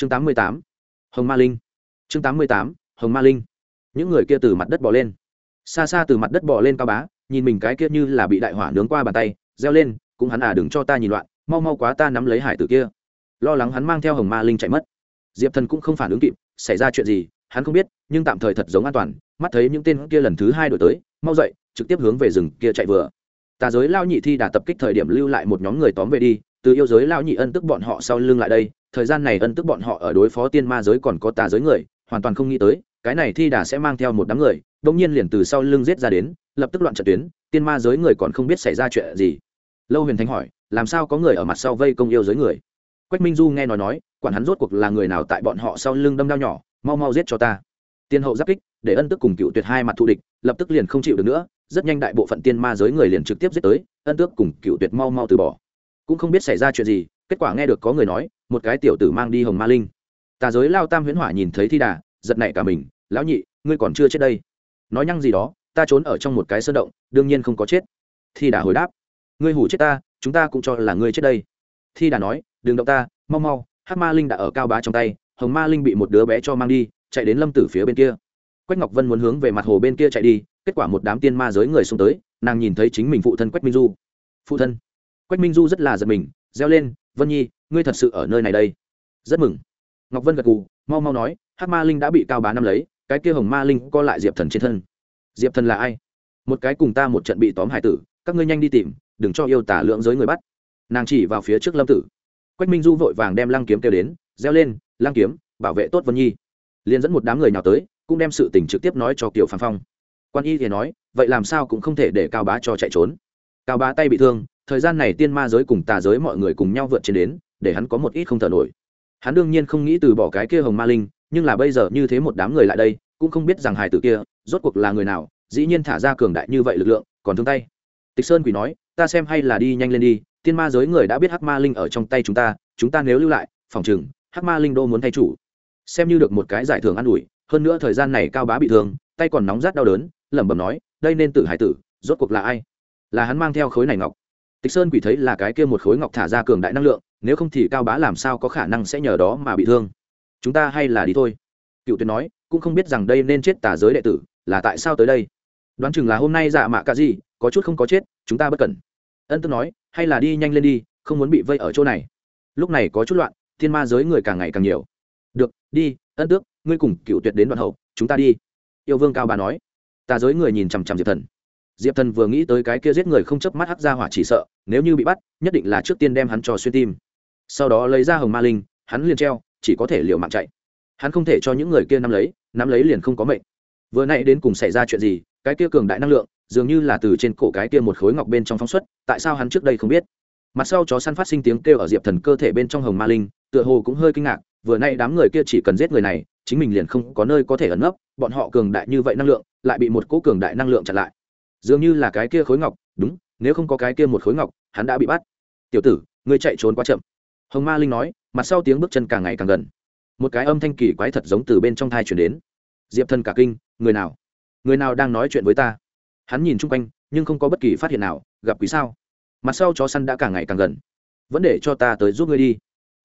chương tám mươi tám, hồng ma linh. Chương tám mươi tám, hồng ma linh. Những người kia từ mặt đất bỏ lên. Xa xa từ mặt đất bỏ lên cao bá, nhìn mình cái kia như là bị đại hỏa nướng qua bàn tay, reo lên, cũng hắn à đừng cho ta nhìn loạn, mau mau quá ta nắm lấy hải tử kia. Lo lắng hắn mang theo hồng ma linh chạy mất. Diệp thần cũng không phản ứng kịp, xảy ra chuyện gì, hắn không biết, nhưng tạm thời thật giống an toàn, mắt thấy những tên kia lần thứ hai đổi tới, mau dậy, trực tiếp hướng về rừng kia chạy vừa. Tà giới lao nhị thi đã tập kích thời điểm lưu lại một nhóm người tóm về đi, từ yêu giới lao nhị ân tức bọn họ sau lưng lại đây thời gian này ân tức bọn họ ở đối phó tiên ma giới còn có tà giới người, hoàn toàn không nghĩ tới, cái này thi đà sẽ mang theo một đám người đông nhiên liền từ sau lưng giết ra đến, lập tức loạn trận tuyến, tiên ma giới người còn không biết xảy ra chuyện gì. Lâu huyền thánh hỏi, làm sao có người ở mặt sau vây công yêu giới người? Quách minh du nghe nói nói, quản hắn rốt cuộc là người nào tại bọn họ sau lưng đâm đao nhỏ, mau mau giết cho ta. Tiên hậu giáp kích, để ân tức cùng cựu tuyệt hai mặt thù địch, lập tức liền không chịu được nữa, rất nhanh đại bộ phận tiên ma giới người liền trực tiếp giết tới, ân tước cùng cựu tuyệt mau mau từ bỏ. Cũng không biết xảy ra chuyện gì, kết quả nghe được có người nói một cái tiểu tử mang đi hồng ma linh. Tà giới lao tam huyễn hỏa nhìn thấy thi đà, giật nảy cả mình, lão nhị, ngươi còn chưa chết đây. Nói nhăng gì đó, ta trốn ở trong một cái sơn động, đương nhiên không có chết. Thi đà hồi đáp, ngươi hủ chết ta, chúng ta cũng cho là ngươi chết đây. Thi đà nói, đừng động ta, mau mau hát ma linh đã ở cao bá trong tay, hồng ma linh bị một đứa bé cho mang đi, chạy đến lâm tử phía bên kia. Quách ngọc vân muốn hướng về mặt hồ bên kia chạy đi, kết quả một đám tiên ma giới người xuống tới, nàng nhìn thấy chính mình phụ thân quách minh du. Phụ thân. Quách minh du rất là giật mình, reo lên, vân nhi ngươi thật sự ở nơi này đây. Rất mừng. Ngọc vân gật cù mau mau nói hát ma linh đã bị cao bá năm lấy, cái kia hồng ma linh co lại diệp thần trên thân. Diệp thần là ai? Một cái cùng ta một trận bị tóm hải tử, các ngươi nhanh đi tìm, đừng cho yêu tả lượng giới người bắt. Nàng chỉ vào phía trước lâm tử. Quách minh du vội vàng đem lăng kiếm kêu đến, reo lên, lăng kiếm, bảo vệ tốt vân nhi. Liền dẫn một đám người nào tới, cũng đem sự tình trực tiếp nói cho kiều Phàm phong. Quan y thì nói, vậy làm sao cũng không thể để cao bá cho chạy trốn. Cao bá tay bị thương, thời gian này tiên ma giới cùng tà giới mọi người cùng nhau vượt trên đến để hắn có một ít không thở nổi. Hắn đương nhiên không nghĩ từ bỏ cái kia hồng ma linh, nhưng là bây giờ như thế một đám người lại đây, cũng không biết rằng hài tử kia rốt cuộc là người nào, dĩ nhiên thả ra cường đại như vậy lực lượng, còn thương tay. Tịch sơn quỷ nói, ta xem hay là đi nhanh lên đi, tiên ma giới người đã biết hắc ma linh ở trong tay chúng ta chúng ta nếu lưu lại, phòng chừng, hắc ma linh đô muốn thay chủ. Xem như được một cái giải thưởng an ủi, hơn nữa thời gian này cao bá bị thương, tay còn nóng rát đau đớn, lẩm bẩm nói, đây nên tự hải tử, rốt cuộc là ai? Là hắn mang theo khối này ngọc. Tịch sơn quỷ thấy là cái kia một khối ngọc thả ra cường đại năng lượng nếu không thì cao bá làm sao có khả năng sẽ nhờ đó mà bị thương? Chúng ta hay là đi thôi. Cựu tuyệt nói, cũng không biết rằng đây nên chết tà giới đệ tử, là tại sao tới đây? Đoán chừng là hôm nay dạ mạ cả gì, có chút không có chết, chúng ta bất cẩn. Ân tức nói, hay là đi nhanh lên đi, không muốn bị vây ở chỗ này. Lúc này có chút loạn, thiên ma giới người càng ngày càng nhiều. Được, đi, ân tước, ngươi cùng cựu tuyệt đến đoạn hậu, chúng ta đi. Yêu vương cao bà nói. Tà giới người nhìn chằm chằm diệp thần. Diệp thần vừa nghĩ tới cái kia giết người không chớp mắt hắt ra hỏa chỉ sợ, nếu như bị bắt, nhất định là trước tiên đem hắn cho xuyên tim sau đó lấy ra hồng ma linh, hắn liền treo, chỉ có thể liều mạng chạy. Hắn không thể cho những người kia nắm lấy nắm lấy liền không có mệnh. Vừa nay đến cùng xảy ra chuyện gì, cái kia cường đại năng lượng, dường như là từ trên cổ cái kia một khối ngọc bên trong phóng xuất, tại sao hắn trước đây không biết? Mặt sau chó săn phát sinh tiếng kêu ở diệp thần cơ thể bên trong hồng ma linh, tựa hồ cũng hơi kinh ngạc, vừa nay đám người kia chỉ cần giết người này, chính mình liền không có nơi có thể ẩn nấp, bọn họ cường đại như vậy năng lượng, lại bị một cỗ cường đại năng lượng chặn lại. Dường như là cái kia khối ngọc, đúng, nếu không có cái kia một khối ngọc, hắn đã bị bắt. Tiểu tử, ngươi chạy trốn quá chậm hồng ma linh nói, mặt sau tiếng bước chân càng ngày càng gần. Một cái âm thanh kỳ quái thật giống từ bên trong thai chuyển đến. Diệp thần cả kinh, người nào? Người nào đang nói chuyện với ta? Hắn nhìn chung quanh, nhưng không có bất kỳ phát hiện nào, gặp quý sao? Mặt sau chó săn đã càng ngày càng gần. Vẫn để cho ta tới giúp ngươi đi.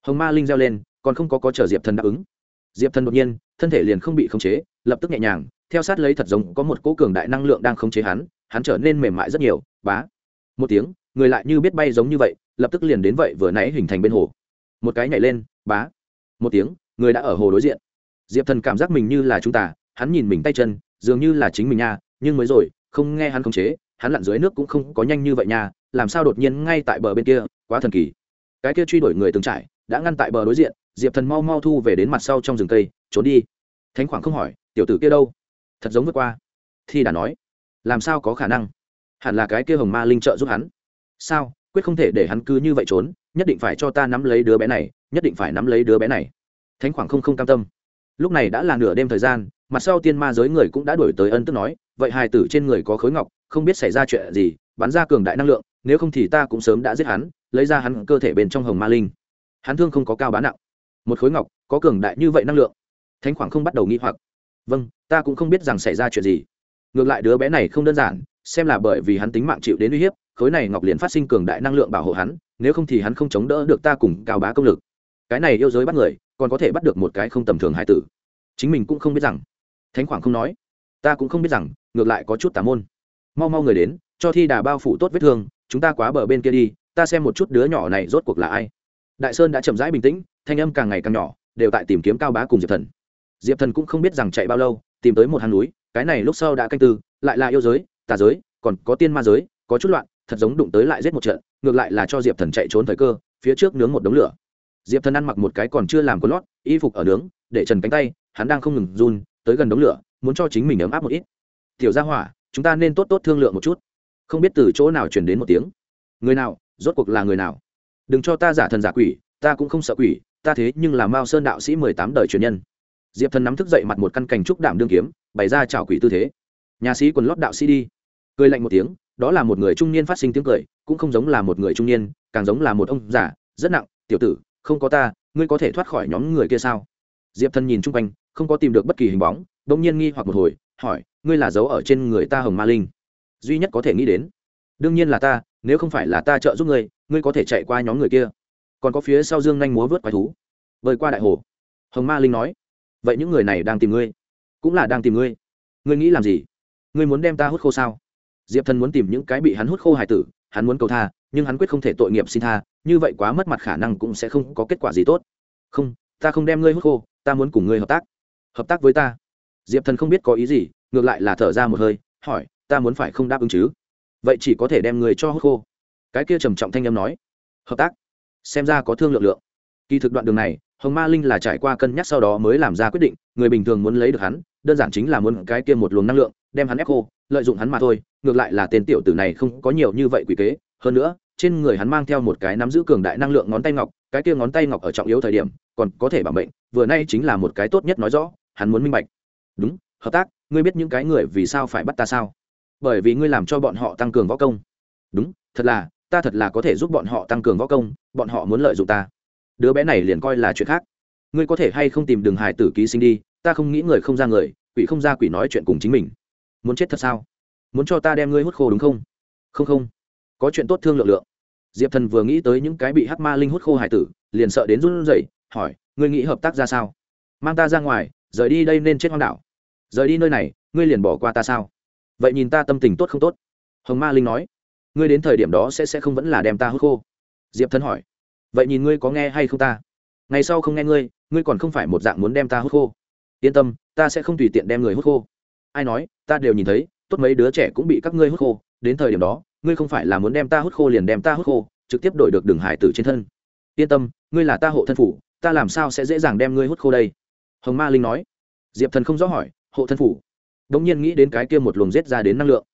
Hồng ma linh reo lên, còn không có có chờ diệp thần đáp ứng. Diệp thần đột nhiên, thân thể liền không bị khống chế, lập tức nhẹ nhàng, theo sát lấy thật giống có một cỗ cường đại năng lượng đang khống chế hắn hắn trở nên mềm mại rất nhiều, bá. Một tiếng, người lại như biết bay giống như vậy, lập tức liền đến vậy vừa nãy hình thành bên hồ một cái nhảy lên, bá. Một tiếng, người đã ở hồ đối diện. Diệp thần cảm giác mình như là chúng ta, hắn nhìn mình tay chân, dường như là chính mình nha, nhưng mới rồi, không nghe hắn khống chế, hắn lặn dưới nước cũng không có nhanh như vậy nha, làm sao đột nhiên ngay tại bờ bên kia, quá thần kỳ. Cái kia truy đuổi người từng trải, đã ngăn tại bờ đối diện, diệp thần mau mau thu về đến mặt sau trong rừng cây, trốn đi. Thánh khoảng không hỏi, tiểu tử kia đâu? Thật giống vượt qua. Thi đã nói, làm sao có khả năng? Hẳn là cái kia hồng ma linh trợ giúp hắn. Sao? Quyết không thể để hắn cứ như vậy trốn nhất định phải cho ta nắm lấy đứa bé này, nhất định phải nắm lấy đứa bé này. Thánh khoảng không không cam tâm. Lúc này đã là nửa đêm thời gian mặt sau tiên ma giới người cũng đã đổi tới ân tức nói, vậy hài tử trên người có khối ngọc, không biết xảy ra chuyện gì, bắn ra cường đại năng lượng, nếu không thì ta cũng sớm đã giết hắn, lấy ra hắn cơ thể bên trong hồng ma linh. Hắn thương không có cao bán nặng. Một khối ngọc, có cường đại như vậy năng lượng. Thánh khoảng không bắt đầu nghi hoặc. Vâng ta cũng không biết rằng xảy ra chuyện gì. Ngược lại đứa bé này không đơn giản, xem là bởi vì hắn tính mạng chịu đến uy hiếp, khối này ngọc liền phát sinh cường đại năng lượng bảo hộ hắn nếu không thì hắn không chống đỡ được ta cùng cao bá công lực. Cái này yêu giới bắt người, còn có thể bắt được một cái không tầm thường hải tử. Chính mình cũng không biết rằng. Thánh khoảng không nói. Ta cũng không biết rằng, ngược lại có chút tà môn. Mau mau người đến, cho thi đà bao phủ tốt vết thương, chúng ta quá bờ bên kia đi, ta xem một chút đứa nhỏ này rốt cuộc là ai. Đại sơn đã chậm rãi bình tĩnh, thanh âm càng ngày càng nhỏ, đều tại tìm kiếm cao bá cùng diệp thần. Diệp thần cũng không biết rằng chạy bao lâu, tìm tới một hang núi, cái này lúc sau đã canh tư, lại là yêu giới, tà giới, còn có tiên ma giới, có chút loạn, thật giống đụng tới lại giết một trận ngược lại là cho diệp thần chạy trốn thời cơ, phía trước nướng một đống lửa. Diệp thần ăn mặc một cái còn chưa làm có lót, y phục ở nướng, để trần cánh tay, hắn đang không ngừng run, tới gần đống lửa, muốn cho chính mình ấm áp một ít. Tiểu gia hỏa, chúng ta nên tốt tốt thương lượng một chút. Không biết từ chỗ nào chuyển đến một tiếng. Người nào, rốt cuộc là người nào? Đừng cho ta giả thần giả quỷ, ta cũng không sợ quỷ, ta thế nhưng là mao sơn đạo sĩ mười tám đời truyền nhân. Diệp thần nắm thức dậy mặt một căn cành trúc đảm đương kiếm, bày ra chào quỷ tư thế. Nhà sĩ quần lót đạo sĩ đi. Cười lạnh một tiếng, đó là một người trung niên phát sinh tiếng cười cũng không giống là một người trung niên, càng giống là một ông giả rất nặng, tiểu tử, không có ta, ngươi có thể thoát khỏi nhóm người kia sao? Diệp thần nhìn chung quanh, không có tìm được bất kỳ hình bóng đ ỗ n g nhiên nghi hoặc một hồi, hỏi, ngươi là giấu ở trên người ta hồng ma linh? Duy nhất có thể nghĩ đến. Đương nhiên là ta, nếu không phải là ta trợ giúp ngươi ngươi có thể chạy qua nhóm người kia. Còn có phía sau dương nhanh múa vớt quái thú. Vời qua đại hồ. Hồng ma linh nói. Vậy những người này đang tìm ngươi, cũng là đang tìm ngươi. Ngươi nghĩ làm gì? Ngươi muốn đem ta hút khô sao? Diệp thần muốn tìm những cái bị hắn hút khô hải tử hắn muốn cầu tha, nhưng hắn quyết không thể tội nghiệp xin tha, như vậy quá mất mặt khả năng cũng sẽ không có kết quả gì tốt. Không, ta không đem ngươi hút khô, ta muốn cùng ngươi hợp tác. Hợp tác với ta. Diệp thần không biết có ý gì, ngược lại là thở ra một hơi, hỏi, ta muốn phải không đáp ứng chứ? Vậy chỉ có thể đem người cho hút khô. Cái kia trầm trọng thanh âm nói. Hợp tác. Xem ra có thương lượng lượng. Kỳ thực đoạn đường này, hồng ma linh là trải qua cân nhắc sau đó mới làm ra quyết định, người bình thường muốn lấy được hắn, đơn giản chính là muốn cái kia một luồng năng lượng, đem hắn ép khô lợi dụng hắn mà thôi, ngược lại là tên tiểu tử này không có nhiều như vậy quỷ kế. Hơn nữa, trên người hắn mang theo một cái nắm giữ cường đại năng lượng ngón tay ngọc, cái kia ngón tay ngọc ở trọng yếu thời điểm, còn có thể bảo mệnh, vừa nay chính là một cái tốt nhất nói rõ, hắn muốn minh bạch. Đúng, hợp tác, ngươi biết những cái người vì sao phải bắt ta sao? Bởi vì ngươi làm cho bọn họ tăng cường võ công. Đúng, thật là, ta thật là có thể giúp bọn họ tăng cường võ công, bọn họ muốn lợi dụng ta. Đứa bé này liền coi là chuyện khác. Ngươi có thể hay không tìm đường hài tử ký sinh đi, ta không nghĩ người không ra người, quỷ không ra quỷ nói chuyện cùng chính mình muốn chết thật sao? Muốn cho ta đem ngươi hút khô đúng không? Không không. Có chuyện tốt thương lượng lượng. Diệp thần vừa nghĩ tới những cái bị hắc ma linh hút khô hải tử, liền sợ đến run rẩy, hỏi, ngươi nghĩ hợp tác ra sao? Mang ta ra ngoài, rời đi đây nên chết hoang đảo. Rời đi nơi này, ngươi liền bỏ qua ta sao? Vậy nhìn ta tâm tình tốt không tốt? Hồng ma linh nói, ngươi đến thời điểm đó sẽ sẽ không vẫn là đem ta hút khô. Diệp thần hỏi, vậy nhìn ngươi có nghe hay không ta? Ngày sau không nghe ngươi ngươi còn không phải một dạng muốn đem ta hút khô. Yên tâm, ta sẽ không tùy tiện đem người hút khô ai nói, ta đều nhìn thấy, tốt mấy đứa trẻ cũng bị các ngươi hút khô, đến thời điểm đó, ngươi không phải là muốn đem ta hút khô liền đem ta hút khô, trực tiếp đổi được đường hải tử trên thân. Yên tâm, ngươi là ta hộ thân phủ, ta làm sao sẽ dễ dàng đem ngươi hút khô đây? Hồng ma linh nói. Diệp thần không rõ hỏi, hộ thân phủ? Đ ỗ n g nhiên nghĩ đến cái kia một luồng rết ra đến năng lượng.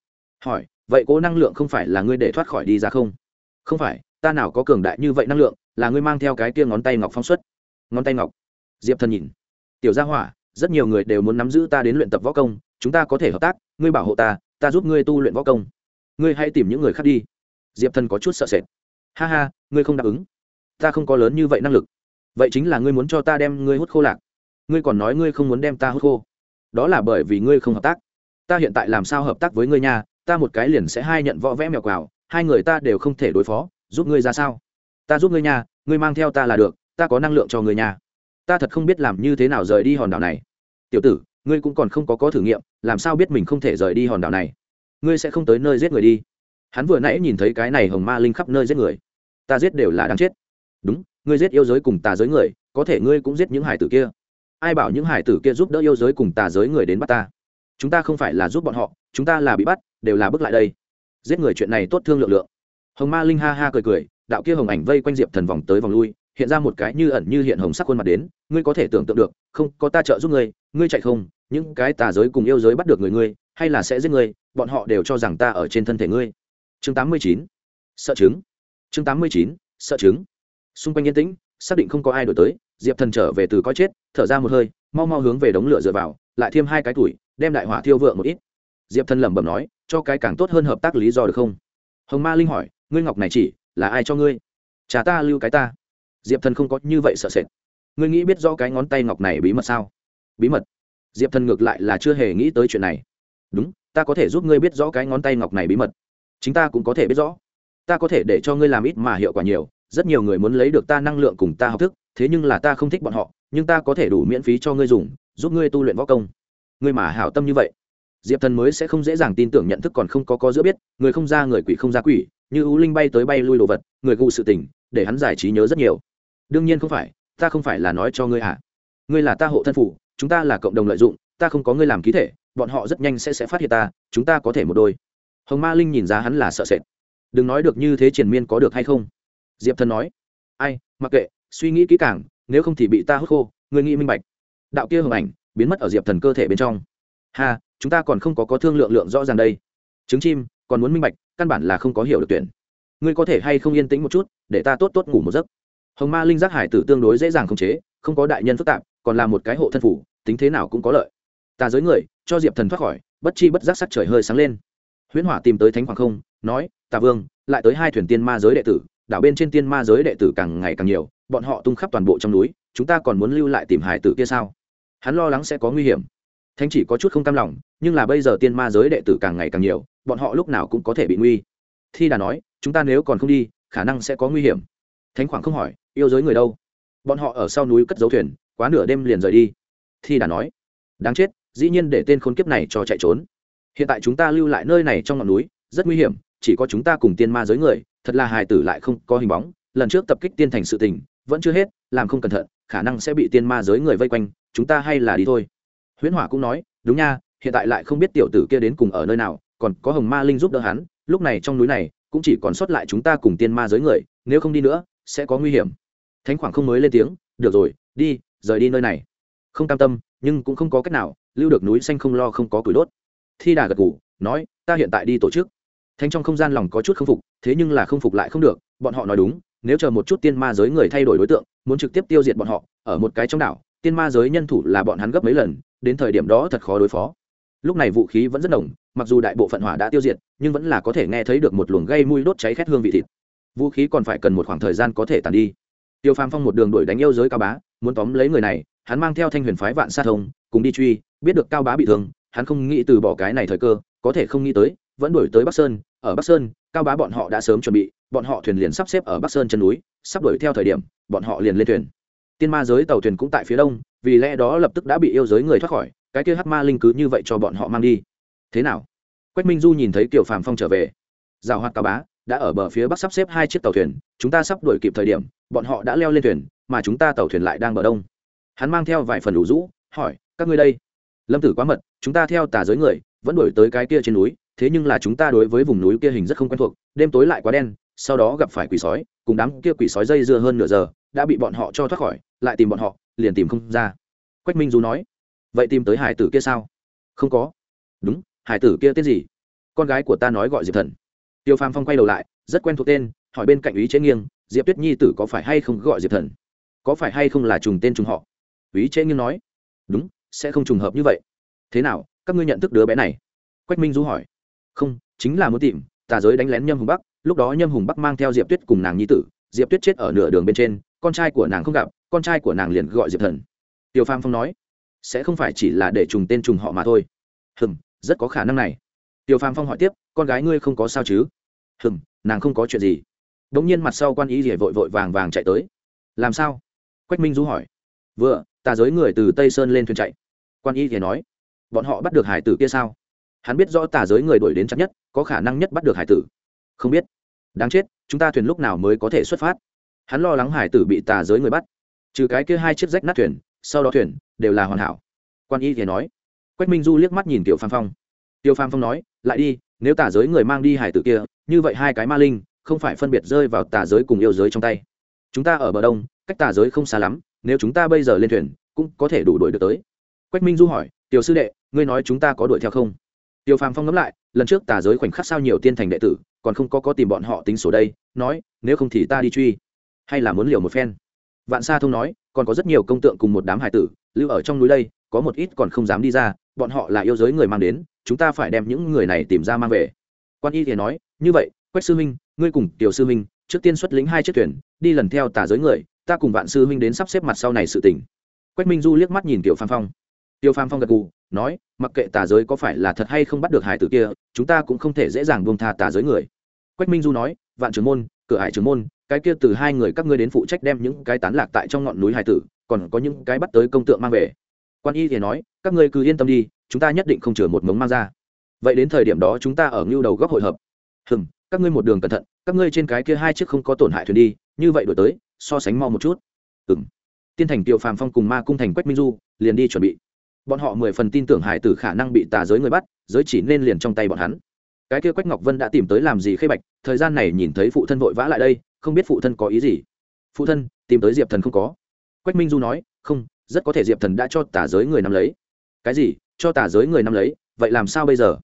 Hỏi, vậy cố năng lượng không phải là ngươi để thoát khỏi đi ra không? Không phải, ta nào có cường đại như vậy năng lượng, là ngươi mang theo cái kia ngón tay ngọc phong xuất. Ngón tay ngọc? Diệp thần nhìn. Tiểu gia hỏa, rất nhiều người đều muốn nắm giữ ta đến luyện tập võ công chúng ta có thể hợp tác, ngươi bảo hộ ta ta giúp ngươi tu luyện võ công. Ngươi hãy tìm những người khác đi. Diệp thần có chút sợ sệt. Ha ha, ngươi không đáp ứng. Ta không có lớn như vậy năng lực. Vậy chính là ngươi muốn cho ta đem ngươi hút khô lạc. Ngươi còn nói ngươi không muốn đem ta hút khô. Đó là bởi vì ngươi không hợp tác. Ta hiện tại làm sao hợp tác với ngươi nha? Ta một cái liền sẽ hai nhận võ vẽ mèo quào, hai người ta đều không thể đối phó. Giúp ngươi ra sao? Ta giúp ngươi nha, ngươi mang theo ta là được, ta có năng lượng cho ngươi nha. Ta thật không biết làm như thế nào rời đi hòn đảo này. Tiểu tử ngươi cũng còn không có có thử nghiệm, làm sao biết mình không thể rời đi hòn đảo này? Ngươi sẽ không tới nơi giết người đi. Hắn vừa nãy nhìn thấy cái này hồng ma linh khắp nơi giết người. Ta giết đều là đáng chết. Đúng, ngươi giết yêu giới cùng tà giới người, có thể ngươi cũng giết những hải tử kia. Ai bảo những hải tử kia giúp đỡ yêu giới cùng tà giới người đến bắt ta? Chúng ta không phải là giúp bọn họ, chúng ta là bị bắt, đều là bước lại đây. Giết người chuyện này tốt thương lượng lượng. Hồng ma linh ha ha cười cười, đạo kia hồng ảnh vây quanh diệp thần vòng tới vòng lui, hiện ra một cái như ẩn như hiện hồng sắc khuôn mặt đến, ngươi có thể tưởng tượng được, không, có ta trợ giúp ngươi ngươi chạy không những cái tà giới cùng yêu giới bắt được người ngươi, hay là sẽ giết ngươi, bọn họ đều cho rằng ta ở trên thân thể ngươi. Chương tám mươi chín, sợ chứng. Chương tám mươi chín, sợ chứng. Xung quanh yên tĩnh, xác định không có ai đổi tới, diệp thần trở về từ coi chết, thở ra một hơi, mau mau hướng về đống lửa dựa vào, lại thêm hai cái tuổi, đem đại hỏa thiêu vượng một ít. Diệp thần lẩm bẩm nói, cho cái càng tốt hơn hợp tác lý do được không? Hồng ma linh hỏi, ngươi ngọc này chỉ, là ai cho ngươi? Chả ta lưu cái ta. Diệp thần không có như vậy sợ sệt. Ngươi nghĩ biết rõ cái ngón tay ngọc này bí mật sao? Bí mật? Diệp thần ngược lại là chưa hề nghĩ tới chuyện này. Đúng, ta có thể giúp ngươi biết rõ cái ngón tay ngọc này bí mật. Chính ta cũng có thể biết rõ. Ta có thể để cho ngươi làm ít mà hiệu quả nhiều. Rất nhiều người muốn lấy được ta năng lượng cùng ta học thức, thế nhưng là ta không thích bọn họ, nhưng ta có thể đủ miễn phí cho ngươi dùng, giúp ngươi tu luyện võ công. Ngươi mà hảo tâm như vậy, diệp thần mới sẽ không dễ dàng tin tưởng nhận thức còn không có có giữa biết, người không ra người quỷ không ra quỷ, như ưu linh bay tới bay lui đồ vật, người gù sự tình, để hắn giải trí nhớ rất nhiều. Đương nhiên không phải, ta không phải là nói cho ngươi hả ngươi là ta hộ thân phủ chúng ta là cộng đồng lợi dụng, ta không có ngươi làm ký thể, bọn họ rất nhanh sẽ sẽ phát hiện ta, chúng ta có thể một đôi. Hồng ma linh nhìn ra hắn là sợ sệt. Đừng nói được như thế triền miên có được hay không? Diệp thần nói. Ai, mặc kệ, suy nghĩ kỹ càng, nếu không thì bị ta hút khô, ngươi nghĩ minh bạch. Đạo kia hồng ảnh biến mất ở diệp thần cơ thể bên trong. Ha, chúng ta còn không có có thương lượng lượng rõ ràng đây. Trứng chim, còn muốn minh bạch, căn bản là không có hiểu được tuyển. Ngươi có thể hay không yên tĩnh một chút, để ta tốt tốt ngủ một giấc. Hồng ma linh giác hải tử tương đối dễ dàng khống chế, không có đại nhân phức tạp, còn là một cái hộ thân phủ tính thế nào cũng có lợi. Ta giới người, cho diệp thần thoát khỏi, bất chi bất giác sắc trời hơi sáng lên. Huyễn hỏa tìm tới thánh hoàng không, nói, tà vương, lại tới hai thuyền tiên ma giới đệ tử, đảo bên trên tiên ma giới đệ tử càng ngày càng nhiều, bọn họ tung khắp toàn bộ trong núi, chúng ta còn muốn lưu lại tìm hải tử kia sao? Hắn lo lắng sẽ có nguy hiểm. Thánh chỉ có chút không cam lòng, nhưng là bây giờ tiên ma giới đệ tử càng ngày càng nhiều, bọn họ lúc nào cũng có thể bị nguy. Thi đà nói, chúng ta nếu còn không đi, khả năng sẽ có nguy hiểm. Thánh khoảng không hỏi, yêu giới người đâu? Bọn họ ở sau núi cất dấu thuyền, quá nửa đêm liền rời đi thi đà nói, đáng chết, dĩ nhiên để tên khốn kiếp này cho chạy trốn. Hiện tại chúng ta lưu lại nơi này trong ngọn núi, rất nguy hiểm, chỉ có chúng ta cùng tiên ma giới người, thật là hài tử lại không có hình bóng, lần trước tập kích tiên thành sự tình, vẫn chưa hết, làm không cẩn thận, khả năng sẽ bị tiên ma giới người vây quanh, chúng ta hay là đi thôi. Huyễn hỏa cũng nói, đúng nha, hiện tại lại không biết tiểu tử kia đến cùng ở nơi nào, còn có hồng ma linh giúp đỡ hắn, lúc này trong núi này, cũng chỉ còn sót lại chúng ta cùng tiên ma giới người, nếu không đi nữa, sẽ có nguy hiểm. Thánh khoảng không mới lên tiếng, được rồi, đi, rời đi nơi này không cam tâm nhưng cũng không có cách nào lưu được núi xanh không lo không có củi đốt. Thi đà gật ngủ nói ta hiện tại đi tổ chức. Thánh trong không gian lòng có chút không phục thế nhưng là không phục lại không được bọn họ nói đúng nếu chờ một chút tiên ma giới người thay đổi đối tượng muốn trực tiếp tiêu diệt bọn họ ở một cái trong đảo tiên ma giới nhân thủ là bọn hắn gấp mấy lần đến thời điểm đó thật khó đối phó. Lúc này vũ khí vẫn rất nồng, mặc dù đại bộ phận hỏa đã tiêu diệt nhưng vẫn là có thể nghe thấy được một luồng gây mùi đốt cháy khét hương vị thịt. Vũ khí còn phải cần một khoảng thời gian có thể tàn đi. Tiêu phàm phong một đường đuổi đánh yêu giới cao bá muốn tóm lấy người này hắn mang theo thanh huyền phái vạn sa thông, cùng đi truy, biết được cao bá bị thương, hắn không nghĩ từ bỏ cái này thời cơ, có thể không nghĩ tới, vẫn đuổi tới bắc sơn. Ở bắc sơn, cao bá bọn họ đã sớm chuẩn bị, bọn họ thuyền liền sắp xếp ở bắc sơn chân núi, sắp đuổi theo thời điểm, bọn họ liền lên thuyền. Tiên ma giới tàu thuyền cũng tại phía đông, vì lẽ đó lập tức đã bị yêu giới người thoát khỏi, cái kia hắc ma linh cứ như vậy cho bọn họ mang đi. Thế nào? Quách minh du nhìn thấy kiều phàm phong trở về. Rào hoạt cao bá, đã ở bờ phía bắc sắp xếp hai chiếc tàu thuyền, chúng ta sắp đuổi kịp thời điểm, bọn họ đã leo lên thuyền, mà chúng ta tàu thuyền lại đang bờ đông hắn mang theo vài phần đủ rũ, hỏi, các ngươi đây? Lâm tử quá mật, chúng ta theo tà giới người, vẫn đuổi tới cái kia trên núi, thế nhưng là chúng ta đối với vùng núi kia hình rất không quen thuộc, đêm tối lại quá đen, sau đó gặp phải quỷ sói, cùng đám kia quỷ sói dây dưa hơn nửa giờ, đã bị bọn họ cho thoát khỏi, lại tìm bọn họ, liền tìm không ra. Quách minh du nói, vậy tìm tới hải tử kia sao? Không có. Đúng, hải tử kia tên gì? Con gái của ta nói gọi diệp thần. Tiêu phàm phong quay đầu lại, rất quen thuộc tên, hỏi bên cạnh ý chế nghiêng, diệp tuyết nhi tử có phải hay không gọi diệp thần? Có phải hay không là trùng tên trùng họ? Ý chế nghiêng nói, đúng, sẽ không trùng hợp như vậy. Thế nào, các ngươi nhận thức đứa bé này? Quách minh du hỏi. Không, chính là muốn tìm, tà giới đánh lén nhâm hùng bắc, lúc đó nhâm hùng bắc mang theo diệp tuyết cùng nàng nhi tử, diệp tuyết chết ở nửa đường bên trên, con trai của nàng không gặp, con trai của nàng liền gọi diệp thần. Tiêu pham phong nói, sẽ không phải chỉ là để trùng tên trùng họ mà thôi. Hừm, rất có khả năng này. Tiêu pham phong hỏi tiếp, con gái ngươi không có sao chứ? Hừm, nàng không có chuyện gì. Đ ỗ n g nhiên mặt sau quan ý rỉa vội vội vàng vàng chạy tới. Làm sao? Quách minh du hỏi. Vừa tà giới người từ tây sơn lên thuyền chạy quan y thì nói bọn họ bắt được hải tử kia sao hắn biết rõ tà giới người đuổi đến chắc nhất có khả năng nhất bắt được hải tử không biết đáng chết chúng ta thuyền lúc nào mới có thể xuất phát hắn lo lắng hải tử bị tà giới người bắt trừ cái kia hai chiếc rách nát thuyền sau đó thuyền đều là hoàn hảo quan y thì nói quách minh du liếc mắt nhìn tiểu phan phong tiểu phan phong nói lại đi nếu tà giới người mang đi hải tử kia như vậy hai cái ma linh không phải phân biệt rơi vào tà giới cùng yêu giới trong tay chúng ta ở bờ đông cách tà giới không xa lắm nếu chúng ta bây giờ lên thuyền, cũng có thể đủ đuổi được tới. Quách minh du hỏi, tiểu sư đệ, ngươi nói chúng ta có đuổi theo không? Tiểu phàm phong ngẫm lại, lần trước tà giới khoảnh khắc sao nhiều tiên thành đệ tử, còn không có có tìm bọn họ tính sổ đây, nói, nếu không thì ta đi truy, hay là muốn liều một phen. Vạn sa thông nói, còn có rất nhiều công tượng cùng một đám hải tử, lưu ở trong núi đây, có một ít còn không dám đi ra, bọn họ là yêu giới người mang đến, chúng ta phải đem những người này tìm ra mang về. Quan y thì nói, như vậy, quách sư minh, ngươi cùng tiểu sư minh, trước tiên xuất lĩnh hai chiếc thuyền, đi lần theo tà giới người ta cùng vạn sư minh đến sắp xếp mặt sau này sự tình. Quách minh du liếc mắt nhìn tiểu phan phong. Tiêu phan phong gật gù, nói, mặc kệ tà giới có phải là thật hay không bắt được hải tử kia, chúng ta cũng không thể dễ dàng buông tha tà giới người. Quách minh du nói, vạn trưởng môn, cửa hải trưởng môn, cái kia từ hai người các ngươi đến phụ trách đem những cái tán lạc tại trong ngọn núi hải tử, còn có những cái bắt tới công tượng mang về. Quan y thì nói, các ngươi cứ yên tâm đi, chúng ta nhất định không chừa một mống mang ra. Vậy đến thời điểm đó chúng ta ở ngưu đầu góc hội hợp. Hừm, các ngươi một đường cẩn thận, các ngươi trên cái kia hai chiếc không có tổn hại thuyền đi, như vậy đổi tới so sánh mau một chút. Ừng tiên thành tiệu phàm phong cùng ma cung thành quách minh du liền đi chuẩn bị. Bọn họ mười phần tin tưởng hải tử khả năng bị tà giới người bắt, giới chỉ nên liền trong tay bọn hắn. Cái kia quách ngọc vân đã tìm tới làm gì khê bạch, thời gian này nhìn thấy phụ thân vội vã lại đây, không biết phụ thân có ý gì. Phụ thân, tìm tới diệp thần không có. Quách minh du nói, không, rất có thể diệp thần đã cho tà giới người nắm lấy. Cái gì? Cho tà giới người nắm lấy? Vậy làm sao bây giờ?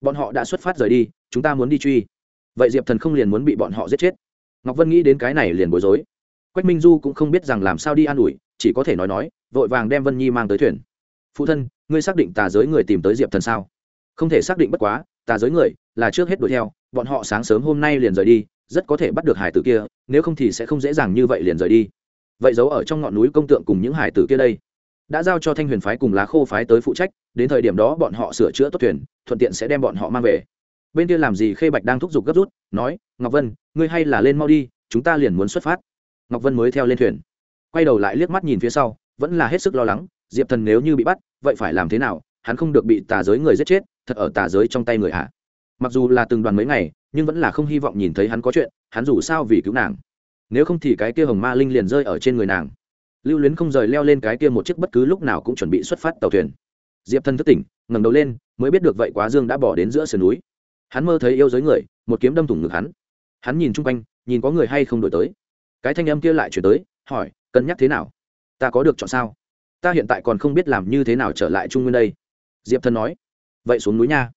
Bọn họ đã xuất phát rời đi, chúng ta muốn đi truy. Vậy diệp thần không liền muốn bị bọn họ giết chết? Ngọc vân nghĩ đến cái này liền bối rối quách minh du cũng không biết rằng làm sao đi an ủi, chỉ có thể nói nói, vội vàng đem vân nhi mang tới thuyền. Phụ thân, ngươi xác định tà giới người tìm tới diệp thần sao? Không thể xác định bất quá, tà giới người là trước hết đuổi theo, bọn họ sáng sớm hôm nay liền rời đi, rất có thể bắt được hải tử kia, nếu không thì sẽ không dễ dàng như vậy liền rời đi. Vậy giấu ở trong ngọn núi công tượng cùng những hải tử kia đây. Đã giao cho thanh huyền phái cùng lá khô phái tới phụ trách, đến thời điểm đó bọn họ sửa chữa tốt thuyền, thuận tiện sẽ đem bọn họ mang về. Bên kia làm gì khê bạch đang thúc giục gấp rút, nói, ngọc vân, ngươi hay là lên mau đi, chúng ta liền muốn xuất phát ngọc vân mới theo lên thuyền. Quay đầu lại liếc mắt nhìn phía sau, vẫn là hết sức lo lắng, diệp thần nếu như bị bắt, vậy phải làm thế nào? Hắn không được bị tà giới người giết chết, thật ở tà giới trong tay người hạ mặc dù là từng đoàn mấy ngày, nhưng vẫn là không hy vọng nhìn thấy hắn có chuyện, hắn dù sao vì cứu nàng. Nếu không thì cái kia hồng ma linh liền rơi ở trên người nàng. Lưu luyến không rời leo lên cái kia một chiếc bất cứ lúc nào cũng chuẩn bị xuất phát tàu thuyền. Diệp thân thức tỉnh, ngẩng đầu lên, mới biết được vậy quá dương đã bỏ đến giữa sườn núi. Hắn mơ thấy yêu giới người, một kiếm đâm thủng ngực hắn. Hắn nhìn chung quanh, nhìn có người hay không đổi tới cái thanh âm kia lại chuyển tới, hỏi, cân nhắc thế nào? Ta có được chọn sao? Ta hiện tại còn không biết làm như thế nào trở lại trung nguyên đây. Diệp thần nói, vậy xuống núi nha.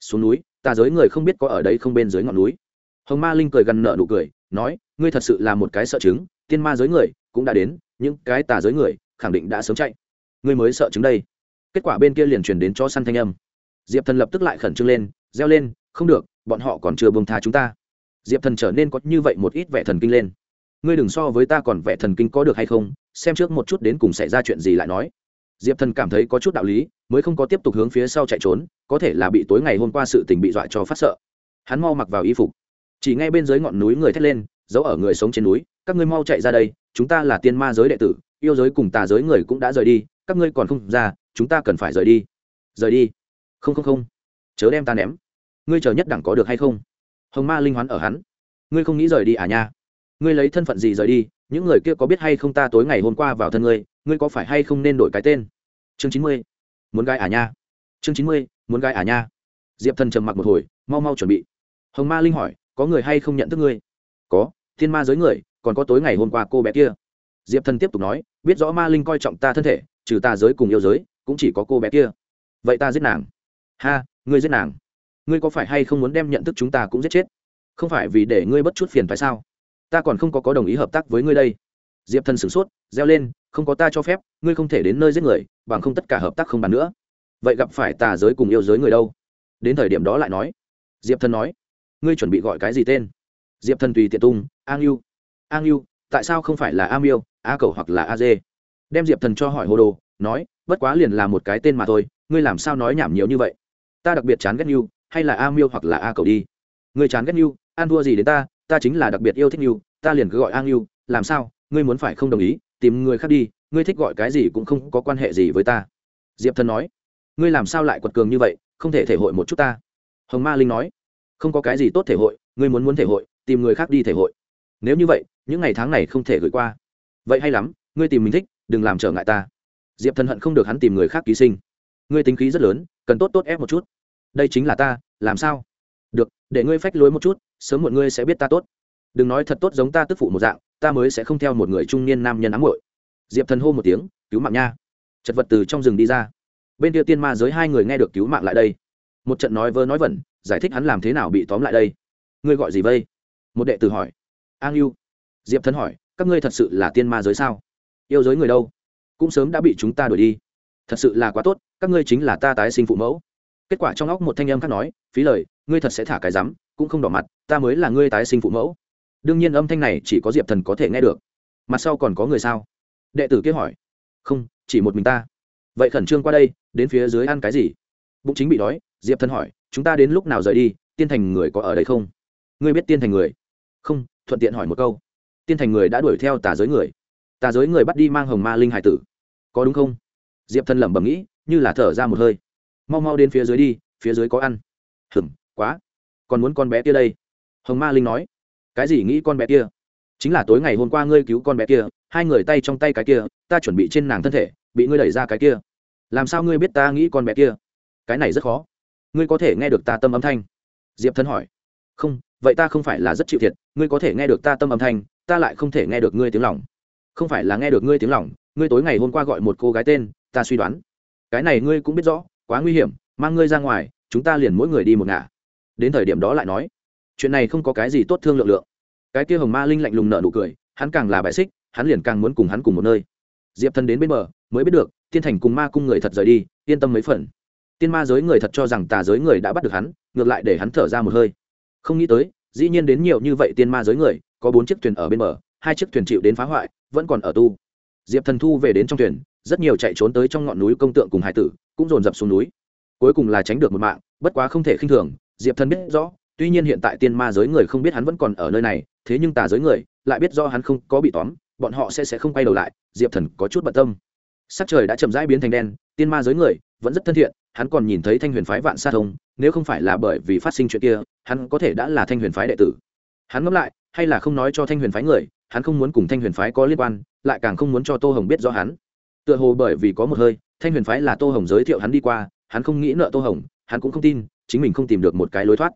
Xuống núi? Ta giới người không biết có ở đây không bên dưới ngọn núi. Hồng ma linh cười gần nợ nụ cười, nói, ngươi thật sự là một cái sợ chứng, tiên ma giới người cũng đã đến, những cái tà giới người khẳng định đã sớm chạy. Ngươi mới sợ chứng đây. Kết quả bên kia liền truyền đến cho săn thanh âm. Diệp thần lập tức lại khẩn trương lên, reo lên, không được, bọn họ còn chưa bông tha chúng ta. Diệp thần trở nên có như vậy một ít vẻ thần kinh lên ngươi đừng so với ta còn vẻ thần kinh có được hay không, xem trước một chút đến cùng xảy ra chuyện gì lại nói. Diệp thần cảm thấy có chút đạo lý, mới không có tiếp tục hướng phía sau chạy trốn, có thể là bị tối ngày hôm qua sự tình bị dọa cho phát sợ. Hắn mau mặc vào y phục. Chỉ ngay bên dưới ngọn núi người thét lên, giấu ở người sống trên núi, các ngươi mau chạy ra đây, chúng ta là tiên ma giới đệ tử, yêu giới cùng tà giới người cũng đã rời đi, các ngươi còn không ra, chúng ta cần phải rời đi. Rời đi? Không không không. Chớ đem ta ném. Ngươi chờ nhất đẳng có được hay không? Hồng ma linh hoán ở hắn. Ngươi không nghĩ rời đi à nha? Ngươi lấy thân phận gì rời đi, những người kia có biết hay không ta tối ngày hôm qua vào thân ngươi ngươi có phải hay không nên đổi cái tên? Chương chín mươi, muốn gai à nha. Chương chín mươi, muốn gai à nha. Diệp thần trầm mặc một hồi, mau mau chuẩn bị. Hồng ma linh hỏi, có người hay không nhận thức ngươi? Có, thiên ma giới người, còn có tối ngày hôm qua cô bé kia. Diệp thần tiếp tục nói, biết rõ ma linh coi trọng ta thân thể, trừ ta giới cùng yêu giới, cũng chỉ có cô bé kia. Vậy ta giết nàng. Ha, ngươi giết nàng. Ngươi có phải hay không muốn đem nhận thức chúng ta cũng giết chết? Không phải vì để ngươi bất chút phiền phải sao? Ta còn không có có đồng ý hợp tác với ngươi đây. Diệp thần sửng sốt, reo lên, không có ta cho phép, ngươi không thể đến nơi giết người, bằng không tất cả hợp tác không bàn nữa. Vậy gặp phải tà giới cùng yêu giới người đâu? Đến thời điểm đó lại nói. Diệp thần nói. Ngươi chuẩn bị gọi cái gì tên? Diệp thần tùy tiện tung, an yêu an yêu tại sao không phải là a miêu, a cầu hoặc là a dê? Đem diệp thần cho hỏi hồ đồ, nói, bất quá liền là một cái tên mà thôi, ngươi làm sao nói nhảm nhiều như vậy? Ta đặc biệt chán ghét yêu hay là a miêu hoặc là a cầu đi? Ngươi chán ghét yêu an thua gì đến ta ta chính là đặc biệt yêu thích yêu ta liền cứ gọi an yêu làm sao, ngươi muốn phải không đồng ý, tìm người khác đi, ngươi thích gọi cái gì cũng không có quan hệ gì với ta. Diệp thần nói, ngươi làm sao lại quật cường như vậy, không thể thể hội một chút ta. Hồng ma linh nói, không có cái gì tốt thể hội, ngươi muốn muốn thể hội, tìm người khác đi thể hội. Nếu như vậy, những ngày tháng này không thể gửi qua. Vậy hay lắm, ngươi tìm mình thích, đừng làm trở ngại ta. Diệp thần hận không được hắn tìm người khác ký sinh. Ngươi tính khí rất lớn, cần tốt tốt ép một chút. Đây chính là ta, làm sao? Được, để ngươi phách lối một chút sớm muộn ngươi sẽ biết ta tốt. Đừng nói thật tốt giống ta tức phụ một dạng, ta mới sẽ không theo một người trung niên nam nhân ám hội diệp thần hô một tiếng, cứu mạng nha. Chật vật từ trong rừng đi ra. Bên kia tiên ma giới hai người nghe được cứu mạng lại đây. Một trận nói vơ nói vẩn, giải thích hắn làm thế nào bị tóm lại đây. Ngươi gọi gì vây? Một đệ tử hỏi. An yêu diệp thần hỏi, các ngươi thật sự là tiên ma giới sao? Yêu giới người đâu? Cũng sớm đã bị chúng ta đuổi đi. Thật sự là quá tốt, các ngươi chính là ta tái sinh phụ mẫu. Kết quả trong óc một thanh âm khác nói, phí lời, ngươi thật sẽ thả cái rắm cũng không đỏ mặt, ta mới là ngươi tái sinh phụ mẫu. Đương nhiên âm thanh này chỉ có diệp thần có thể nghe được. Mặt sau còn có người sao? Đệ tử kia hỏi. Không, chỉ một mình ta. Vậy khẩn trương qua đây, đến phía dưới ăn cái gì? Bụng chính bị đói, diệp thần hỏi, chúng ta đến lúc nào rời đi, tiên thành người có ở đây không? Ngươi biết tiên thành người? Không, thuận tiện hỏi một câu. Tiên thành người đã đuổi theo tà giới người. Tà giới người bắt đi mang hồng ma linh hải tử. Có đúng không? Diệp thần lẩm bẩm nghĩ, như là thở ra một hơi. Mau mau đến phía dưới đi, phía dưới có ăn. Hừm quá còn muốn con bé kia đây? Hồng ma linh nói. Cái gì nghĩ con bé kia? Chính là tối ngày hôm qua ngươi cứu con bé kia, hai người tay trong tay cái kia, ta chuẩn bị trên nàng thân thể, bị ngươi đẩy ra cái kia. Làm sao ngươi biết ta nghĩ con bé kia? Cái này rất khó. Ngươi có thể nghe được ta tâm âm thanh? Diệp thân hỏi. Không, vậy ta không phải là rất chịu thiệt, ngươi có thể nghe được ta tâm âm thanh, ta lại không thể nghe được ngươi tiếng lòng. Không phải là nghe được ngươi tiếng lòng, ngươi tối ngày hôm qua gọi một cô gái tên, ta suy đoán. Cái này ngươi cũng biết rõ, quá nguy hiểm, mang ngươi ra ngoài, chúng ta liền mỗi người đi một ngả đến thời điểm đó lại nói, chuyện này không có cái gì tốt thương lượng lượng. Cái kia hồng ma linh lạnh lùng nợ nụ cười, hắn càng là bại xích, hắn liền càng muốn cùng hắn cùng một nơi. Diệp thần đến bên bờ, mới biết được tiên thành cùng ma cung người thật rời đi, yên tâm mấy phần. Tiên ma giới người thật cho rằng tà giới người đã bắt được hắn, ngược lại để hắn thở ra một hơi. Không nghĩ tới, dĩ nhiên đến nhiều như vậy tiên ma giới người, có bốn chiếc thuyền ở bên bờ, hai chiếc thuyền chịu đến phá hoại, vẫn còn ở tu. Diệp thần thu về đến trong thuyền, rất nhiều chạy trốn tới trong ngọn núi công tượng cùng hải tử, cũng dồn dập xuống núi. Cuối cùng là tránh được một mạng, bất quá không thể khinh thường diệp thần biết rõ, tuy nhiên hiện tại tiên ma giới người không biết hắn vẫn còn ở nơi này, thế nhưng tà giới người lại biết do hắn không có bị tóm, bọn họ sẽ sẽ không quay đầu lại, diệp thần có chút bận tâm. Sắc trời đã chậm rãi biến thành đen, tiên ma giới người vẫn rất thân thiện, hắn còn nhìn thấy thanh huyền phái vạn sa thông, nếu không phải là bởi vì phát sinh chuyện kia, hắn có thể đã là thanh huyền phái đệ tử. Hắn ngẫm lại, hay là không nói cho thanh huyền phái người, hắn không muốn cùng thanh huyền phái có liên quan, lại càng không muốn cho tô hồng biết rõ hắn. Tựa hồ bởi vì có một hơi, thanh huyền phái là tô hồng giới thiệu hắn đi qua, hắn không nghĩ nợ tô hồng, hắn cũng không tin chính mình không tìm được một cái lối thoát.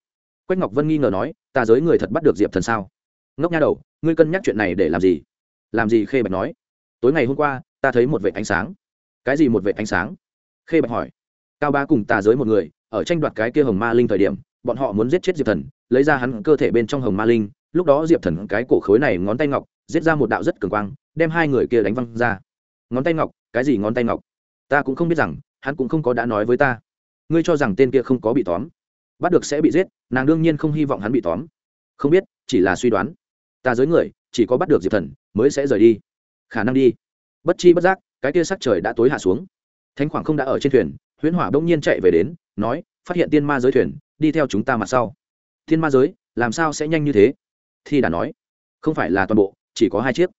Quách ngọc vân nghi ngờ nói, ta giới người thật bắt được diệp thần sao? Ngốc nha đầu, ngươi cân nhắc chuyện này để làm gì? Làm gì? Khê bạch nói. Tối ngày hôm qua, ta thấy một vệ ánh sáng. Cái gì một vệ ánh sáng? Khê bạch hỏi. Cao ba cùng tà giới một người, ở tranh đoạt cái kia hồng ma linh thời điểm, bọn họ muốn giết chết diệp thần, lấy ra hắn cơ thể bên trong hồng ma linh, lúc đó diệp thần cái cổ khối này ngón tay ngọc, giết ra một đạo rất cường quang, đem hai người kia đánh văng ra. Ngón tay ngọc? Cái gì ngón tay ngọc? Ta cũng không biết rằng, hắn cũng không có đã nói với ta ngươi cho rằng tên kia không có bị tóm. Bắt được sẽ bị giết, nàng đương nhiên không hy vọng hắn bị tóm. Không biết, chỉ là suy đoán. Ta giới người, chỉ có bắt được diệp thần, mới sẽ rời đi. Khả năng đi. Bất chi bất giác, cái kia sắc trời đã tối hạ xuống. Thánh khoảng không đã ở trên thuyền, huyễn hỏa đông nhiên chạy về đến, nói, phát hiện tiên ma giới thuyền, đi theo chúng ta mặt sau. Thiên ma giới, làm sao sẽ nhanh như thế? Thi đã nói. Không phải là toàn bộ, chỉ có hai chiếc.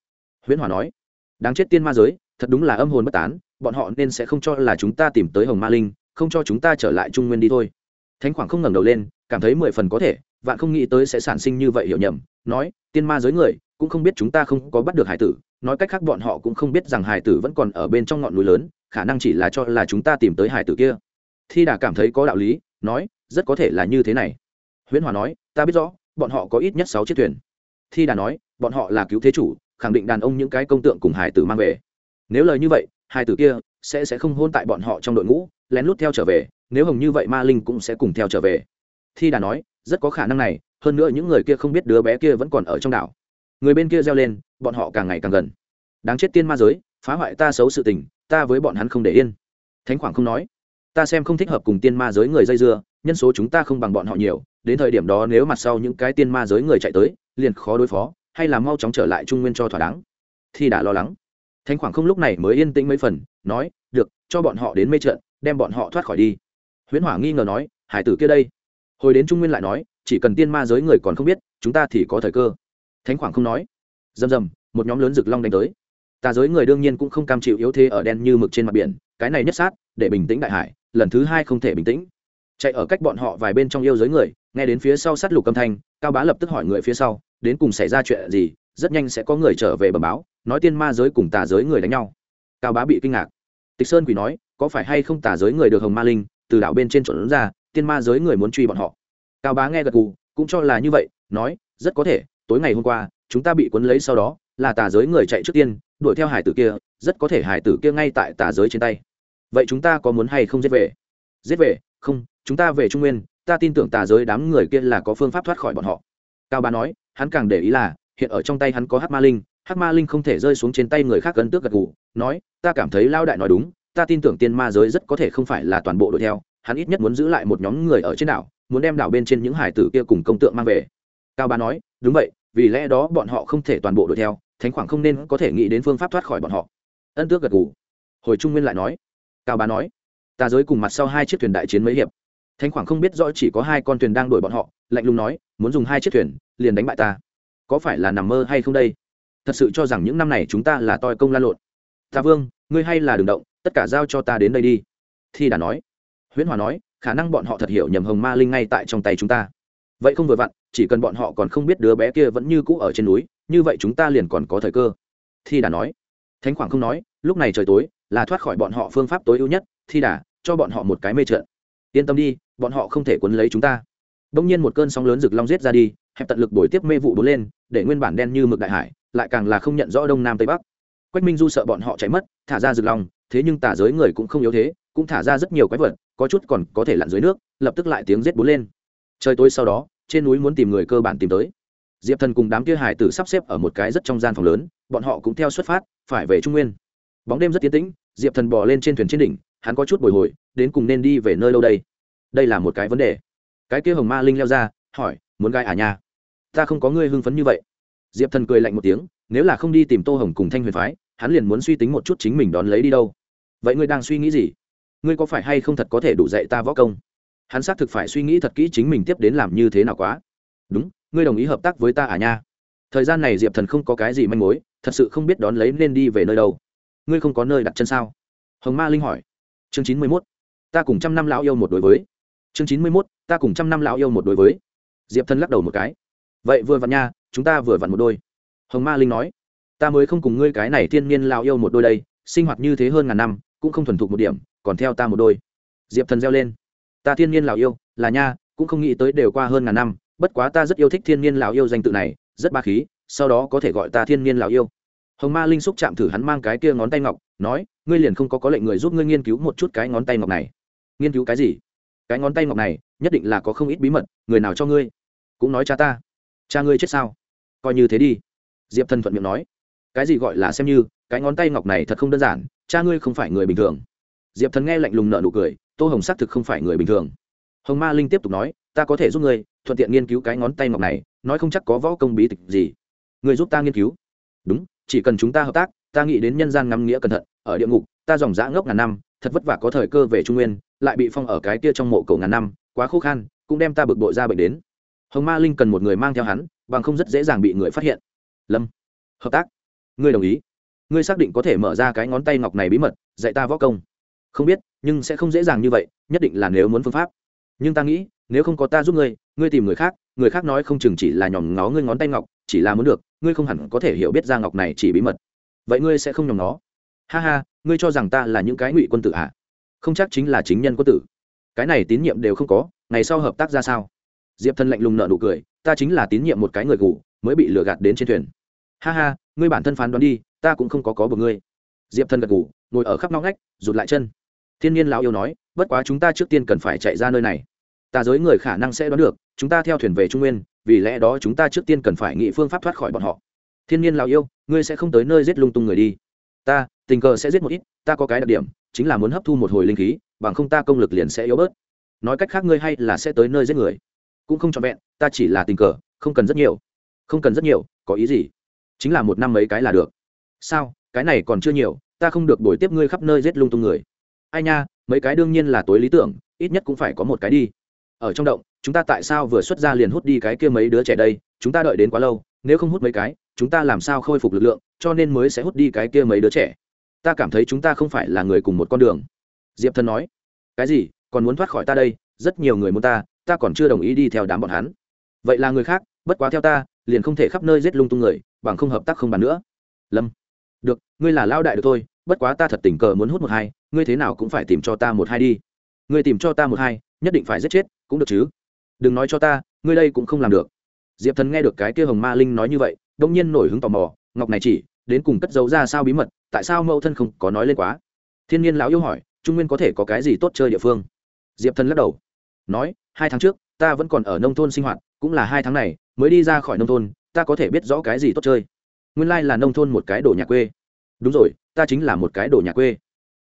Huyễn hỏa nói. Đáng chết tiên ma giới, thật đúng là âm hồn bất tán, bọn họ nên sẽ không cho là chúng ta tìm tới hồng ma linh không cho chúng ta trở lại trung nguyên đi thôi. Thánh khoảng không ngẩng đầu lên, cảm thấy mười phần có thể, vạn không nghĩ tới sẽ sản sinh như vậy hiểu nhầm, nói, tiên ma giới người, cũng không biết chúng ta không có bắt được hải tử. Nói cách khác, bọn họ cũng không biết rằng hải tử vẫn còn ở bên trong ngọn núi lớn, khả năng chỉ là cho là chúng ta tìm tới hải tử kia. Thi đà cảm thấy có đạo lý, nói, rất có thể là như thế này. Huyễn hòa nói, ta biết rõ, bọn họ có ít nhất sáu chiếc thuyền. Thi đà nói, bọn họ là cứu thế chủ, khẳng định đàn ông những cái công tượng cùng hải tử mang về. Nếu lời như vậy, hải tử kia sẽ sẽ không hôn tại bọn họ trong đội ngũ lén lút theo trở về, nếu hồng như vậy ma linh cũng sẽ cùng theo trở về. Thi đà nói, rất có khả năng này, hơn nữa những người kia không biết đứa bé kia vẫn còn ở trong đảo. Người bên kia reo lên, bọn họ càng ngày càng gần. Đáng chết tiên ma giới, phá hoại ta xấu sự tình, ta với bọn hắn không để yên. Thánh khoảng không nói, ta xem không thích hợp cùng tiên ma giới người dây dưa, nhân số chúng ta không bằng bọn họ nhiều, đến thời điểm đó nếu mặt sau những cái tiên ma giới người chạy tới, liền khó đối phó, hay là mau chóng trở lại trung nguyên cho thỏa đáng. Thi đã lo lắng. Thánh khoảng không lúc này mới yên tĩnh mấy phần, nói được, cho bọn họ đến mê trận, đem bọn họ thoát khỏi đi. Huyễn hỏa nghi ngờ nói, hải tử kia đây. Hồi đến trung nguyên lại nói, chỉ cần tiên ma giới người còn không biết, chúng ta thì có thời cơ. Thánh khoảng không nói. Rầm rầm, một nhóm lớn rực long đánh tới. Tà giới người đương nhiên cũng không cam chịu yếu thế ở đen như mực trên mặt biển, cái này nhất sát, để bình tĩnh đại hải, lần thứ hai không thể bình tĩnh. Chạy ở cách bọn họ vài bên trong yêu giới người, nghe đến phía sau sát lục âm thanh, cao bá lập tức hỏi người phía sau, đến cùng xảy ra chuyện gì? Rất nhanh sẽ có người trở về bờ báo, nói tiên ma giới cùng tà giới người đánh nhau. Cao bá bị kinh ngạc tịch sơn quỷ nói, có phải hay không tà giới người được hồng ma linh từ đảo bên trên trộn ra, tiên ma giới người muốn truy bọn họ? Cao bá nghe gật gù, cũng cho là như vậy, nói, rất có thể, tối ngày hôm qua, chúng ta bị cuốn lấy sau đó, là tà giới người chạy trước tiên, đuổi theo hải tử kia, rất có thể hải tử kia ngay tại tà giới trên tay. Vậy chúng ta có muốn hay không giết về? Giết về? Không, chúng ta về trung nguyên, ta tin tưởng tà giới đám người kia là có phương pháp thoát khỏi bọn họ. Cao bá nói, hắn càng để ý là, hiện ở trong tay hắn có hát ma linh Hắc ma linh không thể rơi xuống trên tay người khác gần tước gật gù, nói, ta cảm thấy lao đại nói đúng, ta tin tưởng tiên ma giới rất có thể không phải là toàn bộ đuổi theo, hắn ít nhất muốn giữ lại một nhóm người ở trên đảo, muốn đem đảo bên trên những hải tử kia cùng công tượng mang về. Cao bá nói, đúng vậy, vì lẽ đó bọn họ không thể toàn bộ đuổi theo, thánh khoảng không nên có thể nghĩ đến phương pháp thoát khỏi bọn họ. Ân tước gật gù. Hồi trung nguyên lại nói, cao bá nói, ta giới cùng mặt sau hai chiếc thuyền đại chiến mấy hiệp, thánh khoảng không biết rõ chỉ có hai con thuyền đang đuổi bọn họ, lạnh lùng nói, muốn dùng hai chiếc thuyền, liền đánh bại ta, có phải là nằm mơ hay không đây? Thật sự cho rằng những năm này chúng ta là toi công la lộn. Ta vương, ngươi hay là đừng động, tất cả giao cho ta đến đây đi. Thi đà nói. Huyễn hòa nói, khả năng bọn họ thật hiểu nhầm hồng ma linh ngay tại trong tay chúng ta. Vậy không vừa vặn, chỉ cần bọn họ còn không biết đứa bé kia vẫn như cũ ở trên núi, như vậy chúng ta liền còn có thời cơ. Thi đà nói. Thánh khoảng không nói, lúc này trời tối, là thoát khỏi bọn họ phương pháp tối ưu nhất. Thi đà, cho bọn họ một cái mê trận yên tâm đi, bọn họ không thể quấn lấy chúng ta. Đông nhiên một cơn sóng lớn rực long giết ra đi, hẹp tận lực bồi tiếp mê vụ bốn lên, để nguyên bản đen như mực đại hải lại càng là không nhận rõ đông nam tây bắc. Quách minh du sợ bọn họ chạy mất, thả ra rực lòng. thế nhưng tả giới người cũng không yếu thế, cũng thả ra rất nhiều quái vật, có chút còn có thể lặn dưới nước, lập tức lại tiếng giết bốn lên. Trời tối sau đó, trên núi muốn tìm người cơ bản tìm tới. Diệp thần cùng đám kia hải tử sắp xếp ở một cái rất trong gian phòng lớn, bọn họ cũng theo xuất phát, phải về trung nguyên. Bóng đêm rất tiến tĩnh, diệp thần bò lên trên thuyền trên đỉnh, hắn có chút bồi hồi, đến cùng nên đi về nơi lâu đây? Đây là một cái vấn đề. Cái kia hồng ma linh leo ra, hỏi, muốn gai à nha? Ta không có ngươi hưng phấn như vậy diệp thần cười lạnh một tiếng, nếu là không đi tìm tô hồng cùng thanh huyền phái, hắn liền muốn suy tính một chút chính mình đón lấy đi đâu. Vậy ngươi đang suy nghĩ gì? Ngươi có phải hay không thật có thể đủ dạy ta võ công? Hắn xác thực phải suy nghĩ thật kỹ chính mình tiếp đến làm như thế nào quá. Đúng, ngươi đồng ý hợp tác với ta à nha? Thời gian này diệp thần không có cái gì manh mối, thật sự không biết đón lấy nên đi về nơi đâu. Ngươi không có nơi đặt chân sao? Hồng ma linh hỏi. Chương chín mươi mốt. Ta cùng trăm năm lão yêu một đối với. Chương chín mươi mốt. Ta cùng trăm năm lão yêu một đối với. Diệp thần lắc đầu một cái. Vậy vừa vặn nha chúng ta vừa vặn một đôi. Hồng ma linh nói, ta mới không cùng ngươi cái này thiên nhiên lão yêu một đôi đây, sinh hoạt như thế hơn ngàn năm, cũng không thuần thục một điểm, còn theo ta một đôi. Diệp thần reo lên, ta thiên nhiên lão yêu, là nha, cũng không nghĩ tới đều qua hơn ngàn năm, bất quá ta rất yêu thích thiên nhiên lão yêu danh tự này, rất ba khí, sau đó có thể gọi ta thiên nhiên lão yêu. Hồng ma linh xúc chạm thử hắn mang cái kia ngón tay ngọc, nói, ngươi liền không có có lệnh người giúp ngươi nghiên cứu một chút cái ngón tay ngọc này. Nghiên cứu cái gì? Cái ngón tay ngọc này, nhất định là có không ít bí mật, người nào cho ngươi? Cũng nói cha ta. Cha ngươi chết sao? Coi như thế đi. Diệp thần thuận miệng nói. Cái gì gọi là xem như, cái ngón tay ngọc này thật không đơn giản, cha ngươi không phải người bình thường. Diệp thần nghe lạnh lùng nợ nụ cười, tô hồng xác thực không phải người bình thường. Hồng ma linh tiếp tục nói, ta có thể giúp ngươi, thuận tiện nghiên cứu cái ngón tay ngọc này, nói không chắc có võ công bí tịch gì. Người giúp ta nghiên cứu. Đúng, chỉ cần chúng ta hợp tác, ta nghĩ đến nhân gian ngắm nghĩa cẩn thận, ở địa ngục, ta dòng dã ngốc ngàn năm, thật vất vả có thời cơ về trung nguyên, lại bị phong ở cái kia trong mộ cầu ngàn năm, quá khô khan, cũng đem ta bực bội ra bệnh đến hồng ma linh cần một người mang theo hắn, bằng không rất dễ dàng bị người phát hiện. Lâm, hợp tác. Ngươi đồng ý. Ngươi xác định có thể mở ra cái ngón tay ngọc này bí mật, dạy ta võ công. Không biết, nhưng sẽ không dễ dàng như vậy, nhất định là nếu muốn phương pháp. Nhưng ta nghĩ, nếu không có ta giúp ngươi ngươi tìm người khác người khác nói không chừng chỉ là nhòm ngó ngươi ngón tay ngọc, chỉ là muốn được, ngươi không hẳn có thể hiểu biết ra ngọc này chỉ bí mật. Vậy ngươi sẽ không nhòm nó ha ha, ngươi cho rằng ta là những cái ngụy quân tử à? không chắc chính là chính nhân quân tử. Cái này tín nhiệm đều không có, ngày sau hợp tác ra sao? Diệp thân lạnh lùng nợ nụ cười, ta chính là tín nhiệm một cái người ngủ mới bị lừa gạt đến trên thuyền. Ha ha, ngươi bản thân phán đoán đi, ta cũng không có có bờ ngươi. Diệp thân gật ngủ ngồi ở khắp nóc ngách, rụt lại chân. Thiên nhiên lão yêu nói, bất quá chúng ta trước tiên cần phải chạy ra nơi này. Ta giới người khả năng sẽ đoán được, chúng ta theo thuyền về trung nguyên, vì lẽ đó chúng ta trước tiên cần phải nghĩ phương pháp thoát khỏi bọn họ. Thiên nhiên lão yêu, ngươi sẽ không tới nơi giết lung tung người đi. Ta, tình cờ sẽ giết một ít, ta có cái đặc điểm, chính là muốn hấp thu một hồi linh khí, bằng không ta công lực liền sẽ yếu bớt. Nói cách khác ngươi hay là sẽ tới nơi giết người cũng không trọn vẹn, ta chỉ là tình cờ, không cần rất nhiều. Không cần rất nhiều, có ý gì? Chính là một năm mấy cái là được. Sao? Cái này còn chưa nhiều, ta không được đổi tiếp ngươi khắp nơi giết lung tung người. Ai nha, mấy cái đương nhiên là tối lý tưởng, ít nhất cũng phải có một cái đi. Ở trong động, chúng ta tại sao vừa xuất ra liền hút đi cái kia mấy đứa trẻ đây? Chúng ta đợi đến quá lâu, nếu không hút mấy cái, chúng ta làm sao khôi phục lực lượng, cho nên mới sẽ hút đi cái kia mấy đứa trẻ. Ta cảm thấy chúng ta không phải là người cùng một con đường. Diệp thần nói, cái gì? Còn muốn thoát khỏi ta đây? Rất nhiều người muốn ta ta còn chưa đồng ý đi theo đám bọn hắn. Vậy là người khác, bất quá theo ta, liền không thể khắp nơi giết lung tung người, bằng không hợp tác không bàn nữa. Lâm. Được, ngươi là lao đại được thôi bất quá ta thật tình cờ muốn hút một hai, ngươi thế nào cũng phải tìm cho ta một hai đi. Ngươi tìm cho ta một hai, nhất định phải giết chết, cũng được chứ? Đừng nói cho ta, ngươi đây cũng không làm được. Diệp thần nghe được cái kia hồng ma linh nói như vậy, đông nhiên nổi hứng tò mò, ngọc này chỉ, đến cùng cất giấu ra sao bí mật, tại sao mẫu thân không có nói lên quá? Thiên nhiên lão yêu hỏi, trung nguyên có thể có cái gì tốt chơi địa phương? Diệp thần lắc đầu nói, hai tháng trước, ta vẫn còn ở nông thôn sinh hoạt, cũng là hai tháng này, mới đi ra khỏi nông thôn, ta có thể biết rõ cái gì tốt chơi. Nguyên lai là nông thôn một cái đồ nhà quê. Đúng rồi, ta chính là một cái đồ nhà quê.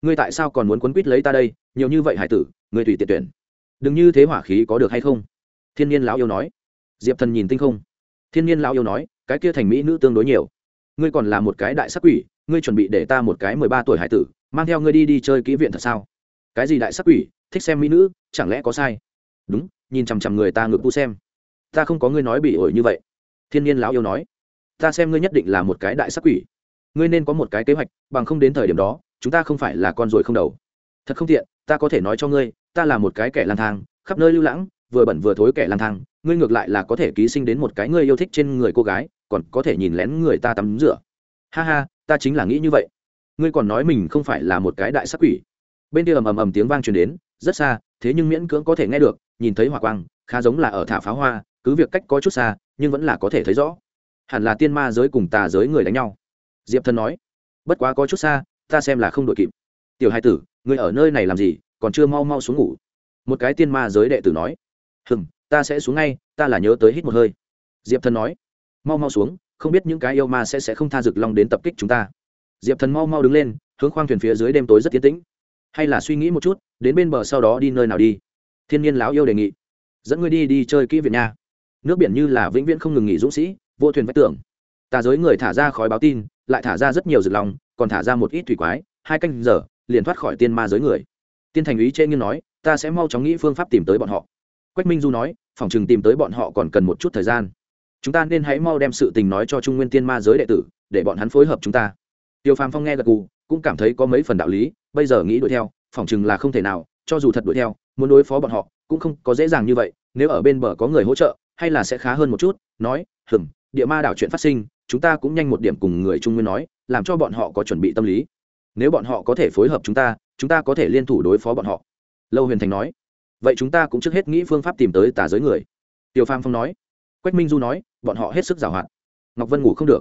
Ngươi tại sao còn muốn quấn quýt lấy ta đây? Nhiều như vậy hải tử, ngươi tùy tiện tuyển. Đừng như thế hỏa khí có được hay không? Thiên nhiên lão yêu nói. Diệp thần nhìn tinh không. Thiên nhiên lão yêu nói, cái kia thành mỹ nữ tương đối nhiều. Ngươi còn là một cái đại sắc quỷ, ngươi chuẩn bị để ta một cái mười ba tuổi hải tử, mang theo ngươi đi đi chơi kỹ viện thật sao? Cái gì đại sắc quỷ, thích xem mỹ nữ, chẳng lẽ có sai? Đúng, nhìn chằm chằm người ta ngược tu xem. Ta không có ngươi nói bị ổi như vậy. Thiên nhiên lão yêu nói. Ta xem ngươi nhất định là một cái đại sắc quỷ. Ngươi nên có một cái kế hoạch, bằng không đến thời điểm đó, chúng ta không phải là con ruồi không đầu. Thật không tiện, ta có thể nói cho ngươi, ta là một cái kẻ lang thang, khắp nơi lưu lãng, vừa bẩn vừa thối kẻ lang thang, ngươi ngược lại là có thể ký sinh đến một cái ngươi yêu thích trên người cô gái, còn có thể nhìn lén người ta tắm rửa. Ha ha, ta chính là nghĩ như vậy. Ngươi còn nói mình không phải là một cái đại sắc quỷ. Bên kia ầm ầm ầm tiếng vang truyền đến, rất xa, thế nhưng miễn cưỡng có thể nghe được nhìn thấy hỏa quang, khá giống là ở thả pháo hoa, cứ việc cách có chút xa, nhưng vẫn là có thể thấy rõ. Hẳn là tiên ma giới cùng tà giới người đánh nhau. Diệp thần nói, bất quá có chút xa, ta xem là không đội kịp. Tiểu hai tử người ở nơi này làm gì, còn chưa mau mau xuống ngủ? Một cái tiên ma giới đệ tử nói hừng ta sẽ xuống ngay, ta là nhớ tới hít một hơi. Diệp thần nói, mau mau xuống, không biết những cái yêu ma sẽ sẽ không tha rực long đến tập kích chúng ta. Diệp thần mau mau đứng lên, hướng khoang thuyền phía dưới đêm tối rất tiến tĩnh. Hay là suy nghĩ một chút, đến bên bờ sau đó đi nơi nào đi thiên nhiên lão yêu đề nghị, dẫn ngươi đi đi chơi kỹ việt nha. Nước biển như là vĩnh viễn không ngừng nghỉ dũng sĩ, vô thuyền vách tường. Tà giới người thả ra khói báo tin, lại thả ra rất nhiều rực lòng, còn thả ra một ít thủy quái, hai canh giờ, liền thoát khỏi tiên ma giới người. Tiên thành úy chê nghiêng nói, ta sẽ mau chóng nghĩ phương pháp tìm tới bọn họ. Quách minh du nói, phòng chừng tìm tới bọn họ còn cần một chút thời gian. Chúng ta nên hãy mau đem sự tình nói cho trung nguyên tiên ma giới đệ tử, để bọn hắn phối hợp chúng ta. Tiêu phàm phong nghe gật gù, cũng cảm thấy có mấy phần đạo lý, bây giờ nghĩ đuổi theo, phòng chừng là không thể nào, cho dù thật đuổi theo muốn đối phó bọn họ, cũng không có dễ dàng như vậy, nếu ở bên bờ có người hỗ trợ, hay là sẽ khá hơn một chút, nói hừng địa ma đảo chuyện phát sinh, chúng ta cũng nhanh một điểm cùng người trung nguyên nói, làm cho bọn họ có chuẩn bị tâm lý. Nếu bọn họ có thể phối hợp chúng ta chúng ta có thể liên thủ đối phó bọn họ. Lâu huyền thành nói. Vậy chúng ta cũng trước hết nghĩ phương pháp tìm tới tà giới người. Tiêu pham phong nói. Quách minh du nói, bọn họ hết sức giàu hạn. Ngọc vân ngủ không được.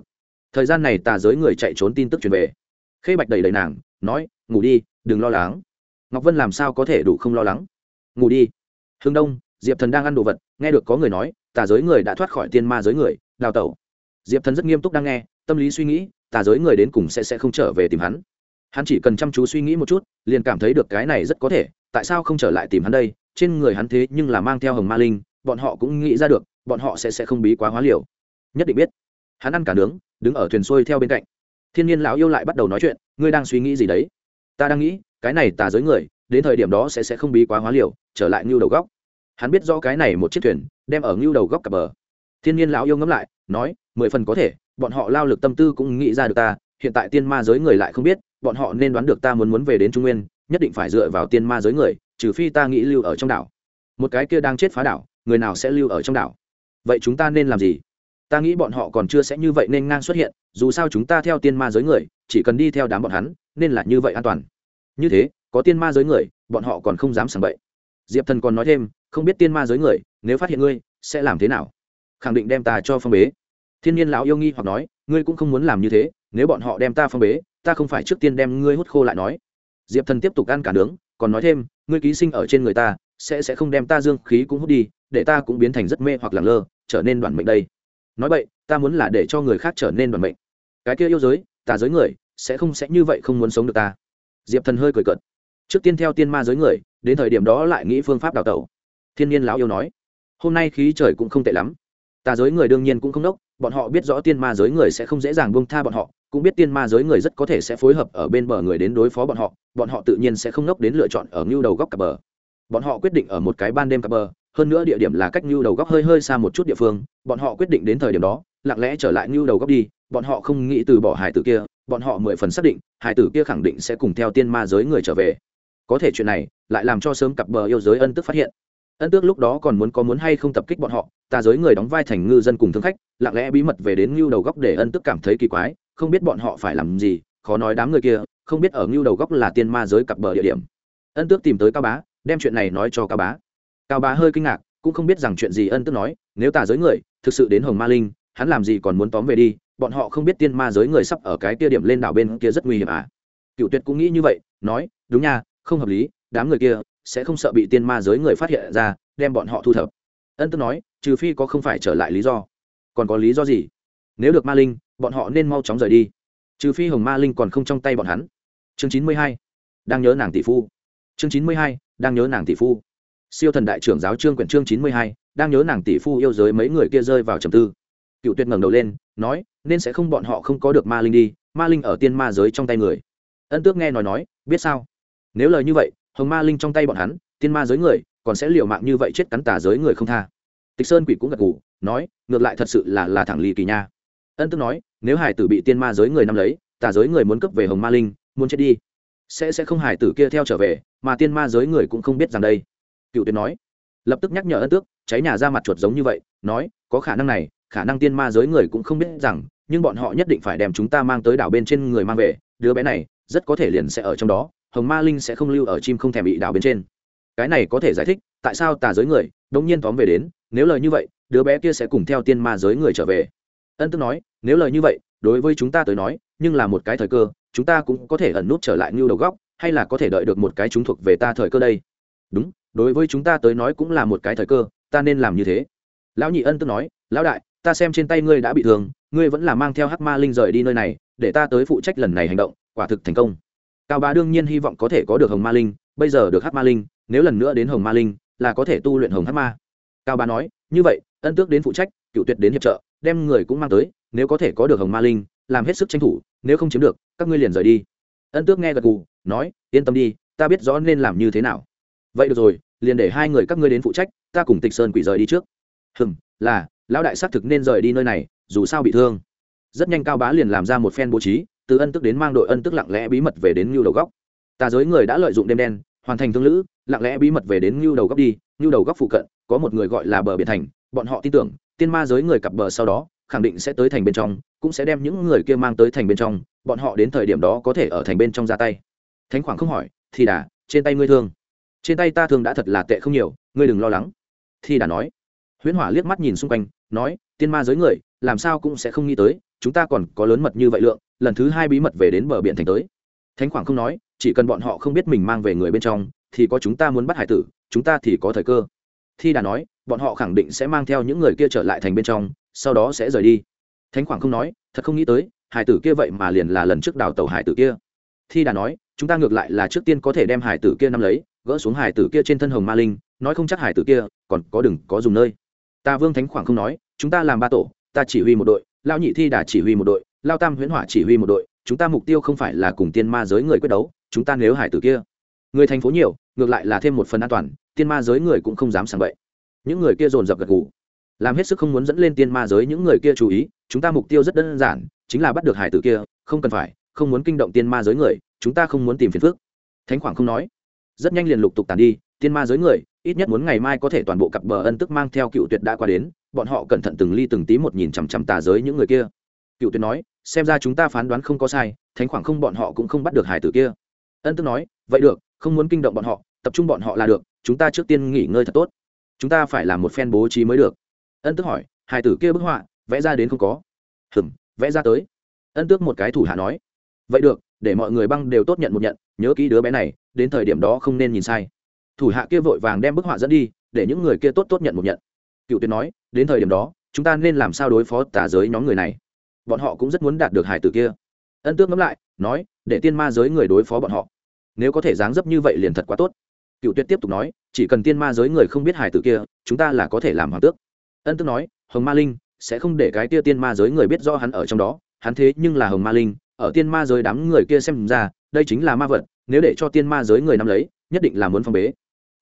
Thời gian này tà giới người chạy trốn tin tức truyền về. Khê bạch đầy đầy nàng, nói, ngủ đi, đừng lo lắng. Ngọc vân làm sao có thể đủ không lo lắng? Ngủ đi. Hương đông, diệp thần đang ăn đồ vật, nghe được có người nói, tà giới người đã thoát khỏi tiên ma giới người, đào tẩu. Diệp thần rất nghiêm túc đang nghe, tâm lý suy nghĩ, tà giới người đến cùng sẽ sẽ không trở về tìm hắn. Hắn chỉ cần chăm chú suy nghĩ một chút, liền cảm thấy được cái này rất có thể, tại sao không trở lại tìm hắn đây? Trên người hắn thế nhưng là mang theo hồng ma linh, bọn họ cũng nghĩ ra được, bọn họ sẽ sẽ không bí quá hóa liều. Nhất định biết. Hắn ăn cả nướng, đứng ở thuyền xuôi theo bên cạnh. Thiên nhiên lão yêu lại bắt đầu nói chuyện, ngươi đang suy nghĩ gì đấy? Ta đang nghĩ, cái này tà giới người đến thời điểm đó sẽ sẽ không bí quá hóa liều, trở lại ngưu đầu góc. Hắn biết do cái này một chiếc thuyền đem ở ngưu đầu góc cặp bờ. Thiên nhiên lão yêu ngẫm lại, nói, mười phần có thể, bọn họ lao lực tâm tư cũng nghĩ ra được ta, hiện tại tiên ma giới người lại không biết, bọn họ nên đoán được ta muốn muốn về đến trung nguyên, nhất định phải dựa vào tiên ma giới người, trừ phi ta nghĩ lưu ở trong đảo. Một cái kia đang chết phá đảo, người nào sẽ lưu ở trong đảo? Vậy chúng ta nên làm gì? Ta nghĩ bọn họ còn chưa sẽ như vậy nên ngang xuất hiện, dù sao chúng ta theo tiên ma giới người, chỉ cần đi theo đám bọn hắn, nên là như vậy an toàn. Như thế có tiên ma giới người, bọn họ còn không dám sảng bậy. Diệp thần còn nói thêm, không biết tiên ma giới người, nếu phát hiện ngươi, sẽ làm thế nào? Khẳng định đem ta cho phong bế. Thiên nhiên lão yêu nghi hoặc nói, ngươi cũng không muốn làm như thế, nếu bọn họ đem ta phong bế, ta không phải trước tiên đem ngươi hút khô lại nói. Diệp thần tiếp tục ăn cả nướng, còn nói thêm, ngươi ký sinh ở trên người ta, sẽ sẽ không đem ta dương khí cũng hút đi, để ta cũng biến thành rất mê hoặc lẳng lơ, trở nên đoàn mệnh đây. Nói vậy, ta muốn là để cho người khác trở nên đoàn mệnh. Cái kia yêu giới, tà giới người, sẽ không sẽ như vậy không muốn sống được ta. Diệp thần hơi cười cợt trước tiên theo tiên ma giới người, đến thời điểm đó lại nghĩ phương pháp đào tẩu. Thiên nhiên lão yêu nói, hôm nay khí trời cũng không tệ lắm. Tà giới người đương nhiên cũng không đốc, bọn họ biết rõ tiên ma giới người sẽ không dễ dàng buông tha bọn họ, cũng biết tiên ma giới người rất có thể sẽ phối hợp ở bên bờ người đến đối phó bọn họ bọn họ tự nhiên sẽ không nốc đến lựa chọn ở ngưu đầu góc cặp bờ. Bọn họ quyết định ở một cái ban đêm cặp bờ, hơn nữa địa điểm là cách ngưu đầu góc hơi hơi xa một chút địa phương, bọn họ quyết định đến thời điểm đó, lặng lẽ trở lại ngưu đầu góc đi, bọn họ không nghĩ từ bỏ hải tử kia, bọn họ mười phần xác định, hải tử kia khẳng định sẽ cùng theo tiên ma giới người trở về có thể chuyện này lại làm cho sớm cặp bờ yêu giới ân tức phát hiện. Ân tước lúc đó còn muốn có muốn hay không tập kích bọn họ, ta giới người đóng vai thành ngư dân cùng thương khách, lặng lẽ bí mật về đến ngưu đầu góc để ân tước cảm thấy kỳ quái, không biết bọn họ phải làm gì, khó nói đám người kia, không biết ở ngưu đầu góc là tiên ma giới cặp bờ địa điểm. Ân tước tìm tới cao bá, đem chuyện này nói cho cao bá. Cao bá hơi kinh ngạc, cũng không biết rằng chuyện gì ân tước nói, nếu tà giới người, thực sự đến hồng ma linh, hắn làm gì còn muốn tóm về đi, bọn họ không biết tiên ma giới người sắp ở cái kia điểm lên đảo bên kia rất nguy hiểm à. Cựu tuyệt cũng nghĩ như vậy, nói, đúng nha không hợp lý, đám người kia sẽ không sợ bị tiên ma giới người phát hiện ra, đem bọn họ thu thập. Ân tức nói, trừ phi có không phải trở lại lý do. Còn có lý do gì? Nếu được ma linh, bọn họ nên mau chóng rời đi. Trừ phi hồng ma linh còn không trong tay bọn hắn. Chương chín mươi hai, đang nhớ nàng tỷ phu. Chương chín mươi hai, đang nhớ nàng tỷ phu. Siêu thần đại trưởng giáo trương quyển chương chín mươi hai, đang nhớ nàng tỷ phu yêu giới mấy người kia rơi vào trầm tư. Cựu tuyệt ngẩng đầu lên, nói, nên sẽ không bọn họ không có được ma linh đi, ma linh ở tiên ma giới trong tay người. Ân tước nghe nói nói, biết sao? Nếu lời như vậy, hồng ma linh trong tay bọn hắn, tiên ma giới người, còn sẽ liều mạng như vậy chết cắn tà giới người không tha. Tịch sơn quỷ cũng gật gù, nói, ngược lại thật sự là là thẳng lì kỳ nha. Ân tức nói, nếu hải tử bị tiên ma giới người nắm lấy, tà giới người muốn cấp về hồng ma linh, muốn chết đi, sẽ sẽ không hải tử kia theo trở về, mà tiên ma giới người cũng không biết rằng đây. Cựu tuyệt nói, lập tức nhắc nhở ân tước, cháy nhà ra mặt chuột giống như vậy, nói, có khả năng này, khả năng tiên ma giới người cũng không biết rằng, nhưng bọn họ nhất định phải đem chúng ta mang tới đảo bên trên người mang về, đứa bé này rất có thể liền sẽ ở trong đó hồng ma linh sẽ không lưu ở chim không thèm bị đảo bên trên. Cái này có thể giải thích tại sao tà giới người đông nhiên tóm về đến, nếu lời như vậy, đứa bé kia sẽ cùng theo tiên ma giới người trở về. Ân tức nói, nếu lời như vậy, đối với chúng ta tới nói, nhưng là một cái thời cơ, chúng ta cũng có thể ẩn nút trở lại ngưu đầu góc, hay là có thể đợi được một cái chúng thuộc về ta thời cơ đây? Đúng, đối với chúng ta tới nói cũng là một cái thời cơ, ta nên làm như thế. Lão nhị ân tức nói, lão đại, ta xem trên tay ngươi đã bị thương, ngươi vẫn là mang theo hắc ma linh rời đi nơi này, để ta tới phụ trách lần này hành động, quả thực thành công cao bá đương nhiên hy vọng có thể có được hồng ma linh, bây giờ được hắc ma linh, nếu lần nữa đến hồng ma linh, là có thể tu luyện hồng hắc ma. Cao bá nói, như vậy, ân tước đến phụ trách, cựu tuyệt đến hiệp trợ, đem người cũng mang tới, nếu có thể có được hồng ma linh, làm hết sức tranh thủ, nếu không chiếm được, các ngươi liền rời đi. Ân tước nghe gật gù, nói, yên tâm đi, ta biết rõ nên làm như thế nào. Vậy được rồi, liền để hai người các ngươi đến phụ trách, ta cùng tịch sơn quỷ rời đi trước. Hừm, là, lão đại xác thực nên rời đi nơi này, dù sao bị thương. Rất nhanh cao bá liền làm ra một phen bố trí từ ân tức đến mang đội ân tức lặng lẽ bí mật về đến ngưu đầu góc. Tà giới người đã lợi dụng đêm đen, hoàn thành thương lữ, lặng lẽ bí mật về đến ngưu đầu góc đi, ngưu đầu góc phụ cận, có một người gọi là bờ biển thành, bọn họ tin tưởng, tiên ma giới người cặp bờ sau đó, khẳng định sẽ tới thành bên trong, cũng sẽ đem những người kia mang tới thành bên trong, bọn họ đến thời điểm đó có thể ở thành bên trong ra tay. Thánh khoảng không hỏi thì đà, trên tay ngươi thương? Trên tay ta thương đã thật là tệ không nhiều, ngươi đừng lo lắng. Thì đà nói. Huyễn hỏa liếc mắt nhìn xung quanh, nói, tiên ma giới người, làm sao cũng sẽ không nghĩ tới, chúng ta còn có lớn mật như vậy lượng lần thứ hai bí mật về đến bờ biển thành tới. Thánh khoảng không nói, chỉ cần bọn họ không biết mình mang về người bên trong, thì có chúng ta muốn bắt hải tử, chúng ta thì có thời cơ. Thi đà nói, bọn họ khẳng định sẽ mang theo những người kia trở lại thành bên trong, sau đó sẽ rời đi. Thánh khoảng không nói, thật không nghĩ tới, hải tử kia vậy mà liền là lần trước đào tàu hải tử kia. Thi đà nói, chúng ta ngược lại là trước tiên có thể đem hải tử kia nắm lấy, gỡ xuống hải tử kia trên thân hồng ma linh, nói không chắc hải tử kia còn có đừng có dùng nơi. Ta vương thánh khoảng không nói, chúng ta làm ba tổ, ta chỉ huy một đội lao nhị thi đà chỉ huy một đội lao tam huyễn hỏa chỉ huy một đội, chúng ta mục tiêu không phải là cùng tiên ma giới người quyết đấu, chúng ta nếu hải tử kia. Người thành phố nhiều, ngược lại là thêm một phần an toàn, tiên ma giới người cũng không dám sàng bậy. Những người kia dồn dập gật gù. Làm hết sức không muốn dẫn lên tiên ma giới những người kia chú ý, chúng ta mục tiêu rất đơn giản, chính là bắt được hải tử kia, không cần phải, không muốn kinh động tiên ma giới người, chúng ta không muốn tìm phiền phức. Thánh khoảng không nói. Rất nhanh liền lục tục tàn đi, tiên ma giới người, ít nhất muốn ngày mai có thể toàn bộ cặp bờ ân tức mang theo cựu tuyệt đã qua đến, bọn họ cẩn thận từng ly từng tí một nhìn chằm chằm tà giới những người kia cựu tuyệt nói, xem ra chúng ta phán đoán không có sai, thánh khoảng không bọn họ cũng không bắt được hải tử kia. Ân tức nói, vậy được, không muốn kinh động bọn họ, tập trung bọn họ là được, chúng ta trước tiên nghỉ ngơi thật tốt. Chúng ta phải làm một phen bố trí mới được. Ân tức hỏi, hải tử kia bức họa, vẽ ra đến không có? Hừm, vẽ ra tới. Ân tước một cái thủ hạ nói, vậy được, để mọi người băng đều tốt nhận một nhận, nhớ kỹ đứa bé này, đến thời điểm đó không nên nhìn sai. Thủ hạ kia vội vàng đem bức họa dẫn đi, để những người kia tốt tốt nhận một nhận. Cựu tuyệt nói, đến thời điểm đó, chúng ta nên làm sao đối phó tả giới nhóm người này? Bọn họ cũng rất muốn đạt được hải tử kia. Ân tước ngẫm lại, nói, để tiên ma giới người đối phó bọn họ. Nếu có thể dáng dấp như vậy liền thật quá tốt. Cựu Tuyết tiếp tục nói, chỉ cần tiên ma giới người không biết hải tử kia, chúng ta là có thể làm hoàng tước. Ân tước nói, hồng ma linh, sẽ không để cái kia tiên ma giới người biết do hắn ở trong đó. Hắn thế nhưng là hồng ma linh, ở tiên ma giới đám người kia xem ra, đây chính là ma vật, nếu để cho tiên ma giới người nắm lấy, nhất định là muốn phong bế.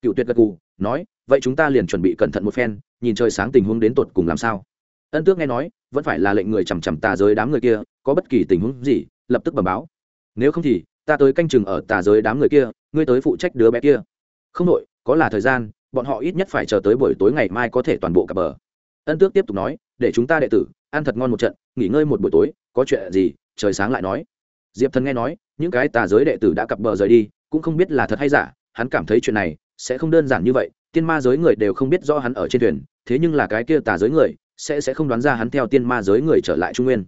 Cựu tuyệt gật cù nói, vậy chúng ta liền chuẩn bị cẩn thận một phen, nhìn trời sáng tình huống đến tột cùng làm sao ân tước nghe nói, vẫn phải là lệnh người chằm chằm tà giới đám người kia, có bất kỳ tình huống gì, lập tức bẩm báo. Nếu không thì, ta tới canh chừng ở tà giới đám người kia, ngươi tới phụ trách đứa bé kia. Không đội có là thời gian, bọn họ ít nhất phải chờ tới buổi tối ngày mai có thể toàn bộ cặp bờ. Ân tước tiếp tục nói, để chúng ta đệ tử, ăn thật ngon một trận, nghỉ ngơi một buổi tối, có chuyện gì, trời sáng lại nói. Diệp thần nghe nói, những cái tà giới đệ tử đã cặp bờ rời đi, cũng không biết là thật hay giả, hắn cảm thấy chuyện này sẽ không đơn giản như vậy, tiên ma giới người đều không biết rõ hắn ở trên thuyền, thế nhưng là cái kia tà giới người sẽ sẽ không đoán ra hắn theo tiên ma giới người trở lại trung nguyên.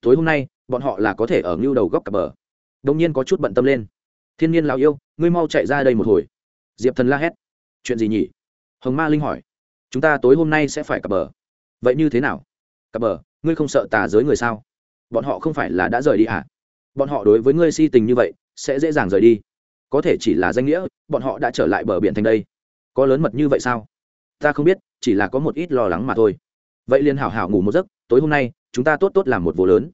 Tối hôm nay, bọn họ là có thể ở ngưu đầu góc cặp bờ. Đông nhiên có chút bận tâm lên. Thiên nhiên lão yêu, ngươi mau chạy ra đây một hồi. Diệp thần la hét. Chuyện gì nhỉ? Hồng ma linh hỏi. Chúng ta tối hôm nay sẽ phải cặp bờ. Vậy như thế nào? Cặp bờ, ngươi không sợ tà giới người sao? Bọn họ không phải là đã rời đi à? Bọn họ đối với ngươi si tình như vậy, sẽ dễ dàng rời đi. Có thể chỉ là danh nghĩa, bọn họ đã trở lại bờ biển thành đây. Có lớn mật như vậy sao? Ta không biết, chỉ là có một ít lo lắng mà thôi vậy liền hảo hảo ngủ một giấc, tối hôm nay, chúng ta tốt tốt làm một vô lớn.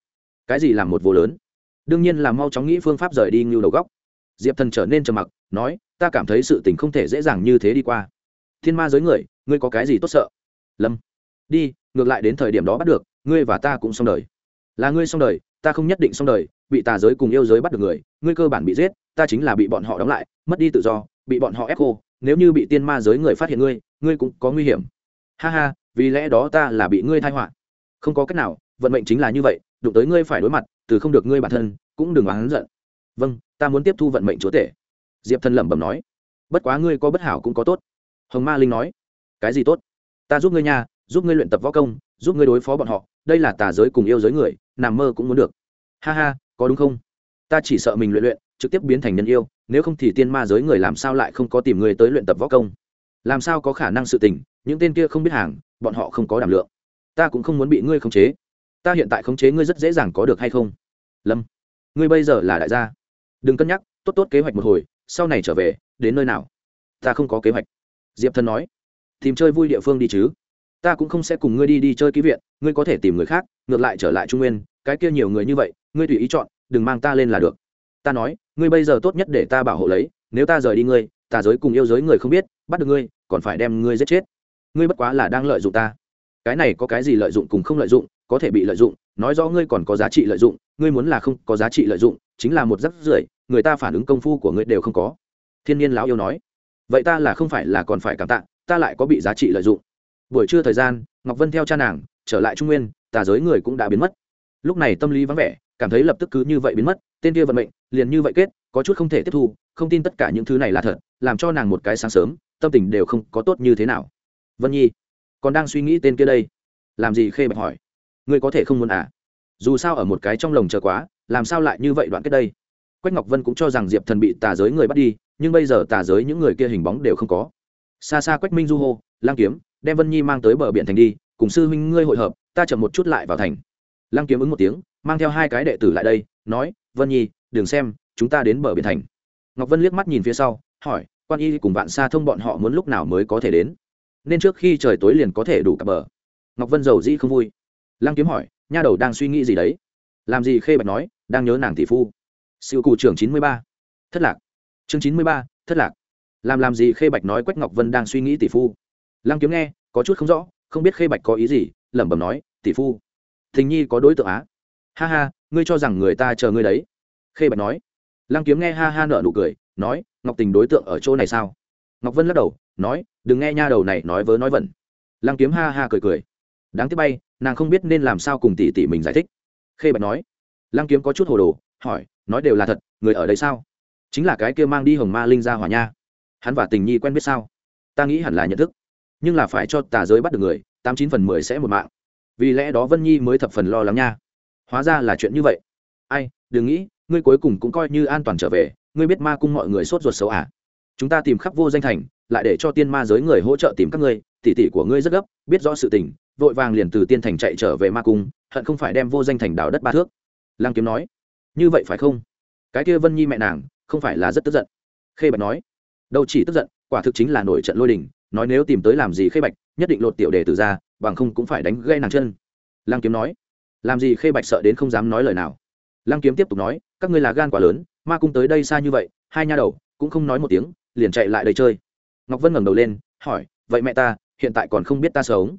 Cái gì làm một vô lớn? Đương nhiên là mau chóng nghĩ phương pháp rời đi ngưu đầu góc. Diệp thần trở nên trầm mặc, nói, ta cảm thấy sự tình không thể dễ dàng như thế đi qua. Thiên ma giới người, ngươi có cái gì tốt sợ? Lâm, đi, ngược lại đến thời điểm đó bắt được, ngươi và ta cũng xong đời. Là ngươi xong đời, ta không nhất định xong đời, bị tà giới cùng yêu giới bắt được người, ngươi cơ bản bị giết, ta chính là bị bọn họ đóng lại, mất đi tự do, bị bọn họ ép khô, nếu như bị tiên ma giới người phát hiện ngươi ngươi cũng có nguy hiểm. Ha ha vì lẽ đó ta là bị ngươi thai họa. Không có cách nào, vận mệnh chính là như vậy, đụng tới ngươi phải đối mặt, từ không được ngươi bản thân, cũng đừng oán giận. Vâng ta muốn tiếp thu vận mệnh chúa tể. Diệp thần lẩm bẩm nói. Bất quá ngươi có bất hảo cũng có tốt. Hồng ma linh nói. Cái gì tốt? Ta giúp ngươi nha, giúp ngươi luyện tập võ công, giúp ngươi đối phó bọn họ, đây là tà giới cùng yêu giới người, nằm mơ cũng muốn được. Ha ha, có đúng không? Ta chỉ sợ mình luyện luyện, trực tiếp biến thành nhân yêu, nếu không thì tiên ma giới người làm sao lại không có tìm người tới luyện tập võ công? Làm sao có khả năng sự tình những tên kia không biết hàng, bọn họ không có đảm lượng. Ta cũng không muốn bị ngươi khống chế. Ta hiện tại khống chế ngươi rất dễ dàng có được hay không? Lâm, ngươi bây giờ là đại gia. Đừng cân nhắc, tốt tốt kế hoạch một hồi, sau này trở về, đến nơi nào? Ta không có kế hoạch. Diệp thần nói, tìm chơi vui địa phương đi chứ. Ta cũng không sẽ cùng ngươi đi đi chơi ký viện, ngươi có thể tìm người khác, ngược lại trở lại trung nguyên, cái kia nhiều người như vậy, ngươi tùy ý chọn, đừng mang ta lên là được. Ta nói, ngươi bây giờ tốt nhất để ta bảo hộ lấy, nếu ta rời đi ngươi tà giới cùng yêu giới người không biết, bắt được ngươi, còn phải đem ngươi giết chết ngươi bất quá là đang lợi dụng ta. Cái này có cái gì lợi dụng cùng không lợi dụng, có thể bị lợi dụng, nói rõ ngươi còn có giá trị lợi dụng, ngươi muốn là không có giá trị lợi dụng, chính là một rắc rưởi, người ta phản ứng công phu của ngươi đều không có. Thiên nhiên lão yêu nói. Vậy ta là không phải là còn phải cảm tạ, ta lại có bị giá trị lợi dụng. Buổi trưa thời gian, ngọc vân theo cha nàng, trở lại trung nguyên, tà giới người cũng đã biến mất. Lúc này tâm lý vắng vẻ, cảm thấy lập tức cứ như vậy biến mất, tên kia vận mệnh, liền như vậy kết, có chút không thể tiếp thu, không tin tất cả những thứ này là thật, làm cho nàng một cái sáng sớm, tâm tình đều không có tốt như thế nào vân nhi, còn đang suy nghĩ tên kia đây. Làm gì khê bạch hỏi? Ngươi có thể không muốn à? Dù sao ở một cái trong lồng chờ quá, làm sao lại như vậy đoạn kết đây? Quách ngọc vân cũng cho rằng diệp thần bị tà giới người bắt đi, nhưng bây giờ tà giới những người kia hình bóng đều không có. Xa xa quách minh du hô lang kiếm, đem vân nhi mang tới bờ biển thành đi, cùng sư huynh ngươi hội hợp, ta chậm một chút lại vào thành. Lang kiếm ứng một tiếng, mang theo hai cái đệ tử lại đây, nói, vân nhi, đừng xem, chúng ta đến bờ biển thành. Ngọc vân liếc mắt nhìn phía sau, hỏi, quan y cùng vạn xa thông bọn họ muốn lúc nào mới có thể đến? Nên trước khi trời tối liền có thể đủ cặp bờ. Ngọc vân giàu dĩ không vui. Lăng kiếm hỏi, nha đầu đang suy nghĩ gì đấy? Làm gì khê bạch nói, đang nhớ nàng tỷ phu. Siêu cụ trưởng chín mươi ba. Thất lạc. Chương chín mươi ba, thất lạc. Làm làm gì khê bạch nói quách ngọc vân đang suy nghĩ tỷ phu. Lăng kiếm nghe, có chút không rõ, không biết khê bạch có ý gì, lẩm bẩm nói, tỷ phu. Thình nhi có đối tượng á. Ha ha, ngươi cho rằng người ta chờ ngươi đấy. Khê bạch nói. Lăng kiếm nghe ha ha nợ nụ cười, nói, ngọc tình đối tượng ở chỗ này sao? Ngọc vân lắc đầu, nói, đừng nghe nha đầu này nói vớ nói vẩn. Lăng kiếm ha ha cười cười. Đáng tiếc bay, nàng không biết nên làm sao cùng tỷ tỷ mình giải thích. Khê bạch nói. Lăng kiếm có chút hồ đồ, hỏi, nói đều là thật, người ở đây sao? Chính là cái kia mang đi hồng ma linh ra hỏa nha. Hắn và tình nhi quen biết sao? Ta nghĩ hẳn là nhận thức. Nhưng là phải cho tà giới bắt được người, tám chín phần mười sẽ một mạng. Vì lẽ đó vân nhi mới thập phần lo lắng nha. Hóa ra là chuyện như vậy. Ai, đừng nghĩ, ngươi cuối cùng cũng coi như an toàn trở về. Ngươi biết ma cung mọi người sốt ruột xấu à? Chúng ta tìm khắp vô danh thành, lại để cho tiên ma giới người hỗ trợ tìm các ngươi, tỷ tỷ của ngươi rất gấp, biết rõ sự tình, vội vàng liền từ tiên thành chạy trở về ma cung, hận không phải đem vô danh thành đào đất ba thước. Lăng kiếm nói. Như vậy phải không? Cái kia vân nhi mẹ nàng, không phải là rất tức giận. Khê bạch nói. Đâu chỉ tức giận, quả thực chính là nổi trận lôi đình, nói nếu tìm tới làm gì khê bạch, nhất định lột tiểu đề từ ra, bằng không cũng phải đánh gây nàng chân. Lăng kiếm nói. Làm gì khê bạch sợ đến không dám nói lời nào. Lăng kiếm tiếp tục nói. Các ngươi là gan quá lớn, ma cung tới đây xa như vậy, hai nha đầu cũng không nói một tiếng liền chạy lại đây chơi. Ngọc vân ngẩng đầu lên, hỏi, vậy mẹ ta, hiện tại còn không biết ta sống?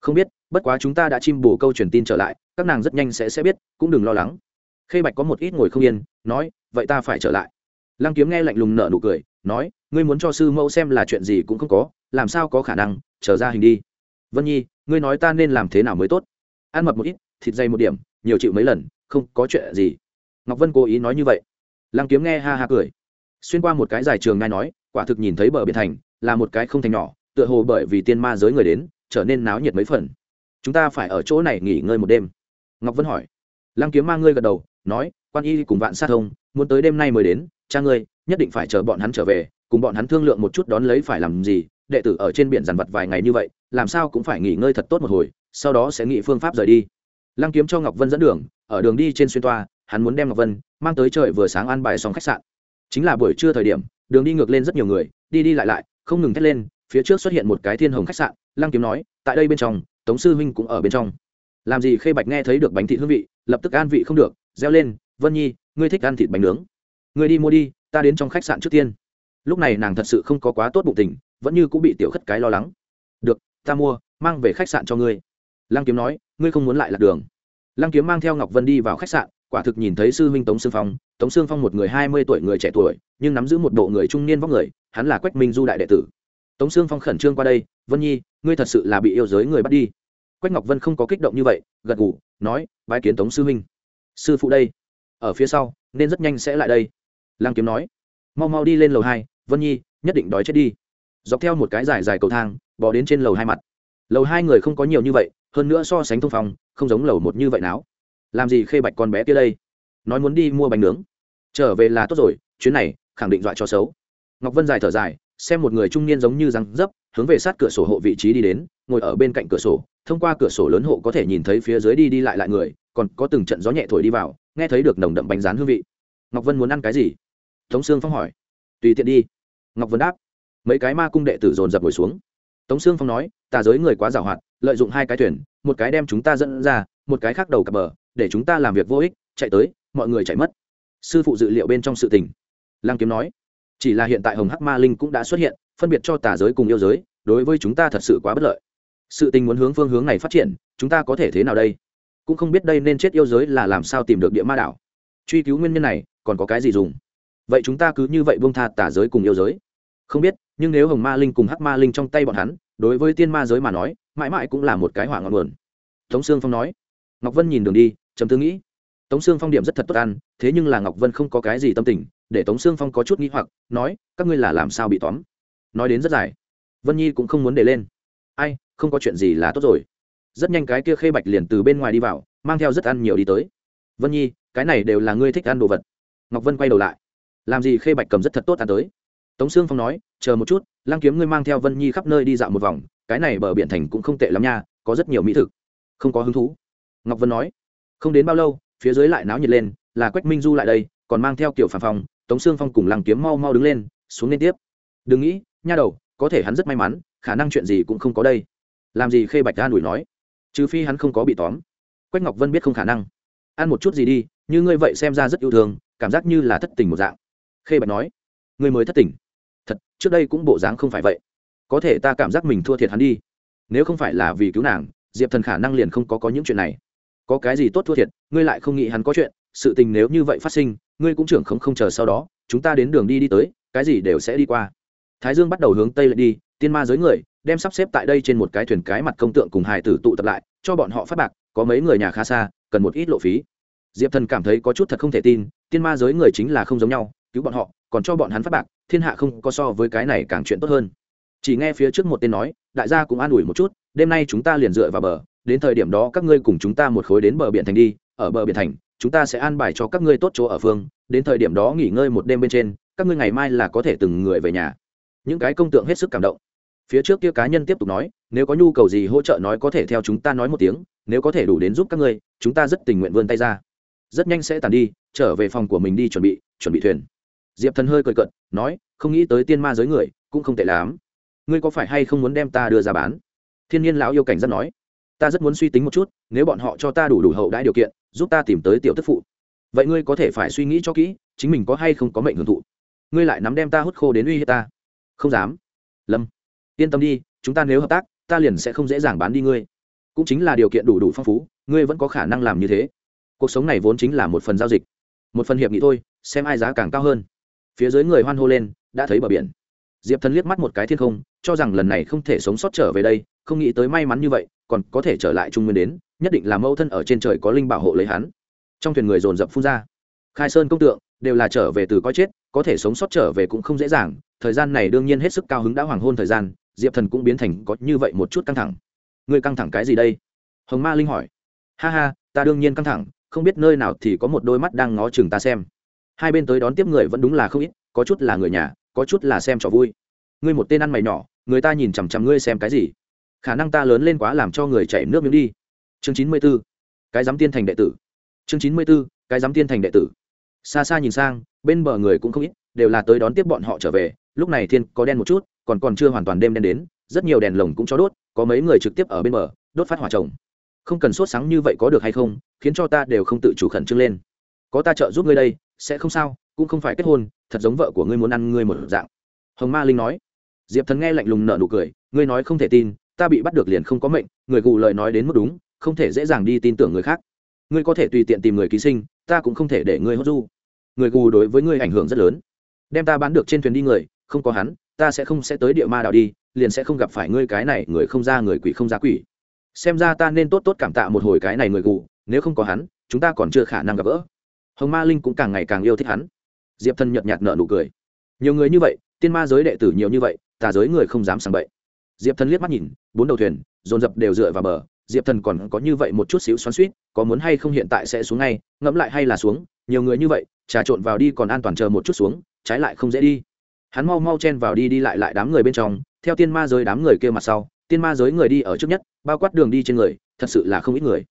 Không biết, bất quá chúng ta đã chim bổ câu truyền tin trở lại, các nàng rất nhanh sẽ sẽ biết, cũng đừng lo lắng. Khê bạch có một ít ngồi không yên, nói, vậy ta phải trở lại. Lăng kiếm nghe lạnh lùng nở nụ cười, nói, ngươi muốn cho sư mẫu xem là chuyện gì cũng không có, làm sao có khả năng trở ra hình đi. Vân nhi, ngươi nói ta nên làm thế nào mới tốt? Ăn mập một ít, thịt dày một điểm, nhiều chịu mấy lần, không có chuyện gì. Ngọc vân cố ý nói như vậy. Lăng kiếm nghe ha ha cười xuyên qua một cái dài trường ngay nói, quả thực nhìn thấy bờ biển thành, là một cái không thành nhỏ, tựa hồ bởi vì tiên ma giới người đến, trở nên náo nhiệt mấy phần. Chúng ta phải ở chỗ này nghỉ ngơi một đêm. Ngọc vân hỏi. Lăng kiếm mang ngươi gật đầu, nói, quan y cùng vạn sát thông, muốn tới đêm nay mới đến, cha ngươi, nhất định phải chờ bọn hắn trở về, cùng bọn hắn thương lượng một chút đón lấy phải làm gì, đệ tử ở trên biển dàn vật vài ngày như vậy, làm sao cũng phải nghỉ ngơi thật tốt một hồi, sau đó sẽ nghĩ phương pháp rời đi. Lăng kiếm cho ngọc vân dẫn đường, ở đường đi trên xuyên toa, hắn muốn đem ngọc vân mang tới trời vừa sáng an bài xong khách sạn chính là buổi trưa thời điểm, đường đi ngược lên rất nhiều người, đi đi lại lại, không ngừng thét lên, phía trước xuất hiện một cái thiên hồng khách sạn, lăng kiếm nói, tại đây bên trong, tống sư huynh cũng ở bên trong. Làm gì khê bạch nghe thấy được bánh thịt hương vị, lập tức an vị không được, reo lên, vân nhi, ngươi thích ăn thịt bánh nướng. Ngươi đi mua đi, ta đến trong khách sạn trước tiên. Lúc này nàng thật sự không có quá tốt bụng tình, vẫn như cũng bị tiểu khất cái lo lắng. Được, ta mua, mang về khách sạn cho ngươi. Lăng kiếm nói, ngươi không muốn lại lạc đường. Lăng kiếm mang theo ngọc vân đi vào khách sạn quả thực nhìn thấy sư huynh tống sương phong, tống sương phong một người hai mươi tuổi, người trẻ tuổi, nhưng nắm giữ một bộ người trung niên vóc người, hắn là quách minh du đại đệ tử. Tống sương phong khẩn trương qua đây, vân nhi, ngươi thật sự là bị yêu giới người bắt đi. Quách ngọc vân không có kích động như vậy, gật ngủ nói, bái kiến tống sư huynh. Sư phụ đây, ở phía sau, nên rất nhanh sẽ lại đây. Lăng kiếm nói, mau mau đi lên lầu hai, vân nhi, nhất định đói chết đi. Dọc theo một cái dài dài cầu thang bỏ đến trên lầu hai mặt. Lầu hai người không có nhiều như vậy, hơn nữa so sánh thông phòng, không giống lầu một như vậy nào làm gì khê bạch con bé kia đây? Nói muốn đi mua bánh nướng. Trở về là tốt rồi, chuyến này, khẳng định dọa cho xấu. Ngọc vân dài thở dài, xem một người trung niên giống như răng dấp, hướng về sát cửa sổ hộ vị trí đi đến, ngồi ở bên cạnh cửa sổ, thông qua cửa sổ lớn hộ có thể nhìn thấy phía dưới đi đi lại lại người, còn có từng trận gió nhẹ thổi đi vào, nghe thấy được nồng đậm bánh rán hương vị. Ngọc vân muốn ăn cái gì? Tống sương phong hỏi. Tùy tiện đi. Ngọc vân đáp. Mấy cái ma cung đệ tử dồn dập ngồi xuống. Tống sương phong nói, tà giới người quá giàu hoạt lợi dụng hai cái thuyền, một cái đem chúng ta dẫn ra một cái khác đầu cặp bờ, để chúng ta làm việc vô ích, chạy tới, mọi người chạy mất. Sư phụ dự liệu bên trong sự tình. Lăng kiếm nói, chỉ là hiện tại hồng hắc ma linh cũng đã xuất hiện, phân biệt cho tà giới cùng yêu giới, đối với chúng ta thật sự quá bất lợi. Sự tình muốn hướng phương hướng này phát triển, chúng ta có thể thế nào đây? Cũng không biết đây nên chết yêu giới là làm sao tìm được địa ma đảo. Truy cứu nguyên nhân này, còn có cái gì dùng? Vậy chúng ta cứ như vậy buông tha tà giới cùng yêu giới. Không biết, nhưng nếu hồng ma linh cùng hắc ma linh trong tay bọn hắn, đối với tiên ma giới mà nói, mãi mãi cũng là một cái hỏa ngọn nguồn. Tống sương phong nói ngọc vân nhìn đường đi chấm tư nghĩ. Tống sương phong điểm rất thật tốt ăn, thế nhưng là ngọc vân không có cái gì tâm tình, để tống sương phong có chút nghĩ hoặc, nói, các ngươi là làm sao bị tóm? Nói đến rất dài. Vân nhi cũng không muốn để lên. Ai, không có chuyện gì là tốt rồi. Rất nhanh cái kia khê bạch liền từ bên ngoài đi vào, mang theo rất ăn nhiều đi tới. Vân nhi, cái này đều là ngươi thích ăn đồ vật. Ngọc vân quay đầu lại. Làm gì khê bạch cầm rất thật tốt ăn tới? Tống sương phong nói, chờ một chút, lăng kiếm ngươi mang theo vân nhi khắp nơi đi dạo một vòng, cái này bờ biển thành cũng không tệ lắm nha, có rất nhiều mỹ thực. Không có hứng thú ngọc vân nói, không đến bao lâu, phía dưới lại náo nhiệt lên, là quách minh du lại đây, còn mang theo kiểu phản phòng tống sương phong cùng lăng kiếm mau mau đứng lên, xuống lên tiếp. Đừng nghĩ, nha đầu, có thể hắn rất may mắn, khả năng chuyện gì cũng không có đây. Làm gì khê bạch ra đuổi nói, trừ phi hắn không có bị tóm. Quách ngọc vân biết không khả năng. Ăn một chút gì đi, như ngươi vậy xem ra rất yêu thương, cảm giác như là thất tình một dạng. Khê bạch nói, ngươi mới thất tình. Thật, trước đây cũng bộ dáng không phải vậy. Có thể ta cảm giác mình thua thiệt hắn đi. Nếu không phải là vì cứu nàng, diệp thần khả năng liền không có có những chuyện này có cái gì tốt thua thiệt, ngươi lại không nghĩ hắn có chuyện, sự tình nếu như vậy phát sinh, ngươi cũng trưởng không không chờ sau đó, chúng ta đến đường đi đi tới, cái gì đều sẽ đi qua. Thái dương bắt đầu hướng tây lại đi, tiên ma giới người, đem sắp xếp tại đây trên một cái thuyền cái mặt công tượng cùng hài tử tụ tập lại, cho bọn họ phát bạc, có mấy người nhà khá xa, cần một ít lộ phí. Diệp thần cảm thấy có chút thật không thể tin, tiên ma giới người chính là không giống nhau, cứu bọn họ, còn cho bọn hắn phát bạc, thiên hạ không có so với cái này càng chuyện tốt hơn. Chỉ nghe phía trước một tên nói, đại gia cũng an ủi một chút, đêm nay chúng ta liền dựa vào bờ đến thời điểm đó các ngươi cùng chúng ta một khối đến bờ biển thành đi, ở bờ biển thành, chúng ta sẽ an bài cho các ngươi tốt chỗ ở phương, đến thời điểm đó nghỉ ngơi một đêm bên trên, các ngươi ngày mai là có thể từng người về nhà. Những cái công tượng hết sức cảm động. Phía trước kia cá nhân tiếp tục nói, nếu có nhu cầu gì hỗ trợ nói có thể theo chúng ta nói một tiếng, nếu có thể đủ đến giúp các ngươi, chúng ta rất tình nguyện vươn tay ra. Rất nhanh sẽ tàn đi, trở về phòng của mình đi chuẩn bị chuẩn bị thuyền. Diệp thần hơi cười cận nói, không nghĩ tới tiên ma giới người, cũng không tệ lắm. Ngươi có phải hay không muốn đem ta đưa ra bán? Thiên nhiên lão yêu cảnh rất nói ta rất muốn suy tính một chút, nếu bọn họ cho ta đủ đủ hậu đãi điều kiện, giúp ta tìm tới tiểu tức phụ. Vậy ngươi có thể phải suy nghĩ cho kỹ, chính mình có hay không có mệnh hưởng thụ. Ngươi lại nắm đem ta hút khô đến uy hiếp ta. Không dám. Lâm. Yên tâm đi, chúng ta nếu hợp tác, ta liền sẽ không dễ dàng bán đi ngươi. Cũng chính là điều kiện đủ đủ phong phú, ngươi vẫn có khả năng làm như thế. Cuộc sống này vốn chính là một phần giao dịch. Một phần hiệp nghị thôi, xem ai giá càng cao hơn. Phía dưới người hoan hô lên, đã thấy bờ biển. Diệp thần liếc mắt một cái thiên không, cho rằng lần này không thể sống sót trở về đây không nghĩ tới may mắn như vậy, còn có thể trở lại trung nguyên đến, nhất định là mẫu thân ở trên trời có linh bảo hộ lấy hắn. Trong thuyền người dồn dập phun ra. Khai sơn công tượng, đều là trở về từ coi chết, có thể sống sót trở về cũng không dễ dàng, thời gian này đương nhiên hết sức cao hứng đã hoàng hôn thời gian, diệp thần cũng biến thành có như vậy một chút căng thẳng. Ngươi căng thẳng cái gì đây? Hồng ma linh hỏi. Ha ha, ta đương nhiên căng thẳng, không biết nơi nào thì có một đôi mắt đang ngó chừng ta xem. Hai bên tới đón tiếp người vẫn đúng là không ít, có chút là người nhà, có chút là xem trò vui. Ngươi một tên ăn mày nhỏ, người ta nhìn chằm chằm ngươi xem cái gì? Khả năng ta lớn lên quá làm cho người chảy nước miếng đi. Chương chín mươi b ố cái giám tiên thành đệ tử. Chương chín mươi b ố cái giám tiên thành đệ tử. Xa xa nhìn sang, bên bờ người cũng không ít, đều là tới đón tiếp bọn họ trở về. Lúc này thiên có đen một chút, còn còn chưa hoàn toàn đêm đen đến, rất nhiều đèn lồng cũng cho đốt, có mấy người trực tiếp ở bên bờ, đốt phát hỏa trồng. Không cần sốt sáng như vậy có được hay không, khiến cho ta đều không tự chủ khẩn trương lên. Có ta trợ giúp ngươi đây, sẽ không sao, cũng không phải kết hôn, thật giống vợ của ngươi muốn ăn ngươi một dạng. Hồng ma linh nói. Diệp thần nghe lạnh lùng nợ nụ cười, ngươi nói không thể tin ta bị bắt được liền không có mệnh, người gù lời nói đến mức đúng, không thể dễ dàng đi tin tưởng người khác. Ngươi có thể tùy tiện tìm người ký sinh, ta cũng không thể để ngươi hốt du. Người gù đối với ngươi ảnh hưởng rất lớn. Đem ta bán được trên thuyền đi người, không có hắn, ta sẽ không sẽ tới địa ma đảo đi, liền sẽ không gặp phải ngươi cái này người không ra người quỷ không ra quỷ. Xem ra ta nên tốt tốt cảm tạ một hồi cái này người gù, nếu không có hắn, chúng ta còn chưa khả năng gặp gỡ. Hồng ma linh cũng càng ngày càng yêu thích hắn. Diệp thần nhợt nhạt nở nụ cười. Nhiều người như vậy, tiên ma giới đệ tử nhiều như vậy, tà giới người không dám sàng bậy diệp thần liếc mắt nhìn, bốn đầu thuyền, dồn dập đều dựa vào bờ. Diệp thần còn có như vậy một chút xíu xoắn suýt có muốn hay không hiện tại sẽ xuống ngay, ngẫm lại hay là xuống, nhiều người như vậy, trà trộn vào đi còn an toàn chờ một chút xuống, trái lại không dễ đi. Hắn mau mau chen vào đi đi lại lại đám người bên trong, theo tiên ma giới đám người kia mặt sau, tiên ma giới người đi ở trước nhất, bao quát đường đi trên người, thật sự là không ít người.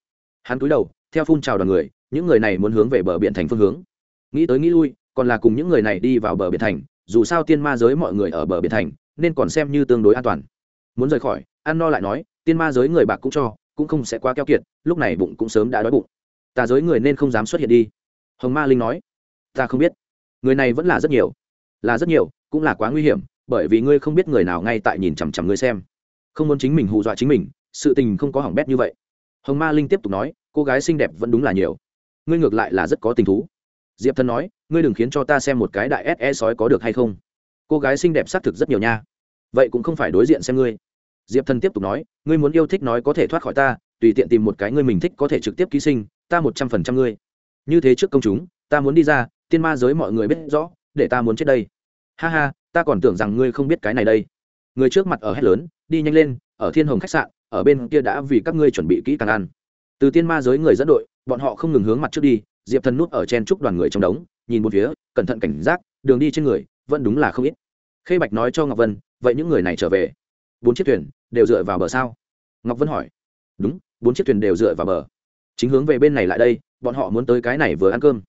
Hắn cúi đầu, theo phun trào đoàn người, những người này muốn hướng về bờ biển thành phương hướng. Nghĩ tới nghĩ lui, còn là cùng những người này đi vào bờ biển thành, dù sao tiên ma giới mọi người ở bờ biển thành, nên còn xem như tương đối an toàn muốn rời khỏi ăn no lại nói, tiên ma giới người bạc cũng cho, cũng không sẽ quá keo kiệt, lúc này bụng cũng sớm đã đói bụng. Tà giới người nên không dám xuất hiện đi. Hồng ma linh nói, ta không biết. Người này vẫn là rất nhiều, là rất nhiều, cũng là quá nguy hiểm, bởi vì ngươi không biết người nào ngay tại nhìn chằm chằm ngươi xem. Không muốn chính mình hù dọa chính mình, sự tình không có hỏng bét như vậy. Hồng ma linh tiếp tục nói, cô gái xinh đẹp vẫn đúng là nhiều. Ngươi ngược lại là rất có tình thú. Diệp thân nói, ngươi đừng khiến cho ta xem một cái đại se sói có được hay không. Cô gái xinh đẹp xác thực rất nhiều nha. Vậy cũng không phải đối diện xem ngươi diệp thần tiếp tục nói, ngươi muốn yêu thích nói có thể thoát khỏi ta, tùy tiện tìm một cái ngươi mình thích có thể trực tiếp ký sinh, ta một trăm phần trăm ngươi. Như thế trước công chúng, ta muốn đi ra, tiên ma giới mọi người biết rõ, để ta muốn chết đây. Ha ha, ta còn tưởng rằng ngươi không biết cái này đây. Người trước mặt ở hết lớn, đi nhanh lên, ở thiên hồng khách sạn, ở bên kia đã vì các ngươi chuẩn bị kỹ càng ăn. Từ tiên ma giới người dẫn đội, bọn họ không ngừng hướng mặt trước đi, diệp thần nút ở chen trúc đoàn người trong đống, nhìn một phía, cẩn thận cảnh giác, đường đi trên người, vẫn đúng là không ít. Khê bạch nói cho ngọc vân, vậy những người này trở về bốn chiếc thuyền đều dựa vào bờ sao? Ngọc vân hỏi. Đúng, bốn chiếc thuyền đều dựa vào bờ. Chính hướng về bên này lại đây, bọn họ muốn tới cái này vừa ăn cơm.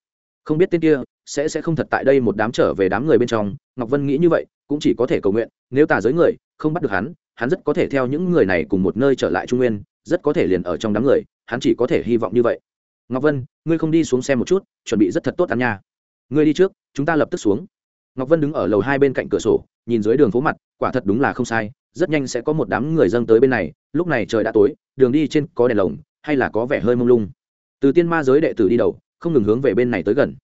Không biết tên kia sẽ sẽ không thật tại đây một đám trở về đám người bên trong, ngọc vân nghĩ như vậy, cũng chỉ có thể cầu nguyện, nếu tà giới người không bắt được hắn hắn rất có thể theo những người này cùng một nơi trở lại trung nguyên, rất có thể liền ở trong đám người, hắn chỉ có thể hy vọng như vậy. Ngọc vân, ngươi không đi xuống xem một chút, chuẩn bị rất thật tốt ăn nha. Ngươi đi trước, chúng ta lập tức xuống. Ngọc vân đứng ở lầu hai bên cạnh cửa sổ, nhìn dưới đường phố mặt, quả thật đúng là không sai rất nhanh sẽ có một đám người dâng tới bên này, lúc này trời đã tối, đường đi trên có đèn lồng, hay là có vẻ hơi mông lung. Từ tiên ma giới đệ tử đi đầu, không ngừng hướng về bên này tới gần.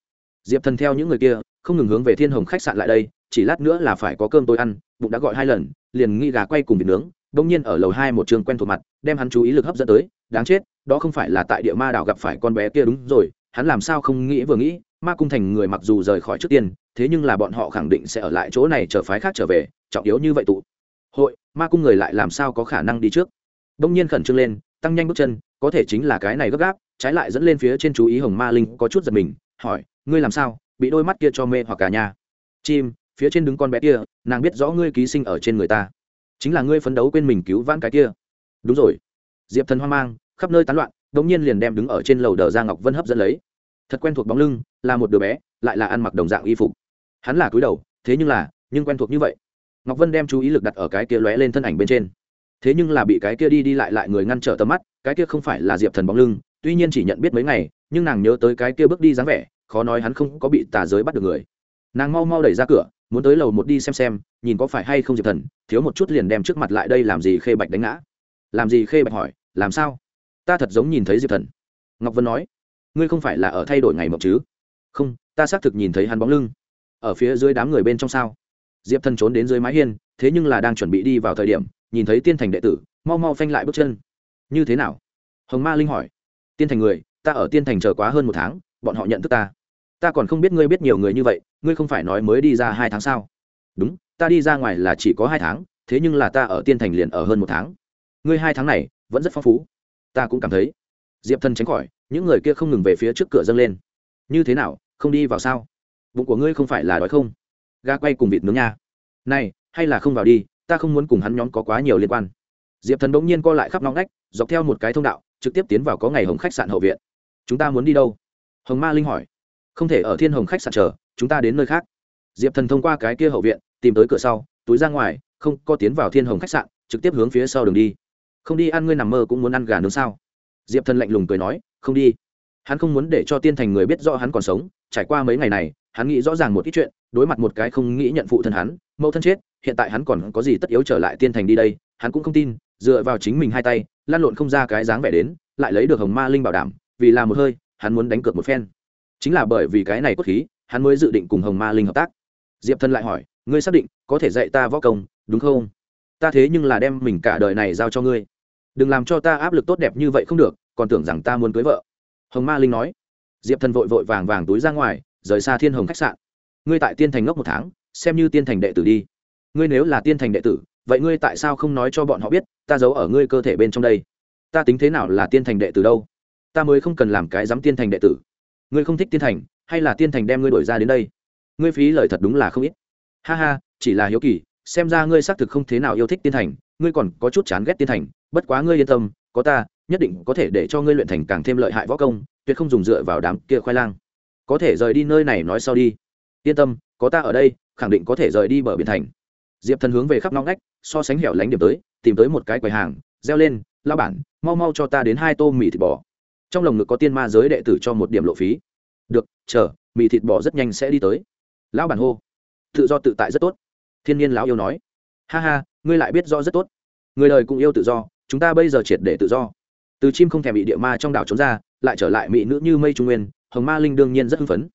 Diệp thần theo những người kia, không ngừng hướng về thiên hồng khách sạn lại đây, chỉ lát nữa là phải có cơm tôi ăn, bụng đã gọi hai lần, liền nghĩ gà quay cùng vịt nướng, bỗng nhiên ở lầu hai một trường quen thuộc mặt, đem hắn chú ý lực hấp dẫn tới, đáng chết, đó không phải là tại địa ma đảo gặp phải con bé kia đúng rồi, hắn làm sao không nghĩ vừa nghĩ, ma cung thành người mặc dù rời khỏi trước tiên, thế nhưng là bọn họ khẳng định sẽ ở lại chỗ này chờ phái khác trở về, trọng yếu như vậy tụ hội, ma cung người lại làm sao có khả năng đi trước? Đông nhiên khẩn trương lên, tăng nhanh bước chân, có thể chính là cái này gấp gáp, trái lại dẫn lên phía trên chú ý hồng ma linh có chút giật mình, hỏi, ngươi làm sao? Bị đôi mắt kia cho mê hoặc cả nhà? Chim, phía trên đứng con bé kia, nàng biết rõ ngươi ký sinh ở trên người ta. Chính là ngươi phấn đấu quên mình cứu vãn cái kia. Đúng rồi. Diệp thần hoang mang, khắp nơi tán loạn, đống nhiên liền đem đứng ở trên lầu đờ ra ngọc vân hấp dẫn lấy. Thật quen thuộc bóng lưng, là một đứa bé, lại là ăn mặc đồng dạng y phục. Hắn là cúi đầu, thế nhưng là, nhưng quen thuộc như vậy ngọc vân đem chú ý lực đặt ở cái kia lóe lên thân ảnh bên trên. Thế nhưng là bị cái kia đi đi lại lại người ngăn trở tầm mắt, cái kia không phải là diệp thần bóng lưng, tuy nhiên chỉ nhận biết mấy ngày, nhưng nàng nhớ tới cái kia bước đi dáng vẻ, khó nói hắn không có bị tà giới bắt được người. Nàng mau mau đẩy ra cửa, muốn tới lầu một đi xem xem, nhìn có phải hay không diệp thần, thiếu một chút liền đem trước mặt lại đây làm gì khê bạch đánh ngã. Làm gì khê bạch hỏi, làm sao? Ta thật giống nhìn thấy diệp thần. Ngọc vân nói, ngươi không phải là ở thay đổi ngày mộng chứ? Không, ta xác thực nhìn thấy hắn bóng lưng. Ở phía dưới đám người bên trong sao? Diệp thần trốn đến dưới mái hiên, thế nhưng là đang chuẩn bị đi vào thời điểm, nhìn thấy tiên thành đệ tử, mau mau phanh lại bước chân. Như thế nào? Hồng ma linh hỏi. Tiên thành người, ta ở tiên thành chờ quá hơn một tháng, bọn họ nhận thức ta. Ta còn không biết ngươi biết nhiều người như vậy, ngươi không phải nói mới đi ra hai tháng sao? Đúng, ta đi ra ngoài là chỉ có hai tháng, thế nhưng là ta ở tiên thành liền ở hơn một tháng. Ngươi hai tháng này, vẫn rất phong phú. Ta cũng cảm thấy. Diệp thần tránh khỏi, những người kia không ngừng về phía trước cửa dâng lên. Như thế nào, không đi vào sao? Bụng của ngươi không phải là đói không? Ga quay cùng vịt nướng nha. Này, hay là không vào đi, ta không muốn cùng hắn nhóm có quá nhiều liên quan. Diệp thần bỗng nhiên co lại khắp nóng nách dọc theo một cái thông đạo, trực tiếp tiến vào có ngày hồng khách sạn hậu viện. Chúng ta muốn đi đâu? Hồng ma linh hỏi. Không thể ở thiên hồng khách sạn chờ, chúng ta đến nơi khác. Diệp thần thông qua cái kia hậu viện, tìm tới cửa sau, túi ra ngoài, không có tiến vào thiên hồng khách sạn, trực tiếp hướng phía sau đường đi. Không đi ăn ngươi nằm mơ cũng muốn ăn gà nướng sao? Diệp thần lạnh lùng cười nói, không đi. Hắn không muốn để cho tiên thành người biết rõ hắn còn sống, trải qua mấy ngày này hắn nghĩ rõ ràng một ít chuyện, đối mặt một cái không nghĩ nhận phụ thân hắn, mẫu thân chết, hiện tại hắn còn có gì tất yếu trở lại tiên thành đi đây, hắn cũng không tin, dựa vào chính mình hai tay lan lộn không ra cái dáng vẻ đến, lại lấy được hồng ma linh bảo đảm, vì là một hơi, hắn muốn đánh cược một phen. Chính là bởi vì cái này cốt khí, hắn mới dự định cùng hồng ma linh hợp tác. Diệp thần lại hỏi, ngươi xác định có thể dạy ta võ công, đúng không? Ta thế nhưng là đem mình cả đời này giao cho ngươi. Đừng làm cho ta áp lực tốt đẹp như vậy không được, còn tưởng rằng ta muốn cưới vợ. Hồng ma linh nói. Diệp thần vội vội vàng vàng túi ra ngoài rời xa thiên hồng khách sạn. Ngươi tại tiên thành ngốc một tháng, xem như tiên thành đệ tử đi. Ngươi nếu là tiên thành đệ tử, vậy ngươi tại sao không nói cho bọn họ biết, ta giấu ở ngươi cơ thể bên trong đây? Ta tính thế nào là tiên thành đệ tử đâu? Ta mới không cần làm cái dám tiên thành đệ tử. Ngươi không thích tiên thành, hay là tiên thành đem ngươi đổi ra đến đây? Ngươi phí lời thật đúng là không ít. Ha ha, chỉ là hiếu kỳ, xem ra ngươi xác thực không thế nào yêu thích tiên thành, ngươi còn có chút chán ghét tiên thành, bất quá ngươi yên tâm, có ta, nhất định có thể để cho ngươi luyện thành càng thêm lợi hại võ công, tuyệt không dùng dựa vào đám kia khoai lang có thể rời đi nơi này nói sau đi. Yên tâm, có ta ở đây, khẳng định có thể rời đi bờ biển thành. Diệp thần hướng về khắp ngõ ngách, so sánh hẻo lánh điểm tới, tìm tới một cái quầy hàng, reo lên lao bản, mau mau cho ta đến hai tô mì thịt bò. Trong lồng ngực có tiên ma giới đệ tử cho một điểm lộ phí. Được, chờ, mì thịt bò rất nhanh sẽ đi tới. Lão bản hô. Tự do tự tại rất tốt. Thiên nhiên lão yêu nói. Ha ha, ngươi lại biết do rất tốt. Người đời cũng yêu tự do, chúng ta bây giờ triệt để tự do. Từ chim không thèm bị địa ma trong đảo trốn ra, lại trở lại mỹ nữ như mây trung nguyên hồng ma linh đương nhiên rất hưng phấn.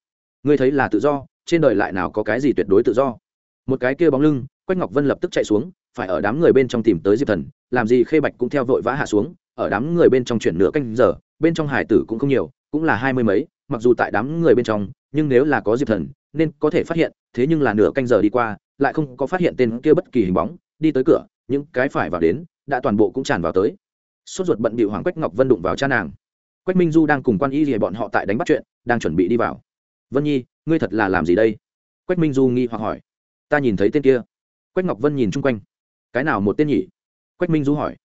Ngươi thấy là tự do, trên đời lại nào có cái gì tuyệt đối tự do? Một cái kia bóng lưng, quách ngọc vân lập tức chạy xuống, phải ở đám người bên trong tìm tới diệp thần, làm gì khê bạch cũng theo vội vã hạ xuống, ở đám người bên trong chuyển nửa canh giờ, bên trong hải tử cũng không nhiều, cũng là hai mươi mấy, mặc dù tại đám người bên trong, nhưng nếu là có diệp thần, nên có thể phát hiện, thế nhưng là nửa canh giờ đi qua, lại không có phát hiện tên kia bất kỳ hình bóng, đi tới cửa, những cái phải vào đến, đã toàn bộ cũng tràn vào tới. Sốt ruột bận bị hoàng quách ngọc vân đụng vào cha nàng quách minh du đang cùng quan y rìa bọn họ tại đánh bắt chuyện, đang chuẩn bị đi vào. Vân nhi, ngươi thật là làm gì đây? Quách minh du nghi hoặc hỏi. Ta nhìn thấy tên kia. Quách ngọc vân nhìn chung quanh. Cái nào một tên nhỉ? Quách minh du hỏi.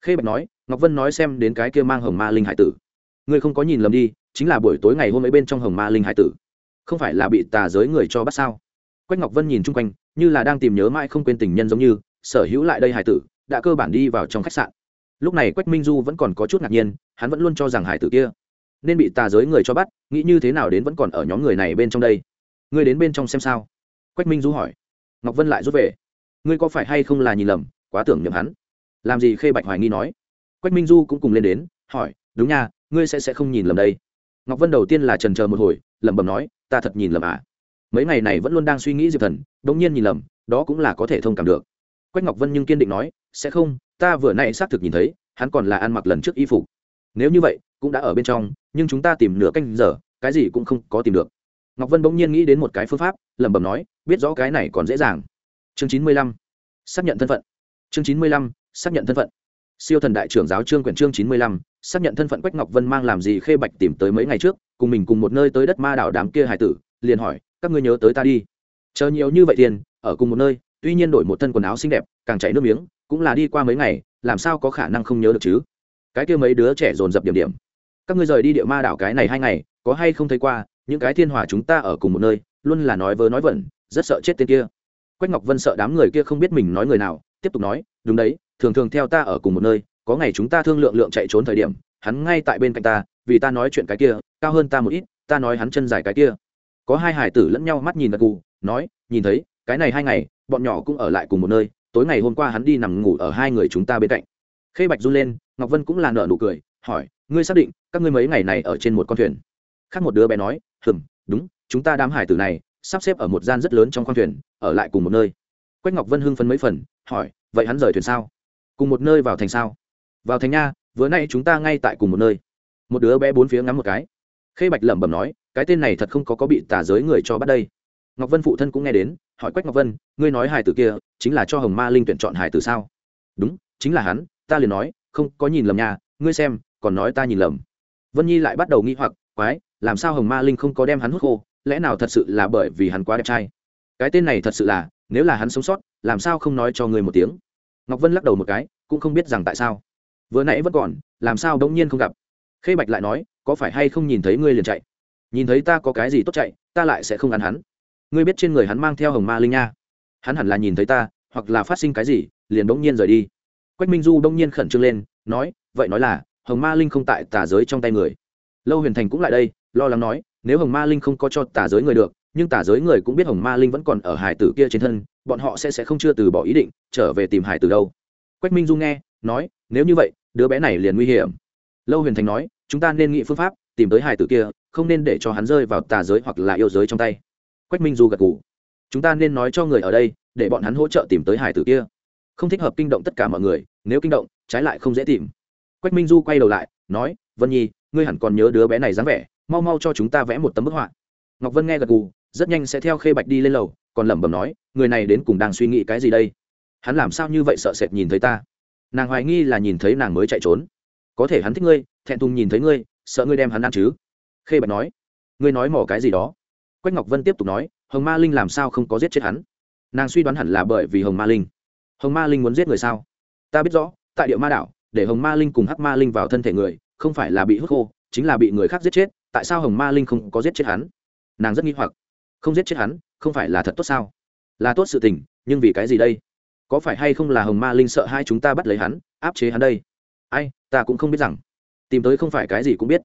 Khê bạch nói, ngọc vân nói xem đến cái kia mang hồng ma linh hải tử. Ngươi không có nhìn lầm đi, chính là buổi tối ngày hôm ấy bên trong hồng ma linh hải tử. Không phải là bị tà giới người cho bắt sao? Quách ngọc vân nhìn chung quanh, như là đang tìm nhớ mãi không quên tình nhân giống như, sở hữu lại đây hải tử, đã cơ bản đi vào trong khách sạn. Lúc này quách minh du vẫn còn có chút ngạc nhiên hắn vẫn luôn cho rằng hải tử kia nên bị tà giới người cho bắt, nghĩ như thế nào đến vẫn còn ở nhóm người này bên trong đây? Ngươi đến bên trong xem sao. Quách minh du hỏi. Ngọc vân lại rút về. Ngươi có phải hay không là nhìn lầm, quá tưởng nhầm hắn? Làm gì? Khê bạch hoài nghi nói. Quách minh du cũng cùng lên đến, hỏi. Đúng nha, ngươi sẽ sẽ không nhìn lầm đây. Ngọc vân đầu tiên là trần chờ một hồi, lẩm bẩm nói, ta thật nhìn lầm à? Mấy ngày này vẫn luôn đang suy nghĩ diệp thần đống nhiên nhìn lầm, đó cũng là có thể thông cảm được. Quách ngọc vân nhưng kiên định nói, sẽ không, ta vừa nay xác thực nhìn thấy, hắn còn là ăn mặc lần trước y phục nếu như vậy, cũng đã ở bên trong, nhưng chúng ta tìm nửa canh giờ, cái gì cũng không có tìm được. Ngọc vân bỗng nhiên nghĩ đến một cái phương pháp, lẩm bẩm nói, biết rõ cái này còn dễ dàng. Chương chín mươi lăm, xác nhận thân phận. Chương chín mươi lăm, xác nhận thân phận. Siêu thần đại trưởng giáo trương quyển chương chín mươi lăm, xác nhận thân phận quách ngọc vân mang làm gì khê bạch tìm tới mấy ngày trước, cùng mình cùng một nơi tới đất ma đảo đám kia hải tử, liền hỏi, các ngươi nhớ tới ta đi. Chờ nhiều như vậy tiền, ở cùng một nơi, tuy nhiên đổi một thân quần áo xinh đẹp, càng chảy nước miếng, cũng là đi qua mấy ngày, làm sao có khả năng không nhớ được chứ? Cái kia mấy đứa trẻ dồn dập điểm điểm. Các ngươi rời đi địa ma đảo cái này hai ngày, có hay không thấy qua, những cái thiên hòa chúng ta ở cùng một nơi, luôn là nói vớ nói vẩn, rất sợ chết tên kia. Quách ngọc vân sợ đám người kia không biết mình nói người nào, tiếp tục nói, đúng đấy, thường thường theo ta ở cùng một nơi, có ngày chúng ta thương lượng lượng chạy trốn thời điểm, hắn ngay tại bên cạnh ta, vì ta nói chuyện cái kia, cao hơn ta một ít, ta nói hắn chân dài cái kia. Có hai hải tử lẫn nhau mắt nhìn gật gù, nói, nhìn thấy, cái này hai ngày, bọn nhỏ cũng ở lại cùng một nơi, tối ngày hôm qua hắn đi nằm ngủ ở hai người chúng ta bên cạnh khê bạch run lên, ngọc vân cũng là nợ nụ cười, hỏi, ngươi xác định các ngươi mấy ngày này ở trên một con thuyền? Khác một đứa bé nói, hừm, đúng, chúng ta đám hải tử này sắp xếp ở một gian rất lớn trong con thuyền, ở lại cùng một nơi. Quách ngọc vân hưng phấn mấy phần, hỏi, vậy hắn rời thuyền sao? Cùng một nơi vào thành sao? Vào thành nha, vừa nay chúng ta ngay tại cùng một nơi. Một đứa bé bốn phía ngắm một cái. Khê bạch lẩm bẩm nói, cái tên này thật không có có bị tà giới người cho bắt đây. Ngọc vân phụ thân cũng nghe đến, hỏi quách ngọc vân, ngươi nói hài tử kia chính là cho hồng ma linh tuyển chọn hài tử sao? Đúng, chính là hắn ta liền nói, không có nhìn lầm nhà ngươi xem, còn nói ta nhìn lầm. Vân nhi lại bắt đầu nghi hoặc, quái, làm sao hồng ma linh không có đem hắn hút khô, lẽ nào thật sự là bởi vì hắn quá đẹp trai? Cái tên này thật sự là, nếu là hắn sống sót, làm sao không nói cho ngươi một tiếng? Ngọc vân lắc đầu một cái, cũng không biết rằng tại sao. Vừa nãy vẫn còn, làm sao đống nhiên không gặp? Khê bạch lại nói, có phải hay không nhìn thấy ngươi liền chạy? Nhìn thấy ta có cái gì tốt chạy, ta lại sẽ không ăn hắn. Ngươi biết trên người hắn mang theo hồng ma linh nha. Hắn hẳn là nhìn thấy ta, hoặc là phát sinh cái gì, liền đống nhiên rời đi quách minh du đông nhiên khẩn trương lên, nói, vậy nói là, hồng ma linh không tại tà giới trong tay người. Lâu huyền thành cũng lại đây, lo lắng nói, nếu hồng ma linh không có cho tà giới người được, nhưng tà giới người cũng biết hồng ma linh vẫn còn ở hải tử kia trên thân, bọn họ sẽ sẽ không chưa từ bỏ ý định, trở về tìm hải tử đâu. Quách minh du nghe, nói, nếu như vậy, đứa bé này liền nguy hiểm. Lâu huyền thành nói, chúng ta nên nghĩ phương pháp, tìm tới Hải tử kia, không nên để cho hắn rơi vào tà giới hoặc là yêu giới trong tay. Quách minh du gật g ủ chúng ta nên nói cho người ở đây, để bọn hắn hỗ trợ tìm tới Hải tử kia không thích hợp kinh động tất cả mọi người, nếu kinh động, trái lại không dễ tìm. Quách minh du quay đầu lại, nói, vân nhi, ngươi hẳn còn nhớ đứa bé này dáng vẻ, mau mau cho chúng ta vẽ một tấm bức họa. Ngọc vân nghe gật gù, rất nhanh sẽ theo khê bạch đi lên lầu, còn lẩm bẩm nói, người này đến cùng đang suy nghĩ cái gì đây? Hắn làm sao như vậy sợ sệt nhìn thấy ta? Nàng hoài nghi là nhìn thấy nàng mới chạy trốn. Có thể hắn thích ngươi, thẹn thùng nhìn thấy ngươi, sợ ngươi đem hắn ăn chứ? Khê bạch nói, ngươi nói mỏ cái gì đó? Quách ngọc vân tiếp tục nói, hồng ma linh làm sao không có giết chết hắn? Nàng suy đoán hẳn là bởi vì hồng ma linh hồng ma linh muốn giết người sao? Ta biết rõ, tại địa ma đảo, để hồng ma linh cùng hắc ma linh vào thân thể người, không phải là bị hút khô, chính là bị người khác giết chết, tại sao hồng ma linh không có giết chết hắn? Nàng rất nghi hoặc. Không giết chết hắn, không phải là thật tốt sao? Là tốt sự tình, nhưng vì cái gì đây? Có phải hay không là hồng ma linh sợ hai chúng ta bắt lấy hắn, áp chế hắn đây? Ai, ta cũng không biết rằng. Tìm tới không phải cái gì cũng biết.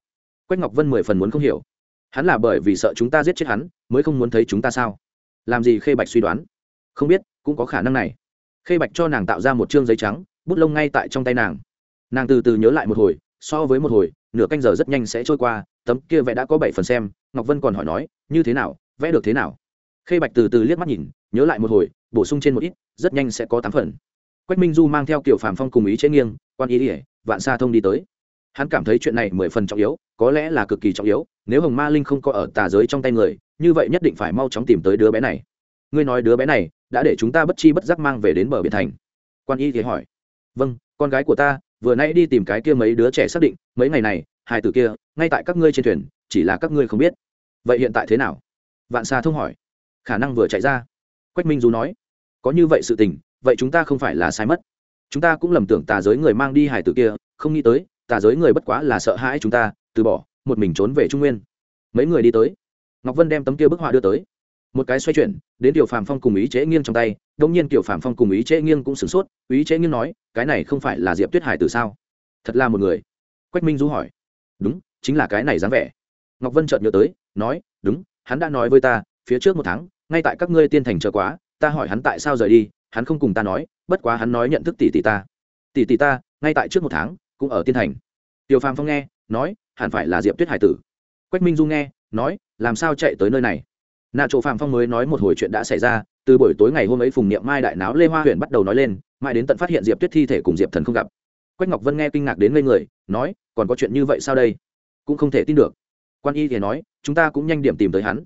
Quách ngọc vân mười phần muốn không hiểu. Hắn là bởi vì sợ chúng ta giết chết hắn, mới không muốn thấy chúng ta sao? Làm gì khê bạch suy đoán? Không biết, cũng có khả năng này khê bạch cho nàng tạo ra một chương giấy trắng, bút lông ngay tại trong tay nàng. Nàng từ từ nhớ lại một hồi, so với một hồi, nửa canh giờ rất nhanh sẽ trôi qua, tấm kia vẽ đã có bảy phần xem, ngọc vân còn hỏi nói, như thế nào, vẽ được thế nào? Khê bạch từ từ liếc mắt nhìn, nhớ lại một hồi, bổ sung trên một ít, rất nhanh sẽ có tám phần. Quách minh du mang theo kiểu phàm phong cùng ý chế nghiêng, quan ý ỉa vạn xa thông đi tới. Hắn cảm thấy chuyện này mười phần trọng yếu, có lẽ là cực kỳ trọng yếu, nếu hồng ma linh không có ở tà giới trong tay người, như vậy nhất định phải mau chóng tìm tới đứa bé này ngươi nói đứa bé này đã để chúng ta bất chi bất giác mang về đến bờ biển thành. Quan y thì hỏi. Vâng con gái của ta, vừa nãy đi tìm cái kia mấy đứa trẻ xác định, mấy ngày này hai tử kia, ngay tại các ngươi trên thuyền, chỉ là các ngươi không biết. Vậy hiện tại thế nào? Vạn xa thông hỏi. Khả năng vừa chạy ra. Quách minh du nói. Có như vậy sự tình, vậy chúng ta không phải là sai mất. Chúng ta cũng lầm tưởng tà giới người mang đi hải tử kia, không nghĩ tới, tà giới người bất quá là sợ hãi chúng ta, từ bỏ, một mình trốn về trung nguyên. Mấy người đi tới. Ngọc vân đem tấm kia bức họa đưa tới một cái xoay chuyển, đến tiểu phàm phong cùng ý chế nghiêng trong tay đông nhiên tiểu phàm phong cùng ý chế nghiêng cũng sửng sốt, ý chế nghiêng nói, cái này không phải là diệp tuyết hải từ sao? Thật là một người. Quách minh du hỏi. Đúng, chính là cái này dáng vẻ. Ngọc vân chợt nhớ tới, nói, đúng, hắn đã nói với ta, phía trước một tháng, ngay tại các ngươi tiên thành chờ quá, ta hỏi hắn tại sao rời đi, hắn không cùng ta nói, bất quá hắn nói nhận thức tỷ tỷ ta. Tỷ tỷ ta, ngay tại trước một tháng, cũng ở tiên thành. Tiểu phàm phong nghe, nói, hẳn phải là diệp tuyết hải tử. Quách minh du nghe, nói, làm sao chạy tới nơi này? Nạ chỗ phạm phong mới nói một hồi chuyện đã xảy ra, từ buổi tối ngày hôm ấy phùng niệm mai đại náo lê hoa huyện bắt đầu nói lên, mãi đến tận phát hiện diệp tuyết thi thể cùng diệp thần không gặp. Quách ngọc vân nghe kinh ngạc đến ngây người, nói, còn có chuyện như vậy sao đây? Cũng không thể tin được. Quan y thì nói, chúng ta cũng nhanh điểm tìm tới hắn.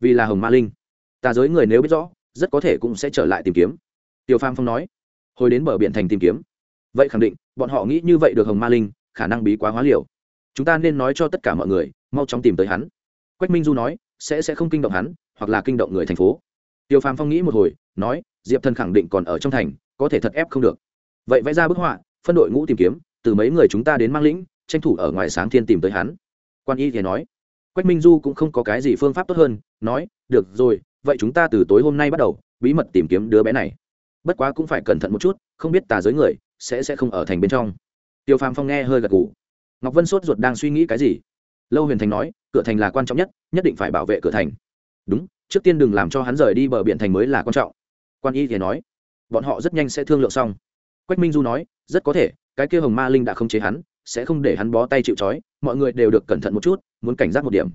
Vì là hồng ma linh. Ta giới người nếu biết rõ, rất có thể cũng sẽ trở lại tìm kiếm. Tiêu pham phong nói, hồi đến bờ biển thành tìm kiếm. Vậy khẳng định, bọn họ nghĩ như vậy được hồng ma linh, khả năng bí quá hóa liều. Chúng ta nên nói cho tất cả mọi người, mau chóng tìm tới hắn. Quách minh du nói sẽ sẽ không kinh động hắn, hoặc là kinh động người thành phố. Tiêu phàm phong nghĩ một hồi, nói, diệp thần khẳng định còn ở trong thành, có thể thật ép không được. Vậy vẽ ra bức họa, phân đội ngũ tìm kiếm, từ mấy người chúng ta đến mang lĩnh, tranh thủ ở ngoài sáng thiên tìm tới hắn. Quan y thì nói, quách minh du cũng không có cái gì phương pháp tốt hơn, nói, được rồi, vậy chúng ta từ tối hôm nay bắt đầu, bí mật tìm kiếm đứa bé này. Bất quá cũng phải cẩn thận một chút, không biết tà giới người sẽ sẽ không ở thành bên trong. Tiêu phàm phong nghe hơi gật gù. Ngọc vân sốt ruột đang suy nghĩ cái gì? Lâu huyền thành nói, cửa thành là quan trọng nhất nhất định phải bảo vệ cửa thành. Đúng, trước tiên đừng làm cho hắn rời đi bờ biển thành mới là quan trọng. Quan y thì nói, bọn họ rất nhanh sẽ thương lượng xong. Quách minh du nói, rất có thể, cái kia hồng ma linh đã không chế hắn, sẽ không để hắn bó tay chịu trói, mọi người đều được cẩn thận một chút, muốn cảnh giác một điểm.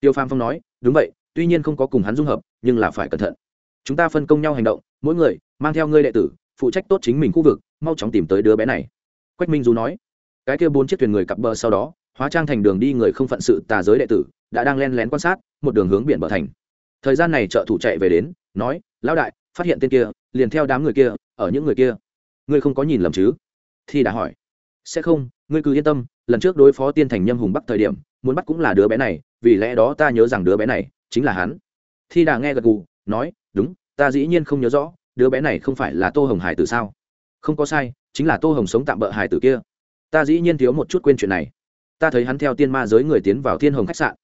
Tiêu pham phong nói, đúng vậy, tuy nhiên không có cùng hắn dung hợp, nhưng là phải cẩn thận. Chúng ta phân công nhau hành động, mỗi người, mang theo ngươi đệ tử, phụ trách tốt chính mình khu vực, mau chóng tìm tới đứa bé này. Quách minh du nói, cái kia bốn chiếc thuyền người cặp bờ sau đó hóa trang thành đường đi người không phận sự tà giới đệ tử, đã đang len lén quan sát, một đường hướng biển bờ thành. Thời gian này trợ thủ chạy về đến, nói, lão đại, phát hiện tên kia, liền theo đám người kia, ở những người kia. Ngươi không có nhìn lầm chứ? Thì đã hỏi. Sẽ không, ngươi cứ yên tâm, lần trước đối phó tiên thành nhâm hùng bắc thời điểm, muốn bắt cũng là đứa bé này, vì lẽ đó ta nhớ rằng đứa bé này chính là hắn. Thi đà nghe gật gù, nói, đúng, ta dĩ nhiên không nhớ rõ, đứa bé này không phải là tô hồng hải tử sao? Không có sai, chính là tô hồng sống tạm bỡ hải tử kia. Ta dĩ nhiên thiếu một chút quên chuyện này ta thấy hắn theo tiên ma giới người tiến vào thiên hồng khách sạn.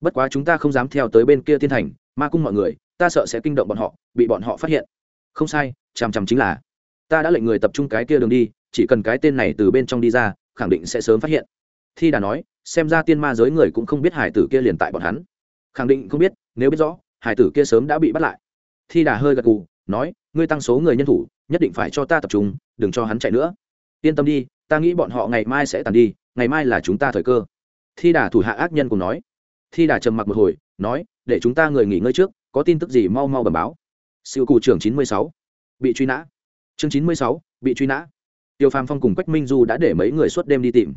Bất quá chúng ta không dám theo tới bên kia thiên thành, ma cung mọi người, ta sợ sẽ kinh động bọn họ, bị bọn họ phát hiện. Không sai, chằm chằm chính là, ta đã lệnh người tập trung cái kia đường đi, chỉ cần cái tên này từ bên trong đi ra, khẳng định sẽ sớm phát hiện. Thi đà nói, xem ra tiên ma giới người cũng không biết hải tử kia liền tại bọn hắn. Khẳng định không biết, nếu biết rõ, hải tử kia sớm đã bị bắt lại. Thi đà hơi gật cù nói, ngươi tăng số người nhân thủ, nhất định phải cho ta tập trung, đừng cho hắn chạy nữa yên tâm đi, ta nghĩ bọn họ ngày mai sẽ tàn đi, ngày mai là chúng ta thời cơ. Thi đà thủ hạ ác nhân cùng nói. Thi đà trầm mặc một hồi, nói, để chúng ta người nghỉ ngơi trước, có tin tức gì mau mau bẩm báo. Siêu cụ trưởng chín mươi sáu. Bị truy nã. Chương chín mươi sáu, bị truy nã. Tiêu phàm phong cùng quách minh du đã để mấy người suốt đêm đi tìm.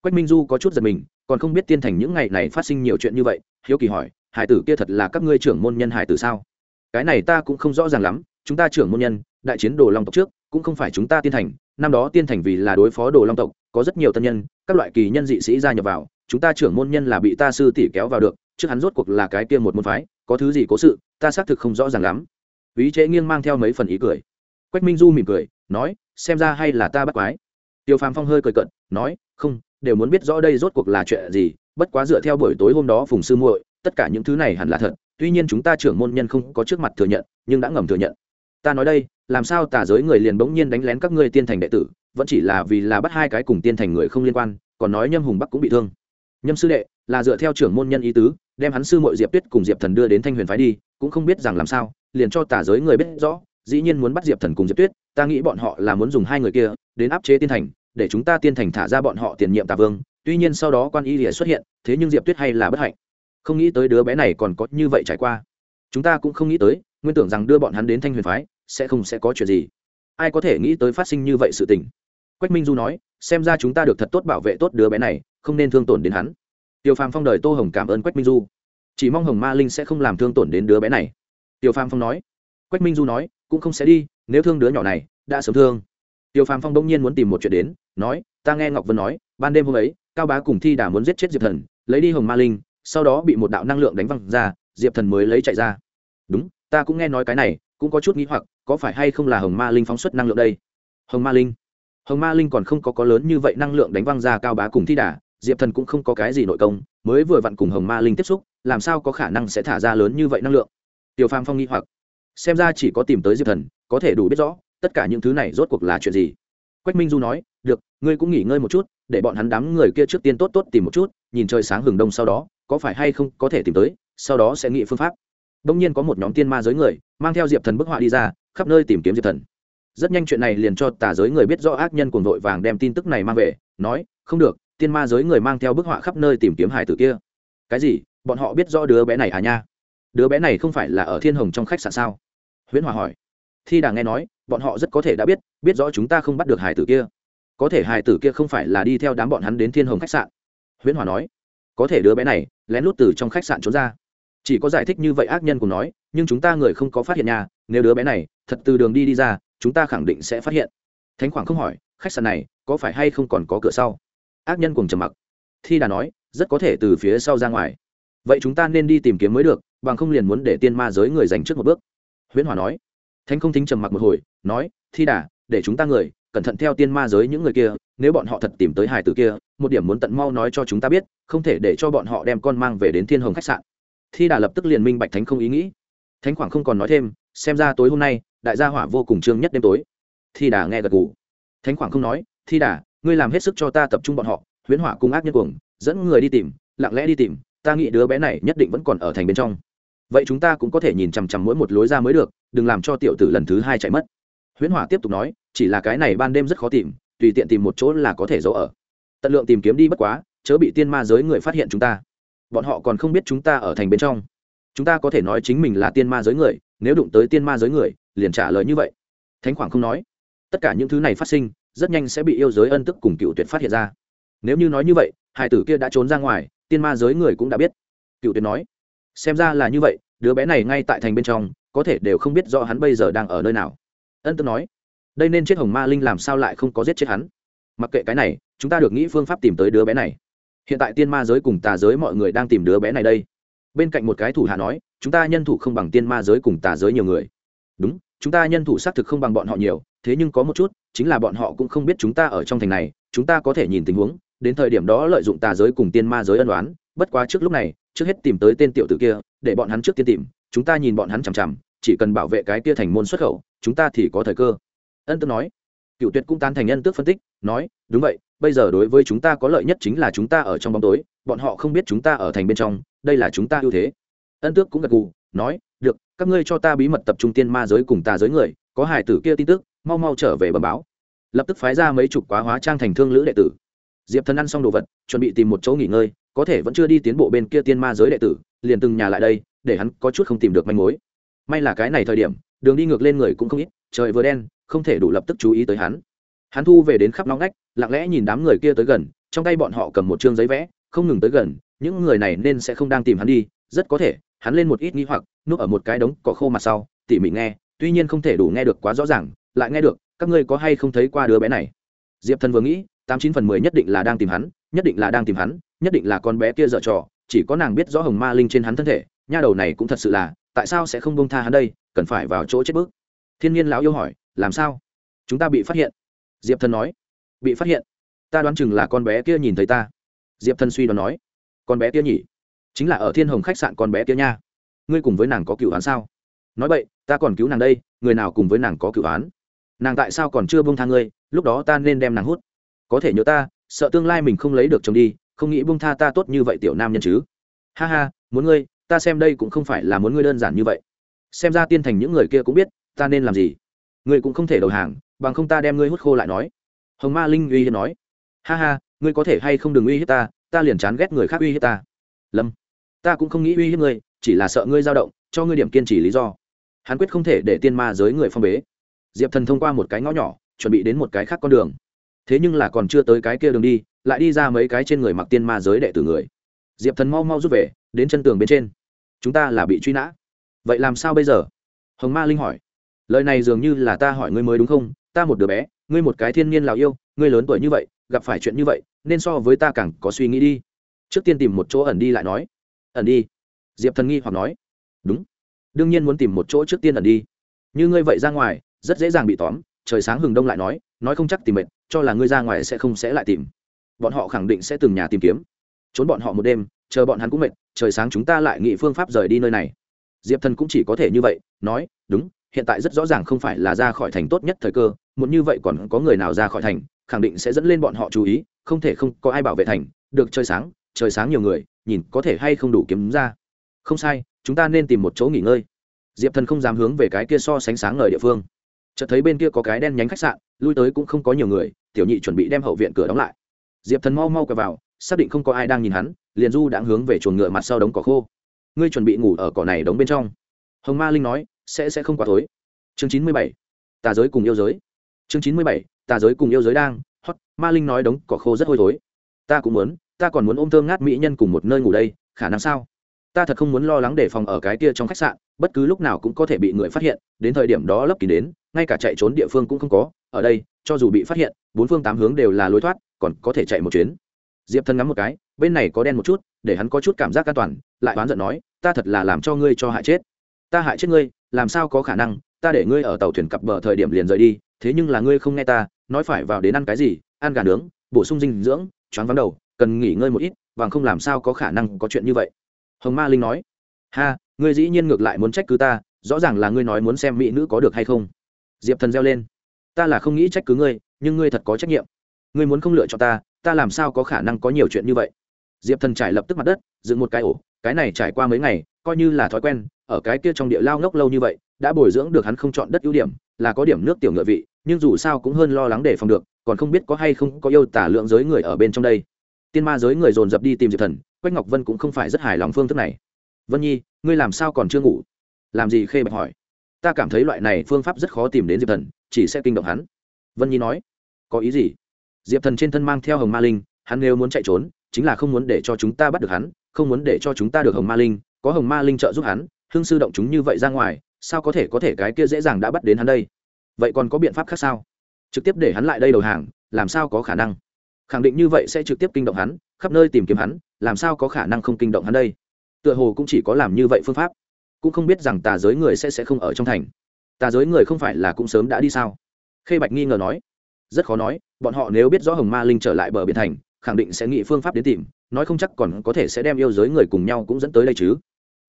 Quách minh du có chút giật mình, còn không biết tiên thành những ngày này phát sinh nhiều chuyện như vậy, hiếu kỳ hỏi, hải tử kia thật là các ngươi trưởng môn nhân hải tử sao? Cái này ta cũng không rõ ràng lắm, chúng ta trưởng môn nhân, đại chiến đồ long tộc trước, cũng không phải chúng ta tiên thành năm đó tiên thành vì là đối phó đồ long tộc, có rất nhiều tân nhân, các loại kỳ nhân dị sĩ gia nhập vào, chúng ta trưởng môn nhân là bị ta sư tỷ kéo vào được, trước hắn rốt cuộc là cái kia một môn phái, có thứ gì cố sự, ta xác thực không rõ ràng lắm. Ý chế nghiêng mang theo mấy phần ý cười. Quách minh du mỉm cười, nói, xem ra hay là ta bắt quái. Tiêu phàm phong hơi cười cận nói, không, đều muốn biết rõ đây rốt cuộc là chuyện gì, bất quá dựa theo buổi tối hôm đó phùng sư muội, tất cả những thứ này hẳn là thật, tuy nhiên chúng ta trưởng môn nhân không có trước mặt thừa nhận, nhưng đã ngầm thừa nhận. Ta nói đây làm sao tà giới người liền bỗng nhiên đánh lén các ngươi tiên thành đệ tử, vẫn chỉ là vì là bắt hai cái cùng tiên thành người không liên quan, còn nói nhâm hùng bắc cũng bị thương. Nhâm sư đệ, là dựa theo trưởng môn nhân ý tứ, đem hắn sư mội diệp tuyết cùng diệp thần đưa đến thanh huyền phái đi, cũng không biết rằng làm sao, liền cho tà giới người biết rõ, dĩ nhiên muốn bắt diệp thần cùng diệp tuyết, ta nghĩ bọn họ là muốn dùng hai người kia, đến áp chế tiên thành, để chúng ta tiên thành thả ra bọn họ tiền nhiệm tà vương, tuy nhiên sau đó quan y lìa xuất hiện, thế nhưng diệp tuyết hay là bất hạnh. Không nghĩ tới đứa bé này còn có như vậy trải qua. Chúng ta cũng không nghĩ tới, nguyên tưởng rằng đưa bọn hắn đến thanh huyền phái sẽ không sẽ có chuyện gì. Ai có thể nghĩ tới phát sinh như vậy sự tình? Quách minh du nói, xem ra chúng ta được thật tốt bảo vệ tốt đứa bé này, không nên thương tổn đến hắn. Tiêu phàm phong đời tô hồng cảm ơn quách minh du. Chỉ mong hồng ma linh sẽ không làm thương tổn đến đứa bé này. Tiêu phàm phong nói. Quách minh du nói, cũng không sẽ đi, nếu thương đứa nhỏ này, đã sớm thương. Tiêu phàm phong đông nhiên muốn tìm một chuyện đến, nói, ta nghe ngọc vân nói, ban đêm hôm ấy, cao bá cùng thi đà muốn giết chết diệp thần, lấy đi hồng ma linh, sau đó bị một đạo năng lượng đánh văng ra, diệp thần mới lấy chạy ra. Đúng, ta cũng nghe nói cái này, cũng có chút nghĩ hoặc có phải hay không là hồng ma linh phóng xuất năng lượng đây? Hồng ma linh. Hồng ma linh còn không có có lớn như vậy năng lượng đánh văng ra cao bá cùng thi đà, diệp thần cũng không có cái gì nội công, mới vừa vặn cùng hồng ma linh tiếp xúc, làm sao có khả năng sẽ thả ra lớn như vậy năng lượng? Tiểu phàm phong nghi hoặc. Xem ra chỉ có tìm tới diệp thần, có thể đủ biết rõ, tất cả những thứ này rốt cuộc là chuyện gì. Quách minh du nói, được, ngươi cũng nghỉ ngơi một chút, để bọn hắn đám người kia trước tiên tốt tốt tìm một chút, nhìn trời sáng hừng đông sau đó, có phải hay không có thể tìm tới, sau đó sẽ nghĩ phương pháp. Đông nhiên có một nhóm tiên ma giới người, mang theo diệp thần bức họa đi ra khắp nơi tìm kiếm diệp thần. Rất nhanh chuyện này liền cho tà giới người biết rõ ác nhân cuồng vội vàng đem tin tức này mang về, nói, không được, tiên ma giới người mang theo bức họa khắp nơi tìm kiếm hải tử kia. Cái gì? Bọn họ biết rõ đứa bé này à nha? Đứa bé này không phải là ở thiên hồng trong khách sạn sao? Huyễn hòa hỏi. Thi đà nghe nói, bọn họ rất có thể đã biết biết rõ chúng ta không bắt được hải tử kia. Có thể hải tử kia không phải là đi theo đám bọn hắn đến thiên hồng khách sạn. Huyễn hòa nói. Có thể đứa bé này lén lút từ trong khách sạn trốn ra. Chỉ có giải thích như vậy ác nhân cùng nói, nhưng chúng ta người không có phát hiện nhà nếu đứa bé này thật từ đường đi đi ra, chúng ta khẳng định sẽ phát hiện. Thánh khoảng không hỏi, khách sạn này có phải hay không còn có cửa sau? Ác nhân cùng trầm mặc. Thi đà nói, rất có thể từ phía sau ra ngoài. Vậy chúng ta nên đi tìm kiếm mới được, bằng không liền muốn để tiên ma giới người dành trước một bước. Huyễn hòa nói. Thánh không thính trầm mặc một hồi, nói, thi đà, để chúng ta người, cẩn thận theo tiên ma giới những người kia, nếu bọn họ thật tìm tới hải tử kia, một điểm muốn tận mau nói cho chúng ta biết, không thể để cho bọn họ đem con mang về đến thiên hồng khách sạn. Thi đà lập tức liền minh bạch thánh không ý nghĩ. Thánh khoảng không còn nói thêm, xem ra tối hôm nay đại gia hỏa vô cùng trương nhất đêm tối. Thi đà nghe gật gù. Thánh khoảng không nói, thi đà, ngươi làm hết sức cho ta tập trung bọn họ, huyễn hỏa cung ác nhân cuồng, dẫn người đi tìm, lặng lẽ đi tìm, ta nghĩ đứa bé này nhất định vẫn còn ở thành bên trong. Vậy chúng ta cũng có thể nhìn chằm chằm mỗi một lối ra mới được, đừng làm cho tiểu tử lần thứ hai chạy mất. Huyễn hỏa tiếp tục nói, chỉ là cái này ban đêm rất khó tìm, tùy tiện tìm một chỗ là có thể giấu ở. Tận lượng tìm kiếm đi bất quá, chớ bị tiên ma giới người phát hiện chúng ta. Bọn họ còn không biết chúng ta ở thành bên trong. Chúng ta có thể nói chính mình là tiên ma giới người, nếu đụng tới tiên ma giới người liền trả lời như vậy. Thánh khoảng không nói. Tất cả những thứ này phát sinh, rất nhanh sẽ bị yêu giới ân tức cùng cựu tuyệt phát hiện ra. Nếu như nói như vậy hải tử kia đã trốn ra ngoài, tiên ma giới người cũng đã biết. Cựu tuyệt nói. Xem ra là như vậy, đứa bé này ngay tại thành bên trong, có thể đều không biết rõ hắn bây giờ đang ở nơi nào. Ân tức nói. Đây nên chết hồng ma linh làm sao lại không có giết chết hắn? Mặc kệ cái này, chúng ta được nghĩ phương pháp tìm tới đứa bé này. Hiện tại tiên ma giới cùng tà giới mọi người đang tìm đứa bé này đây. Bên cạnh một cái thủ hạ nói, chúng ta nhân thủ không bằng tiên ma giới cùng tà giới nhiều người đúng, chúng ta nhân thủ xác thực không bằng bọn họ nhiều, thế nhưng có một chút, chính là bọn họ cũng không biết chúng ta ở trong thành này, chúng ta có thể nhìn tình huống, đến thời điểm đó lợi dụng tà giới cùng tiên ma giới ân đoán bất quá trước lúc này, trước hết tìm tới tên tiểu tử kia, để bọn hắn trước tiên tìm, chúng ta nhìn bọn hắn chằm chằm, chỉ cần bảo vệ cái kia thành môn xuất khẩu, chúng ta thì có thời cơ. Ân tước nói. Cựu tuyệt cũng tan thành nhân tước phân tích, nói, đúng vậy, bây giờ đối với chúng ta có lợi nhất chính là chúng ta ở trong bóng tối, bọn họ không biết chúng ta ở thành bên trong, đây là chúng ta ưu thế. Ân tước cũng gật gù, nói được, các ngươi cho ta bí mật tập trung tiên ma giới cùng tà giới người, có hải tử kia tin tức, mau mau trở về bẩm báo. Lập tức phái ra mấy chục quá hóa trang thành thương lữ đệ tử. Diệp thần ăn xong đồ vật, chuẩn bị tìm một chỗ nghỉ ngơi, có thể vẫn chưa đi tiến bộ bên kia tiên ma giới đệ tử, liền từng nhà lại đây, để hắn có chút không tìm được manh mối. May là cái này thời điểm, đường đi ngược lên người cũng không ít, trời vừa đen, không thể đủ lập tức chú ý tới hắn. Hắn thu về đến khắp nóng nách lặng lẽ nhìn đám người kia tới gần, trong tay bọn họ cầm một chương giấy vẽ, không ngừng tới gần, những người này nên sẽ không đang tìm hắn đi, rất có thể hắn lên một ít nghi hoặc, núp ở một cái đống cỏ khô mặt sau, tỉ mỉ nghe, tuy nhiên không thể đủ nghe được quá rõ ràng, lại nghe được, các ngươi có hay không thấy qua đứa bé này? Diệp thần vừa nghĩ, tám chín phần mười nhất định là đang tìm hắn, nhất định là đang tìm hắn, nhất định là con bé kia dở trò, chỉ có nàng biết rõ hồng ma linh trên hắn thân thể, nha đầu này cũng thật sự là, tại sao sẽ không bông tha hắn đây, cần phải vào chỗ chết bước. Thiên nhiên lão yêu hỏi, làm sao? Chúng ta bị phát hiện. Diệp thần nói, bị phát hiện. Ta đoán chừng là con bé kia nhìn thấy ta. Diệp thần suy đoán nói, con bé kia nhỉ? Chính là ở thiên hồng khách sạn con bé kia nha. Ngươi cùng với nàng có cựu án sao? Nói vậy ta còn cứu nàng đây, người nào cùng với nàng có cựu án? Nàng tại sao còn chưa bông tha ngươi, lúc đó ta nên đem nàng hút. Có thể nhớ ta, sợ tương lai mình không lấy được chồng đi, không nghĩ bông tha ta tốt như vậy tiểu nam nhân chứ. Ha ha, muốn ngươi, ta xem đây cũng không phải là muốn ngươi đơn giản như vậy. Xem ra tiên thành những người kia cũng biết, ta nên làm gì? Ngươi cũng không thể đầu hàng, bằng không ta đem ngươi hút khô lại nói. Hồng ma linh uy hiếp nói. Ha ha, ngươi có thể hay không đừng uy hiếp ta ta liền chán ghét người khác uy hiếp ta. Lâm ta cũng không nghĩ uy hiếp ngươi, chỉ là sợ ngươi dao động, cho ngươi điểm kiên trì lý do. Hắn quyết không thể để tiên ma giới người phong bế. Diệp thần thông qua một cái ngõ nhỏ, chuẩn bị đến một cái khác con đường. Thế nhưng là còn chưa tới cái kia đường đi, lại đi ra mấy cái trên người mặc tiên ma giới đệ tử người. Diệp thần mau mau rút về, đến chân tường bên trên. Chúng ta là bị truy nã. Vậy làm sao bây giờ? Hồng ma linh hỏi. Lời này dường như là ta hỏi ngươi mới đúng không? Ta một đứa bé, ngươi một cái thiên nhiên lào yêu, ngươi lớn tuổi như vậy, gặp phải chuyện như vậy, nên so với ta càng có suy nghĩ đi. Trước tiên tìm một chỗ ẩn đi lại nói ẩn đi. Diệp thần nghi hoặc nói, đúng. Đương nhiên muốn tìm một chỗ trước tiên ẩn đi. Như ngươi vậy ra ngoài, rất dễ dàng bị tóm. Trời sáng hừng đông lại nói nói không chắc tìm mệt, cho là ngươi ra ngoài sẽ không sẽ lại tìm. Bọn họ khẳng định sẽ từng nhà tìm kiếm. Trốn bọn họ một đêm, chờ bọn hắn cũng mệt, trời sáng chúng ta lại nghĩ phương pháp rời đi nơi này. Diệp thần cũng chỉ có thể như vậy, nói, đúng, hiện tại rất rõ ràng không phải là ra khỏi thành tốt nhất thời cơ, muốn như vậy còn có người nào ra khỏi thành, khẳng định sẽ dẫn lên bọn họ chú ý, không thể không có ai bảo vệ thành. Được, trời sáng trời sáng nhiều người nhìn có thể hay không đủ kiếm ra. Không sai, chúng ta nên tìm một chỗ nghỉ ngơi. Diệp thần không dám hướng về cái kia so sánh sáng ngời địa phương. Chợt thấy bên kia có cái đen nhánh khách sạn, lui tới cũng không có nhiều người, tiểu nhị chuẩn bị đem hậu viện cửa đóng lại. Diệp thần mau mau cờ vào, xác định không có ai đang nhìn hắn, liền du đã hướng về chuồng ngựa mặt sau đống cỏ khô. Ngươi chuẩn bị ngủ ở cỏ này đống bên trong. Hồng ma linh nói, sẽ sẽ không quá tối. Chương chín mươi bảy, tà giới cùng yêu giới. Chương chín mươi bảy, tà giới cùng yêu giới đang, hot, ma linh nói đống cỏ khô rất hôi thối. Ta cũng muốn ta còn muốn ôm thơm ngát mỹ nhân cùng một nơi ngủ đây, khả năng sao? Ta thật không muốn lo lắng đề phòng ở cái kia trong khách sạn, bất cứ lúc nào cũng có thể bị người phát hiện, đến thời điểm đó lấp kín đến, ngay cả chạy trốn địa phương cũng không có, ở đây, cho dù bị phát hiện, bốn phương tám hướng đều là lối thoát, còn có thể chạy một chuyến. Diệp thân ngắm một cái, bên này có đen một chút, để hắn có chút cảm giác an toàn, lại oán giận nói, ta thật là làm cho ngươi cho hại chết. Ta hại chết ngươi, làm sao có khả năng? Ta để ngươi ở tàu thuyền cặp bờ thời điểm liền rời đi, thế nhưng là ngươi không nghe ta, nói phải vào đến ăn cái gì, ăn gà nướng, bổ sung dinh dưỡng, choáng vắng đầu cần nghỉ ngơi một ít và không làm sao có khả năng có chuyện như vậy. Hồng ma linh nói. Ha, ngươi dĩ nhiên ngược lại muốn trách cứ ta, rõ ràng là ngươi nói muốn xem mỹ nữ có được hay không. Diệp thần reo lên. Ta là không nghĩ trách cứ ngươi, nhưng ngươi thật có trách nhiệm. Ngươi muốn không lựa cho ta ta làm sao có khả năng có nhiều chuyện như vậy? Diệp thần trải lập tức mặt đất, dựng một cái ổ, cái này trải qua mấy ngày, coi như là thói quen, ở cái kia trong địa lao ngốc lâu như vậy, đã bồi dưỡng được hắn không chọn đất ưu điểm, là có điểm nước tiểu ngựa vị, nhưng dù sao cũng hơn lo lắng để phòng được, còn không biết có hay không có yêu tả lượng giới người ở bên trong đây tiên ma giới người dồn dập đi tìm diệp thần, quách ngọc vân cũng không phải rất hài lòng phương thức này. Vân nhi, ngươi làm sao còn chưa ngủ? Làm gì khê bạch hỏi. Ta cảm thấy loại này phương pháp rất khó tìm đến diệp thần, chỉ sẽ kinh động hắn. Vân nhi nói. Có ý gì? Diệp thần trên thân mang theo hồng ma linh, hắn nếu muốn chạy trốn, chính là không muốn để cho chúng ta bắt được hắn, không muốn để cho chúng ta được hồng ma linh, có hồng ma linh trợ giúp hắn, hương sư động chúng như vậy ra ngoài, sao có thể có thể cái kia dễ dàng đã bắt đến hắn đây? Vậy còn có biện pháp khác sao? Trực tiếp để hắn lại đây đầu hàng, làm sao có khả năng? Khẳng định như vậy sẽ trực tiếp kinh động hắn, khắp nơi tìm kiếm hắn, làm sao có khả năng không kinh động hắn đây? Tựa hồ cũng chỉ có làm như vậy phương pháp. Cũng không biết rằng tà giới người sẽ sẽ không ở trong thành. Tà giới người không phải là cũng sớm đã đi sao? Khê bạch nghi ngờ nói. Rất khó nói, bọn họ nếu biết rõ hồng ma linh trở lại bờ biển thành, khẳng định sẽ nghĩ phương pháp đến tìm, nói không chắc còn có thể sẽ đem yêu giới người cùng nhau cũng dẫn tới đây chứ.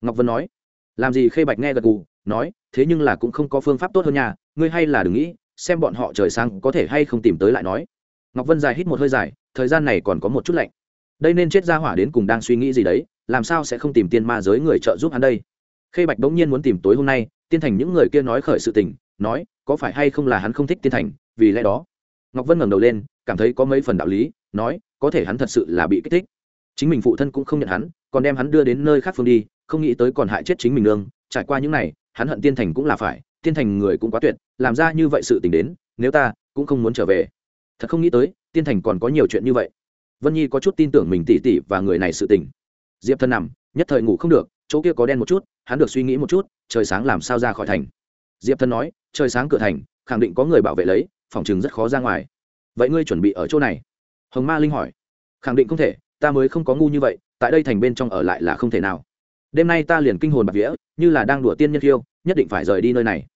Ngọc vân nói. Làm gì khê bạch nghe gật gù, nói, thế nhưng là cũng không có phương pháp tốt hơn nhà ngươi hay là đừng nghĩ, xem bọn họ trời sang có thể hay không tìm tới lại nói ngọc vân dài hít một hơi dài, thời gian này còn có một chút lạnh. Đây nên chết ra hỏa đến cùng đang suy nghĩ gì đấy, làm sao sẽ không tìm tiên ma giới người trợ giúp hắn đây? Khê bạch bỗng nhiên muốn tìm tối hôm nay, tiên thành những người kia nói khởi sự tình, nói, có phải hay không là hắn không thích tiên thành, vì lẽ đó. Ngọc vân ngẩng đầu lên, cảm thấy có mấy phần đạo lý, nói, có thể hắn thật sự là bị kích thích. Chính mình phụ thân cũng không nhận hắn, còn đem hắn đưa đến nơi khác phương đi, không nghĩ tới còn hại chết chính mình nương. Trải qua những này, hắn hận tiên thành cũng là phải, tiên thành người cũng quá tuyệt, làm ra như vậy sự t ì n h đến, nếu ta cũng không muốn trở về thật không nghĩ tới, tiên thành còn có nhiều chuyện như vậy. Vân nhi có chút tin tưởng mình tỉ tỉ và người này sự tình. Diệp thân nằm, nhất thời ngủ không được, chỗ kia có đen một chút, hắn được suy nghĩ một chút, trời sáng làm sao ra khỏi thành. Diệp thân nói, trời sáng cửa thành, khẳng định có người bảo vệ lấy, phòng chừng rất khó ra ngoài. Vậy ngươi chuẩn bị ở chỗ này? Hồng ma linh hỏi. Khẳng định không thể, ta mới không có ngu như vậy, tại đây thành bên trong ở lại là không thể nào. Đêm nay ta liền kinh hồn bạc vía, như là đang đùa tiên nhân khiêu, nhất định phải rời đi nơi này.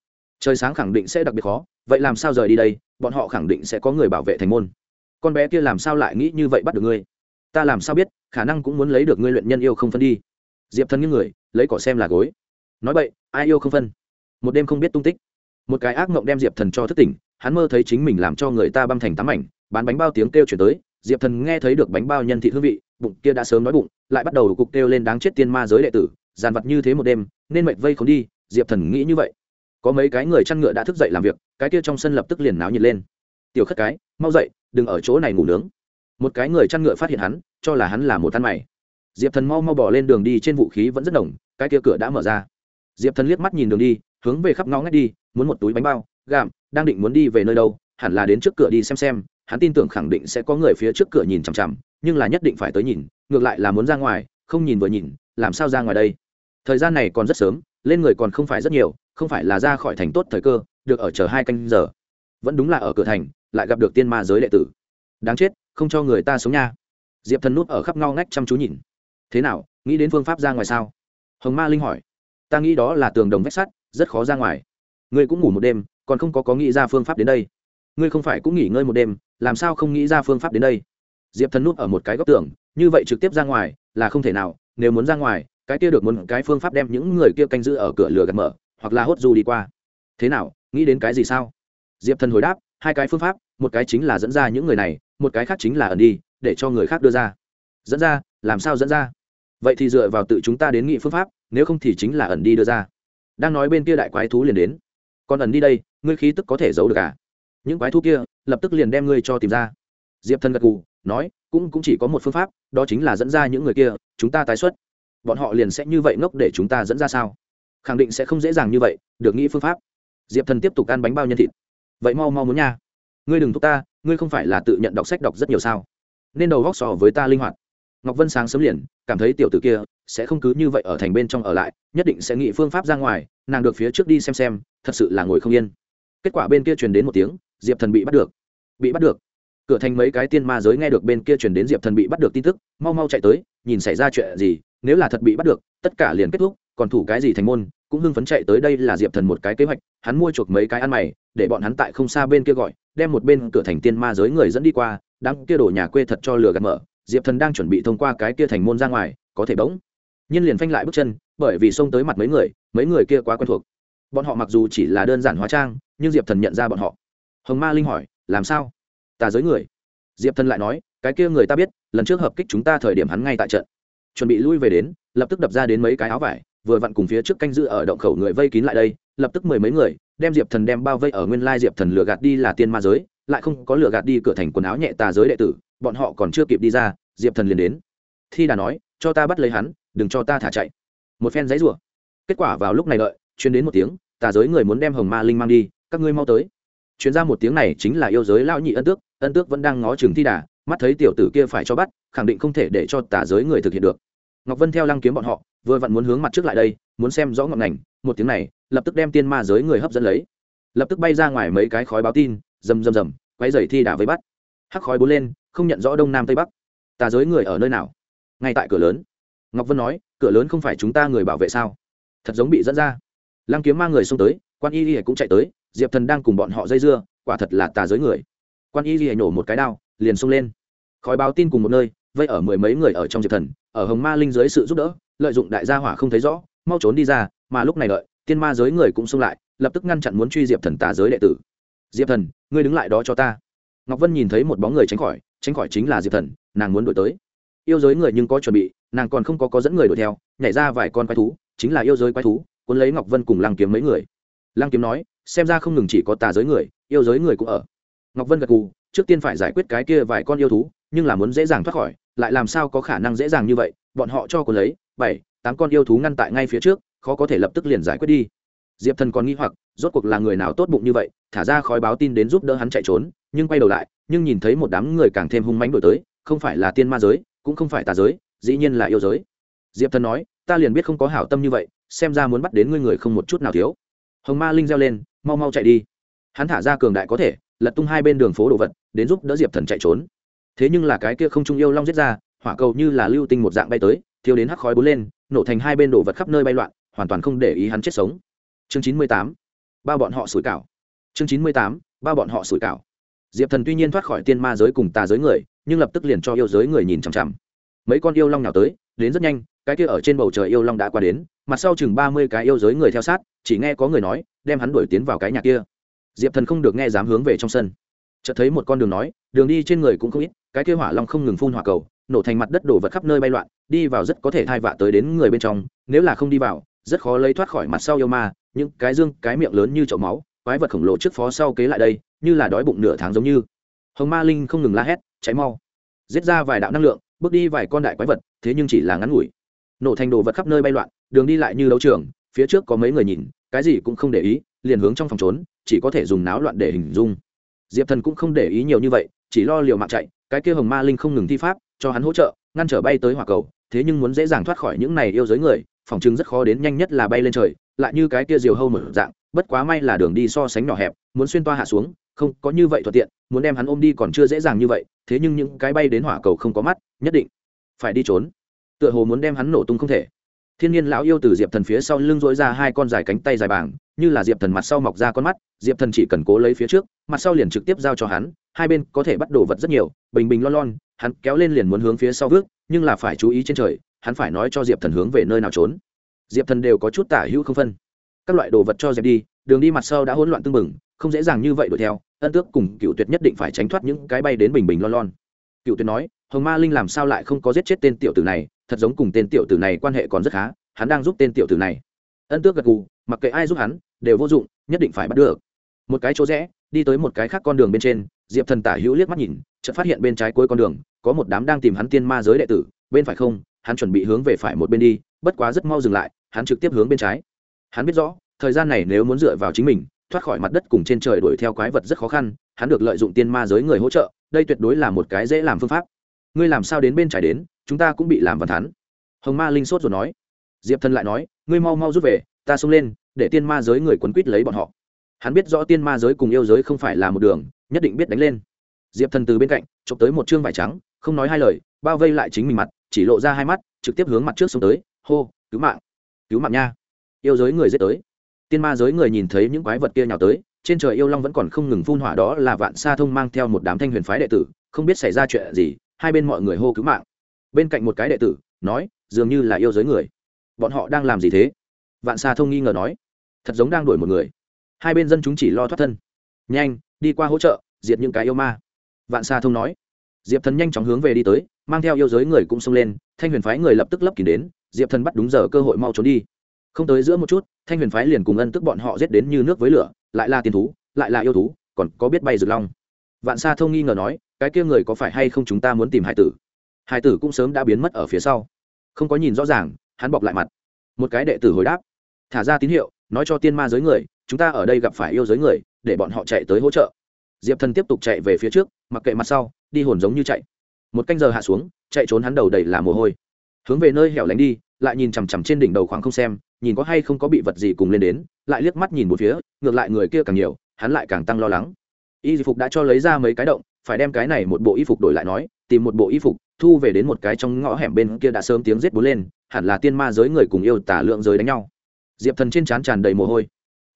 Trời sáng khẳng định sẽ đặc biệt khó vậy làm sao rời đi đây? Bọn họ khẳng định sẽ có người bảo vệ thành môn. Con bé kia làm sao lại nghĩ như vậy bắt được ngươi? Ta làm sao biết, khả năng cũng muốn lấy được ngươi luyện nhân yêu không phân đi. Diệp thân những người, lấy cỏ xem là gối. Nói vậy ai yêu không phân? Một đêm không biết tung tích. Một cái ác mộng đem diệp thần cho thức tỉnh, hắn mơ thấy chính mình làm cho người ta băm thành tám ảnh bán bánh bao tiếng kêu chuyển tới, diệp thần nghe thấy được bánh bao nhân thị hương vị, bụng kia đã sớm nói bụng, lại bắt đầu cục kêu lên đáng chết tiên ma giới đệ tử dàn vật như thế một đêm, nên mệt vây không đi, diệp thần nghĩ như vậy có mấy cái người chăn ngựa đã thức dậy làm việc, cái kia trong sân lập tức liền náo nhiệt lên. Tiểu khất cái, mau dậy, đừng ở chỗ này ngủ nướng. Một cái người chăn ngựa phát hiện hắn, cho là hắn là một ăn mày. Diệp thần mau mau bỏ lên đường đi, trên vũ khí vẫn rất đồng cái kia cửa đã mở ra. Diệp thần liếc mắt nhìn đường đi, hướng về khắp ngõ ngách đi, muốn một túi bánh bao gạm đang định muốn đi về nơi đâu, hẳn là đến trước cửa đi xem xem, hắn tin tưởng khẳng định sẽ có người phía trước cửa nhìn chằm chằm, nhưng là nhất định phải tới nhìn, ngược lại là muốn ra ngoài, không nhìn vừa nhìn, làm sao ra ngoài đây? Thời gian này còn rất sớm, lên người còn không phải rất nhiều không phải là ra khỏi thành tốt thời cơ, được ở chờ hai canh giờ. Vẫn đúng là ở cửa thành, lại gặp được tiên ma giới đệ tử. Đáng chết, không cho người ta sống nha. Diệp thần nút ở khắp ngao ngách chăm chú nhìn. Thế nào, nghĩ đến phương pháp ra ngoài sao? Hồng ma linh hỏi. Ta nghĩ đó là tường đồng vách sắt, rất khó ra ngoài. Ngươi cũng ngủ một đêm, còn không có có nghĩ ra phương pháp đến đây. Ngươi không phải cũng nghỉ ngơi một đêm, làm sao không nghĩ ra phương pháp đến đây? Diệp thần nút ở một cái góc tường, như vậy trực tiếp ra ngoài là không thể nào, nếu muốn ra ngoài, cái kia được muốn cái phương pháp đem những người kia canh giữ ở cửa lửa gạt mở hoặc là hốt du đi qua. Thế nào, nghĩ đến cái gì sao? Diệp thần hồi đáp, hai cái phương pháp, một cái chính là dẫn ra những người này, một cái khác chính là ẩn đi, để cho người khác đưa ra. Dẫn ra, làm sao dẫn ra? Vậy thì dựa vào tự chúng ta đến nghị phương pháp, nếu không thì chính là ẩn đi đưa ra. Đang nói bên kia đại quái thú liền đến. Còn ẩn đi đây, ngươi khí tức có thể giấu được à? Những quái thú kia, lập tức liền đem ngươi cho tìm ra. Diệp thần gật gù, nói, cũng cũng chỉ có một phương pháp, đó chính là dẫn ra những người kia, chúng ta tái xuất. Bọn họ liền sẽ như vậy ngốc để chúng ta dẫn ra sao? Khẳng định sẽ không dễ dàng như vậy, được nghĩ phương pháp. Diệp thần tiếp tục ăn bánh bao nhân thịt. Vậy mau mau muốn nha. Ngươi đừng thúc ta, ngươi không phải là tự nhận đọc sách đọc rất nhiều sao? Nên đầu góc sò với ta linh hoạt. Ngọc vân sáng sớm liền, cảm thấy tiểu t ử kia sẽ không cứ như vậy ở thành bên trong ở lại, nhất định sẽ nghĩ phương pháp ra ngoài, nàng được phía trước đi xem xem, thật sự là ngồi không yên. Kết quả bên kia truyền đến một tiếng, diệp thần bị bắt được. Bị bắt được. Cửa thành mấy cái tiên ma giới nghe được bên kia truyền đến diệp thần bị bắt được tin tức, mau mau chạy tới, nhìn xảy ra chuyện gì, nếu là thật bị bắt được, tất cả liền kết thúc, còn thủ cái gì thành môn cũng hưng phấn chạy tới đây là diệp thần một cái kế hoạch, hắn mua chuộc mấy cái ăn mày, để bọn hắn tại không xa bên kia gọi, đem một bên cửa thành tiên ma giới người dẫn đi qua đang kia đổ nhà quê thật cho lừa gạt mở. Diệp thần đang chuẩn bị thông qua cái kia thành môn ra ngoài, có thể bỗng nhiên liền phanh lại bước chân, bởi vì xông tới mặt mấy người mấy người kia quá quen thuộc. Bọn họ mặc dù chỉ là đơn giản hóa trang, nhưng diệp thần nhận ra bọn họ. Hồng ma linh hỏi, làm sao? Tà giới người? Diệp thần lại nói, cái kia người ta biết, lần trước hợp kích chúng ta thời điểm hắn ngay tại trận. Chuẩn bị lui về đến, lập tức đập ra đến mấy cái áo vải vừa vặn cùng phía trước canh giữ ở động khẩu người vây kín lại đây, lập tức mười mấy người, đem diệp thần đem bao vây ở nguyên lai diệp thần lừa gạt đi là tiên ma giới, lại không có lừa gạt đi cửa thành quần áo nhẹ tà giới đệ tử, bọn họ còn chưa kịp đi ra, diệp thần liền đến. Thi đà nói, cho ta bắt lấy hắn, đừng cho ta thả chạy. Một phen giấy rủa kết quả vào lúc này đợi, truyền đến một tiếng, tà giới người muốn đem hồng ma linh mang đi, các ngươi mau tới. Truyền ra một tiếng này chính là yêu giới lão nhị ân tước ân tước vẫn đang ngó chừng thi đà, mắt thấy tiểu tử kia phải cho bắt, khẳng định không thể để cho tà giới người thực hiện được. Ngọc vân theo lăng kiếm bọn họ vừa vặn muốn hướng mặt trước lại đây, muốn xem rõ ngọn ngành, một tiếng này, lập tức đem tiên ma giới người hấp dẫn lấy. Lập tức bay ra ngoài mấy cái khói báo tin, rầm rầm rầm, quay dày thi đà với bắt. Hắc khói bốn lên, không nhận rõ đông nam tây bắc. Tà giới người ở nơi nào? Ngay tại cửa lớn. Ngọc vân nói, cửa lớn không phải chúng ta người bảo vệ sao? Thật giống bị dẫn ra. Lăng kiếm mang người xông tới, quan y y cũng chạy tới, diệp thần đang cùng bọn họ dây dưa, quả thật là tà giới người. Quan y y nổ một cái đao, liền xông lên. Khói báo tin cùng một nơi, vây ở mười mấy người ở trong diệp thần, ở hồng ma linh dưới sự giúp đỡ lợi dụng đại gia hỏa không thấy rõ, mau trốn đi ra, mà lúc này đợi, tiên ma giới người cũng xông lại, lập tức ngăn chặn muốn truy diệp thần tà giới đệ tử. Diệp thần, ngươi đứng lại đó cho ta. Ngọc vân nhìn thấy một bóng người tránh khỏi tránh khỏi chính là diệp thần, nàng muốn đuổi tới. Yêu giới người nhưng có chuẩn bị, nàng còn không có có dẫn người đuổi theo, nhảy ra vài con quái thú, chính là yêu giới quái thú, cuốn lấy ngọc vân cùng lăng kiếm mấy người. Lăng kiếm nói, xem ra không ngừng chỉ có tà giới người, yêu giới người cũng ở. Ngọc vân gật cù trước tiên phải giải quyết cái kia vài con yêu thú, nhưng là muốn dễ dàng thoát khỏi, lại làm sao có khả năng dễ dàng như vậy, bọn họ cho cuốn lấy bảy, tám con yêu thú ngăn tại ngay phía trước, khó có thể lập tức liền giải quyết đi. Diệp thần còn nghĩ hoặc, rốt cuộc là người nào tốt bụng như vậy, thả ra khói báo tin đến giúp đỡ hắn chạy trốn, nhưng quay đầu lại, nhưng nhìn thấy một đám người càng thêm hung mánh đổi tới, không phải là tiên ma giới, cũng không phải tà giới, dĩ nhiên là yêu giới. Diệp thần nói, ta liền biết không có hảo tâm như vậy, xem ra muốn bắt đến ngươi người không một chút nào thiếu. Hồng ma linh reo lên, mau mau chạy đi. Hắn thả ra cường đại có thể, lật tung hai bên đường phố đồ vật, đến giúp đỡ diệp thần chạy trốn. Thế nhưng là cái kia không trung yêu long giết ra, hỏa cầu như là lưu tinh một dạng bay tới thiếu đến hắc khói bốn lên, nổ thành hai bên đồ vật khắp nơi bay loạn, hoàn toàn không để ý hắn chết sống. Chương chín mươi tám ba bọn họ sủi cảo. Chương chín mươi tám ba bọn họ sủi cảo. Diệp thần tuy nhiên thoát khỏi tiên ma giới cùng tà giới người, nhưng lập tức liền cho yêu giới người nhìn chằm chằm. Mấy con yêu long nào tới, đến rất nhanh, cái kia ở trên bầu trời yêu long đã qua đến, mặt sau chừng ba mươi cái yêu giới người theo sát, chỉ nghe có người nói, đem hắn đuổi tiến vào cái nhà kia. Diệp thần không được nghe dám hướng về trong sân. Chợt thấy một con đường nói, đường đi trên người cũng không ít, cái kia hỏa long không ngừng phun hỏa cầu, nổ thành mặt đất đổ vật khắp nơi bay loạn đi vào rất có thể thai vạ tới đến người bên trong, nếu là không đi vào, rất khó lấy thoát khỏi mặt sau yêu ma, những cái dương, cái miệng lớn như chậu máu, quái vật khổng lồ trước phó sau kế lại đây, như là đói bụng nửa tháng giống như. Hồng ma linh không ngừng la hét cháy mau! Giết ra vài đạo năng lượng, bước đi vài con đại quái vật, thế nhưng chỉ là ngắn ngủi. Nổ thành đồ vật khắp nơi bay loạn, đường đi lại như đấu trường, phía trước có mấy người nhìn, cái gì cũng không để ý, liền hướng trong phòng trốn, chỉ có thể dùng náo loạn để hình dung. Diệp thần cũng không để ý nhiều như vậy, chỉ lo liều mạng chạy, cái kia hồng ma linh không ngừng thi pháp, cho hắn hỗ trợ, ngăn trở bay tới hỏa cầu thế nhưng muốn dễ dàng thoát khỏi những này yêu giới người, phòng chứng rất khó đến nhanh nhất là bay lên trời, lại như cái kia diều hâu mở dạng, bất quá may là đường đi so sánh nhỏ hẹp, muốn xuyên toa hạ xuống, không, có như vậy thuận tiện, muốn đem hắn ôm đi còn chưa dễ dàng như vậy, thế nhưng những cái bay đến hỏa cầu không có mắt, nhất định phải đi trốn. Tựa hồ muốn đem hắn nổ tung không thể. Thiên nhiên lão yêu từ diệp thần phía sau lưng dối ra hai con dài cánh tay dài bảng, như là diệp thần mặt sau mọc ra con mắt, diệp thần chỉ cần cố lấy phía trước, mặt sau liền trực tiếp giao cho hắn, hai bên có thể bắt đồ vật rất nhiều, bình bình lon lon, hắn kéo lên liền muốn hướng phía sau vước nhưng là phải chú ý trên trời, hắn phải nói cho diệp thần hướng về nơi nào trốn. Diệp thần đều có chút tả hữu không phân. Các loại đồ vật cho dẹp đi, đường đi mặt sau đã hỗn loạn tưng bừng, không dễ dàng như vậy đuổi theo, ân tước cùng cựu tuyệt nhất định phải tránh thoát những cái bay đến bình bình lon lon. Cựu tuyệt nói, hồng ma linh làm sao lại không có giết chết tên tiểu tử này, thật giống cùng tên tiểu tử này quan hệ còn rất khá, hắn đang giúp tên tiểu tử này. Ân tước gật gù, mặc kệ ai giúp hắn, đều vô dụng, nhất định phải bắt được. Một cái chỗ rẽ, đi tới một cái khác con đường bên trên, diệp thần tả hữu liếc mắt nhìn, chợt phát hiện bên trái cuối con đường có một đám đang tìm hắn tiên ma giới đệ tử, bên phải không, hắn chuẩn bị hướng về phải một bên đi, bất quá rất mau dừng lại, hắn trực tiếp hướng bên trái. Hắn biết rõ, thời gian này nếu muốn dựa vào chính mình, thoát khỏi mặt đất cùng trên trời đuổi theo quái vật rất khó khăn, hắn được lợi dụng tiên ma giới người hỗ trợ, đây tuyệt đối là một cái dễ làm phương pháp. Ngươi làm sao đến bên trái đến, chúng ta cũng bị làm văn thắn. Hồng ma linh sốt rồi nói. Diệp thần lại nói, ngươi mau mau rút về, ta xông lên, để tiên ma giới người quấn quýt lấy bọn họ. Hắn biết rõ tiên ma giới cùng yêu giới không phải là một đường, nhất định biết đánh lên diệp thần từ bên cạnh, chụp tới một chương vải trắng, không nói hai lời, bao vây lại chính mình mặt, chỉ lộ ra hai mắt, trực tiếp hướng mặt trước xuống tới, hô, cứu mạng cứu mạng nha. Yêu giới người dết tới. Tiên ma giới người nhìn thấy những quái vật kia nhào tới, trên trời yêu long vẫn còn không ngừng phun hỏa, đó là vạn sa thông mang theo một đám thanh huyền phái đệ tử, không biết xảy ra chuyện gì, hai bên mọi người hô cứu mạng. Bên cạnh một cái đệ tử, nói, dường như là yêu giới người. Bọn họ đang làm gì thế? Vạn sa thông nghi ngờ nói, thật giống đang đuổi một người. Hai bên dân chúng chỉ lo thoát thân. Nhanh, đi qua hỗ trợ, diệt những cái yêu ma vạn sa thông nói. Diệp thần nhanh chóng hướng về đi tới, mang theo yêu giới người cũng xông lên, thanh huyền phái người lập tức lấp kín đến, diệp thần bắt đúng giờ cơ hội mau trốn đi. Không tới giữa một chút, thanh huyền phái liền cùng ân tức bọn họ giết đến như nước với lửa, lại là tiền thú, lại là yêu thú, còn có biết bay rực long. Vạn sa thông nghi ngờ nói, cái kia người có phải hay không chúng ta muốn tìm hải tử? Hải tử cũng sớm đã biến mất ở phía sau. Không có nhìn rõ ràng, hắn bọc lại mặt. Một cái đệ tử hồi đáp. Thả ra tín hiệu, nói cho tiên ma giới người, chúng ta ở đây gặp phải yêu giới người, để bọn họ chạy tới hỗ trợ diệp thần tiếp tục chạy về phía trước, mặc kệ mặt sau, đi hồn giống như chạy. Một canh giờ hạ xuống, chạy trốn hắn đầu đầy là mồ hôi. Hướng về nơi hẻo lánh đi, lại nhìn chằm chằm trên đỉnh đầu khoảng không xem, nhìn có hay không có bị vật gì cùng lên đến, lại liếc mắt nhìn một phía, ngược lại người kia càng nhiều, hắn lại càng tăng lo lắng. Y phục đã cho lấy ra mấy cái động, phải đem cái này một bộ y phục đổi lại nói, tìm một bộ y phục, thu về đến một cái trong ngõ hẻm bên kia đã sớm tiếng rết bú lên, hẳn là tiên ma giới người cùng yêu tả lượng giới đánh nhau. Diệp thần trên trán tràn đầy mồ hôi.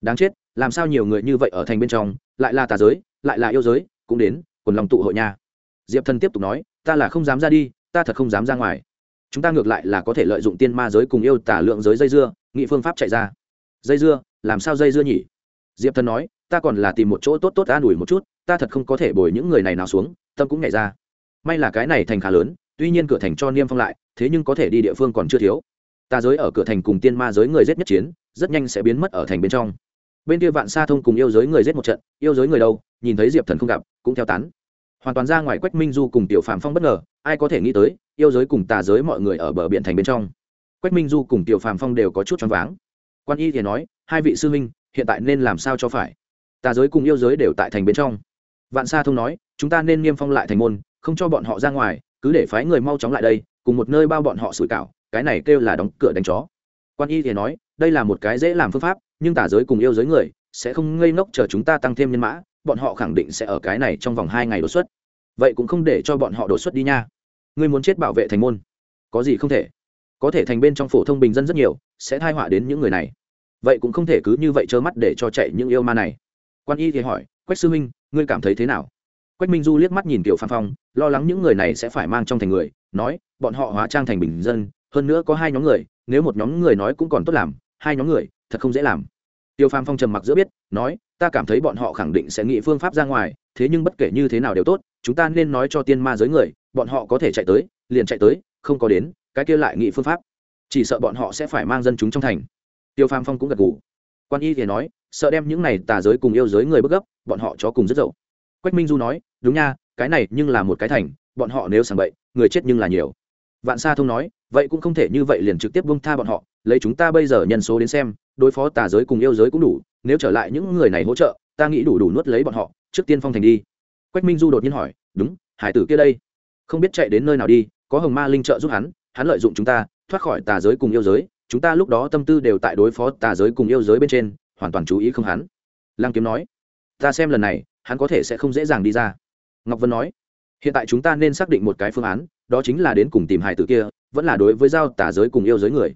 Đáng chết, làm sao nhiều người như vậy ở thành bên trong lại là tà giới, lại là yêu giới, cũng đến, quần lòng tụ hội nha. Diệp thần tiếp tục nói, ta là không dám ra đi, ta thật không dám ra ngoài. Chúng ta ngược lại là có thể lợi dụng tiên ma giới cùng yêu tả lượng giới dây dưa, nghị phương pháp chạy ra. Dây dưa? Làm sao dây dưa nhỉ? Diệp thần nói, ta còn là tìm một chỗ tốt tốt an ủi một chút, ta thật không có thể bồi những người này nào xuống, tâm cũng nhảy ra. May là cái này thành khá lớn, tuy nhiên cửa thành cho niêm phong lại, thế nhưng có thể đi địa phương còn chưa thiếu. Ta giới ở cửa thành cùng tiên ma giới người giết nhất chiến, rất nhanh sẽ biến mất ở thành bên trong bên kia vạn sa thông cùng yêu giới người giết một trận, yêu giới người đâu, nhìn thấy diệp thần không gặp, cũng theo tán. Hoàn toàn ra ngoài quách minh du cùng tiểu phạm phong bất ngờ, ai có thể nghĩ tới, yêu giới cùng tà giới mọi người ở bờ biển thành bên trong. Quách minh du cùng tiểu phạm phong đều có chút choáng váng. Quan y thì nói, hai vị sư huynh, hiện tại nên làm sao cho phải? Tà giới cùng yêu giới đều tại thành bên trong. Vạn sa thông nói, chúng ta nên niêm phong lại thành môn, không cho bọn họ ra ngoài, cứ để phái người mau chóng lại đây, cùng một nơi bao bọn họ sủi cảo, cái này kêu là đóng cửa đánh chó. Quan y thì nói đây là một cái dễ làm phương pháp, nhưng tà giới cùng yêu giới người sẽ không ngây ngốc chờ chúng ta tăng thêm nhân mã, bọn họ khẳng định sẽ ở cái này trong vòng hai ngày đột xuất. Vậy cũng không để cho bọn họ đột xuất đi nha. Ngươi muốn chết bảo vệ thành môn, có gì không thể? Có thể thành bên trong phổ thông bình dân rất nhiều, sẽ thai họa đến những người này. Vậy cũng không thể cứ như vậy trơ mắt để cho chạy những yêu ma này. Quan y thì hỏi, quách sư minh ngươi cảm thấy thế nào? Quách minh du liếc mắt nhìn tiểu phan phong, lo lắng những người này sẽ phải mang trong thành người, nói, bọn họ hóa trang thành bình dân, hơn nữa có hai nhóm người, nếu một nhóm người nói cũng còn tốt làm hai nhóm người, thật không dễ làm. Tiêu phàm phong trầm mặc giữa biết, nói, ta cảm thấy bọn họ khẳng định sẽ nghĩ phương pháp ra ngoài, thế nhưng bất kể như thế nào đều tốt, chúng ta nên nói cho tiên ma giới người, bọn họ có thể chạy tới, liền chạy tới, không có đến, cái kia lại nghĩ phương pháp. Chỉ sợ bọn họ sẽ phải mang dân chúng trong thành. Tiêu phàm phong cũng gật gù. Quan y thì nói, sợ đem những này tà giới cùng yêu giới người bất gấp, bọn họ cho cùng rất dậu. Quách minh du nói, đúng nha, cái này nhưng là một cái thành, bọn họ nếu sàng bậy, người chết nhưng là nhiều. Vạn sa thông nói vậy cũng không thể như vậy liền trực tiếp bông tha bọn họ, lấy chúng ta bây giờ nhân số đến xem, đối phó tà giới cùng yêu giới cũng đủ, nếu trở lại những người này hỗ trợ, ta nghĩ đủ đủ nuốt lấy bọn họ, trước tiên phong thành đi. Quách minh du đột nhiên hỏi, đúng, hải tử kia đây. Không biết chạy đến nơi nào đi, có hồng ma linh trợ giúp hắn hắn lợi dụng chúng ta, thoát khỏi tà giới cùng yêu giới, chúng ta lúc đó tâm tư đều tại đối phó tà giới cùng yêu giới bên trên, hoàn toàn chú ý không hắn. Lăng kiếm nói, ta xem lần này, hắn có thể sẽ không dễ dàng đi ra. Ngọc vân nói, hiện tại chúng ta nên xác định một cái phương án, đó chính là đến cùng tìm hải tử kia vẫn là đối với giao tả giới cùng yêu giới người.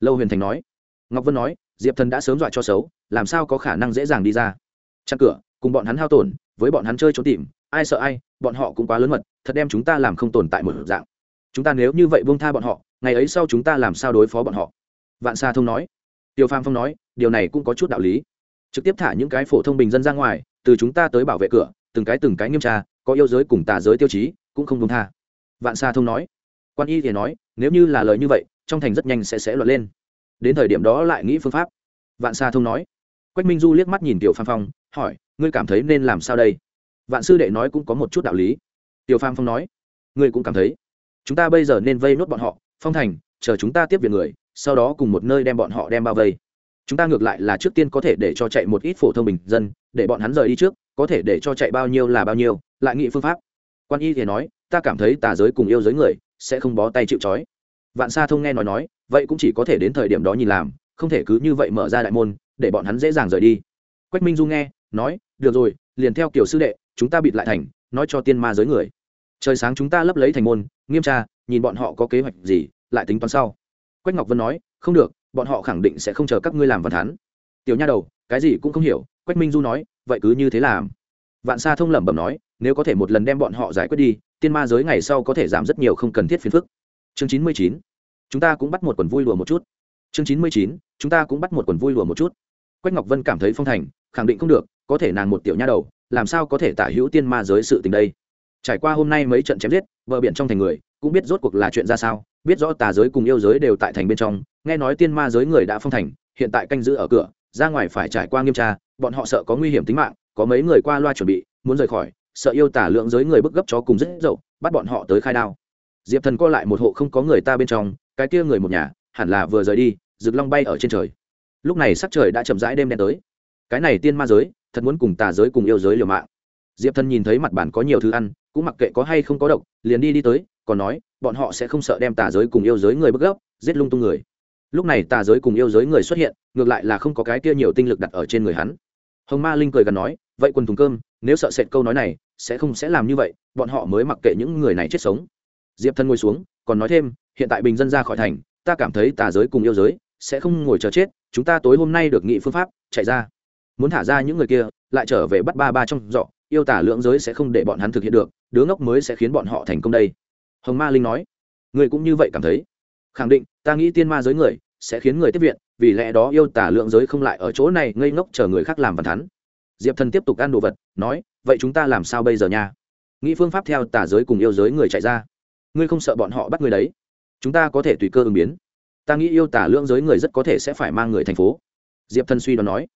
Lâu huyền thành nói. Ngọc vân nói, diệp thần đã sớm dọa cho xấu, làm sao có khả năng dễ dàng đi ra? Chặn cửa, cùng bọn hắn hao tổn, với bọn hắn chơi trốn tìm, ai sợ ai, bọn họ cũng quá lớn mật, thật đem chúng ta làm không tồn tại một dạng. Chúng ta nếu như vậy buông tha bọn họ, ngày ấy sau chúng ta làm sao đối phó bọn họ? Vạn sa thông nói. Tiêu pham phong nói, điều này cũng có chút đạo lý. Trực tiếp thả những cái phổ thông bình dân ra ngoài, từ chúng ta tới bảo vệ cửa, từng cái từng cái nghiêm tra, có yêu giới cùng tà giới tiêu chí, cũng không buông tha. Vạn sa thông nói quan y thì nói, nếu như là lời như vậy, trong thành rất nhanh sẽ sẽ luật lên. Đến thời điểm đó lại nghĩ phương pháp. Vạn sa thông nói. Quách minh du liếc mắt nhìn tiểu phan phong, hỏi, ngươi cảm thấy nên làm sao đây? Vạn sư đệ nói cũng có một chút đạo lý. Tiểu phan phong nói, ngươi cũng cảm thấy. Chúng ta bây giờ nên vây nốt bọn họ, phong thành, chờ chúng ta tiếp viện người, sau đó cùng một nơi đem bọn họ đem bao vây. Chúng ta ngược lại là trước tiên có thể để cho chạy một ít phổ thông bình dân, để bọn hắn rời đi trước, có thể để cho chạy bao nhiêu là bao nhiêu. Lại nghĩ phương pháp. Quan y thì nói, ta cảm thấy tà giới cùng yêu giới người sẽ không bó tay chịu trói. Vạn sa thông nghe nói nói, vậy cũng chỉ có thể đến thời điểm đó nhìn làm, không thể cứ như vậy mở ra đại môn, để bọn hắn dễ dàng rời đi. Quách minh du nghe, nói, được rồi, liền theo kiểu sư đệ, chúng ta bịt lại thành, nói cho tiên ma giới người. Trời sáng chúng ta lấp lấy thành môn, nghiêm tra, nhìn bọn họ có kế hoạch gì, lại tính toán sau. Quách ngọc vân nói, không được, bọn họ khẳng định sẽ không chờ các ngươi làm văn thán tiểu nha đầu, cái gì cũng không hiểu. Quách minh du nói, vậy cứ như thế làm. Vạn sa thông lẩm bẩm nói nếu có thể một lần đem bọn họ giải quyết đi, tiên ma giới ngày sau có thể giảm rất nhiều không cần thiết phiền phức. Chương chín mươi chín, chúng ta cũng bắt một quần vui lùa một chút. Chương chín mươi chín, chúng ta cũng bắt một quần vui lùa một chút. Quách ngọc vân cảm thấy phong thành, khẳng định không được, có thể nàng một tiểu nha đầu, làm sao có thể tả hữu tiên ma giới sự tình đây? Trải qua hôm nay mấy trận chém giết, bờ biển trong thành người, cũng biết rốt cuộc là chuyện ra sao, biết rõ tà giới cùng yêu giới đều tại thành bên trong, nghe nói tiên ma giới người đã phong thành, hiện tại canh giữ ở cửa, ra ngoài phải trải qua nghiêm tra, bọn họ sợ có nguy hiểm tính mạng, có mấy người qua loa chuẩn bị, muốn rời khỏi sợ yêu tả lượng giới người bức gấp chó cùng rất dậu, bắt bọn họ tới khai đao. Diệp thần co lại một hộ không có người ta bên trong, cái kia người một nhà, hẳn là vừa rời đi, rực long bay ở trên trời. Lúc này sắc trời đã chậm rãi đêm đen tới. Cái này tiên ma giới, thật muốn cùng tà giới cùng yêu giới liều mạng. Diệp thần nhìn thấy mặt bản có nhiều thứ ăn, cũng mặc kệ có hay không có độc, liền đi đi tới, còn nói, bọn họ sẽ không sợ đem tà giới cùng yêu giới người bức gấp, giết lung tung người. Lúc này tà giới cùng yêu giới người xuất hiện, ngược lại là không có cái kia nhiều tinh lực đặt ở trên người hắn. Hồng ma linh cười gần nói, vậy quần thùng cơm nếu sợ sệt câu nói này, sẽ không sẽ làm như vậy, bọn họ mới mặc kệ những người này chết sống. Diệp thân ngồi xuống, còn nói thêm, hiện tại bình dân ra khỏi thành, ta cảm thấy tà giới cùng yêu giới sẽ không ngồi chờ chết, chúng ta tối hôm nay được nghị phương pháp, chạy ra. Muốn thả ra những người kia, lại trở về bắt ba ba trong dọ yêu tả lượng giới sẽ không để bọn hắn thực hiện được, đứa ngốc mới sẽ khiến bọn họ thành công đây. Hồng ma linh nói, người cũng như vậy cảm thấy. Khẳng định, ta nghĩ tiên ma giới người sẽ khiến người tiếp viện, vì lẽ đó yêu tả lượng giới không lại ở chỗ này ngây ngốc chờ người khác làm văn thắn diệp thần tiếp tục ăn đồ vật, nói, vậy chúng ta làm sao bây giờ nha? Nghĩ phương pháp theo tả giới cùng yêu giới người chạy ra. Ngươi không sợ bọn họ bắt người đấy? Chúng ta có thể tùy cơ ứng biến. Ta nghĩ yêu tả lượng giới người rất có thể sẽ phải mang người thành phố. Diệp thần suy đoán nói,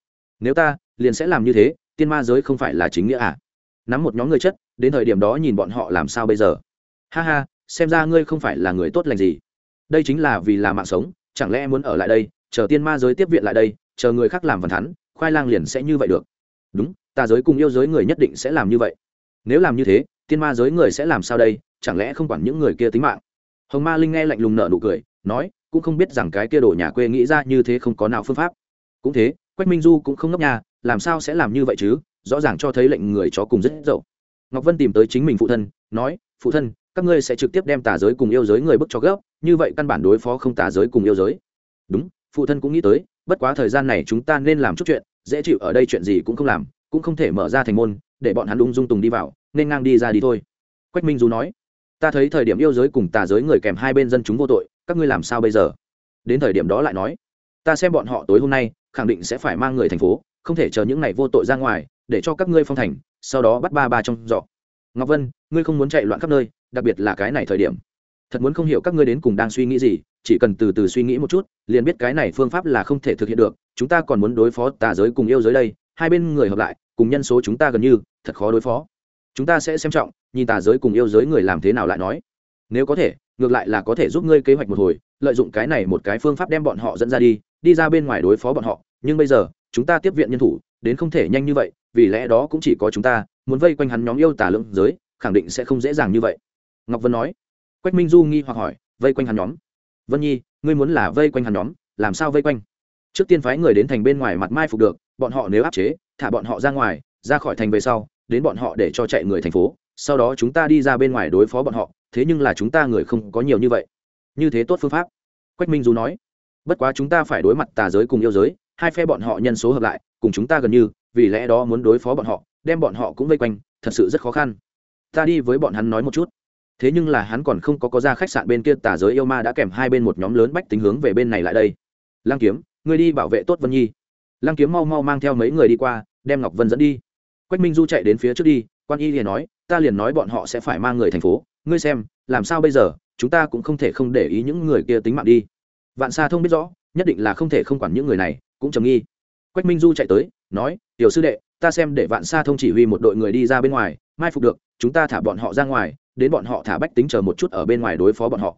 nếu ta, liền sẽ làm như thế, tiên ma giới không phải là chính nghĩa à? Nắm một nhóm người chất, đến thời điểm đó nhìn bọn họ làm sao bây giờ? Ha ha, xem ra ngươi không phải là người tốt lành gì. Đây chính là vì là mạng sống, chẳng lẽ muốn ở lại đây, chờ tiên ma giới tiếp viện lại đây, chờ người khác làm văn thắn, khoai lang liền sẽ như vậy được đúng tà giới cùng yêu giới người nhất định sẽ làm như vậy. Nếu làm như thế, tiên ma giới người sẽ làm sao đây? Chẳng lẽ không quản những người kia tính mạng? Hồng ma linh nghe lạnh lùng nợ nụ cười, nói, cũng không biết rằng cái kia đổ nhà quê nghĩ ra như thế không có nào phương pháp. Cũng thế, quách minh du cũng không ngốc nhà làm sao sẽ làm như vậy chứ? Rõ ràng cho thấy lệnh người chó cùng rất dậu. Ngọc vân tìm tới chính mình phụ thân, nói, phụ thân, các ngươi sẽ trực tiếp đem tà giới cùng yêu giới người bức cho gấp, như vậy căn bản đối phó không tà giới cùng yêu giới. Đúng, phụ thân cũng nghĩ tới, bất quá thời gian này chúng ta nên làm chút chuyện dễ chịu, ở đây chuyện gì cũng không làm, cũng không thể mở ra thành môn, để bọn hắn ung dung tùng đi vào, nên ngang đi ra đi thôi. Quách minh du nói, ta thấy thời điểm yêu giới cùng tà giới người kèm hai bên dân chúng vô tội, các ngươi làm sao bây giờ? Đến thời điểm đó lại nói, ta xem bọn họ tối hôm nay, khẳng định sẽ phải mang người thành phố, không thể chờ những ngày vô tội ra ngoài, để cho các ngươi phong thành, sau đó bắt ba ba trong dọ. ngọc vân, ngươi không muốn chạy loạn khắp nơi, đặc biệt là cái này thời điểm. Thật muốn không hiểu các ngươi đến cùng đang suy nghĩ gì, chỉ cần từ từ suy nghĩ một chút, liền biết cái này phương pháp là không thể thực hiện được chúng ta còn muốn đối phó tà giới cùng yêu giới đây, hai bên người hợp lại, cùng nhân số chúng ta gần như, thật khó đối phó. Chúng ta sẽ xem trọng, nhìn tà giới cùng yêu giới người làm thế nào lại nói. Nếu có thể, ngược lại là có thể giúp ngươi kế hoạch một hồi, lợi dụng cái này một cái phương pháp đem bọn họ dẫn ra đi đi ra bên ngoài đối phó bọn họ. Nhưng bây giờ, chúng ta tiếp viện nhân thủ, đến không thể nhanh như vậy, vì lẽ đó cũng chỉ có chúng ta, muốn vây quanh hắn nhóm yêu tà lượng giới, khẳng định sẽ không dễ dàng như vậy. Ngọc vân nói. Quách minh du nghi hoặc hỏi, vây quanh hắn nhóm. Vân nhi, ngươi muốn là vây quanh hắn nhóm, làm sao vây quanh? Trước tiên phái người đến thành bên ngoài mặt mai phục được, bọn họ nếu áp chế, thả bọn họ ra ngoài, ra khỏi thành về sau, đến bọn họ để cho chạy người thành phố, sau đó chúng ta đi ra bên ngoài đối phó bọn họ, thế nhưng là chúng ta người không có nhiều như vậy. Như thế tốt phương pháp. Quách minh du nói, bất quá chúng ta phải đối mặt tà giới cùng yêu giới, hai phe bọn họ nhân số hợp lại, cùng chúng ta gần như, vì lẽ đó muốn đối phó bọn họ, đem bọn họ cũng vây quanh, thật sự rất khó khăn. Ta đi với bọn hắn nói một chút. Thế nhưng là hắn còn không có có ra khách sạn bên kia, tà giới yêu ma đã kèm hai bên một nhóm lớn bách tính hướng về bên này lại đây. Lăng kiếm ngươi đi bảo vệ tốt vân nhi. Lăng kiếm mau mau mang theo mấy người đi qua, đem ngọc vân dẫn đi. Quách minh du chạy đến phía trước đi, quan y liền nói, ta liền nói bọn họ sẽ phải mang người thành phố. Ngươi xem, làm sao bây giờ? Chúng ta cũng không thể không để ý những người kia tính mạng đi. Vạn xa thông biết rõ, nhất định là không thể không quản những người này, cũng trầm nghi. Quách minh du chạy tới, nói, tiểu sư đệ, ta xem để vạn xa thông chỉ huy một đội người đi ra bên ngoài, mai phục được, chúng ta thả bọn họ ra ngoài, đến bọn họ thả bách tính chờ một chút ở bên ngoài đối phó bọn họ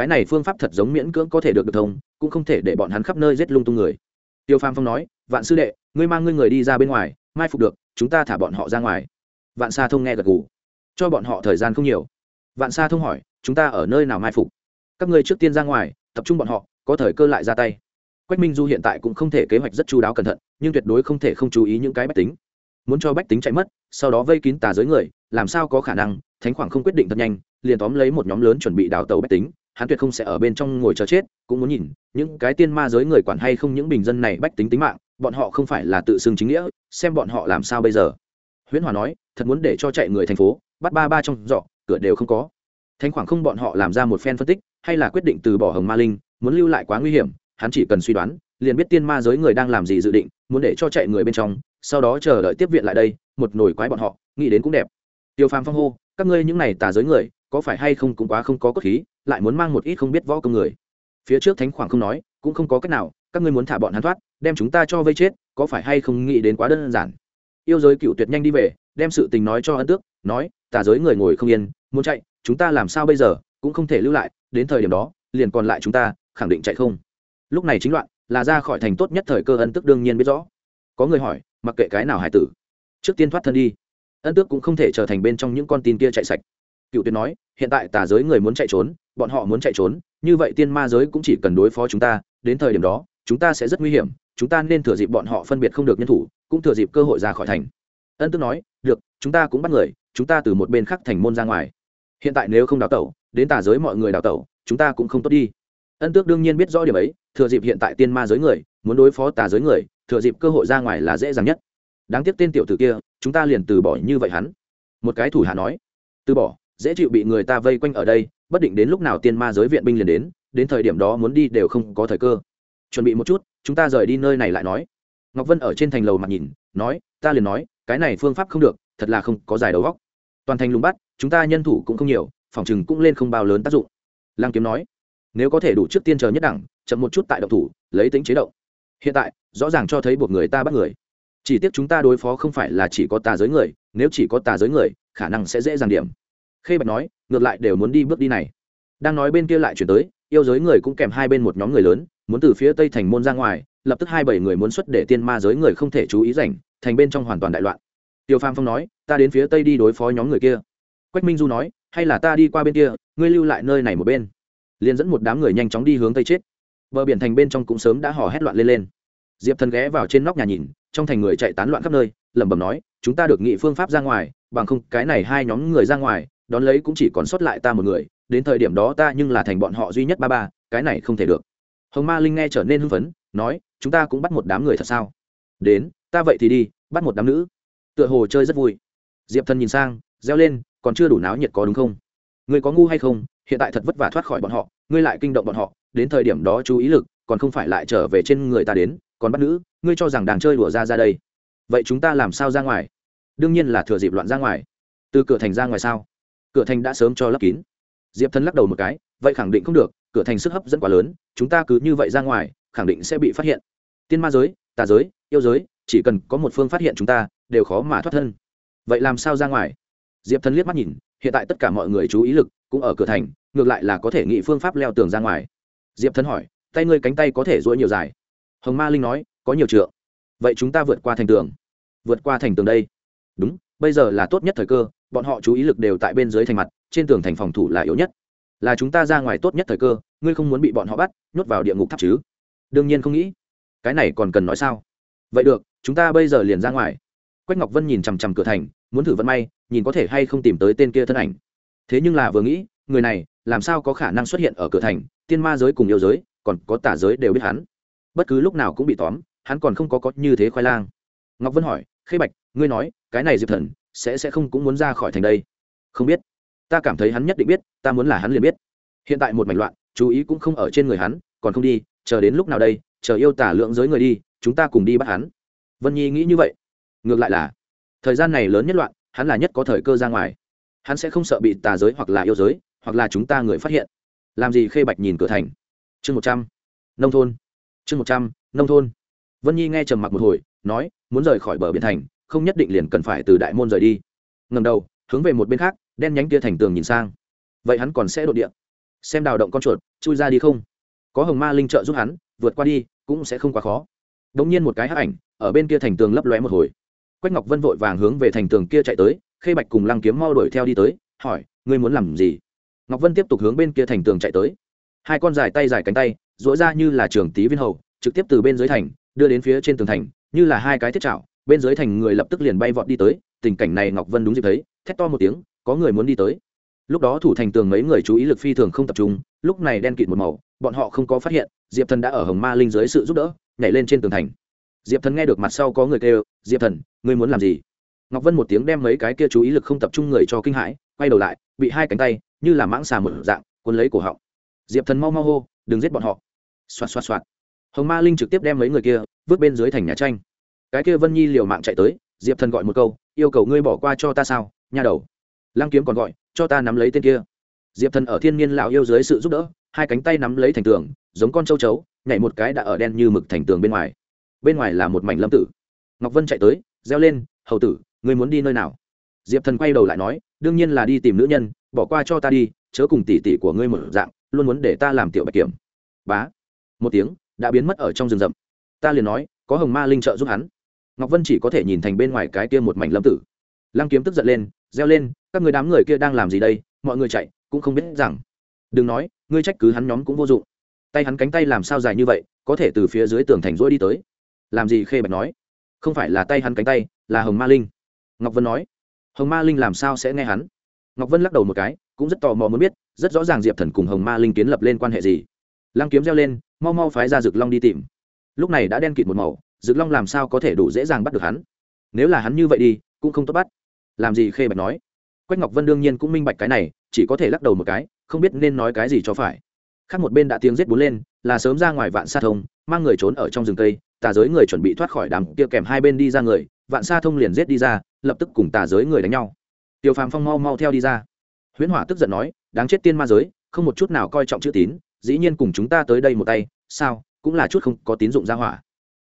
cái này phương pháp thật giống miễn cưỡng có thể được được thông, cũng không thể để bọn hắn khắp nơi giết lung tung người. Tiêu Phàm phong nói, vạn sư đệ, ngươi mang ngươi người đi ra bên ngoài, mai phục được, chúng ta thả bọn họ ra ngoài. Vạn sa thông nghe gật gù. Cho bọn họ thời gian không nhiều. Vạn sa thông hỏi, chúng ta ở nơi nào mai phục? Các ngươi trước tiên ra ngoài, tập trung bọn họ, có thời cơ lại ra tay. Quách minh du hiện tại cũng không thể kế hoạch rất chú đáo cẩn thận, nhưng tuyệt đối không thể không chú ý những cái bách tính. Muốn cho bách tính chạy mất, sau đó vây kín tà giới người, làm sao có khả năng, thánh khoảng không quyết định thật nhanh, liền tóm lấy một nhóm lớn chuẩn bị đào tàu bách tính hắn tuyệt không sẽ ở bên trong ngồi chờ chết, cũng muốn nhìn, những cái tiên ma giới người quản hay không những bình dân này bách tính tính mạng, bọn họ không phải là tự xưng chính nghĩa, xem bọn họ làm sao bây giờ. Huyễn hòa nói, thật muốn để cho chạy người thành phố, bắt ba ba trong dọ cửa đều không có. Thánh khoảng không bọn họ làm ra một phen phân tích, hay là quyết định từ bỏ hồng ma linh, muốn lưu lại quá nguy hiểm, hắn chỉ cần suy đoán, liền biết tiên ma giới người đang làm gì dự định, muốn để cho chạy người bên trong, sau đó chờ đợi tiếp viện lại đây, một nồi quái bọn họ, nghĩ đến cũng đẹp. Tiêu phàm phong hô, các ngươi những này tà giới người, có phải hay không cũng quá không có cốt khí? Lại muốn mang một ít không biết võ công người. Phía trước thánh khoảng không nói, cũng không có cách nào, các ngươi muốn thả bọn hắn thoát, đem chúng ta cho vây chết, có phải hay không nghĩ đến quá đơn giản? Yêu giới cựu tuyệt nhanh đi về, đem sự tình nói cho ân tước, nói, tà giới người ngồi không yên, muốn chạy, chúng ta làm sao bây giờ, cũng không thể lưu lại, đến thời điểm đó, liền còn lại chúng ta, khẳng định chạy không. Lúc này chính loạn, là ra khỏi thành tốt nhất thời cơ ân tước đương nhiên biết rõ. Có người hỏi, mặc kệ cái nào hải tử, trước tiên thoát thân đi. Ân tước cũng không thể trở thành bên trong những con tin kia chạy sạch cựu tuyệt nói, hiện tại tà giới người muốn chạy trốn, bọn họ muốn chạy trốn, như vậy tiên ma giới cũng chỉ cần đối phó chúng ta, đến thời điểm đó, chúng ta sẽ rất nguy hiểm, chúng ta nên thừa dịp bọn họ phân biệt không được nhân thủ, cũng thừa dịp cơ hội ra khỏi thành. Ân tước nói, được, chúng ta cũng bắt người, chúng ta từ một bên khác thành môn ra ngoài. Hiện tại nếu không đào tẩu, đến tà giới mọi người đào tẩu, chúng ta cũng không tốt đi. Ân tước đương nhiên biết rõ điểm ấy, thừa dịp hiện tại tiên ma giới người, muốn đối phó tà giới người, thừa dịp cơ hội ra ngoài là dễ dàng nhất. Đáng tiếc tên tiểu tử kia, chúng ta liền từ bỏ như vậy hắn. Một cái thủ hạ nói, từ bỏ dễ chịu bị người ta vây quanh ở đây, bất định đến lúc nào tiên ma giới viện binh liền đến đến thời điểm đó muốn đi đều không có thời cơ. Chuẩn bị một chút, chúng ta rời đi nơi này lại nói. Ngọc vân ở trên thành lầu mặt nhìn, nói, ta liền nói, cái này phương pháp không được, thật là không có giải đầu góc toàn thành lùng bắt, chúng ta nhân thủ cũng không nhiều, phòng chừng cũng lên không bao lớn tác dụng. Lang kiếm nói, nếu có thể đủ trước tiên chờ nhất đẳng, chậm một chút tại động thủ, lấy tính chế động. Hiện tại, rõ ràng cho thấy buộc người ta bắt người. Chỉ tiếc chúng ta đối phó không phải là chỉ có tà giới người, nếu chỉ có tà giới người, khả năng sẽ dễ dàng điểm khê bạch nói, ngược lại đều muốn đi bước đi này. Đang nói bên kia lại chuyển tới, yêu giới người cũng kèm hai bên một nhóm người lớn, muốn từ phía tây thành môn ra ngoài, lập tức hai bảy người muốn xuất để tiên ma giới người không thể chú ý rảnh, thành bên trong hoàn toàn đại loạn. Tiêu phàm phong nói, ta đến phía tây đi đối phó nhóm người kia. Quách minh du nói, hay là ta đi qua bên kia, ngươi lưu lại nơi này một bên. Liền dẫn một đám người nhanh chóng đi hướng tây chết. Bờ biển thành bên trong cũng sớm đã hò hét loạn lên lên. Diệp thần ghé vào trên nóc nhà nhìn, trong thành người chạy tán loạn khắp nơi, lẩm bẩm nói, chúng ta được nghị phương pháp ra ngoài, bằng không cái này hai nhóm người ra ngoài đón lấy cũng chỉ còn sót lại ta một người, đến thời điểm đó ta nhưng là thành bọn họ duy nhất ba ba, cái này không thể được. Hồng ma linh nghe trở nên hưng phấn, nói, chúng ta cũng bắt một đám người thật sao? Đến, ta vậy thì đi, bắt một đám nữ. Tựa hồ chơi rất vui. Diệp thần nhìn sang, reo lên, còn chưa đủ náo nhiệt có đúng không? Ngươi có ngu hay không? Hiện tại thật vất vả thoát khỏi bọn họ, ngươi lại kinh động bọn họ, đến thời điểm đó chú ý lực, còn không phải lại trở về trên người ta đến, còn bắt nữ, ngươi cho rằng đang chơi đùa ra ra đây. Vậy chúng ta làm sao ra ngoài? Đương nhiên là thừa dịp loạn ra ngoài. Từ cửa thành ra ngoài sao? Cửa thành đã sớm cho lấp kín. Diệp Thần lắc đầu một cái, vậy khẳng định không được, cửa thành sức hấp dẫn quá lớn, chúng ta cứ như vậy ra ngoài, khẳng định sẽ bị phát hiện. Tiên ma giới, tà giới, yêu giới, chỉ cần có một phương phát hiện chúng ta, đều khó mà thoát thân. Vậy làm sao ra ngoài? Diệp Thần liếc mắt nhìn, hiện tại tất cả mọi người chú ý lực cũng ở cửa thành, ngược lại là có thể nghĩ phương pháp leo tường ra ngoài. Diệp Thần hỏi, tay ngươi cánh tay có thể dỗi nhiều dài? Hồng ma linh nói, có nhiều trượng. Vậy chúng ta vượt qua thành tường. Vượt qua thành tường đây. Đúng, bây giờ là tốt nhất thời cơ bọn họ chú ý lực đều tại bên dưới thành mặt, trên tường thành phòng thủ là yếu nhất. Là chúng ta ra ngoài tốt nhất thời cơ, ngươi không muốn bị bọn họ bắt, nhốt vào địa ngục tháp chứ? Đương nhiên không nghĩ. Cái này còn cần nói sao? Vậy được, chúng ta bây giờ liền ra ngoài. Quách ngọc vân nhìn chằm chằm cửa thành, muốn thử vận may, nhìn có thể hay không tìm tới tên kia thân ảnh. Thế nhưng là vừa nghĩ, người này, làm sao có khả năng xuất hiện ở cửa thành? Tiên ma giới cùng yêu giới, còn có tả giới đều biết hắn. Bất cứ lúc nào cũng bị tóm, hắn còn không có có như thế khoai lang. Ngọc vân hỏi, khê bạch, ngươi nói, cái này diệp thần sẽ sẽ không cũng muốn ra khỏi thành đây. Không biết. Ta cảm thấy hắn nhất định biết, ta muốn là hắn liền biết. Hiện tại một mảnh loạn, chú ý cũng không ở trên người hắn, còn không đi, chờ đến lúc nào đây, chờ yêu tả lượng giới người đi, chúng ta cùng đi bắt hắn. Vân nhi nghĩ như vậy. Ngược lại là, thời gian này lớn nhất loạn, hắn là nhất có thời cơ ra ngoài. Hắn sẽ không sợ bị tà giới hoặc là yêu giới, hoặc là chúng ta người phát hiện. Làm gì khê bạch nhìn cửa thành? Chương một trăm. Nông thôn. Chương một trăm, nông thôn. Vân nhi nghe trầm mặc một hồi, nói, muốn rời khỏi bờ biển thành không nhất định liền cần phải từ đại môn rời đi. Ngầm đầu, hướng về một bên khác, đen nhánh kia thành tường nhìn sang. Vậy hắn còn sẽ đột địa? Xem đào động con chuột, chui ra đi không? Có hồng ma linh trợ giúp hắn, vượt qua đi, cũng sẽ không quá khó. Đ ỗ n g nhiên một cái hắc ảnh, ở bên kia thành tường lấp lóe một hồi. Quách ngọc vân vội vàng hướng về thành tường kia chạy tới, khê bạch cùng lăng kiếm mau đuổi theo đi tới, hỏi, ngươi muốn làm gì? Ngọc vân tiếp tục hướng bên kia thành tường chạy tới. Hai con dài tay dài cánh tay dỗi ra như là trường tý viên hầu, trực tiếp từ bên dưới thành, đưa đến phía trên tường thành, như là hai cái thiết chảo bên dưới thành người lập tức liền bay vọt đi tới, tình cảnh này ngọc vân đúng dịp thấy, thét to một tiếng, có người muốn đi tới. Lúc đó thủ thành tường mấy người chú ý lực phi thường không tập trung, lúc này đen kịt một màu, bọn họ không có phát hiện, diệp thần đã ở hồng ma linh dưới sự giúp đỡ, nhảy lên trên tường thành. Diệp thần nghe được mặt sau có người kêu, diệp thần, ngươi muốn làm gì? Ngọc vân một tiếng đem mấy cái kia chú ý lực không tập trung người cho kinh hãi, quay đầu lại, bị hai cánh tay, như là mãng xà một dạng, cuốn lấy cổ họng. Diệp thần mau mau hô, đừng giết bọn họ. Xoạt xoạt xoạt. Hồng ma linh trực tiếp đem mấy người kia vứt bên dưới thành nhà tranh cái kia vân nhi liều mạng chạy tới, diệp thần gọi một câu, yêu cầu ngươi bỏ qua cho ta sao, nha đầu. Lăng kiếm còn gọi, cho ta nắm lấy tên kia. Diệp thần ở thiên nhiên lão yêu dưới sự giúp đỡ, hai cánh tay nắm lấy thành tường, giống con châu chấu, nhảy một cái đã ở đen như mực thành tường bên ngoài. Bên ngoài là một mảnh lâm tử. Ngọc vân chạy tới, reo lên, hầu tử, ngươi muốn đi nơi nào? Diệp thần quay đầu lại nói, đương nhiên là đi tìm nữ nhân, bỏ qua cho ta đi, chớ cùng tỉ tỉ của ngươi một dạng, luôn muốn để ta làm tiểu bạch kiểm. Bá. Một tiếng, đã biến mất ở trong rừng rậm. Ta liền nói, có hồng ma linh trợ giúp hắn ngọc vân chỉ có thể nhìn thành bên ngoài cái kia một mảnh lâm tử. Lăng kiếm tức giận lên, reo lên, các người đám người kia đang làm gì đây? Mọi người chạy, cũng không biết rằng. Đừng nói, ngươi trách cứ hắn nhóm cũng vô dụng. Tay hắn cánh tay làm sao dài như vậy, có thể từ phía dưới tường thành rỗi đi tới? Làm gì? Khê bạch nói. Không phải là tay hắn cánh tay, là hồng ma linh. Ngọc vân nói. Hồng ma linh làm sao sẽ nghe hắn? Ngọc vân lắc đầu một cái, cũng rất tò mò muốn biết, rất rõ ràng diệp thần cùng hồng ma linh kiến lập lên quan hệ gì. Lăng kiếm reo lên, mau mau phái ra rực long đi tìm. Lúc này đã đen kịt một màu Dực long làm sao có thể đủ dễ dàng bắt được hắn? Nếu là hắn như vậy đi, cũng không tốt bắt. Làm gì khê bạch nói? Quách ngọc vân đương nhiên cũng minh bạch cái này, chỉ có thể lắc đầu một cái, không biết nên nói cái gì cho phải. Khác một bên đã tiếng giết bốn lên, là sớm ra ngoài vạn sa thông, mang người trốn ở trong rừng cây, tà giới người chuẩn bị thoát khỏi đám kia kèm hai bên đi ra người, vạn sa thông liền giết đi ra, lập tức cùng tà giới người đánh nhau. Tiêu phàm phong mau mau theo đi ra. Huyễn hỏa tức giận nói, đáng chết tiên ma giới, không một chút nào coi trọng chữ tín, dĩ nhiên cùng chúng ta tới đây một tay, sao? Cũng là chút không có tín dụng ra hỏa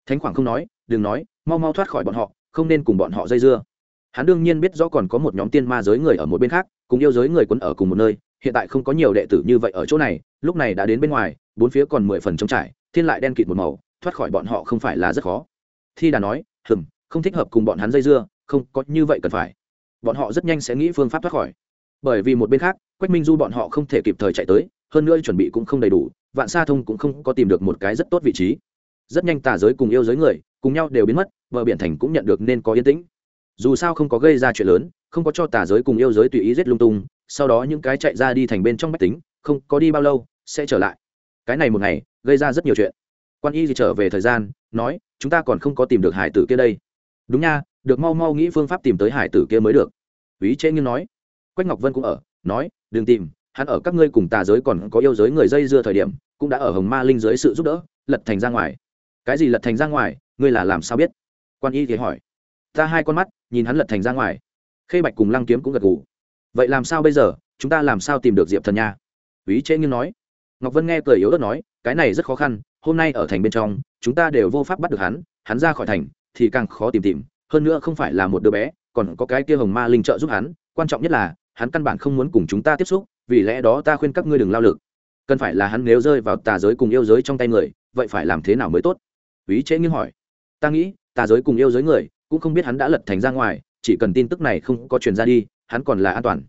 thánh khoảng không nói, đừng nói, mau mau thoát khỏi bọn họ, không nên cùng bọn họ dây dưa. Hắn đương nhiên biết rõ còn có một nhóm tiên ma giới người ở một bên khác, cùng yêu giới người quấn ở cùng một nơi, hiện tại không có nhiều đệ tử như vậy ở chỗ này, lúc này đã đến bên ngoài, bốn phía còn mười phần trống trải, thiên lại đen kịt một màu, thoát khỏi bọn họ không phải là rất khó. Thi đà nói, hừm, không thích hợp cùng bọn hắn dây dưa, không có như vậy cần phải. Bọn họ rất nhanh sẽ nghĩ phương pháp thoát khỏi. Bởi vì một bên khác, quách minh du bọn họ không thể kịp thời chạy tới, hơn nữa chuẩn bị cũng không đầy đủ, vạn sa thông cũng không có tìm được một cái rất tốt vị trí rất nhanh tà giới cùng yêu giới người cùng nhau đều biến mất, bờ biển thành cũng nhận được nên có yên tĩnh. Dù sao không có gây ra chuyện lớn, không có cho tà giới cùng yêu giới tùy ý giết lung tung, sau đó những cái chạy ra đi thành bên trong bách tính, không có đi bao lâu, sẽ trở lại. Cái này một ngày, gây ra rất nhiều chuyện. Quan y thì trở về thời gian, nói, chúng ta còn không có tìm được hải tử kia đây. Đúng nha, được mau mau nghĩ phương pháp tìm tới hải tử kia mới được. Ý chế như nói. Quách ngọc vân cũng ở, nói, đừng tìm, hắn ở các ngươi cùng tà giới còn có yêu giới người dây dưa thời điểm, cũng đã ở hồng ma linh dưới sự giúp đỡ, lật thành ra ngoài cái gì lật thành ra ngoài, ngươi là làm sao biết? Quan y thì hỏi. Ta hai con mắt, nhìn hắn lật thành ra ngoài. Khê bạch cùng lăng kiếm cũng gật gù. Vậy làm sao bây giờ? Chúng ta làm sao tìm được diệp thần nha? Ý chế nghiêng nói. Ngọc vân nghe cười yếu ớt nói, cái này rất khó khăn, hôm nay ở thành bên trong, chúng ta đều vô pháp bắt được hắn hắn ra khỏi thành thì càng khó tìm tìm. Hơn nữa không phải là một đứa bé, còn có cái kia hồng ma linh trợ giúp hắn. Quan trọng nhất là, hắn căn bản không muốn cùng chúng ta tiếp xúc, vì lẽ đó ta khuyên các ngươi đừng lao lực. Cần phải là hắn nếu rơi vào tà giới cùng yêu giới trong tay người, vậy phải làm thế nào mới tốt? Ý chế nghiêng hỏi. Ta nghĩ tà giới cùng yêu giới người, cũng không biết hắn đã lật thành ra ngoài, chỉ cần tin tức này không có truyền ra đi, hắn còn là an toàn.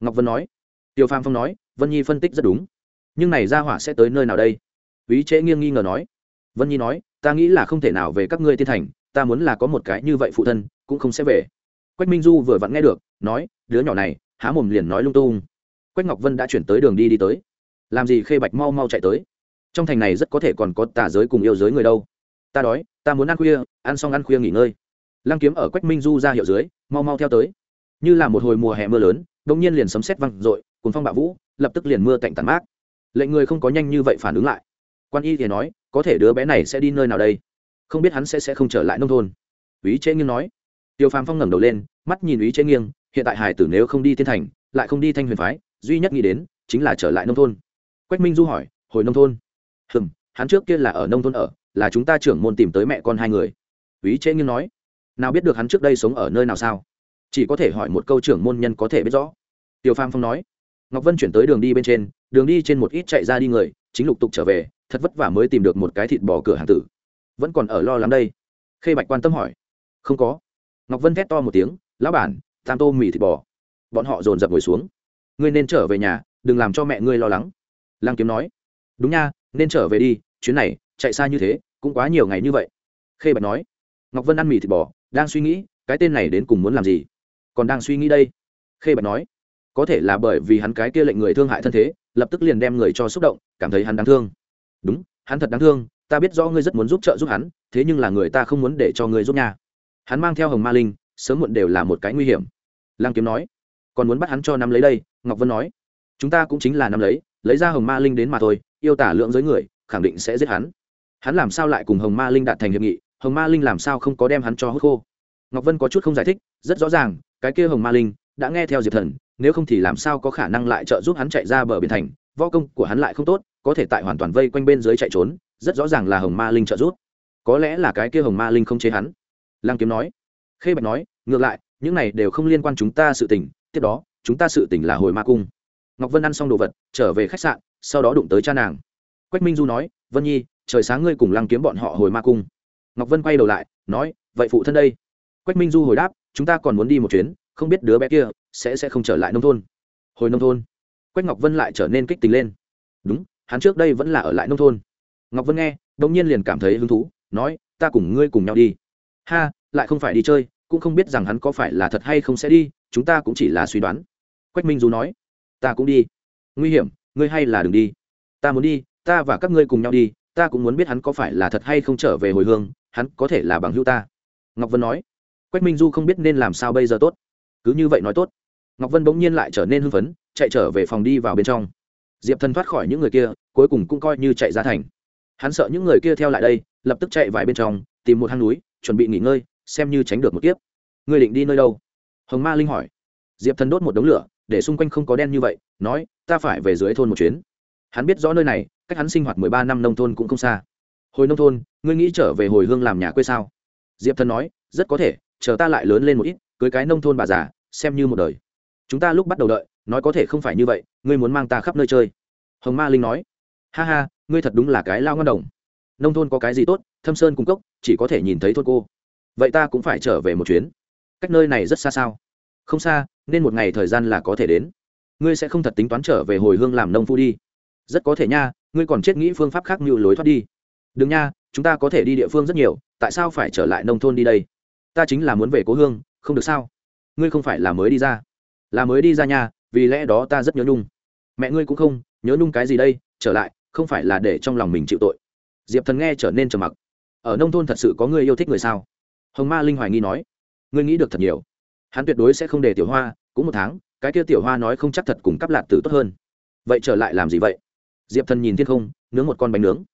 Ngọc vân nói. Tiêu Phàm phong nói, vân nhi phân tích rất đúng. Nhưng này ra hỏa sẽ tới nơi nào đây? Ý chế nghiêng nghi ngờ nói. Vân nhi nói, ta nghĩ là không thể nào về các ngươi tiên thành, ta muốn là có một cái như vậy phụ thân, cũng không sẽ về. Quách minh du vừa vặn nghe được, nói, đứa nhỏ này, há mồm liền nói lung tung. Quách ngọc vân đã chuyển tới đường đi đi tới. Làm gì khê bạch mau mau chạy tới? Trong thành này rất có thể còn có tà giới cùng yêu giới người đâu ta đói, ta muốn ăn khuya, ăn xong ăn khuya nghỉ ngơi. Lăng kiếm ở quách minh du ra hiệu dưới, mau mau theo tới. Như là một hồi mùa hè mưa lớn đ ỗ n g nhiên liền sấm xét văng r ộ i cùng phong bạo vũ, lập tức liền mưa tạnh tàn mát. Lệnh người không có nhanh như vậy phản ứng lại. Quan y thì nói, có thể đứa bé này sẽ đi nơi nào đây? Không biết hắn sẽ sẽ không trở lại nông thôn. Ý chế nghiêng nói. Tiêu phàm phong ngẩng đầu lên, mắt nhìn ý chế nghiêng, hiện tại hải tử nếu không đi thiên thành, lại không đi thanh huyền phái, duy nhất nghĩ đến, chính là trở lại nông thôn. Quách minh du hỏi, hồi nông thôn? Hừm, hắn trước kia là ở nông thôn ở là chúng ta trưởng môn tìm tới mẹ con hai người. Ý chế nghiêng nói, nào biết được hắn trước đây sống ở nơi nào sao? Chỉ có thể hỏi một câu trưởng môn nhân có thể biết rõ. Tiêu pham phong nói, ngọc vân chuyển tới đường đi bên trên, đường đi trên một ít chạy ra đi người, chính lục tục trở về, thật vất vả mới tìm được một cái thịt bò cửa hàng tử. Vẫn còn ở lo lắng đây. Khê bạch quan tâm hỏi, không có. Ngọc vân thét to một tiếng, lão bản, tam tô mì thịt bò. Bọn họ dồn dập ngồi xuống, ngươi nên trở về nhà, đừng làm cho mẹ ngươi lo lắng. Lăng kiếm nói, đúng nha, nên trở về đi, chuyến này chạy xa như thế, cũng quá nhiều ngày như vậy. Khê bạch nói, ngọc vân ăn mì thịt bò, đang suy nghĩ, cái tên này đến cùng muốn làm gì? Còn đang suy nghĩ đây. Khê bạch nói, có thể là bởi vì hắn cái kia lệnh người thương hại thân thế, lập tức liền đem người cho xúc động, cảm thấy hắn đáng thương. Đúng, hắn thật đáng thương, ta biết rõ ngươi rất muốn giúp trợ giúp hắn, thế nhưng là người ta không muốn để cho ngươi giúp nhà. hắn mang theo hồng ma linh, sớm muộn đều là một cái nguy hiểm. Lăng kiếm nói, còn muốn bắt hắn cho nắm lấy đây, ngọc vân nói, chúng ta cũng chính là nắm lấy lấy ra hồng ma linh đến mà thôi, yêu tả lượng giới người, khẳng định sẽ giết hắn hắn làm sao lại cùng hồng ma linh đạt thành hiệp nghị? Hồng ma linh làm sao không có đem hắn cho hút khô? Ngọc vân có chút không giải thích, rất rõ ràng, cái kia hồng ma linh đã nghe theo diệp thần, nếu không thì làm sao có khả năng lại trợ giúp hắn chạy ra bờ biển thành? Võ công của hắn lại không tốt, có thể tại hoàn toàn vây quanh bên dưới chạy trốn, rất rõ ràng là hồng ma linh trợ giúp. Có lẽ là cái kia hồng ma linh không chế hắn. Lăng kiếm nói. Khê bạch nói, ngược lại, những này đều không liên quan chúng ta sự tình, tiếp đó, chúng ta sự tình là hồi ma cung. Ngọc vân ăn xong đồ vật, trở về khách sạn, sau đó đụng tới cha nàng. Quách minh du nói, vân nhi trời sáng ngươi cùng lăng kiếm bọn họ hồi ma cung. Ngọc vân quay đầu lại, nói, vậy phụ thân đây. Quách minh du hồi đáp, chúng ta còn muốn đi một chuyến, không biết đứa bé kia sẽ sẽ không trở lại nông thôn. Hồi nông thôn? Quách ngọc vân lại trở nên kích tình lên. Đúng, hắn trước đây vẫn là ở lại nông thôn. Ngọc vân nghe đông nhiên liền cảm thấy hứng thú, nói, ta cùng ngươi cùng nhau đi. Ha, lại không phải đi chơi, cũng không biết rằng hắn có phải là thật hay không sẽ đi, chúng ta cũng chỉ là suy đoán. Quách minh du nói, ta cũng đi. Nguy hiểm, ngươi hay là đừng đi. Ta muốn đi, ta và các ngươi cùng nhau đi ta cũng muốn biết hắn có phải là thật hay không trở về hồi hương, hắn có thể là bằng hữu ta. Ngọc vân nói. Quách minh du không biết nên làm sao bây giờ tốt. Cứ như vậy nói tốt. Ngọc vân bỗng nhiên lại trở nên hưng phấn, chạy trở về phòng đi vào bên trong. Diệp thần thoát khỏi những người kia, cuối cùng cũng coi như chạy ra thành. Hắn sợ những người kia theo lại đây, lập tức chạy vài bên trong, tìm một hang núi, chuẩn bị nghỉ ngơi, xem như tránh được một kiếp. Ngươi định đi nơi đâu? Hồng ma linh hỏi. Diệp thần đốt một đống lửa, để xung quanh không có đen như vậy, nói, ta phải về dưới thôn một chuyến hắn biết rõ nơi này, cách hắn sinh hoạt mười ba năm nông thôn cũng không xa. Hồi nông thôn, ngươi nghĩ trở về hồi hương làm nhà quê sao? Diệp thần nói, rất có thể, chờ ta lại lớn lên một ít, cưới cái nông thôn bà già, xem như một đời. Chúng ta lúc bắt đầu đợi, nói có thể không phải như vậy, ngươi muốn mang ta khắp nơi chơi. Hồng ma linh nói, ha ha, ngươi thật đúng là cái lao ngon đồng. Nông thôn có cái gì tốt, thâm sơn cung cốc, chỉ có thể nhìn thấy thôn cô. Vậy ta cũng phải trở về một chuyến. Cách nơi này rất xa sao? Không xa, nên một ngày thời gian là có thể đến. Ngươi sẽ không thật tính toán trở về hồi hương làm nông phu đi rất có thể nha, ngươi còn chết nghĩ phương pháp khác như lối thoát đi. Đừng nha, chúng ta có thể đi địa phương rất nhiều, tại sao phải trở lại nông thôn đi đây? Ta chính là muốn về cố hương, không được sao? Ngươi không phải là mới đi ra. Là mới đi ra nhà vì lẽ đó ta rất nhớ nhung. Mẹ ngươi cũng không, nhớ nhung cái gì đây, trở lại, không phải là để trong lòng mình chịu tội. Diệp thần nghe trở nên trầm mặc. Ở nông thôn thật sự có người yêu thích người sao? Hồng ma linh hoài nghi nói. Ngươi nghĩ được thật nhiều. Hắn tuyệt đối sẽ không để tiểu hoa, cũng một tháng, cái kia tiểu hoa nói không chắc thật cùng cắp lạc tử tốt hơn. Vậy trở lại làm gì vậy? Diệp thần nhìn thiên không, nướng một con bánh nướng.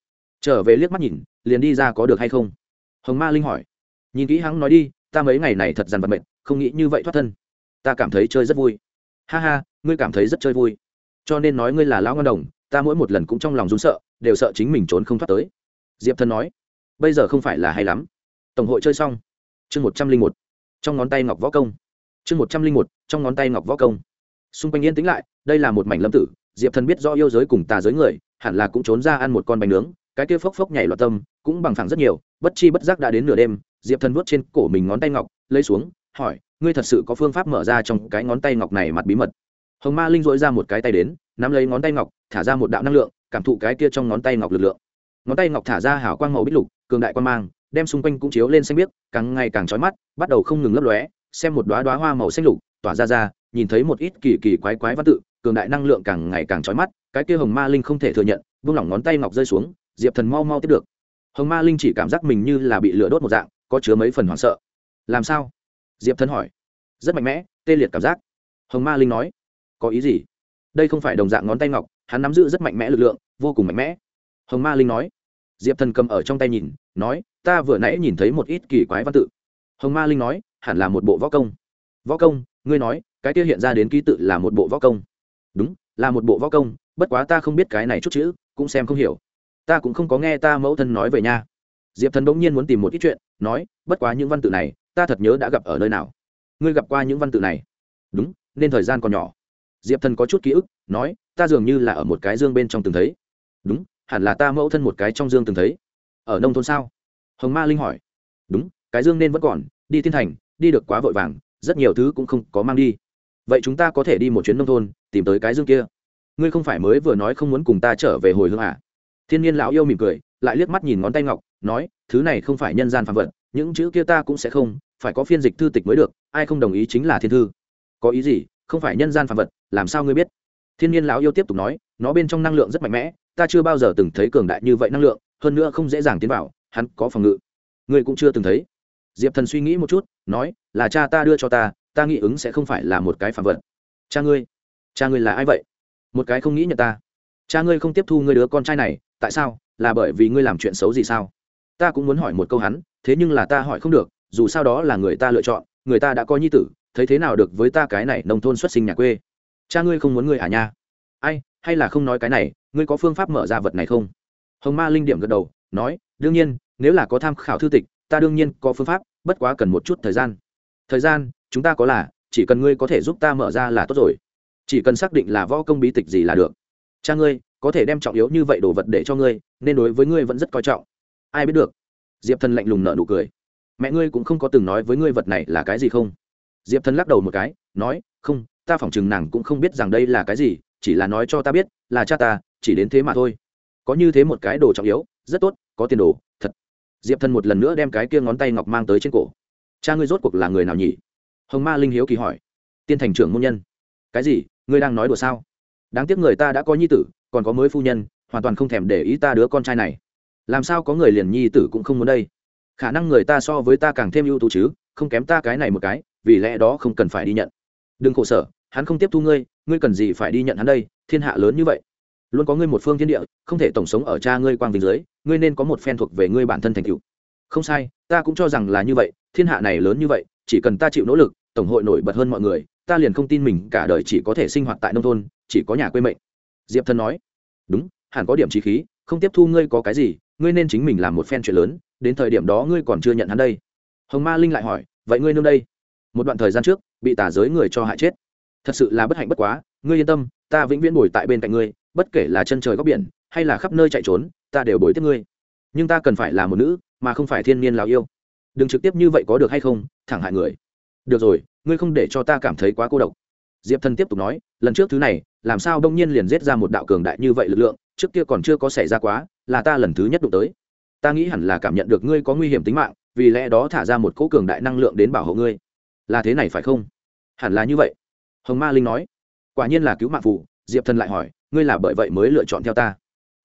Trở về liếc mắt nhìn, liền đi ra có được hay không? Hồng ma linh hỏi. Nhìn kỹ hắn nói đi, ta mấy ngày này thật dằn vật mệt, không nghĩ như vậy thoát thân. Ta cảm thấy chơi rất vui. Ha ha, ngươi cảm thấy rất chơi vui. Cho nên nói ngươi là lão ngon đồng, ta mỗi một lần cũng trong lòng rún sợ, đều sợ chính mình trốn không thoát tới. Diệp thần nói. Bây giờ không phải là hay lắm. Tổng hội chơi xong. Chương một trăm linh một. Trong ngón tay ngọc võ công. Chương một trăm linh một, trong ngón tay ngọc võ công. Xung quanh yên tĩnh lại, đây là một mảnh lâm tử diệp thần biết do yêu giới cùng tà giới người, hẳn là cũng trốn ra ăn một con bánh nướng, cái kia phốc phốc nhảy loạt tâm, cũng bằng phẳng rất nhiều, bất chi bất giác đã đến nửa đêm, diệp thần vuốt trên cổ mình ngón tay ngọc, lấy xuống, hỏi, ngươi thật sự có phương pháp mở ra trong cái ngón tay ngọc này mặt bí mật? Hồng ma linh dội ra một cái tay đến, nắm lấy ngón tay ngọc, thả ra một đạo năng lượng, cảm thụ cái kia trong ngón tay ngọc lực lượng. Ngón tay ngọc thả ra hảo quang màu bích lục, cường đại quan mang, đem xung quanh cũng chiếu lên xanh biếc, càng ngày càng trói mắt, bắt đầu không ngừng lấp lóe, xem một đoá đoá hoa màu xanh lục, tỏa ra ra nhìn thấy một ít kỳ kỳ quái quái văn tự, cường đại năng lượng càng ngày càng trói mắt, cái kia hồng ma linh không thể thừa nhận, vung lỏng ngón tay ngọc rơi xuống, diệp thần mau mau tiếp được. Hồng ma linh chỉ cảm giác mình như là bị lửa đốt một dạng, có chứa mấy phần hoảng sợ. Làm sao? Diệp thần hỏi. Rất mạnh mẽ, tê liệt cảm giác. Hồng ma linh nói. Có ý gì? Đây không phải đồng dạng ngón tay ngọc, hắn nắm giữ rất mạnh mẽ lực lượng, vô cùng mạnh mẽ. Hồng ma linh nói. Diệp thần cầm ở trong tay nhìn, nói, ta vừa nãy nhìn thấy một ít kỳ quái văn tự. Hồng ma linh nói, hẳn là một bộ võ công. Võ công? Ngươi nói cái kia hiện ra đến ký tự là một bộ võ công. Đúng, là một bộ võ công, bất quá ta không biết cái này chút chữ, cũng xem không hiểu. Ta cũng không có nghe ta mẫu thân nói về nha. Diệp thần bỗng nhiên muốn tìm một ít chuyện, nói, bất quá những văn tự này, ta thật nhớ đã gặp ở nơi nào. Ngươi gặp qua những văn tự này? Đúng, nên thời gian còn nhỏ. Diệp thần có chút ký ức, nói, ta dường như là ở một cái dương bên trong từng thấy. Đúng, hẳn là ta mẫu thân một cái trong dương từng thấy. Ở nông thôn sao? Hồng ma linh hỏi. Đúng, cái dương nên vẫn còn, đi thiên thành, đi được quá vội vàng, rất nhiều thứ cũng không có mang đi vậy chúng ta có thể đi một chuyến nông thôn, tìm tới cái dương kia. Ngươi không phải mới vừa nói không muốn cùng ta trở về hồi hương à? thiên nhiên lão yêu mỉm cười, lại liếc mắt nhìn ngón tay ngọc, nói, thứ này không phải nhân gian phạm vật, những chữ kia ta cũng sẽ không, phải có phiên dịch thư tịch mới được, ai không đồng ý chính là thiên thư. Có ý gì? Không phải nhân gian phạm vật, làm sao ngươi biết? Thiên nhiên lão yêu tiếp tục nói, nó bên trong năng lượng rất mạnh mẽ, ta chưa bao giờ từng thấy cường đại như vậy năng lượng, hơn nữa không dễ dàng tiến vào, hắn có phòng ngự. Ngươi cũng chưa từng thấy. Diệp thần suy nghĩ một chút, nói, là cha ta đưa cho ta ta nghĩ ứng sẽ không phải là một cái phạm vật. Cha ngươi cha ngươi là ai vậy? Một cái không nghĩ nhận ta. Cha ngươi không tiếp thu ngươi đứa con trai này, tại sao? Là bởi vì ngươi làm chuyện xấu gì sao? Ta cũng muốn hỏi một câu hắn, thế nhưng là ta hỏi không được, dù sao đó là người ta lựa chọn, người ta đã coi nhi tử, thấy thế nào được với ta cái này nông thôn xuất sinh nhà quê? Cha ngươi không muốn ngươi à nha? Ai, hay là không nói cái này, ngươi có phương pháp mở ra vật này không? Hồng ma linh điểm gật đầu, nói, đương nhiên, nếu là có tham khảo thư tịch, ta đương nhiên có phương pháp, bất quá cần một chút thời gian. Thời gian chúng ta có là, chỉ cần ngươi có thể giúp ta mở ra là tốt rồi. Chỉ cần xác định là võ công bí tịch gì là được. Cha ngươi, có thể đem trọng yếu như vậy đồ vật để cho ngươi, nên đối với ngươi vẫn rất coi trọng. Ai biết được? Diệp thần lạnh lùng nợ nụ cười. Mẹ ngươi cũng không có từng nói với ngươi vật này là cái gì không? Diệp thần lắc đầu một cái, nói, không, ta phỏng chừng nàng cũng không biết rằng đây là cái gì, chỉ là nói cho ta biết, là cha ta, chỉ đến thế mà thôi. Có như thế một cái đồ trọng yếu, rất tốt, có tiền đồ, thật. Diệp thần một lần nữa đem cái kia ngón tay ngọc mang tới trên cổ. Cha ngươi rốt cuộc là người nào nhỉ? Hồng ma linh hiếu kỳ hỏi. Tiên thành trưởng môn nhân. Cái gì? Ngươi đang nói đùa sao? Đáng tiếc người ta đã có nhi tử, còn có mới phu nhân, hoàn toàn không thèm để ý ta đứa con trai này. Làm sao có người liền nhi tử cũng không muốn đây? Khả năng người ta so với ta càng thêm ưu tú chứ, không kém ta cái này một cái, vì lẽ đó không cần phải đi nhận. Đừng khổ sở, hắn không tiếp thu ngươi ngươi cần gì phải đi nhận hắn đây, thiên hạ lớn như vậy. Luôn có ngươi một phương thiên địa, không thể tổng sống ở cha ngươi quang vinh dưới, ngươi nên có một phen thuộc về ngươi bản thân thành cựu không sai, ta cũng cho rằng là như vậy, thiên hạ này lớn như vậy chỉ cần ta chịu nỗ lực, tổng hội nổi bật hơn mọi người, ta liền không tin mình cả đời chỉ có thể sinh hoạt tại nông thôn, chỉ có nhà quê mệnh. Diệp thân nói. Đúng, hẳn có điểm trí khí, không tiếp thu ngươi có cái gì, ngươi nên chính mình làm một phen chuyện lớn, đến thời điểm đó ngươi còn chưa nhận hắn đây. Hồng ma linh lại hỏi, vậy ngươi nương đây? Một đoạn thời gian trước, bị tà giới người cho hại chết. Thật sự là bất hạnh bất quá, ngươi yên tâm, ta vĩnh viễn bồi tại bên cạnh ngươi, bất kể là chân trời góc biển, hay là khắp nơi chạy trốn, ta đều bồi tiếp ngươi. Nhưng ta cần phải là một nữ, mà không phải thiên nhiên lào yêu đừng trực tiếp như vậy có được hay không, thẳng hại người. Được rồi, ngươi không để cho ta cảm thấy quá cô độc. Diệp thần tiếp tục nói, lần trước thứ này, làm sao đông nhiên liền giết ra một đạo cường đại như vậy lực lượng, trước kia còn chưa có xảy ra quá, là ta lần thứ nhất đụng tới. Ta nghĩ hẳn là cảm nhận được ngươi có nguy hiểm tính mạng, vì lẽ đó thả ra một cỗ cường đại năng lượng đến bảo hộ ngươi. Là thế này phải không? Hẳn là như vậy. Hồng ma linh nói. Quả nhiên là cứu mạng phụ diệp thần lại hỏi, ngươi là bởi vậy mới lựa chọn theo ta?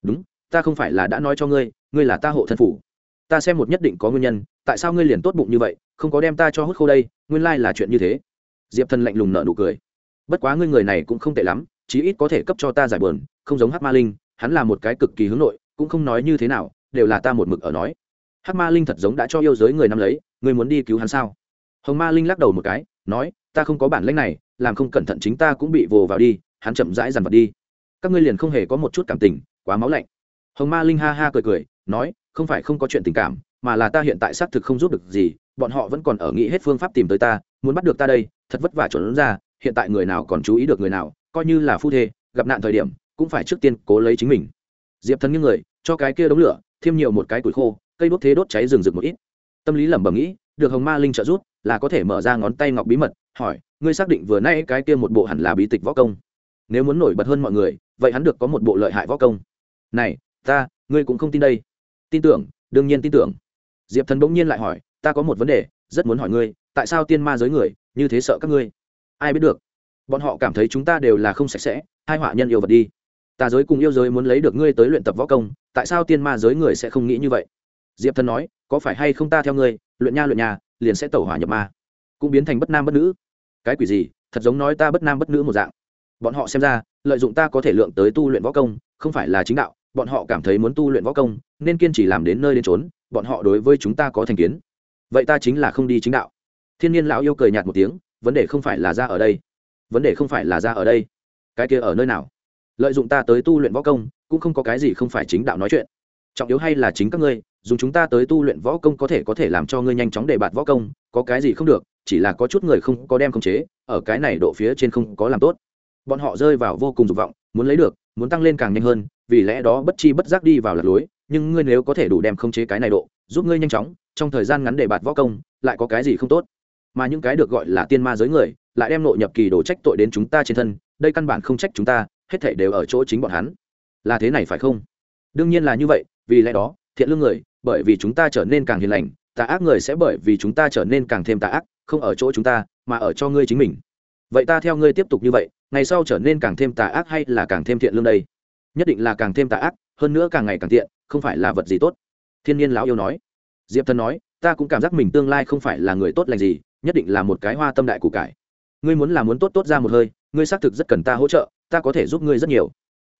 Đúng, ta không phải là đã nói cho ngươi ngươi là ta hộ thân phủ ta xem một nhất định có nguyên nhân tại sao ngươi liền tốt bụng như vậy, không có đem ta cho hút khô đây, nguyên lai là chuyện như thế. Diệp thần lạnh lùng nợ nụ cười. Bất quá ngươi người này cũng không tệ lắm, chí ít có thể cấp cho ta giải bờn không giống hát ma linh, hắn là một cái cực kỳ hướng nội, cũng không nói như thế nào, đều là ta một mực ở nói. Hát ma linh thật giống đã cho yêu giới người năm lấy, ngươi muốn đi cứu hắn sao? Hồng ma linh lắc đầu một cái, nói, ta không có bản lãnh này, làm không cẩn thận chính ta cũng bị vồ vào đi, hắn chậm rãi dằn vật đi. Các ngươi liền không hề có một chút cảm tình, quá máu lạnh. Hồng ma linh ha ha cười cười, nói, không phải không có chuyện tình cảm mà là ta hiện tại xác thực không giúp được gì, bọn họ vẫn còn ở nghĩ hết phương pháp tìm tới ta, muốn bắt được ta đây, thật vất vả chuẩn ra, hiện tại người nào còn chú ý được người nào, coi như là phu thê, gặp nạn thời điểm, cũng phải trước tiên cố lấy chính mình. Diệp thần những người, cho cái kia đống lửa, thêm nhiều một cái củi khô, cây đốt thế đốt cháy rừng rực một ít. Tâm lý lẩm bẩm nghĩ, được hồng ma linh trợ giúp, là có thể mở ra ngón tay ngọc bí mật, hỏi, ngươi xác định vừa nay cái kia một bộ hẳn là bí tịch võ công? Nếu muốn nổi bật hơn mọi người, vậy hắn được có một bộ lợi hại võ công. Này, ta, ngươi cũng không tin đây. Tin tưởng, đương nhiên tin tưởng diệp thần bỗng nhiên lại hỏi, ta có một vấn đề, rất muốn hỏi ngươi, tại sao tiên ma giới người như thế sợ các ngươi? Ai biết được? Bọn họ cảm thấy chúng ta đều là không sạch sẽ, hai họa nhân yêu vật đi. Tà giới cùng yêu giới muốn lấy được ngươi tới luyện tập võ công, tại sao tiên ma giới người sẽ không nghĩ như vậy? Diệp thần nói, có phải hay không ta theo ngươi, luyện nha luyện nhà liền sẽ tẩu hỏa nhập ma, cũng biến thành bất nam bất nữ. Cái quỷ gì, thật giống nói ta bất nam bất nữ một dạng. Bọn họ xem ra, lợi dụng ta có thể lượng tới tu luyện võ công, không phải là chính đạo, bọn họ cảm thấy muốn tu luyện võ công, nên kiên trì làm đến nơi đến trốn bọn họ đối với chúng ta có thành kiến. Vậy ta chính là không đi chính đạo. Thiên nhiên lão yêu cười nhạt một tiếng, vấn đề không phải là ra ở đây. Vấn đề không phải là ra ở đây. Cái kia ở nơi nào? Lợi dụng ta tới tu luyện võ công, cũng không có cái gì không phải chính đạo nói chuyện. Trọng yếu hay là chính các ngươi, dùng chúng ta tới tu luyện võ công có thể có thể làm cho ngươi nhanh chóng đề bạt võ công, có cái gì không được, chỉ là có chút người không có đem khống chế, ở cái này độ phía trên không có làm tốt. Bọn họ rơi vào vô cùng dục vọng, muốn lấy được, muốn tăng lên càng nhanh hơn, vì lẽ đó bất chi bất giác đi vào lạc lối nhưng ngươi nếu có thể đủ đem khống chế cái này độ, giúp ngươi nhanh chóng, trong thời gian ngắn để bạt võ công, lại có cái gì không tốt? Mà những cái được gọi là tiên ma giới người, lại đem nội nhập kỳ đồ trách tội đến chúng ta trên thân, đây căn bản không trách chúng ta, hết thảy đều ở chỗ chính bọn hắn. Là thế này phải không? Đương nhiên là như vậy, vì lẽ đó, thiện lương người, bởi vì chúng ta trở nên càng hiền lành, tà ác người sẽ bởi vì chúng ta trở nên càng thêm tà ác, không ở chỗ chúng ta, mà ở cho ngươi chính mình. Vậy ta theo ngươi tiếp tục như vậy, ngày sau trở nên càng thêm tà ác hay là càng thêm thiện lương đây? Nhất định là càng thêm tà ác, hơn nữa càng ngày càng tiện, không phải là vật gì tốt. Thiên nhiên lão yêu nói. Diệp thần nói, ta cũng cảm giác mình tương lai không phải là người tốt lành gì, nhất định là một cái hoa tâm đại củ cải. Ngươi muốn là muốn tốt tốt ra một hơi, ngươi xác thực rất cần ta hỗ trợ, ta có thể giúp ngươi rất nhiều.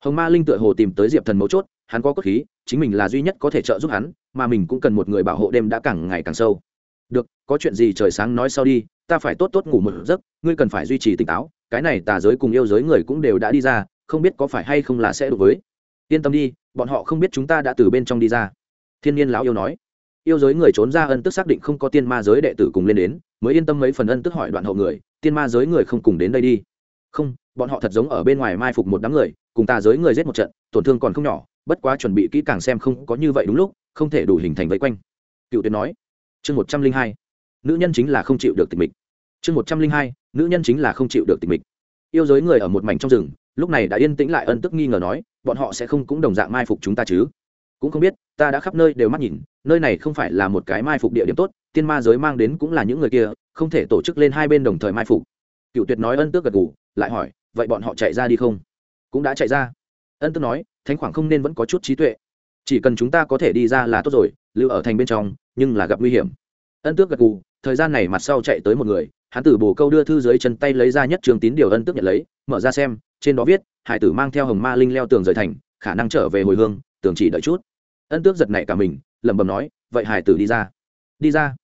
Hồng ma linh tựa hồ tìm tới diệp thần mấu chốt, hắn có cốt khí, chính mình là duy nhất có thể trợ giúp hắn, mà mình cũng cần một người bảo hộ đêm đã càng ngày càng sâu. Được, có chuyện gì trời sáng nói sau đi, ta phải tốt tốt ngủ một giấc, ngươi cần phải duy trì tỉnh táo, cái này tà giới cùng yêu giới người cũng đều đã đi ra không biết có phải hay không là sẽ đối với. Yên tâm đi, bọn họ không biết chúng ta đã từ bên trong đi ra. Thiên nhiên lão yêu nói. Yêu giới người trốn ra ân tức xác định không có tiên ma giới đệ tử cùng lên đến, mới yên tâm mấy phần ân tức hỏi đoạn hậu người, tiên ma giới người không cùng đến đây đi. Không, bọn họ thật giống ở bên ngoài mai phục một đám người, cùng ta giới người giết một trận, tổn thương còn không nhỏ, bất quá chuẩn bị kỹ càng xem không có như vậy đúng lúc, không thể đủ hình thành vây quanh. Cựu tuyến nói. Chương một trăm linh hai. Nữ nhân chính là không chịu được tình mình. chương một trăm linh hai. Nữ nhân chính là không chịu được tình mình. yêu giới người ở một mảnh trong rừng lúc này đã yên tĩnh lại ân tức nghi ngờ nói, bọn họ sẽ không cũng đồng dạng mai phục chúng ta chứ. Cũng không biết, ta đã khắp nơi đều mắt nhìn, nơi này không phải là một cái mai phục địa điểm tốt, tiên ma giới mang đến cũng là những người kia, không thể tổ chức lên hai bên đồng thời mai phục. Cựu tuyệt nói ân tước gật gù, lại hỏi, vậy bọn họ chạy ra đi không? Cũng đã chạy ra. Ân tước nói, thánh khoảng không nên vẫn có chút trí tuệ. Chỉ cần chúng ta có thể đi ra là tốt rồi, lưu ở thành bên trong, nhưng là gặp nguy hiểm. Ân tước gật gù, thời gian này mặt sau chạy tới một người, hắn tử bồ câu đưa thư dưới chân tay lấy ra nhất trường tín điều ân tước nhận lấy, mở ra xem trên đó viết, hải tử mang theo hồng ma linh leo tường rời thành, khả năng trở về hồi hương tường chỉ đợi chút. Ân tước giật nảy cả mình, lẩm bẩm nói, vậy hải tử đi ra. Đi ra?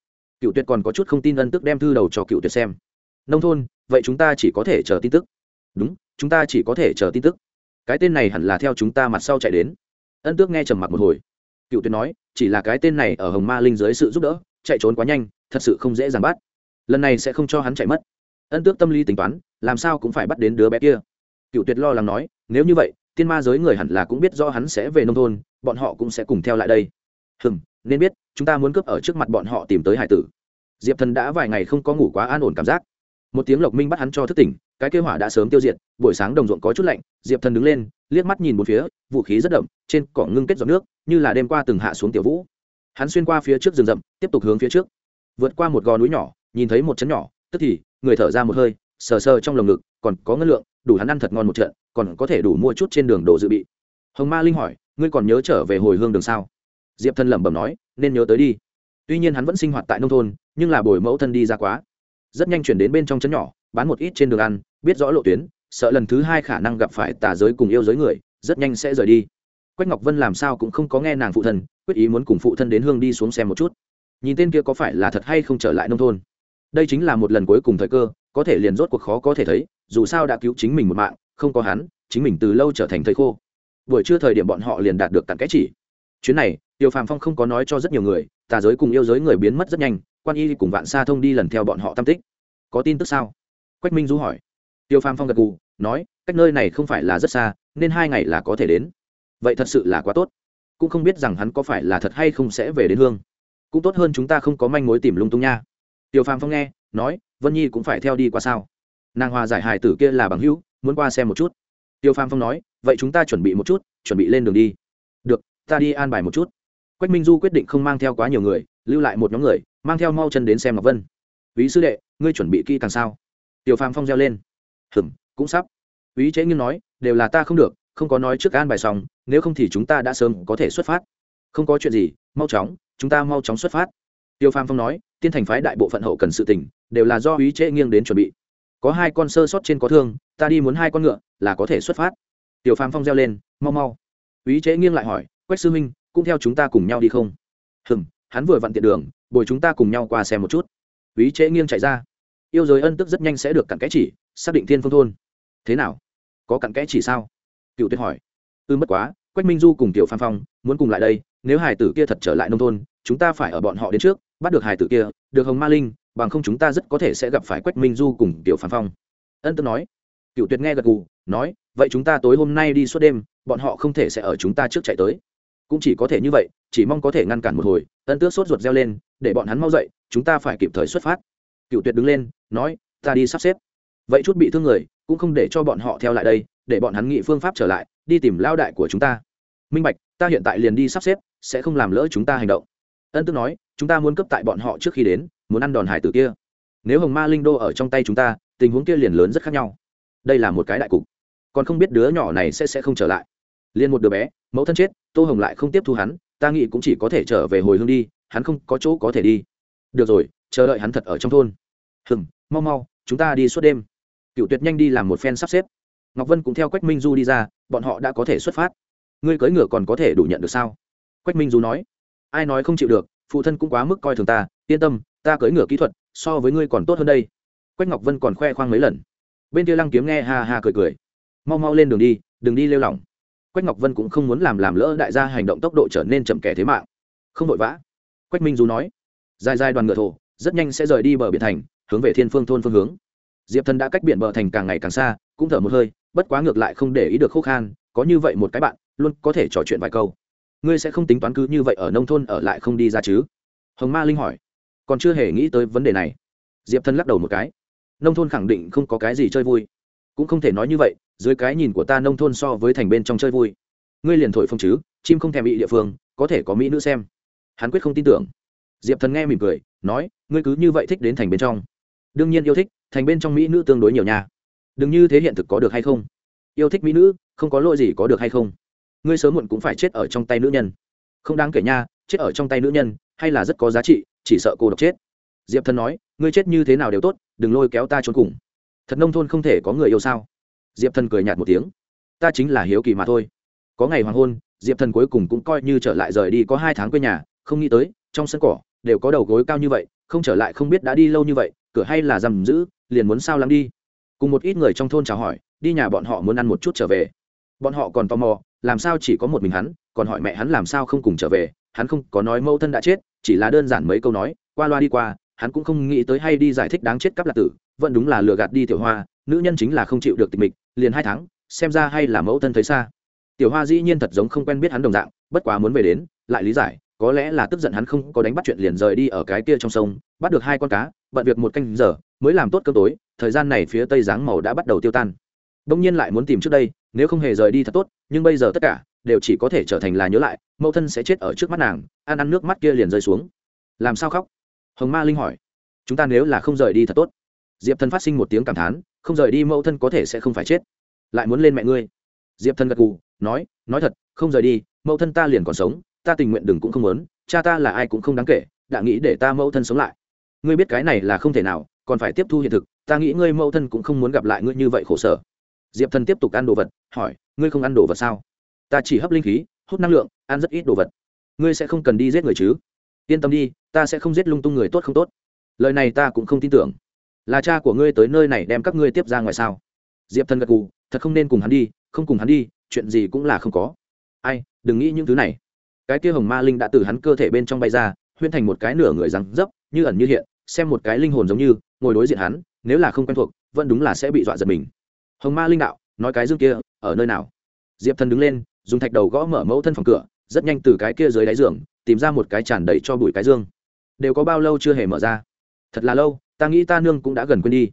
Cựu tuyệt còn có chút không tin ân tước đem thư đầu cho cựu tuyệt xem. Nông thôn, vậy chúng ta chỉ có thể chờ tin tức. Đúng, chúng ta chỉ có thể chờ tin tức. Cái tên này hẳn là theo chúng ta mặt sau chạy đến. Ân tước nghe trầm mặc một hồi. Cựu tuyệt nói, chỉ là cái tên này ở hồng ma linh dưới sự giúp đỡ, chạy trốn quá nhanh, thật sự không dễ dàng bắt. Lần này sẽ không cho hắn chạy mất. Ân tước tâm lý tính toán, làm sao cũng phải bắt đến đứa bé kia cựu tuyệt lo lắng nói, nếu như vậy, tiên ma giới người hẳn là cũng biết do hắn sẽ về nông thôn, bọn họ cũng sẽ cùng theo lại đây. Hừm, nên biết, chúng ta muốn cướp ở trước mặt bọn họ tìm tới hải tử. Diệp thần đã vài ngày không có ngủ quá an ổn cảm giác. Một tiếng lộc minh bắt hắn cho thức tỉnh, cái kế hỏa đã sớm tiêu diệt, buổi sáng đồng ruộng có chút lạnh, diệp thần đứng lên, liếc mắt nhìn một phía, vũ khí rất đậm, trên cỏ ngưng kết giọt nước, như là đêm qua từng hạ xuống tiểu vũ. Hắn xuyên qua phía trước rừng rậm, tiếp tục hướng phía trước. Vượt qua một gò núi nhỏ, nhìn thấy một chấn nhỏ, tức thì, người thở ra một hơi, sờ sờ trong lồng ngực, còn có ngân lượng đủ hắn ăn thật ngon một trận, còn có thể đủ mua chút trên đường đồ dự bị. Hồng ma linh hỏi, ngươi còn nhớ trở về hồi hương đường sao? Diệp thân lẩm bẩm nói, nên nhớ tới đi. Tuy nhiên hắn vẫn sinh hoạt tại nông thôn, nhưng là bồi mẫu thân đi ra quá. Rất nhanh chuyển đến bên trong chấn nhỏ, bán một ít trên đường ăn, biết rõ lộ tuyến, sợ lần thứ hai khả năng gặp phải tà giới cùng yêu giới người, rất nhanh sẽ rời đi. Quách ngọc vân làm sao cũng không có nghe nàng phụ thân, quyết ý muốn cùng phụ thân đến hương đi xuống xem một chút. Nhìn tên kia có phải là thật hay không trở lại nông thôn. Đây chính là một lần cuối cùng thời cơ, có thể liền rốt cuộc khó có thể thấy dù sao đã cứu chính mình một mạng, không có hắn, chính mình từ lâu trở thành thầy khô. Buổi trưa thời điểm bọn họ liền đạt được tặng cái chỉ. Chuyến này, tiêu phàm phong không có nói cho rất nhiều người, tà giới cùng yêu giới người biến mất rất nhanh, quan y cùng vạn sa thông đi lần theo bọn họ tam tích. Có tin tức sao? Quách minh du hỏi. Tiêu phàm phong gật gù, nói, cách nơi này không phải là rất xa, nên hai ngày là có thể đến. Vậy thật sự là quá tốt. Cũng không biết rằng hắn có phải là thật hay không sẽ về đến hương. Cũng tốt hơn chúng ta không có manh mối tìm lung tung nha. Tiêu phàm phong nghe, nói, vân nhi cũng phải theo đi qua sao? Nàng hòa giải hài tử kia là bằng hữu, muốn qua xem một chút. Tiêu phàm phong nói, vậy chúng ta chuẩn bị một chút, chuẩn bị lên đường đi. Được, ta đi an bài một chút. Quách minh du quyết định không mang theo quá nhiều người, lưu lại một nhóm người, mang theo mau chân đến xem ngọc vân. Ví sư đệ, ngươi chuẩn bị kỹ càng sao? Tiểu phàm phong reo lên. Hừm, cũng sắp. Ví chế nghiêng nói, đều là ta không được, không có nói trước an bài xong, nếu không thì chúng ta đã sớm có thể xuất phát. Không có chuyện gì, mau chóng, chúng ta mau chóng xuất phát. Tiêu phàm phong nói, tiên thành phái đại bộ phận hậu cần sự tỉnh đều là do ý chế nghiêng đến chuẩn bị có hai con sơ sót trên có thương, ta đi muốn hai con ngựa, là có thể xuất phát. Tiểu phàm phong reo lên, mau mau. Ý chế nghiêng lại hỏi, quách sư huynh, cũng theo chúng ta cùng nhau đi không? Hừm, hắn vừa vặn tiện đường, bồi chúng ta cùng nhau qua xem một chút. Ý chế nghiêng chạy ra. Yêu giới ân tức rất nhanh sẽ được cặn kẽ chỉ, xác định thiên phương thôn. Thế nào? Có cặn kẽ chỉ sao? Cựu tuyệt hỏi. Ừ, Ư mất quá, quách minh du cùng tiểu phan phong muốn cùng lại đây, nếu hải tử kia thật trở lại nông thôn, chúng ta phải ở bọn họ đến trước, bắt được hải tử kia, được hồng ma linh bằng không chúng ta rất có thể sẽ gặp phải quách minh du cùng tiểu phản phong. Ân tân nói. Cựu tuyệt nghe gật gù, nói, vậy chúng ta tối hôm nay đi suốt đêm, bọn họ không thể sẽ ở chúng ta trước chạy tới. Cũng chỉ có thể như vậy, chỉ mong có thể ngăn cản một hồi. Ân tước sốt ruột reo lên, để bọn hắn mau dậy, chúng ta phải kịp thời xuất phát. Cựu tuyệt đứng lên, nói, ta đi sắp xếp. Vậy chút bị thương người, cũng không để cho bọn họ theo lại đây, để bọn hắn nghị phương pháp trở lại, đi tìm lao đại của chúng ta. Minh bạch, ta hiện tại liền đi sắp xếp, sẽ không làm lỡ chúng ta hành động. Ân tước nói, chúng ta muốn cấp tại bọn họ trước khi đến muốn ăn đòn hải tử kia. Nếu hồng ma linh đô ở trong tay chúng ta, tình huống kia liền lớn rất khác nhau. Đây là một cái đại cục. Còn không biết đứa nhỏ này sẽ sẽ không trở lại. Liền một đứa bé, mẫu thân chết, tô hồng lại không tiếp thu hắn, ta nghĩ cũng chỉ có thể trở về hồi hương đi, hắn không có chỗ có thể đi. Được rồi, chờ đợi hắn thật ở trong thôn. Hừng mau mau, chúng ta đi suốt đêm. Cựu tuyệt nhanh đi làm một phen sắp xếp. Ngọc vân cũng theo quách minh du đi ra, bọn họ đã có thể xuất phát. Ngươi cưỡi ngựa còn có thể đủ nhận được sao? Quách minh du nói. Ai nói không chịu được, phụ thân cũng quá mức coi thường ta, yên tâm ta cưỡi ngựa kỹ thuật, so với ngươi còn tốt hơn đây. Quách ngọc vân còn khoe khoang mấy lần. Bên kia lăng kiếm nghe ha ha cười cười. Mau mau lên đường đi, đừng đi lêu lỏng. Quách ngọc vân cũng không muốn làm làm lỡ đại gia hành động tốc độ trở nên chậm kẻ thế mạng. Không vội vã. Quách minh du nói, dài dài đoàn ngựa thổ, rất nhanh sẽ rời đi bờ biển thành, hướng về thiên phương thôn phương hướng. Diệp thần đã cách biển bờ thành càng ngày càng xa, cũng thở một hơi, bất quá ngược lại không để ý được khô khan, có như vậy một cái bạn, luôn có thể trò chuyện vài câu. Ngươi sẽ không tính toán cứ như vậy ở nông thôn ở lại không đi ra chứ? Hồng ma linh hỏi còn chưa hề nghĩ tới vấn đề này. Diệp thần lắc đầu một cái. Nông thôn khẳng định không có cái gì chơi vui. Cũng không thể nói như vậy dưới cái nhìn của ta nông thôn so với thành bên trong chơi vui. Ngươi liền thổi phong chứ chim không thèm bị địa phương có thể có mỹ nữ xem. Hắn quyết không tin tưởng. Diệp thần nghe mỉm cười nói ngươi cứ như vậy thích đến thành bên trong. Đương nhiên yêu thích thành bên trong mỹ nữ tương đối nhiều nhà, đừng như thế hiện thực có được hay không? Yêu thích mỹ nữ không có lỗi gì có được hay không? Ngươi sớm muộn cũng phải chết ở trong tay nữ nhân. Không đáng kể nha chết ở trong tay nữ nhân hay là rất có giá trị, chỉ sợ cô độc chết. Diệp thần nói, ngươi chết như thế nào đều tốt, đừng lôi kéo ta trốn cùng. Thật nông thôn không thể có người yêu sao? Diệp thần cười nhạt một tiếng, ta chính là hiếu kỳ mà thôi. Có ngày hoàng hôn, diệp thần cuối cùng cũng coi như trở lại rời đi có hai tháng quê nhà, không nghĩ tới, trong sân cỏ, đều có đầu gối cao như vậy, không trở lại không biết đã đi lâu như vậy, cửa hay là giam giữ, liền muốn sao lắm đi. Cùng một ít người trong thôn chào hỏi, đi nhà bọn họ muốn ăn một chút trở về. Bọn họ còn tò mò, làm sao chỉ có một mình hắn, còn hỏi mẹ hắn làm sao không cùng trở về, hắn không có nói mâu thân đã chết chỉ là đơn giản mấy câu nói, qua loa đi qua, hắn cũng không nghĩ tới hay đi giải thích đáng chết cắp lạc tử, vẫn đúng là lừa gạt đi tiểu hoa, nữ nhân chính là không chịu được tịch mịch, liền hai tháng, xem ra hay là mẫu thân thấy xa. Tiểu hoa dĩ nhiên thật giống không quen biết hắn đồng dạng, bất quá muốn về đến, lại lý giải, có lẽ là tức giận hắn không có đánh bắt chuyện liền rời đi ở cái kia trong sông, bắt được hai con cá, bận việc một canh giờ, mới làm tốt cơm tối, thời gian này phía tây dáng màu đã bắt đầu tiêu tan. Đông nhiên lại muốn tìm trước đây, nếu không hề rời đi thật tốt, nhưng bây giờ tất cả đều chỉ có thể trở thành là nhớ lại, mẫu thân sẽ chết ở trước mắt nàng, ăn ăn nước mắt kia liền rơi xuống. Làm sao khóc? Hồng ma linh hỏi. Chúng ta nếu là không rời đi thật tốt. Diệp thần phát sinh một tiếng cảm thán, không rời đi mẫu thân có thể sẽ không phải chết. Lại muốn lên mẹ ngươi. Diệp thần gật gù, nói nói thật, không rời đi, mẫu thân ta liền còn sống, ta tình nguyện đừng cũng không muốn, cha ta là ai cũng không đáng kể, đã nghĩ để ta mẫu thân sống lại. Ngươi biết cái này là không thể nào, còn phải tiếp thu hiện thực, ta nghĩ ngươi mẫu thân cũng không muốn gặp lại ngươi như vậy khổ sở. Diệp thần tiếp tục ăn đồ vật, hỏi, ngươi không ăn đồ vật sao? Ta chỉ hấp linh khí, hút năng lượng, ăn rất ít đồ vật. Ngươi sẽ không cần đi giết người chứ? Yên tâm đi, ta sẽ không giết lung tung người tốt không tốt. Lời này ta cũng không tin tưởng. Là cha của ngươi tới nơi này đem các ngươi tiếp ra ngoài sao? Diệp thần gật cù thật không nên cùng hắn đi, không cùng hắn đi, chuyện gì cũng là không có. Ai, đừng nghĩ những thứ này. Cái kia hồng ma linh đã từ hắn cơ thể bên trong bay ra huyên thành một cái nửa người răng dấp, như ẩn như hiện, xem một cái linh hồn giống như, ngồi đối diện hắn, nếu là không quen thuộc, vẫn đúng là sẽ bị dọa giật mình. Hồng ma linh đạo, nói cái dương kia, ở nơi nào? Diệp thần đứng lên dùng thạch đầu gõ mở mẫu thân phòng cửa, rất nhanh từ cái kia dưới đáy giường, tìm ra một cái tràn đầy cho bụi cái dương. Đều có bao lâu chưa hề mở ra? Thật là lâu, ta nghĩ ta nương cũng đã gần quên đi.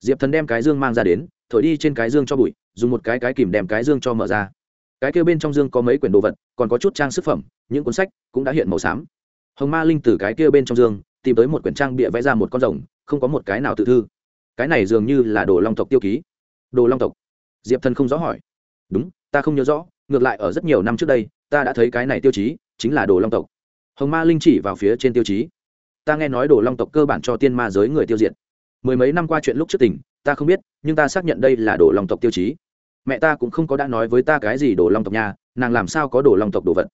Diệp thần đem cái dương mang ra đến, thổi đi trên cái dương cho bụi, dùng một cái cái kìm đem cái dương cho mở ra. Cái kia bên trong dương có mấy quyển đồ vật, còn có chút trang sức phẩm, những cuốn sách cũng đã hiện màu xám. Hồng ma linh từ cái kia bên trong dương, tìm tới một quyển trang bịa vẽ ra một con rồng, không có một cái nào tự thư. Cái này dường như là đồ long tộc tiêu ký. Đồ long tộc? Diệp thần không rõ hỏi. Đúng, ta không nhớ rõ ngược lại, ở rất nhiều năm trước đây, ta đã thấy cái này tiêu chí, chính là đồ long tộc. Hồng ma linh chỉ vào phía trên tiêu chí. Ta nghe nói đồ long tộc cơ bản cho tiên ma giới người tiêu diệt. Mười mấy năm qua chuyện lúc trước tỉnh ta không biết, nhưng ta xác nhận đây là đồ long tộc tiêu chí. Mẹ ta cũng không có đã nói với ta cái gì đồ long tộc nhà nàng làm sao có đồ long tộc đồ vật.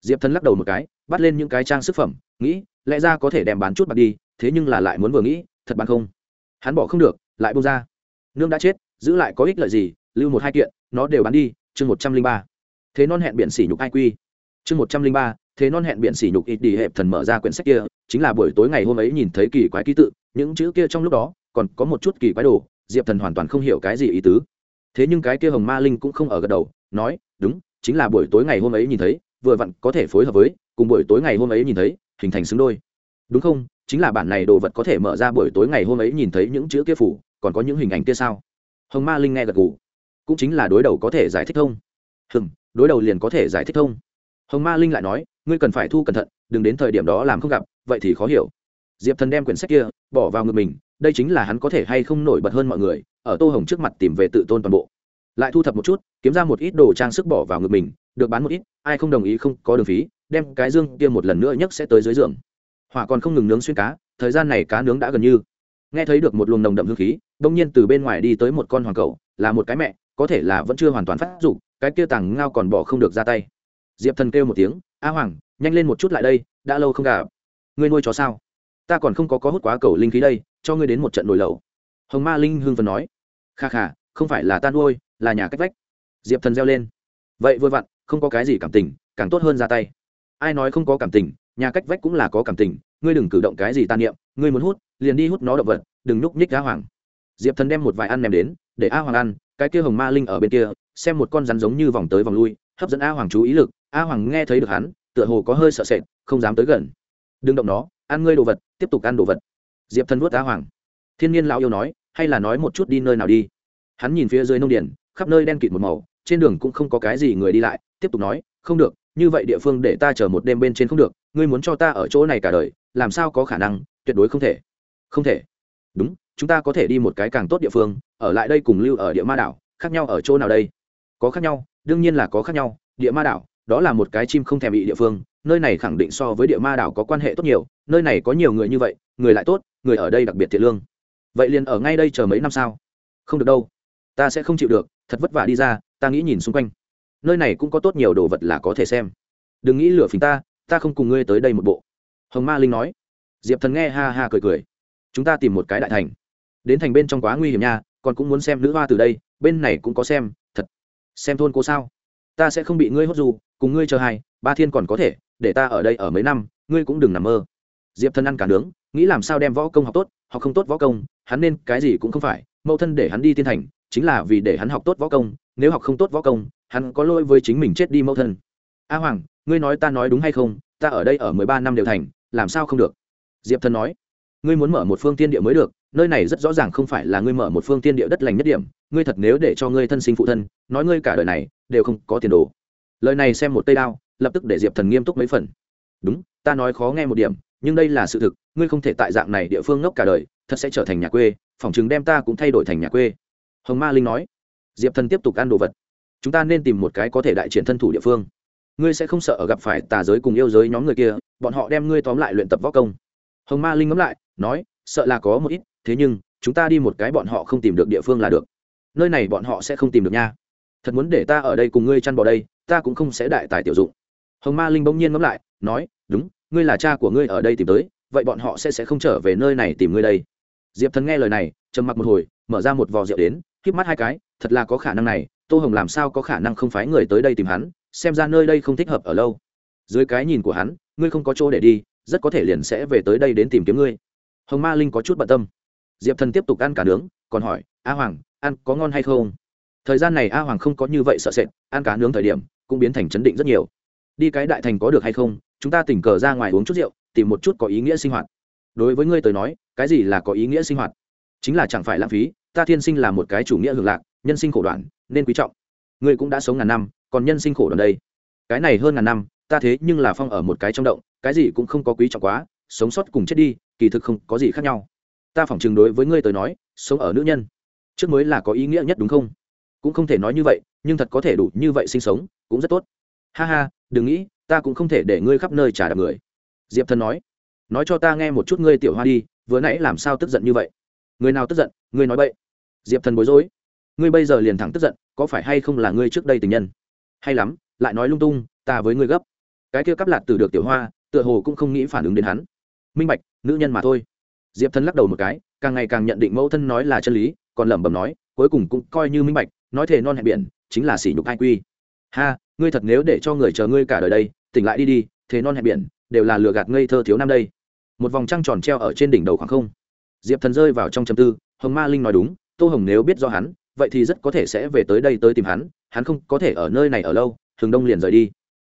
Diệp thân lắc đầu một cái, bắt lên những cái trang sức phẩm, nghĩ, lẽ ra có thể đem bán chút bạc đi, thế nhưng là lại muốn vừa nghĩ, thật bán không. Hắn bỏ không được, lại bông ra. Nương đã chết, giữ lại có ích lợi gì, lưu một hai kiện, nó đều bán đi, chương một trăm linh ba thế non hẹn biện sỉ nhục ai quy chương một trăm linh ba, thế non hẹn biện sỉ nhục ít đi hẹp thần mở ra quyển sách kia, chính là buổi tối ngày hôm ấy nhìn thấy kỳ quái ký tự, những chữ kia trong lúc đó, còn có một chút kỳ quái đồ, diệp thần hoàn toàn không hiểu cái gì ý tứ. Thế nhưng cái kia hồng ma linh cũng không ở gật đầu, nói, đúng, chính là buổi tối ngày hôm ấy nhìn thấy, vừa vặn có thể phối hợp với, cùng buổi tối ngày hôm ấy nhìn thấy, hình thành xứng đôi. Đúng không? Chính là bản này đồ vật có thể mở ra buổi tối ngày hôm ấy nhìn thấy những chữ kia phủ, còn có những hình ảnh kia sao? Hồng ma linh nghe gật gù. Cũng chính là đối đầu có thể giải thích không? hừng đối đầu liền có thể giải thích thông. Hồng ma linh lại nói, ngươi cần phải thu cẩn thận, đừng đến thời điểm đó làm không gặp, vậy thì khó hiểu. Diệp thần đem quyển sách kia bỏ vào ngực mình, đây chính là hắn có thể hay không nổi bật hơn mọi người, ở tô hồng trước mặt tìm về tự tôn toàn bộ. Lại thu thập một chút, kiếm ra một ít đồ trang sức bỏ vào ngực mình, được bán một ít, ai không đồng ý không có đường phí, đem cái dương kia một lần nữa nhấc sẽ tới dưới giường. Hỏa còn không ngừng nướng xuyên cá, thời gian này cá nướng đã gần như. Nghe thấy được một luồng nồng đậm hương khí, đông nhiên từ bên ngoài đi tới một con hoàng cậu là một cái mẹ, có thể là vẫn chưa hoàn toàn phát dục cái kia tàng ngao còn bỏ không được ra tay. Diệp thần kêu một tiếng, a hoàng, nhanh lên một chút lại đây, đã lâu không gặp. Ngươi nuôi chó sao? Ta còn không có có hút quá cầu linh khí đây, cho ngươi đến một trận nổi lầu. hồng ma linh hương phần nói, kha kha, không phải là ta nuôi, là nhà cách vách. Diệp thần reo lên, vậy vừa vặn, không có cái gì cảm tình, càng tốt hơn ra tay. Ai nói không có cảm tình, nhà cách vách cũng là có cảm tình, ngươi đừng cử động cái gì tan niệm, ngươi muốn hút, liền đi hút nó động vật, đừng núp nhích a hoàng. Diệp thần đem một vài ăn ném đến, để a hoàng ăn, cái kia hồng ma linh ở bên kia xem một con rắn giống như vòng tới vòng lui, hấp dẫn a hoàng chú ý lực, a hoàng nghe thấy được hắn, tựa hồ có hơi sợ sệt, không dám tới gần. Đừng động nó, ăn ngươi đồ vật, tiếp tục ăn đồ vật. Diệp thần vuốt a hoàng. Thiên nhiên lão yêu nói, hay là nói một chút đi nơi nào đi. Hắn nhìn phía dưới nông điển, khắp nơi đen kịt một màu, trên đường cũng không có cái gì người đi lại, tiếp tục nói, không được, như vậy địa phương để ta chờ một đêm bên trên không được, ngươi muốn cho ta ở chỗ này cả đời, làm sao có khả năng, tuyệt đối không thể. Không thể. Đúng, chúng ta có thể đi một cái càng tốt địa phương, ở lại đây cùng lưu ở địa ma đảo, khác nhau ở chỗ nào đây? Có khác nhau, đương nhiên là có khác nhau, địa ma đảo, đó là một cái chim không thèm bị địa phương, nơi này khẳng định so với địa ma đảo có quan hệ tốt nhiều, nơi này có nhiều người như vậy, người lại tốt, người ở đây đặc biệt thiện lương. Vậy liền ở ngay đây chờ mấy năm sao? Không được đâu. Ta sẽ không chịu được, thật vất vả đi ra, ta nghĩ nhìn xung quanh. Nơi này cũng có tốt nhiều đồ vật là có thể xem. Đừng nghĩ lửa phình ta ta không cùng ngươi tới đây một bộ. Hồng ma linh nói. Diệp thần nghe ha ha cười cười. Chúng ta tìm một cái đại thành. Đến thành bên trong quá nguy hiểm nha, còn cũng muốn xem nữ hoa từ đây, bên này cũng có xem xem thôn cô sao. Ta sẽ không bị ngươi hốt dù, cùng ngươi chờ hai ba thiên còn có thể, để ta ở đây ở mấy năm, ngươi cũng đừng nằm mơ. Diệp thân ăn cả nướng, nghĩ làm sao đem võ công học tốt, học không tốt võ công, hắn nên cái gì cũng không phải, mẫu thân để hắn đi tiên thành, chính là vì để hắn học tốt võ công, nếu học không tốt võ công, hắn có lỗi với chính mình chết đi mẫu thân. A hoàng, ngươi nói ta nói đúng hay không, ta ở đây ở mười ba năm đều thành, làm sao không được? Diệp thân nói, ngươi muốn mở một phương tiên địa mới được nơi này rất rõ ràng không phải là ngươi mở một phương tiên địa đất lành nhất điểm, ngươi thật nếu để cho ngươi thân sinh phụ thân, nói ngươi cả đời này đều không có tiền đồ. Lời này xem một tay đao, lập tức để diệp thần nghiêm túc mấy phần. Đúng, ta nói khó nghe một điểm, nhưng đây là sự thực, ngươi không thể tại dạng này địa phương ngốc cả đời, thật sẽ trở thành nhà quê phỏng chừng đem ta cũng thay đổi thành nhà quê. Hồng ma linh nói. Diệp thần tiếp tục ăn đồ vật. Chúng ta nên tìm một cái có thể đại triển thân thủ địa phương. Ngươi sẽ không sợ ở gặp phải tà giới cùng yêu giới nhóm người kia, bọn họ đem ngươi tóm lại luyện tập võ công. Hồng ma linh ngẫm lại, nói, sợ là có một ít thế nhưng, chúng ta đi một cái bọn họ không tìm được địa phương là được. Nơi này bọn họ sẽ không tìm được nha. Thật muốn để ta ở đây cùng ngươi chăn bò đây, ta cũng không sẽ đại tài tiểu dụng. Hồng ma linh bỗng nhiên ngẫm lại, nói, đúng, ngươi là cha của ngươi ở đây tìm tới, vậy bọn họ sẽ sẽ không trở về nơi này tìm ngươi đây. Diệp thần nghe lời này, trầm mặc một hồi, mở ra một vò rượu đến, híp mắt hai cái, thật là có khả năng này, tô hồng làm sao có khả năng không phái người tới đây tìm hắn, xem ra nơi đây không thích hợp ở lâu. Dưới cái nhìn của hắn, ngươi không có chỗ để đi, rất có thể liền sẽ về tới đây đến tìm kiếm ngươi. Hồng ma linh có chút bận tâm diệp thần tiếp tục ăn cả nướng, còn hỏi, a hoàng, ăn có ngon hay không? Thời gian này a hoàng không có như vậy sợ sệt, ăn cá nướng thời điểm cũng biến thành chấn định rất nhiều. Đi cái đại thành có được hay không? Chúng ta tình cờ ra ngoài uống chút rượu, tìm một chút có ý nghĩa sinh hoạt. Đối với ngươi tới nói, cái gì là có ý nghĩa sinh hoạt? Chính là chẳng phải lãng phí, ta thiên sinh là một cái chủ nghĩa hưởng lạc, nhân sinh khổ đoạn, nên quý trọng. Ngươi cũng đã sống ngàn năm, còn nhân sinh khổ đoạn đây. Cái này hơn ngàn năm, ta thế nhưng là phong ở một cái trong động, cái gì cũng không có quý trọng quá, sống sót cùng chết đi, kỳ thực không có gì khác nhau ta phỏng chừng đối với ngươi tới nói, sống ở nữ nhân, trước mới là có ý nghĩa nhất đúng không? Cũng không thể nói như vậy, nhưng thật có thể đủ như vậy sinh sống, cũng rất tốt. Ha ha, đừng nghĩ, ta cũng không thể để ngươi khắp nơi trả đạp người. Diệp thần nói. Nói cho ta nghe một chút ngươi tiểu hoa đi, vừa nãy làm sao tức giận như vậy? Người nào tức giận ngươi nói bậy. Diệp thần bối rối. Ngươi bây giờ liền thẳng tức giận, có phải hay không là ngươi trước đây tình nhân? Hay lắm, lại nói lung tung, ta với ngươi gấp. Cái kia cắp lạt từ được tiểu hoa, tựa hồ cũng không nghĩ phản ứng đến hắn. Minh bạch, nữ nhân mà thôi diệp thần lắc đầu một cái, càng ngày càng nhận định mẫu thân nói là chân lý, còn lẩm bẩm nói, cuối cùng cũng coi như minh bạch, nói thề non hẹn biển, chính là sỉ nhục ai quy. Ha, ngươi thật nếu để cho người chờ ngươi cả đời đây, tỉnh lại đi đi thế non hẹn biển, đều là lừa gạt ngây thơ thiếu năm đây. Một vòng trăng tròn treo ở trên đỉnh đầu khoảng không. Diệp thần rơi vào trong chầm tư, hồng ma linh nói đúng, tô hồng nếu biết do hắn, vậy thì rất có thể sẽ về tới đây tới tìm hắn hắn không có thể ở nơi này ở lâu thường đông liền rời đi.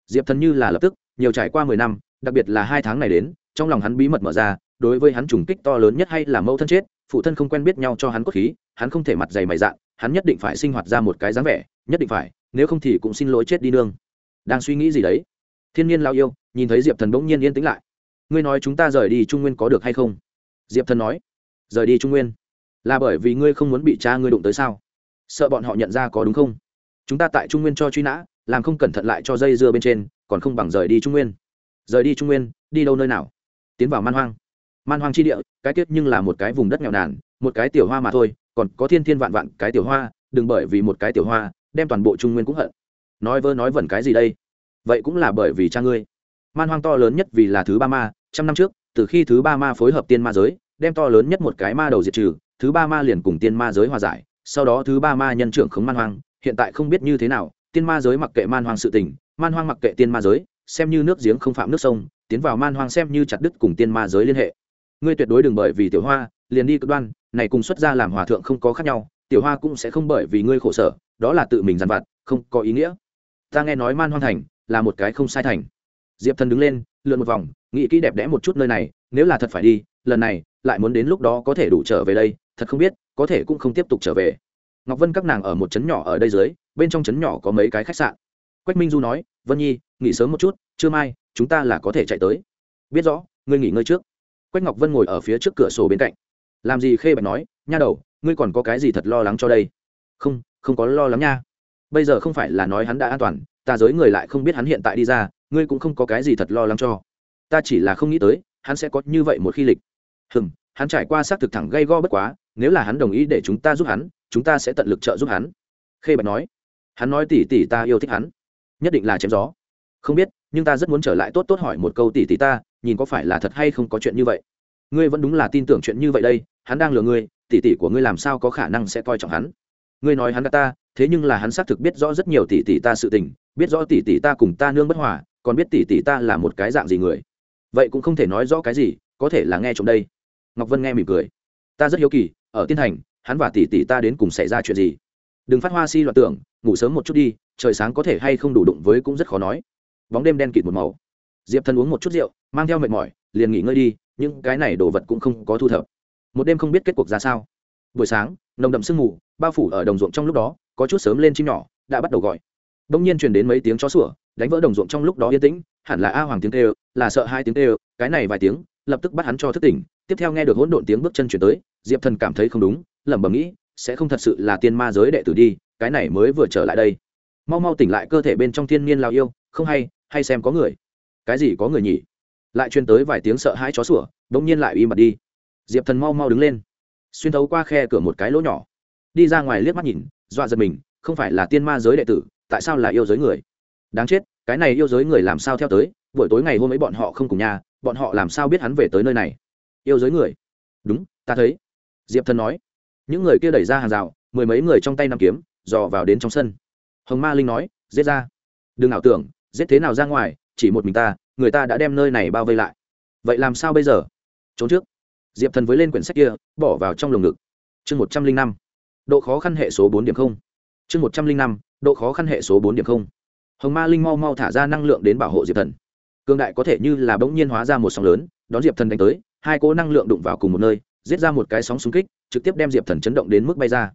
Diệp thần như là lập tức, nhiều trải qua mười năm, đặc biệt là hai tháng này đến, trong lòng hắn bí mật mở ra đối với hắn trùng kích to lớn nhất hay là mẫu thân chết, phụ thân không quen biết nhau cho hắn cốt khí, hắn không thể mặt dày mày dạn, hắn nhất định phải sinh hoạt ra một cái dáng vẻ, nhất định phải, nếu không thì cũng xin lỗi chết đi nương. Đang suy nghĩ gì đấy? Thiên nhiên lao yêu, nhìn thấy diệp thần bỗng nhiên yên tĩnh lại. Ngươi nói chúng ta rời đi trung nguyên có được hay không? Diệp thần nói. Rời đi trung nguyên? Là bởi vì ngươi không muốn bị cha ngươi đụng tới sao? Sợ bọn họ nhận ra có đúng không? Chúng ta tại trung nguyên cho truy nã, làm không cẩn thận lại cho dây dưa bên trên, còn không bằng rời đi trung nguyên. Rời đi trung nguyên, đi đâu nơi nào? Tiến vào man hoang man hoang chi địa, cái tiết nhưng là một cái vùng đất nghèo nàn, một cái tiểu hoa mà thôi, còn có thiên thiên vạn vạn cái tiểu hoa, đừng bởi vì một cái tiểu hoa, đem toàn bộ trung nguyên cũng hận. Nói vơ nói vẩn cái gì đây? Vậy cũng là bởi vì cha ngươi. Man hoang to lớn nhất vì là thứ ba ma, trăm năm trước, từ khi thứ ba ma phối hợp tiên ma giới, đem to lớn nhất một cái ma đầu diệt trừ, thứ ba ma liền cùng tiên ma giới hòa giải, sau đó thứ ba ma nhân trưởng khống man hoang, hiện tại không biết như thế nào, tiên ma giới mặc kệ man hoang sự tình, man hoang mặc kệ tiên ma giới, xem như nước giếng không phạm nước sông, tiến vào man hoang xem như chặt đứt cùng tiên ma giới liên hệ ngươi tuyệt đối đừng bởi vì tiểu hoa, liền đi cực đoan, này cùng xuất ra làm hòa thượng không có khác nhau, tiểu hoa cũng sẽ không bởi vì ngươi khổ sở, đó là tự mình dằn vặt, không có ý nghĩa. Ta nghe nói man hoang thành là một cái không sai thành. Diệp thần đứng lên, lượn một vòng, nghĩ kỹ đẹp đẽ một chút nơi này, nếu là thật phải đi, lần này lại muốn đến lúc đó có thể đủ trở về đây, thật không biết, có thể cũng không tiếp tục trở về. Ngọc vân các nàng ở một trấn nhỏ ở đây dưới, bên trong trấn nhỏ có mấy cái khách sạn. Quách minh du nói, vân nhi, nghỉ sớm một chút, trưa mai chúng ta là có thể chạy tới. Biết rõ, ngươi nghỉ ngơi trước quách ngọc vân ngồi ở phía trước cửa sổ bên cạnh. Làm gì khê bạch nói, nha đầu, ngươi còn có cái gì thật lo lắng cho đây? Không không có lo lắng nha. Bây giờ không phải là nói hắn đã an toàn, ta giới người lại không biết hắn hiện tại đi ra, ngươi cũng không có cái gì thật lo lắng cho. Ta chỉ là không nghĩ tới, hắn sẽ có như vậy một khi lịch. Hừm, hắn trải qua xác thực thẳng gây go bất quá, nếu là hắn đồng ý để chúng ta giúp hắn, chúng ta sẽ tận lực trợ giúp hắn. Khê bạch nói. Hắn nói tỉ tỉ ta yêu thích hắn, nhất định là chém gió. Không biết, nhưng ta rất muốn trở lại tốt tốt hỏi một câu tỉ tỉ ta nhìn có phải là thật hay không có chuyện như vậy? Ngươi vẫn đúng là tin tưởng chuyện như vậy đây, hắn đang lừa ngươi, tỷ tỷ của ngươi làm sao có khả năng sẽ coi trọng hắn? Ngươi nói hắn gạt ta, thế nhưng là hắn xác thực biết rõ rất nhiều tỷ tỷ ta sự tình, biết rõ tỷ tỷ ta cùng ta nương bất hòa, còn biết tỷ tỷ ta là một cái dạng gì người. Vậy cũng không thể nói rõ cái gì, có thể là nghe trộm đây. Ngọc vân nghe mỉm cười. Ta rất hiếu kỳ, ở tiên thành, hắn và tỷ tỷ ta đến cùng xảy ra chuyện gì? Đừng phát hoa si loạn tưởng, ngủ sớm một chút đi, trời sáng có thể hay không đủ đụng với cũng rất khó nói. Bóng đêm đen kịt một màu. Diệp thần uống một chút rượu mang theo mệt mỏi, liền nghỉ ngơi đi, những cái này đồ vật cũng không có thu thập. Một đêm không biết kết cuộc ra sao. Buổi sáng, nồng đậm sương mù, bao phủ ở đồng ruộng trong lúc đó, có chút sớm lên chim nhỏ, đã bắt đầu gọi. Đông nhiên truyền đến mấy tiếng chó sủa, đánh vỡ đồng ruộng trong lúc đó yên tĩnh, hẳn là a hoàng tiếng kêu, là sợ hai tiếng kêu, cái này vài tiếng, lập tức bắt hắn cho thức tỉnh. Tiếp theo nghe được hỗn độn tiếng bước chân chuyển tới, diệp thần cảm thấy không đúng, lẩm bẩm nghĩ, sẽ không thật sự là tiên ma giới đệ tử đi, cái này mới vừa trở lại đây. Mau mau tỉnh lại cơ thể bên trong thiên niên lao yêu, không hay hay xem có người. Cái gì có người nhỉ? Lại truyền tới vài tiếng sợ hãi chó sủa, bỗng nhiên lại im bặt đi. Diệp thần mau mau đứng lên, xuyên thấu qua khe cửa một cái lỗ nhỏ, đi ra ngoài liếc mắt nhìn, dọa giật mình, không phải là tiên ma giới đệ tử, tại sao là yêu giới người? Đáng chết, cái này yêu giới người làm sao theo tới, buổi tối ngày hôm ấy bọn họ không cùng nhà, bọn họ làm sao biết hắn về tới nơi này? Yêu giới người? Đúng, ta thấy. Diệp thần nói. Những người kia đẩy ra hàng rào, mười mấy người trong tay nằm kiếm, dò vào đến trong sân. Hồng ma linh nói, giết ra. Đừng ảo tưởng, giết thế nào ra ngoài, chỉ một mình ta người ta đã đem nơi này bao vây lại. Vậy làm sao bây giờ? Trốn trước. Diệp thần với lên quyển sách kia, bỏ vào trong lồng ngực. Chương một trăm linh năm. Độ khó khăn hệ số bốn điểm không. Chương một trăm linh năm, độ khó khăn hệ số bốn điểm không. Hồng ma linh mau mau thả ra năng lượng đến bảo hộ diệp thần. Cương đại có thể như là bỗng nhiên hóa ra một sóng lớn, đón diệp thần đánh tới, hai cỗ năng lượng đụng vào cùng một nơi, giết ra một cái sóng xung kích, trực tiếp đem diệp thần chấn động đến mức bay ra.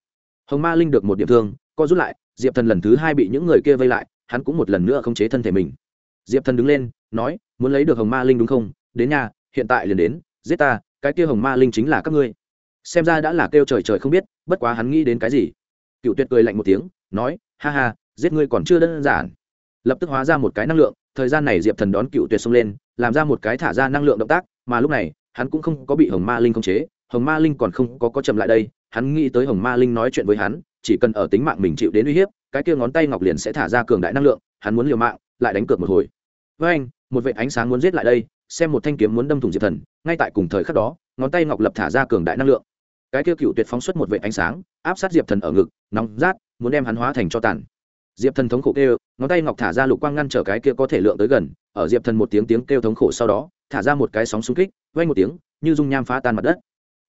Hồng ma linh được một điểm thương, co rút lại, diệp thần lần thứ hai bị những người kia vây lại, hắn cũng một lần nữa khống chế thân thể mình. Diệp thần đứng lên nói, muốn lấy được hồng ma linh đúng không? Đến nhà, hiện tại liền đến, giết ta, cái kia hồng ma linh chính là các ngươi. Xem ra đã là kêu trời trời không biết, bất quá hắn nghĩ đến cái gì. Cựu tuyệt cười lạnh một tiếng, nói, ha ha, giết ngươi còn chưa đơn giản. Lập tức hóa ra một cái năng lượng, thời gian này diệp thần đón cựu tuyệt xông lên, làm ra một cái thả ra năng lượng động tác, mà lúc này, hắn cũng không có bị hồng ma linh khống chế, hồng ma linh còn không có có chậm lại đây, hắn nghĩ tới hồng ma linh nói chuyện với hắn, chỉ cần ở tính mạng mình chịu đến uy hiếp, cái kia ngón tay ngọc liền sẽ thả ra cường đại năng lượng, hắn muốn liều mạng, lại đánh cược một hồi. Với anh một vệ ánh sáng muốn giết lại đây, xem một thanh kiếm muốn đâm thủng diệp thần, ngay tại cùng thời khắc đó, ngón tay ngọc lập thả ra cường đại năng lượng. Cái kia cựu tuyệt phóng xuất một vệ ánh sáng, áp sát diệp thần ở ngực, nóng rát, muốn đem hắn hóa thành cho tàn. Diệp thần thống khổ kêu, ngón tay ngọc thả ra lục quang ngăn trở cái kia có thể lượng tới gần, ở diệp thần một tiếng tiếng kêu thống khổ sau đó, thả ra một cái sóng xung kích vay một tiếng, như dung nham phá tan mặt đất.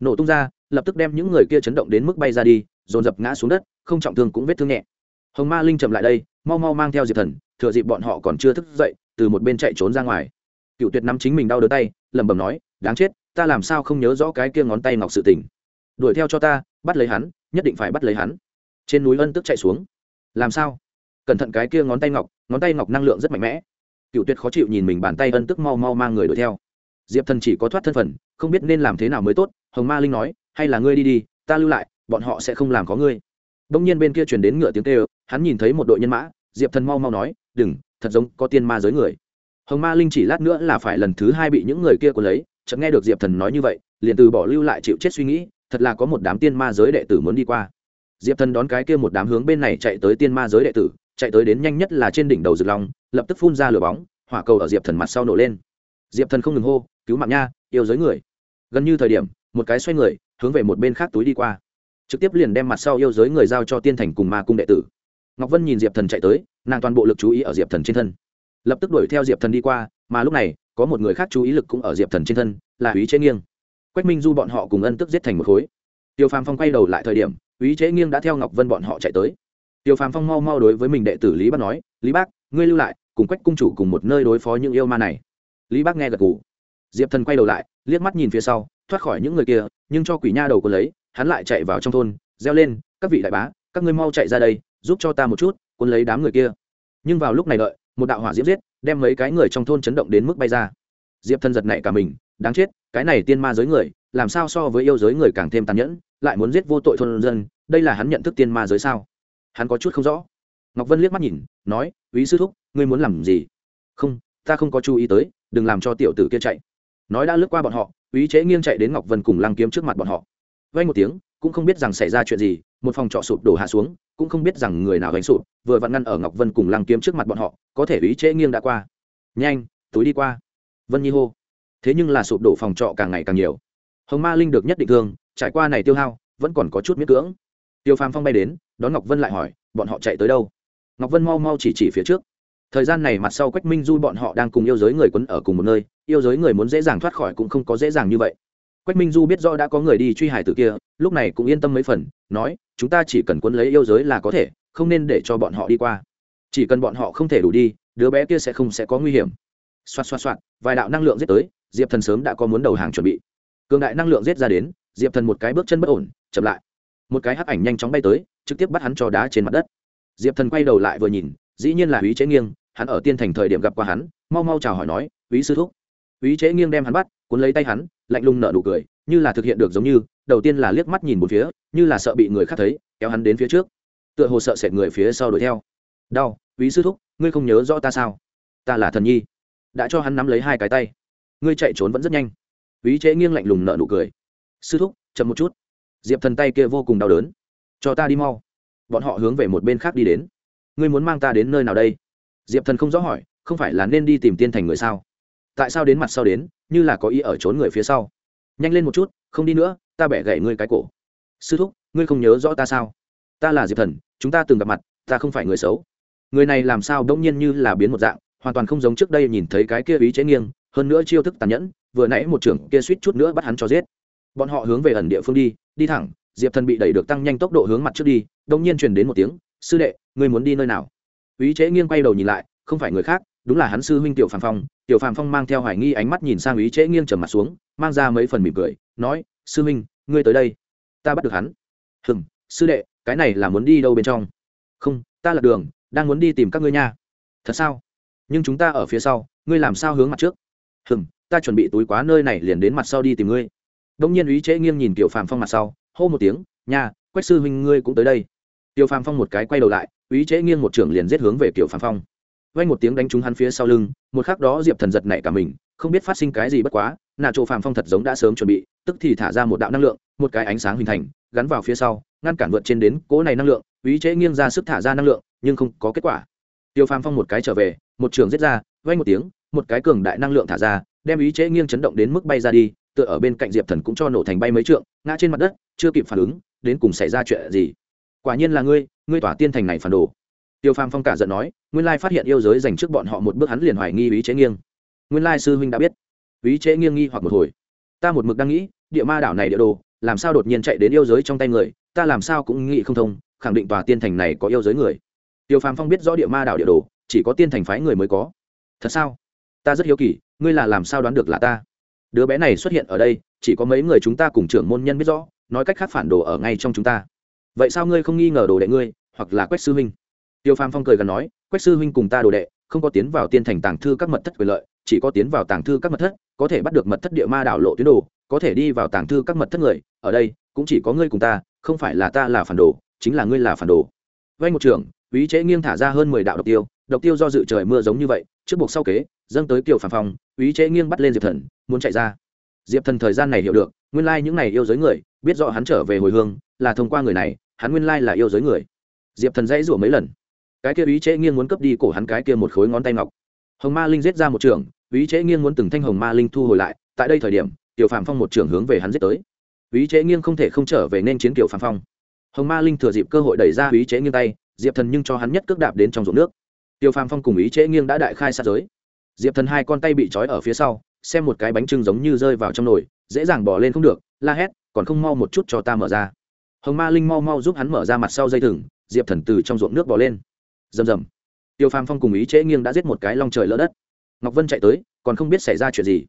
Nổ tung ra, lập tức đem những người kia chấn động đến mức bay ra đi, dồn dập ngã xuống đất, không trọng thương cũng vết thương nhẹ. Hồng ma linh chậm lại đây, mau mau mang theo diệp thần, thừa dịp bọn họ còn chưa thức dậy từ một bên chạy trốn ra ngoài. Cựu tuyệt nắm chính mình đau đớn tay, lẩm bẩm nói, đáng chết, ta làm sao không nhớ rõ cái kia ngón tay ngọc sự tình? Đuổi theo cho ta, bắt lấy hắn, nhất định phải bắt lấy hắn. Trên núi ân tức chạy xuống. Làm sao? Cẩn thận cái kia ngón tay ngọc, ngón tay ngọc năng lượng rất mạnh mẽ. Cựu tuyệt khó chịu nhìn mình bàn tay ân tức mau mau mang người đuổi theo. Diệp thần chỉ có thoát thân phận, không biết nên làm thế nào mới tốt, hồng ma linh nói, hay là ngươi đi đi, ta lưu lại, bọn họ sẽ không làm có ngươi. Đông nhiên bên kia truyền đến ngựa tiếng kêu, hắn nhìn thấy một đội nhân mã, diệp thần mau mau nói, đừng thật giống có tiên ma giới người. Hồng ma linh chỉ lát nữa là phải lần thứ hai bị những người kia của lấy, chợt nghe được diệp thần nói như vậy, liền từ bỏ lưu lại chịu chết suy nghĩ, thật là có một đám tiên ma giới đệ tử muốn đi qua. Diệp thần đón cái kia một đám hướng bên này chạy tới tiên ma giới đệ tử, chạy tới đến nhanh nhất là trên đỉnh đầu rực long, lập tức phun ra lửa bóng, hỏa cầu ở diệp thần mặt sau nổ lên. Diệp thần không ngừng hô, cứu mạng nha, yêu giới người. Gần như thời điểm, một cái xoay người, hướng về một bên khác túi đi qua. Trực tiếp liền đem mặt sau yêu giới người giao cho tiên thành cùng ma cung đệ tử. Ngọc vân nhìn diệp thần chạy tới nàng toàn bộ lực chú ý ở diệp thần trên thân lập tức đuổi theo diệp thần đi qua mà lúc này có một người khác chú ý lực cũng ở diệp thần trên thân là ý chế nghiêng. Quách minh du bọn họ cùng ân tức giết thành một khối. Tiêu phàm phong quay đầu lại thời điểm ý chế nghiêng đã theo ngọc vân bọn họ chạy tới. Tiêu phàm phong mau mau đối với mình đệ tử lý bác nói, lý bác, ngươi lưu lại, cùng quách cung chủ cùng một nơi đối phó những yêu ma này. Lý bác nghe gật gù. Diệp thần quay đầu lại, liếc mắt nhìn phía sau, thoát khỏi những người kia, nhưng cho quỷ nha đầu có lấy, hắn lại chạy vào trong thôn, reo lên, các vị đại bá, các ngươi mau chạy ra đây, giúp cho ta một chút cuốn lấy đám người kia. Nhưng vào lúc này đợi, một đạo hỏa diễm giết, đem mấy cái người trong thôn chấn động đến mức bay ra. Diệp thân giật nảy cả mình, đáng chết, cái này tiên ma giới người, làm sao so với yêu giới người càng thêm tàn nhẫn, lại muốn giết vô tội thôn dân, đây là hắn nhận thức tiên ma giới sao? Hắn có chút không rõ. Ngọc vân liếc mắt nhìn, nói ý sư thúc, ngươi muốn làm gì? Không, ta không có chú ý tới, đừng làm cho tiểu tử kia chạy. Nói đã lướt qua bọn họ ý chế nghiêng chạy đến ngọc vân cùng lăng kiếm trước mặt bọn họ. Vay một tiếng, cũng không biết rằng xảy ra chuyện gì một phòng trọ sụp đổ hạ xuống, cũng không biết rằng người nào gánh sụp, vừa vặn ngăn ở ngọc vân cùng lăng kiếm trước mặt bọn họ, có thể ý chế nghiêng đã qua. Nhanh, túi đi qua. Vân nhi hô. Thế nhưng là sụp đổ phòng trọ càng ngày càng nhiều. Hồng ma linh được nhất định thương, trải qua này tiêu hao, vẫn còn có chút miết cưỡng. Tiêu phàm phong bay đến, đón ngọc vân lại hỏi, bọn họ chạy tới đâu? Ngọc vân mau mau chỉ chỉ phía trước. Thời gian này mặt sau quách minh du bọn họ đang cùng yêu giới người quấn ở cùng một nơi, yêu giới người muốn dễ dàng thoát khỏi cũng không có dễ dàng như vậy quách minh du biết rõ đã có người đi truy hải tử kia, lúc này cũng yên tâm mấy phần, nói, chúng ta chỉ cần quấn lấy yêu giới là có thể, không nên để cho bọn họ đi qua. Chỉ cần bọn họ không thể đủ đi, đứa bé kia sẽ không sẽ có nguy hiểm. Xoạt xoạt xoạt, vài đạo năng lượng giết tới, diệp thần sớm đã có muốn đầu hàng chuẩn bị. Cường đại năng lượng giết ra đến, diệp thần một cái bước chân bất ổn, chậm lại. Một cái hắc ảnh nhanh chóng bay tới, trực tiếp bắt hắn cho đá trên mặt đất. Diệp thần quay đầu lại vừa nhìn, dĩ nhiên là úy chế nghiêng, hắn ở tiên thành thời điểm gặp qua hắn, mau mau chào hỏi nói úy sư thúc úy Trễ nghiêng đem hắn bắt, cuốn lấy tay hắn, lạnh lùng nở nụ cười, như là thực hiện được giống như, đầu tiên là liếc mắt nhìn một phía, như là sợ bị người khác thấy, kéo hắn đến phía trước. Tựa hồ sợ sệt người phía sau đuổi theo. Đau úy sư thúc, ngươi không nhớ rõ ta sao? Ta là thần nhi. Đã cho hắn nắm lấy hai cái tay. Ngươi chạy trốn vẫn rất nhanh. Úy Trễ nghiêng lạnh lùng nở nụ cười. Sư thúc, chậm một chút. Diệp thần tay kia vô cùng đau đớn. Cho ta đi mau. Bọn họ hướng về một bên khác đi đến. Ngươi muốn mang ta đến nơi nào đây? Diệp thần không rõ hỏi, không phải là nên đi tìm tiên thành người sao? Tại sao đến mặt sau đến, như là có ý ở trốn người phía sau. Nhanh lên một chút, không đi nữa, ta bẻ gãy ngươi cái cổ. Sư thúc, ngươi không nhớ rõ ta sao? Ta là diệp thần, chúng ta từng gặp mặt, ta không phải người xấu. Người này làm sao đông nhiên như là biến một dạng, hoàn toàn không giống trước đây nhìn thấy cái kia ý chế nghiêng, hơn nữa chiêu thức tàn nhẫn, vừa nãy một trưởng kia suýt chút nữa bắt hắn cho giết. Bọn họ hướng về ẩn địa phương đi đi thẳng, diệp thần bị đẩy được tăng nhanh tốc độ hướng mặt trước đi đông nhiên truyền đến một tiếng, sư đệ, ngươi muốn đi nơi nào? Ý chế nghiêng quay đầu nhìn lại, không phải người khác, đúng là hắn sư huynh tiểu phàm phong tiểu phàm phong mang theo hoài nghi ánh mắt nhìn sang ý Trễ nghiêng trầm mặt xuống mang ra mấy phần mỉm cười nói sư Minh, ngươi tới đây ta bắt được hắn. Hừng sư đệ cái này là muốn đi đâu bên trong? Không ta là đường đang muốn đi tìm các ngươi nha. Thật sao? Nhưng chúng ta ở phía sau ngươi làm sao hướng mặt trước? Hừng ta chuẩn bị túi quá nơi này liền đến mặt sau đi tìm ngươi. Đông nhiên ý Trễ nghiêng nhìn tiểu phàm phong mặt sau hô một tiếng nha quách sư huynh ngươi cũng tới đây. Tiểu phàm phong một cái quay đầu lại ý Trễ nghiêng một trưởng liền giết hướng về tiểu phàm phong vay một tiếng đánh trúng hắn phía sau lưng, một khắc đó diệp thần giật nảy cả mình, không biết phát sinh cái gì bất quá, nà chỗ phàm phong thật giống đã sớm chuẩn bị, tức thì thả ra một đạo năng lượng, một cái ánh sáng hình thành, gắn vào phía sau, ngăn cản vượt trên đến cỗ này năng lượng, ý chế nghiêng ra sức thả ra năng lượng, nhưng không có kết quả. Tiêu phàm phong một cái trở về, một trường giết ra vay một tiếng, một cái cường đại năng lượng thả ra, đem ý chế nghiêng chấn động đến mức bay ra đi, tựa ở bên cạnh diệp thần cũng cho nổ thành bay mấy trượng, ngã trên mặt đất, chưa kịp phản ứng, đến cùng xảy ra chuyện gì? Quả nhiên là ngươi ngươi tỏa tiên thành này phản đồ tiêu phàm phong cả giận nói, nguyên lai phát hiện yêu giới dành trước bọn họ một bước hắn liền hoài nghi ý chế nghiêng. Nguyên lai sư huynh đã biết. Ý chế nghiêng nghi hoặc một hồi. Ta một mực đang nghĩ, địa ma đảo này địa đồ, làm sao đột nhiên chạy đến yêu giới trong tay người, ta làm sao cũng nghĩ không thông, khẳng định tòa tiên thành này có yêu giới người. Tiêu phàm phong biết rõ địa ma đảo địa đồ, chỉ có tiên thành phái người mới có. Thật sao? Ta rất hiếu kỳ, ngươi là làm sao đoán được là ta? Đứa bé này xuất hiện ở đây, chỉ có mấy người chúng ta cùng trưởng môn nhân biết rõ, nói cách khác phản đồ ở ngay trong chúng ta. Vậy sao ngươi không nghi ngờ đồ đệ ngươi, hoặc là quách sư huynh? Tiêu phàm phong cười gần nói, quách sư huynh cùng ta đồ đệ, không có tiến vào tiên thành tàng thư các mật thất quyền lợi, chỉ có tiến vào tàng thư các mật thất, có thể bắt được mật thất địa ma đảo lộ tuyến đồ, có thể đi vào tàng thư các mật thất người, ở đây, cũng chỉ có ngươi cùng ta, không phải là ta là phản đồ, chính là ngươi là phản đồ. Vay một trường ý chế nghiêng thả ra hơn mười đạo độc tiêu độc tiêu do dự trời mưa giống như vậy, trước buộc sau kế, dâng tới kiều phản phong ý chế nghiêng bắt lên diệp thần, muốn chạy ra. Diệp thần thời gian này hiểu được, nguyên lai những này yêu giới người, biết rõ hắn trở về hồi hương, là thông qua người này, hắn nguyên lai là yêu giới người. Diệp thần dãy rủa mấy lần cái kia ý chế nghiêng muốn cướp đi cổ hắn cái kia một khối ngón tay ngọc. Hồng ma linh giết ra một trường ý chế nghiêng muốn từng thanh hồng ma linh thu hồi lại, tại đây thời điểm, tiểu phạm phong một trường hướng về hắn giết tới. Ý chế nghiêng không thể không trở về nên chiến tiểu phạm phong. Hồng ma linh thừa dịp cơ hội đẩy ra ý chế nghiêng tay, diệp thần nhưng cho hắn nhất cước đạp đến trong ruộng nước. Tiểu phạm phong cùng ý chế nghiêng đã đại khai sát giới. Diệp thần hai con tay bị trói ở phía sau, xem một cái bánh trưng giống như rơi vào trong nồi, dễ dàng bỏ lên không được, la hét, còn không mau một chút cho ta mở ra. Hồng ma linh mau mau giúp hắn mở ra mặt sau dây thừng, diệp thần từ trong ruộng nước bỏ lên rầm rầm. Tiêu phàm phong cùng ý trễ nghiêng đã giết một cái long trời lỡ đất. Ngọc vân chạy tới, còn không biết xảy ra chuyện gì.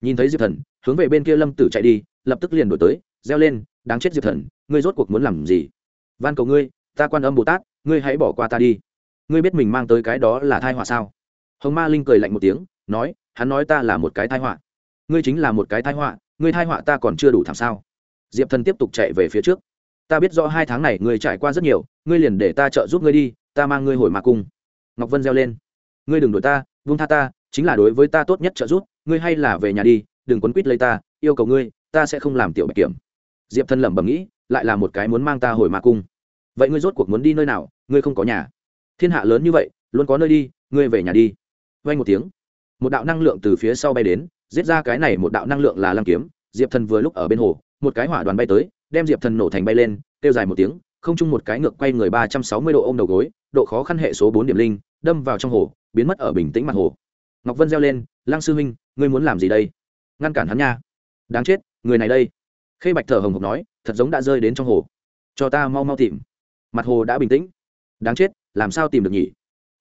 Nhìn thấy diệp thần, hướng về bên kia lâm tử chạy đi, lập tức liền đổi tới, reo lên, đáng chết diệp thần, ngươi rốt cuộc muốn làm gì? Van cầu ngươi, ta quan âm bồ tát, ngươi hãy bỏ qua ta đi. Ngươi biết mình mang tới cái đó là thai họa sao? Hồng ma linh cười lạnh một tiếng, nói, hắn nói ta là một cái thai họa. Ngươi chính là một cái thai họa, ngươi thai họa ta còn chưa đủ thảm sao. Diệp thần tiếp tục chạy về phía trước. Ta biết rõ hai tháng này ngươi trải qua rất nhiều, ngươi liền để ta trợ giúp ngươi đi ta mang ngươi hồi mà cung. Ngọc vân reo lên. Ngươi đừng đuổi ta vung tha ta, chính là đối với ta tốt nhất trợ giúp, ngươi hay là về nhà đi, đừng quấn quýt lấy ta, yêu cầu ngươi, ta sẽ không làm tiểu bạch kiểm. Diệp thân lẩm bẩm nghĩ, lại là một cái muốn mang ta hồi mà cung. Vậy ngươi rốt cuộc muốn đi nơi nào, ngươi không có nhà. Thiên hạ lớn như vậy, luôn có nơi đi, ngươi về nhà đi. Vay một tiếng, một đạo năng lượng từ phía sau bay đến, giết ra cái này một đạo năng lượng là lăng kiếm. Diệp thần vừa lúc ở bên hồ, một cái hỏa đoàn bay tới, đem diệp thần nổ thành bay lên, kêu dài một tiếng không chung một cái ngược quay người ba trăm sáu mươi độ ôm đầu gối, độ khó khăn hệ số bốn điểm linh, đâm vào trong hồ, biến mất ở bình tĩnh mặt hồ. Ngọc vân reo lên, lăng sư huynh, ngươi muốn làm gì đây? Ngăn cản hắn nha. Đáng chết, người này đây. Khê bạch thở hồng hộc nói, thật giống đã rơi đến trong hồ. Cho ta mau mau tìm. Mặt hồ đã bình tĩnh. Đáng chết, làm sao tìm được nhỉ?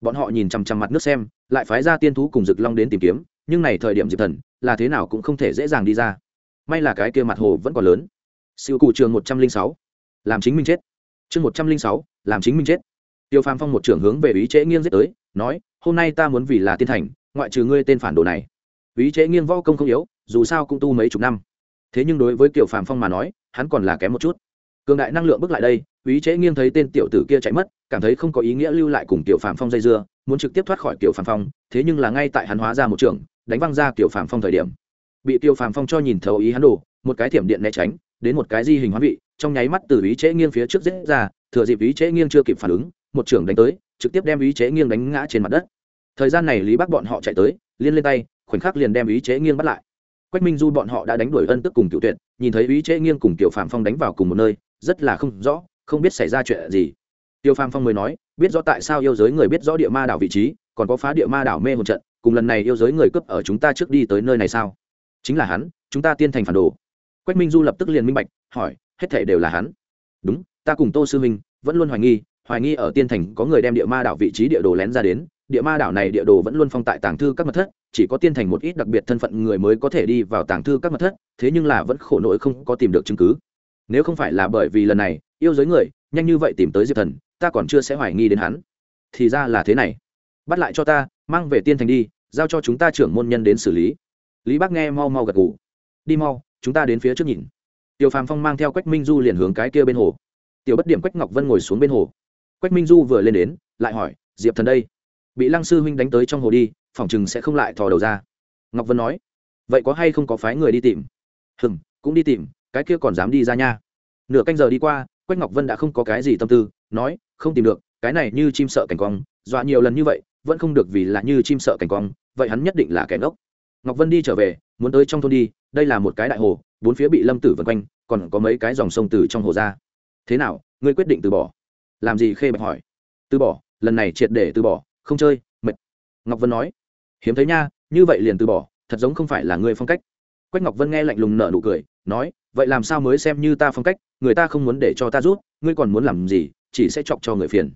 Bọn họ nhìn chằm chằm mặt nước xem, lại phái ra tiên thú cùng rực long đến tìm kiếm, nhưng này thời điểm diệp thần, là thế nào cũng không thể dễ dàng đi ra. May là cái kia mặt hồ vẫn còn lớn. Siêu cụ trường một trăm linh sáu, làm chính mình chết chương một trăm linh sáu, làm chính mình chết. Tiêu phàm phong một trưởng hướng về ý trễ nghiêng giết tới, nói, hôm nay ta muốn vì là tiên thành, ngoại trừ ngươi tên phản đồ này. Ý trễ nghiêng võ công không yếu, dù sao cũng tu mấy chục năm. Thế nhưng đối với kiều phàm phong mà nói, hắn còn là kém một chút. Cường đại năng lượng bước lại đây, ý trễ nghiêng thấy tên tiểu tử kia chạy mất, cảm thấy không có ý nghĩa lưu lại cùng tiểu phàm phong dây dưa, muốn trực tiếp thoát khỏi tiểu phàm phong, thế nhưng là ngay tại hắn hóa ra một trường đánh văng ra tiểu phàm phong thời điểm. Bị tiểu phàm phong cho nhìn thấu ý hắn đổ một cái thiểm điện né tránh, đến một cái di hình hóa vị trong nháy mắt từ ý trễ nghiêng phía trước giết ra, thừa dịp ý trễ nghiêng chưa kịp phản ứng, một trưởng đánh tới, trực tiếp đem ý chế nghiêng đánh ngã trên mặt đất. Thời gian này lý bác bọn họ chạy tới, liên lên tay, khoảnh khắc liền đem ý chế nghiêng bắt lại. Quách minh du bọn họ đã đánh đuổi ân tức cùng cựu tuyệt, nhìn thấy ý chế nghiêng cùng tiểu phạm phong đánh vào cùng một nơi, rất là không rõ, không biết xảy ra chuyện gì. Tiêu phạm phong mới nói, biết rõ tại sao yêu giới người biết rõ địa ma đảo vị trí, còn có phá địa ma đảo mê một trận, cùng lần này yêu giới người cướp ở chúng ta trước đi tới nơi này sao? Chính là hắn, chúng ta tiên thành phản đồ. Quách minh du lập tức liền minh bạch, hỏi hết thể đều là hắn. Đúng ta cùng tô sư minh vẫn luôn hoài nghi hoài nghi ở tiên thành có người đem địa ma đảo vị trí địa đồ lén ra đến địa ma đảo này địa đồ vẫn luôn phong tại tàng thư các mật thất chỉ có tiên thành một ít đặc biệt thân phận người mới có thể đi vào tàng thư các mật thất thế nhưng là vẫn khổ nỗi không có tìm được chứng cứ. Nếu không phải là bởi vì lần này yêu giới người nhanh như vậy tìm tới diệp thần ta còn chưa sẽ hoài nghi đến hắn. Thì ra là thế này. Bắt lại cho ta mang về tiên thành đi giao cho chúng ta trưởng môn nhân đến xử lý. Lý bác nghe mau mau gật gù, đi mau chúng ta đến phía trước nhìn tiểu phàm phong mang theo quách minh du liền hướng cái kia bên hồ. Tiểu bất điểm quách ngọc vân ngồi xuống bên hồ. Quách minh du vừa lên đến, lại hỏi, diệp thần đây? Bị lăng sư huynh đánh tới trong hồ đi phòng chừng sẽ không lại thò đầu ra. Ngọc vân nói, vậy có hay không có phái người đi tìm? Hừng cũng đi tìm, cái kia còn dám đi ra nha. Nửa canh giờ đi qua, quách ngọc vân đã không có cái gì tâm tư, nói, không tìm được, cái này như chim sợ cảnh quang, dọa nhiều lần như vậy, vẫn không được vì là như chim sợ cảnh quang, vậy hắn nhất định là kẻ ngốc. Ngọc vân đi trở về, muốn tới trong thôn đi, đây là một cái đại hồ bốn phía bị lâm tử vân quanh, còn có mấy cái dòng sông từ trong hồ ra. Thế nào, ngươi quyết định từ bỏ? Làm gì khê bạch hỏi. Từ bỏ, lần này triệt để từ bỏ, không chơi, mệt. Ngọc vân nói. Hiếm thấy nha, như vậy liền từ bỏ, thật giống không phải là người phong cách. Quách ngọc vân nghe lạnh lùng nở nụ cười, nói, vậy làm sao mới xem như ta phong cách, người ta không muốn để cho ta rút, ngươi còn muốn làm gì, chỉ sẽ chọc cho người phiền.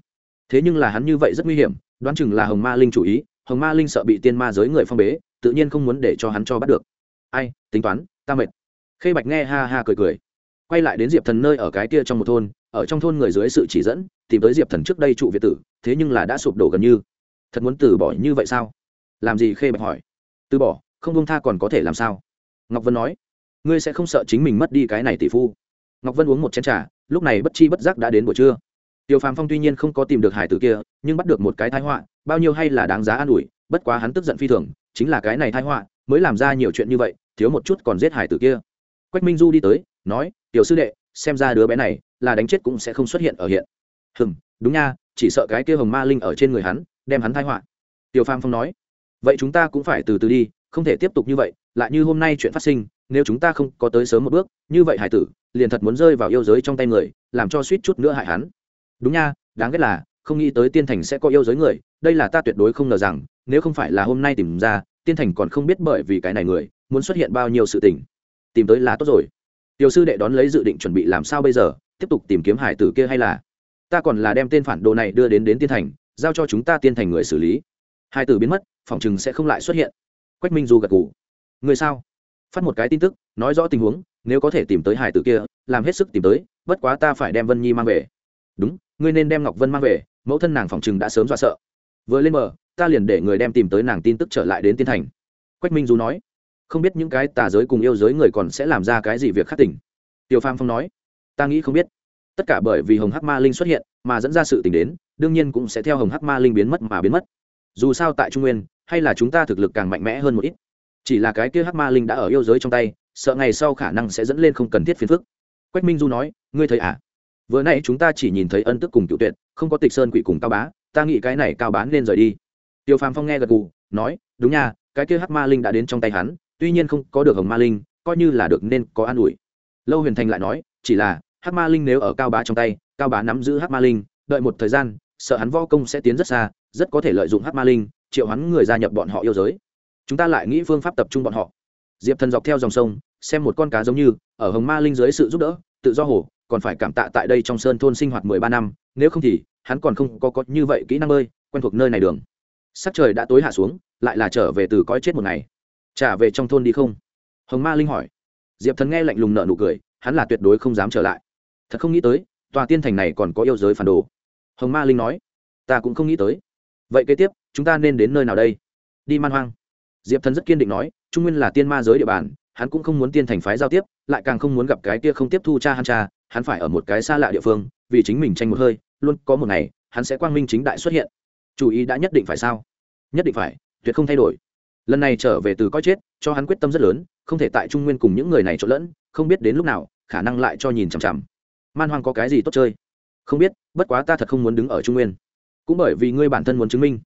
Thế nhưng là hắn như vậy rất nguy hiểm, đoán chừng là hồng ma linh chủ ý, hồng ma linh sợ bị tiên ma giới người phong bế, tự nhiên không muốn để cho hắn cho bắt được. Ai, tính toán, ta mệt khê bạch nghe ha ha cười cười. Quay lại đến diệp thần nơi ở cái kia trong một thôn, ở trong thôn người dưới sự chỉ dẫn, tìm tới diệp thần trước đây trụ việt tử, thế nhưng là đã sụp đổ gần như. Thật muốn từ bỏ như vậy sao? Làm gì khê bạch hỏi. Từ bỏ, không công tha còn có thể làm sao? Ngọc vân nói. Ngươi sẽ không sợ chính mình mất đi cái này tỷ phu. Ngọc vân uống một chén t r à lúc này bất chi bất giác đã đến buổi trưa. Tiêu phàm phong tuy nhiên không có tìm được hải tử kia, nhưng bắt được một cái thái họa, bao nhiêu hay là đáng giá an ủi, bất quá hắn tức giận phi thường, chính là cái này thái họa, mới làm ra nhiều chuyện như vậy, thiếu một chút còn giết hải tử kia quách minh du đi tới, nói, tiểu sư đệ, xem ra đứa bé này là đánh chết cũng sẽ không xuất hiện ở hiện. Hừm, đúng nha, chỉ sợ cái kia hồng ma linh ở trên người hắn, đem hắn thai họa. Tiểu phàm phong nói, vậy chúng ta cũng phải từ từ đi, không thể tiếp tục như vậy, lại như hôm nay chuyện phát sinh, nếu chúng ta không có tới sớm một bước, như vậy hải tử liền thật muốn rơi vào yêu giới trong tay người, làm cho suýt chút nữa hại hắn. Đúng nha, đáng ghét là, không nghĩ tới tiên thành sẽ có yêu giới người, đây là ta tuyệt đối không ngờ rằng, nếu không phải là hôm nay tìm ra, tiên thành còn không biết bởi vì cái này người, muốn xuất hiện bao nhiêu sự tình tìm tới là tốt rồi. Tiểu sư đệ đón lấy dự định chuẩn bị làm sao bây giờ, tiếp tục tìm kiếm hải tử kia hay là? Ta còn là đem tên phản đồ này đưa đến đến tiên thành, giao cho chúng ta tiên thành người xử lý. Hải tử biến mất, phòng chừng sẽ không lại xuất hiện. Quách minh du gật g ủ người sao? Phát một cái tin tức, nói rõ tình huống, nếu có thể tìm tới hải tử kia, làm hết sức tìm tới, bất quá ta phải đem vân nhi mang về. Đúng, ngươi nên đem ngọc vân mang về, mẫu thân nàng phòng chừng đã sớm dọa sợ. Vừa lên bờ, ta liền để người đem tìm tới nàng tin tức trở lại đến tiên thành. Quách minh du nói không biết những cái tà giới cùng yêu giới người còn sẽ làm ra cái gì việc khắc tỉnh. Tiêu pham phong nói, ta nghĩ không biết. Tất cả bởi vì hồng hắc ma linh xuất hiện mà dẫn ra sự t ì n h đến, đương nhiên cũng sẽ theo hồng hắc ma linh biến mất mà biến mất. Dù sao tại trung nguyên, hay là chúng ta thực lực càng mạnh mẽ hơn một ít. Chỉ là cái kia hắc ma linh đã ở yêu giới trong tay, sợ ngày sau khả năng sẽ dẫn lên không cần thiết phiền phức. Quách minh du nói, ngươi thấy à? Vừa nay chúng ta chỉ nhìn thấy ân tức cùng cựu tuyệt, không có tịch sơn quỷ cùng cao bá, ta nghĩ cái này cao bán nên rời đi. Tiêu phàm phong nghe gật gù, nói, đúng nha, cái kia hắc ma linh đã đến trong tay hắn tuy nhiên không có được hồng ma linh coi như là được nên có an ủi. Lâu huyền thành lại nói chỉ là hắc ma linh nếu ở cao bá trong tay cao bá nắm giữ hắc ma linh đợi một thời gian sợ hắn võ công sẽ tiến rất xa rất có thể lợi dụng hắc ma linh triệu hắn người gia nhập bọn họ yêu giới. Chúng ta lại nghĩ phương pháp tập trung bọn họ. Diệp thần dọc theo dòng sông xem một con cá giống như ở hồng ma linh dưới sự giúp đỡ tự do hồ còn phải cảm tạ tại đây trong sơn thôn sinh hoạt mười ba năm nếu không thì hắn còn không có có như vậy kỹ năng ơi, quen thuộc nơi này đường. Sắc trời đã tối hạ xuống lại là trở về từ cõi chết một ngày trả về trong thôn đi không? Hồng ma linh hỏi. Diệp thần nghe lạnh lùng nợ nụ cười, hắn là tuyệt đối không dám trở lại. Thật không nghĩ tới, tòa tiên thành này còn có yêu giới phản đồ. Hồng ma linh nói. Ta cũng không nghĩ tới. Vậy kế tiếp, chúng ta nên đến nơi nào đây? Đi man hoang. Diệp thần rất kiên định nói, trung nguyên là tiên ma giới địa bàn, hắn cũng không muốn tiên thành phái giao tiếp, lại càng không muốn gặp cái kia không tiếp thu cha hắn cha, hắn phải ở một cái xa lạ địa phương, vì chính mình tranh một hơi, luôn có một ngày, hắn sẽ quang minh chính đại xuất hiện. Chủ ý đã nhất định phải sao? Nhất định phải, tuyệt không thay đổi lần này trở về từ coi chết, cho hắn quyết tâm rất lớn, không thể tại trung nguyên cùng những người này trộn lẫn, không biết đến lúc nào, khả năng lại cho nhìn chằm chằm. Man hoang có cái gì tốt chơi? Không biết, bất quá ta thật không muốn đứng ở trung nguyên. Cũng bởi vì ngươi bản thân muốn chứng minh.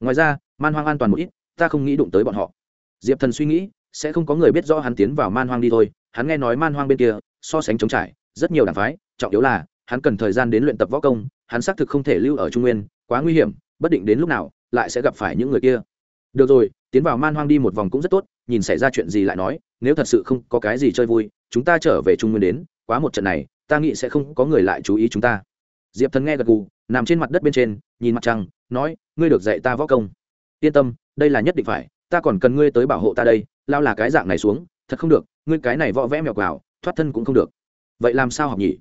Ngoài ra, man hoang an toàn một ít, ta không nghĩ đụng tới bọn họ. Diệp thần suy nghĩ, sẽ không có người biết rõ hắn tiến vào man hoang đi thôi. Hắn nghe nói man hoang bên kia, so sánh chống trải, rất nhiều đảng phái, trọng yếu là, hắn cần thời gian đến luyện tập võ công, hắn xác thực không thể lưu ở trung nguyên, quá nguy hiểm, bất định đến lúc nào, lại sẽ gặp phải những người kia được rồi, tiến vào man hoang đi một vòng cũng rất tốt, nhìn xảy ra chuyện gì lại nói, nếu thật sự không có cái gì chơi vui, chúng ta trở về trung nguyên đến, quá một trận này, ta nghĩ sẽ không có người lại chú ý chúng ta. Diệp thần nghe gật gù, nằm trên mặt đất bên trên, nhìn mặt trăng, nói, ngươi được dạy ta võ công. Yên tâm, đây là nhất định phải, ta còn cần ngươi tới bảo hộ ta đây, lao là cái dạng này xuống, thật không được, ngươi cái này võ vẽ mèo vào thoát thân cũng không được. Vậy làm sao học nhỉ?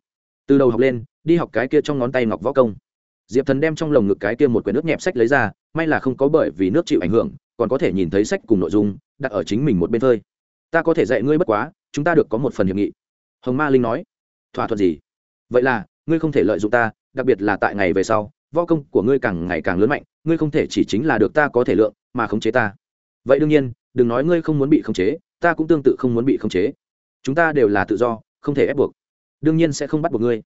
Từ đầu học lên, đi học cái kia trong ngón tay ngọc võ công diệp thần đem trong lồng ngực cái kia một quyển nước nhẹp sách lấy ra, may là không có bởi vì nước chịu ảnh hưởng, còn có thể nhìn thấy sách cùng nội dung, đặt ở chính mình một bên phơi ta có thể dạy ngươi bất quá, chúng ta được có một phần hiệp nghị. Hồng ma linh nói. Thỏa thuận gì? Vậy là, ngươi không thể lợi dụng ta, đặc biệt là tại ngày về sau, võ công của ngươi càng ngày càng lớn mạnh, ngươi không thể chỉ chính là được ta có thể lượng, mà khống chế ta. Vậy đương nhiên, đừng nói ngươi không muốn bị khống chế, ta cũng tương tự không muốn bị khống chế. Chúng ta đều là tự do, không thể ép buộc. Đương nhiên sẽ không bắt buộc ngươi.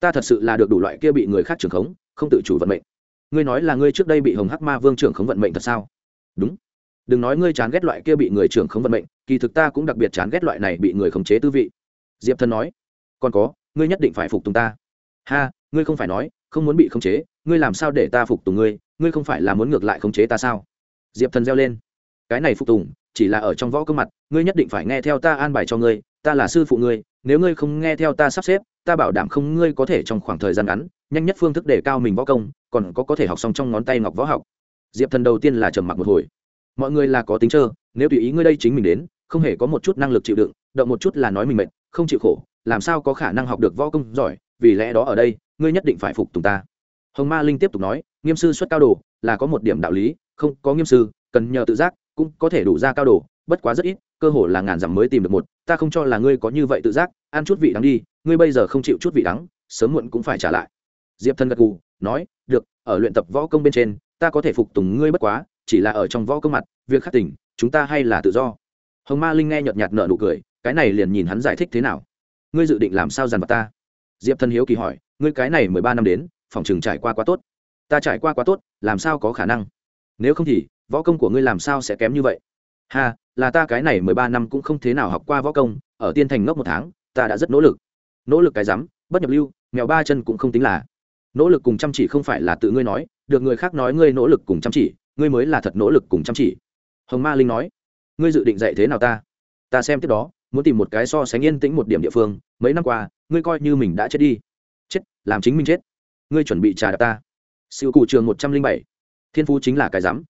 Ta thật sự là được đủ loại kia bị người khác trưởng khống không tự chủ vận mệnh. Ngươi nói là ngươi trước đây bị hồng hắc ma vương trưởng khống vận mệnh thật sao? Đúng. Đừng nói ngươi chán ghét loại kia bị người trưởng khống vận mệnh, kỳ thực ta cũng đặc biệt chán ghét loại này bị người khống chế tư vị. Diệp Thần nói. Còn có, ngươi nhất định phải phục tùng ta. Ha, ngươi không phải nói, không muốn bị khống chế, ngươi làm sao để ta phục tùng ngươi ngươi không phải là muốn ngược lại khống chế ta sao? Diệp thần reo lên. Cái này phục tùng, chỉ là ở trong võ cơ mặt, ngươi nhất định phải nghe theo ta an bài cho ngươi, ta là sư phụ ngươi, nếu ngươi không nghe theo ta sắp xếp ta bảo đảm không ngươi có thể trong khoảng thời gian ngắn, nhanh nhất phương thức để cao mình võ công, còn có có thể học xong trong ngón tay ngọc võ học. Diệp thần đầu tiên là trầm mặc một hồi. Mọi người là có tính trơ, nếu tùy ý ngươi đây chính mình đến, không hề có một chút năng lực chịu đựng, động một chút là nói mình mệt, không chịu khổ, làm sao có khả năng học được võ công giỏi, vì lẽ đó ở đây, ngươi nhất định phải phục tùng ta. Hồng ma linh tiếp tục nói, nghiêm sư xuất cao đồ, là có một điểm đạo lý, không có nghiêm sư, cần nhờ tự giác, cũng có thể đủ ra cao đồ, bất quá rất ít cơ hồ là ngàn dặm mới tìm được một, ta không cho là ngươi có như vậy tự giác, ăn chút vị đắng đi, ngươi bây giờ không chịu chút vị đắng, sớm muộn cũng phải trả lại. Diệp thân gật gù, nói, được, ở luyện tập võ công bên trên, ta có thể phục tùng ngươi bất quá, chỉ là ở trong võ công mặt, việc khắc tỉnh chúng ta hay là tự do. Hồng ma linh nghe nhợt nhạt nở nụ cười, cái này liền nhìn hắn giải thích thế nào. Ngươi dự định làm sao dằn vặt ta? Diệp thân hiếu kỳ hỏi, ngươi cái này mười ba năm đến, phòng trường trải qua quá tốt. Ta trải qua quá tốt, làm sao có khả năng? Nếu không thì, võ công của ngươi làm sao sẽ kém như vậy? Ha, là ta cái này mười ba năm cũng không thế nào học qua võ công, ở tiên thành ngốc một tháng, ta đã rất nỗ lực. Nỗ lực cái rắm, bất nhập lưu, mèo ba chân cũng không tính là. Nỗ lực cùng chăm chỉ không phải là tự ngươi nói, được người khác nói ngươi nỗ lực cùng chăm chỉ, ngươi mới là thật nỗ lực cùng chăm chỉ. Hồng ma linh nói, ngươi dự định dạy thế nào ta? Ta xem tiếp đó, muốn tìm một cái so sánh yên tĩnh một điểm địa phương, mấy năm qua, ngươi coi như mình đã chết đi. Chết, làm chính mình chết. Ngươi chuẩn bị trà đạp ta. Siêu cụ trường một trăm linh bảy. Thiên phú chính là cái rắm.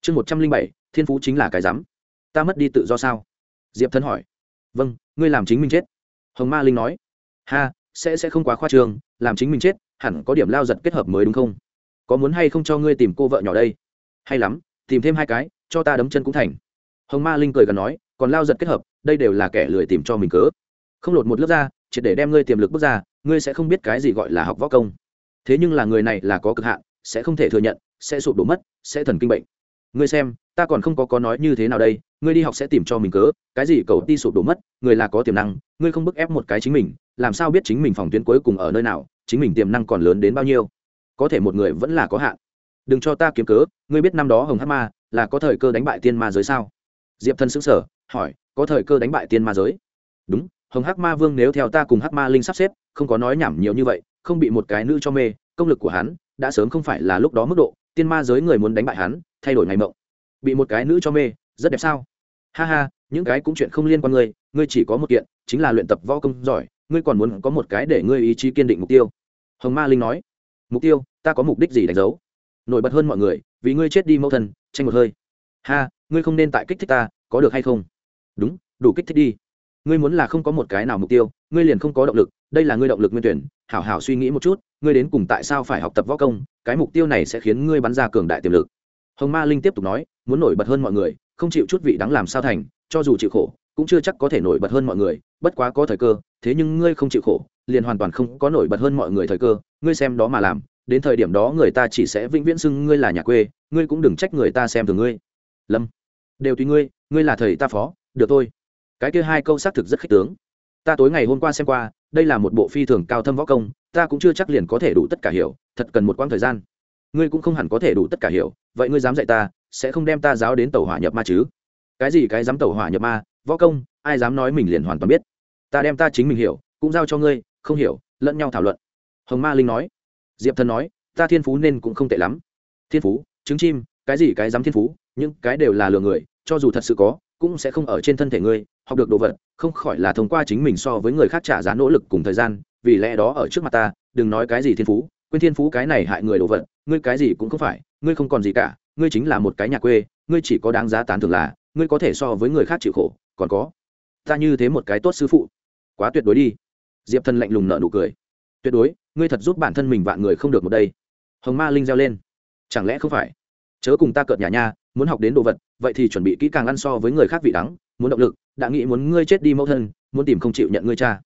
Chương một trăm linh bảy, thiên phú chính là cái rắm ta mất đi tự do sao? Diệp thân hỏi. Vâng ngươi làm chính mình chết. Hồng ma linh nói. Ha, sẽ sẽ không quá khoa trường làm chính mình chết, hẳn có điểm lao giật kết hợp mới đúng không? Có muốn hay không cho ngươi tìm cô vợ nhỏ đây? Hay lắm, tìm thêm hai cái, cho ta đấm chân cũng thành. Hồng ma linh cười gần nói, còn lao giật kết hợp, đây đều là kẻ lười tìm cho mình cớ. Không lột một lớp ra chỉ để đem ngươi tiềm lực bước ra, ngươi sẽ không biết cái gì gọi là học võ công. Thế nhưng là người này là có cực hạn, sẽ không thể thừa nhận, sẽ sụp đổ mất, sẽ thần kinh bệnh. Ngươi xem, ta còn không có có nói như thế nào đây ngươi đi học sẽ tìm cho mình cớ, cái gì cầu đi sụp đổ mất, người là có tiềm năng, ngươi không bức ép một cái chính mình, làm sao biết chính mình phòng tuyến cuối cùng ở nơi nào, chính mình tiềm năng còn lớn đến bao nhiêu. Có thể một người vẫn là có hạn. Đừng cho ta kiếm cớ, ngươi biết năm đó hồng hát ma là có thời cơ đánh bại tiên ma giới sao? Diệp thân xứng sở hỏi, có thời cơ đánh bại tiên ma giới? Đúng, hồng hắc ma vương nếu theo ta cùng hắc ma linh sắp xếp, không có nói nhảm nhiều như vậy, không bị một cái nữ cho mê, công lực của hắn đã sớm không phải là lúc đó mức độ, tiên ma giới người muốn đánh bại hắn, thay đổi ngày mộng. Bị một cái nữ cho mê rất đẹp sao? Ha ha, những cái cũng chuyện không liên quan ngươi ngươi chỉ có một kiện, chính là luyện tập võ công giỏi, ngươi còn muốn có một cái để ngươi ý chí kiên định mục tiêu. Hồng ma linh nói. Mục tiêu, ta có mục đích gì đánh dấu? Nổi bật hơn mọi người, vì ngươi chết đi mẫu thân, tranh một hơi. Ha, ngươi không nên tại kích thích ta, có được hay không? Đúng, đủ kích thích đi. Ngươi muốn là không có một cái nào mục tiêu, ngươi liền không có động lực, đây là ngươi động lực nguyên tuyển, hảo hảo suy nghĩ một chút, ngươi đến cùng tại sao phải học tập võ công, cái mục tiêu này sẽ khiến ngươi bắn ra cường đại tiềm lực. Hồng ma linh tiếp tục nói, muốn nổi bật hơn mọi người không chịu chút vị đắng làm sao thành, cho dù chịu khổ, cũng chưa chắc có thể nổi bật hơn mọi người, bất quá có thời cơ, thế nhưng ngươi không chịu khổ, liền hoàn toàn không có nổi bật hơn mọi người thời cơ, ngươi xem đó mà làm, đến thời điểm đó người ta chỉ sẽ vĩnh viễn xưng ngươi là nhà quê, ngươi cũng đừng trách người ta xem thường ngươi. Lâm, đều tùy ngươi ngươi là thầy ta phó, được thôi. Cái kia hai câu xác thực rất khích tướng. Ta tối ngày hôm qua xem qua, đây là một bộ phi thường cao thâm võ công, ta cũng chưa chắc liền có thể đủ tất cả hiểu, thật cần một quãng thời gian. Ngươi cũng không hẳn có thể đủ tất cả hiểu vậy ngươi dám dạy ta, sẽ không đem ta giáo đến tàu hỏa nhập ma chứ? Cái gì cái dám tàu hỏa nhập ma? Võ công, ai dám nói mình liền hoàn toàn biết. Ta đem ta chính mình hiểu, cũng giao cho ngươi, không hiểu, lẫn nhau thảo luận. Hồng ma linh nói. Diệp thần nói, ta thiên phú nên cũng không tệ lắm. Thiên phú? Trứng chim? Cái gì cái dám thiên phú? Những cái đều là lừa người, cho dù thật sự có, cũng sẽ không ở trên thân thể ngươi, học được đồ vật, không khỏi là thông qua chính mình so với người khác trả giá nỗ lực cùng thời gian, vì lẽ đó ở trước mặt ta, đừng nói cái gì thiên phú, quên thiên phú cái này hại người đồ vật, ngươi cái gì cũng không phải ngươi không còn gì cả, ngươi chính là một cái nhà quê, ngươi chỉ có đáng giá tán thường là, ngươi có thể so với người khác chịu khổ, còn có, ta như thế một cái tốt sư phụ. Quá tuyệt đối đi. Diệp thần lạnh lùng nợ nụ cười. Tuyệt đối, ngươi thật giúp bản thân mình vạn người không được một đây. Hồng ma linh reo lên. Chẳng lẽ không phải? Chớ cùng ta cợt nhà nha, muốn học đến đồ vật, vậy thì chuẩn bị kỹ càng ăn so với người khác vị đắng, muốn động lực, đã nghĩ muốn ngươi chết đi mẫu thân, muốn tìm không chịu nhận ngươi cha.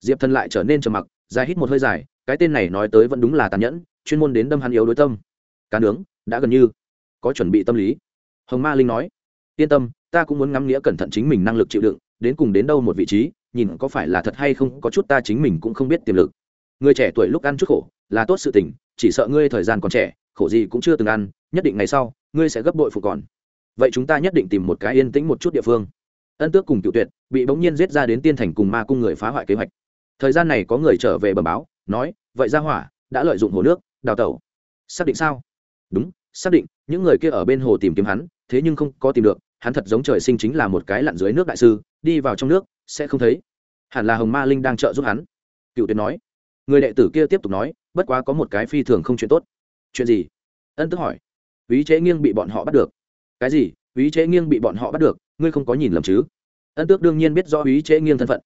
Diệp thần lại trở nên trầm mặc, dài hít một hơi dài, cái tên này nói tới vẫn đúng là tàn nhẫn, chuyên môn đến đâm hắn yếu đối tâm. Cá nướng đã gần như có chuẩn bị tâm lý. Hồng ma linh nói, yên tâm, ta cũng muốn ngắm nghĩa cẩn thận chính mình năng lực chịu đựng, đến cùng đến đâu một vị trí, nhìn có phải là thật hay không, có chút ta chính mình cũng không biết tiềm lực. Người trẻ tuổi lúc ăn chút khổ, là tốt sự tình, chỉ sợ ngươi thời gian còn trẻ, khổ gì cũng chưa từng ăn, nhất định ngày sau, ngươi sẽ gấp bội phục còn. Vậy chúng ta nhất định tìm một cái yên tĩnh một chút địa phương. Ân tước cùng cựu tuyệt bị bỗng nhiên giết ra đến tiên thành cùng ma cung người phá hoại kế hoạch. Thời gian này có người trở về bờ báo, nói, vậy ra hỏa đã lợi dụng hồ nước, đào tẩu. Xác định sao? Đúng xác định, những người kia ở bên hồ tìm kiếm hắn, thế nhưng không có tìm được, hắn thật giống trời sinh chính là một cái lặn dưới nước đại sư, đi vào trong nước, sẽ không thấy. Hẳn là hồng ma linh đang trợ giúp hắn. Cựu tuyệt nói. Người đệ tử kia tiếp tục nói, bất quá có một cái phi thường không chuyện tốt. Chuyện gì? Ân tức hỏi. Ý chế nghiêng bị bọn họ bắt được. Cái gì? Ý chế nghiêng bị bọn họ bắt được, ngươi không có nhìn lầm chứ? Ân tước đương nhiên biết do ý chế nghiêng thân phận.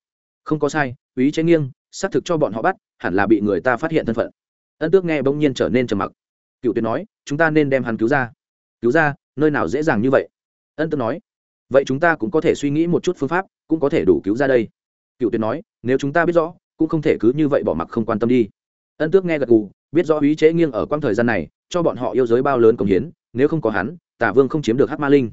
Không có sai ý chế nghiêng, xác thực cho bọn họ bắt, hẳn là bị người ta phát hiện thân phận. Ân tước nghe bỗng nhiên trở nên trầm mặc cựu tuyệt nói, chúng ta nên đem hắn cứu ra. Cứu ra? Nơi nào dễ dàng như vậy? Ân tước nói, vậy chúng ta cũng có thể suy nghĩ một chút phương pháp, cũng có thể đủ cứu ra đây. Cựu tuyệt nói, nếu chúng ta biết rõ, cũng không thể cứ như vậy bỏ mặc không quan tâm đi. Ân tước nghe gật gù, biết rõ ý chế nghiêng ở quãng thời gian này, cho bọn họ yêu giới bao lớn công hiến, nếu không có hắn tả vương không chiếm được hát ma linh.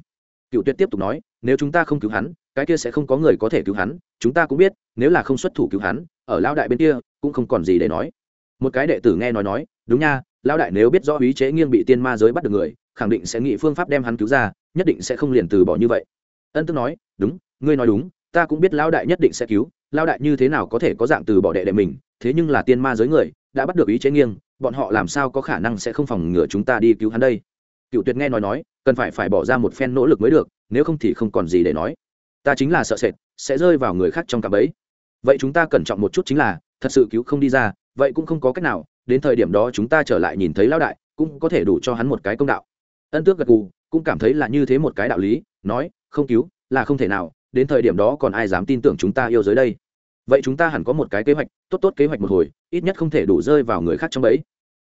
Cựu tuyệt tiếp tục nói, nếu chúng ta không cứu hắn, cái kia sẽ không có người có thể cứu hắn, chúng ta cũng biết, nếu là không xuất thủ cứu hắn, ở lao đại bên kia, cũng không còn gì để nói. Một cái đệ tử nghe nói nói, đúng nha Lão đại nếu biết rõ ý chế nghiêng bị tiên ma giới bắt được người, khẳng định sẽ nghĩ phương pháp đem hắn cứu ra, nhất định sẽ không liền từ bỏ như vậy. Ân tức nói, đúng, ngươi nói đúng, ta cũng biết Lão đại nhất định sẽ cứu, Lão đại như thế nào có thể có dạng từ bỏ đệ đệ mình, thế nhưng là tiên ma giới người, đã bắt được ý chế nghiêng, bọn họ làm sao có khả năng sẽ không phòng ngừa chúng ta đi cứu hắn đây? Cựu tuyệt nghe nói nói, cần phải phải bỏ ra một phen nỗ lực mới được, nếu không thì không còn gì để nói. Ta chính là sợ sệt, sẽ rơi vào người khác trong cạm bẫy. Vậy chúng ta cẩn trọng một chút chính là, thật sự cứu không đi ra, vậy cũng không có cách nào đến thời điểm đó chúng ta trở lại nhìn thấy lão đại, cũng có thể đủ cho hắn một cái công đạo. Ân tước gật gù, cũng cảm thấy là như thế một cái đạo lý, nói, không cứu, là không thể nào, đến thời điểm đó còn ai dám tin tưởng chúng ta yêu giới đây? Vậy chúng ta hẳn có một cái kế hoạch, tốt tốt kế hoạch một hồi, ít nhất không thể đủ rơi vào người khác trong bẫy.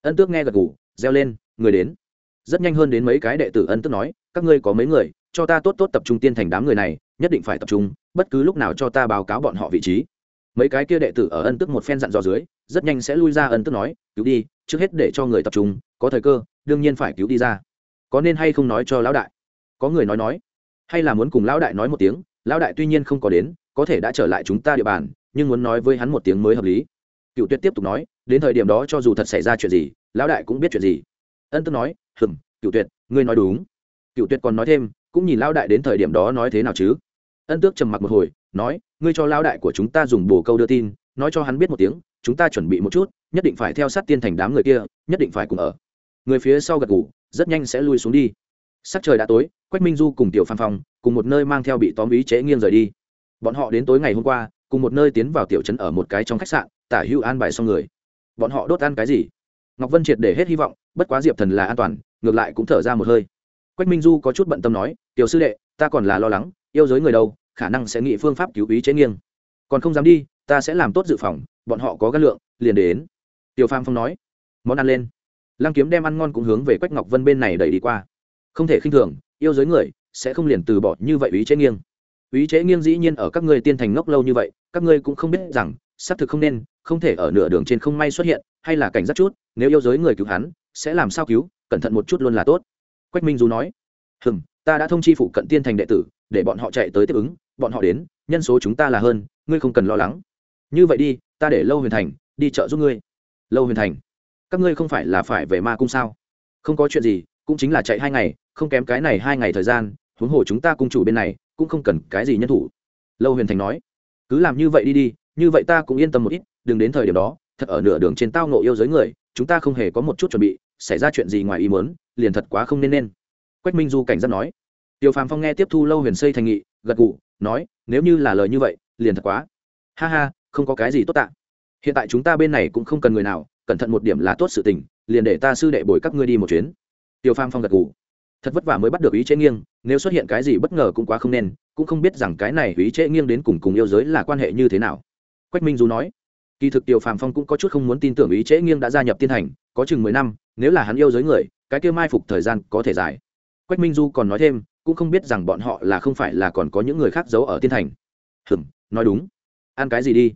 Ân tước nghe gật gù, reo lên, người đến. Rất nhanh hơn đến mấy cái đệ tử ân tước nói, các ngươi có mấy người, cho ta tốt tốt tập trung tiên thành đám người này, nhất định phải tập trung, bất cứ lúc nào cho ta báo cáo bọn họ vị trí mấy cái kia đệ tử ở ân tức một phen dặn dò dưới, rất nhanh sẽ lui ra ân tức nói, cứu đi, trước hết để cho người tập trung, có thời cơ, đương nhiên phải cứu đi ra. Có nên hay không nói cho lão đại? Có người nói nói. Hay là muốn cùng lão đại nói một tiếng, lão đại tuy nhiên không có đến, có thể đã trở lại chúng ta địa bàn, nhưng muốn nói với hắn một tiếng mới hợp lý. Cựu tuyết tiếp tục nói, đến thời điểm đó cho dù thật xảy ra chuyện gì, lão đại cũng biết chuyện gì. Ân tức nói hừng cựu tuyệt ngươi nói đúng. Cựu tuyệt còn nói thêm, cũng nhìn lão đại đến thời điểm đó nói thế nào chứ? Ân tước trầm mặc một hồi nói, ngươi cho lão đại của chúng ta dùng bồ câu đưa tin, nói cho hắn biết một tiếng, chúng ta chuẩn bị một chút, nhất định phải theo sát tiên thành đám người kia, nhất định phải cùng ở. Người phía sau gật ngủ rất nhanh sẽ lui xuống đi. Sắc trời đã tối, quách minh du cùng tiểu phan phong cùng một nơi mang theo bị tóm ý chế nghiêng rời đi. Bọn họ đến tối ngày hôm qua, cùng một nơi tiến vào tiểu trấn ở một cái trong khách sạn, tả Hưu an bài xong người. Bọn họ đốt ăn cái gì? Ngọc vân triệt để hết hy vọng, bất quá diệp thần là an toàn, ngược lại cũng thở ra một hơi. Quách minh du có chút bận tâm nói, tiểu sư đệ, ta còn là lo lắng, yêu giới người đâu khả năng sẽ nghĩ phương pháp cứu ý chế nghiêng. Còn không dám đi, ta sẽ làm tốt dự phòng, bọn họ có gắt lượng, liền đến. Tiểu pham phong nói. Món ăn lên. Lăng kiếm đem ăn ngon cũng hướng về quách ngọc vân bên này đẩy đi qua. Không thể khinh thường, yêu giới người sẽ không liền từ bỏ như vậy ý chế nghiêng. Ý chế nghiêng dĩ nhiên ở các ngươi tiên thành ngốc lâu như vậy, các ngươi cũng không biết rằng, xác thực không nên, không thể ở nửa đường trên không may xuất hiện, hay là cảnh giác chút, nếu yêu giới người cứu hắn, sẽ làm sao cứu, cẩn thận một chút luôn là tốt. Quách minh du nói. Hừm, ta đã thông chi phụ cận tiên thành đệ tử, để bọn họ chạy tới tiếp ứng bọn họ đến, nhân số chúng ta là hơn, ngươi không cần lo lắng. Như vậy đi, ta để lâu huyền thành đi chợ giúp ngươi. Lâu huyền thành, các ngươi không phải là phải về ma cung sao? Không có chuyện gì, cũng chính là chạy hai ngày, không kém cái này hai ngày thời gian, huống hồ chúng ta cung chủ bên này, cũng không cần cái gì nhân thủ. Lâu huyền thành nói, cứ làm như vậy đi đi, như vậy ta cũng yên tâm một ít, đừng đến thời điểm đó, thật ở nửa đường trên tao nộ yêu giới người, chúng ta không hề có một chút chuẩn bị, xảy ra chuyện gì ngoài ý muốn, liền thật quá không nên nên. Quách minh du cảnh giác nói, tiêu phàm phong nghe tiếp thu lâu huyền xây thành nghị, gật gù nói, nếu như là lời như vậy, liền thật quá. Ha ha, không có cái gì tốt tạ. Hiện tại chúng ta bên này cũng không cần người nào, cẩn thận một điểm là tốt sự tình, liền để ta sư đệ bồi các ngươi đi một chuyến. Tiêu phang phong gật gù. Thật vất vả mới bắt được ý chế nghiêng, nếu xuất hiện cái gì bất ngờ cũng quá không nên, cũng không biết rằng cái này ý chế nghiêng đến cùng cùng yêu giới là quan hệ như thế nào. Quách minh du nói, kỳ thực tiêu phàm phong cũng có chút không muốn tin tưởng ý chế nghiêng đã gia nhập tiên hành, có chừng mười năm, nếu là hắn yêu giới người, cái kia mai phục thời gian có thể dài. Quách minh du còn nói thêm cũng không biết rằng bọn họ là không phải là còn có những người khác giấu ở tiên thành. Hừm, nói đúng. Ăn cái gì đi?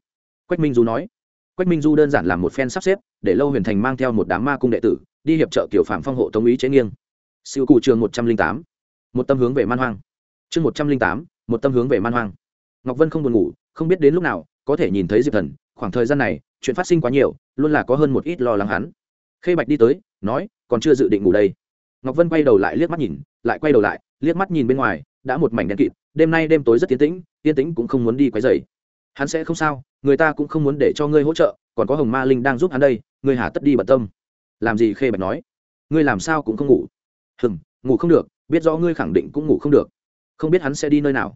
Quách minh du nói. Quách minh du đơn giản làm một phen sắp xếp, để lâu huyền thành mang theo một đám ma cung đệ tử, đi hiệp trợ kiểu phạm phong hộ tống ý chế nghiêng. Siêu cụ trường một trăm linh tám. Một tâm hướng về man hoang. Chương một trăm linh tám, một tâm hướng về man hoang. Ngọc vân không buồn ngủ, không biết đến lúc nào, có thể nhìn thấy diệp thần. Khoảng thời gian này, chuyện phát sinh quá nhiều, luôn là có hơn một ít lo lắng hắn. Khê bạch đi tới, nói, còn chưa dự định ngủ đây ngọc vân quay đầu lại liếc mắt nhìn, lại quay đầu lại, liếc mắt nhìn bên ngoài, đã một mảnh đen kịt, đêm nay đêm tối rất tiến tĩnh, Yên tĩnh cũng không muốn đi quấy dày hắn sẽ không sao, người ta cũng không muốn để cho ngươi hỗ trợ, còn có hồng ma linh đang giúp hắn đây, ngươi hà tất đi bận tâm. Làm gì khê bạch nói? Ngươi làm sao cũng không ngủ. Hừng ngủ không được, biết rõ ngươi khẳng định cũng ngủ không được. Không biết hắn sẽ đi nơi nào.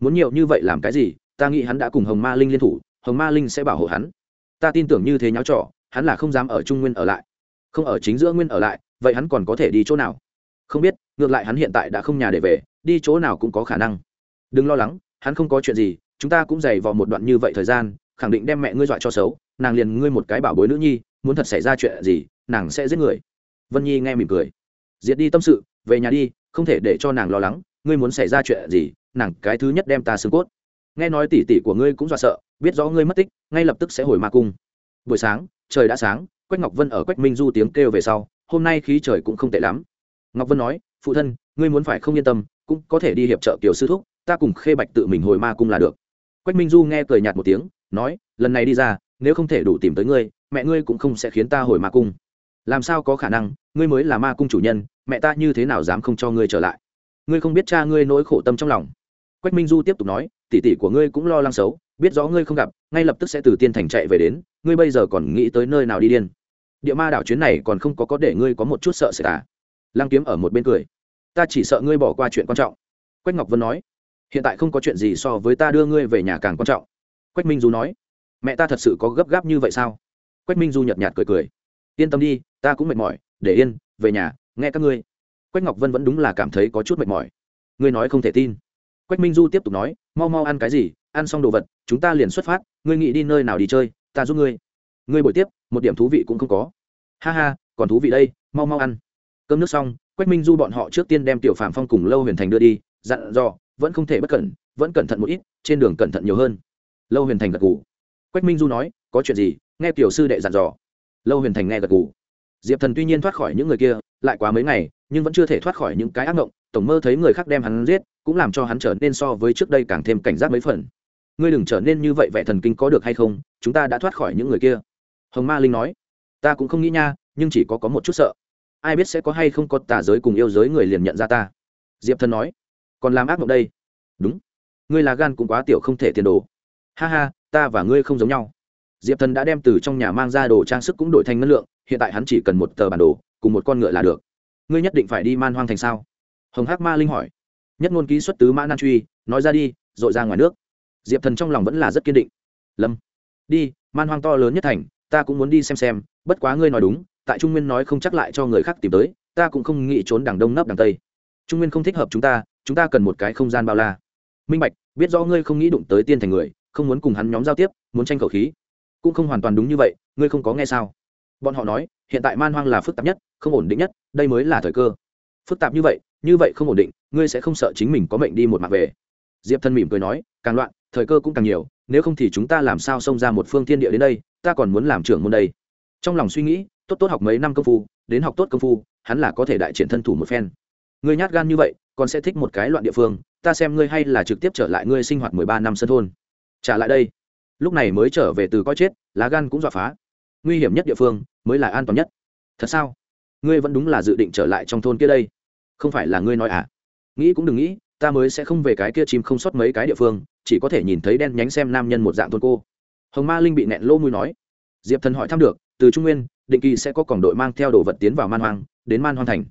Muốn nhiều như vậy làm cái gì, ta nghĩ hắn đã cùng hồng ma linh liên thủ, hồng ma linh sẽ bảo hộ hắn. Ta tin tưởng như thế nháo trò, hắn là không dám ở trung nguyên ở lại. Không ở chính giữa nguyên ở lại vậy hắn còn có thể đi chỗ nào? Không biết, ngược lại hắn hiện tại đã không nhà để về, đi chỗ nào cũng có khả năng. Đừng lo lắng, hắn không có chuyện gì, chúng ta cũng dày vào một đoạn như vậy thời gian, khẳng định đem mẹ ngươi dọa cho xấu, nàng liền ngươi một cái bảo bối nữ nhi, muốn thật xảy ra chuyện gì, nàng sẽ giết người. Vân nhi nghe mỉm cười. Diệt đi tâm sự, về nhà đi, không thể để cho nàng lo lắng, ngươi muốn xảy ra chuyện gì, nàng cái thứ nhất đem ta xương cốt. Nghe nói tỉ tỉ của ngươi cũng dọa sợ, biết rõ ngươi mất tích, ngay lập tức sẽ hồi ma cung. Buổi sáng, trời đã sáng, quách ngọc vân ở quách minh du tiếng kêu về sau hôm nay khí trời cũng không tệ lắm. Ngọc vân nói, phụ thân, ngươi muốn phải không yên tâm, cũng có thể đi hiệp trợ kiều sư thúc, ta cùng khê bạch tự mình hồi ma cung là được. Quách minh du nghe cười nhạt một tiếng, nói, lần này đi ra, nếu không thể đủ tìm tới ngươi, mẹ ngươi cũng không sẽ khiến ta hồi ma cung. Làm sao có khả năng, ngươi mới là ma cung chủ nhân, mẹ ta như thế nào dám không cho ngươi trở lại? Ngươi không biết cha ngươi nỗi khổ tâm trong lòng. Quách minh du tiếp tục nói, tỷ tỷ của ngươi cũng lo lắng xấu, biết rõ ngươi không gặp, ngay lập tức sẽ từ tiên thành chạy về đến, ngươi bây giờ còn nghĩ tới nơi nào đi điên? Địa ma đảo chuyến này còn không có có để ngươi có một chút sợ sệt à? Lăng kiếm ở một bên cười. Ta chỉ sợ ngươi bỏ qua chuyện quan trọng. Quách ngọc vân nói. Hiện tại không có chuyện gì so với ta đưa ngươi về nhà càng quan trọng. Quách minh du nói. Mẹ ta thật sự có gấp gáp như vậy sao? Quách minh du nhợt nhạt cười cười. Yên tâm đi, ta cũng mệt mỏi. Để yên, về nhà, nghe các ngươi. Quách ngọc vân vẫn đúng là cảm thấy có chút mệt mỏi. Ngươi nói không thể tin. Quách minh du tiếp tục nói. Mau mau ăn cái gì? Ăn xong đồ vật, chúng ta liền xuất phát. Ngươi nghĩ đi nơi nào đi chơi? Ta giúp ngươi ngươi buổi tiếp, một điểm thú vị cũng không có. Ha ha, còn thú vị đây, mau mau ăn. Cơm nước xong, quách minh du bọn họ trước tiên đem tiểu phạm phong cùng lâu huyền thành đưa đi, dặn dò, vẫn không thể bất cẩn, vẫn cẩn thận một ít, trên đường cẩn thận nhiều hơn. Lâu huyền thành gật gù. Quách minh du nói, có chuyện gì? Nghe tiểu sư đệ dặn dò. Lâu huyền thành nghe gật gù. Diệp thần tuy nhiên thoát khỏi những người kia, lại quá mấy ngày, nhưng vẫn chưa thể thoát khỏi những cái ác mộng tổng mơ thấy người khác đem hắn giết, cũng làm cho hắn trở nên so với trước đây càng thêm cảnh giác mấy phần. Ngươi đừng trở nên như vậy vẻ thần kinh có được hay không, chúng ta đã thoát khỏi những người kia hồng ma linh nói, ta cũng không nghĩ nha, nhưng chỉ có có một chút sợ. Ai biết sẽ có hay không có tà giới cùng yêu giới người liền nhận ra ta. Diệp thần nói, còn làm ác mộng đây. Đúng. Ngươi là gan cũng quá tiểu không thể tiền đồ. Ha ha, ta và ngươi không giống nhau. Diệp thần đã đem từ trong nhà mang ra đồ trang sức cũng đổi thành ngân lượng, hiện tại hắn chỉ cần một tờ bản đồ, cùng một con ngựa là được. Ngươi nhất định phải đi man hoang thành sao? Hồng hắc ma linh hỏi. Nhất ngôn ký xuất tứ mã nan truy, nói ra đi dội ra ngoài nước. Diệp thần trong lòng vẫn là rất kiên định. Lâm, đi, man hoang to lớn nhất thành ta cũng muốn đi xem xem, bất quá ngươi nói đúng, tại trung nguyên nói không chắc lại cho người khác tìm tới, ta cũng không nghĩ trốn đằng đông nấp đằng tây. Trung nguyên không thích hợp chúng ta chúng ta cần một cái không gian bao la. Minh bạch, biết rõ ngươi không nghĩ đụng tới tiên thành người, không muốn cùng hắn nhóm giao tiếp, muốn tranh khẩu khí. Cũng không hoàn toàn đúng như vậy, ngươi không có nghe sao? Bọn họ nói, hiện tại man hoang là phức tạp nhất, không ổn định nhất, đây mới là thời cơ. Phức tạp như vậy như vậy không ổn định, ngươi sẽ không sợ chính mình có mệnh đi một mặt về. Diệp thân mỉm cười nói, càng loạn, thời cơ cũng càng nhiều, nếu không thì chúng ta làm sao xông ra một phương thiên địa đến đây? Ta còn muốn làm trưởng môn đây. Trong lòng suy nghĩ, tốt tốt học mấy năm công phu, đến học tốt công phu, hắn là có thể đại triển thân thủ một phen. Ngươi nhát gan như vậy, còn sẽ thích một cái loạn địa phương, ta xem ngươi hay là trực tiếp trở lại ngươi sinh hoạt mười ba năm sân thôn. Trả lại đây. Lúc này mới trở về từ coi chết, lá gan cũng dọa phá. Nguy hiểm nhất địa phương, mới là an toàn nhất. Thật sao? Ngươi vẫn đúng là dự định trở lại trong thôn kia đây. Không phải là ngươi nói à? Nghĩ cũng đừng nghĩ, ta mới sẽ không về cái kia chim không sót mấy cái địa phương, chỉ có thể nhìn thấy đen nhánh xem nam nhân một dạng thôn cô hồng ma linh bị nẹn lô mùi nói. Diệp thần hỏi thăm được, từ trung nguyên, định kỳ sẽ có còng đội mang theo đồ vật tiến vào man hoang, đến man hoang thành.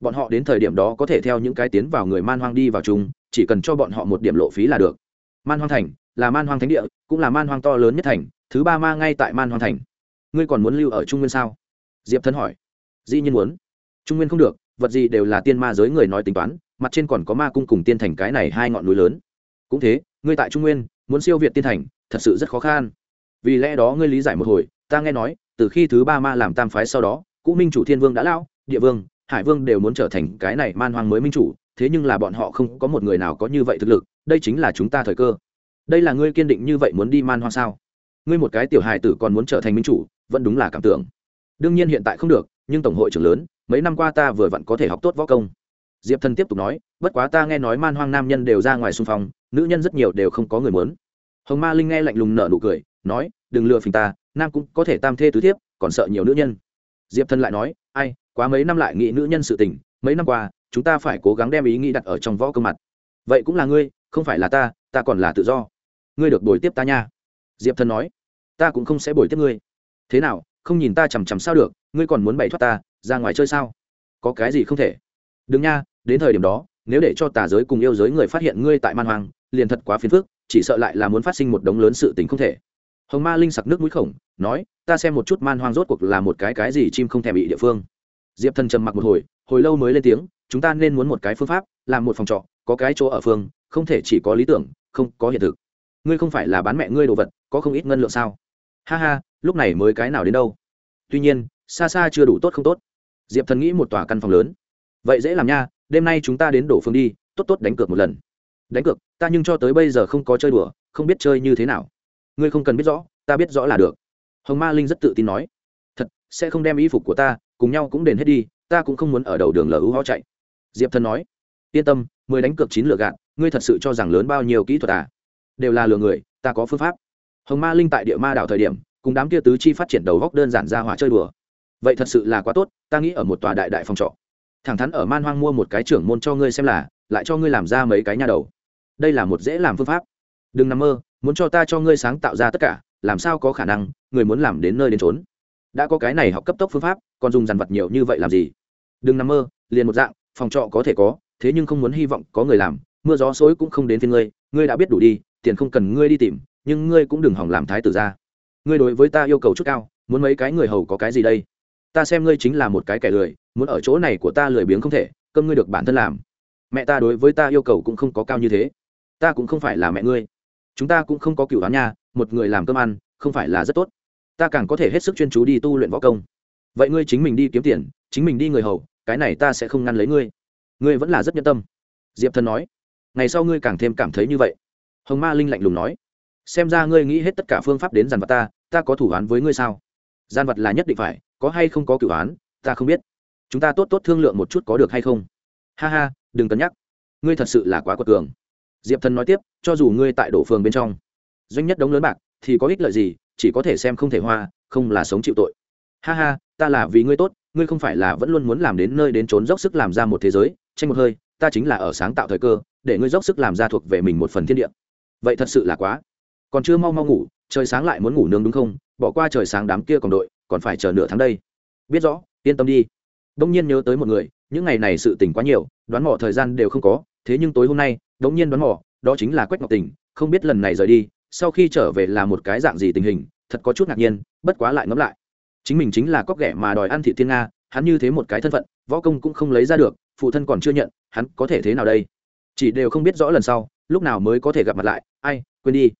Bọn họ đến thời điểm đó có thể theo những cái tiến vào người man hoang đi vào chung, chỉ cần cho bọn họ một điểm lộ phí là được. Man hoang thành là man hoang thánh địa, cũng là man hoang to lớn nhất thành, thứ ba ma ngay tại man hoang thành. Ngươi còn muốn lưu ở trung nguyên sao? Diệp thân hỏi. Dĩ nhiên muốn. Trung nguyên không được, vật gì đều là tiên ma giới người nói tính toán, mặt trên còn có ma cung cùng tiên thành cái này hai ngọn núi lớn. Cũng thế, ngươi tại trung nguyên, muốn siêu việt tiên thành, thật sự rất khó khăn vì lẽ đó ngươi lý giải một hồi, ta nghe nói, từ khi thứ ba ma làm tam phái sau đó, cũ minh chủ thiên vương đã lao, địa vương, hải vương đều muốn trở thành cái này man hoang mới minh chủ, thế nhưng là bọn họ không có một người nào có như vậy thực lực, đây chính là chúng ta thời cơ. Đây là ngươi kiên định như vậy muốn đi man hoang sao? Ngươi một cái tiểu hài tử còn muốn trở thành minh chủ, vẫn đúng là cảm tưởng. Đương nhiên hiện tại không được, nhưng tổng hội trưởng lớn, mấy năm qua ta vừa vặn có thể học tốt võ công. Diệp thần tiếp tục nói, bất quá ta nghe nói man hoang nam nhân đều ra ngoài xung phong, nữ nhân rất nhiều đều không có người muốn. Hồng ma linh nghe lạnh lùng nở nụ cười nói đừng lừa phình ta nam cũng có thể tam thê tứ thiếp còn sợ nhiều nữ nhân. Diệp thân lại nói ai quá mấy năm lại nghĩ nữ nhân sự tình mấy năm qua chúng ta phải cố gắng đem ý nghĩ đặt ở trong võ cơ mặt. Vậy cũng là ngươi không phải là ta ta còn là tự do. Ngươi được bồi tiếp ta nha. Diệp thân nói ta cũng không sẽ bồi tiếp ngươi. Thế nào không nhìn ta chằm chằm sao được ngươi còn muốn bày thoát ta ra ngoài chơi sao? Có cái gì không thể. Đừng nha đến thời điểm đó nếu để cho tà giới cùng yêu giới người phát hiện ngươi tại man hoàng, liền thật quá phiền phức chỉ sợ lại là muốn phát sinh một đống lớn sự tình không thể hồng ma linh sặc nước mũi khổng, nói, ta xem một chút man hoang rốt cuộc là một cái cái gì chim không thèm bị địa phương. Diệp thần trầm mặc một hồi hồi lâu mới lên tiếng, chúng ta nên muốn một cái phương pháp, làm một phòng trọ, có cái chỗ ở phương, không thể chỉ có lý tưởng, không có hiện thực. Ngươi không phải là bán mẹ ngươi đồ vật, có không ít ngân lượng sao? Ha ha, lúc này mới cái nào đến đâu? Tuy nhiên, xa xa chưa đủ tốt không tốt. Diệp thần nghĩ một tòa căn phòng lớn. Vậy dễ làm nha, đêm nay chúng ta đến đổ phương đi, tốt tốt đánh cược một lần. Đánh cược, ta nhưng cho tới bây giờ không có chơi đùa, không biết chơi như thế nào ngươi không cần biết rõ, ta biết rõ là được. Hồng ma linh rất tự tin nói. Thật, sẽ không đem y phục của ta cùng nhau cũng đền hết đi, ta cũng không muốn ở đầu đường lờ hữu ho chạy. Diệp thần nói. Yên tâm, mười đánh cược chín lựa gạt, ngươi thật sự cho rằng lớn bao nhiêu kỹ thuật à? Đều là lừa người, ta có phương pháp. Hồng ma linh tại địa ma đảo thời điểm, cùng đám kia tứ chi phát triển đầu góc đơn giản ra hỏa chơi đùa. Vậy thật sự là quá tốt, ta nghĩ ở một tòa đại đại phòng trọ. Thẳng thắn ở man hoang mua một cái trưởng môn cho ngươi xem là, lại cho ngươi làm ra mấy cái nhà đầu. Đây là một dễ làm phương pháp. Đừng nằm mơ muốn cho ta cho ngươi sáng tạo ra tất cả, làm sao có khả năng người muốn làm đến nơi đến trốn đã có cái này học cấp tốc phương pháp, còn dùng dàn vật nhiều như vậy làm gì? Đừng nằm mơ, liền một dạng, phòng trọ có thể có, thế nhưng không muốn hy vọng có người làm, mưa gió xối cũng không đến phía ngươi ngươi đã biết đủ đi, tiền không cần ngươi đi tìm, nhưng ngươi cũng đừng hỏng làm thái tử ra. Ngươi đối với ta yêu cầu chút cao, muốn mấy cái người hầu có cái gì đây? Ta xem ngươi chính là một cái kẻ lười, muốn ở chỗ này của ta lười biếng không thể, cơm ngươi được bản thân làm. Mẹ ta đối với ta yêu cầu cũng không có cao như thế. Ta cũng không phải là mẹ ngươi chúng ta cũng không có cựu đoán nha, một người làm cơm ăn, không phải là rất tốt. Ta càng có thể hết sức chuyên chú đi tu luyện võ công. Vậy ngươi chính mình đi kiếm tiền, chính mình đi người hầu, cái này ta sẽ không ngăn lấy ngươi. Ngươi vẫn là rất nhân tâm. Diệp thần nói. Ngày sau ngươi càng thêm cảm thấy như vậy. Hồng ma linh lạnh lùng nói. Xem ra ngươi nghĩ hết tất cả phương pháp đến dàn vật ta ta có thủ án với ngươi sao? Gian vật là nhất định phải, có hay không có cửu án ta không biết. Chúng ta tốt tốt thương lượng một chút có được hay không? Ha ha, đừng cân nhắc. Ngươi thật sự là quá quật cường diệp thần nói tiếp, cho dù ngươi tại đổ phường bên trong, doanh nhất đống lớn bạc, thì có ích lợi gì, chỉ có thể xem không thể hoa, không là sống chịu tội. Ha ha, ta là vì ngươi tốt, ngươi không phải là vẫn luôn muốn làm đến nơi đến trốn dốc sức làm ra một thế giới, tranh một hơi, ta chính là ở sáng tạo thời cơ, để ngươi dốc sức làm ra thuộc về mình một phần thiên địa. Vậy thật sự là quá. Còn chưa mau mau ngủ, trời sáng lại muốn ngủ nướng đúng không? Bỏ qua trời sáng đám kia còn đội, còn phải chờ nửa tháng đây. Biết rõ, yên tâm đi. Đông nhiên nhớ tới một người, những ngày này sự tỉnh quá nhiều, đoán mỏ thời gian đều không có, thế nhưng tối hôm nay đống nhiên đoán mò, đó chính là quách ngọc tình, không biết lần này rời đi, sau khi trở về là một cái dạng gì tình hình, thật có chút ngạc nhiên, bất quá lại ngẫm lại. Chính mình chính là cóc ghẻ mà đòi ăn thị thiên nga, hắn như thế một cái thân phận, võ công cũng không lấy ra được, phụ thân còn chưa nhận, hắn có thể thế nào đây? Chỉ đều không biết rõ lần sau, lúc nào mới có thể gặp mặt lại, ai, quên đi.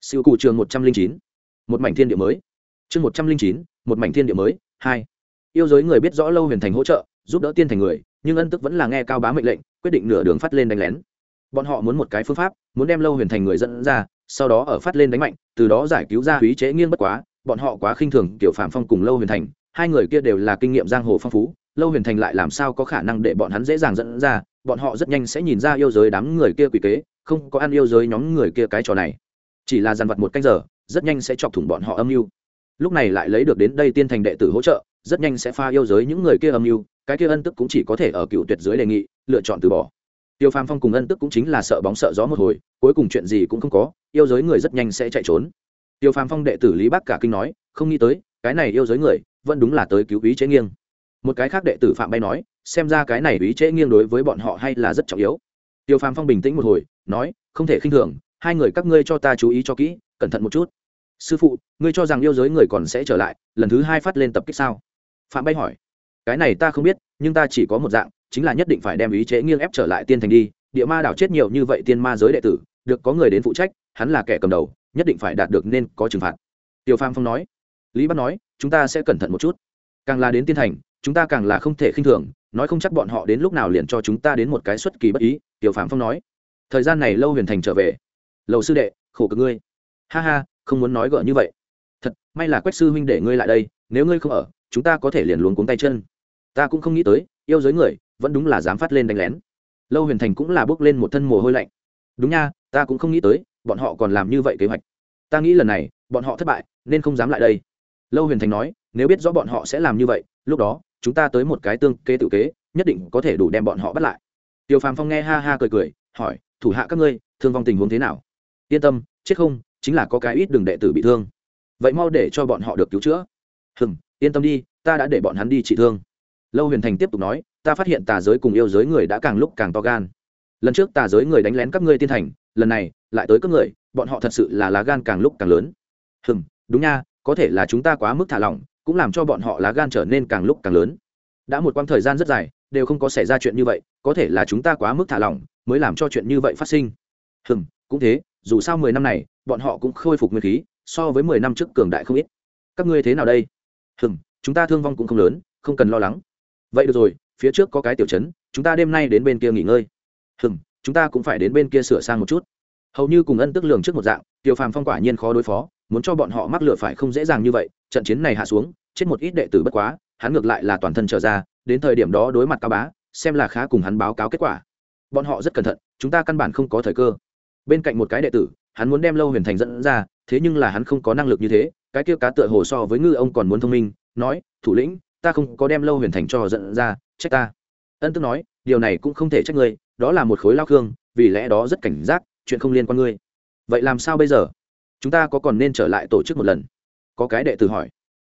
Siêu cụ trường một trăm linh chín, một mảnh thiên địa mới. Chương một trăm linh chín, một mảnh thiên địa mới, hai. Yêu giới người biết rõ lâu huyền thành hỗ trợ, giúp đỡ tiên thành người, nhưng ân tức vẫn là nghe cao bá mệnh lệnh, quyết định nửa đường phát lên đánh lén bọn họ muốn một cái phương pháp, muốn đem lâu huyền thành người dẫn ra, sau đó ở phát lên đánh mạnh, từ đó giải cứu ra húy chế nghiêng bất quá, bọn họ quá khinh thường kiểu phạm phong cùng lâu huyền thành, hai người kia đều là kinh nghiệm giang hồ phong phú, lâu huyền thành lại làm sao có khả năng để bọn hắn dễ dàng dẫn ra, bọn họ rất nhanh sẽ nhìn ra yêu giới đám người kia quỷ kế, không có ăn yêu giới nhóm người kia cái trò này. Chỉ là dàn vật một canh giờ, rất nhanh sẽ chọc thủng bọn họ âm mưu. Lúc này lại lấy được đến đây tiên thành đệ tử hỗ trợ, rất nhanh sẽ pha yêu giới những người kia âm mưu, cái kia ân tức cũng chỉ có thể ở cựu tuyệt dưới đề nghị, lựa chọn từ bỏ tiêu phàm phong cùng ân tức cũng chính là sợ bóng sợ gió một hồi, cuối cùng chuyện gì cũng không có, yêu giới người rất nhanh sẽ chạy trốn. Tiêu phàm phong đệ tử lý bắc cả kinh nói, không nghĩ tới, cái này yêu giới người, vẫn đúng là tới cứu ý chế nghiêng. Một cái khác đệ tử phạm bay nói, xem ra cái này ý chế nghiêng đối với bọn họ hay là rất trọng yếu. Tiêu phàm phong bình tĩnh một hồi, nói, không thể khinh thường, hai người các ngươi cho ta chú ý cho kỹ, cẩn thận một chút. Sư phụ, ngươi cho rằng yêu giới người còn sẽ trở lại, lần thứ hai phát lên tập kích sao? Phạm bay hỏi, cái này ta không biết, nhưng ta chỉ có một dạng chính là nhất định phải đem ý chế nghiêng ép trở lại tiên thành đi. Địa ma đảo chết nhiều như vậy tiên ma giới đệ tử, được có người đến phụ trách, hắn là kẻ cầm đầu, nhất định phải đạt được nên có trừng phạt. Tiêu phàm phong nói. Lý bắt nói, chúng ta sẽ cẩn thận một chút. Càng là đến tiên thành, chúng ta càng là không thể khinh thường, nói không chắc bọn họ đến lúc nào liền cho chúng ta đến một cái xuất kỳ bất ý, tiểu phạm phong nói. Thời gian này lâu huyền thành trở về. Lầu sư đệ, khổ cực ngươi. Ha ha, không muốn nói gỡ như vậy. Thật, may là quách sư huynh để ngươi lại đây, nếu ngươi không ở, chúng ta có thể liền luống cuống tay chân. Ta cũng không nghĩ tới, yêu giới người vẫn đúng là dám phát lên đánh lén. Lâu huyền thành cũng là bước lên một thân mồ hôi lạnh. Đúng nha, ta cũng không nghĩ tới, bọn họ còn làm như vậy kế hoạch. Ta nghĩ lần này, bọn họ thất bại, nên không dám lại đây. Lâu huyền thành nói, nếu biết rõ bọn họ sẽ làm như vậy, lúc đó, chúng ta tới một cái tương kế tự kế, nhất định có thể đủ đem bọn họ bắt lại. Tiêu phàm phong nghe ha ha cười cười, hỏi, thủ hạ các ngươi, thương vong tình huống thế nào? Yên tâm, chết không, chính là có cái ít đường đệ tử bị thương. Vậy mau để cho bọn họ được cứu chữa. Hừng yên tâm đi, ta đã để bọn hắn đi trị thương. Lâu huyền thành tiếp tục nói ta phát hiện tà giới cùng yêu giới người đã càng lúc càng to gan. Lần trước tà giới người đánh lén các ngươi tiên thành lần này lại tới các người bọn họ thật sự là lá gan càng lúc càng lớn. Hừm, đúng nha có thể là chúng ta quá mức thả lỏng cũng làm cho bọn họ lá gan trở nên càng lúc càng lớn. Đã một quãng thời gian rất dài đều không có xảy ra chuyện như vậy có thể là chúng ta quá mức thả lỏng mới làm cho chuyện như vậy phát sinh. Hừm, cũng thế dù sao mười năm này bọn họ cũng khôi phục nguyên khí so với mười năm trước cường đại không ít. Các ngươi thế nào đây? Hừm, chúng ta thương vong cũng không lớn không cần lo lắng. Vậy được rồi phía trước có cái tiểu trấn, chúng ta đêm nay đến bên kia nghỉ ngơi. Hừng chúng ta cũng phải đến bên kia sửa sang một chút. Hầu như cùng ân tức lường trước một dạng tiểu phàm phong quả nhiên khó đối phó muốn cho bọn họ mắc lửa phải không dễ dàng như vậy trận chiến này hạ xuống chết một ít đệ tử bất quá hắn ngược lại là toàn thân trở ra đến thời điểm đó đối mặt cao bá xem là khá cùng hắn báo cáo kết quả. Bọn họ rất cẩn thận chúng ta căn bản không có thời cơ. Bên cạnh một cái đệ tử hắn muốn đem lâu huyền thành dẫn ra thế nhưng là hắn không có năng lực như thế cái kia cá tựa hồ so với ngư ông còn muốn thông minh nói thủ lĩnh ta không có đem lâu huyền thành cho dẫn ra trách ta. Ân tức nói, điều này cũng không thể trách ngươi, đó là một khối lao khương, vì lẽ đó rất cảnh giác, chuyện không liên quan ngươi. Vậy làm sao bây giờ? Chúng ta có còn nên trở lại tổ chức một lần? Có cái đệ tử hỏi.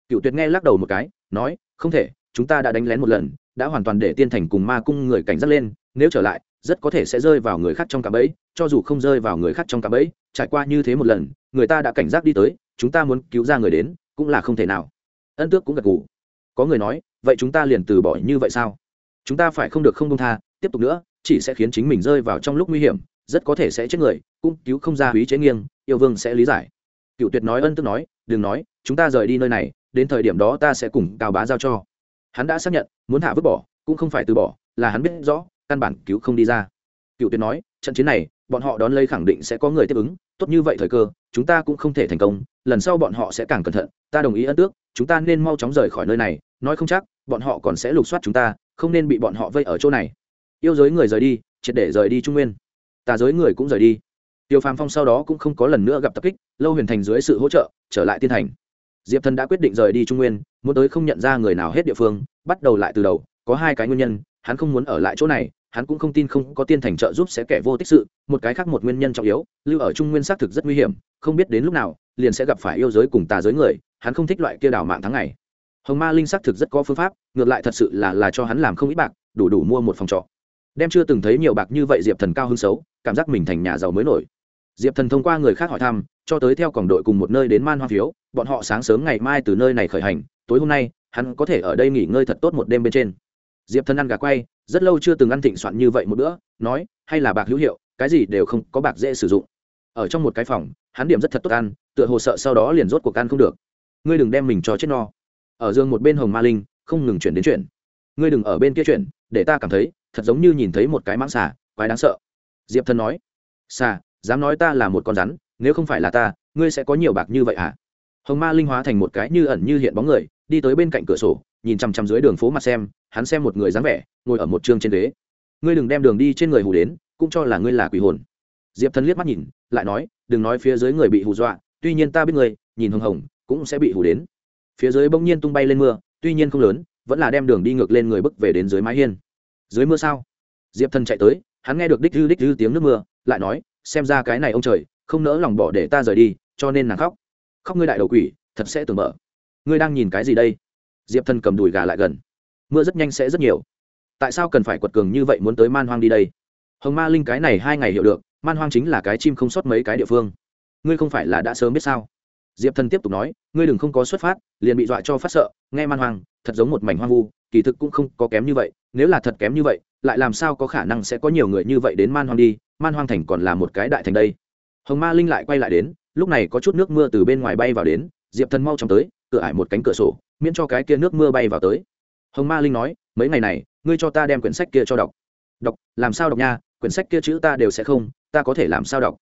Cựu tuyệt nghe lắc đầu một cái, nói, không thể, chúng ta đã đánh lén một lần, đã hoàn toàn để tiên thành cùng ma cung người cảnh giác lên, nếu trở lại, rất có thể sẽ rơi vào người khác trong cạm bẫy, cho dù không rơi vào người khác trong cạm bẫy, trải qua như thế một lần, người ta đã cảnh giác đi tới, chúng ta muốn cứu ra người đến, cũng là không thể nào. Ân tước cũng gật gù. Có người nói vậy chúng ta liền từ bỏ như vậy sao? Chúng ta phải không được không công tha, tiếp tục nữa, chỉ sẽ khiến chính mình rơi vào trong lúc nguy hiểm, rất có thể sẽ chết người, cũng cứu không ra húy chế nghiêng, yêu vương sẽ lý giải. Cựu tuyệt nói ân tức nói, đừng nói, chúng ta rời đi nơi này, đến thời điểm đó ta sẽ cùng cao bá giao cho. Hắn đã xác nhận, muốn hạ vứt bỏ, cũng không phải từ bỏ, là hắn biết rõ, căn bản cứu không đi ra. Cựu tuyệt nói, trận chiến này, bọn họ đón lấy khẳng định sẽ có người tiếp ứng, tốt như vậy thời cơ, chúng ta cũng không thể thành công, lần sau bọn họ sẽ càng cẩn thận, ta đồng ý ân tước, chúng ta nên mau chóng rời khỏi nơi này nói không chắc, bọn họ còn sẽ lục soát chúng ta, không nên bị bọn họ vây ở chỗ này. Yêu giới người rời đi, triệt để rời đi trung nguyên. Tà giới người cũng rời đi. Tiêu phàm phong sau đó cũng không có lần nữa gặp tập kích, lâu huyền thành dưới sự hỗ trợ, trở lại tiên thành. Diệp thần đã quyết định rời đi trung nguyên, muốn tới không nhận ra người nào hết địa phương, bắt đầu lại từ đầu, có hai cái nguyên nhân, hắn không muốn ở lại chỗ này, hắn cũng không tin không có tiên thành trợ giúp sẽ kẻ vô tích sự, một cái khác một nguyên nhân trọng yếu, lưu ở trung nguyên xác thực rất nguy hiểm, không biết đến lúc nào, liền sẽ gặp phải yêu giới cùng tà giới người, hắn không thích loại kia đảo mạng tháng ngày hồng ma linh xác thực rất có phương pháp, ngược lại thật sự là là cho hắn làm không ít bạc, đủ đủ mua một phòng trọ. Đem chưa từng thấy nhiều bạc như vậy diệp thần cao hứng xấu, cảm giác mình thành nhà giàu mới nổi. Diệp thần thông qua người khác hỏi thăm, cho tới theo còng đội cùng một nơi đến man hoa phiếu, bọn họ sáng sớm ngày mai từ nơi này khởi hành, tối hôm nay, hắn có thể ở đây nghỉ ngơi thật tốt một đêm bên trên. Diệp thần ăn gà quay, rất lâu chưa từng ăn thịnh soạn như vậy một bữa, nói, hay là bạc hữu hiệu, cái gì đều không có bạc dễ sử dụng. Ở trong một cái phòng, hắn điểm rất thật tốt ăn, tựa hồ sợ sau đó liền rốt cuộc ăn không được. Ngươi đừng đem mình cho chết no ở giường một bên hồng ma linh, không ngừng chuyển đến chuyển. Ngươi đừng ở bên kia chuyển, để ta cảm thấy, thật giống như nhìn thấy một cái mãng xà, quái đáng sợ. Diệp thần nói. Xà, dám nói ta là một con rắn, nếu không phải là ta, ngươi sẽ có nhiều bạc như vậy à hồng ma linh hóa thành một cái như ẩn như hiện bóng người, đi tới bên cạnh cửa sổ, nhìn chằm chằm dưới đường phố mặt xem, hắn xem một người dáng vẻ, ngồi ở một chương trên ghế. Ngươi đừng đem đường đi trên người hù đến, cũng cho là ngươi là quỷ hồn. Diệp thần liếc mắt nhìn, lại nói, đừng nói phía dưới người bị hù dọa, tuy nhiên ta biết người nhìn hồng hồng, cũng sẽ bị hù đến phía dưới bỗng nhiên tung bay lên mưa, tuy nhiên không lớn, vẫn là đem đường đi ngược lên người bước về đến dưới mái hiên. Dưới mưa sao? Diệp thần chạy tới, hắn nghe được đích dư đích dư tiếng nước mưa, lại nói, xem ra cái này ông trời, không nỡ lòng bỏ để ta rời đi, cho nên nàng khóc. Khóc ngươi đại đầu quỷ, thật sẽ tưởng mở. Ngươi đang nhìn cái gì đây? Diệp thần cầm đùi gà lại gần. Mưa rất nhanh sẽ rất nhiều. Tại sao cần phải quật cường như vậy muốn tới man hoang đi đây? Hồng ma linh cái này hai ngày hiểu được, man hoang chính là cái chim không sót mấy cái địa phương. Ngươi không phải là đã sớm biết sao? Diệp thần tiếp tục nói, ngươi đừng không có xuất phát, liền bị dọa cho phát sợ, nghe man hoang, thật giống một mảnh hoang vu, kỳ thực cũng không có kém như vậy, nếu là thật kém như vậy, lại làm sao có khả năng sẽ có nhiều người như vậy đến man hoang đi, man hoang thành còn là một cái đại thành đây. Hồng ma linh lại quay lại đến, lúc này có chút nước mưa từ bên ngoài bay vào đến, diệp thần mau chóng tới, cửa ải một cánh cửa sổ, miễn cho cái kia nước mưa bay vào tới. Hồng ma linh nói, mấy ngày này, ngươi cho ta đem quyển sách kia cho đọc. Đọc? Làm sao đọc nha? Quyển sách kia chữ ta đều sẽ không, ta có thể làm sao đọc?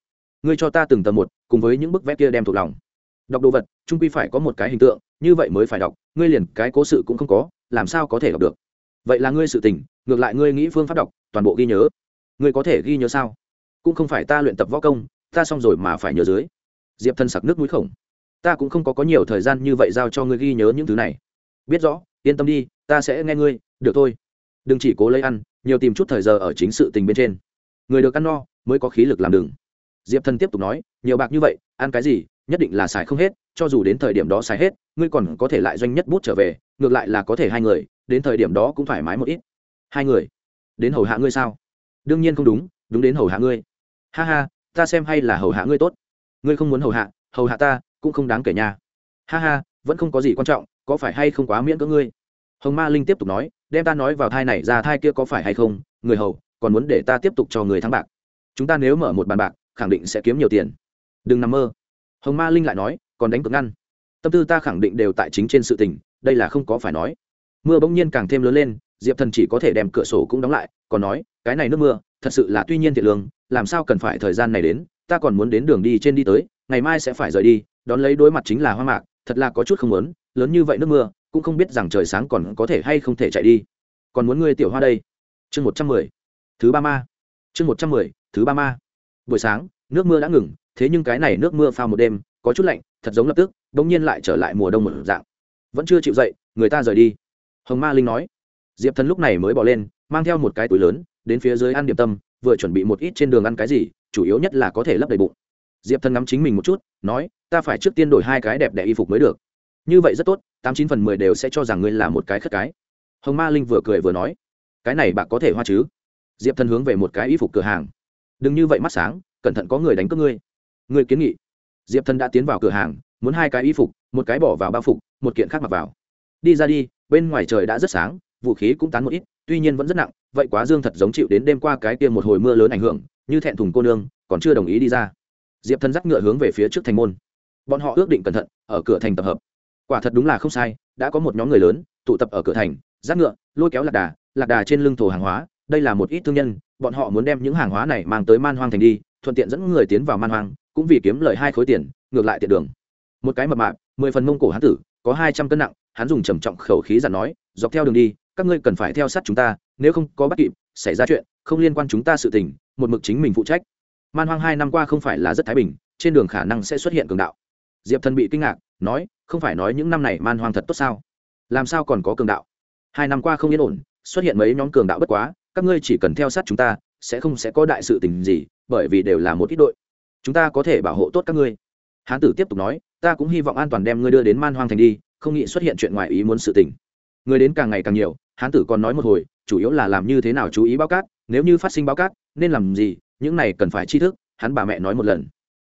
Ngươi cho ta từng tờ một, cùng với những bức vẽ kia đem thuộc lòng đọc đồ vật, trung quy phải có một cái hình tượng, như vậy mới phải đọc, ngươi liền cái cố sự cũng không có, làm sao có thể đọc được? Vậy là ngươi sự tình, ngược lại ngươi nghĩ phương pháp đọc, toàn bộ ghi nhớ. Ngươi có thể ghi nhớ sao? Cũng không phải ta luyện tập võ công, ta xong rồi mà phải nhớ dưới. Diệp thân sặc nước mũi khổng. Ta cũng không có có nhiều thời gian như vậy giao cho ngươi ghi nhớ những thứ này. Biết rõ, yên tâm đi, ta sẽ nghe ngươi, được thôi. Đừng chỉ cố lấy ăn, nhiều tìm chút thời giờ ở chính sự tình bên trên. Người được ăn no, mới có khí lực làm đừng diệp thần tiếp tục nói, nhiều bạc như vậy, ăn cái gì nhất định là xài không hết, cho dù đến thời điểm đó xài hết, ngươi còn có thể lại doanh nhất bút trở về, ngược lại là có thể hai người, đến thời điểm đó cũng thoải mái một ít. Hai người? Đến hầu hạ ngươi sao? Đương nhiên không đúng đúng đến hầu hạ ngươi. Ha ha, ta xem hay là hầu hạ ngươi tốt. Ngươi không muốn hầu hạ hầu hạ ta, cũng không đáng kể nhà ha ha, vẫn không có gì quan trọng, có phải hay không quá miễn cỡ ngươi? Hồng ma linh tiếp tục nói, đem ta nói vào thai này ra thai kia có phải hay không? Người hầu, còn muốn để ta tiếp tục cho người thắng bạc. Chúng ta nếu mở một bàn bạc, khẳng định sẽ kiếm nhiều tiền. Đừng nằm mơ hồng ma linh lại nói, còn đánh cược ngăn. Tâm tư ta khẳng định đều tại chính trên sự tình, đây là không có phải nói. Mưa bỗng nhiên càng thêm lớn lên, diệp thần chỉ có thể đem cửa sổ cũng đóng lại, còn nói, cái này nước mưa, thật sự là tuy nhiên thiệt lương, làm sao cần phải thời gian này đến, ta còn muốn đến đường đi trên đi tới, ngày mai sẽ phải rời đi, đón lấy đối mặt chính là hoa mạc, thật là có chút không muốn, lớn như vậy nước mưa, cũng không biết rằng trời sáng còn có thể hay không thể chạy đi. Còn muốn ngươi tiểu hoa đây. Chương một trăm mười, thứ ba ma. Chương một trăm mười, thứ ba ma. Buổi sáng, nước mưa đã ngừng thế nhưng cái này nước mưa phao một đêm, có chút lạnh, thật giống lập tức đ ỗ n g nhiên lại trở lại mùa đông một dạng. Vẫn chưa chịu dậy, người ta rời đi. Hồng ma linh nói. Diệp thần lúc này mới bỏ lên, mang theo một cái túi lớn, đến phía dưới ăn điểm tâm, vừa chuẩn bị một ít trên đường ăn cái gì, chủ yếu nhất là có thể lấp đầy bụng. Diệp thần ngắm chính mình một chút, nói, ta phải trước tiên đổi hai cái đẹp đẽ y phục mới được. Như vậy rất tốt, tám chín phần mười đều sẽ cho rằng ngươi là một cái khất cái. Hồng ma linh vừa cười vừa nói, cái này bạn có thể hoa chứ? Diệp thần hướng về một cái y phục cửa hàng. Đừng như vậy mắt sáng, cẩn thận có người đánh cướp ngươi người kiến nghị. Diệp thần đã tiến vào cửa hàng, muốn hai cái y phục, một cái bỏ vào bao phục, một kiện khác mặc vào. Đi ra đi, bên ngoài trời đã rất sáng, vũ khí cũng tán một ít, tuy nhiên vẫn rất nặng, vậy quá dương thật giống chịu đến đêm qua cái kia một hồi mưa lớn ảnh hưởng, như thẹn thùng cô nương, còn chưa đồng ý đi ra. Diệp thần dắt ngựa hướng về phía trước thành môn. Bọn họ ước định cẩn thận, ở cửa thành tập hợp. Quả thật đúng là không sai, đã có một nhóm người lớn, tụ tập ở cửa thành, dắt ngựa, lôi kéo lạc đà lạc đà trên lưng thổ hàng hóa, đây là một ít thương nhân, bọn họ muốn đem những hàng hóa này mang tới man hoang thành đi, thuận tiện dẫn người tiến vào man hoang cũng vì kiếm lời hai khối tiền, ngược lại tiện đường. Một cái mập mạp, mười phần mông cổ hán tử, có hai trăm cân nặng, hắn dùng trầm trọng khẩu khí dặn nói, dọc theo đường đi, các ngươi cần phải theo sát chúng ta, nếu không có bắt kịp, xảy ra chuyện, không liên quan chúng ta sự tình, một mực chính mình phụ trách. Man hoang hai năm qua không phải là rất thái bình, trên đường khả năng sẽ xuất hiện cường đạo. Diệp thần bị kinh ngạc, nói, không phải nói những năm này man hoang thật tốt sao? Làm sao còn có cường đạo? Hai năm qua không yên ổn, xuất hiện mấy nhóm cường đạo bất quá, các ngươi chỉ cần theo sát chúng ta, sẽ không sẽ có đại sự tình gì, bởi vì đều là một ít đội chúng ta có thể bảo hộ tốt các ngươi. Hán tử tiếp tục nói, ta cũng hy vọng an toàn đem ngươi đưa đến man hoang thành đi, không nghĩ xuất hiện chuyện ngoài ý muốn sự tình. Người đến càng ngày càng nhiều, hán tử còn nói một hồi, chủ yếu là làm như thế nào chú ý báo cát, nếu như phát sinh báo cát, nên làm gì, những này cần phải tri thức, hắn bà mẹ nói một lần.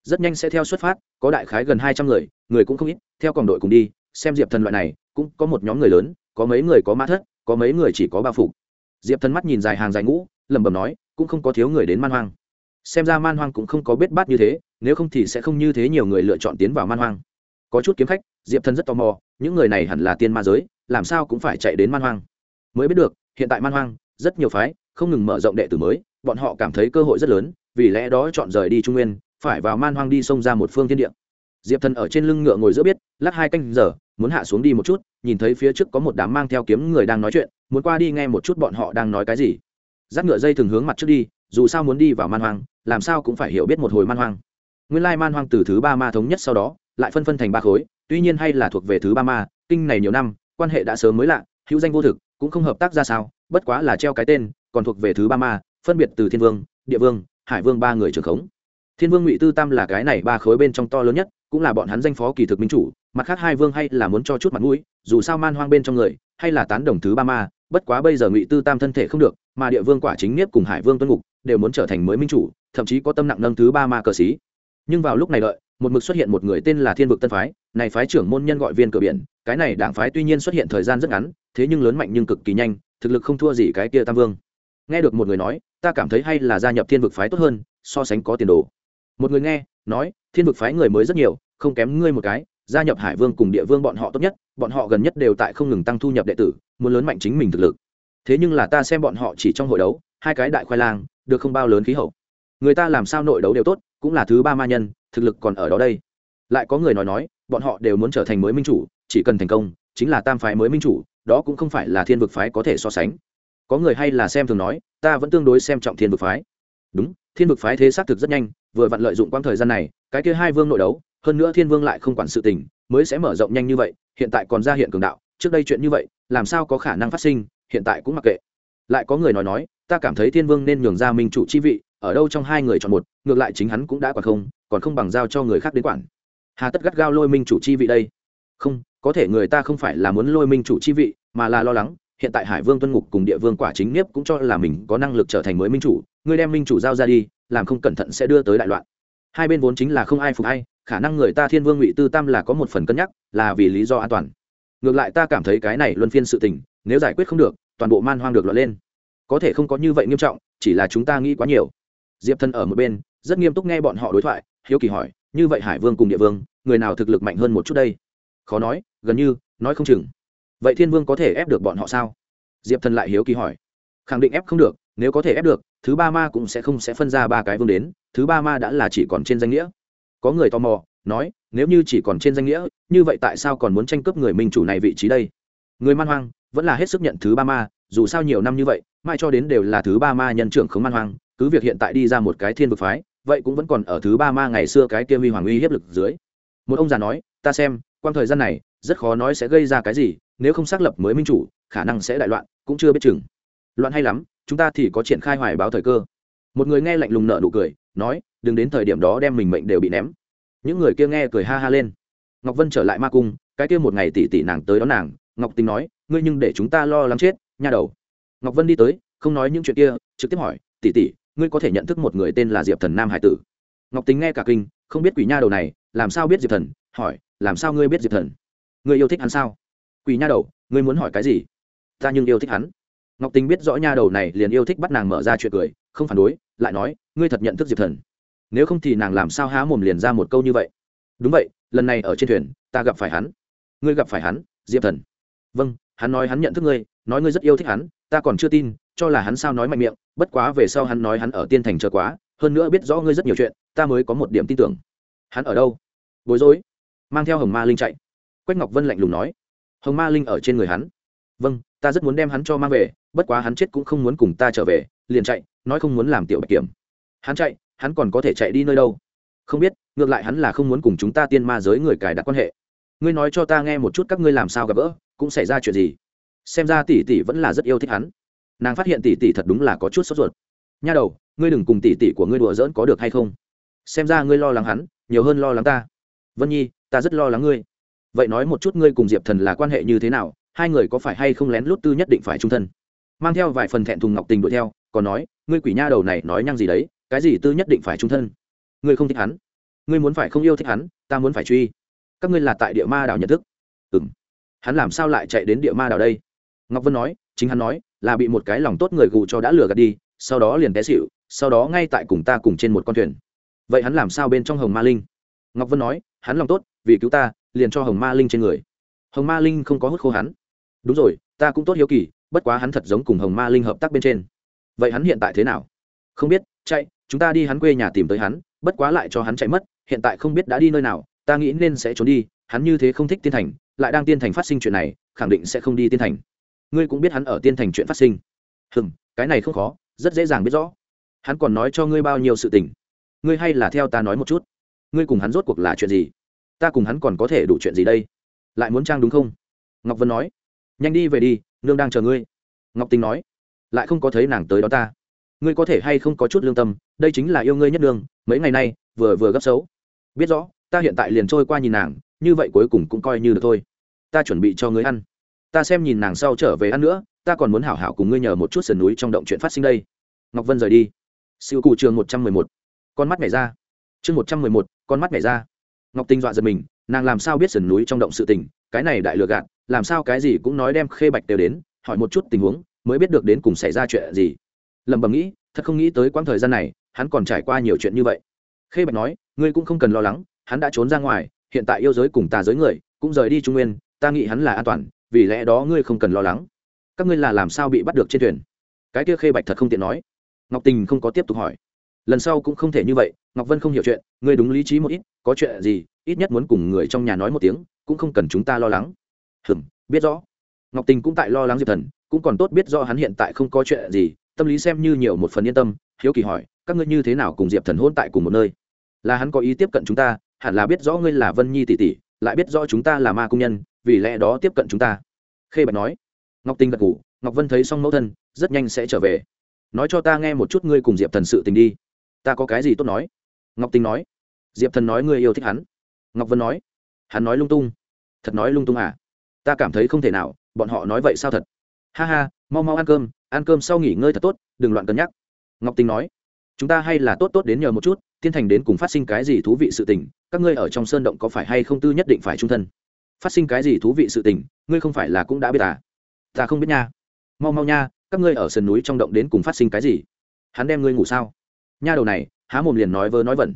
Rất nhanh sẽ theo xuất phát, có đại khái gần hai trăm người người cũng không ít, theo còn đội cùng đi, xem diệp thần loại này, cũng có một nhóm người lớn, có mấy người có mã thất, có mấy người chỉ có bao phục diệp thần mắt nhìn dài hàng dài ngũ, lẩm bẩm nói, cũng không có thiếu người đến man hoang xem ra man hoang cũng không có biết bát như thế, nếu không thì sẽ không như thế nhiều người lựa chọn tiến vào man hoang. Có chút kiếm khách, diệp thần rất tò mò, những người này hẳn là tiên ma giới, làm sao cũng phải chạy đến man hoang. Mới biết được, hiện tại man hoang, rất nhiều phái, không ngừng mở rộng đệ tử mới, bọn họ cảm thấy cơ hội rất lớn, vì lẽ đó chọn rời đi trung nguyên, phải vào man hoang đi xông ra một phương thiên địa. Diệp thần ở trên lưng ngựa ngồi giữa biết lắc hai canh giờ, muốn hạ xuống đi một chút, nhìn thấy phía trước có một đám mang theo kiếm người đang nói chuyện, muốn qua đi nghe một chút bọn họ đang nói cái gì. Dắt ngựa dây thường hướng mặt trước đi dù sao muốn đi vào man hoang, làm sao cũng phải hiểu biết một hồi man hoang. Nguyên lai man hoang từ thứ ba ma thống nhất sau đó, lại phân phân thành ba khối, tuy nhiên hay là thuộc về thứ ba ma, kinh này nhiều năm, quan hệ đã sớm mới lạ, hữu danh vô thực, cũng không hợp tác ra sao, bất quá là treo cái tên, còn thuộc về thứ ba ma, phân biệt từ thiên vương, địa vương, hải vương ba người trưởng khống. Thiên vương ngụy tư tam là cái này ba khối bên trong to lớn nhất, cũng là bọn hắn danh phó kỳ thực minh chủ, mặt khác hai vương hay là muốn cho chút mặt mũi, dù sao man hoang bên trong người, hay là tán đồng thứ ba ma, bất quá bây giờ ngụy tư tam thân thể không được, mà địa vương quả chính niếp cùng hải vương tuân ngục đều muốn trở thành mới minh chủ, thậm chí có tâm nặng nâng thứ ba ma cờ xí nhưng vào lúc này đợi, một mực xuất hiện một người tên là thiên vực tân phái, này phái trưởng môn nhân gọi viên cửa biển, cái này đảng phái tuy nhiên xuất hiện thời gian rất ngắn, thế nhưng lớn mạnh nhưng cực kỳ nhanh, thực lực không thua gì cái kia tam vương. Nghe được một người nói, ta cảm thấy hay là gia nhập thiên vực phái tốt hơn, so sánh có tiền đồ. Một người nghe, nói, thiên vực phái người mới rất nhiều, không kém ngươi một cái, gia nhập hải vương cùng địa vương bọn họ tốt nhất, bọn họ gần nhất đều tại không ngừng tăng thu nhập đệ tử, muốn lớn mạnh chính mình thực lực. Thế nhưng là ta xem bọn họ chỉ trong hội đấu, hai cái đại khoai lang được không bao lớn khí hậu. Người ta làm sao nội đấu đều tốt, cũng là thứ ba ma nhân, thực lực còn ở đó đây. Lại có người nói nói, bọn họ đều muốn trở thành mới minh chủ, chỉ cần thành công, chính là tam phái mới minh chủ, đó cũng không phải là thiên vực phái có thể so sánh. Có người hay là xem thường nói, ta vẫn tương đối xem trọng thiên vực phái. Đúng, thiên vực phái thế xác thực rất nhanh, vừa vặn lợi dụng quãng thời gian này, cái kia hai vương nội đấu, hơn nữa thiên vương lại không quản sự tình, mới sẽ mở rộng nhanh như vậy, hiện tại còn ra hiện cường đạo, trước đây chuyện như vậy, làm sao có khả năng phát sinh, hiện tại cũng mặc kệ lại có người nói nói, ta cảm thấy thiên vương nên nhường ra minh chủ chi vị, ở đâu trong hai người chọn một, ngược lại chính hắn cũng đã quản không, còn không bằng giao cho người khác đến quản. Hà tất gắt gao lôi minh chủ chi vị đây. Không, có thể người ta không phải là muốn lôi minh chủ chi vị, mà là lo lắng, hiện tại hải vương tuân ngục cùng địa vương quả chính niếp cũng cho là mình có năng lực trở thành mới minh chủ ngươi đem minh chủ giao ra đi, làm không cẩn thận sẽ đưa tới đại loạn. Hai bên vốn chính là không ai phục ai, khả năng người ta thiên vương ngụy tư tam là có một phần cân nhắc, là vì lý do an toàn. Ngược lại ta cảm thấy cái này luân phiên sự tình, nếu giải quyết không được toàn bộ man hoang được lọt lên. Có thể không có như vậy nghiêm trọng, chỉ là chúng ta nghĩ quá nhiều. Diệp thân ở một bên, rất nghiêm túc nghe bọn họ đối thoại, hiếu kỳ hỏi, như vậy hải vương cùng địa vương, người nào thực lực mạnh hơn một chút đây? Khó nói, gần như, nói không chừng. Vậy thiên vương có thể ép được bọn họ sao? Diệp thần lại hiếu kỳ hỏi. Khẳng định ép không được, nếu có thể ép được, thứ ba ma cũng sẽ không sẽ phân ra ba cái vương đến, thứ ba ma đã là chỉ còn trên danh nghĩa. Có người tò mò, nói, nếu như chỉ còn trên danh nghĩa, như vậy tại sao còn muốn tranh cướp người minh chủ này vị trí đây? Người man hoang vẫn là hết sức nhận thứ ba ma, dù sao nhiều năm như vậy, mai cho đến đều là thứ ba ma nhân trưởng khống man hoang, cứ việc hiện tại đi ra một cái thiên vực phái, vậy cũng vẫn còn ở thứ ba ma ngày xưa cái kia huy hoàng uy hiếp lực dưới. Một ông già nói, ta xem, quang thời gian này, rất khó nói sẽ gây ra cái gì, nếu không xác lập mới minh chủ, khả năng sẽ đại loạn, cũng chưa biết chừng. Loạn hay lắm, chúng ta thì có triển khai hoài báo thời cơ. Một người nghe lạnh lùng nợ nụ cười, nói, đừng đến thời điểm đó đem mình mệnh đều bị ném. Những người kia nghe cười ha ha lên. Ngọc vân trở lại ma cung, cái kia một ngày tỷ tỷ nàng tới đón nàng, ngọc tình nói ngươi nhưng để chúng ta lo lắng chết, nha đầu. Ngọc vân đi tới, không nói những chuyện kia, trực tiếp hỏi, tỷ tỷ, ngươi có thể nhận thức một người tên là diệp thần nam hải tử? Ngọc tính nghe cả kinh, không biết quỷ nha đầu này, làm sao biết diệp thần? Hỏi, làm sao ngươi biết diệp thần? Ngươi yêu thích hắn sao? Quỷ nha đầu, ngươi muốn hỏi cái gì? Ta nhưng yêu thích hắn. Ngọc tính biết rõ nha đầu này liền yêu thích bắt nàng mở ra chuyện cười, không phản đối, lại nói, ngươi thật nhận thức diệp thần? Nếu không thì nàng làm sao há mồm liền ra một câu như vậy? Đúng vậy, lần này ở trên thuyền, ta gặp phải hắn. Ngươi gặp phải hắn, diệp thần? Vâng hắn nói hắn nhận thức ngươi, nói ngươi rất yêu thích hắn, ta còn chưa tin, cho là hắn sao nói mạnh miệng, bất quá về sau hắn nói hắn ở tiên thành chờ quá, hơn nữa biết rõ ngươi rất nhiều chuyện, ta mới có một điểm tin tưởng. Hắn ở đâu? Bối rối. Mang theo hồng ma linh chạy. Quách ngọc vân lạnh lùng nói. Hồng ma linh ở trên người hắn. Vâng ta rất muốn đem hắn cho mang về, bất quá hắn chết cũng không muốn cùng ta trở về, liền chạy, nói không muốn làm tiểu bạch kiểm. Hắn chạy, hắn còn có thể chạy đi nơi đâu? Không biết, ngược lại hắn là không muốn cùng chúng ta tiên ma giới người cài đặt quan hệ. Ngươi nói cho ta nghe một chút các ngươi làm sao gặp gỡ cũng xảy ra chuyện gì? Xem ra tỷ tỷ vẫn là rất yêu thích hắn. Nàng phát hiện tỷ tỷ thật đúng là có chút sốt ruột. Nha đầu, ngươi đừng cùng tỷ tỷ của ngươi đùa giỡn có được hay không? Xem ra ngươi lo lắng hắn, nhiều hơn lo lắng ta. Vân nhi, ta rất lo lắng ngươi. Vậy nói một chút ngươi cùng diệp thần là quan hệ như thế nào? Hai người có phải hay không lén lút tư nhất định phải trung thân? Mang theo vài phần thẹn thùng ngọc tình đuổi theo, còn nói, ngươi quỷ nha đầu này nói nhăng gì đấy, cái gì tư nhất định phải trung thân? Ngươi không thích hắn. Ngươi muốn phải không yêu thích hắn, ta muốn phải truy. Các ngươi là tại địa ma đảo nhận thức. Ừ hắn làm sao lại chạy đến địa ma đảo đây? Ngọc vân nói, chính hắn nói, là bị một cái lòng tốt người gù cho đã lừa gạt đi, sau đó liền té xịu sau đó ngay tại cùng ta cùng trên một con thuyền. Vậy hắn làm sao bên trong hồng ma linh? Ngọc vân nói, hắn lòng tốt, vì cứu ta, liền cho hồng ma linh trên người. Hồng ma linh không có hút khô hắn. Đúng rồi, ta cũng tốt hiếu kỳ, bất quá hắn thật giống cùng hồng ma linh hợp tác bên trên. Vậy hắn hiện tại thế nào? Không biết, chạy, chúng ta đi hắn quê nhà tìm tới hắn, bất quá lại cho hắn chạy mất, hiện tại không biết đã đi nơi nào ta nghĩ nên sẽ trốn đi, hắn như thế không thích tiên thành, lại đang tiên thành phát sinh chuyện này, khẳng định sẽ không đi tiên thành. Ngươi cũng biết hắn ở tiên thành chuyện phát sinh. Hừm, cái này không khó, rất dễ dàng biết rõ. Hắn còn nói cho ngươi bao nhiêu sự tình. Ngươi hay là theo ta nói một chút. Ngươi cùng hắn rốt cuộc là chuyện gì? Ta cùng hắn còn có thể đủ chuyện gì đây? Lại muốn trang đúng không? Ngọc vân nói. Nhanh đi về đi, nương đang chờ ngươi. Ngọc tình nói. Lại không có thấy nàng tới đó ta. Ngươi có thể hay không có chút lương tâm, đây chính là yêu ngươi nhất nương, mấy ngày nay, vừa vừa gấp xấu. Biết rõ ta hiện tại liền trôi qua nhìn nàng, như vậy cuối cùng cũng coi như được thôi. Ta chuẩn bị cho ngươi ăn. Ta xem nhìn nàng sau trở về ăn nữa, ta còn muốn hảo hảo cùng ngươi nhờ một chút sườn núi trong động chuyện phát sinh đây. Ngọc vân rời đi. Siêu cụ trường một trăm mười một. Con mắt mẻ ra. Chương một trăm mười một, con mắt mẻ ra. Ngọc tinh dọa giật mình, nàng làm sao biết sườn núi trong động sự tình, cái này đại lừa gạt, làm sao cái gì cũng nói đem khê bạch đều đến, hỏi một chút tình huống, mới biết được đến cùng xảy ra chuyện gì. Lầm bầm nghĩ, thật không nghĩ tới quãng thời gian này, hắn còn trải qua nhiều chuyện như vậy. Khê bạch nói, ngươi cũng không cần lo lắng hắn đã trốn ra ngoài, hiện tại yêu giới cùng tà giới người cũng rời đi trung nguyên, ta nghĩ hắn là an toàn, vì lẽ đó ngươi không cần lo lắng. Các ngươi là làm sao bị bắt được trên thuyền? Cái kia khê bạch thật không tiện nói. Ngọc tình không có tiếp tục hỏi. Lần sau cũng không thể như vậy, ngọc vân không hiểu chuyện, ngươi đúng lý trí một ít, có chuyện gì, ít nhất muốn cùng người trong nhà nói một tiếng, cũng không cần chúng ta lo lắng. Hừm, biết rõ. Ngọc tình cũng tại lo lắng diệp thần, cũng còn tốt biết do hắn hiện tại không có chuyện gì, tâm lý xem như nhiều một phần yên tâm, hiếu kỳ hỏi, các ngươi như thế nào cùng diệp thần hôn tại cùng một nơi? Là hắn có ý tiếp cận chúng ta hẳn là biết rõ ngươi là vân nhi tỷ tỷ, lại biết rõ chúng ta là ma công nhân, vì lẽ đó tiếp cận chúng ta. Khê bạch nói. Ngọc tinh gật ngủ ngọc vân thấy xong mẫu thân, rất nhanh sẽ trở về. Nói cho ta nghe một chút ngươi cùng diệp thần sự tình đi. Ta có cái gì tốt nói? Ngọc tinh nói. Diệp thần nói ngươi yêu thích hắn. Ngọc vân nói. Hắn nói lung tung. Thật nói lung tung à? Ta cảm thấy không thể nào, bọn họ nói vậy sao thật? Ha ha, mau mau ăn cơm ăn cơm sau nghỉ ngơi thật tốt, đừng loạn cân nhắc. Ngọc tinh nói. Chúng ta hay là tốt tốt đến nhờ một chút thiên thành đến cùng phát sinh cái gì thú vị sự tình, các ngươi ở trong sơn động có phải hay không tư nhất định phải trung thân? Phát sinh cái gì thú vị sự tình, ngươi không phải là cũng đã biết à? Ta không biết nha. Mau mau nha, các ngươi ở sườn núi trong động đến cùng phát sinh cái gì? Hắn đem ngươi ngủ sao? Nha đầu này, há mồm liền nói vơ nói vẩn.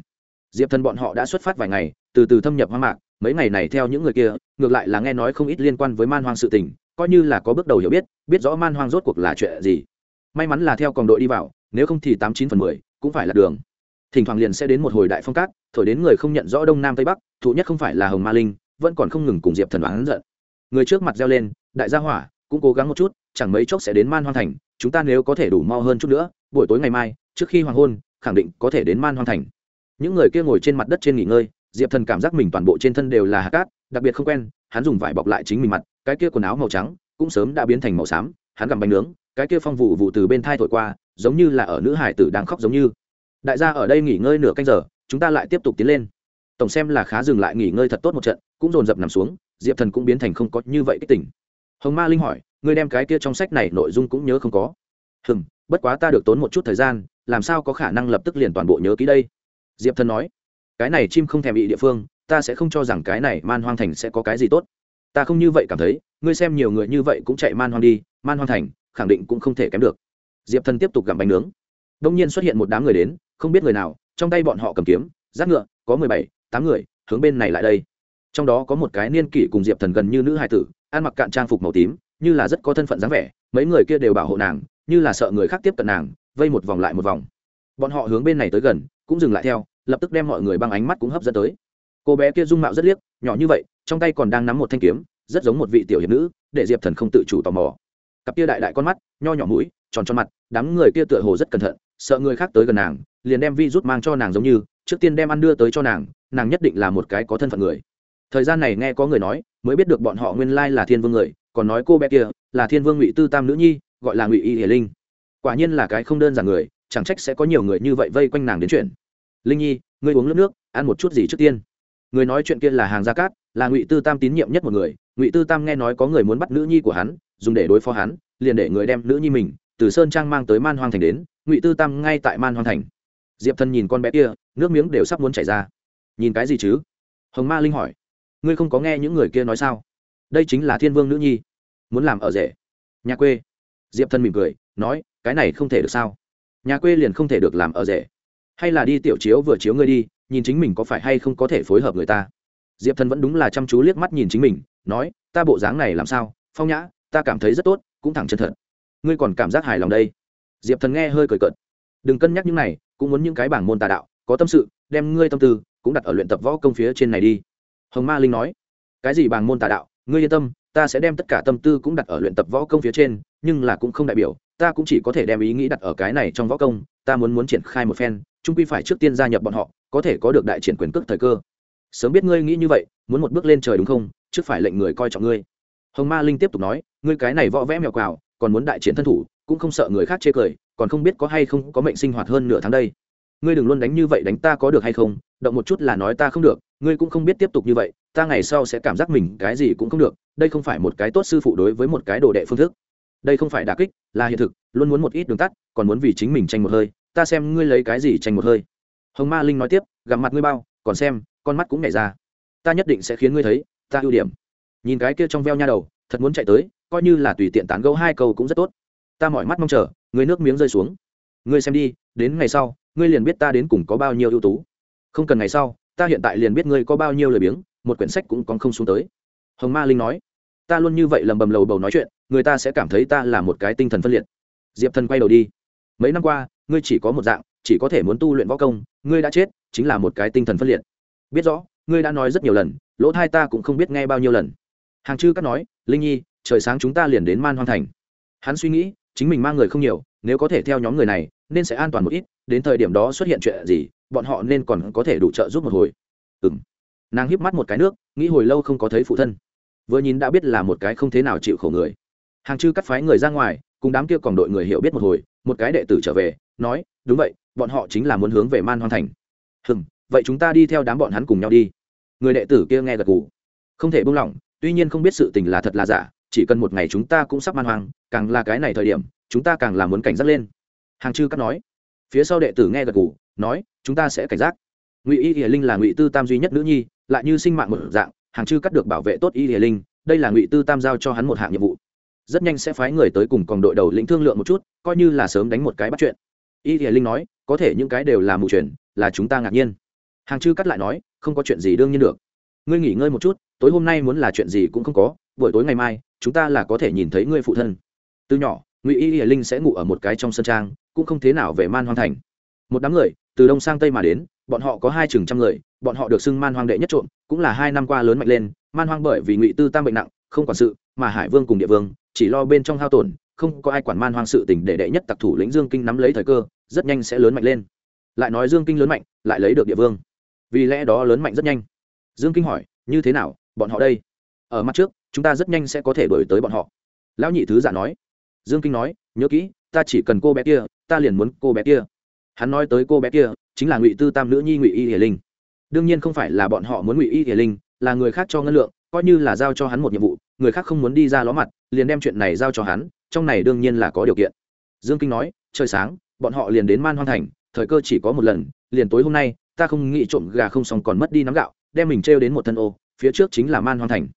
Diệp thần bọn họ đã xuất phát vài ngày, từ từ thâm nhập hoang mạc, mấy ngày này theo những người kia, ngược lại là nghe nói không ít liên quan với man hoang sự tình, coi như là có bước đầu hiểu biết biết rõ man hoang rốt cuộc là chuyện gì. May mắn là theo còn đội đi vào, nếu không thì tám chín phần mười cũng phải là đường thỉnh thoảng liền sẽ đến một hồi đại phong cát, thổi đến người không nhận rõ đông nam tây bắc, thụ nhất không phải là hồng ma linh, vẫn còn không ngừng cùng diệp thần đoán giận. Người trước mặt reo lên, đại gia hỏa, cũng cố gắng một chút, chẳng mấy chốc sẽ đến man hoang thành, chúng ta nếu có thể đủ mau hơn chút nữa, buổi tối ngày mai, trước khi hoàng hôn, khẳng định có thể đến man hoang thành. Những người kia ngồi trên mặt đất trên nghỉ ngơi, diệp thần cảm giác mình toàn bộ trên thân đều là hạt cát, đặc biệt không quen, hắn dùng vải bọc lại chính mình mặt, cái kia quần áo màu trắng cũng sớm đã biến thành màu xám, hắn gặm bánh nướng, cái kia phong vụ vụ từ bên thai thổi qua, giống như là ở nữ hải tử đang khóc giống như đại gia ở đây nghỉ ngơi nửa canh giờ, chúng ta lại tiếp tục tiến lên. Tổng xem là khá dừng lại nghỉ ngơi thật tốt một trận, cũng dồn dập nằm xuống, diệp thần cũng biến thành không có như vậy cái tỉnh. Hồng ma linh hỏi, ngươi đem cái kia trong sách này nội dung cũng nhớ không có? Hừm, bất quá ta được tốn một chút thời gian, làm sao có khả năng lập tức liền toàn bộ nhớ ký đây? Diệp thần nói, cái này chim không thèm bị địa phương, ta sẽ không cho rằng cái này man hoang thành sẽ có cái gì tốt. Ta không như vậy cảm thấy, ngươi xem nhiều người như vậy cũng chạy man hoang đi, man hoang thành khẳng định cũng không thể kém được. Diệp thần tiếp tục gặm bánh nướng. Đông nhiên xuất hiện một đám người đến không biết người nào, trong tay bọn họ cầm kiếm, giáp ngựa, có mười bảy, tám người, hướng bên này lại đây. Trong đó có một cái niên kỷ cùng diệp thần gần như nữ hai tử, ăn mặc cạn trang phục màu tím, như là rất có thân phận dáng vẻ, mấy người kia đều bảo hộ nàng, như là sợ người khác tiếp cận nàng, vây một vòng lại một vòng. Bọn họ hướng bên này tới gần, cũng dừng lại theo, lập tức đem mọi người băng ánh mắt cũng hấp dẫn tới. Cô bé kia dung mạo rất liếc, nhỏ như vậy, trong tay còn đang nắm một thanh kiếm, rất giống một vị tiểu hiệp nữ, để diệp thần không tự chủ tò mò. Cặp kia đại đại con mắt, nho nhỏ mũi, tròn tròn mặt, đám người kia tựa hồ rất cẩn thận, sợ người khác tới gần nàng liền đem vi rút mang cho nàng giống như, trước tiên đem ăn đưa tới cho nàng nàng nhất định là một cái có thân phận người. Thời gian này nghe có người nói, mới biết được bọn họ nguyên lai là thiên vương người, còn nói cô bé kia là thiên vương ngụy tư tam nữ nhi, gọi là ngụy y hiền linh. Quả nhiên là cái không đơn giản người, chẳng trách sẽ có nhiều người như vậy vây quanh nàng đến chuyện. Linh nhi, ngươi uống nước nước, ăn một chút gì trước tiên. Người nói chuyện kia là hàng gia cát, là ngụy tư tam tín nhiệm nhất một người. Ngụy tư tam nghe nói có người muốn bắt nữ nhi của hắn, dùng để đối phó hắn, liền để người đem nữ nhi mình từ sơn trang mang tới man hoang thành đến. Ngụy tư tam ngay tại man hoang thành diệp thần nhìn con bé kia, nước miếng đều sắp muốn chảy ra. Nhìn cái gì chứ? Hồng ma linh hỏi. Ngươi không có nghe những người kia nói sao? Đây chính là thiên vương nữ nhi. Muốn làm ở rể. Nhà quê. Diệp thần mỉm cười, nói, cái này không thể được sao? Nhà quê liền không thể được làm ở rể. Hay là đi tiểu chiếu vừa chiếu ngươi đi, nhìn chính mình có phải hay không có thể phối hợp người ta? Diệp thần vẫn đúng là chăm chú liếc mắt nhìn chính mình, nói, ta bộ dáng này làm sao? Phong nhã, ta cảm thấy rất tốt, cũng thẳng chân thật. Ngươi còn cảm giác hài lòng đây? Diệp thần nghe hơi cười cợt. Đừng cân nhắc những này cũng muốn những cái bảng môn tà đạo, có tâm sự, đem ngươi tâm tư cũng đặt ở luyện tập võ công phía trên này đi. Hồng ma linh nói. Cái gì bảng môn tà đạo? Ngươi yên tâm, ta sẽ đem tất cả tâm tư cũng đặt ở luyện tập võ công phía trên, nhưng là cũng không đại biểu, ta cũng chỉ có thể đem ý nghĩ đặt ở cái này trong võ công, ta muốn muốn triển khai một phen trung quy phải trước tiên gia nhập bọn họ, có thể có được đại triển quyền cước thời cơ. Sớm biết ngươi nghĩ như vậy, muốn một bước lên trời đúng không? Trước phải lệnh người coi trọng ngươi. Hồng ma linh tiếp tục nói. Ngươi cái này võ vẽ mèo quào, còn muốn đại triển thân thủ cũng không sợ người khác chê cười, còn không biết có hay không có mệnh sinh hoạt hơn nửa tháng đây. Ngươi đừng luôn đánh như vậy đánh ta có được hay không, động một chút là nói ta không được, ngươi cũng không biết tiếp tục như vậy, ta ngày sau sẽ cảm giác mình cái gì cũng không được, đây không phải một cái tốt sư phụ đối với một cái đồ đệ phương thức. Đây không phải đà kích, là hiện thực, luôn muốn một ít đường tắt, còn muốn vì chính mình tranh một hơi, ta xem ngươi lấy cái gì tranh một hơi. Hồng ma linh nói tiếp, gặp mặt ngươi bao, còn xem, con mắt cũng nhảy ra. Ta nhất định sẽ khiến ngươi thấy, ta ưu điểm. Nhìn cái kia trong veo nha đầu, thật muốn chạy tới, coi như là tùy tiện tán gấu hai câu cũng rất tốt ta mỏi mắt mong chờ người nước miếng rơi xuống. Ngươi xem đi, đến ngày sau, ngươi liền biết ta đến cùng có bao nhiêu ưu tú. Không cần ngày sau, ta hiện tại liền biết ngươi có bao nhiêu lời biếng, một quyển sách cũng còn không xuống tới. Hồng ma linh nói. Ta luôn như vậy lầm bầm lầu bầu nói chuyện, người ta sẽ cảm thấy ta là một cái tinh thần phân liệt. Diệp thần quay đầu đi. Mấy năm qua, ngươi chỉ có một dạng, chỉ có thể muốn tu luyện võ công, ngươi đã chết, chính là một cái tinh thần phân liệt. Biết rõ, ngươi đã nói rất nhiều lần, lỗ thai ta cũng không biết nghe bao nhiêu lần. Hàng chư cắt nói. Linh nhi, trời sáng chúng ta liền đến man hoang thành. Hắn suy nghĩ chính mình mang người không nhiều, nếu có thể theo nhóm người này, nên sẽ an toàn một ít, đến thời điểm đó xuất hiện chuyện gì, bọn họ nên còn có thể đủ trợ giúp một hồi. Ừ m nàng híp mắt một cái nước, nghĩ hồi lâu không có thấy phụ thân. Vừa nhìn đã biết là một cái không thế nào chịu khổ người. Hàng chư cắt phái người ra ngoài, cùng đám kia còn đội người hiểu biết một hồi, một cái đệ tử trở về, nói, đúng vậy, bọn họ chính là muốn hướng về man hoang thành. Hừm, vậy chúng ta đi theo đám bọn hắn cùng nhau đi. Người đệ tử kia nghe gật gù. Không thể buông lỏng, tuy nhiên không biết sự tình là thật là giả chỉ cần một ngày chúng ta cũng sắp man hoang, càng là cái này thời điểm, chúng ta càng là muốn cảnh giác lên. Hàng chư cắt nói. Phía sau đệ tử nghe gật gù, nói, chúng ta sẽ cảnh giác. Ngụy y hiền linh là ngụy tư tam duy nhất nữ nhi, lại như sinh mạng một dạng, hàng chư cắt được bảo vệ tốt y hiền linh, đây là ngụy tư tam giao cho hắn một hạng nhiệm vụ. Rất nhanh sẽ phái người tới cùng còn đội đầu lĩnh thương lượng một chút, coi như là sớm đánh một cái bắt chuyện. Y hiền linh nói, có thể những cái đều là mù truyền là chúng ta ngạc nhiên. Hàng chư cắt lại nói, không có chuyện gì đương nhiên được. Ngươi nghỉ ngơi một chút, tối hôm nay muốn là chuyện gì cũng không có buổi tối ngày mai, chúng ta là có thể nhìn thấy ngươi phụ thân. Từ nhỏ, ngụy y hiền linh sẽ ngủ ở một cái trong sân trang, cũng không thế nào về man hoang thành. Một đám người, từ đông sang tây mà đến, bọn họ có hai chừng trăm người, bọn họ được xưng man hoang đệ nhất trộm, cũng là hai năm qua lớn mạnh lên, man hoang bởi vì ngụy tư tam bệnh nặng, không quản sự, mà hải vương cùng địa vương, chỉ lo bên trong hao tổn, không có ai quản man hoang sự tình để đệ nhất tặc thủ lĩnh dương kinh nắm lấy thời cơ, rất nhanh sẽ lớn mạnh lên. Lại nói dương kinh lớn mạnh, lại lấy được địa vương. Vì lẽ đó lớn mạnh rất nhanh. Dương kinh hỏi, như thế nào, bọn họ đây? Ở mặt trước chúng ta rất nhanh sẽ có thể đổi tới bọn họ. Lão nhị thứ giả nói. Dương kinh nói, nhớ kỹ, ta chỉ cần cô bé kia, ta liền muốn cô bé kia. Hắn nói tới cô bé kia, chính là ngụy tư tam nữ nhi ngụy y hiền linh. Đương nhiên không phải là bọn họ muốn ngụy y hiền linh, là người khác cho ngân lượng, coi như là giao cho hắn một nhiệm vụ, người khác không muốn đi ra ló mặt, liền đem chuyện này giao cho hắn, trong này đương nhiên là có điều kiện. Dương kinh nói, trời sáng, bọn họ liền đến man hoan thành, thời cơ chỉ có một lần, liền tối hôm nay, ta không nghĩ trộm gà không xong còn mất đi nắm gạo, đem mình trêu đến một thân ô, phía trước chính là man hoan thành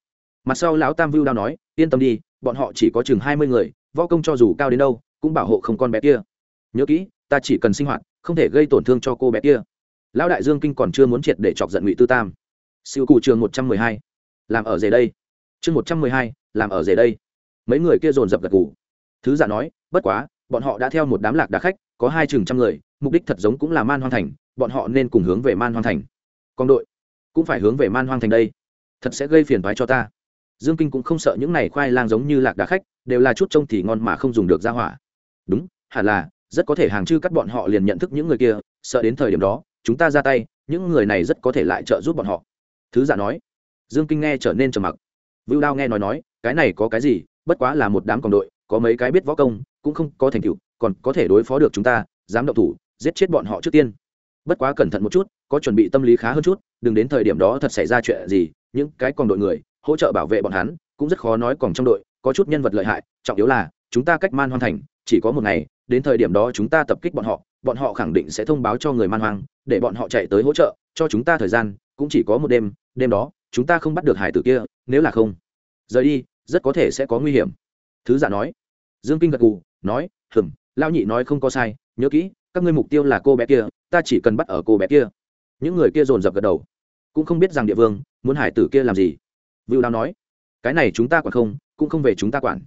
mặt sau lão tam vưu đao nói, yên tâm đi, bọn họ chỉ có chừng hai mươi người, võ công cho dù cao đến đâu, cũng bảo hộ không con bé kia. Nhớ kỹ, ta chỉ cần sinh hoạt, không thể gây tổn thương cho cô bé kia. Lão đại dương kinh còn chưa muốn triệt để chọc giận ngụy tư tam. Siêu cụ trường một trăm mười hai, làm ở rể đây. Chương một trăm mười hai, làm ở rể đây. Mấy người kia dồn dập gật ngủ thứ giả nói, bất quá, bọn họ đã theo một đám lạc đá khách, có hai chừng trăm người, mục đích thật giống cũng là man hoang thành, bọn họ nên cùng hướng về man hoang thành. Còn đội, cũng phải hướng về man hoang thành đây. Thật sẽ gây phiền thoái cho ta dương kinh cũng không sợ những này khoai lang giống như lạc đá khách, đều là chút trông thì ngon mà không dùng được ra hỏa. Đúng, hẳn là, rất có thể hàng chư cắt bọn họ liền nhận thức những người kia, sợ đến thời điểm đó, chúng ta ra tay, những người này rất có thể lại trợ giúp bọn họ. Thứ giả nói. Dương kinh nghe trở nên trầm mặc. Vưu đao nghe nói nói, cái này có cái gì, bất quá là một đám còn đội, có mấy cái biết võ công, cũng không có thành tựu, còn có thể đối phó được chúng ta, dám động thủ, giết chết bọn họ trước tiên. Bất quá cẩn thận một chút, có chuẩn bị tâm lý khá hơn chút, đừng đến thời điểm đó thật xảy ra chuyện gì, những cái còn đội người hỗ trợ bảo vệ bọn hắn, cũng rất khó nói còn trong đội, có chút nhân vật lợi hại, trọng yếu là, chúng ta cách man hoang thành, chỉ có một ngày, đến thời điểm đó chúng ta tập kích bọn họ bọn họ khẳng định sẽ thông báo cho người man hoang, để bọn họ chạy tới hỗ trợ, cho chúng ta thời gian, cũng chỉ có một đêm đêm đó, chúng ta không bắt được hải tử kia, nếu là không, rời đi, rất có thể sẽ có nguy hiểm. Thứ giả nói. Dương kinh gật gù, nói, hừm lao nhị nói không có sai, nhớ kỹ, các ngươi mục tiêu là cô bé kia, ta chỉ cần bắt ở cô bé kia. Những người kia dồn dập gật đầu. Cũng không biết rằng địa vương, muốn hải tử kia làm gì vưu đao nói, cái này chúng ta quản không, cũng không về chúng ta quản.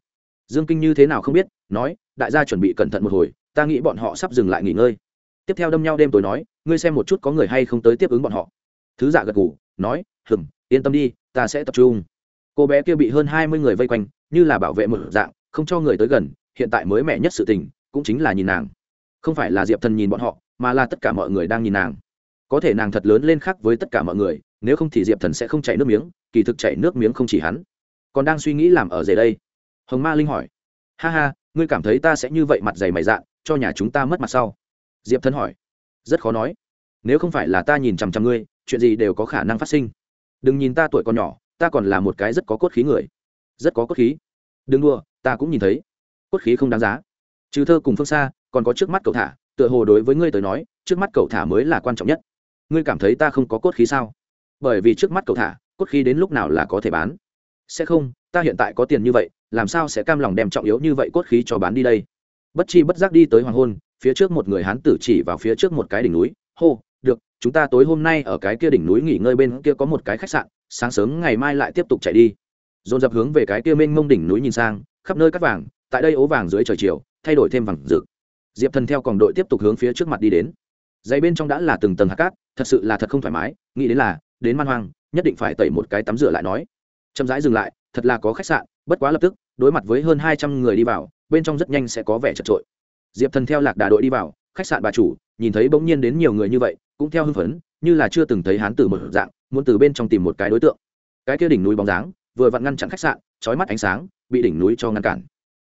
Dương kinh như thế nào không biết, nói, đại gia chuẩn bị cẩn thận một hồi, ta nghĩ bọn họ sắp dừng lại nghỉ ngơi. Tiếp theo đâm nhau đêm tối nói, ngươi xem một chút có người hay không tới tiếp ứng bọn họ. Thứ dạ gật gù, nói hừng yên tâm đi, ta sẽ tập trung. Cô bé kia bị hơn hai mươi người vây quanh, như là bảo vệ một dạng, không cho người tới gần, hiện tại mới mẻ nhất sự tình, cũng chính là nhìn nàng. Không phải là diệp thần nhìn bọn họ, mà là tất cả mọi người đang nhìn nàng. Có thể nàng thật lớn lên khác với tất cả mọi người nếu không thì diệp thần sẽ không chảy nước miếng, kỳ thực chảy nước miếng không chỉ hắn. Còn đang suy nghĩ làm ở dề đây. Hồng ma linh hỏi. Ha ha, ngươi cảm thấy ta sẽ như vậy mặt dày mày dạn, cho nhà chúng ta mất mặt sau? Diệp thần hỏi. Rất khó nói. Nếu không phải là ta nhìn chằm chằm ngươi, chuyện gì đều có khả năng phát sinh. Đừng nhìn ta tuổi còn nhỏ, ta còn là một cái rất có cốt khí người. Rất có cốt khí. Đừng đua ta cũng nhìn thấy. Cốt khí không đáng giá. Trừ thơ cùng phương xa, còn có trước mắt cậu thả, tựa hồ đối với ngươi tới nói, trước mắt cậu thả mới là quan trọng nhất. Ngươi cảm thấy ta không có cốt khí sao? Bởi vì trước mắt cậu thả, cốt khí đến lúc nào là có thể bán. Sẽ không, ta hiện tại có tiền như vậy, làm sao sẽ cam lòng đem trọng yếu như vậy cốt khí cho bán đi đây? Bất chi bất giác đi tới hoàng hôn, phía trước một người hán tử chỉ vào phía trước một cái đỉnh núi, hô, được, chúng ta tối hôm nay ở cái kia đỉnh núi nghỉ ngơi bên kia có một cái khách sạn, sáng sớm ngày mai lại tiếp tục chạy đi. Dồn dập hướng về cái kia mênh mông đỉnh núi nhìn sang, khắp nơi cắt vàng, tại đây ố vàng dưới trời chiều, thay đổi thêm vàng rực. Diệp thần theo còng đội tiếp tục hướng phía trước mặt đi đến. Dây bên trong đã là từng tầng hạt cát, thật sự là thật không thoải mái, nghĩ đến là đến man hoang, nhất định phải tẩy một cái tắm rửa lại nói. Chậm rãi dừng lại, thật là có khách sạn, bất quá lập tức, đối mặt với hơn hai trăm người đi vào, bên trong rất nhanh sẽ có vẻ chật trội. Diệp thần theo lạc đà đội đi vào, khách sạn bà chủ, nhìn thấy bỗng nhiên đến nhiều người như vậy, cũng theo hưng phấn, như là chưa từng thấy hán tử một dạng, muốn từ bên trong tìm một cái đối tượng. Cái kia đỉnh núi bóng dáng, vừa vặn ngăn chặn khách sạn trói mắt ánh sáng, bị đỉnh núi cho ngăn cản.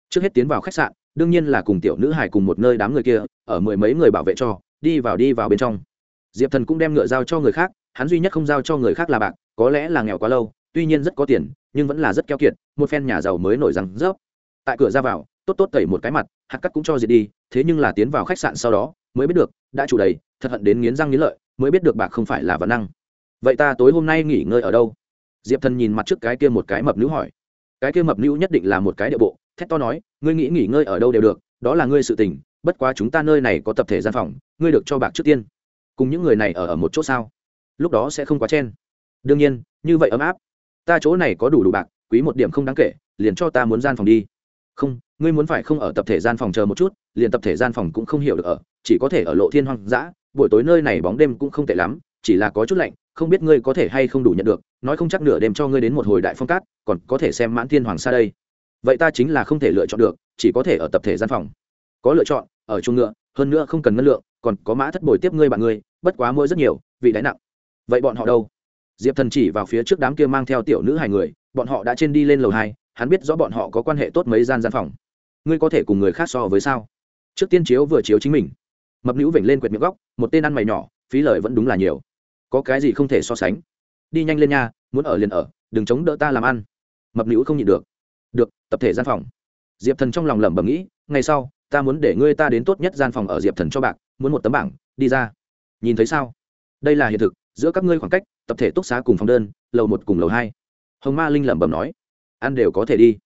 Trước hết tiến vào khách sạn, đương nhiên là cùng tiểu nữ hải cùng một nơi đám người kia, ở mười mấy người bảo vệ cho, đi vào đi vào bên trong. Diệp thần cũng đem ngựa giao cho người khác hắn duy nhất không giao cho người khác là bạc, có lẽ là nghèo quá lâu, tuy nhiên rất có tiền, nhưng vẫn là rất keo kiệt, một phen nhà giàu mới nổi răng rớp. Tại cửa ra vào, tốt tốt tẩy một cái mặt, hạt cắt cũng cho diệt đi, thế nhưng là tiến vào khách sạn sau đó, mới biết được, đã chủ đầy, thật hận đến nghiến răng nghiến lợi, mới biết được bạc không phải là vật năng. Vậy ta tối hôm nay nghỉ ngơi ở đâu? Diệp thần nhìn mặt trước cái kia một cái mập nữ hỏi. Cái kia mập nữ nhất định là một cái địa bộ, thét to nói, ngươi nghĩ nghỉ ngơi ở đâu đều được, đó là ngươi sự tình, bất quá chúng ta nơi này có tập thể gian phòng, ngươi được cho bạc trước tiên. Cùng những người này ở ở một chỗ sao? Lúc đó sẽ không quá chen. Đương nhiên, như vậy ấm áp. Ta chỗ này có đủ đủ bạc, quý một điểm không đáng kể, liền cho ta muốn gian phòng đi. Không, ngươi muốn phải không ở tập thể gian phòng chờ một chút, liền tập thể gian phòng cũng không hiểu được ở, chỉ có thể ở lộ thiên hoang dã, buổi tối nơi này bóng đêm cũng không tệ lắm, chỉ là có chút lạnh, không biết ngươi có thể hay không đủ nhận được, nói không chắc nửa đêm cho ngươi đến một hồi đại phong cát, còn có thể xem mãn thiên hoàng sa đây. Vậy ta chính là không thể lựa chọn được, chỉ có thể ở tập thể gian phòng. Có lựa chọn, ở chung ngựa, hơn nữa không cần ngân lượng, còn có mã thất bồi tiếp ngươi bạn ngươi, bất quá mua rất nhiều, vị đáy nặng vậy bọn họ đâu? Diệp thần chỉ vào phía trước đám kia mang theo tiểu nữ hai người, bọn họ đã trên đi lên lầu hai, hắn biết rõ bọn họ có quan hệ tốt mấy gian gian phòng. Ngươi có thể cùng người khác so với sao? Trước tiên chiếu vừa chiếu chính mình. Mập nữ vểnh lên quẹt miệng góc, một tên ăn mày nhỏ, phí lời vẫn đúng là nhiều. Có cái gì không thể so sánh? Đi nhanh lên nha, muốn ở liền ở, đừng chống đỡ ta làm ăn. Mập nữ không nhịn được. Được, tập thể gian phòng. Diệp thần trong lòng lẩm bẩm nghĩ, ngày sau, ta muốn để ngươi ta đến tốt nhất gian phòng ở diệp thần cho bạc, muốn một tấm bảng, đi ra. Nhìn thấy sao? Đây là hiện thực giữa các ngươi khoảng cách, tập thể túc xá cùng phòng đơn, lầu một cùng lầu hai. Hồng ma linh lẩm bẩm nói, ăn đều có thể đi.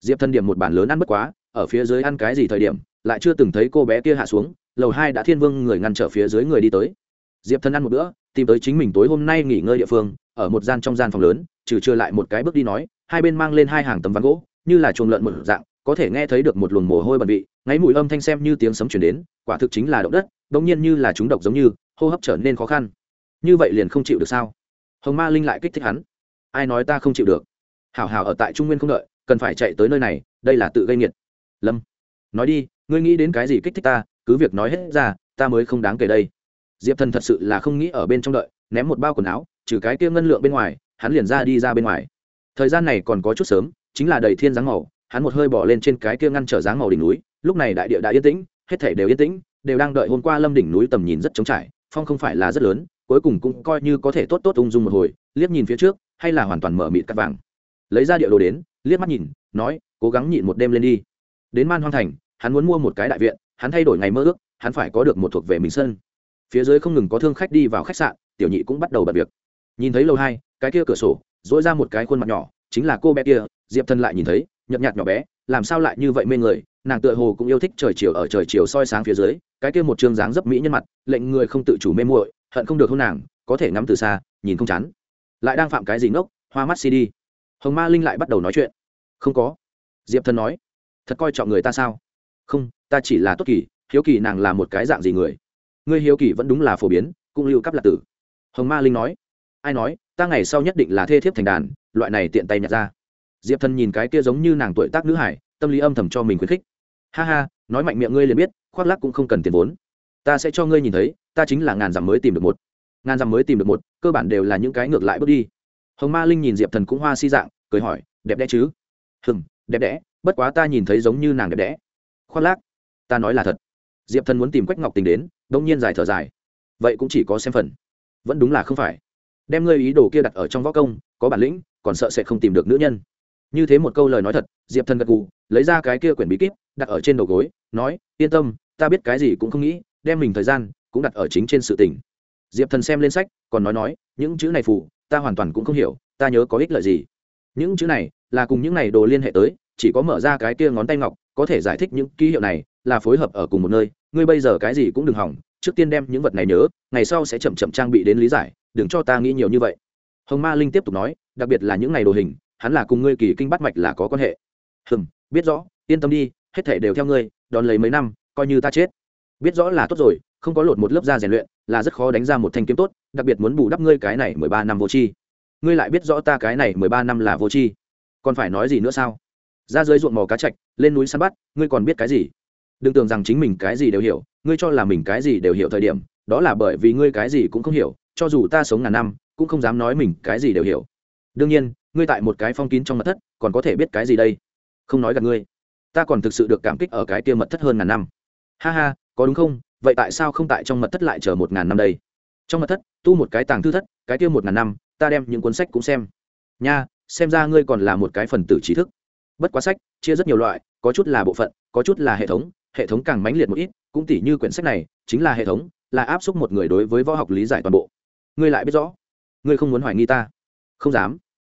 Diệp Thân điểm một bản lớn ăn bất quá, ở phía dưới ăn cái gì thời điểm, lại chưa từng thấy cô bé kia hạ xuống, lầu hai đã thiên vương người ngăn trở phía dưới người đi tới. Diệp Thân ăn một bữa, tìm tới chính mình tối hôm nay nghỉ ngơi địa phương, ở một gian trong gian phòng lớn, trừ chưa lại một cái bước đi nói, hai bên mang lên hai hàng tấm ván gỗ, như là chuồng lợn một dạng, có thể nghe thấy được một luồng mồ hôi bẩn vị, ngáy mùi âm thanh xem như tiếng sấm chuyển đến, quả thực chính là động đất bỗng nhiên như là chúng độc giống như, hô hấp trở nên khó khăn như vậy liền không chịu được sao? Hồng ma linh lại kích thích hắn. Ai nói ta không chịu được? Hảo hảo ở tại trung nguyên không đợi, cần phải chạy tới nơi này, đây là tự gây nghiệt. Lâm, nói đi, ngươi nghĩ đến cái gì kích thích ta, cứ việc nói hết ra, ta mới không đáng kể đây. Diệp thần thật sự là không nghĩ ở bên trong đợi, ném một bao quần áo, trừ cái kia ngân lượng bên ngoài, hắn liền ra đi ra bên ngoài. Thời gian này còn có chút sớm, chính là đầy thiên dáng màu, hắn một hơi bỏ lên trên cái kia ngăn trở dáng màu đỉnh núi, lúc này đại địa đã yên tĩnh, hết thể đều yên tĩnh, đều đang đợi hôm qua lâm đỉnh núi tầm nhìn rất trống trải, phong không phải là rất lớn cuối cùng cũng coi như có thể tốt tốt ung dung một hồi, liếc nhìn phía trước, hay là hoàn toàn mở mịt cắt vàng. Lấy ra địa đồ đến, liếc mắt nhìn, nói, cố gắng nhịn một đêm lên đi. Đến man hoang thành, hắn muốn mua một cái đại viện, hắn thay đổi ngày mơ ước, hắn phải có được một thuộc về mình sân. Phía dưới không ngừng có thương khách đi vào khách sạn, tiểu nhị cũng bắt đầu bật việc. Nhìn thấy lầu hai, cái kia cửa sổ dỗi ra một cái khuôn mặt nhỏ, chính là cô bé kia, diệp thân lại nhìn thấy, nhợt nhạt nhỏ bé, làm sao lại như vậy mê người, nàng tựa hồ cũng yêu thích trời chiều ở trời chiều soi sáng phía dưới, cái kia một chương dáng dấp mỹ nhân mặt, lệnh người không tự chủ mê muội hận không được hôn nàng, có thể ngắm từ xa, nhìn không chán. Lại đang phạm cái gì ngốc, hoa mắt cd hồng ma linh lại bắt đầu nói chuyện. Không có. Diệp thần nói, thật coi trọng người ta sao? Không, ta chỉ là tốt kỳ, hiếu kỳ nàng là một cái dạng gì người? Ngươi hiếu kỳ vẫn đúng là phổ biến, cũng lưu cấp lạc tử. Hồng ma linh nói, ai nói, ta ngày sau nhất định là thê thiếp thành đàn, loại này tiện tay nhặt ra. Diệp thần nhìn cái kia giống như nàng tuổi tác nữ hải, tâm lý âm thầm cho mình khuyến khích. Ha ha, nói mạnh miệng ngươi liền biết, khoác lắc cũng không cần tiền vốn. Ta sẽ cho ngươi nhìn thấy ta chính là ngàn dặm mới tìm được một. Ngàn dặm mới tìm được một, cơ bản đều là những cái ngược lại bước đi. Hồng ma linh nhìn diệp thần cũng hoa si dạng, cười hỏi, đẹp đẽ chứ? Hừng đẹp đẽ, bất quá ta nhìn thấy giống như nàng đẹp đẽ. Khoác lác, ta nói là thật. Diệp thần muốn tìm quách ngọc tình đến đông nhiên dài thở dài. Vậy cũng chỉ có xem phần. Vẫn đúng là không phải. Đem ngươi ý đồ kia đặt ở trong võ công, có bản lĩnh, còn sợ sẽ không tìm được nữ nhân. Như thế một câu lời nói thật, diệp thần gật gù, lấy ra cái kia quyển bí kíp, đặt ở trên đầu gối, nói, yên tâm, ta biết cái gì cũng không nghĩ, đem mình thời gian cũng đặt ở chính trên sự tình. Diệp thần xem lên sách, còn nói nói, những chữ này phù, ta hoàn toàn cũng không hiểu, ta nhớ có ích lợi gì. Những chữ này là cùng những này đồ liên hệ tới, chỉ có mở ra cái kia ngón tay ngọc, có thể giải thích những ký hiệu này, là phối hợp ở cùng một nơi. Ngươi bây giờ cái gì cũng đừng hỏng, trước tiên đem những vật này nhớ, ngày sau sẽ chậm chậm trang bị đến lý giải, đừng cho ta nghĩ nhiều như vậy. Hồng ma linh tiếp tục nói, đặc biệt là những ngày đồ hình, hắn là cùng ngươi kỳ kinh bắt mạch là có quan hệ. Hừm, biết rõ, yên tâm đi, hết thể đều theo ngươi, đón lấy mấy năm, coi như ta chết. Biết rõ là tốt rồi không có lột một lớp da rèn luyện, là rất khó đánh ra một thanh kiếm tốt, đặc biệt muốn bù đắp ngươi cái này mười ba năm vô tri. Ngươi lại biết rõ ta cái này mười ba năm là vô tri. Còn phải nói gì nữa sao? Ra dưới ruộng mò cá chạch, lên núi săn bắt, ngươi còn biết cái gì? Đừng tưởng rằng chính mình cái gì đều hiểu, ngươi cho là mình cái gì đều hiểu thời điểm, đó là bởi vì ngươi cái gì cũng không hiểu, cho dù ta sống ngàn năm, cũng không dám nói mình cái gì đều hiểu. Đương nhiên, ngươi tại một cái phong kín trong mật thất, còn có thể biết cái gì đây? Không nói gặp ngươi. Ta còn thực sự được cảm kích ở cái kia mật thất hơn ngàn năm. Ha ha, có đúng không? Vậy tại sao không tại trong mật thất lại chờ một ngàn năm đây? Trong mật thất, tu một cái tàng thư thất, cái kia một ngàn năm, ta đem những cuốn sách cũng xem. Nha, xem ra ngươi còn là một cái phần tử trí thức. Bất quá sách, chia rất nhiều loại, có chút là bộ phận, có chút là hệ thống hệ thống càng mãnh liệt một ít, cũng tỉ như quyển sách này, chính là hệ thống, là áp xúc một người đối với võ học lý giải toàn bộ. Ngươi lại biết rõ. Ngươi không muốn hoài nghi ta. Không dám.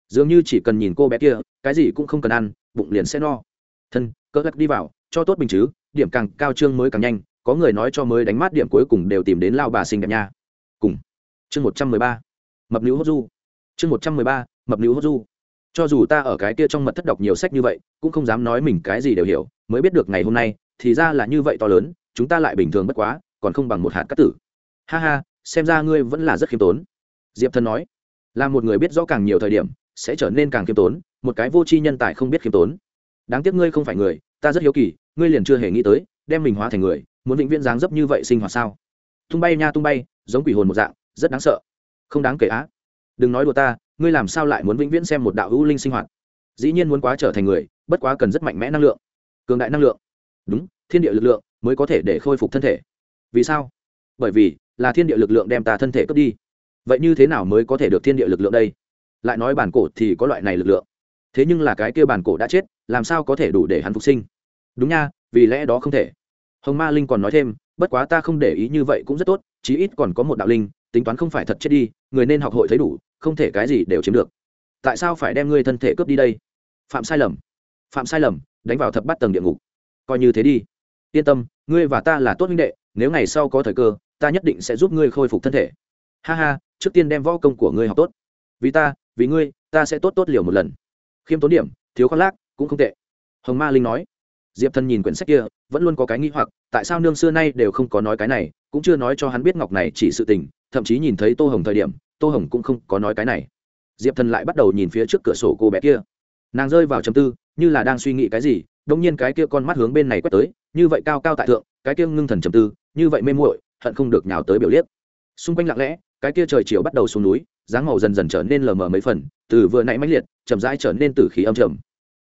Dường như chỉ cần nhìn cô bé kia, cái gì cũng không cần ăn, bụng liền sẽ no. Thân, cỡ gắt đi vào, cho tốt bình chứ, điểm càng cao trương mới càng nhanh có người nói cho mới đánh mát điểm cuối cùng đều tìm đến lao bà xinh đẹp nha. Cùng. Chương một trăm mười ba. Mập nữ hốt du. Chương một trăm mười ba, mập nữ hốt du. Cho dù ta ở cái kia trong mật thất đọc nhiều sách như vậy, cũng không dám nói mình cái gì đều hiểu, mới biết được ngày hôm nay, thì ra là như vậy to lớn, chúng ta lại bình thường bất quá, còn không bằng một hạt cát tử. Ha ha, xem ra ngươi vẫn là rất khiêm tốn. Diệp thần nói. Là một người biết rõ càng nhiều thời điểm, sẽ trở nên càng khiêm tốn, một cái vô tri nhân tài không biết khiêm tốn. Đáng tiếc ngươi không phải người, ta rất hiếu kỳ, ngươi liền chưa hề nghĩ tới, đem mình hóa thành người muốn vĩnh viễn dáng dấp như vậy sinh hoạt sao? Tung bay nha, tung bay, giống quỷ hồn một dạng, rất đáng sợ. Không đáng kể á. Đừng nói đùa ta, ngươi làm sao lại muốn vĩnh viễn xem một đạo hữu linh sinh hoạt? Dĩ nhiên muốn quá trở thành người, bất quá cần rất mạnh mẽ năng lượng. Cường đại năng lượng. Đúng, thiên địa lực lượng mới có thể để khôi phục thân thể. Vì sao? Bởi vì là thiên địa lực lượng đem ta thân thể cướp đi. Vậy như thế nào mới có thể được thiên địa lực lượng đây? Lại nói bản cổ thì có loại này lực lượng. Thế nhưng là cái kia bản cổ đã chết, làm sao có thể đủ để hắn phục sinh? Đúng nha, vì lẽ đó không thể hồng ma linh còn nói thêm, bất quá ta không để ý như vậy cũng rất tốt, chí ít còn có một đạo linh, tính toán không phải thật chết đi, người nên học hội thấy đủ, không thể cái gì đều chiếm được. Tại sao phải đem ngươi thân thể cướp đi đây? Phạm sai lầm. Phạm sai lầm, đánh vào thập bắt tầng địa ngục. Coi như thế đi. Yên tâm, ngươi và ta là tốt huynh đệ, nếu ngày sau có thời cơ, ta nhất định sẽ giúp ngươi khôi phục thân thể. Ha ha, trước tiên đem võ công của ngươi học tốt. Vì ta, vì ngươi, ta sẽ tốt tốt liều một lần. Khiêm tốn điểm, thiếu khoác lác, cũng không tệ. Hồng ma linh nói diệp thần nhìn quyển sách kia, vẫn luôn có cái nghĩ hoặc, tại sao nương xưa nay đều không có nói cái này, cũng chưa nói cho hắn biết ngọc này chỉ sự tình, thậm chí nhìn thấy tô hồng thời điểm, tô hồng cũng không có nói cái này. Diệp thần lại bắt đầu nhìn phía trước cửa sổ cô bé kia. Nàng rơi vào chầm tư, như là đang suy nghĩ cái gì đông nhiên cái kia con mắt hướng bên này quét tới, như vậy cao cao tại thượng, cái kia ngưng thần trầm tư, như vậy mê muội, hận không được nhào tới biểu liếc. Xung quanh lặng lẽ, cái kia trời chiều bắt đầu xuống núi, dáng màu dần dần trở nên lờ mờ mấy phần, từ vừa nãy mãnh liệt, chậm rãi trở nên từ khí âm trầm.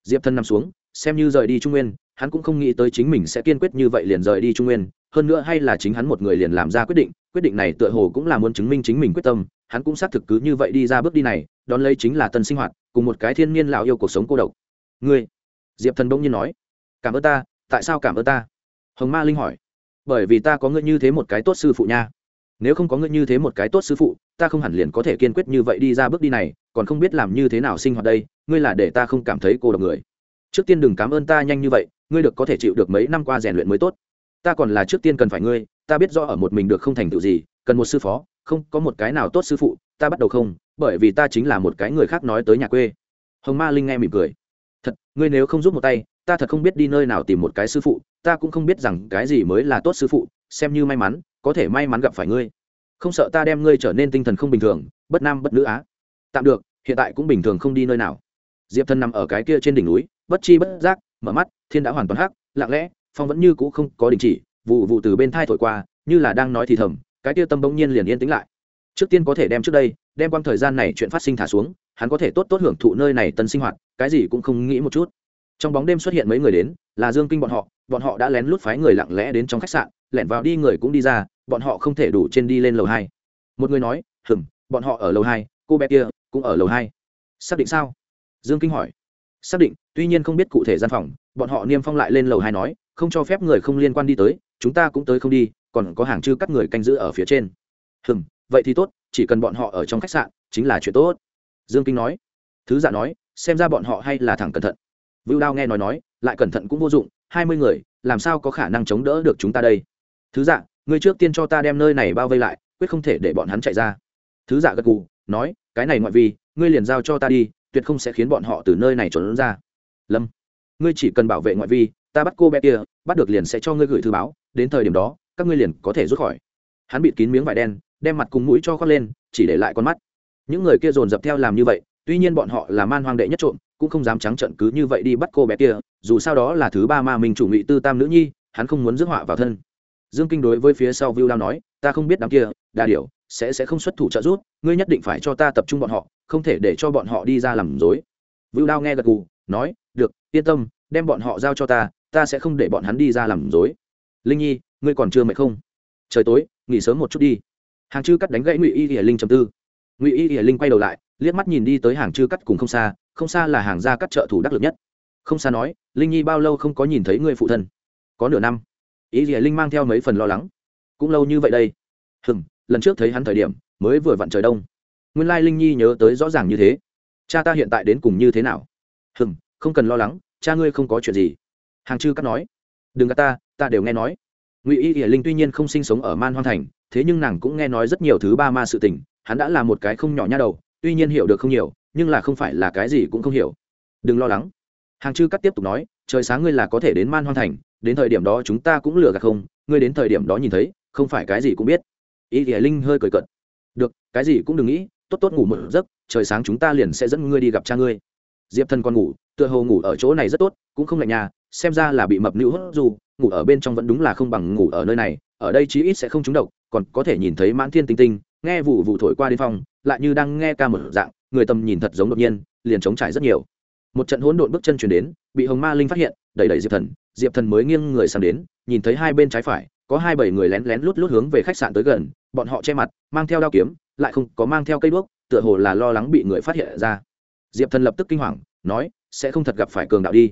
Diệp thân nằm xuống, xem như rời đi trung nguyên hắn cũng không nghĩ tới chính mình sẽ kiên quyết như vậy liền rời đi trung nguyên, hơn nữa hay là chính hắn một người liền làm ra quyết định quyết định này tựa hồ cũng là muốn chứng minh chính mình quyết tâm, hắn cũng xác thực cứ như vậy đi ra bước đi này, đón lấy chính là tân sinh hoạt, cùng một cái thiên nhiên lão yêu cuộc sống cô độc. Ngươi? Diệp thần đông nhiên nói. Cảm ơn ta, tại sao cảm ơn ta? Hồng ma linh hỏi. Bởi vì ta có ngươi như thế một cái tốt sư phụ nha. Nếu không có ngươi như thế một cái tốt sư phụ, ta không hẳn liền có thể kiên quyết như vậy đi ra bước đi này, còn không biết làm như thế nào sinh hoạt đây, ngươi là để ta không cảm thấy cô độc người. Trước tiên đừng cảm ơn ta nhanh như vậy ngươi được có thể chịu được mấy năm qua rèn luyện mới tốt. Ta còn là trước tiên cần phải ngươi, ta biết rõ ở một mình được không thành tựu gì, cần một sư phó, không có một cái nào tốt sư phụ, ta bắt đầu không, bởi vì ta chính là một cái người khác nói tới nhà quê. Hồng ma linh nghe mỉm cười. Thật, ngươi nếu không giúp một tay, ta thật không biết đi nơi nào tìm một cái sư phụ, ta cũng không biết rằng cái gì mới là tốt sư phụ, xem như may mắn, có thể may mắn gặp phải ngươi. Không sợ ta đem ngươi trở nên tinh thần không bình thường, bất nam bất nữ á. Tạm được, hiện tại cũng bình thường không đi nơi nào. Diệp Thân nằm ở cái kia trên đỉnh núi, bất chi bất giác mở mắt, thiên đã hoàn toàn hắc, lặng lẽ, phong vẫn như cũ không có đình chỉ, vụ vụ từ bên thai thổi qua, như là đang nói thì thầm, cái kia tâm bỗng nhiên liền yên tĩnh lại. Trước tiên có thể đem trước đây, đem quang thời gian này chuyện phát sinh thả xuống, hắn có thể tốt tốt hưởng thụ nơi này tân sinh hoạt, cái gì cũng không nghĩ một chút. Trong bóng đêm xuất hiện mấy người đến, là dương kinh bọn họ bọn họ đã lén lút phái người lặng lẽ đến trong khách sạn, lẻn vào đi người cũng đi ra, bọn họ không thể đủ trên đi lên lầu hai. Một người nói hừng bọn họ ở lầu hai, cô bé kia cũng ở lầu hai. Xác định sao? Dương kinh hỏi xác định, tuy nhiên không biết cụ thể gian phòng, bọn họ niêm phong lại lên lầu hai nói, không cho phép người không liên quan đi tới, chúng ta cũng tới không đi, còn có hàng chư các người canh giữ ở phía trên. Hừm, vậy thì tốt, chỉ cần bọn họ ở trong khách sạn, chính là chuyện tốt. Dương kinh nói. Thứ giả nói, xem ra bọn họ hay là thẳng cẩn thận. Vưu đao nghe nói nói, lại cẩn thận cũng vô dụng, hai mươi người, làm sao có khả năng chống đỡ được chúng ta đây? Thứ dạ ngươi trước tiên cho ta đem nơi này bao vây lại, quyết không thể để bọn hắn chạy ra. Thứ dạ gật gù, nói, cái này ngoại vi, ngươi liền giao cho ta đi tuyệt không sẽ khiến bọn họ từ nơi này trốn ra. Lâm, ngươi chỉ cần bảo vệ ngoại vi, ta bắt cô bé kia, bắt được liền sẽ cho ngươi gửi thư báo, đến thời điểm đó, các ngươi liền có thể rút khỏi. Hắn bịt kín miếng vải đen, đem mặt cùng mũi cho khoác lên, chỉ để lại con mắt. Những người kia dồn dập theo làm như vậy, tuy nhiên bọn họ là man hoang đệ nhất trộm, cũng không dám trắng trận cứ như vậy đi bắt cô bé kia, dù sao đó là thứ ba ma mình chủ ngụy tư tam nữ nhi, hắn không muốn rước họa vào thân. Dương kinh đối với phía sau viu lao nói, ta không biết đám kia, đa điều sẽ sẽ không xuất thủ trợ giúp, ngươi nhất định phải cho ta tập trung bọn họ, không thể để cho bọn họ đi ra làm dối vưu Đao nghe gật gù, nói, được, yên tâm, đem bọn họ giao cho ta ta sẽ không để bọn hắn đi ra làm dối linh nhi, ngươi còn chưa mệt không? Trời tối, nghỉ sớm một chút đi. Hàng chư cắt đánh gãy ngụy y hiển linh trầm tư. Ngụy y hiển linh quay đầu lại, liếc mắt nhìn đi tới hàng chư cắt cùng không xa không xa là hàng gia cắt trợ thủ đắc lực nhất. Không xa nói, linh nhi bao lâu không có nhìn thấy người phụ thân? Có nửa năm. Ý gì linh mang theo mấy phần lo lắng. Cũng lâu như vậy đây. Hừm lần trước thấy hắn thời điểm, mới vừa vặn trời đông. Nguyên lai linh nhi nhớ tới rõ ràng như thế. Cha ta hiện tại đến cùng như thế nào? Hừng không cần lo lắng, cha ngươi không có chuyện gì. Hàng chư cắt nói. Đừng gạt ta ta đều nghe nói. Ngụy y hiển linh tuy nhiên không sinh sống ở man hoang thành, thế nhưng nàng cũng nghe nói rất nhiều thứ ba ma sự tình, hắn đã là một cái không nhỏ nha đầu, tuy nhiên hiểu được không nhiều, nhưng là không phải là cái gì cũng không hiểu. Đừng lo lắng. Hàng chư cắt tiếp tục nói, trời sáng ngươi là có thể đến man hoang thành, đến thời điểm đó chúng ta cũng lừa gạt không, ngươi đến thời điểm đó nhìn thấy, không phải cái gì cũng biết y thì linh hơi cười cợt. Được cái gì cũng đừng nghĩ tốt tốt ngủ một giấc trời sáng chúng ta liền sẽ dẫn ngươi đi gặp cha ngươi. Diệp thần còn ngủ tựa hồ ngủ ở chỗ này rất tốt cũng không lạnh nhà xem ra là bị mập nữ hốt dù ngủ ở bên trong vẫn đúng là không bằng ngủ ở nơi này ở đây chí ít sẽ không trúng độc còn có thể nhìn thấy mãn thiên tinh tinh nghe vụ vụ thổi qua đi phòng, lại như đang nghe ca một dạng người tầm nhìn thật giống đột nhiên liền chống trải rất nhiều. Một trận hỗn độn bước chân chuyển đến bị hồng ma linh phát hiện đẩy đẩy diệp thần diệp thần mới nghiêng người sang đến nhìn thấy hai bên trái phải có hai bảy người lén lén lút lút hướng về khách sạn tới gần, bọn họ che mặt, mang theo đao kiếm, lại không có mang theo cây đuốc, tựa hồ là lo lắng bị người phát hiện ra. Diệp thần lập tức kinh hoàng, nói, sẽ không thật gặp phải cường đạo đi.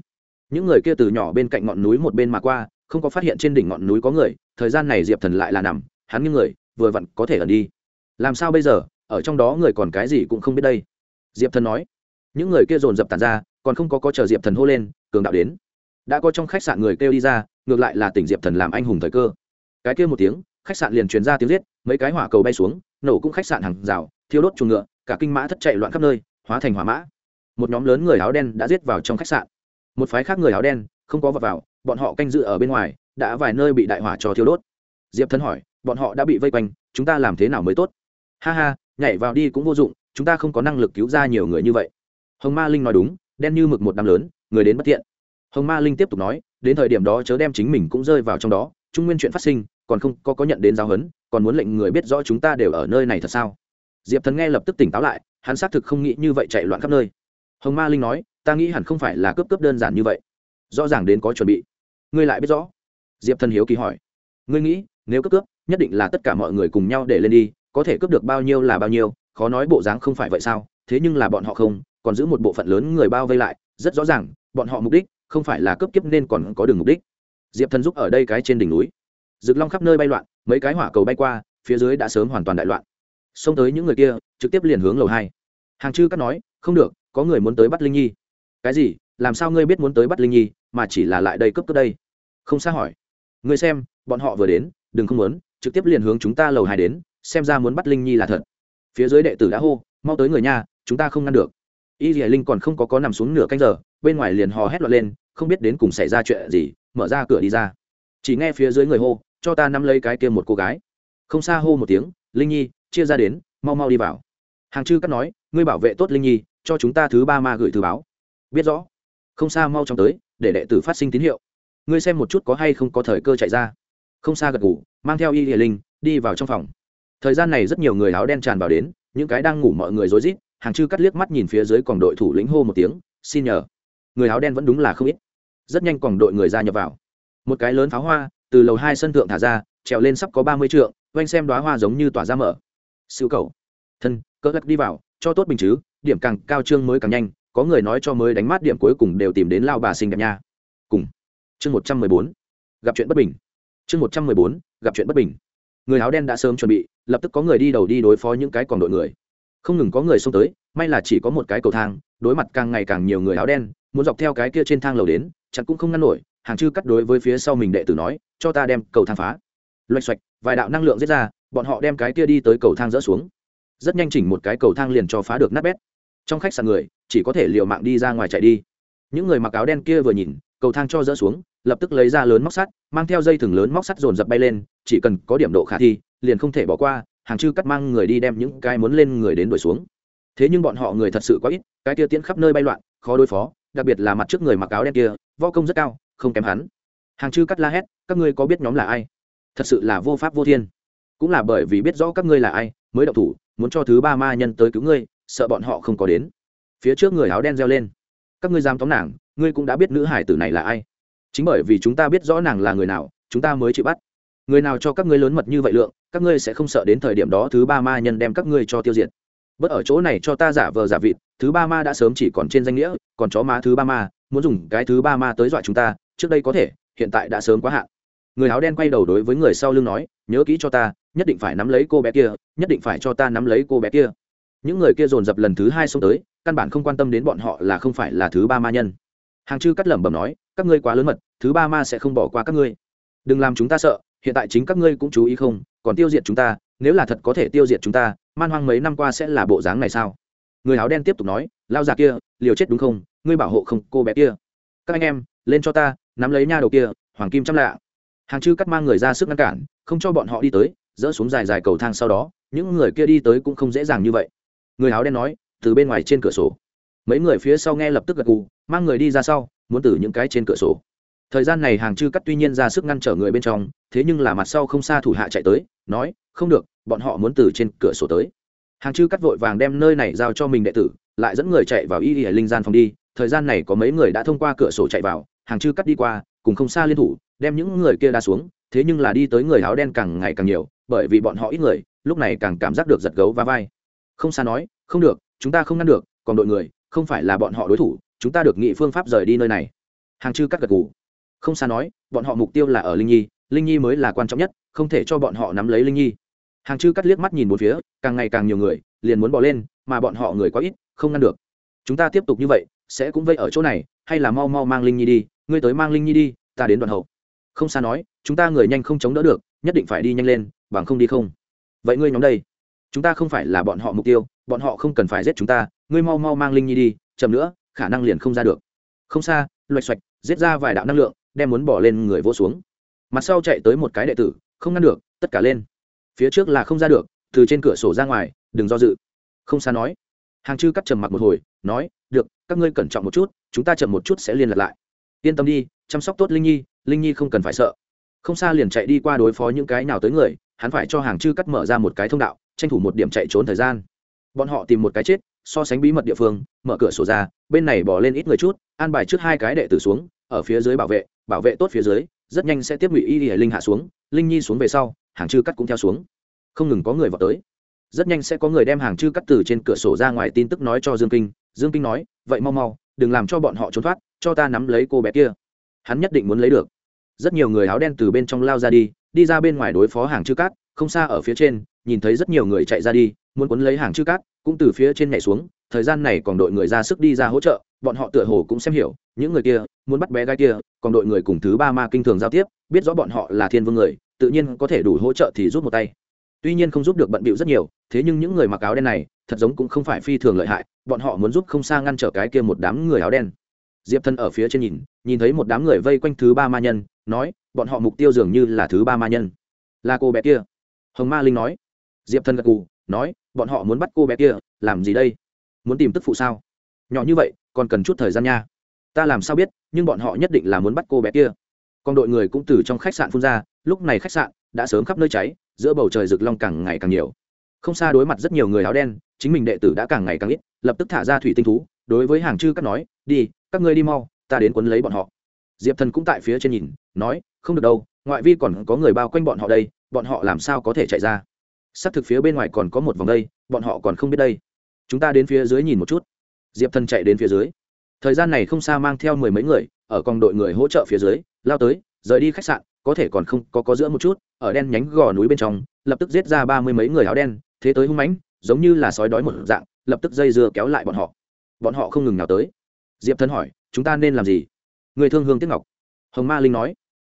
Những người kia từ nhỏ bên cạnh ngọn núi một bên mà qua, không có phát hiện trên đỉnh ngọn núi có người, thời gian này diệp thần lại là nằm, hắn như người, vừa vặn có thể ẩn đi. Làm sao bây giờ? Ở trong đó người còn cái gì cũng không biết đây. Diệp thần nói, những người kia dồn dập tàn ra, còn không có có chờ diệp thần hô lên, cường đạo đến. Đã có trong khách sạn người kêu đi ra, ngược lại là tỉnh diệp thần làm anh hùng thời cơ cái kia một tiếng khách sạn liền truyền ra tiếng giết mấy cái hỏa cầu bay xuống nổ cũng khách sạn hàng rào thiêu đốt chuồng ngựa cả kinh mã thất chạy loạn khắp nơi hóa thành hỏa mã. Một nhóm lớn người áo đen đã giết vào trong khách sạn. Một phái khác người áo đen không có vào, vào bọn họ canh dự ở bên ngoài đã vài nơi bị đại hỏa cho thiêu đốt. Diệp thân hỏi bọn họ đã bị vây quanh chúng ta làm thế nào mới tốt? Ha ha nhảy vào đi cũng vô dụng chúng ta không có năng lực cứu ra nhiều người như vậy. Hồng ma linh nói đúng đen như mực một đám lớn người đến bất tiện. hồng ma linh tiếp tục nói đến thời điểm đó chớ đem chính mình cũng rơi vào trong đó trung nguyên chuyện phát sinh, còn không có có nhận đến giáo huấn, còn muốn lệnh người biết rõ chúng ta đều ở nơi này thật sao? Diệp thần nghe lập tức tỉnh táo lại, hắn xác thực không nghĩ như vậy chạy loạn khắp nơi. Hồng ma linh nói, ta nghĩ hẳn không phải là cướp cướp đơn giản như vậy. Rõ ràng đến có chuẩn bị. Ngươi lại biết rõ. Diệp thần hiếu kỳ hỏi, ngươi nghĩ, nếu cướp cướp, nhất định là tất cả mọi người cùng nhau để lên đi, có thể cướp được bao nhiêu là bao nhiêu, khó nói bộ dáng không phải vậy sao? Thế nhưng là bọn họ không, còn giữ một bộ phận lớn người bao vây lại, rất rõ ràng, bọn họ mục đích không phải là cướp kiếp nên còn có đường mục đích diệp thần giúp ở đây cái trên đỉnh núi. Rực long khắp nơi bay loạn, mấy cái hỏa cầu bay qua, phía dưới đã sớm hoàn toàn đại loạn. Xông tới những người kia, trực tiếp liền hướng lầu hai. Hàng chư cắt nói, không được, có người muốn tới bắt linh nhi. Cái gì? Làm sao ngươi biết muốn tới bắt linh nhi, mà chỉ là lại đây cấp cấp đây? Không xa hỏi. Ngươi xem, bọn họ vừa đến, đừng không muốn, trực tiếp liền hướng chúng ta lầu hai đến, xem ra muốn bắt linh nhi là thật. Phía dưới đệ tử đã hô, mau tới người nhà chúng ta không ngăn được. Y dì linh còn không có có nằm xuống nửa canh giờ, bên ngoài liền hò hét loạn lên, không biết đến cùng xảy ra chuyện gì mở ra cửa đi ra. Chỉ nghe phía dưới người hô, cho ta nắm lấy cái kia một cô gái. Không xa hô một tiếng, linh nhi, chia ra đến, mau mau đi vào. Hàng chư cắt nói, ngươi bảo vệ tốt linh nhi, cho chúng ta thứ ba ma gửi thư báo. Biết rõ. Không xa mau chóng tới, để đệ tử phát sinh tín hiệu. Ngươi xem một chút có hay không có thời cơ chạy ra. Không xa gật ngủ mang theo y địa linh, đi vào trong phòng. Thời gian này rất nhiều người áo đen tràn vào đến, những cái đang ngủ mọi người rối rít. Hàng chư cắt liếc mắt nhìn phía dưới còn đội thủ lĩnh hô một tiếng, xin nhờ. Người áo đen vẫn đúng là không ít rất nhanh còn đội người ra nhập vào. Một cái lớn pháo hoa, từ lầu hai sân thượng thả ra, trèo lên sắp có ba mươi trượng oanh xem đoá hoa giống như tỏa ra mở. Siêu cầu. Thân cỡ gắt đi vào, cho tốt bình chứ, điểm càng cao trương mới càng nhanh, có người nói cho mới đánh mát điểm cuối cùng đều tìm đến lao bà sinh đẹp nha. Cùng. Chương một trăm mười bốn. Gặp chuyện bất bình. Chương một trăm mười bốn, gặp chuyện bất bình. Người áo đen đã sớm chuẩn bị, lập tức có người đi đầu đi đối phó những cái còn đội người. Không ngừng có người xông tới, may là chỉ có một cái cầu thang, đối mặt càng ngày càng nhiều người áo đen, muốn dọc theo cái kia trên thang lầu đến chẳng cũng không ngăn nổi, hàng chư cắt đối với phía sau mình đệ tử nói, cho ta đem cầu thang phá. Loạch xoạch, vài đạo năng lượng giết ra, bọn họ đem cái kia đi tới cầu thang dỡ xuống. Rất nhanh chỉnh một cái cầu thang liền cho phá được nát bét. Trong khách sạn người, chỉ có thể liều mạng đi ra ngoài chạy đi. Những người mặc áo đen kia vừa nhìn, cầu thang cho dỡ xuống, lập tức lấy ra lớn móc sắt, mang theo dây thừng lớn móc sắt dồn dập bay lên, chỉ cần có điểm độ khả thi, liền không thể bỏ qua, hàng chư cắt mang người đi đem những cái muốn lên người đến đuổi xuống. Thế nhưng bọn họ người thật sự quá ít, cái kia tiến khắp nơi bay loạn, khó đối phó, đặc biệt là mặt trước người mặc áo đen kia võ công rất cao, không kém hắn. Hàng chư cắt la hét, các ngươi có biết nhóm là ai? Thật sự là vô pháp vô thiên. Cũng là bởi vì biết rõ các ngươi là ai, mới động thủ, muốn cho thứ ba ma nhân tới cứu ngươi, sợ bọn họ không có đến. Phía trước người áo đen reo lên. Các ngươi dám tóm nàng, ngươi cũng đã biết nữ hải tử này là ai. Chính bởi vì chúng ta biết rõ nàng là người nào, chúng ta mới chịu bắt. Người nào cho các ngươi lớn mật như vậy lượng, các ngươi sẽ không sợ đến thời điểm đó thứ ba ma nhân đem các ngươi cho tiêu diệt. Bất ở chỗ này cho ta giả vờ giả vịt, thứ ba ma đã sớm chỉ còn trên danh nghĩa, còn chó má thứ ba ma muốn dùng cái thứ ba ma tới dọa chúng ta, trước đây có thể, hiện tại đã sớm quá hạn. Người áo đen quay đầu đối với người sau lưng nói, nhớ kỹ cho ta, nhất định phải nắm lấy cô bé kia, nhất định phải cho ta nắm lấy cô bé kia. Những người kia dồn dập lần thứ hai xông tới, căn bản không quan tâm đến bọn họ là không phải là thứ ba ma nhân. Hàng chư cắt lẩm bẩm nói, các ngươi quá lớn mật, thứ ba ma sẽ không bỏ qua các ngươi. Đừng làm chúng ta sợ, hiện tại chính các ngươi cũng chú ý không, còn tiêu diệt chúng ta, nếu là thật có thể tiêu diệt chúng ta, man hoang mấy năm qua sẽ là bộ dáng này sao? Người áo đen tiếp tục nói, lao già kia, liều chết đúng không? Ngươi bảo hộ không, cô bé kia. Các anh em, lên cho ta, nắm lấy nha đầu kia, hoàng kim trăm lạ hàng chư cắt mang người ra sức ngăn cản, không cho bọn họ đi tới, dỡ xuống dài dài cầu thang sau đó, những người kia đi tới cũng không dễ dàng như vậy. Người áo đen nói, từ bên ngoài trên cửa sổ. Mấy người phía sau nghe lập tức gật gù, mang người đi ra sau, muốn từ những cái trên cửa sổ. Thời gian này hàng chư cắt tuy nhiên ra sức ngăn trở người bên trong, thế nhưng là mặt sau không xa thủ hạ chạy tới, nói, không được, bọn họ muốn từ trên cửa sổ tới. Hàng chư cắt vội vàng đem nơi này giao cho mình đệ tử, lại dẫn người chạy vào y y linh gian phòng đi thời gian này có mấy người đã thông qua cửa sổ chạy vào, hàng chư cắt đi qua, cùng không xa liên thủ, đem những người kia đa xuống, thế nhưng là đi tới người áo đen càng ngày càng nhiều, bởi vì bọn họ ít người, lúc này càng cảm giác được giật gấu và vai. Không xa nói, không được, chúng ta không ngăn được, còn đội người, không phải là bọn họ đối thủ, chúng ta được nghị phương pháp rời đi nơi này. Hàng chư cắt gật gù. Không xa nói, bọn họ mục tiêu là ở linh nhi linh nhi mới là quan trọng nhất, không thể cho bọn họ nắm lấy linh nhi. Hàng chư cắt liếc mắt nhìn một phía, càng ngày càng nhiều người, liền muốn bỏ lên, mà bọn họ người quá ít, không ngăn được. Chúng ta tiếp tục như vậy sẽ cũng vây ở chỗ này, hay là mau mau mang linh nhi đi, ngươi tới mang linh nhi đi, ta đến đoạn hậu. Không xa nói, chúng ta người nhanh không chống đỡ được, nhất định phải đi nhanh lên, bằng không đi không. Vậy ngươi nhóm đây, chúng ta không phải là bọn họ mục tiêu, bọn họ không cần phải giết chúng ta, ngươi mau mau mang linh nhi đi, chậm nữa, khả năng liền không ra được. Không xa, loạch xoạch, giết ra vài đạo năng lượng, đem muốn bỏ lên người vô xuống. Mặt sau chạy tới một cái đệ tử, không ngăn được, tất cả lên. Phía trước là không ra được, từ trên cửa sổ ra ngoài, đừng do dự. Không xa nói hàng chư cắt trầm mặc một hồi, nói, được, các ngươi cẩn trọng một chút, chúng ta chậm một chút sẽ liên lạc lại. Yên tâm đi, chăm sóc tốt linh nhi linh nhi không cần phải sợ. Không xa liền chạy đi qua đối phó những cái nào tới người, hắn phải cho hàng chư cắt mở ra một cái thông đạo, tranh thủ một điểm chạy trốn thời gian. Bọn họ tìm một cái chết, so sánh bí mật địa phương, mở cửa sổ ra, bên này bỏ lên ít người chút, an bài trước hai cái đệ tử xuống, ở phía dưới bảo vệ bảo vệ tốt phía dưới, rất nhanh sẽ tiếp ngụy y y linh hạ xuống, linh nhi xuống về sau, hàng chư cắt cũng theo xuống. Không ngừng có người vào tới rất nhanh sẽ có người đem hàng chư cắt từ trên cửa sổ ra ngoài tin tức nói cho dương kinh. Dương kinh nói, vậy mau mau, đừng làm cho bọn họ trốn thoát, cho ta nắm lấy cô bé kia. Hắn nhất định muốn lấy được. Rất nhiều người áo đen từ bên trong lao ra đi đi ra bên ngoài đối phó hàng chư cát, không xa ở phía trên, nhìn thấy rất nhiều người chạy ra đi, muốn cuốn lấy hàng chư cát, cũng từ phía trên nhảy xuống, thời gian này còn đội người ra sức đi ra hỗ trợ, bọn họ tựa hồ cũng xem hiểu, những người kia, muốn bắt bé gái kia, còn đội người cùng thứ ba ma kinh thường giao tiếp, biết rõ bọn họ là thiên vương người, tự nhiên có thể đủ hỗ trợ thì rút một tay tuy nhiên không giúp được bận bịu rất nhiều, thế nhưng những người mặc áo đen này, thật giống cũng không phải phi thường lợi hại, bọn họ muốn giúp không xa ngăn trở cái kia một đám người áo đen. Diệp thân ở phía trên nhìn nhìn thấy một đám người vây quanh thứ ba ma nhân, nói, bọn họ mục tiêu dường như là thứ ba ma nhân. Là cô bé kia. Hồng ma linh nói. Diệp thân gật cù nói, bọn họ muốn bắt cô bé kia, làm gì đây? Muốn tìm tức phụ sao? Nhỏ như vậy, còn cần chút thời gian nha. Ta làm sao biết, nhưng bọn họ nhất định là muốn bắt cô bé kia. Còn đội người cũng từ trong khách sạn phun ra, lúc này khách sạn đã sớm khắp nơi cháy giữa bầu trời rực long càng ngày càng nhiều. Không xa đối mặt rất nhiều người áo đen, chính mình đệ tử đã càng ngày càng ít, lập tức thả ra thủy tinh thú, đối với hàng chư các nói, đi, các ngươi đi mau, ta đến quấn lấy bọn họ. Diệp thần cũng tại phía trên nhìn, nói, không được đâu, ngoại vi còn có người bao quanh bọn họ đây, bọn họ làm sao có thể chạy ra? Xác thực phía bên ngoài còn có một vòng đây, bọn họ còn không biết đây. Chúng ta đến phía dưới nhìn một chút. Diệp thần chạy đến phía dưới. Thời gian này không xa mang theo mười mấy người, ở con đội người hỗ trợ phía dưới, lao tới, rời đi khách sạn có thể còn không có có giữa một chút, ở đen nhánh gò núi bên trong, lập tức giết ra ba mươi mấy người áo đen, thế tới hung mãnh, giống như là sói đói một dạng, lập tức dây dưa kéo lại bọn họ. Bọn họ không ngừng nào tới. Diệp thân hỏi, chúng ta nên làm gì? Người thương hương tiếc ngọc. Hồng ma linh nói,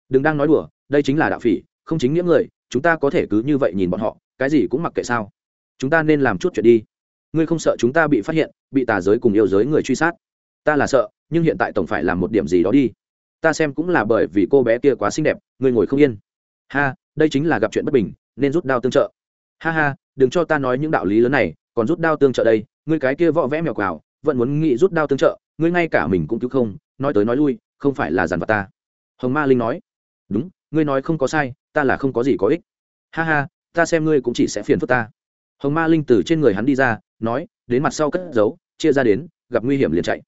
đừng đang nói đùa, đây chính là đạo phỉ, không chính nghĩa người, chúng ta có thể cứ như vậy nhìn bọn họ, cái gì cũng mặc kệ sao. Chúng ta nên làm chút chuyện đi. Ngươi không sợ chúng ta bị phát hiện, bị tà giới cùng yêu giới người truy sát? Ta là sợ, nhưng hiện tại tổng phải làm một điểm gì đó đi ta xem cũng là bởi vì cô bé kia quá xinh đẹp ngươi ngồi không yên. Ha, đây chính là gặp chuyện bất bình, nên rút đao tương trợ. Ha ha, đừng cho ta nói những đạo lý lớn này, còn rút đao tương trợ đây, ngươi cái kia võ vẽ mèo quào, vẫn muốn nghĩ rút đao tương trợ, ngươi ngay cả mình cũng cứu không, nói tới nói lui, không phải là dàn vật ta. Hồng ma linh nói. Đúng, ngươi nói không có sai, ta là không có gì có ích. Ha ha, ta xem ngươi cũng chỉ sẽ phiền phức ta. Hồng ma linh từ trên người hắn đi ra, nói, đến mặt sau cất giấu, chia ra đến, gặp nguy hiểm liền chạy.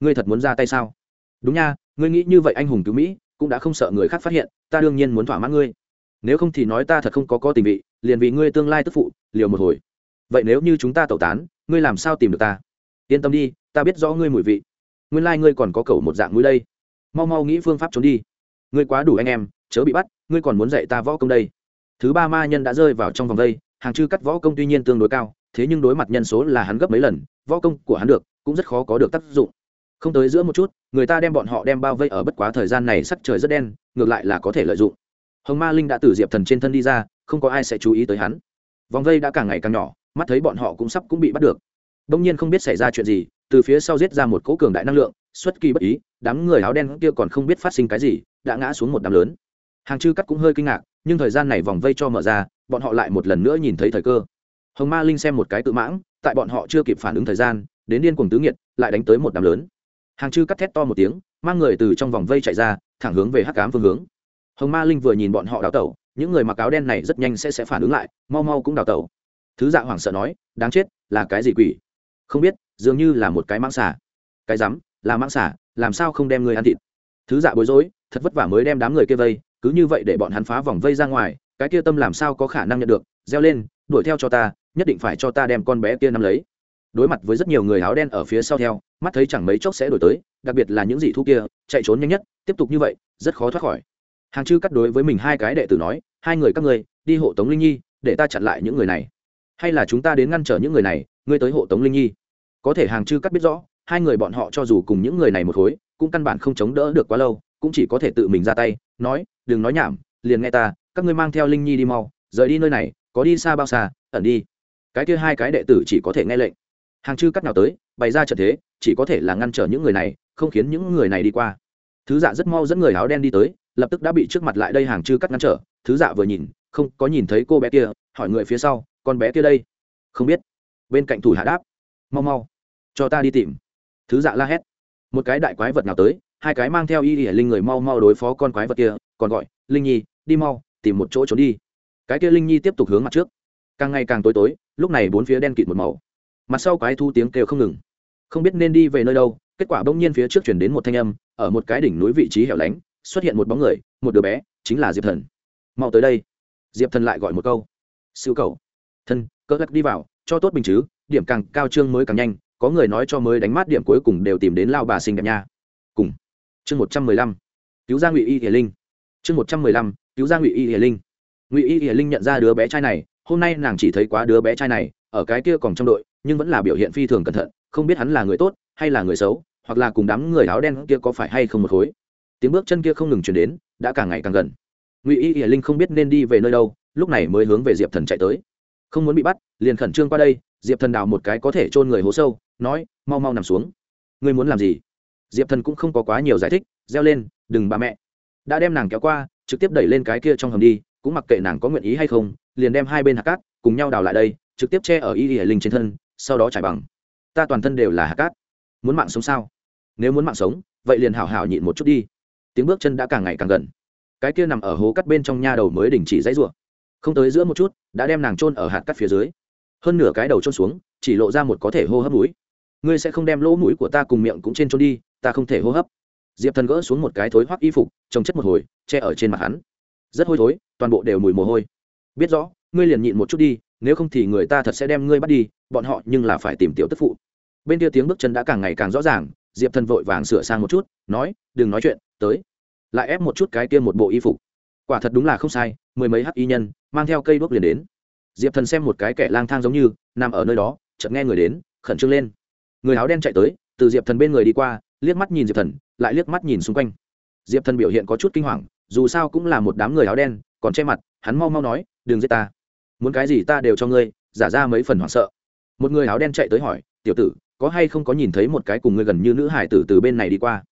Ngươi thật muốn ra tay sao? Đúng nha ngươi nghĩ như vậy anh hùng cứu mỹ, cũng đã không sợ người khác phát hiện, ta đương nhiên muốn thỏa mãn ngươi. Nếu không thì nói ta thật không có có tình vị, liền vì ngươi tương lai tức phụ, liều một hồi. Vậy nếu như chúng ta tẩu tán, ngươi làm sao tìm được ta? Yên tâm đi, ta biết rõ ngươi mùi vị. Nguyên lai、like、ngươi còn có cầu một dạng mũi đây. Mau mau nghĩ phương pháp trốn đi. Ngươi quá đủ anh em, chớ bị bắt, ngươi còn muốn dạy ta võ công đây. Thứ ba ma nhân đã rơi vào trong vòng đây, hàng chư cắt võ công tuy nhiên tương đối cao, thế nhưng đối mặt nhân số là hắn gấp mấy lần, võ công của hắn được, cũng rất khó có được tác dụng. Không tới giữa một chút người ta đem bọn họ đem bao vây ở bất quá thời gian này sắc trời rất đen, ngược lại là có thể lợi dụng. Hồng ma linh đã từ diệp thần trên thân đi ra, không có ai sẽ chú ý tới hắn. Vòng vây đã càng ngày càng nhỏ, mắt thấy bọn họ cũng sắp cũng bị bắt được. Đông nhiên không biết xảy ra chuyện gì, từ phía sau giết ra một cỗ cường đại năng lượng, xuất kỳ bất ý, đám người áo đen kia còn không biết phát sinh cái gì, đã ngã xuống một đám lớn. Hàng chư cắt cũng hơi kinh ngạc, nhưng thời gian này vòng vây cho mở ra, bọn họ lại một lần nữa nhìn thấy thời cơ. Hồng ma linh xem một cái tự mãng, tại bọn họ chưa kịp phản ứng thời gian, đến điên cuồng tứ nghiệt, lại đánh tới một đám lớn hàng chư cắt thét to một tiếng, mang người từ trong vòng vây chạy ra, thẳng hướng về hắc cám phương hướng. Hồng ma linh vừa nhìn bọn họ đào tẩu, những người mặc áo đen này rất nhanh sẽ sẽ phản ứng lại, mau mau cũng đào tẩu. Thứ dạ hoảng sợ nói, đáng chết, là cái gì quỷ? Không biết, dường như là một cái mãng xả cái rắm, là mãng xả làm sao không đem người ăn thịt? Thứ dạ bối rối, thật vất vả mới đem đám người kia vây, cứ như vậy để bọn hắn phá vòng vây ra ngoài, cái kia tâm làm sao có khả năng nhận được? Reo lên, đuổi theo cho ta, nhất định phải cho ta đem con bé kia nắm lấy. Đối mặt với rất nhiều người áo đen ở phía sau theo mắt thấy chẳng mấy chốc sẽ đổi tới, đặc biệt là những dị thu kia, chạy trốn nhanh nhất, tiếp tục như vậy, rất khó thoát khỏi. Hàng chư cắt đối với mình hai cái đệ tử nói, hai người các ngươi, đi hộ tống linh nhi, để ta chặn lại những người này. Hay là chúng ta đến ngăn trở những người này, ngươi tới hộ tống linh nhi. Có thể hàng chư cắt biết rõ, hai người bọn họ cho dù cùng những người này một khối, cũng căn bản không chống đỡ được quá lâu, cũng chỉ có thể tự mình ra tay, nói, đừng nói nhảm, liền nghe ta, các ngươi mang theo linh nhi đi mau, rời đi nơi này, có đi xa bao xa, ẩn đi. Cái kia hai cái đệ tử chỉ có thể nghe lệnh. Hàng chư cắt nào tới, bày ra trận thế chỉ có thể là ngăn trở những người này, không khiến những người này đi qua. Thứ dạ rất mau dẫn người áo đen đi tới, lập tức đã bị trước mặt lại đây hàng chư cắt ngăn trở. Thứ dạ vừa nhìn, không có nhìn thấy cô bé kia, hỏi người phía sau, con bé kia đây? Không biết. Bên cạnh thủ hạ đáp, mau mau, cho ta đi tìm. Thứ dạ la hét, một cái đại quái vật nào tới, hai cái mang theo y ỉa linh người mau mau đối phó con quái vật kia, còn gọi, linh nhi, đi mau, tìm một chỗ trốn đi. Cái kia linh nhi tiếp tục hướng mặt trước. Càng ngày càng tối tối, lúc này bốn phía đen kịt một màu. Mặt sau quái thu tiếng kêu không ngừng không biết nên đi về nơi đâu, kết quả bỗng nhiên phía trước chuyển đến một thanh âm, ở một cái đỉnh núi vị trí hẻo lánh, xuất hiện một bóng người, một đứa bé, chính là diệp thần. Mau tới đây. Diệp thần lại gọi một câu. Siêu cầu. Thân cỡ gắt đi vào, cho tốt bình chứ, điểm càng cao trương mới càng nhanh, có người nói cho mới đánh mát điểm cuối cùng đều tìm đến lao bà sinh đẹp nha. Cùng. Chương một trăm mười lăm. Cứu gia ngụy y hiền linh. Chương một trăm mười lăm, cứu ra ngụy y hiền linh. Ngụy y hiền linh nhận ra đứa bé trai này, hôm nay nàng chỉ thấy quá đứa bé trai này, ở cái kia còn trong đội nhưng vẫn là biểu hiện phi thường cẩn thận, không biết hắn là người tốt hay là người xấu, hoặc là cùng đám người áo đen kia có phải hay không một khối. Tiếng bước chân kia không ngừng chuyển đến, đã càng ngày càng gần. Ngụy y hiển linh không biết nên đi về nơi đâu, lúc này mới hướng về diệp thần chạy tới. Không muốn bị bắt, liền khẩn trương qua đây, diệp thần đào một cái có thể chôn người hố sâu, nói, mau mau nằm xuống. Ngươi muốn làm gì? Diệp thần cũng không có quá nhiều giải thích, reo lên, đừng bà mẹ. Đã đem nàng kéo qua, trực tiếp đẩy lên cái kia trong hầm đi, cũng mặc kệ nàng có nguyện ý hay không, liền đem hai bên hạt cát cùng nhau đào lại đây, trực tiếp che ở y y linh trên thân sau đó trải bằng. Ta toàn thân đều là hạt cát. Muốn mạng sống sao? Nếu muốn mạng sống, vậy liền hảo hảo nhịn một chút đi. Tiếng bước chân đã càng ngày càng gần. Cái kia nằm ở hố cắt bên trong nha đầu mới đình chỉ dãy rủa. Không tới giữa một chút, đã đem nàng trôn ở hạt cắt phía dưới. Hơn nửa cái đầu trôn xuống, chỉ lộ ra một có thể hô hấp mũi. Ngươi sẽ không đem lỗ mũi của ta cùng miệng cũng trên trôn đi, ta không thể hô hấp. Diệp thần gỡ xuống một cái thối hoắc y phục trồng chất một hồi, che ở trên mặt hắn. Rất hôi thối, toàn bộ đều mùi mồ hôi. Biết rõ, ngươi liền nhịn một chút đi nếu không thì người ta thật sẽ đem ngươi bắt đi, bọn họ nhưng là phải tìm tiểu tức phụ. Bên kia tiếng bước chân đã càng ngày càng rõ ràng, diệp thần vội vàng sửa sang một chút, nói, đừng nói chuyện, tới. Lại ép một chút cái kia một bộ y phục. Quả thật đúng là không sai, mười mấy hắc y nhân, mang theo cây đuốc liền đến. Diệp thần xem một cái kẻ lang thang giống như, nằm ở nơi đó, chợt nghe người đến, khẩn trương lên. Người áo đen chạy tới, từ diệp thần bên người đi qua, liếc mắt nhìn diệp thần, lại liếc mắt nhìn xung quanh. Diệp thần biểu hiện có chút kinh hoàng, dù sao cũng là một đám người áo đen, còn che mặt, hắn mau mau nói, đừng giết ta muốn cái gì ta đều cho ngươi, giả ra mấy phần hoảng sợ. Một người áo đen chạy tới hỏi, tiểu tử, có hay không có nhìn thấy một cái cùng ngươi gần như nữ hải tử từ bên này đi qua?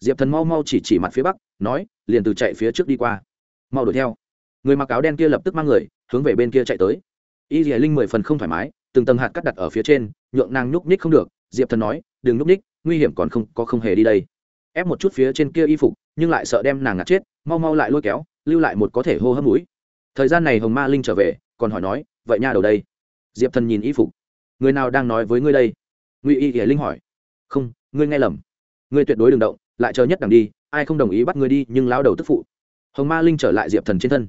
Diệp thần mau mau chỉ chỉ mặt phía bắc, nói, liền từ chạy phía trước đi qua. Mau đuổi theo. Người mặc áo đen kia lập tức mang người, hướng về bên kia chạy tới. Y dì linh mười phần không thoải mái, từng tầng hạt cắt đặt ở phía trên, nhượng nàng nhúc ních không được. Diệp thần nói, đừng nhúc ních nguy hiểm còn không, có không hề đi đây. Ép một chút phía trên kia y phục, nhưng lại sợ đem nàng ngạt chết, mau mau lại lôi kéo, lưu lại một có thể hô hấp mũi. Thời gian này hồng ma linh trở về còn hỏi nói, vậy nha đầu đây. Diệp thần nhìn y phục. Người nào đang nói với ngươi đây? Ngụy y hiển linh hỏi. Không, ngươi nghe lầm. Ngươi tuyệt đối đừng động, lại chờ nhất đằng đi, ai không đồng ý bắt ngươi đi nhưng lao đầu tức phụ. Hồng ma linh trở lại diệp thần trên thân.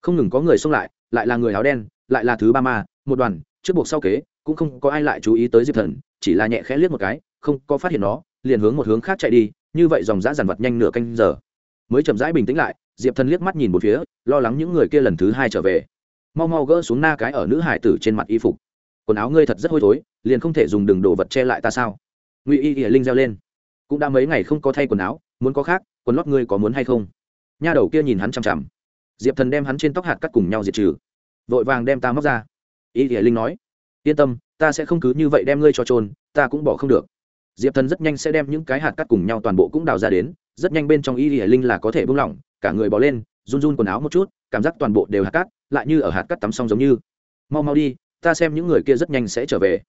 Không ngừng có người xông lại lại là người áo đen, lại là thứ ba ma, một đoàn, trước buộc sau kế, cũng không có ai lại chú ý tới diệp thần, chỉ là nhẹ khẽ liếc một cái, không có phát hiện nó, liền hướng một hướng khác chạy đi, như vậy dòng dã dàn vật nhanh nửa canh giờ. Mới chậm rãi bình tĩnh lại, diệp thần liếc mắt nhìn một phía, lo lắng những người kia lần thứ hai trở về mau mau gỡ xuống na cái ở nữ hải tử trên mặt y phục. Quần áo ngươi thật rất hôi thối, liền không thể dùng đường đồ vật che lại ta sao? Ngụy y ỉa linh reo lên. Cũng đã mấy ngày không có thay quần áo, muốn có khác, quần lót ngươi có muốn hay không? Nha đầu kia nhìn hắn chằm chằm. Diệp thần đem hắn trên tóc hạt cắt cùng nhau diệt trừ. Vội vàng đem ta móc ra. Y ỉa linh nói, yên tâm, ta sẽ không cứ như vậy đem ngươi cho trôn ta cũng bỏ không được. Diệp thần rất nhanh sẽ đem những cái hạt cắt cùng nhau toàn bộ cũng đào ra đến rất nhanh bên trong y hải linh là có thể buông lỏng cả người bỏ lên run run quần áo một chút cảm giác toàn bộ đều hạt cát, lại như ở hạt cắt tắm xong giống như. Mau mau đi ta xem những người kia rất nhanh sẽ trở về.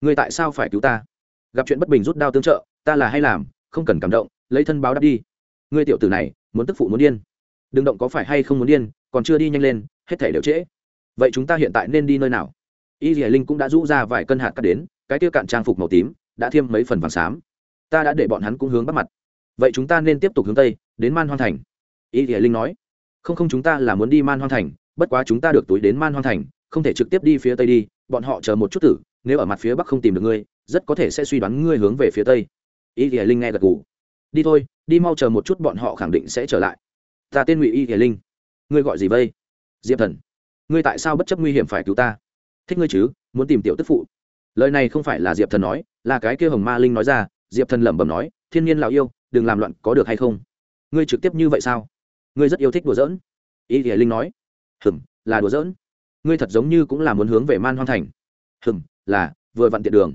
Ngươi tại sao phải cứu ta? Gặp chuyện bất bình rút đao tương trợ ta là hay làm không cần cảm động lấy thân báo đáp đi. Ngươi tiểu tử này muốn tức phụ muốn điên. Đừng động có phải hay không muốn điên còn chưa đi nhanh lên hết thể đều trễ. Vậy chúng ta hiện tại nên đi nơi nào? Y dì linh cũng đã rũ ra vài cân hạt cắt đến cái tiêu cạn trang phục màu tím đã thêm mấy phần vàng xám. Ta đã để bọn hắn cũng hướng bắt mặt vậy chúng ta nên tiếp tục hướng tây, đến man hoan thành. Y dì linh nói. Không không chúng ta là muốn đi man hoan thành, bất quá chúng ta được túi đến man hoan thành, không thể trực tiếp đi phía tây đi, bọn họ chờ một chút tử, nếu ở mặt phía bắc không tìm được ngươi, rất có thể sẽ suy đoán ngươi hướng về phía tây. Y thì linh nghe gật gù. Đi thôi, đi mau chờ một chút bọn họ khẳng định sẽ trở lại. Ta tên ngụy y thì linh. Ngươi gọi gì vây diệp thần. Ngươi tại sao bất chấp nguy hiểm phải cứu ta? Thích ngươi chứ, muốn tìm tiểu tức phụ. Lời này không phải là diệp thần nói, là cái kia hồng ma linh nói ra diệp thần lẩm bẩm nói, thiên nhiên lào yêu, đừng làm loạn, có được hay không? Ngươi trực tiếp như vậy sao? Ngươi rất yêu thích đùa giỡn. Y thì linh nói, hừm, là đùa giỡn. Ngươi thật giống như cũng là muốn hướng về man hoang thành. Hừm, là, vừa vặn tiện đường.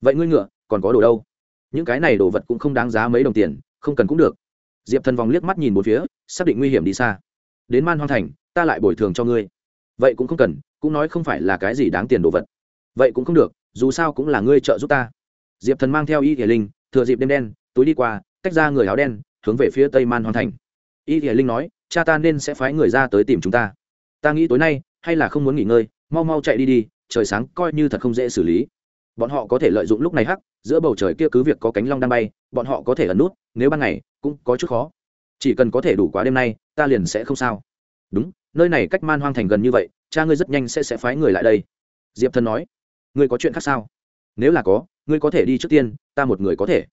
Vậy ngươi ngựa, còn có đồ đâu? Những cái này đồ vật cũng không đáng giá mấy đồng tiền, không cần cũng được. Diệp thần vòng liếc mắt nhìn một phía, xác định nguy hiểm đi xa. Đến man hoang thành, ta lại bồi thường cho ngươi. Vậy cũng không cần, cũng nói không phải là cái gì đáng tiền đồ vật. Vậy cũng không được, dù sao cũng là ngươi trợ giúp ta diệp thần mang theo y hiển linh, thừa dịp đêm đen, túi đi qua, tách ra người áo đen, hướng về phía tây man hoang thành. Y hiển linh nói, cha ta nên sẽ phái người ra tới tìm chúng ta. Ta nghĩ tối nay, hay là không muốn nghỉ ngơi, mau mau chạy đi đi, trời sáng coi như thật không dễ xử lý. Bọn họ có thể lợi dụng lúc này hắc, giữa bầu trời kia cứ việc có cánh long đang bay, bọn họ có thể ẩn nút, nếu ban ngày, cũng có chút khó. Chỉ cần có thể đủ quá đêm nay, ta liền sẽ không sao. Đúng, nơi này cách man hoang thành gần như vậy, cha ngươi rất nhanh sẽ sẽ phái người lại đây. Diệp thần nói. Ngươi có chuyện khác sao? Nếu là có ngươi có thể đi trước tiên, ta một người có thể.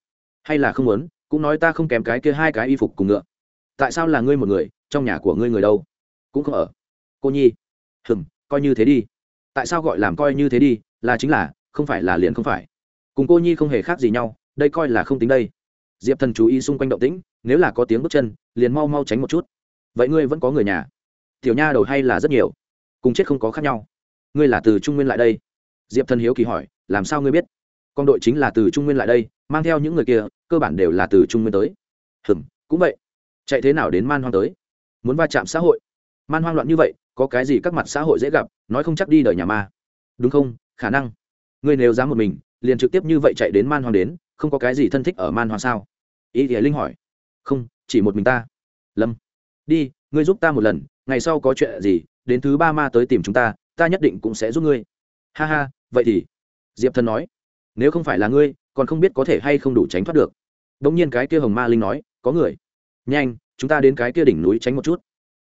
Hay là không muốn, cũng nói ta không kém cái kia hai cái y phục cùng ngựa. Tại sao là ngươi một người, trong nhà của ngươi người đâu? Cũng không ở. Cô nhi. Hừm, coi như thế đi. Tại sao gọi làm coi như thế đi, là chính là, không phải là liền không phải. Cùng cô nhi không hề khác gì nhau, đây coi là không tính đây. Diệp thần chú ý xung quanh động tĩnh, nếu là có tiếng bước chân, liền mau mau tránh một chút. Vậy ngươi vẫn có người nhà? Tiểu nha đầu hay là rất nhiều? Cùng chết không có khác nhau. Ngươi là từ trung nguyên lại đây. Diệp thần hiếu kỳ hỏi, làm sao ngươi biết? Con đội chính là từ trung nguyên lại đây, mang theo những người kia, cơ bản đều là từ trung nguyên tới. Hừm, cũng vậy. Chạy thế nào đến man hoang tới? Muốn va chạm xã hội. Man hoang loạn như vậy, có cái gì các mặt xã hội dễ gặp, nói không chắc đi đời nhà ma. Đúng không? Khả năng. Ngươi nếu dám một mình, liền trực tiếp như vậy chạy đến man hoang đến, không có cái gì thân thích ở man hoang sao? Ý thì linh hỏi. Không, chỉ một mình ta. Lâm. Đi, ngươi giúp ta một lần, ngày sau có chuyện gì, đến thứ ba ma tới tìm chúng ta ta nhất định cũng sẽ giúp ngươi. Ha ha, vậy thì. Diệp thần nói nếu không phải là ngươi, còn không biết có thể hay không đủ tránh thoát được. Đ ỗ n g nhiên cái kia hồng ma linh nói, có người. Nhanh, chúng ta đến cái kia đỉnh núi tránh một chút.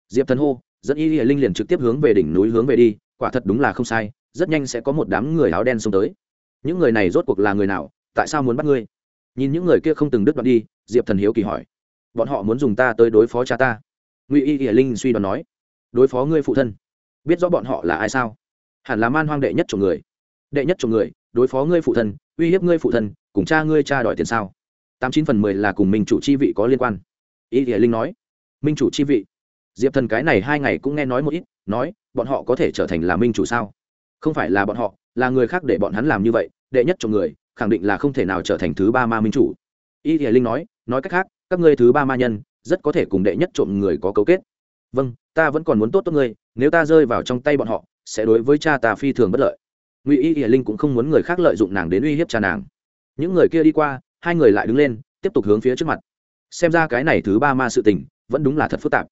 Diệp thần hô, dẫn y hiệ linh liền trực tiếp hướng về đỉnh núi hướng về đi, quả thật đúng là không sai, rất nhanh sẽ có một đám người áo đen xông tới. Những người này rốt cuộc là người nào? Tại sao muốn bắt ngươi? Nhìn những người kia không từng đứt đoạn đi, diệp thần hiếu kỳ hỏi. Bọn họ muốn dùng ta tới đối phó cha ta. Ngụy y hiển linh suy đoán nói. Đối phó ngươi phụ thân. Biết rõ bọn họ là ai sao? Hẳn là man hoang đệ nhất chồng người. Đệ nhất chồng người đối phó ngươi phụ thân, uy hiếp ngươi phụ thân, cùng cha ngươi cha đòi tiền sao? Tám chín phần mười là cùng minh chủ chi vị có liên quan. Ý thì linh nói, minh chủ chi vị. Diệp thần cái này hai ngày cũng nghe nói một ít, nói, bọn họ có thể trở thành là minh chủ sao? Không phải là bọn họ, là người khác để bọn hắn làm như vậy, đệ nhất cho người, khẳng định là không thể nào trở thành thứ ba ma minh chủ. Y thì linh nói nói cách khác, các ngươi thứ ba ma nhân, rất có thể cùng đệ nhất trộm người có cấu kết. Vâng ta vẫn còn muốn tốt tốt ngươi, nếu ta rơi vào trong tay bọn họ, sẽ đối với cha ta phi thường bất lợi ngụy y hiển linh cũng không muốn người khác lợi dụng nàng đến uy hiếp cha nàng những người kia đi qua hai người lại đứng lên tiếp tục hướng phía trước mặt xem ra cái này thứ ba ma sự tình vẫn đúng là thật phức tạp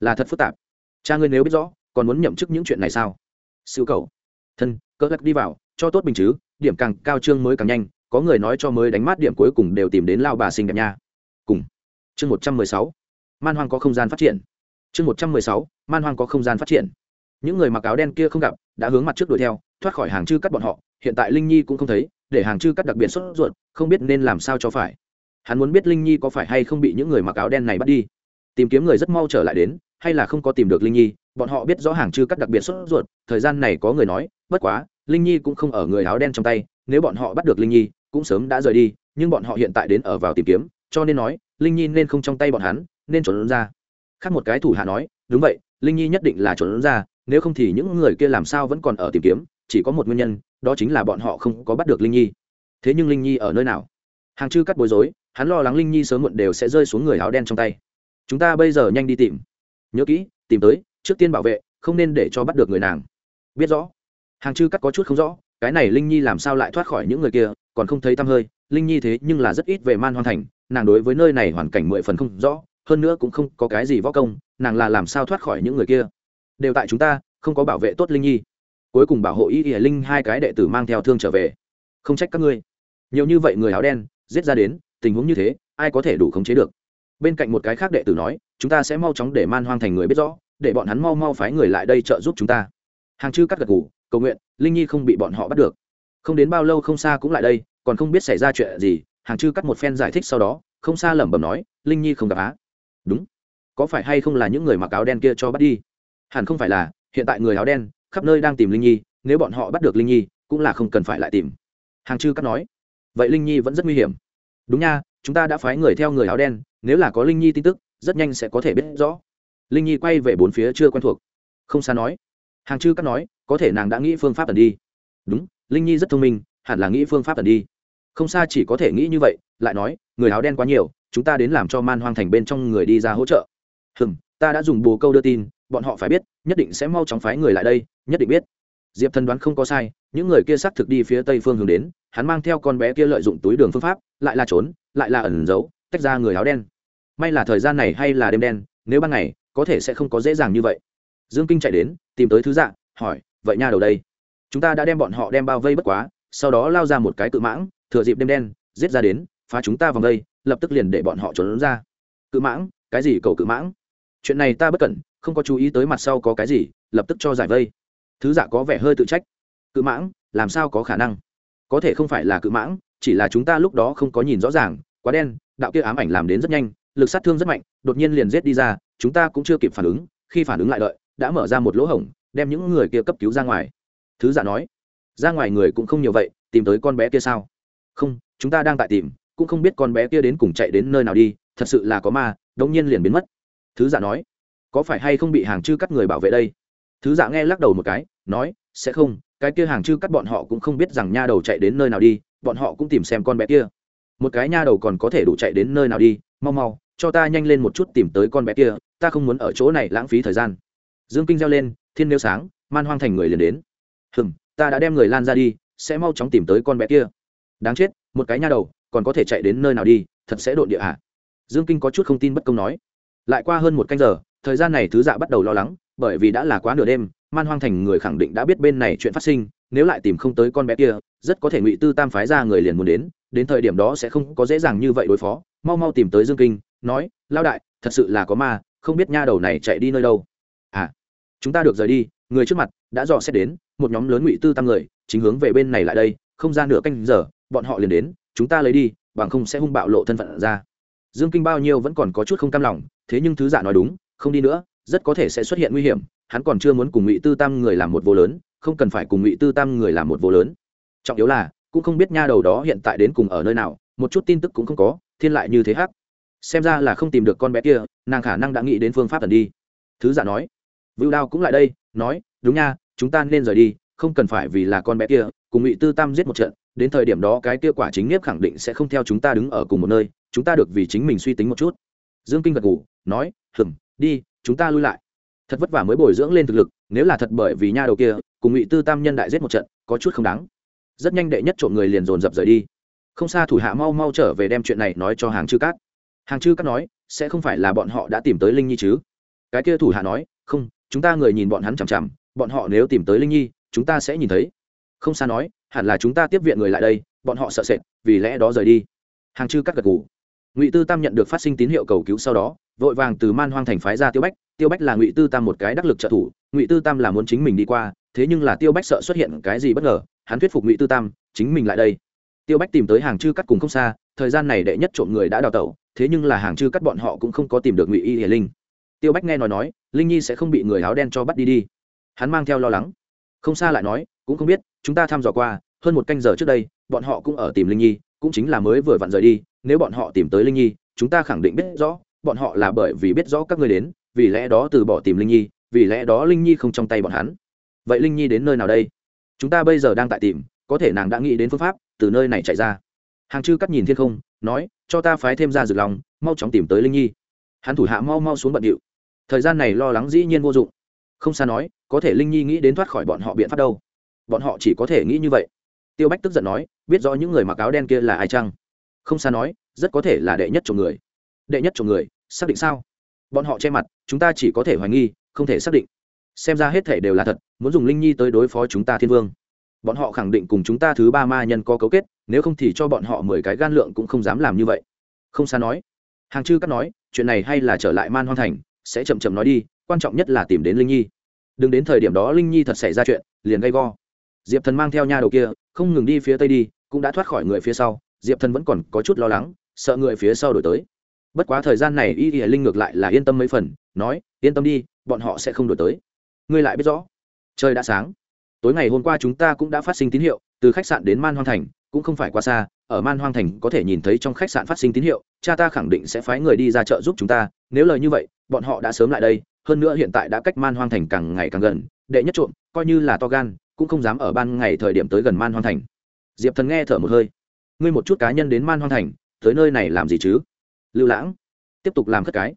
là thật phức tạp cha ngươi nếu biết rõ còn muốn nhậm chức những chuyện này sao siêu cầu thân cỡ gắt đi vào cho tốt bình chứ điểm càng cao trương mới càng nhanh có người nói cho mới đánh mát điểm cuối cùng đều tìm đến lao bà xinh đẹp nha cùng chương một trăm mười sáu man hoang có không gian phát triển chương một trăm mười sáu man hoang có không gian phát triển những người mặc áo đen kia không gặp đã hướng mặt trước đuổi theo, thoát khỏi hàng chư cắt bọn họ, hiện tại linh nhi cũng không thấy, để hàng chư cắt đặc biệt sốt ruột, không biết nên làm sao cho phải. Hắn muốn biết linh nhi có phải hay không bị những người mặc áo đen này bắt đi. Tìm kiếm người rất mau trở lại đến, hay là không có tìm được linh nhi, bọn họ biết rõ hàng chư cắt đặc biệt sốt ruột, thời gian này có người nói, bất quá, linh nhi cũng không ở người áo đen trong tay, nếu bọn họ bắt được linh nhi, cũng sớm đã rời đi, nhưng bọn họ hiện tại đến ở vào tìm kiếm, cho nên nói, linh nhi nên không trong tay bọn hắn, nên trốn ra. Khác một cái thủ hạ nói, đúng vậy linh nhi nhất định là trốn ra, nếu không thì những người kia làm sao vẫn còn ở tìm kiếm, chỉ có một nguyên nhân, đó chính là bọn họ không có bắt được linh nhi. Thế nhưng linh nhi ở nơi nào? Hàng chư cắt bối rối, hắn lo lắng linh nhi sớm muộn đều sẽ rơi xuống người áo đen trong tay. Chúng ta bây giờ nhanh đi tìm. Nhớ kỹ, tìm tới, trước tiên bảo vệ, không nên để cho bắt được người nàng. Biết rõ. Hàng chư cắt có chút không rõ, cái này linh nhi làm sao lại thoát khỏi những người kia, còn không thấy tăm hơi, linh nhi thế nhưng là rất ít về man hoan thành, nàng đối với nơi này hoàn cảnh mười phần không rõ hơn nữa cũng không có cái gì võ công, nàng là làm sao thoát khỏi những người kia? Đều tại chúng ta, không có bảo vệ tốt linh nhi. Cuối cùng bảo hộ y ỉa linh hai cái đệ tử mang theo thương trở về. Không trách các ngươi. Nhiều như vậy người áo đen, giết ra đến, tình huống như thế, ai có thể đủ khống chế được? Bên cạnh một cái khác đệ tử nói, chúng ta sẽ mau chóng để man hoang thành người biết rõ, để bọn hắn mau mau phái người lại đây trợ giúp chúng ta. Hàng chư cắt gật ngủ cầu nguyện, linh nhi không bị bọn họ bắt được. Không đến bao lâu không xa cũng lại đây, còn không biết xảy ra chuyện gì, hàng chư cắt một phen giải thích sau đó, không xa lẩm bẩm nói, linh nhi không gặp á đúng. Có phải hay không là những người mặc áo đen kia cho bắt đi? Hẳn không phải là, hiện tại người áo đen, khắp nơi đang tìm linh nhi, nếu bọn họ bắt được linh nhi, cũng là không cần phải lại tìm. Hàng chư cắt nói. Vậy linh nhi vẫn rất nguy hiểm. Đúng nha, chúng ta đã phái người theo người áo đen, nếu là có linh nhi tin tức, rất nhanh sẽ có thể biết rõ. Linh nhi quay về bốn phía chưa quen thuộc. Không xa nói. Hàng chư cắt nói, có thể nàng đã nghĩ phương pháp tần đi. Đúng, linh nhi rất thông minh, hẳn là nghĩ phương pháp tần đi. Không xa chỉ có thể nghĩ như vậy, lại nói, người áo đen quá nhiều chúng ta đến làm cho man hoang thành bên trong người đi ra hỗ trợ. Hừm, ta đã dùng bồ câu đưa tin, bọn họ phải biết, nhất định sẽ mau chóng phái người lại đây, nhất định biết. Diệp thần đoán không có sai, những người kia xác thực đi phía tây phương hướng đến, hắn mang theo con bé kia lợi dụng túi đường phương pháp, lại là trốn, lại là ẩn giấu, tách ra người áo đen. May là thời gian này hay là đêm đen, nếu ban ngày, có thể sẽ không có dễ dàng như vậy. Dương kinh chạy đến, tìm tới thứ dạ hỏi, vậy nha đầu đây, chúng ta đã đem bọn họ đem bao vây bất quá, sau đó lao ra một cái cự mãng, thừa dịp đêm đen, giết ra đến phá chúng ta vòng đây, lập tức liền để bọn họ trốn ra. Cự mãng cái gì cầu cự mãng? Chuyện này ta bất cẩn không có chú ý tới mặt sau có cái gì lập tức cho giải vây. Thứ dạ có vẻ hơi tự trách. Cự mãng làm sao có khả năng? Có thể không phải là cự mãng chỉ là chúng ta lúc đó không có nhìn rõ ràng quá đen đạo kia ám ảnh làm đến rất nhanh lực sát thương rất mạnh đột nhiên liền giết đi ra chúng ta cũng chưa kịp phản ứng khi phản ứng lại đợi đã mở ra một lỗ hổng đem những người kia cấp cứu ra ngoài. Thứ giả nói ra ngoài người cũng không nhiều vậy tìm tới con bé kia sao? Không chúng ta đang tại tìm cũng không biết con bé kia đến cùng chạy đến nơi nào đi, thật sự là có ma, đống nhiên liền biến mất. Thứ giả nói, có phải hay không bị hàng chư cắt người bảo vệ đây? Thứ giả nghe lắc đầu một cái, nói, sẽ không, cái kia hàng chư cắt bọn họ cũng không biết rằng nha đầu chạy đến nơi nào đi, bọn họ cũng tìm xem con bé kia. Một cái nha đầu còn có thể đủ chạy đến nơi nào đi, mau mau, cho ta nhanh lên một chút tìm tới con bé kia, ta không muốn ở chỗ này lãng phí thời gian. Dương kinh reo lên, thiên nêu sáng, man hoang thành người liền đến. Hừm, ta đã đem người lan ra đi, sẽ mau chóng tìm tới con bé kia. Đáng chết, một cái nha đầu còn có thể chạy đến nơi nào đi, thật sẽ độn địa hạ dương kinh có chút không tin bất công nói. Lại qua hơn một canh giờ, thời gian này thứ dạ bắt đầu lo lắng, bởi vì đã là quá nửa đêm, man hoang thành người khẳng định đã biết bên này chuyện phát sinh, nếu lại tìm không tới con bé kia, rất có thể ngụy tư tam phái ra người liền muốn đến đến thời điểm đó sẽ không có dễ dàng như vậy đối phó. Mau mau tìm tới dương kinh, nói lao đại, thật sự là có ma, không biết nha đầu này chạy đi nơi đâu. À chúng ta được rời đi, người trước mặt đã dò xét đến, một nhóm lớn ngụy tư tam người, chính hướng về bên này lại đây, không ra nửa canh giờ, bọn họ liền đến chúng ta lấy đi, bằng không sẽ hung bạo lộ thân phận ra. Dương kinh bao nhiêu vẫn còn có chút không cam lòng, thế nhưng thứ giả nói đúng, không đi nữa, rất có thể sẽ xuất hiện nguy hiểm, hắn còn chưa muốn cùng ngụy tư tam người làm một vô lớn, không cần phải cùng ngụy tư tam người làm một vô lớn. Trọng yếu là, cũng không biết nha đầu đó hiện tại đến cùng ở nơi nào, một chút tin tức cũng không có, thiên lại như thế hắc. Xem ra là không tìm được con bé kia, nàng khả năng đã nghĩ đến phương pháp tần đi. Thứ giả nói. Vưu đao cũng lại đây, nói, đúng nha, chúng ta nên rời đi, không cần phải vì là con bé kia, cùng ngụy tư tam giết một trận đến thời điểm đó cái kia quả chính nghiếp khẳng định sẽ không theo chúng ta đứng ở cùng một nơi, chúng ta được vì chính mình suy tính một chút. Dương kinh gật ngủ nói, hừm, đi, chúng ta lui lại. Thật vất vả mới bồi dưỡng lên thực lực, nếu là thật bởi vì nha đầu kia, cùng ngụy tư tam nhân đại giết một trận, có chút không đáng. Rất nhanh đệ nhất trộm người liền dồn dập rời đi. Không xa thủ hạ mau mau trở về đem chuyện này nói cho hàng chư cát. Hàng chư cát nói, sẽ không phải là bọn họ đã tìm tới linh nhi chứ? Cái kia thủ hạ nói, không, chúng ta người nhìn bọn hắn chằm chằm, bọn họ nếu tìm tới linh nhi, chúng ta sẽ nhìn thấy. Không xa nói hẳn là chúng ta tiếp viện người lại đây, bọn họ sợ sệt, vì lẽ đó rời đi. Hàng chư cắt gật gù. Ngụy tư tam nhận được phát sinh tín hiệu cầu cứu sau đó, vội vàng từ man hoang thành phái ra tiêu bách. Tiêu bách là ngụy tư tam một cái đắc lực trợ thủ, ngụy tư tam là muốn chính mình đi qua, thế nhưng là tiêu bách sợ xuất hiện cái gì bất ngờ, hắn thuyết phục ngụy tư tam, chính mình lại đây. Tiêu bách tìm tới hàng chư cắt cùng không xa, thời gian này đệ nhất trộm người đã đào tẩu, thế nhưng là hàng chư cắt bọn họ cũng không có tìm được ngụy y hiền linh. Tiêu bách nghe nói nói, linh nhi sẽ không bị người áo đen cho bắt đi đi. Hắn mang theo lo lắng. Không xa lại nói, cũng không biết, chúng ta thăm dò qua hơn một canh giờ trước đây, bọn họ cũng ở tìm linh nhi, cũng chính là mới vừa vặn rời đi. Nếu bọn họ tìm tới linh nhi, chúng ta khẳng định biết rõ, bọn họ là bởi vì biết rõ các người đến, vì lẽ đó từ bỏ tìm linh nhi, vì lẽ đó linh nhi không trong tay bọn hắn. Vậy linh nhi đến nơi nào đây? Chúng ta bây giờ đang tại tìm, có thể nàng đã nghĩ đến phương pháp, từ nơi này chạy ra. Hàng chư cắt nhìn thiên không, nói, cho ta phái thêm ra rực lòng, mau chóng tìm tới linh nhi. Hắn thủ hạ mau mau xuống bận điệu. Thời gian này lo lắng dĩ nhiên vô dụng. Không xa nói, có thể linh nhi nghĩ đến thoát khỏi bọn họ biện pháp đâu. Bọn họ chỉ có thể nghĩ như vậy tiêu bách tức giận nói, biết rõ những người mặc áo đen kia là ai chăng? Không xa nói, rất có thể là đệ nhất chồng người. Đệ nhất chồng người, xác định sao? Bọn họ che mặt, chúng ta chỉ có thể hoài nghi, không thể xác định. Xem ra hết thể đều là thật, muốn dùng linh nhi tới đối phó chúng ta thiên vương. Bọn họ khẳng định cùng chúng ta thứ ba ma nhân có cấu kết, nếu không thì cho bọn họ mười cái gan lượng cũng không dám làm như vậy. Không xa nói. Hàng chư cắt nói, chuyện này hay là trở lại man hoang thành, sẽ chậm chậm nói đi, quan trọng nhất là tìm đến linh nhi. Đừng đến thời điểm đó linh nhi thật xảy ra chuyện, liền gây go diệp thần mang theo nha đầu kia, không ngừng đi phía tây đi, cũng đã thoát khỏi người phía sau. Diệp thần vẫn còn có chút lo lắng, sợ người phía sau đổi tới. Bất quá thời gian này y y linh ngược lại là yên tâm mấy phần, nói, yên tâm đi, bọn họ sẽ không đổi tới. Ngươi lại biết rõ, trời đã sáng. Tối ngày hôm qua chúng ta cũng đã phát sinh tín hiệu, từ khách sạn đến man hoang thành, cũng không phải quá xa, ở man hoang thành có thể nhìn thấy trong khách sạn phát sinh tín hiệu, cha ta khẳng định sẽ phái người đi ra chợ giúp chúng ta, nếu lời như vậy, bọn họ đã sớm lại đây, hơn nữa hiện tại đã cách man hoang thành càng ngày càng gần, đệ nhất trộm, coi như là to gan cũng không dám ở ban ngày thời điểm tới gần man hoang thành. Diệp thần nghe thở một hơi. Ngươi một chút cá nhân đến man hoang thành, tới nơi này làm gì chứ? Lưu lãng, tiếp tục làm khất cái.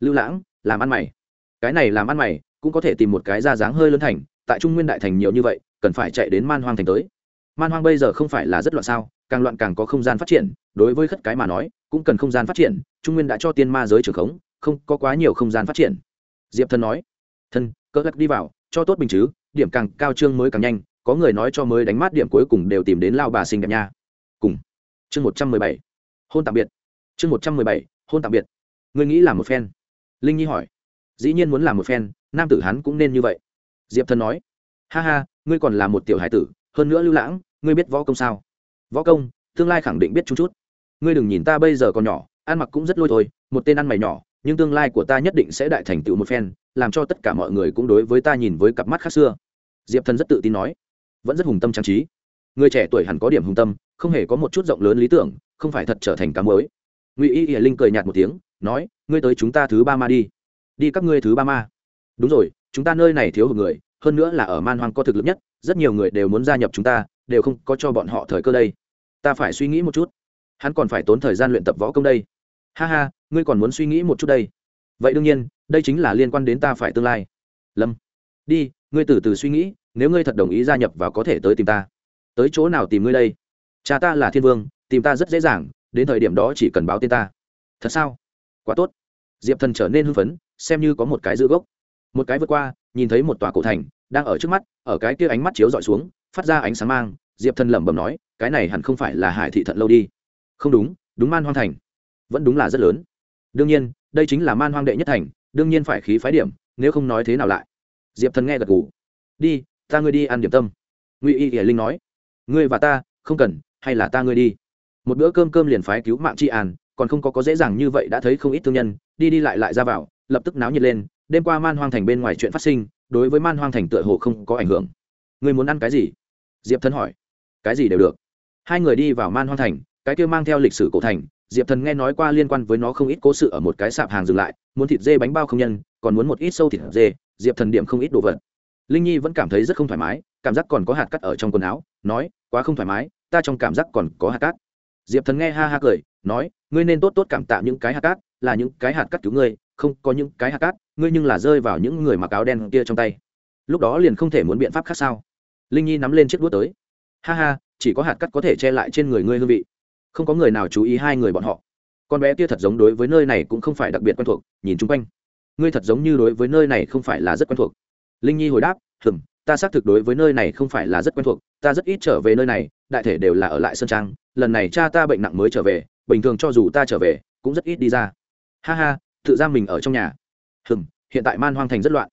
Lưu lãng, làm ăn mày. Cái này làm ăn mày, cũng có thể tìm một cái ra dáng hơi lớn thành, tại trung nguyên đại thành nhiều như vậy, cần phải chạy đến man hoang thành tới. Man hoang bây giờ không phải là rất loạn sao, càng loạn càng có không gian phát triển, đối với khất cái mà nói, cũng cần không gian phát triển, trung nguyên đã cho tiên ma giới trưởng khống, không có quá nhiều không gian phát triển. Diệp thần nói thân cỡ gắt đi vào cho tốt bình chứ, điểm càng cao trương mới càng nhanh, có người nói cho mới đánh mát điểm cuối cùng đều tìm đến lao bà sinh đẹp nha. Cùng. Chương một trăm mười bảy. Hôn tạm biệt. Chương một trăm mười bảy, hôn tạm biệt. Ngươi nghĩ là một phen. Linh nhi hỏi. Dĩ nhiên muốn làm một phen, nam tử hắn cũng nên như vậy. Diệp thần nói. Ha ha, ngươi còn là một tiểu hải tử, hơn nữa lưu lãng, ngươi biết võ công sao? Võ công, tương lai khẳng định biết chút chút. Ngươi đừng nhìn ta bây giờ còn nhỏ, ăn mặc cũng rất lôi thôi, một tên ăn mày nhỏ, nhưng tương lai của ta nhất định sẽ đại thành tựu một phen làm cho tất cả mọi người cũng đối với ta nhìn với cặp mắt khác xưa. Diệp thần rất tự tin nói, vẫn rất hùng tâm trang trí. Người trẻ tuổi hẳn có điểm hùng tâm, không hề có một chút rộng lớn lý tưởng, không phải thật trở thành cá mới ngụy y hiển linh cười nhạt một tiếng, nói, ngươi tới chúng ta thứ ba ma đi. Đi các ngươi thứ ba ma. Đúng rồi, chúng ta nơi này thiếu hụt người, hơn nữa là ở man hoang có thực lực nhất, rất nhiều người đều muốn gia nhập chúng ta, đều không có cho bọn họ thời cơ đây. Ta phải suy nghĩ một chút. Hắn còn phải tốn thời gian luyện tập võ công đây. Ha ha, ngươi còn muốn suy nghĩ một chút đây vậy đương nhiên, đây chính là liên quan đến ta phải tương lai. Lâm, đi, ngươi từ từ suy nghĩ, nếu ngươi thật đồng ý gia nhập và có thể tới tìm ta. Tới chỗ nào tìm ngươi đây? Cha ta là thiên vương, tìm ta rất dễ dàng, đến thời điểm đó chỉ cần báo tên ta. Thật sao? Quá tốt. Diệp thần trở nên hưng phấn, xem như có một cái giữ gốc. Một cái vượt qua, nhìn thấy một tòa cổ thành, đang ở trước mắt, ở cái kia ánh mắt chiếu dọi xuống, phát ra ánh sáng mang, diệp thần lẩm bẩm nói, cái này hẳn không phải là hải thị thận lâu đi. Không đúng đúng man hoang thành. Vẫn đúng là rất lớn. Đương nhiên đây chính là man hoang đệ nhất thành, đương nhiên phải khí phái điểm, nếu không nói thế nào lại. Diệp thần nghe gật g ủ đi, ta ngươi đi ăn điểm tâm. Ngụy y hiển linh nói. Ngươi và ta, không cần, hay là ta ngươi đi. Một bữa cơm cơm liền phái cứu mạng tri an, còn không có có dễ dàng như vậy đã thấy không ít thương nhân, đi đi lại lại ra vào, lập tức náo nhiệt lên, đêm qua man hoang thành bên ngoài chuyện phát sinh, đối với man hoang thành tựa hồ không có ảnh hưởng. Ngươi muốn ăn cái gì? Diệp thần hỏi. Cái gì đều được. Hai người đi vào man hoang thành, cái kia mang theo lịch sử cổ thành diệp thần nghe nói qua liên quan với nó không ít cố sự ở một cái sạp hàng dừng lại, muốn thịt dê bánh bao không nhân, còn muốn một ít sâu thịt dê, diệp thần điểm không ít đồ vật. Linh nhi vẫn cảm thấy rất không thoải mái, cảm giác còn có hạt cắt ở trong quần áo, nói, quá không thoải mái, ta trong cảm giác còn có hạt cát diệp thần nghe ha ha cười, nói, ngươi nên tốt tốt cảm tạ những cái hạt cát là những cái hạt cát cứu ngươi, không, có những cái hạt cát ngươi nhưng là rơi vào những người mặc áo đen kia trong tay. Lúc đó liền không thể muốn biện pháp khác sao? Linh nhi nắm lên chiếc đuốc tới. Ha ha, chỉ có hạt cát có thể che lại trên người ngươi hương vị không có người nào chú ý hai người bọn họ. Con bé kia thật giống đối với nơi này cũng không phải đặc biệt quen thuộc, nhìn chung quanh. Ngươi thật giống như đối với nơi này không phải là rất quen thuộc. Linh nhi hồi đáp, hừm, ta xác thực đối với nơi này không phải là rất quen thuộc, ta rất ít trở về nơi này, đại thể đều là ở lại sơn trang, lần này cha ta bệnh nặng mới trở về, bình thường cho dù ta trở về, cũng rất ít đi ra. Ha ha, tự ra mình ở trong nhà. Hừm, hiện tại man hoang thành rất loạn.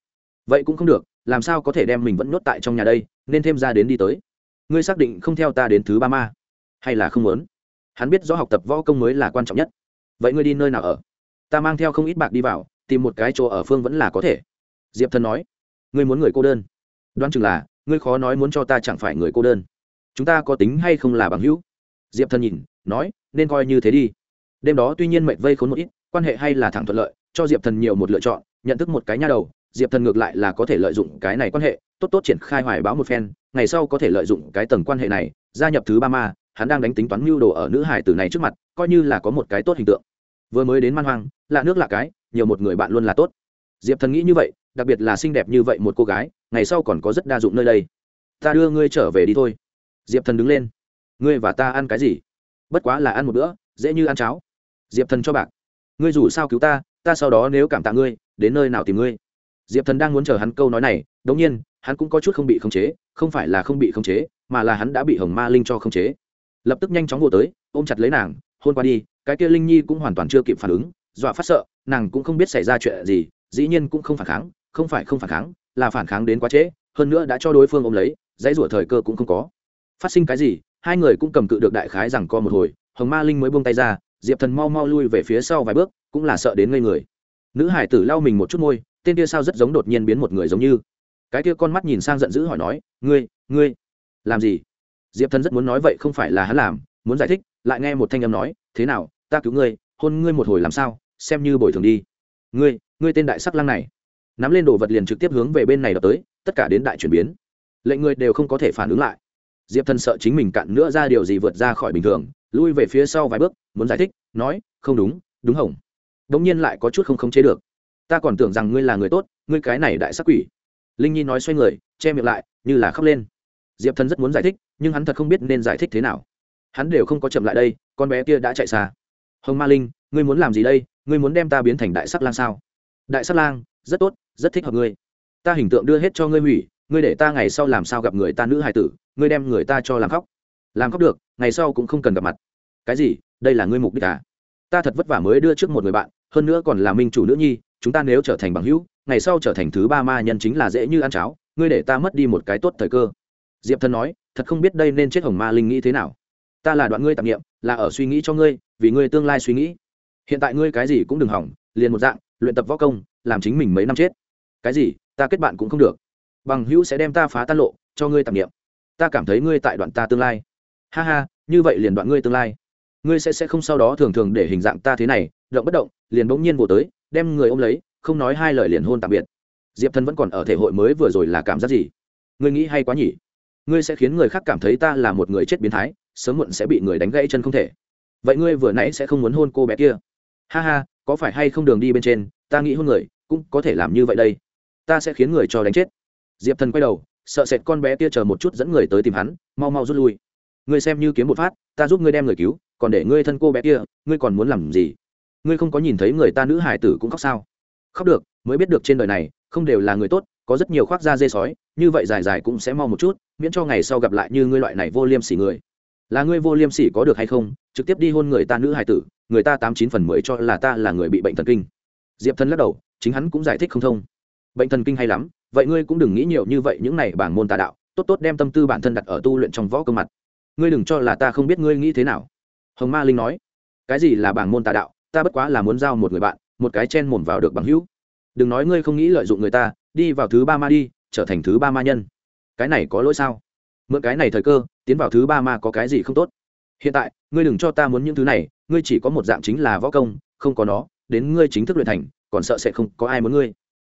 Vậy cũng không được, làm sao có thể đem mình vẫn nhốt tại trong nhà đây, nên thêm ra đến đi tới. Ngươi xác định không theo ta đến thứ ba ma, hay là không muốn? Hắn biết rõ học tập võ công mới là quan trọng nhất. Vậy ngươi đi nơi nào ở? Ta mang theo không ít bạc đi vào, tìm một cái chỗ ở phương vẫn là có thể. Diệp thần nói, ngươi muốn người cô đơn. Đoán chừng là, ngươi khó nói muốn cho ta chẳng phải người cô đơn. Chúng ta có tính hay không là bằng hữu? Diệp thần nhìn, nói, nên coi như thế đi. Đêm đó tuy nhiên mệnh vây khốn một ít, quan hệ hay là thẳng thuận lợi, cho diệp thần nhiều một lựa chọn, nhận thức một cái nha đầu, diệp thần ngược lại là có thể lợi dụng cái này quan hệ, tốt tốt triển khai hoài báo một phen, ngày sau có thể lợi dụng cái tầng quan hệ này, gia nhập thứ ba ma hắn đang đánh tính toán mưu đồ ở nữ hải tử này trước mặt, coi như là có một cái tốt hình tượng. Vừa mới đến man hoang, lạ nước lạ cái, nhiều một người bạn luôn là tốt. Diệp thần nghĩ như vậy, đặc biệt là xinh đẹp như vậy một cô gái, ngày sau còn có rất đa dụng nơi đây. Ta đưa ngươi trở về đi thôi. Diệp thần đứng lên. Ngươi và ta ăn cái gì? Bất quá là ăn một bữa, dễ như ăn cháo. Diệp thần cho bạc. Ngươi dù sao cứu ta ta sau đó nếu cảm tạ ngươi, đến nơi nào tìm ngươi? Diệp thần đang muốn chờ hắn câu nói này đ ỗ n g nhiên, hắn cũng có chút không bị khống chế, không phải là không bị khống chế, mà là hắn đã bị hồng ma linh cho khống chế lập tức nhanh chóng vô tới, ôm chặt lấy nàng, hôn qua đi, cái kia linh nhi cũng hoàn toàn chưa kịp phản ứng, dọa phát sợ, nàng cũng không biết xảy ra chuyện gì, dĩ nhiên cũng không phản kháng, không phải không phản kháng, là phản kháng đến quá trễ, hơn nữa đã cho đối phương ôm lấy, dãy rủa thời cơ cũng không có. Phát sinh cái gì, hai người cũng cầm cự được đại khái rằng co một hồi, hồng ma linh mới buông tay ra, diệp thần mau mau lui về phía sau vài bước, cũng là sợ đến ngây người. Nữ hải tử lau mình một chút môi, tên kia sao rất giống đột nhiên biến một người giống như. Cái kia con mắt nhìn sang giận dữ hỏi nói, ngươi ngươi, làm gì? Diệp thần rất muốn nói vậy không phải là hắn làm, muốn giải thích, lại nghe một thanh âm nói, thế nào, ta cứu ngươi, hôn ngươi một hồi làm sao, xem như bồi thường đi. Ngươi ngươi tên đại sắc lăng này. Nắm lên đồ vật liền trực tiếp hướng về bên này đập tới, tất cả đến đại chuyển biến. Lệnh người đều không có thể phản ứng lại. Diệp thần sợ chính mình cạn nữa ra điều gì vượt ra khỏi bình thường, lui về phía sau vài bước, muốn giải thích, nói, không đúng đúng hỏng đống nhiên lại có chút không khống chế được. Ta còn tưởng rằng ngươi là người tốt, ngươi cái này đại sắc quỷ. Linh nhi nói xoay người, che miệng lại, như là khóc lên. Diệp thần rất muốn giải thích nhưng hắn thật không biết nên giải thích thế nào. Hắn đều không có chậm lại đây, con bé kia đã chạy xa. Hồng ma linh, ngươi muốn làm gì đây? Ngươi muốn đem ta biến thành đại sắc lang sao? Đại sắc lang, rất tốt, rất thích hợp ngươi. Ta hình tượng đưa hết cho ngươi hủy, ngươi để ta ngày sau làm sao gặp người ta nữ hài tử, ngươi đem người ta cho làm khóc. Làm khóc được, ngày sau cũng không cần gặp mặt. Cái gì? Đây là ngươi mục đích à? Ta thật vất vả mới đưa trước một người bạn, hơn nữa còn là minh chủ nữ nhi, chúng ta nếu trở thành bằng hữu, ngày sau trở thành thứ ba ma nhân chính là dễ như ăn cháo, ngươi để ta mất đi một cái tốt thời cơ. Diệp thần nói thật không biết đây nên chết hồng ma linh nghĩ thế nào. Ta là đoạn ngươi tạp nghiệm là ở suy nghĩ cho ngươi, vì ngươi tương lai suy nghĩ. Hiện tại ngươi cái gì cũng đừng hỏng, liền một dạng, luyện tập võ công, làm chính mình mấy năm chết. Cái gì, ta kết bạn cũng không được. Bằng hữu sẽ đem ta phá tan lộ, cho ngươi tạp nghiệm ta cảm thấy ngươi tại đoạn ta tương lai. Ha ha, như vậy liền đoạn ngươi tương lai. Ngươi sẽ sẽ không sau đó thường thường để hình dạng ta thế này, động bất động, liền bỗng nhiên vô tới, đem người ôm lấy, không nói hai lời liền hôn tạm biệt. Diệp thần vẫn còn ở thể hội mới vừa rồi là cảm giác gì? Ngươi nghĩ hay quá nhỉ? Ngươi sẽ khiến người khác cảm thấy ta là một người chết biến thái, sớm muộn sẽ bị người đánh gãy chân không thể. Vậy ngươi vừa nãy sẽ không muốn hôn cô bé kia? Ha ha, có phải hay không đường đi bên trên, ta nghĩ hôn người, cũng có thể làm như vậy đây. Ta sẽ khiến người cho đánh chết. Diệp thần quay đầu, sợ sệt con bé kia chờ một chút dẫn người tới tìm hắn, mau mau rút lui. Ngươi xem như kiếm một phát, ta giúp ngươi đem người cứu, còn để ngươi thân cô bé kia, ngươi còn muốn làm gì? Ngươi không có nhìn thấy người ta nữ hải tử cũng khóc sao? Khóc được, mới biết được trên đời này, không đều là người tốt có rất nhiều khoác da dê sói, như vậy dài dài cũng sẽ mau một chút, miễn cho ngày sau gặp lại như ngươi loại này vô liêm sỉ người. Là ngươi vô liêm sỉ có được hay không? Trực tiếp đi hôn người ta nữ hài tử, người ta tám chín phần mười cho là ta là người bị bệnh thần kinh. Diệp thân lắc đầu, chính hắn cũng giải thích không thông. Bệnh thần kinh hay lắm, vậy ngươi cũng đừng nghĩ nhiều như vậy những này bảng môn tà đạo, tốt tốt đem tâm tư bản thân đặt ở tu luyện trong võ cơ mặt. Ngươi đừng cho là ta không biết ngươi nghĩ thế nào. Hồng ma linh nói. Cái gì là bảng môn tà đạo? Ta bất quá là muốn giao một người bạn, một cái chen mồm vào được bằng hữu đừng nói ngươi không nghĩ lợi dụng người ta, đi vào thứ ba ma đi, trở thành thứ ba ma nhân. Cái này có lỗi sao? Mượn cái này thời cơ, tiến vào thứ ba ma có cái gì không tốt? Hiện tại, ngươi đừng cho ta muốn những thứ này, ngươi chỉ có một dạng chính là võ công, không có nó, đến ngươi chính thức luyện thành, còn sợ sẽ không có ai muốn ngươi.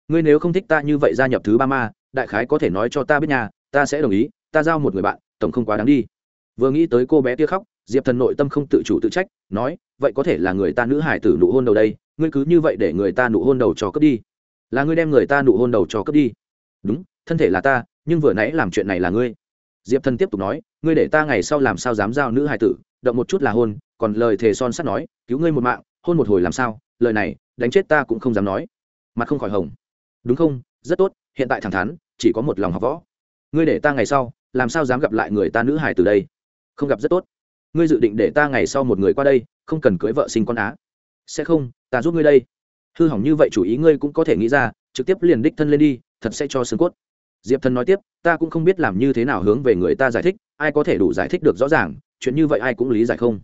Ngươi nếu không thích ta như vậy gia nhập thứ ba ma, đại khái có thể nói cho ta biết nhà, ta sẽ đồng ý, ta giao một người bạn, tổng không quá đáng đi. Vừa nghĩ tới cô bé kia khóc, diệp thần nội tâm không tự chủ tự trách, nói, vậy có thể là người ta nữ hải tử nụ hôn đầu đây, ngươi cứ như vậy để người ta nụ hôn đầu cho cướp đi là ngươi đem người ta nụ hôn đầu cho cướp đi. Đúng, thân thể là ta, nhưng vừa nãy làm chuyện này là ngươi. Diệp thần tiếp tục nói, ngươi để ta ngày sau làm sao dám giao nữ hài tử, động một chút là hôn, còn lời thề son sắt nói, cứu ngươi một mạng, hôn một hồi làm sao, lời này, đánh chết ta cũng không dám nói. Mặt không khỏi hồng. Đúng không, rất tốt, hiện tại thẳng thắn, chỉ có một lòng học võ. Ngươi để ta ngày sau, làm sao dám gặp lại người ta nữ hài từ đây? Không gặp rất tốt. Ngươi dự định để ta ngày sau một người qua đây, không cần cưới vợ sinh con á. Sẽ không, ta giúp ngươi đây hư hỏng như vậy chủ ý ngươi cũng có thể nghĩ ra, trực tiếp liền đích thân lên đi, thật sẽ cho xương cốt. Diệp thần nói tiếp, ta cũng không biết làm như thế nào hướng về người ta giải thích, ai có thể đủ giải thích được rõ ràng, chuyện như vậy ai cũng lý giải không.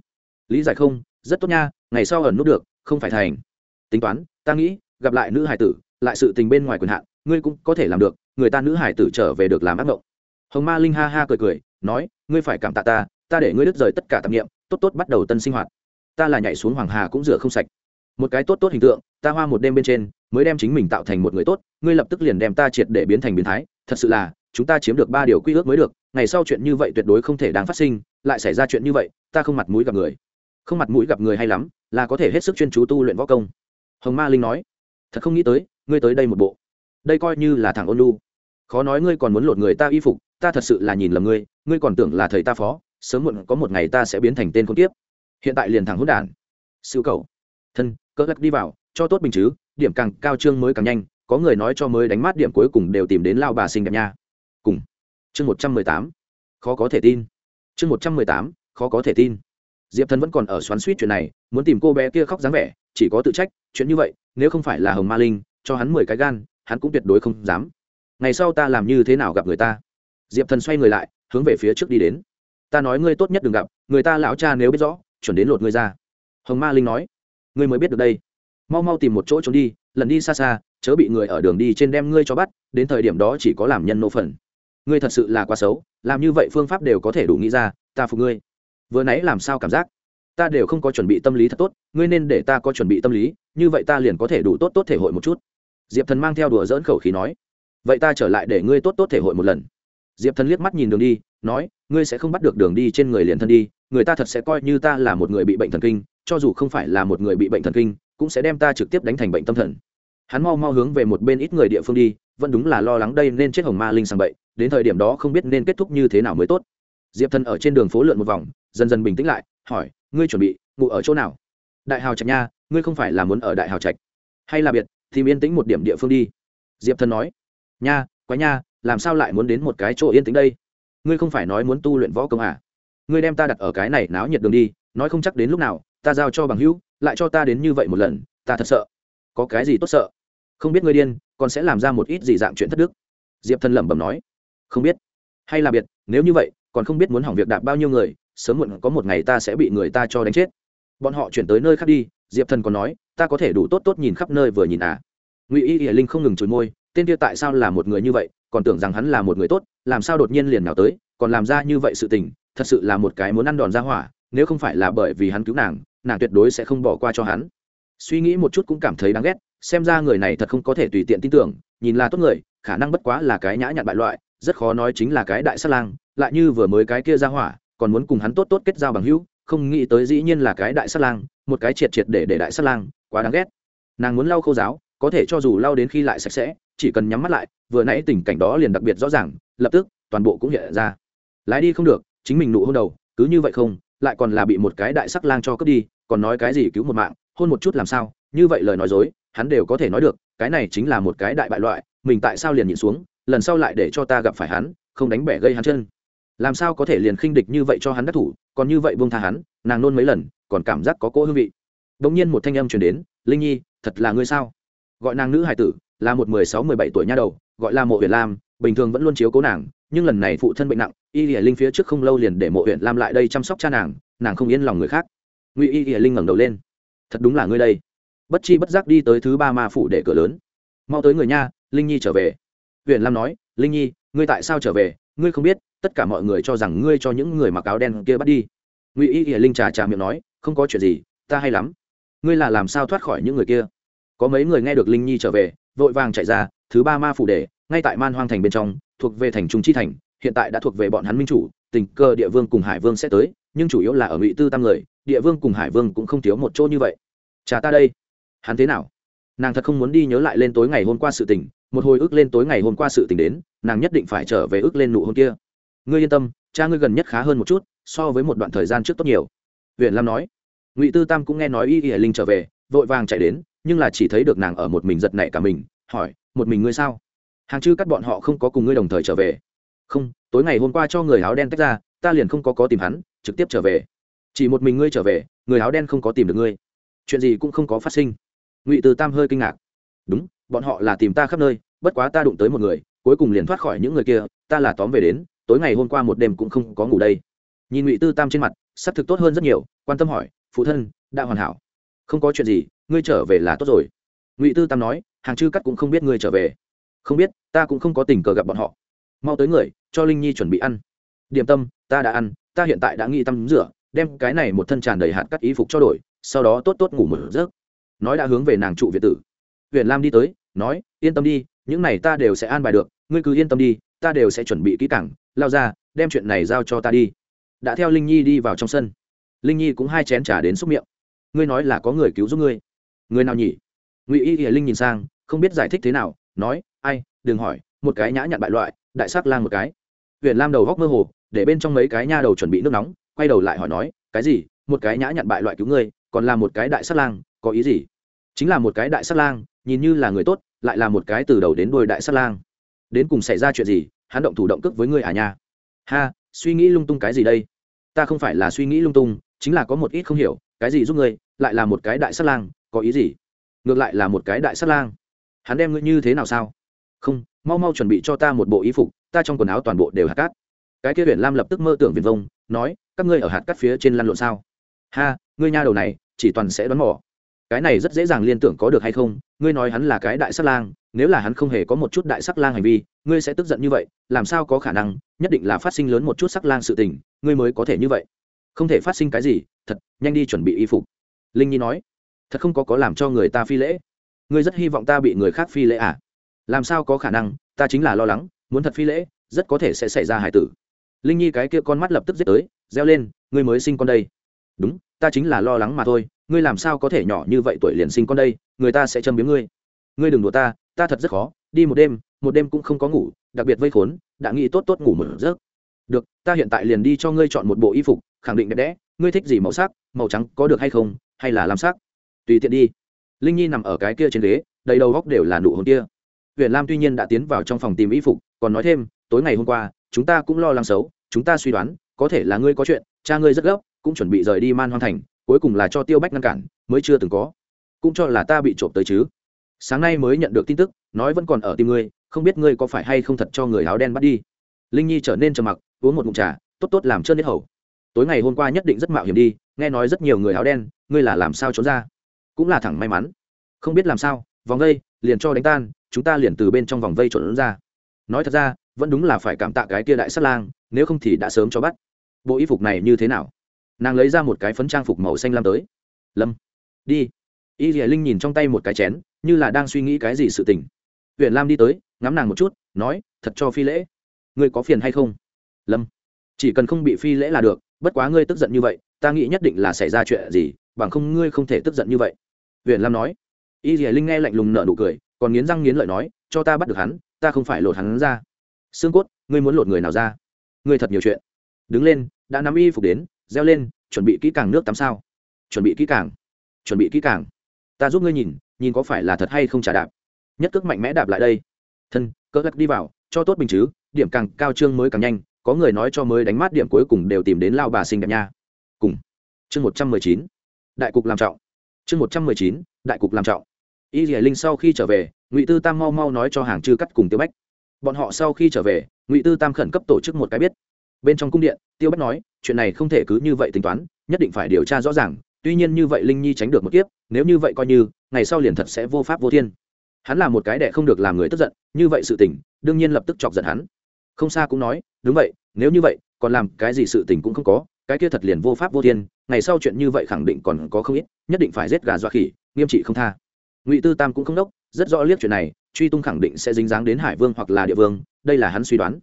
Lý giải không, rất tốt nha, ngày sau ẩn nút được, không phải thành. Tính toán, ta nghĩ, gặp lại nữ hải tử, lại sự tình bên ngoài quyền hạn, ngươi cũng có thể làm được, người ta nữ hải tử trở về được làm ác mộng. Hồng ma linh ha ha cười cười, nói, ngươi phải cảm tạ ta ta để ngươi đứt rời tất cả tạp nghiệm tốt tốt bắt đầu tân sinh hoạt. Ta là nhảy xuống hoàng hà cũng rửa không sạch một cái tốt tốt hình tượng, ta hoa một đêm bên trên, mới đem chính mình tạo thành một người tốt, ngươi lập tức liền đem ta triệt để biến thành biến thái, thật sự là, chúng ta chiếm được ba điều quy ước mới được, ngày sau chuyện như vậy tuyệt đối không thể đáng phát sinh, lại xảy ra chuyện như vậy, ta không mặt mũi gặp người. Không mặt mũi gặp người hay lắm, là có thể hết sức chuyên chú tu luyện võ công. Hồng ma linh nói. Thật không nghĩ tới, ngươi tới đây một bộ. Đây coi như là thằng ôn lu khó nói ngươi còn muốn lột người ta y phục, ta thật sự là nhìn lầm ngươi ngươi còn tưởng là thầy ta phó, sớm muộn có một ngày ta sẽ biến thành tên con tiếp hiện tại liền thẳng hốt đản. Siêu cầu thân cỡ lắc đi vào, cho tốt bình chứ, điểm càng cao trương mới càng nhanh, có người nói cho mới đánh mát điểm cuối cùng đều tìm đến lao bà xinh đẹp nha. Cùng. Chương một trăm mười tám. Khó có thể tin. Chương một trăm mười tám, khó có thể tin. Diệp thần vẫn còn ở xoắn suýt chuyện này, muốn tìm cô bé kia khóc dáng vẻ, chỉ có tự trách, chuyện như vậy, nếu không phải là hồng ma linh, cho hắn mười cái gan, hắn cũng tuyệt đối không dám. Ngày sau ta làm như thế nào gặp người ta? Diệp thần xoay người lại, hướng về phía trước đi đến. Ta nói ngươi tốt nhất đừng gặp, người ta lão cha nếu biết rõ, chuẩn đến lột ngươi ra. Hồng ma linh nói ngươi mới biết được đây. Mau mau tìm một chỗ trốn đi, lần đi xa xa, chớ bị người ở đường đi trên đem ngươi cho bắt, đến thời điểm đó chỉ có làm nhân nô phần. Ngươi thật sự là quá xấu, làm như vậy phương pháp đều có thể đủ nghĩ ra, ta phục ngươi. Vừa nãy làm sao cảm giác? Ta đều không có chuẩn bị tâm lý thật tốt, ngươi nên để ta có chuẩn bị tâm lý, như vậy ta liền có thể đủ tốt tốt thể hội một chút. Diệp thần mang theo đùa dỡn khẩu khí nói, vậy ta trở lại để ngươi tốt tốt thể hội một lần. Diệp thần liếc mắt nhìn đường đi, nói, ngươi sẽ không bắt được đường đi trên người liền thân đi, người ta thật sẽ coi như ta là một người bị bệnh thần kinh cho dù không phải là một người bị bệnh thần kinh, cũng sẽ đem ta trực tiếp đánh thành bệnh tâm thần. Hắn mau mau hướng về một bên ít người địa phương đi, vẫn đúng là lo lắng đây nên chết hồng ma linh sang bậy, đến thời điểm đó không biết nên kết thúc như thế nào mới tốt. Diệp thần ở trên đường phố lượn một vòng, dần dần bình tĩnh lại, hỏi, ngươi chuẩn bị ngủ ở chỗ nào? Đại hào trạch nha, ngươi không phải là muốn ở đại hào trạch. Hay là biệt thì yên tĩnh một điểm địa phương đi. Diệp thần nói, nha, quái nha, làm sao lại muốn đến một cái chỗ yên tĩnh đây? Ngươi không phải nói muốn tu luyện võ công à? Ngươi đem ta đặt ở cái này náo nhiệt đường đi, nói không chắc đến lúc nào ta giao cho bằng hữu, lại cho ta đến như vậy một lần, ta thật sợ. Có cái gì tốt sợ? Không biết ngươi điên, còn sẽ làm ra một ít gì dạng chuyện thất đức. Diệp thần lẩm bẩm nói. Không biết. Hay là biệt, nếu như vậy, còn không biết muốn hỏng việc đạp bao nhiêu người, sớm muộn có một ngày ta sẽ bị người ta cho đánh chết. Bọn họ chuyển tới nơi khác đi, diệp thần còn nói, ta có thể đủ tốt tốt nhìn khắp nơi vừa nhìn à. Ngụy y hiển linh không ngừng chùi môi, tên kia tại sao là một người như vậy, còn tưởng rằng hắn là một người tốt, làm sao đột nhiên liền nào tới, còn làm ra như vậy sự tình, thật sự là một cái muốn ăn đòn ra hỏa, nếu không phải là bởi vì hắn cứu nàng nàng tuyệt đối sẽ không bỏ qua cho hắn. Suy nghĩ một chút cũng cảm thấy đáng ghét, xem ra người này thật không có thể tùy tiện tin tưởng, nhìn là tốt người, khả năng bất quá là cái nhã nhặn bại loại, rất khó nói chính là cái đại sát lang, lại như vừa mới cái kia ra hỏa, còn muốn cùng hắn tốt tốt kết giao bằng hữu, không nghĩ tới dĩ nhiên là cái đại sát lang, một cái triệt triệt để để đại sát lang, quá đáng ghét. Nàng muốn lau khâu giáo, có thể cho dù lau đến khi lại sạch sẽ, chỉ cần nhắm mắt lại, vừa nãy tình cảnh đó liền đặc biệt rõ ràng, lập tức toàn bộ cũng hiện ra. Lái đi không được, chính mình nụ hôn đầu, cứ như vậy không lại còn là bị một cái đại sắc lang cho cướp đi, còn nói cái gì cứu một mạng, hôn một chút làm sao, như vậy lời nói dối, hắn đều có thể nói được, cái này chính là một cái đại bại loại, mình tại sao liền nhịn xuống, lần sau lại để cho ta gặp phải hắn, không đánh bẻ gây hắn chân. Làm sao có thể liền khinh địch như vậy cho hắn đắc thủ, còn như vậy buông tha hắn, nàng nôn mấy lần, còn cảm giác có cỗ hương vị. Đ ỗ n g nhiên một thanh âm truyền đến, linh nhi, thật là ngươi sao? Gọi nàng nữ hải tử, là một mười sáu, mười bảy tuổi nha đầu, gọi là mộ huyền lam, bình thường vẫn luôn chiếu cố nàng nhưng lần này phụ thân bệnh nặng, y hiển linh phía trước không lâu liền để mộ huyện lam lại đây chăm sóc cha nàng nàng không yên lòng người khác. Ngụy y hiển linh ngẩng đầu lên. Thật đúng là ngươi đây. Bất chi bất giác đi tới thứ ba ma phủ để cửa lớn. Mau tới người nha, linh nhi trở về. Huyện lam nói, linh nhi, ngươi tại sao trở về? Ngươi không biết, tất cả mọi người cho rằng ngươi cho những người mặc áo đen kia bắt đi. Ngụy y hiển linh trà trà miệng nói, không có chuyện gì, ta hay lắm. Ngươi là làm sao thoát khỏi những người kia? Có mấy người nghe được linh nhi trở về, vội vàng chạy ra, thứ ba ma phủ để, ngay tại man hoang thành bên trong thuộc về thành trung chi thành, hiện tại đã thuộc về bọn hắn minh chủ, tình cơ địa vương cùng hải vương sẽ tới, nhưng chủ yếu là ở ngụy tư tam người, địa vương cùng hải vương cũng không thiếu một chỗ như vậy. Cha ta đây, hắn thế nào? Nàng thật không muốn đi nhớ lại lên tối ngày hôm qua sự tình, một hồi ức lên tối ngày hôm qua sự tình đến, nàng nhất định phải trở về ức lên nụ hôn kia. Ngươi yên tâm, cha ngươi gần nhất khá hơn một chút, so với một đoạn thời gian trước tốt nhiều. Huyện lam nói. Ngụy tư tam cũng nghe nói y y linh trở về, vội vàng chạy đến, nhưng là chỉ thấy được nàng ở một mình giật nảy cả mình, hỏi, một mình ngươi sao? Hàng chư cắt bọn họ không có cùng ngươi đồng thời trở về. Không, tối ngày hôm qua cho người áo đen tách ra, ta liền không có có tìm hắn, trực tiếp trở về. Chỉ một mình ngươi trở về, người áo đen không có tìm được ngươi. Chuyện gì cũng không có phát sinh. Ngụy từ tam hơi kinh ngạc. Đúng, bọn họ là tìm ta khắp nơi, bất quá ta đụng tới một người, cuối cùng liền thoát khỏi những người kia, ta là tóm về đến, tối ngày hôm qua một đêm cũng không có ngủ đây. Nhìn ngụy tư tam trên mặt s ắ c thực tốt hơn rất nhiều, quan tâm hỏi, phụ thân, đã hoàn hảo? Không có chuyện gì, ngươi trở về là tốt rồi. Ngụy tư tam nói, hàng chư cắt cũng không biết ngươi trở về không biết, ta cũng không có tình cờ gặp bọn họ. Mau tới người, cho linh nhi chuẩn bị ăn. Điểm tâm, ta đã ăn, ta hiện tại đã nghĩ tắm rửa, đem cái này một thân tràn đầy hạt cắt ý phục cho đổi, sau đó tốt tốt ngủ một giấc. Nói đã hướng về nàng trụ việt tử. Huyện lam đi tới, nói, yên tâm đi, những này ta đều sẽ an bài được, ngươi cứ yên tâm đi, ta đều sẽ chuẩn bị kỹ cảng lao ra, đem chuyện này giao cho ta đi. Đã theo linh nhi đi vào trong sân. Linh nhi cũng hai chén trả đến xúc miệng. Ngươi nói là có người cứu giúp ngươi. Người nào nhỉ? Ngụy y hiển linh nhìn sang, không biết giải thích thế nào, nói ai, đừng hỏi, một cái nhã nhặn bại loại, đại sắc lang một cái. Huyện lam đầu góc mơ hồ, để bên trong mấy cái nha đầu chuẩn bị nước nóng, quay đầu lại hỏi nói, cái gì? Một cái nhã nhặn bại loại cứu ngươi, còn là một cái đại sắc lang, có ý gì? Chính là một cái đại sắc lang, nhìn như là người tốt, lại là một cái từ đầu đến đuôi đại sắc lang. Đến cùng xảy ra chuyện gì, hắn động thủ động cước với ngươi à nha? Ha, suy nghĩ lung tung cái gì đây? Ta không phải là suy nghĩ lung tung, chính là có một ít không hiểu, cái gì giúp ngươi, lại là một cái đại sắc lang, có ý gì? Ngược lại là một cái đại sắc lang. Hắn đem ngươi như thế nào sao? Không, mau mau chuẩn bị cho ta một bộ y phục, ta trong quần áo toàn bộ đều hạt cát. Cái kia huyện lam lập tức mơ tưởng viền vông, nói, các ngươi ở hạt cát phía trên lăn lộn sao? Ha, ngươi nha đầu này, chỉ toàn sẽ đoán mỏ cái này rất dễ dàng liên tưởng có được hay không, ngươi nói hắn là cái đại sắc lang, nếu là hắn không hề có một chút đại sắc lang hành vi, ngươi sẽ tức giận như vậy, làm sao có khả năng, nhất định là phát sinh lớn một chút sắc lang sự tình, ngươi mới có thể như vậy. Không thể phát sinh cái gì, thật, nhanh đi chuẩn bị y phục. Linh nhi nói, thật không có có làm cho người ta phi lễ. Ngươi rất hy vọng ta bị người khác phi lễ à? Làm sao có khả năng, ta chính là lo lắng, muốn thật phi lễ, rất có thể sẽ xảy ra hải tử. Linh nhi cái kia con mắt lập tức giết tới, reo lên, ngươi mới sinh con đây. Đúng, ta chính là lo lắng mà thôi, ngươi làm sao có thể nhỏ như vậy tuổi liền sinh con đây, người ta sẽ châm biếm ngươi. Ngươi đừng đùa ta ta thật rất khó, đi một đêm một đêm cũng không có ngủ, đặc biệt vây khốn, đã nghĩ tốt tốt ngủ một giấc. Được, ta hiện tại liền đi cho ngươi chọn một bộ y phục, khẳng định đẹp đẽ, ngươi thích gì màu sắc, màu trắng có được hay không, hay là làm sắc? Tùy tiện đi. Linh nhi nằm ở cái kia trên ghế, đầy đầu góc đều là nụ hôn kia huyện lam tuy nhiên đã tiến vào trong phòng tìm y phục, còn nói thêm, tối ngày hôm qua, chúng ta cũng lo lắng xấu, chúng ta suy đoán, có thể là ngươi có chuyện, cha ngươi rất gấp, cũng chuẩn bị rời đi man hoang thành, cuối cùng là cho tiêu bách ngăn cản, mới chưa từng có. Cũng cho là ta bị trộm tới chứ. Sáng nay mới nhận được tin tức, nói vẫn còn ở tìm ngươi, không biết ngươi có phải hay không thật cho người áo đen bắt đi. Linh nhi trở nên trầm mặc, uống một mụn trà, tốt tốt, làm trơn hết hầu. Tối ngày hôm qua nhất định rất mạo hiểm đi, nghe nói rất nhiều người áo đen, ngươi là làm sao trốn ra? Cũng là thẳng may mắn. Không biết làm sao vòng vây, liền cho đánh tan, chúng ta liền từ bên trong vòng vây trộn ra. Nói thật ra, vẫn đúng là phải cảm tạ cái kia đại sát lang, nếu không thì đã sớm cho bắt. Bộ y phục này như thế nào? Nàng lấy ra một cái phấn trang phục màu xanh lam tới. Lâm, đi. Y dìa linh nhìn trong tay một cái chén, như là đang suy nghĩ cái gì sự tình. Huyện lam đi tới, ngắm nàng một chút, nói, thật cho phi lễ. Ngươi có phiền hay không? Lâm, chỉ cần không bị phi lễ là được, bất quá ngươi tức giận như vậy, ta nghĩ nhất định là xảy ra chuyện gì, bằng không ngươi không thể tức giận như vậy. Huyện lam nói y dì linh nghe lạnh lùng nở nụ cười, còn nghiến răng nghiến lợi nói, cho ta bắt được hắn, ta không phải lột hắn ra. Xương cốt, ngươi muốn lột người nào ra? Ngươi thật nhiều chuyện. Đứng lên, đã nắm y phục đến, reo lên, chuẩn bị kỹ càng nước tắm sao? Chuẩn bị kỹ càng, chuẩn bị kỹ càng. Ta giúp ngươi nhìn nhìn có phải là thật hay không trả đạp. Nhất cước mạnh mẽ đạp lại đây. Thân cỡ gắt đi vào, cho tốt bình chứ, điểm càng cao trương mới càng nhanh, có người nói cho mới đánh mát điểm cuối cùng đều tìm đến lao bà xinh đẹp nha. Cùng. Chương một trăm mười chín. Đại cục làm trọng. Chương một trăm mười chín, đại cục làm trọng y dì linh sau khi trở về, ngụy tư tam mau mau nói cho hàng chư cắt cùng tiêu bách. Bọn họ sau khi trở về, ngụy tư tam khẩn cấp tổ chức một cái biết. Bên trong cung điện, tiêu bách nói, chuyện này không thể cứ như vậy tính toán, nhất định phải điều tra rõ ràng, tuy nhiên như vậy linh nhi tránh được một kiếp, nếu như vậy coi như, ngày sau liền thật sẽ vô pháp vô thiên. Hắn là một cái đệ không được làm người tức giận, như vậy sự tình, đương nhiên lập tức chọc giận hắn. Không xa cũng nói, đúng vậy, nếu như vậy, còn làm cái gì sự tình cũng không có, cái kia thật liền vô pháp vô thiên, ngày sau chuyện như vậy khẳng định còn có không ít, nhất định phải giết gà dọa khỉ, nghiêm trị không tha ngụy tư tam cũng không đốc, rất rõ liếc chuyện này, truy tung khẳng định sẽ dính dáng đến hải vương hoặc là địa vương, đây là hắn suy đoán.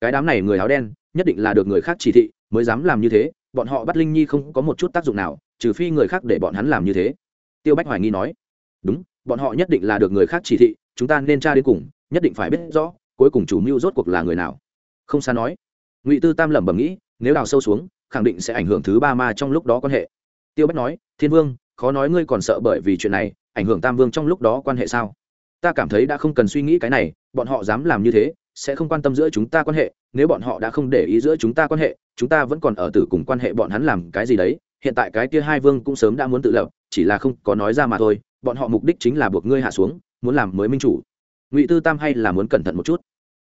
Cái đám này người áo đen, nhất định là được người khác chỉ thị, mới dám làm như thế, bọn họ bắt linh nhi không có một chút tác dụng nào, trừ phi người khác để bọn hắn làm như thế. Tiêu bách hoài nghi nói, đúng, bọn họ nhất định là được người khác chỉ thị, chúng ta nên tra đến cùng, nhất định phải biết rõ, cuối cùng chủ mưu rốt cuộc là người nào. Không xa nói, ngụy tư tam lẩm bẩm nghĩ, nếu đào sâu xuống, khẳng định sẽ ảnh hưởng thứ ba ma trong lúc đó quan hệ. Tiêu bách nói, thiên vương, khó nói ngươi còn sợ bởi vì chuyện này ảnh hưởng tam vương trong lúc đó quan hệ sao? Ta cảm thấy đã không cần suy nghĩ cái này, bọn họ dám làm như thế, sẽ không quan tâm giữa chúng ta quan hệ. Nếu bọn họ đã không để ý giữa chúng ta quan hệ, chúng ta vẫn còn ở tử cùng quan hệ bọn hắn làm cái gì đấy. Hiện tại cái kia hai vương cũng sớm đã muốn tự lập, chỉ là không có nói ra mà thôi. Bọn họ mục đích chính là buộc ngươi hạ xuống, muốn làm mới minh chủ. Ngụy tư tam hay là muốn cẩn thận một chút?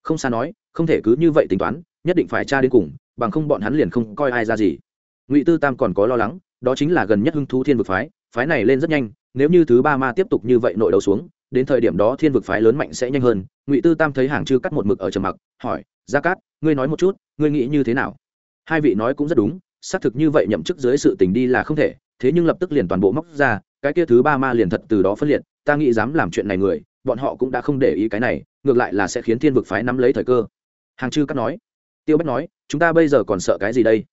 Không xa nói, không thể cứ như vậy tính toán, nhất định phải tra đến cùng, bằng không bọn hắn liền không coi ai ra gì. Ngụy tư tam còn có lo lắng, đó chính là gần nhất hưng thú thiên vực phái phái này lên rất nhanh nếu như thứ ba ma tiếp tục như vậy nội đầu xuống, đến thời điểm đó thiên vực phái lớn mạnh sẽ nhanh hơn. Ngụy tư tam thấy hàng chư cắt một mực ở trầm mặc, hỏi, gia cát, ngươi nói một chút, ngươi nghĩ như thế nào? Hai vị nói cũng rất đúng, xác thực như vậy nhậm chức dưới sự tình đi là không thể, thế nhưng lập tức liền toàn bộ móc ra, cái kia thứ ba ma liền thật từ đó phân liệt, ta nghĩ dám làm chuyện này người, bọn họ cũng đã không để ý cái này, ngược lại là sẽ khiến thiên vực phái nắm lấy thời cơ. Hàng chư cắt nói, tiêu bách nói, chúng ta bây giờ còn sợ cái gì đây?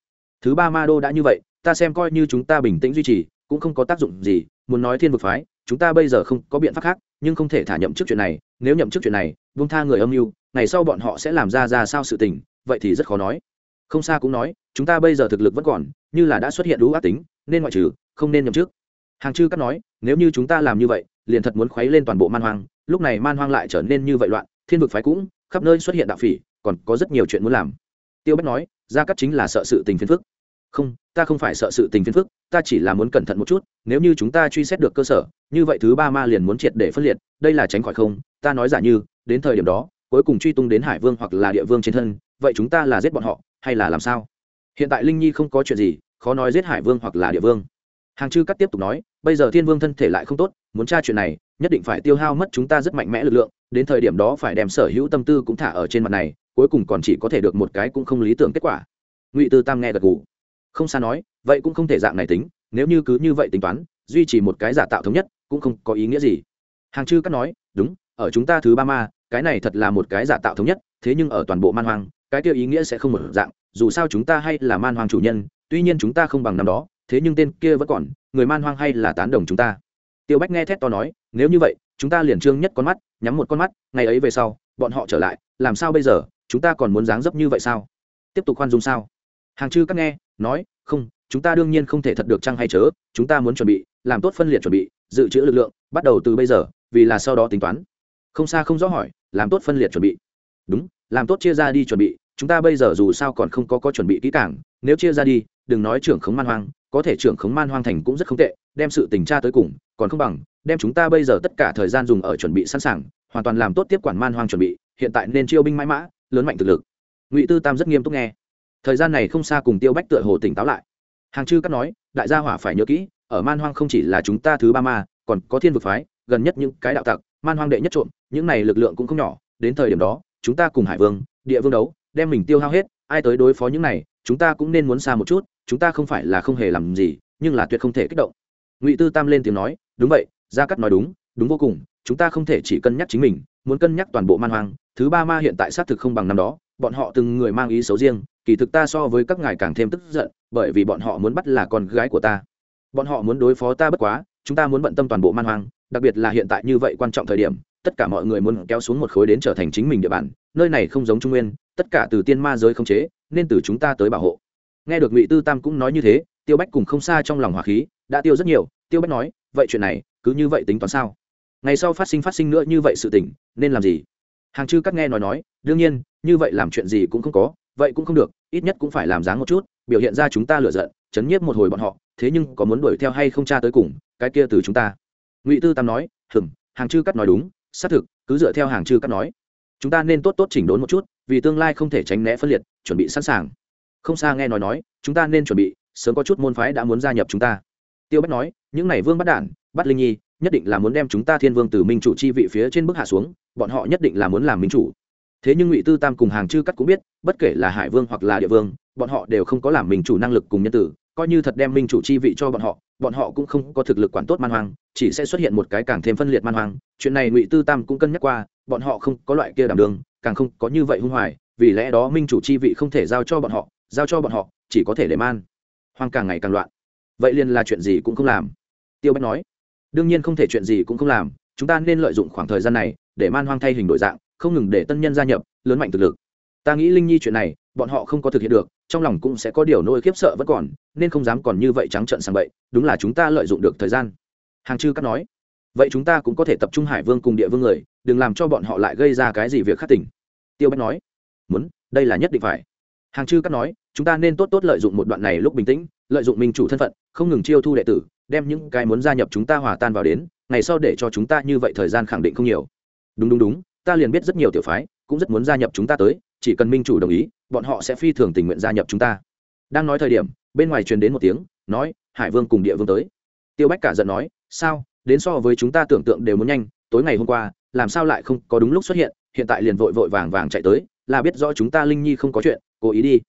Thứ ba ma đô đã như vậy, ta xem coi như chúng ta bình tĩnh duy trì, cũng không có tác dụng gì muốn nói thiên vực phái, chúng ta bây giờ không có biện pháp khác, nhưng không thể thả nhậm chức chuyện này, nếu nhậm chức chuyện này vung tha người âm mưu, ngày sau bọn họ sẽ làm ra ra sao sự tình, vậy thì rất khó nói. Không xa cũng nói, chúng ta bây giờ thực lực vẫn còn, như là đã xuất hiện đủ ác tính, nên ngoại trừ, không nên nhậm chức. Hàng chư cắt nói, nếu như chúng ta làm như vậy, liền thật muốn khuấy lên toàn bộ man hoang, lúc này man hoang lại trở nên như vậy loạn, thiên vực phái cũng, khắp nơi xuất hiện đạo phỉ, còn có rất nhiều chuyện muốn làm. Tiêu bách nói, gia cắt chính là sợ sự tình phiền phức không, ta không phải sợ sự tình phiền phức, ta chỉ là muốn cẩn thận một chút, nếu như chúng ta truy xét được cơ sở, như vậy thứ ba ma liền muốn triệt để phân liệt, đây là tránh khỏi không, ta nói giả như, đến thời điểm đó, cuối cùng truy tung đến hải vương hoặc là địa vương trên thân, vậy chúng ta là giết bọn họ, hay là làm sao? Hiện tại linh nhi không có chuyện gì, khó nói giết hải vương hoặc là địa vương. Hàng chư cắt tiếp tục nói, bây giờ thiên vương thân thể lại không tốt, muốn tra chuyện này, nhất định phải tiêu hao mất chúng ta rất mạnh mẽ lực lượng, đến thời điểm đó phải đem sở hữu tâm tư cũng thả ở trên mặt này, cuối cùng còn chỉ có thể được một cái cũng không lý tưởng kết quả. Ngụy tư tam nghe gật gù không xa nói, vậy cũng không thể dạng này tính, nếu như cứ như vậy tính toán, duy trì một cái giả tạo thống nhất, cũng không có ý nghĩa gì. Hàng chư cắt nói, đúng, ở chúng ta thứ ba ma, cái này thật là một cái giả tạo thống nhất, thế nhưng ở toàn bộ man hoang, cái kia ý nghĩa sẽ không một dạng, dù sao chúng ta hay là man hoang chủ nhân, tuy nhiên chúng ta không bằng năm đó, thế nhưng tên kia vẫn còn, người man hoang hay là tán đồng chúng ta. Tiêu bách nghe thét to nói, nếu như vậy, chúng ta liền trương nhất con mắt, nhắm một con mắt, ngày ấy về sau, bọn họ trở lại, làm sao bây giờ, chúng ta còn muốn dáng dấp như vậy sao? Tiếp tục khoan dung sao? Hàng chư các nghe nói, không, chúng ta đương nhiên không thể thật được chăng hay chớ, chúng ta muốn chuẩn bị, làm tốt phân liệt chuẩn bị, dự trữ lực lượng, bắt đầu từ bây giờ, vì là sau đó tính toán. Không xa không rõ hỏi, làm tốt phân liệt chuẩn bị. Đúng, làm tốt chia ra đi chuẩn bị, chúng ta bây giờ dù sao còn không có có chuẩn bị kỹ càng, nếu chia ra đi, đừng nói trưởng khống man hoang, có thể trưởng khống man hoang thành cũng rất không tệ, đem sự tình tra tới cùng, còn không bằng, đem chúng ta bây giờ tất cả thời gian dùng ở chuẩn bị sẵn sàng, hoàn toàn làm tốt tiếp quản man hoang chuẩn bị, hiện tại nên chiêu binh mãi mã, lớn mạnh thực lực. Ngụy tư tam rất nghiêm túc nghe thời gian này không xa cùng tiêu bách tựa hồ tỉnh táo lại. Hàng chư cắt nói, đại gia hỏa phải nhớ kỹ, ở man hoang không chỉ là chúng ta thứ ba ma, còn có thiên vực phái, gần nhất những cái đạo tặc, man hoang đệ nhất trộm, những này lực lượng cũng không nhỏ, đến thời điểm đó, chúng ta cùng hải vương, địa vương đấu, đem mình tiêu hao hết, ai tới đối phó những này, chúng ta cũng nên muốn xa một chút, chúng ta không phải là không hề làm gì, nhưng là tuyệt không thể kích động. Ngụy tư tam lên tiếng nói, đúng vậy, gia cắt nói đúng đúng vô cùng, chúng ta không thể chỉ cân nhắc chính mình, muốn cân nhắc toàn bộ man hoang, thứ ba ma hiện tại xác thực không bằng năm đó, bọn họ từng người mang ý xấu riêng kỳ thực ta so với các ngài càng thêm tức giận, bởi vì bọn họ muốn bắt là con gái của ta. Bọn họ muốn đối phó ta bất quá, chúng ta muốn bận tâm toàn bộ man hoang, đặc biệt là hiện tại như vậy quan trọng thời điểm, tất cả mọi người muốn kéo xuống một khối đến trở thành chính mình địa bàn, nơi này không giống trung nguyên, tất cả từ tiên ma giới không chế, nên từ chúng ta tới bảo hộ. Nghe được ngụy tư tam cũng nói như thế, tiêu bách cùng không xa trong lòng hỏa khí, đã tiêu rất nhiều, tiêu bách nói, vậy chuyện này, cứ như vậy tính toán sao? Ngày sau phát sinh phát sinh nữa như vậy sự tình, nên làm gì? Hàng chư các nghe nói nói, đương nhiên, như vậy làm chuyện gì cũng không có vậy cũng không được, ít nhất cũng phải làm dáng một chút, biểu hiện ra chúng ta lựa giận, chấn nhiếp một hồi bọn họ, thế nhưng có muốn đuổi theo hay không tra tới cùng, cái kia từ chúng ta. Ngụy tư tam nói, hừm, hàng chư cắt nói đúng, xác thực, cứ dựa theo hàng chư cắt nói. Chúng ta nên tốt tốt chỉnh đốn một chút, vì tương lai không thể tránh né phân liệt, chuẩn bị sẵn sàng. Không xa nghe nói nói, chúng ta nên chuẩn bị, sớm có chút môn phái đã muốn gia nhập chúng ta. Tiêu bách nói, những này vương bắt đản, bắt linh nhi, nhất định là muốn đem chúng ta thiên vương từ minh chủ chi vị phía trên bức hạ xuống, bọn họ nhất định là muốn làm minh chủ thế nhưng ngụy tư tam cùng hàng chư cắt cũng biết, bất kể là hải vương hoặc là địa vương, bọn họ đều không có làm minh chủ năng lực cùng nhân tử, coi như thật đem minh chủ chi vị cho bọn họ bọn họ cũng không có thực lực quản tốt man hoang, chỉ sẽ xuất hiện một cái càng thêm phân liệt man hoang. Chuyện này ngụy tư tam cũng cân nhắc qua, bọn họ không có loại kia đảm đường càng không có như vậy hung hoài, vì lẽ đó minh chủ chi vị không thể giao cho bọn họ, giao cho bọn họ, chỉ có thể để man. Hoang càng ngày càng loạn. Vậy liền là chuyện gì cũng không làm. Tiêu bách nói, đương nhiên không thể chuyện gì cũng không làm, chúng ta nên lợi dụng khoảng thời gian này để man hoang thay hình đổi dạng không ngừng để tân nhân gia nhập, lớn mạnh thực lực. Ta nghĩ linh nhi chuyện này, bọn họ không có thực hiện được, trong lòng cũng sẽ có điều nỗi khiếp sợ vẫn còn, nên không dám còn như vậy trắng trợn sang bậy, đúng là chúng ta lợi dụng được thời gian. Hàng chư cắt nói. Vậy chúng ta cũng có thể tập trung hải vương cùng địa vương người, đừng làm cho bọn họ lại gây ra cái gì việc khắc tỉnh tiêu bách nói. Muốn, đây là nhất định phải. Hàng chư cắt nói. Chúng ta nên tốt tốt lợi dụng một đoạn này lúc bình tĩnh, lợi dụng minh chủ thân phận, không ngừng chiêu thu đệ tử, đem những cái muốn gia nhập chúng ta hòa tan vào đến, ngày sau để cho chúng ta như vậy thời gian khẳng định không nhiều. Đúng đúng đúng ta liền biết rất nhiều tiểu phái cũng rất muốn gia nhập chúng ta tới, chỉ cần minh chủ đồng ý, bọn họ sẽ phi thường tình nguyện gia nhập chúng ta. Đang nói thời điểm, bên ngoài truyền đến một tiếng, nói, hải vương cùng địa vương tới. Tiêu bách cả giận nói, sao? Đến so với chúng ta tưởng tượng đều muốn nhanh, tối ngày hôm qua, làm sao lại không có đúng lúc xuất hiện hiện tại liền vội vội vàng vàng chạy tới, là biết rõ chúng ta linh nhi không có chuyện, cố ý đi.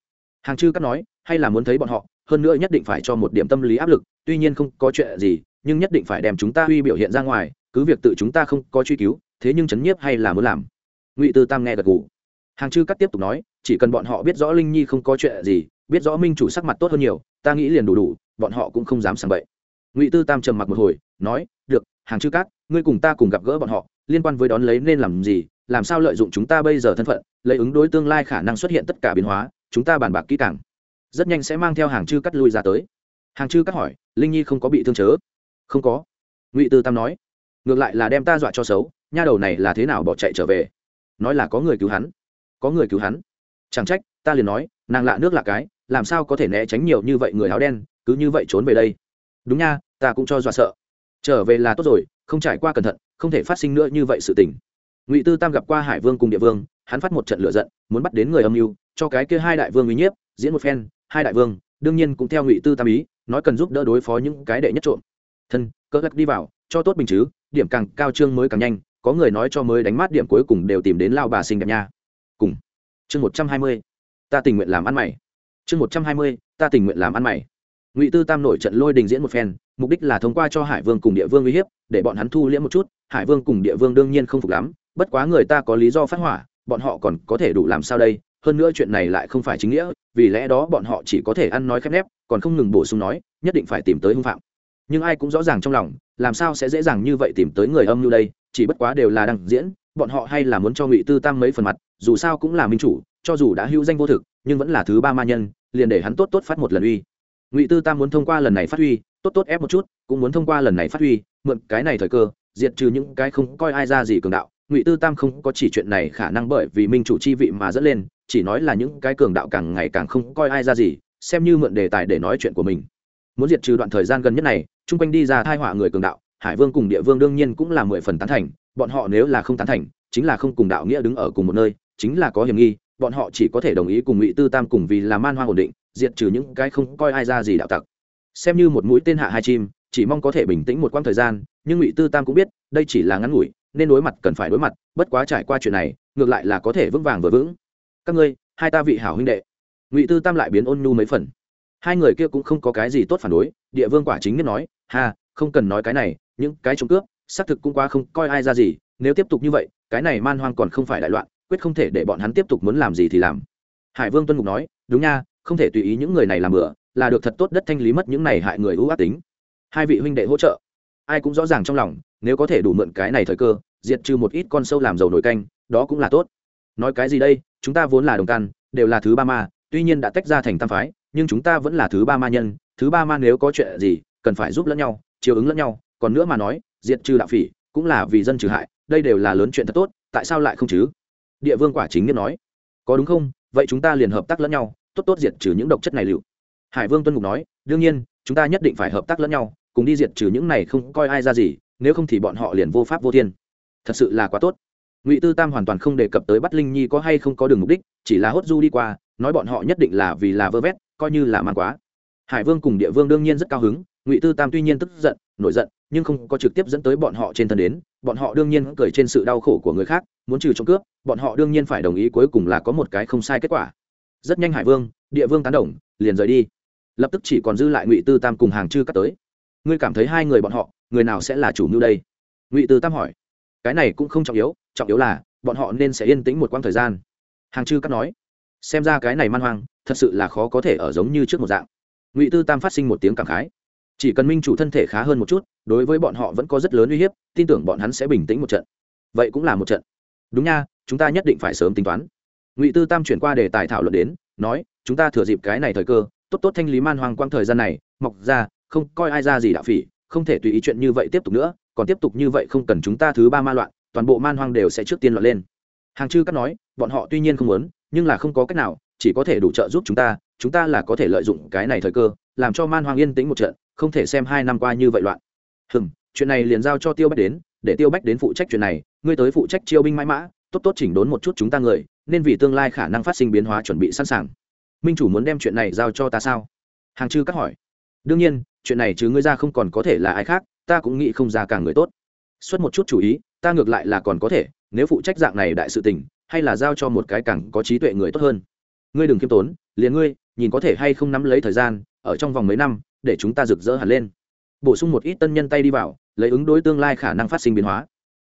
Hàng chư cắt nói, hay là muốn thấy bọn họ, hơn nữa nhất định phải cho một điểm tâm lý áp lực, tuy nhiên không có chuyện gì, nhưng nhất định phải đem chúng ta uy biểu hiện ra ngoài cứ việc tự chúng ta không có truy cứu, thế nhưng chấn nhiếp hay là muốn làm? Ngụy tư tam nghe gật gù. Hàng chư cắt tiếp tục nói, chỉ cần bọn họ biết rõ linh nhi không có chuyện gì, biết rõ minh chủ sắc mặt tốt hơn nhiều, ta nghĩ liền đủ đủ, bọn họ cũng không dám sàng bậy. Ngụy tư tam trầm mặc một hồi, nói, được, hàng chư cắt ngươi cùng ta cùng gặp gỡ bọn họ, liên quan với đón lấy nên làm gì, làm sao lợi dụng chúng ta bây giờ thân phận, lấy ứng đối tương lai khả năng xuất hiện tất cả biến hóa, chúng ta bàn bạc kỹ càng. Rất nhanh sẽ mang theo hàng chư cắt lui ra tới. Hàng chư cắt hỏi, linh nhi không có bị thương chớ? Không có. Ngụy tư tam nói ngược lại là đem ta dọa cho xấu, nha đầu này là thế nào bỏ chạy trở về? Nói là có người cứu hắn. Có người cứu hắn? Chẳng trách, ta liền nói, nàng lạ nước lạ cái, làm sao có thể né tránh nhiều như vậy người áo đen, cứ như vậy trốn về đây? Đúng nha, ta cũng cho dọa sợ. Trở về là tốt rồi, không trải qua cẩn thận, không thể phát sinh nữa như vậy sự tình. Ngụy tư tam gặp qua hải vương cùng địa vương, hắn phát một trận lựa giận, muốn bắt đến người âm mưu, cho cái kia hai đại vương uy nhiếp, diễn một phen, hai đại vương, đương nhiên cũng theo ngụy tư tam ý, nói cần giúp đỡ đối phó những cái đệ nhất trộm. Thân, cỡ lắc đi vào cho tốt bình chứ, điểm càng cao trương mới càng nhanh, có người nói cho mới đánh mát điểm cuối cùng đều tìm đến lao bà xinh đẹp nha. Cùng. Chương một trăm hai mươi, ta tình nguyện làm ăn mày. Chương một trăm hai mươi, ta tình nguyện làm ăn mày. Ngụy tư tam nổi trận lôi đình diễn một phen, mục đích là thông qua cho hải vương cùng địa vương uy hiếp, để bọn hắn thu liễm một chút, hải vương cùng địa vương đương nhiên không phục lắm, bất quá người ta có lý do phát hỏa, bọn họ còn có thể đủ làm sao đây? Hơn nữa chuyện này lại không phải chính nghĩa, vì lẽ đó bọn họ chỉ có thể ăn nói khép nép, còn không ngừng bổ sung nói, nhất định phải tìm tới hung phạm nhưng ai cũng rõ ràng trong lòng, làm sao sẽ dễ dàng như vậy tìm tới người âm như đây, chỉ bất quá đều là đăng diễn, bọn họ hay là muốn cho ngụy tư tam mấy phần mặt, dù sao cũng là minh chủ, cho dù đã hữu danh vô thực, nhưng vẫn là thứ ba ma nhân, liền để hắn tốt tốt phát một lần uy. Ngụy tư tam muốn thông qua lần này phát huy tốt tốt ép một chút, cũng muốn thông qua lần này phát huy mượn cái này thời cơ, diệt trừ những cái không coi ai ra gì cường đạo. Ngụy tư tam không có chỉ chuyện này khả năng bởi vì minh chủ chi vị mà dẫn lên, chỉ nói là những cái cường đạo càng ngày càng không coi ai ra gì, xem như mượn đề tài để nói chuyện của mình. Muốn diệt trừ đoạn thời gian gần nhất này chung quanh đi ra thai họa người cường đạo, hải vương cùng địa vương đương nhiên cũng là mười phần tán thành, bọn họ nếu là không tán thành, chính là không cùng đạo nghĩa đứng ở cùng một nơi, chính là có hiểm nghi, bọn họ chỉ có thể đồng ý cùng ngụy tư tam cùng vì là man hoang ổn định, diệt trừ những cái không coi ai ra gì đạo tặc. Xem như một mũi tên hạ hai chim, chỉ mong có thể bình tĩnh một quãng thời gian, nhưng ngụy tư tam cũng biết, đây chỉ là ngắn ngủi, nên đối mặt cần phải đối mặt, bất quá trải qua chuyện này, ngược lại là có thể vững vàng vừa vững. Các ngươi, hai ta vị hảo huynh đệ. Ngụy tư tam lại biến ôn nhu mấy phần. Hai người kia cũng không có cái gì tốt phản đối, địa vương quả chính nhất nói ha, không cần nói cái này, những cái trộm cướp, xác thực cũng quá không coi ai ra gì, nếu tiếp tục như vậy, cái này man hoang còn không phải đại loạn, quyết không thể để bọn hắn tiếp tục muốn làm gì thì làm. Hải vương tuân ngục nói, đúng nha, không thể tùy ý những người này làm bừa, là được thật tốt đất thanh lý mất những này hại người ưu ác tính. Hai vị huynh đệ hỗ trợ. Ai cũng rõ ràng trong lòng, nếu có thể đủ mượn cái này thời cơ, diệt trừ một ít con sâu làm dầu nổi canh, đó cũng là tốt. Nói cái gì đây, chúng ta vốn là đồng căn đều là thứ ba ma, tuy nhiên đã tách ra thành tam phái, nhưng chúng ta vẫn là thứ ba ma nhân, thứ ba ma nếu có chuyện gì cần phải giúp lẫn nhau, chiều ứng lẫn nhau, còn nữa mà nói, diệt trừ đạo phỉ cũng là vì dân trừ hại, đây đều là lớn chuyện thật tốt, tại sao lại không chứ? Địa vương quả chính nghĩa nói. Có đúng không? Vậy chúng ta liền hợp tác lẫn nhau, tốt tốt diệt trừ những độc chất này liệu. Hải vương tuân ngục nói, đương nhiên, chúng ta nhất định phải hợp tác lẫn nhau, cùng đi diệt trừ những này không coi ai ra gì, nếu không thì bọn họ liền vô pháp vô thiên. Thật sự là quá tốt. Ngụy tư tam hoàn toàn không đề cập tới bắt linh nhi có hay không có đường mục đích, chỉ là hốt du đi qua, nói bọn họ nhất định là vì là vơ vét, coi như là mang quá. Hải vương cùng địa vương đương nhiên rất cao hứng ngụy tư tam tuy nhiên tức giận, nổi giận, nhưng không có trực tiếp dẫn tới bọn họ trên thân đến, bọn họ đương nhiên cười trên sự đau khổ của người khác, muốn trừ trộm cướp, bọn họ đương nhiên phải đồng ý cuối cùng là có một cái không sai kết quả. Rất nhanh hải vương, địa vương tán đồng, liền rời đi. Lập tức chỉ còn dư lại ngụy tư tam cùng hàng chư cắt tới. Ngươi cảm thấy hai người bọn họ, người nào sẽ là chủ mưu đây? Ngụy tư tam hỏi. Cái này cũng không trọng yếu trọng yếu là, bọn họ nên sẽ yên tĩnh một quãng thời gian. Hàng chư cắt nói. Xem ra cái này man hoang, thật sự là khó có thể ở giống như trước một dạng. Ngụy tư tam phát sinh một tiếng cảm khái chỉ cần minh chủ thân thể khá hơn một chút, đối với bọn họ vẫn có rất lớn uy hiếp, tin tưởng bọn hắn sẽ bình tĩnh một trận. Vậy cũng là một trận. Đúng nha, chúng ta nhất định phải sớm tính toán. Ngụy tư tam chuyển qua đề tài thảo luận đến, nói, chúng ta thừa dịp cái này thời cơ, tốt tốt thanh lý man hoang quang thời gian này, mọc ra, không coi ai ra gì đạo phỉ, không thể tùy ý chuyện như vậy tiếp tục nữa, còn tiếp tục như vậy không cần chúng ta thứ ba ma loạn, toàn bộ man hoang đều sẽ trước tiên loạn lên. Hàng chư cắt nói, bọn họ tuy nhiên không muốn, nhưng là không có cách nào, chỉ có thể đủ trợ giúp chúng ta chúng ta là có thể lợi dụng cái này thời cơ, làm cho man hoang yên tĩnh một trận không thể xem hai năm qua như vậy loạn. Hừm, chuyện này liền giao cho tiêu bách đến, để tiêu bách đến phụ trách chuyện này, ngươi tới phụ trách chiêu binh mãi mã, tốt tốt chỉnh đốn một chút chúng ta người, nên vì tương lai khả năng phát sinh biến hóa chuẩn bị sẵn sàng. Minh chủ muốn đem chuyện này giao cho ta sao? Hàng chư cắt hỏi. Đương nhiên, chuyện này chứ ngươi ra không còn có thể là ai khác, ta cũng nghĩ không ra cả người tốt. Xuất một chút chủ ý, ta ngược lại là còn có thể, nếu phụ trách dạng này đại sự tình, hay là giao cho một cái cẳng có trí tuệ người tốt hơn. Ngươi đừng kiêm tốn, liền ngươi, nhìn có thể hay không nắm lấy thời gian, ở trong vòng mấy năm để chúng ta rực rỡ hẳn lên. Bổ sung một ít tân nhân tay đi vào, lấy ứng đối tương lai khả năng phát sinh biến hóa.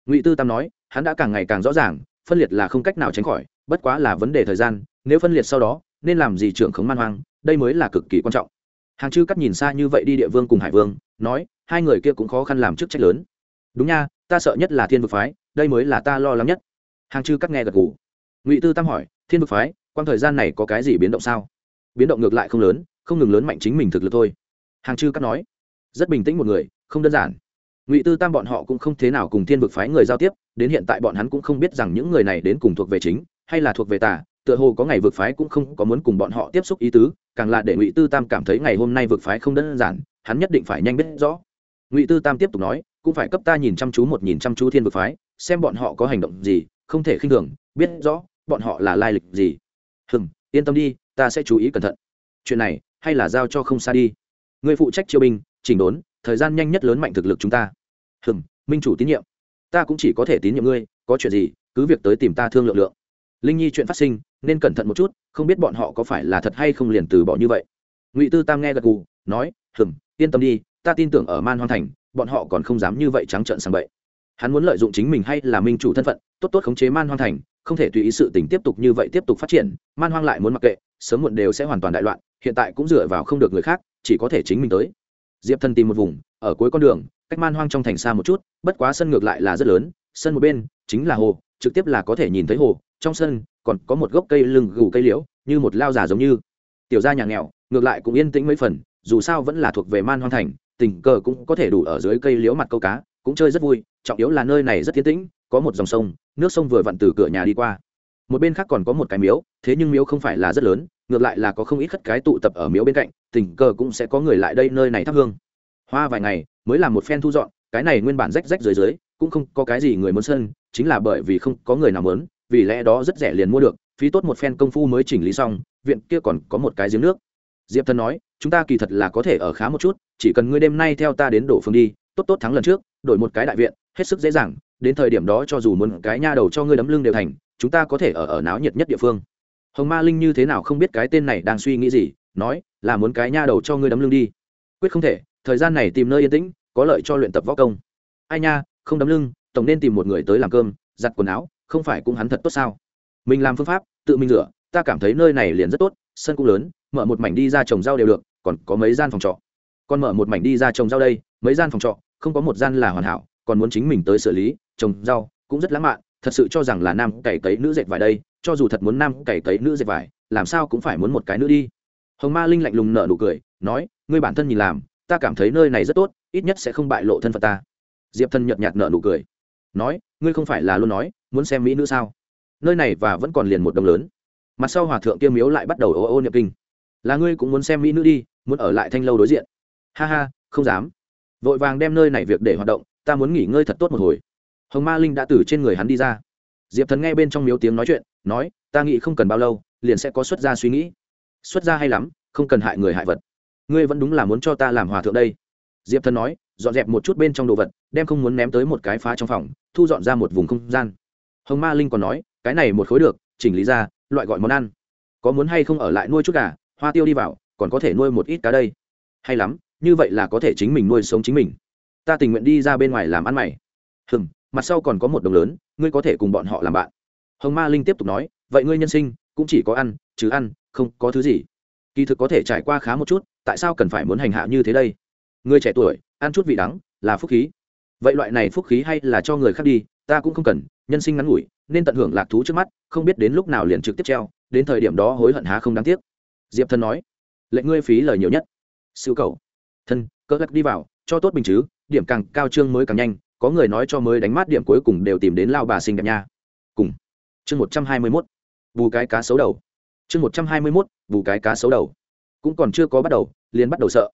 Ngụy tư tam nói, hắn đã càng ngày càng rõ ràng, phân liệt là không cách nào tránh khỏi, bất quá là vấn đề thời gian, nếu phân liệt sau đó, nên làm gì trưởng khống man hoang, đây mới là cực kỳ quan trọng. Hàng chư cắt nhìn xa như vậy đi địa vương cùng hải vương, nói, hai người kia cũng khó khăn làm chức trách lớn. Đúng nha, ta sợ nhất là thiên vực phái, đây mới là ta lo lắng nhất. Hàng chư cắt nghe gật gù. Ngụy tư tam hỏi, thiên vực phái quan thời gian này có cái gì biến động sao? Biến động ngược lại không lớn, không ngừng lớn mạnh chính mình thực lực thôi hàng chư cắt nói, rất bình tĩnh một người, không đơn giản. Ngụy tư tam bọn họ cũng không thế nào cùng thiên vực phái người giao tiếp, đến hiện tại bọn hắn cũng không biết rằng những người này đến cùng thuộc về chính, hay là thuộc về tà, tựa hồ có ngày vực phái cũng không có muốn cùng bọn họ tiếp xúc ý tứ, càng là để ngụy tư tam cảm thấy ngày hôm nay vực phái không đơn giản, hắn nhất định phải nhanh biết rõ. Ngụy tư tam tiếp tục nói, cũng phải cấp ta nhìn chăm chú một nhìn chăm chú thiên vực phái, xem bọn họ có hành động gì, không thể khinh thường, biết rõ bọn họ là lai lịch gì. Hừng yên tâm đi, ta sẽ chú ý cẩn thận. Chuyện này, hay là giao cho không xa đi người phụ trách chiêu binh, chỉnh đốn, thời gian nhanh nhất lớn mạnh thực lực chúng ta. Hừng minh chủ tín nhiệm. Ta cũng chỉ có thể tín nhiệm ngươi, có chuyện gì, cứ việc tới tìm ta thương lượng lượng. Linh nhi chuyện phát sinh, nên cẩn thận một chút, không biết bọn họ có phải là thật hay không liền từ bỏ như vậy. Ngụy tư tam nghe gật gù, nói hừng yên tâm đi, ta tin tưởng ở man hoang thành, bọn họ còn không dám như vậy trắng trợn sang vậy hắn muốn lợi dụng chính mình hay là minh chủ thân phận, tốt tốt khống chế man hoang thành, không thể tùy ý sự tình tiếp tục như vậy tiếp tục phát triển, man hoang lại muốn mặc kệ, sớm muộn đều sẽ hoàn toàn đại loạn, hiện tại cũng dựa vào không được người khác chỉ có thể chính mình tới. Diệp thần tìm một vùng, ở cuối con đường, cách man hoang trong thành xa một chút, bất quá sân ngược lại là rất lớn, sân một bên chính là hồ, trực tiếp là có thể nhìn thấy hồ, trong sân còn có một gốc cây lưng gù cây liễu, như một lao giả giống như. Tiểu gia nhà nghèo, ngược lại cũng yên tĩnh mấy phần, dù sao vẫn là thuộc về man hoang thành, tình cờ cũng có thể đủ ở dưới cây liễu mặt câu cá, cũng chơi rất vui, trọng yếu là nơi này rất tiến tĩnh, có một dòng sông, nước sông vừa vặn từ cửa nhà đi qua. Một bên khác còn có một cái miếu, thế nhưng miếu không phải là rất lớn ngược lại là có không ít khất cái tụ tập ở miếu bên cạnh, tình cờ cũng sẽ có người lại đây nơi này thắp hương. Hoa vài ngày, mới làm một phen thu dọn, cái này nguyên bản rách rách dưới dưới, cũng không có cái gì người muốn sân, chính là bởi vì không có người nào muốn, vì lẽ đó rất rẻ liền mua được, phí tốt một phen công phu mới chỉnh lý xong, viện kia còn có một cái giếng nước. Diệp thần nói, chúng ta kỳ thật là có thể ở khá một chút, chỉ cần ngươi đêm nay theo ta đến đổ phương đi, tốt tốt thắng lần trước, đổi một cái đại viện, hết sức dễ dàng, đến thời điểm đó cho dù muốn cái nha đầu cho ngươi đấm lưng đều thành, chúng ta có thể ở ở náo nhiệt nhất địa phương hồng ma linh như thế nào không biết cái tên này đang suy nghĩ gì, nói, là muốn cái nha đầu cho ngươi đấm lưng đi. Quyết không thể, thời gian này tìm nơi yên tĩnh, có lợi cho luyện tập võ công. Ai nha, không đấm lưng, tổng nên tìm một người tới làm cơm, giặt quần áo, không phải cũng hắn thật tốt sao? Mình làm phương pháp, tự mình rửa, ta cảm thấy nơi này liền rất tốt, sân cũng lớn, mở một mảnh đi ra trồng rau đều được, còn có mấy gian phòng trọ. Còn mở một mảnh đi ra trồng rau đây, mấy gian phòng trọ, không có một gian là hoàn hảo, còn muốn chính mình tới xử lý, trồng rau, cũng rất lãng mạn, thật sự cho rằng là nam cày cấy nữ dệt vải đây cho dù thật muốn nam cày cấy nữ dệt vải, làm sao cũng phải muốn một cái nữ đi. Hồng ma linh lạnh lùng nở nụ cười, nói, ngươi bản thân nhìn làm, ta cảm thấy nơi này rất tốt, ít nhất sẽ không bại lộ thân phận ta. Diệp Thần nhợt nhạt nở nụ cười, nói, ngươi không phải là luôn nói, muốn xem mỹ nữ sao? Nơi này và vẫn còn liền một đồng lớn. Mặt sau hòa thượng kiêm miếu lại bắt đầu ô ô niệm kinh. Là ngươi cũng muốn xem mỹ nữ đi, muốn ở lại thanh lâu đối diện. Ha ha, không dám. Vội vàng đem nơi này việc để hoạt động, ta muốn nghỉ ngơi thật tốt một hồi. Hồng ma linh đã từ trên người hắn đi ra. Diệp thần nghe bên trong miếu tiếng nói chuyện nói, ta nghĩ không cần bao lâu, liền sẽ có xuất gia suy nghĩ. Xuất gia hay lắm, không cần hại người hại vật. Ngươi vẫn đúng là muốn cho ta làm hòa thượng đây. Diệp thần nói, dọn dẹp một chút bên trong đồ vật, đem không muốn ném tới một cái phá trong phòng, thu dọn ra một vùng không gian. Hồng ma linh còn nói, cái này một khối được, chỉnh lý ra, loại gọi món ăn. Có muốn hay không ở lại nuôi chút gà, hoa tiêu đi vào, còn có thể nuôi một ít cá đây. Hay lắm, như vậy là có thể chính mình nuôi sống chính mình. Ta tình nguyện đi ra bên ngoài làm ăn mày. Hừng mặt sau còn có một đồng lớn, ngươi có thể cùng bọn họ làm bạn hồng ma linh tiếp tục nói, vậy ngươi nhân sinh cũng chỉ có ăn chứ ăn, không có thứ gì. Kỳ thực có thể trải qua khá một chút, tại sao cần phải muốn hành hạ như thế đây? Người trẻ tuổi, ăn chút vị đắng là phúc khí. Vậy loại này phúc khí hay là cho người khác đi, ta cũng không cần, nhân sinh ngắn ngủi, nên tận hưởng lạc thú trước mắt, không biết đến lúc nào liền trực tiếp treo, đến thời điểm đó hối hận há không đáng tiếc. Diệp thân nói, lệnh ngươi phí lời nhiều nhất. Siêu cầu thân cỡ gắt đi vào, cho tốt bình chứ, điểm càng cao trương mới càng nhanh, có người nói cho mới đánh mát điểm cuối cùng đều tìm đến lao bà sinh đẹp nha. Cùng chương một trăm hai mươi mốt, bù cái cá xấu đầu. chương một trăm hai mươi mốt, bù cái cá xấu đầu. cũng còn chưa có bắt đầu, liền bắt đầu sợ.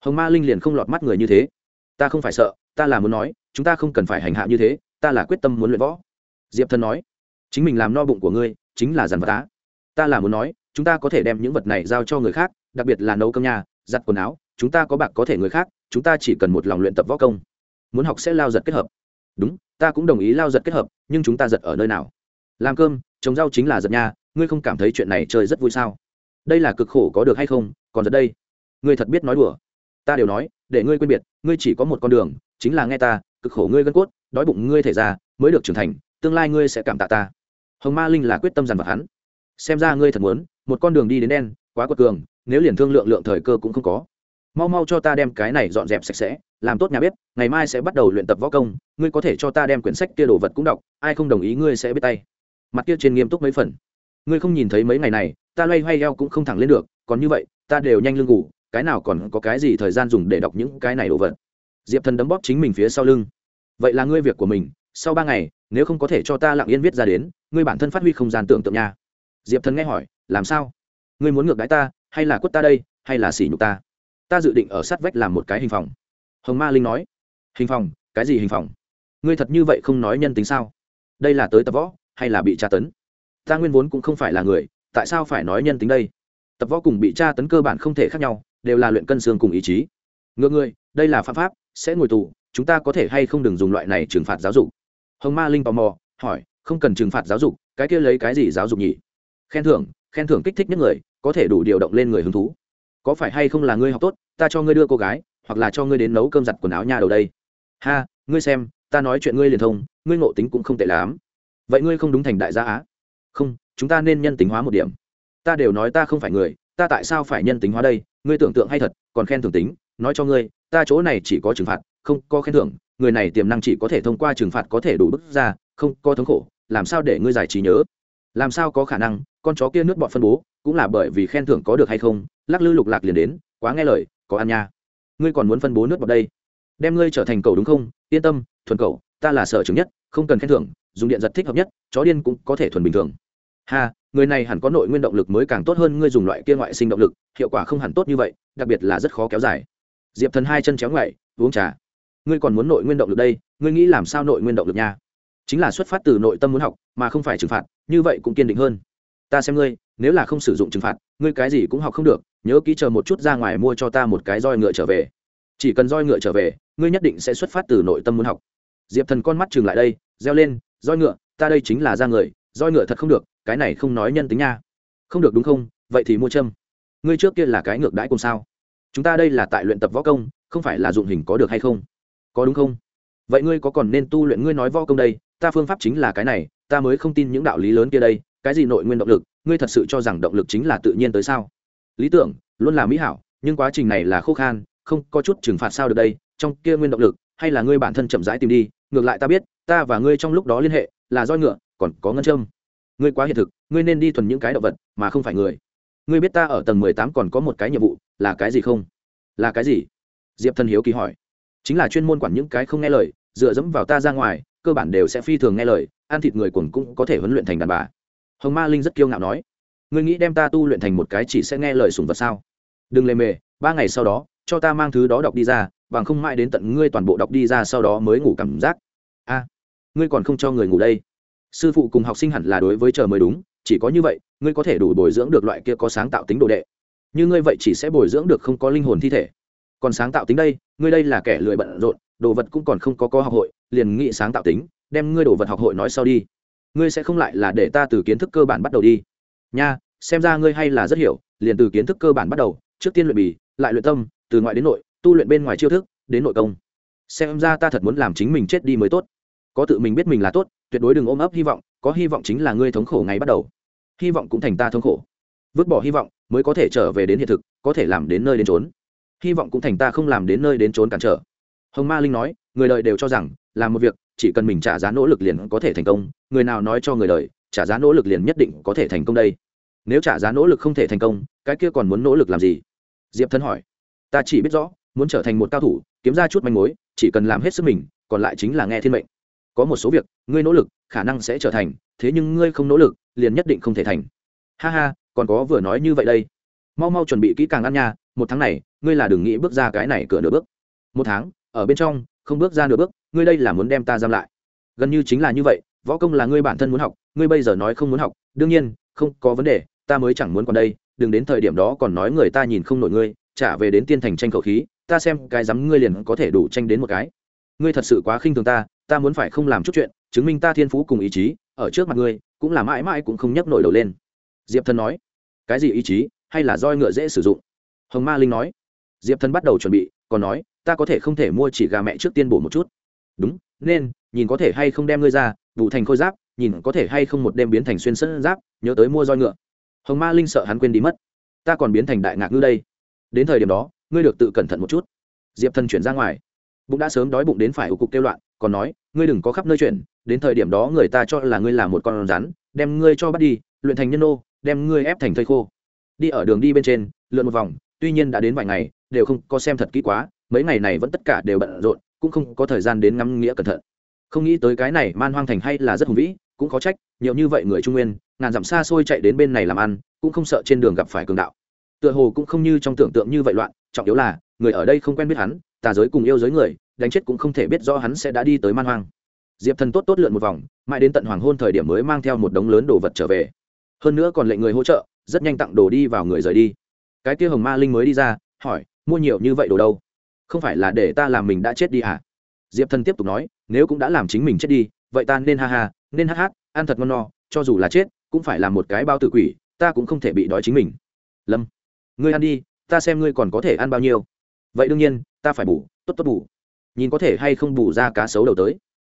Hồng ma linh liền không lọt mắt người như thế. Ta không phải sợ, ta là muốn nói, chúng ta không cần phải hành hạ như thế, ta là quyết tâm muốn luyện võ. Diệp thần nói, chính mình làm no bụng của ngươi, chính là dàn vật á. Ta là muốn nói, chúng ta có thể đem những vật này giao cho người khác, đặc biệt là nấu cơm nhà, giặt quần áo, chúng ta có bạc có thể người khác, chúng ta chỉ cần một lòng luyện tập võ công. Muốn học sẽ lao giật kết hợp. Đúng, ta cũng đồng ý lao giật kết hợp, nhưng chúng ta giật ở nơi nào? Làm cơm, trồng rau chính là giật nha, ngươi không cảm thấy chuyện này chơi rất vui sao? Đây là cực khổ có được hay không? Còn giật đây. Ngươi thật biết nói đùa. Ta đều nói, để ngươi quên biệt, ngươi chỉ có một con đường, chính là nghe ta, cực khổ ngươi gân cốt, đói bụng ngươi thể ra mới được trưởng thành, tương lai ngươi sẽ cảm tạ ta. Hồng ma linh là quyết tâm dằn vặt hắn. Xem ra ngươi thật muốn, một con đường đi đến đen, quá quật cường, nếu liền thương lượng lượng thời cơ cũng không có. Mau mau cho ta đem cái này dọn dẹp sạch sẽ, làm tốt nhà bếp, ngày mai sẽ bắt đầu luyện tập võ công, ngươi có thể cho ta đem quyển sách kia đồ vật cũng đọc, ai không đồng ý ngươi sẽ biết tay mặt kia trên nghiêm túc mấy phần. Ngươi không nhìn thấy mấy ngày này, ta loay hoay eo cũng không thẳng lên được, còn như vậy, ta đều nhanh lưng ngủ, cái nào còn có cái gì thời gian dùng để đọc những cái này đồ vật. Diệp thần đấm bóp chính mình phía sau lưng. Vậy là ngươi việc của mình, sau ba ngày, nếu không có thể cho ta lặng yên viết ra đến, ngươi bản thân phát huy không gian tưởng tượng nha. Diệp thần nghe hỏi, làm sao? Ngươi muốn ngược đãi ta, hay là quất ta đây, hay là xỉ nhục ta? Ta dự định ở sát vách làm một cái hình phòng. Hồng ma linh nói. Hình phòng? Cái gì hình phòng? Ngươi thật như vậy không nói nhân tính sao? Đây là tới tập võ hay là bị tra tấn? Ta nguyên vốn cũng không phải là người, tại sao phải nói nhân tính đây? Tập võ cùng bị tra tấn cơ bản không thể khác nhau, đều là luyện cân xương cùng ý chí. Ngược ngươi đây là pháp pháp, sẽ ngồi tù, chúng ta có thể hay không đừng dùng loại này trừng phạt giáo dục? Hồng ma linh tò mò, hỏi, không cần trừng phạt giáo dục, cái kia lấy cái gì giáo dục nhỉ? Khen thưởng khen thưởng kích thích nhất người, có thể đủ điều động lên người hứng thú. Có phải hay không là ngươi học tốt, ta cho ngươi đưa cô gái, hoặc là cho ngươi đến nấu cơm giặt quần áo nhà đầu đây? Ha, ngươi xem, ta nói chuyện ngươi liền thông, ngươi ngộ tính cũng không tệ lắm vậy ngươi không đúng thành đại gia á? Không, chúng ta nên nhân tính hóa một điểm. Ta đều nói ta không phải người, ta tại sao phải nhân tính hóa đây? Ngươi tưởng tượng hay thật, còn khen thưởng tính. Nói cho ngươi, ta chỗ này chỉ có trừng phạt, không có khen thưởng. Người này tiềm năng chỉ có thể thông qua trừng phạt có thể đủ bức ra, không có thống khổ. Làm sao để ngươi giải trí nhớ? Làm sao có khả năng? Con chó kia nước bọn phân bố, cũng là bởi vì khen thưởng có được hay không? Lắc lư lục lạc liền đến, quá nghe lời, có ăn nha. Ngươi còn muốn phân bố nước bọt đây? Đem ngươi trở thành cầu đúng không? Yên tâm, thuần cầu ta là sở chứng nhất, không cần khen thưởng dùng điện giật thích hợp nhất, chó điên cũng có thể thuần bình thường. Ha, người này hẳn có nội nguyên động lực mới càng tốt hơn ngươi dùng loại kia ngoại sinh động lực, hiệu quả không hẳn tốt như vậy, đặc biệt là rất khó kéo dài. Diệp thần hai chân chéo ngoại uống trà. Ngươi còn muốn nội nguyên động lực đây, ngươi nghĩ làm sao nội nguyên động lực nha? Chính là xuất phát từ nội tâm muốn học, mà không phải trừng phạt, như vậy cũng kiên định hơn. Ta xem ngươi, nếu là không sử dụng trừng phạt, ngươi cái gì cũng học không được, nhớ kỹ chờ một chút ra ngoài mua cho ta một cái roi ngựa trở về. Chỉ cần roi ngựa trở về, ngươi nhất định sẽ xuất phát từ nội tâm muốn học. Diệp thần con mắt chừng lại đây, reo lên roi ngựa, ta đây chính là ra người, roi ngựa thật không được, cái này không nói nhân tính nha. Không được đúng không? Vậy thì mua châm. Ngươi trước kia là cái ngược đãi cùng sao? Chúng ta đây là tại luyện tập võ công, không phải là dụng hình có được hay không? Có đúng không? Vậy ngươi có còn nên tu luyện ngươi nói võ công đây? Ta phương pháp chính là cái này, ta mới không tin những đạo lý lớn kia đây. Cái gì nội nguyên động lực? Ngươi thật sự cho rằng động lực chính là tự nhiên tới sao? Lý tưởng, luôn là mỹ hảo, nhưng quá trình này là khô khan, không có chút trừng phạt sao được đây? Trong kia nguyên động lực, hay là ngươi bản thân chậm rãi tìm đi ngược lại ta biết, ta và ngươi trong lúc đó liên hệ, là roi ngựa, còn có ngân châm. Ngươi quá hiện thực, ngươi nên đi thuần những cái động vật, mà không phải người. Ngươi biết ta ở tầng mười tám còn có một cái nhiệm vụ, là cái gì không? Là cái gì? Diệp thần hiếu kỳ hỏi. Chính là chuyên môn quản những cái không nghe lời, dựa dẫm vào ta ra ngoài, cơ bản đều sẽ phi thường nghe lời, ăn thịt người cuồng cũng có thể huấn luyện thành đàn bà. Hồng ma linh rất kiêu ngạo nói. Ngươi nghĩ đem ta tu luyện thành một cái chỉ sẽ nghe lời sùng vật sao? Đừng lề mề, ba ngày sau đó, cho ta mang thứ đó đọc đi ra, bằng không mãi đến tận ngươi toàn bộ đọc đi ra sau đó mới ngủ cảm giác a ngươi còn không cho người ngủ đây. Sư phụ cùng học sinh hẳn là đối với chờ mới đúng, chỉ có như vậy, ngươi có thể đủ bồi dưỡng được loại kia có sáng tạo tính đồ đệ. Như ngươi vậy chỉ sẽ bồi dưỡng được không có linh hồn thi thể. Còn sáng tạo tính đây, ngươi đây là kẻ lười bận rộn, đồ vật cũng còn không có có học hội, liền nghĩ sáng tạo tính, đem ngươi đồ vật học hội nói sau đi. Ngươi sẽ không lại là để ta từ kiến thức cơ bản bắt đầu đi. Nha, xem ra ngươi hay là rất hiểu, liền từ kiến thức cơ bản bắt đầu, trước tiên luyện bì, lại luyện tâm, từ ngoại đến nội, tu luyện bên ngoài chiêu thức, đến nội công xem ra ta thật muốn làm chính mình chết đi mới tốt. Có tự mình biết mình là tốt, tuyệt đối đừng ôm ấp hy vọng, có hy vọng chính là ngươi thống khổ ngày bắt đầu. Hy vọng cũng thành ta thống khổ. Vứt bỏ hy vọng mới có thể trở về đến hiện thực, có thể làm đến nơi đến trốn hy vọng cũng thành ta không làm đến nơi đến trốn cản trở. Hồng ma linh nói, người đời đều cho rằng, làm một việc, chỉ cần mình trả giá nỗ lực liền có thể thành công, người nào nói cho người đời, trả giá nỗ lực liền nhất định có thể thành công đây. Nếu trả giá nỗ lực không thể thành công, cái kia còn muốn nỗ lực làm gì? Diệp thân hỏi. Ta chỉ biết rõ muốn trở thành một cao thủ, kiếm ra chút manh mối, chỉ cần làm hết sức mình, còn lại chính là nghe thiên mệnh. Có một số việc, ngươi nỗ lực, khả năng sẽ trở thành, thế nhưng ngươi không nỗ lực, liền nhất định không thể thành. Ha ha, còn có vừa nói như vậy đây. Mau mau chuẩn bị kỹ càng ăn nha, một tháng này, ngươi là đừng nghĩ bước ra cái này cửa nửa bước. Một tháng, ở bên trong, không bước ra nửa bước, ngươi đây là muốn đem ta giam lại. Gần như chính là như vậy, võ công là ngươi bản thân muốn học, ngươi bây giờ nói không muốn học, đương nhiên, không có vấn đề, ta mới chẳng muốn còn đây, đừng đến thời điểm đó còn nói người ta nhìn không nổi ngươi, trả về đến tiên thành tranh khẩu khí ta xem cái dám ngươi liền có thể đủ tranh đến một cái. Ngươi thật sự quá khinh thường ta ta muốn phải không làm chút chuyện, chứng minh ta thiên phú cùng ý chí, ở trước mặt ngươi, cũng là mãi mãi cũng không nhấc nổi đầu lên. Diệp thần nói. Cái gì ý chí? Hay là roi ngựa dễ sử dụng? Hồng ma linh nói. Diệp thần bắt đầu chuẩn bị, còn nói, ta có thể không thể mua chỉ gà mẹ trước tiên bổ một chút. Đúng, nên, nhìn có thể hay không đem ngươi ra vụ thành khôi giáp, nhìn có thể hay không một đêm biến thành xuyên sân giáp, nhớ tới mua roi ngựa. Hồng ma linh sợ hắn quên đi mất. Ta còn biến thành đại ngạc ngư đây. Đến thời điểm đó ngươi được tự cẩn thận một chút. Diệp thần chuyển ra ngoài. Bụng đã sớm đói bụng đến phải ủ cục kêu loạn còn nói ngươi đừng có khắp nơi chuyển đến thời điểm đó người ta cho là ngươi là một con rắn đem ngươi cho bắt đi luyện thành nhân nô, đem ngươi ép thành thây khô. Đi ở đường đi bên trên lượn một vòng tuy nhiên đã đến vài ngày đều không có xem thật kỹ quá mấy ngày này vẫn tất cả đều bận rộn cũng không có thời gian đến ngắm nghĩa cẩn thận. Không nghĩ tới cái này man hoang thành hay là rất hùng vĩ cũng khó trách nhiều như vậy người trung nguyên ngàn dặm xa xôi chạy đến bên này làm ăn cũng không sợ trên đường gặp phải cường đạo. Tựa hồ cũng không như trong tưởng tượng như vậy loạn trọng yếu là, người ở đây không quen biết hắn, tà giới cùng yêu giới người, đánh chết cũng không thể biết rõ hắn sẽ đã đi tới man hoang. Diệp thần tốt tốt lượn một vòng, mãi đến tận hoàng hôn thời điểm mới mang theo một đống lớn đồ vật trở về. Hơn nữa còn lệnh người hỗ trợ, rất nhanh tặng đồ đi vào người rời đi. Cái kia hồng ma linh mới đi ra, hỏi, mua nhiều như vậy đồ đâu? Không phải là để ta làm mình đã chết đi à? Diệp thần tiếp tục nói, nếu cũng đã làm chính mình chết đi, vậy ta nên ha ha, nên hát hát, ăn thật ngon no, cho dù là chết, cũng phải là một cái bao tử quỷ, ta cũng không thể bị đói chính mình. Lâm, ngươi ăn đi ta xem ngươi còn có thể ăn bao nhiêu. Vậy đương nhiên, ta phải bù, tốt tốt bù. Nhìn có thể hay không bù ra cá sấu đầu tới.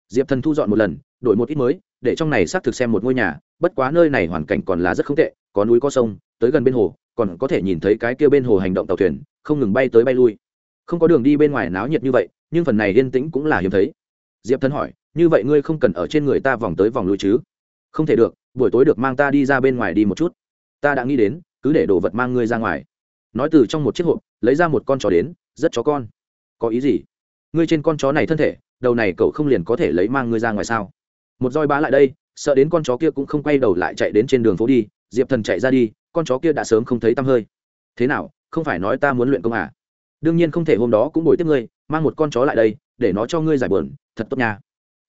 Diệp thần thu dọn một lần, đổi một ít mới, để trong này xác thực xem một ngôi nhà, bất quá nơi này hoàn cảnh còn là rất không tệ, có núi có sông, tới gần bên hồ, còn có thể nhìn thấy cái kia bên hồ hành động tàu thuyền, không ngừng bay tới bay lui. Không có đường đi bên ngoài náo nhiệt như vậy, nhưng phần này yên tĩnh cũng là hiếm thấy. Diệp thần hỏi, như vậy ngươi không cần ở trên người ta vòng tới vòng lui chứ? Không thể được, buổi tối được mang ta đi ra bên ngoài đi một chút. Ta đã nghĩ đến, cứ để đồ vật mang ngươi ra ngoài nói từ trong một chiếc hộp, lấy ra một con chó đến, rất chó con. Có ý gì? Ngươi trên con chó này thân thể, đầu này cậu không liền có thể lấy mang ngươi ra ngoài sao? Một roi bá lại đây, sợ đến con chó kia cũng không quay đầu lại chạy đến trên đường phố đi, diệp thần chạy ra đi, con chó kia đã sớm không thấy tăm hơi. Thế nào, không phải nói ta muốn luyện công à? Đương nhiên không thể hôm đó cũng bồi tiếp ngươi, mang một con chó lại đây, để nó cho ngươi giải bờn thật tốt nha.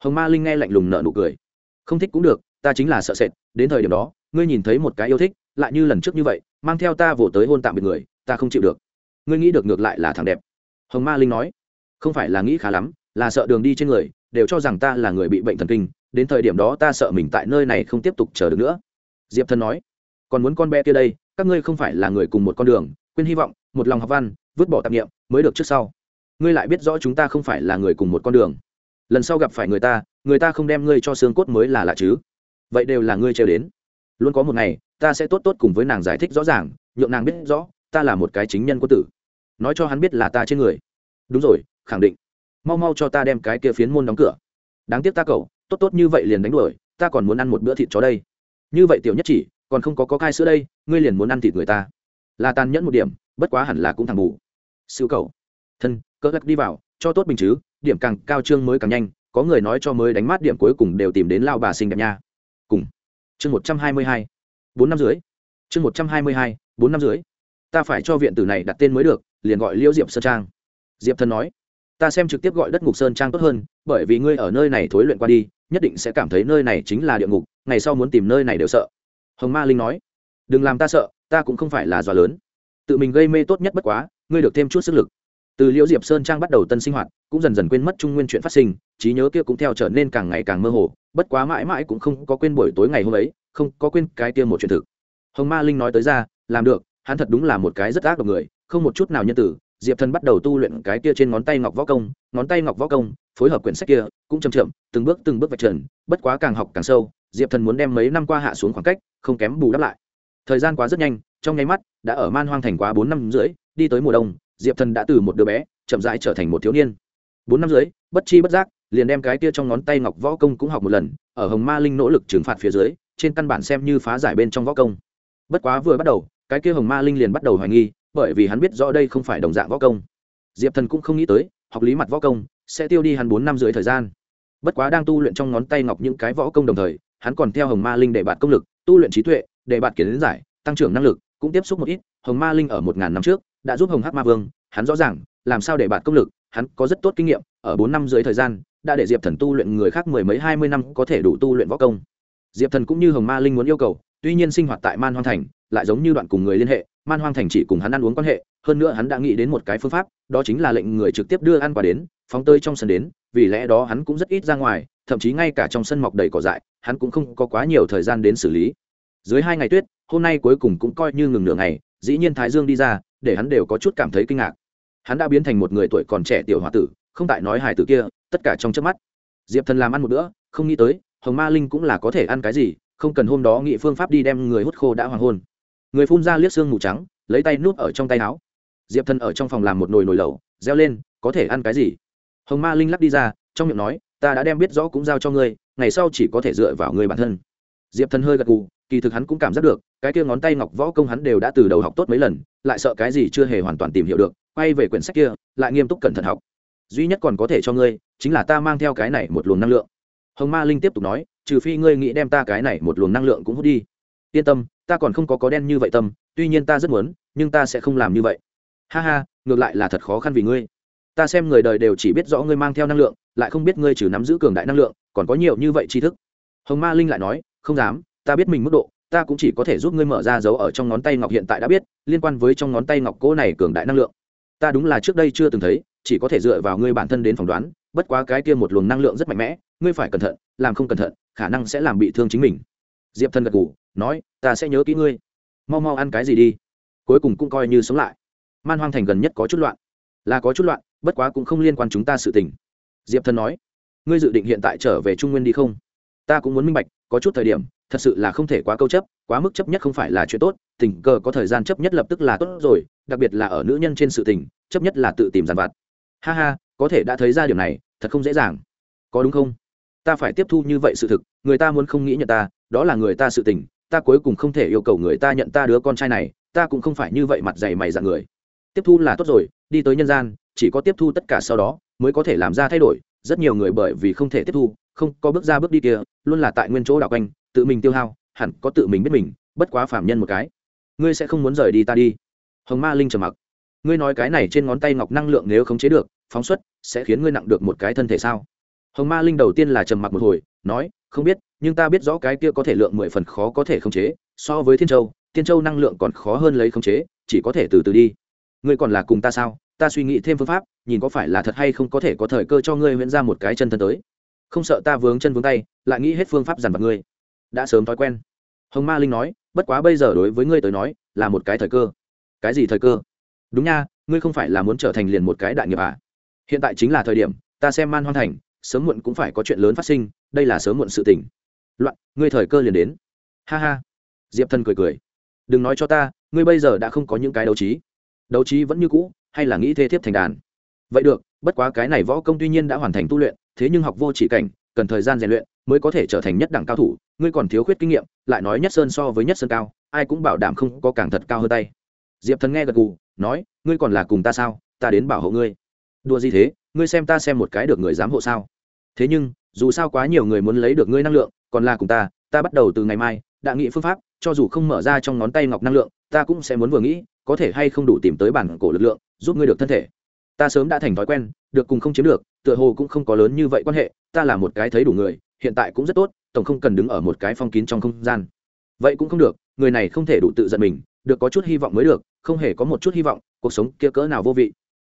Hồng ma linh nghe lạnh lùng nợ nụ cười. Không thích cũng được, ta chính là sợ sệt, đến thời điểm đó, ngươi nhìn thấy một cái yêu thích, lại như lần trước như vậy, mang theo ta vỗ tới hôn tạm biệt người ta không chịu được. Ngươi nghĩ được ngược lại là thằng đẹp. Hồng ma linh nói. Không phải là nghĩ khá lắm, là sợ đường đi trên người, đều cho rằng ta là người bị bệnh thần kinh, đến thời điểm đó ta sợ mình tại nơi này không tiếp tục chờ được nữa. Diệp thần nói. Còn muốn con bé kia đây, các ngươi không phải là người cùng một con đường, quên hy vọng, một lòng học văn, vứt bỏ tạp nghiệm mới được trước sau. Ngươi lại biết rõ chúng ta không phải là người cùng một con đường. Lần sau gặp phải người ta người ta không đem ngươi cho xương cốt mới là lạ chứ. Vậy đều là ngươi trêu đến. Luôn có một ngày, ta sẽ tốt tốt cùng với nàng giải thích rõ ràng, nhượng nàng biết rõ ta là một cái chính nhân quân tử. Nói cho hắn biết là ta trên người. Đúng rồi khẳng định. Mau mau cho ta đem cái kia phiến môn đóng cửa. Đáng tiếc ta cậu tốt tốt như vậy liền đánh đuổi ta còn muốn ăn một bữa thịt chó đây. Như vậy tiểu nhất chỉ còn không có có cai sữa đây ngươi liền muốn ăn thịt người ta. Là tàn nhẫn một điểm bất quá hẳn là cũng thằng bù. Siêu cậu, thân cỡ gắt đi vào cho tốt bình chứ điểm càng cao trương mới càng nhanh có người nói cho mới đánh mát điểm cuối cùng đều tìm đến lao bà xinh đẹp nha. Cùng. Chương một trăm hai mươi hai. Bốn năm dưới chương một trăm hai mươi hai bốn năm dưới ta phải cho viện tử này đặt tên mới được, liền gọi liễu diệp sơn trang. Diệp thần nói, ta xem trực tiếp gọi đất ngục sơn trang tốt hơn, bởi vì ngươi ở nơi này thối luyện qua đi, nhất định sẽ cảm thấy nơi này chính là địa ngục, ngày sau muốn tìm nơi này đều sợ. Hồng ma linh nói, đừng làm ta sợ, ta cũng không phải là dọa lớn. Tự mình gây mê tốt nhất bất quá, ngươi được thêm chút sức lực. Từ liễu diệp sơn trang bắt đầu tân sinh hoạt, cũng dần dần quên mất trung nguyên chuyện phát sinh, trí nhớ kia cũng theo trở nên càng ngày càng mơ hồ, bất quá mãi mãi cũng không có quên buổi tối ngày hôm ấy, không có quên cái kia một chuyện thực. Hồng ma linh nói tới ra, làm được hắn thật đúng là một cái rất ác độc người, không một chút nào nhân tử. Diệp thần bắt đầu tu luyện cái kia trên ngón tay ngọc võ công, ngón tay ngọc võ công, phối hợp quyển sách kia, cũng chậm chậm, từng bước từng bước vạch trần, bất quá càng học càng sâu, diệp thần muốn đem mấy năm qua hạ xuống khoảng cách, không kém bù đắp lại. Thời gian quá rất nhanh, trong nháy mắt, đã ở man hoang thành quá bốn năm rưỡi, đi tới mùa đông, diệp thần đã từ một đứa bé, chậm rãi trở thành một thiếu niên. Bốn năm rưỡi, bất chi bất giác, liền đem cái kia trong ngón tay ngọc võ công cũng học một lần, ở hồng ma linh nỗ lực trừng phạt phía dưới, trên căn bản xem như phá giải bên trong võ công. Bất quá vừa bắt đầu cái kia hồng ma linh liền bắt đầu hoài nghi, bởi vì hắn biết rõ đây không phải đồng dạng võ công. Diệp thần cũng không nghĩ tới, học lý mặt võ công, sẽ tiêu đi hắn bốn năm rưỡi thời gian. Bất quá đang tu luyện trong ngón tay ngọc những cái võ công đồng thời, hắn còn theo hồng ma linh để bạt công lực, tu luyện trí tuệ, để bạt kiến giải, tăng trưởng năng lực, cũng tiếp xúc một ít. Hồng ma linh ở một ngàn năm trước, đã giúp hồng hắc ma vương, hắn rõ ràng, làm sao để bạt công lực, hắn có rất tốt kinh nghiệm, ở bốn năm dưới thời gian, đã để diệp thần tu luyện người khác mười mấy hai mươi năm có thể đủ tu luyện võ công. Diệp thần cũng như hồng ma linh muốn yêu cầu, tuy nhiên sinh hoạt tại man hoang thành lại giống như đoạn cùng người liên hệ, man hoang thành chỉ cùng hắn ăn uống quan hệ, hơn nữa hắn đã nghĩ đến một cái phương pháp, đó chính là lệnh người trực tiếp đưa ăn quà đến, phóng tơi trong sân đến, vì lẽ đó hắn cũng rất ít ra ngoài, thậm chí ngay cả trong sân mọc đầy cỏ dại, hắn cũng không có quá nhiều thời gian đến xử lý. Dưới hai ngày tuyết, hôm nay cuối cùng cũng coi như ngừng nửa ngày, dĩ nhiên thái dương đi ra, để hắn đều có chút cảm thấy kinh ngạc. Hắn đã biến thành một người tuổi còn trẻ tiểu h o a tử, không tại nói hài tử kia, tất cả trong trước mắt. Diệp thần làm ăn một bữa, không nghĩ tới, hồng ma linh cũng là có thể ăn cái gì, không cần hôm đó nghị phương pháp đi đem người hút khô đã hoàng hôn người phun ra liếc xương mù trắng, lấy tay núp ở trong tay áo. Diệp thần ở trong phòng làm một nồi nồi lẩu, reo lên, có thể ăn cái gì? Hồng ma linh lắc đi ra, trong miệng nói, ta đã đem biết rõ cũng giao cho ngươi, ngày sau chỉ có thể dựa vào ngươi bản thân. Diệp thần hơi gật gù, kỳ thực hắn cũng cảm giác được, cái kia ngón tay ngọc võ công hắn đều đã từ đầu học tốt mấy lần, lại sợ cái gì chưa hề hoàn toàn tìm hiểu được, quay về quyển sách kia, lại nghiêm túc cẩn thận học. Duy nhất còn có thể cho ngươi, chính là ta mang theo cái này một luồng năng lượng. Hồng ma linh tiếp tục nói, trừ phi ngươi nghĩ đem ta cái này một luồng năng lượng cũng hút đi. Yên tâm ta còn không có có đen như vậy tâm, tuy nhiên ta rất muốn, nhưng ta sẽ không làm như vậy. Ha ha, ngược lại là thật khó khăn vì ngươi. Ta xem người đời đều chỉ biết rõ ngươi mang theo năng lượng, lại không biết ngươi trừ nắm giữ cường đại năng lượng, còn có nhiều như vậy tri thức. Hồng ma linh lại nói, không dám, ta biết mình mức độ, ta cũng chỉ có thể giúp ngươi mở ra dấu ở trong ngón tay ngọc hiện tại đã biết, liên quan với trong ngón tay ngọc cỗ này cường đại năng lượng. Ta đúng là trước đây chưa từng thấy, chỉ có thể dựa vào ngươi bản thân đến phỏng đoán, bất quá cái kia một luồng năng lượng rất mạnh mẽ, ngươi phải cẩn thận, làm không cẩn thận, khả năng sẽ làm bị thương chính mình. Diệp thân gật ngủ nói, ta sẽ nhớ kỹ ngươi. Mau mau ăn cái gì đi. Cuối cùng cũng coi như sống lại. Man hoang thành gần nhất có chút loạn. Là có chút loạn, bất quá cũng không liên quan chúng ta sự tình. Diệp thân nói, ngươi dự định hiện tại trở về trung nguyên đi không? Ta cũng muốn minh bạch, có chút thời điểm, thật sự là không thể quá câu chấp, quá mức chấp nhất không phải là chuyện tốt, tình cờ có thời gian chấp nhất lập tức là tốt rồi, đặc biệt là ở nữ nhân trên sự tình, chấp nhất là tự tìm giàn vặt. Ha ha, có thể đã thấy ra điều này, thật không dễ dàng. Có đúng không? Ta phải tiếp thu như vậy sự thực, người ta muốn không nghĩ nhận ta, đó là người ta sự tình ta cuối cùng không thể yêu cầu người ta nhận ta đứa con trai này, ta cũng không phải như vậy mặt dày mày dạng người. Tiếp thu là tốt rồi, đi tới nhân gian, chỉ có tiếp thu tất cả sau đó, mới có thể làm ra thay đổi. Rất nhiều người bởi vì không thể tiếp thu, không có bước ra bước đi kia, luôn là tại nguyên chỗ đạo quanh, tự mình tiêu hao, hẳn có tự mình biết mình, bất quá phạm nhân một cái. Ngươi sẽ không muốn rời đi ta đi. Hồng ma linh trầm mặc. Ngươi nói cái này trên ngón tay ngọc năng lượng nếu khống chế được, phóng xuất, sẽ khiến ngươi nặng được một cái thân thể sao? Hồng ma linh đầu tiên là trầm mặc một hồi, nói, không biết nhưng ta biết rõ cái kia có thể lượng mười phần khó có thể khống chế, so với thiên châu thiên châu năng lượng còn khó hơn lấy khống chế, chỉ có thể từ từ đi. Ngươi còn là cùng ta sao? Ta suy nghĩ thêm phương pháp, nhìn có phải là thật hay không có thể có thời cơ cho ngươi huyễn ra một cái chân thân tới. Không sợ ta vướng chân vướng tay, lại nghĩ hết phương pháp dằn vặt ngươi. Đã sớm thói quen. Hồng ma linh nói, bất quá bây giờ đối với ngươi tới nói, là một cái thời cơ. Cái gì thời cơ? Đúng nha, ngươi không phải là muốn trở thành liền một cái đại nghiệp à? Hiện tại chính là thời điểm, ta xem man hoan thành, sớm muộn cũng phải có chuyện lớn phát sinh, đây là sớm muộn sự tình loạn, ngươi thời cơ liền đến. Ha ha. Diệp thần cười cười. Đừng nói cho ta, ngươi bây giờ đã không có những cái đấu trí. Đấu trí vẫn như cũ, hay là nghĩ thê thiếp thành đàn? Vậy được, bất quá cái này võ công tuy nhiên đã hoàn thành tu luyện, thế nhưng học vô chỉ cảnh, cần thời gian rèn luyện mới có thể trở thành nhất đẳng cao thủ. Ngươi còn thiếu khuyết kinh nghiệm, lại nói nhất sơn so với nhất sơn cao, ai cũng bảo đảm không có càng thật cao hơn tay. Diệp thần nghe gật gù, nói, ngươi còn là cùng ta sao? Ta đến bảo hộ ngươi. Đùa gì thế? Ngươi xem ta xem một cái được người dám hộ sao? Thế nhưng, dù sao quá nhiều người muốn lấy được ngươi năng lượng, còn là cùng ta ta bắt đầu từ ngày mai, đã nghĩ phương pháp, cho dù không mở ra trong ngón tay ngọc năng lượng, ta cũng sẽ muốn vừa nghĩ, có thể hay không đủ tìm tới bản cổ lực lượng, giúp ngươi được thân thể. Ta sớm đã thành thói quen, được cùng không chiếm được, tựa hồ cũng không có lớn như vậy quan hệ, ta là một cái thấy đủ người, hiện tại cũng rất tốt, tổng không cần đứng ở một cái phong kín trong không gian. Vậy cũng không được, người này không thể đủ tự giận mình, được có chút hy vọng mới được, không hề có một chút hy vọng, cuộc sống kia cỡ nào vô vị.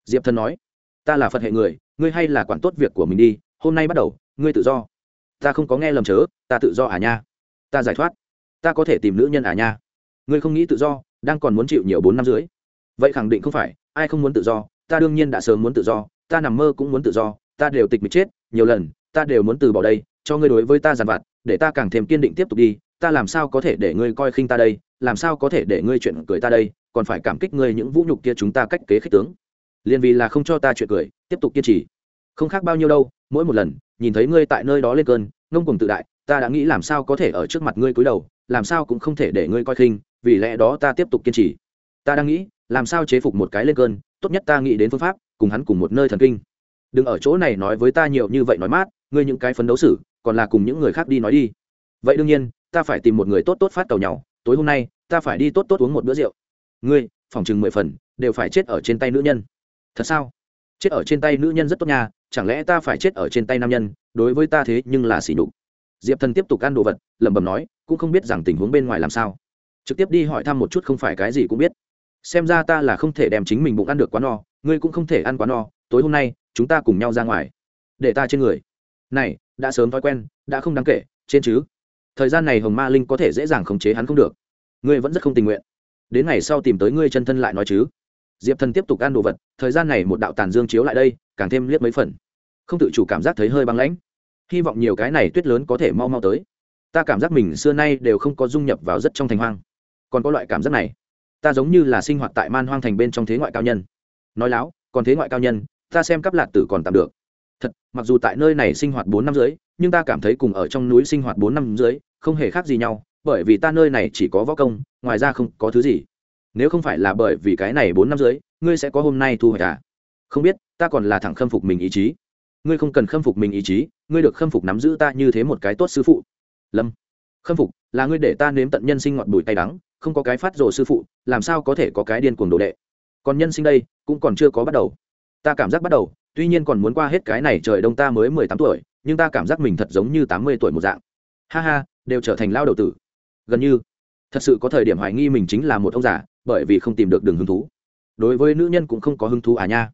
Diệp thần nói, ta là phật hệ người, ngươi hay là quản tốt việc của mình đi hôm nay bắt đầu, ngươi tự do. Ta không có nghe lầm chớ, ta tự do à nha. Ta giải thoát. Ta có thể tìm nữ nhân à nha. Ngươi không nghĩ tự do, đang còn muốn chịu nhiều bốn năm dưới vậy khẳng định không phải, ai không muốn tự do, ta đương nhiên đã sớm muốn tự do, ta nằm mơ cũng muốn tự do, ta đều tịch mịch chết, nhiều lần, ta đều muốn từ bỏ đây, cho ngươi đối với ta giàn vặt, để ta càng thêm kiên định tiếp tục đi, ta làm sao có thể để ngươi coi khinh ta đây, làm sao có thể để ngươi chuyện cười ta đây, còn phải cảm kích ngươi những vũ nhục kia chúng ta cách kế khích tướng. Liền vì là không cho ta chuyện cười, tiếp tục kiên trì. Không khác bao nhiêu đâu mỗi một lần, nhìn thấy ngươi tại nơi đó lên cơn, ngông cùng tự đại, ta đã nghĩ làm sao có thể ở trước mặt ngươi cúi đầu, làm sao cũng không thể để ngươi coi khinh, vì lẽ đó ta tiếp tục kiên trì. Ta đang nghĩ, làm sao chế phục một cái lên cơn, tốt nhất ta nghĩ đến phương pháp, cùng hắn cùng một nơi thần kinh. Đừng ở chỗ này nói với ta nhiều như vậy nói mát, ngươi những cái phấn đấu xử, còn là cùng những người khác đi nói đi. Vậy đương nhiên, ta phải tìm một người tốt tốt phát cầu nhau, tối hôm nay, ta phải đi tốt tốt uống một bữa rượu. Ngươi, phòng chừng mười phần, đều phải chết ở trên tay nữ nhân. Thật sao? Chết ở trên tay nữ nhân rất tốt nha, chẳng lẽ ta phải chết ở trên tay nam nhân, đối với ta thế nhưng là xỉ đục diệp thần tiếp tục ăn đồ vật, lẩm bẩm nói, cũng không biết rằng tình huống bên ngoài làm sao. Trực tiếp đi hỏi thăm một chút không phải cái gì cũng biết. Xem ra ta là không thể đem chính mình bụng ăn được quá no, ngươi cũng không thể ăn quá no, tối hôm nay, chúng ta cùng nhau ra ngoài. Để ta trên người. Này, đã sớm thói quen, đã không đáng kể, trên chứ. Thời gian này hồng ma linh có thể dễ dàng khống chế hắn không được. Ngươi vẫn rất không tình nguyện. Đến ngày sau tìm tới ngươi chân thân lại nói chứ diệp thần tiếp tục ăn đồ vật, thời gian này một đạo tàn dương chiếu lại đây, càng thêm liếc mấy phần. Không tự chủ cảm giác thấy hơi băng lãnh. Hy vọng nhiều cái này tuyết lớn có thể mau mau tới. Ta cảm giác mình xưa nay đều không có dung nhập vào rất trong thành hoang. Còn có loại cảm giác này. Ta giống như là sinh hoạt tại man hoang thành bên trong thế ngoại cao nhân. Nói láo, còn thế ngoại cao nhân, ta xem cắp lạc tử còn tạm được. Thật, mặc dù tại nơi này sinh hoạt bốn năm dưới nhưng ta cảm thấy cùng ở trong núi sinh hoạt bốn năm dưới không hề khác gì nhau, bởi vì ta nơi này chỉ có võ công, ngoài ra không có thứ gì nếu không phải là bởi vì cái này bốn năm dưới ngươi sẽ có hôm nay thu hoạch à? Không biết, ta còn là thẳng khâm phục mình ý chí. Ngươi không cần khâm phục mình ý chí, ngươi được khâm phục nắm giữ ta như thế một cái tốt sư phụ. Lâm. Khâm phục, là ngươi để ta nếm tận nhân sinh ngọt bùi tay đắng, không có cái phát rồ sư phụ, làm sao có thể có cái điên cuồng đồ đệ? Còn nhân sinh đây, cũng còn chưa có bắt đầu. Ta cảm giác bắt đầu, tuy nhiên còn muốn qua hết cái này trời đông ta mới mười tám tuổi, nhưng ta cảm giác mình thật giống như tám mươi tuổi một dạng. Ha ha, đều trở thành lao đầu tử. Gần như, thật sự có thời điểm hoài nghi mình chính là một ông già bởi vì không tìm được đường hứng thú. Đối với nữ nhân cũng không có hứng thú à nha.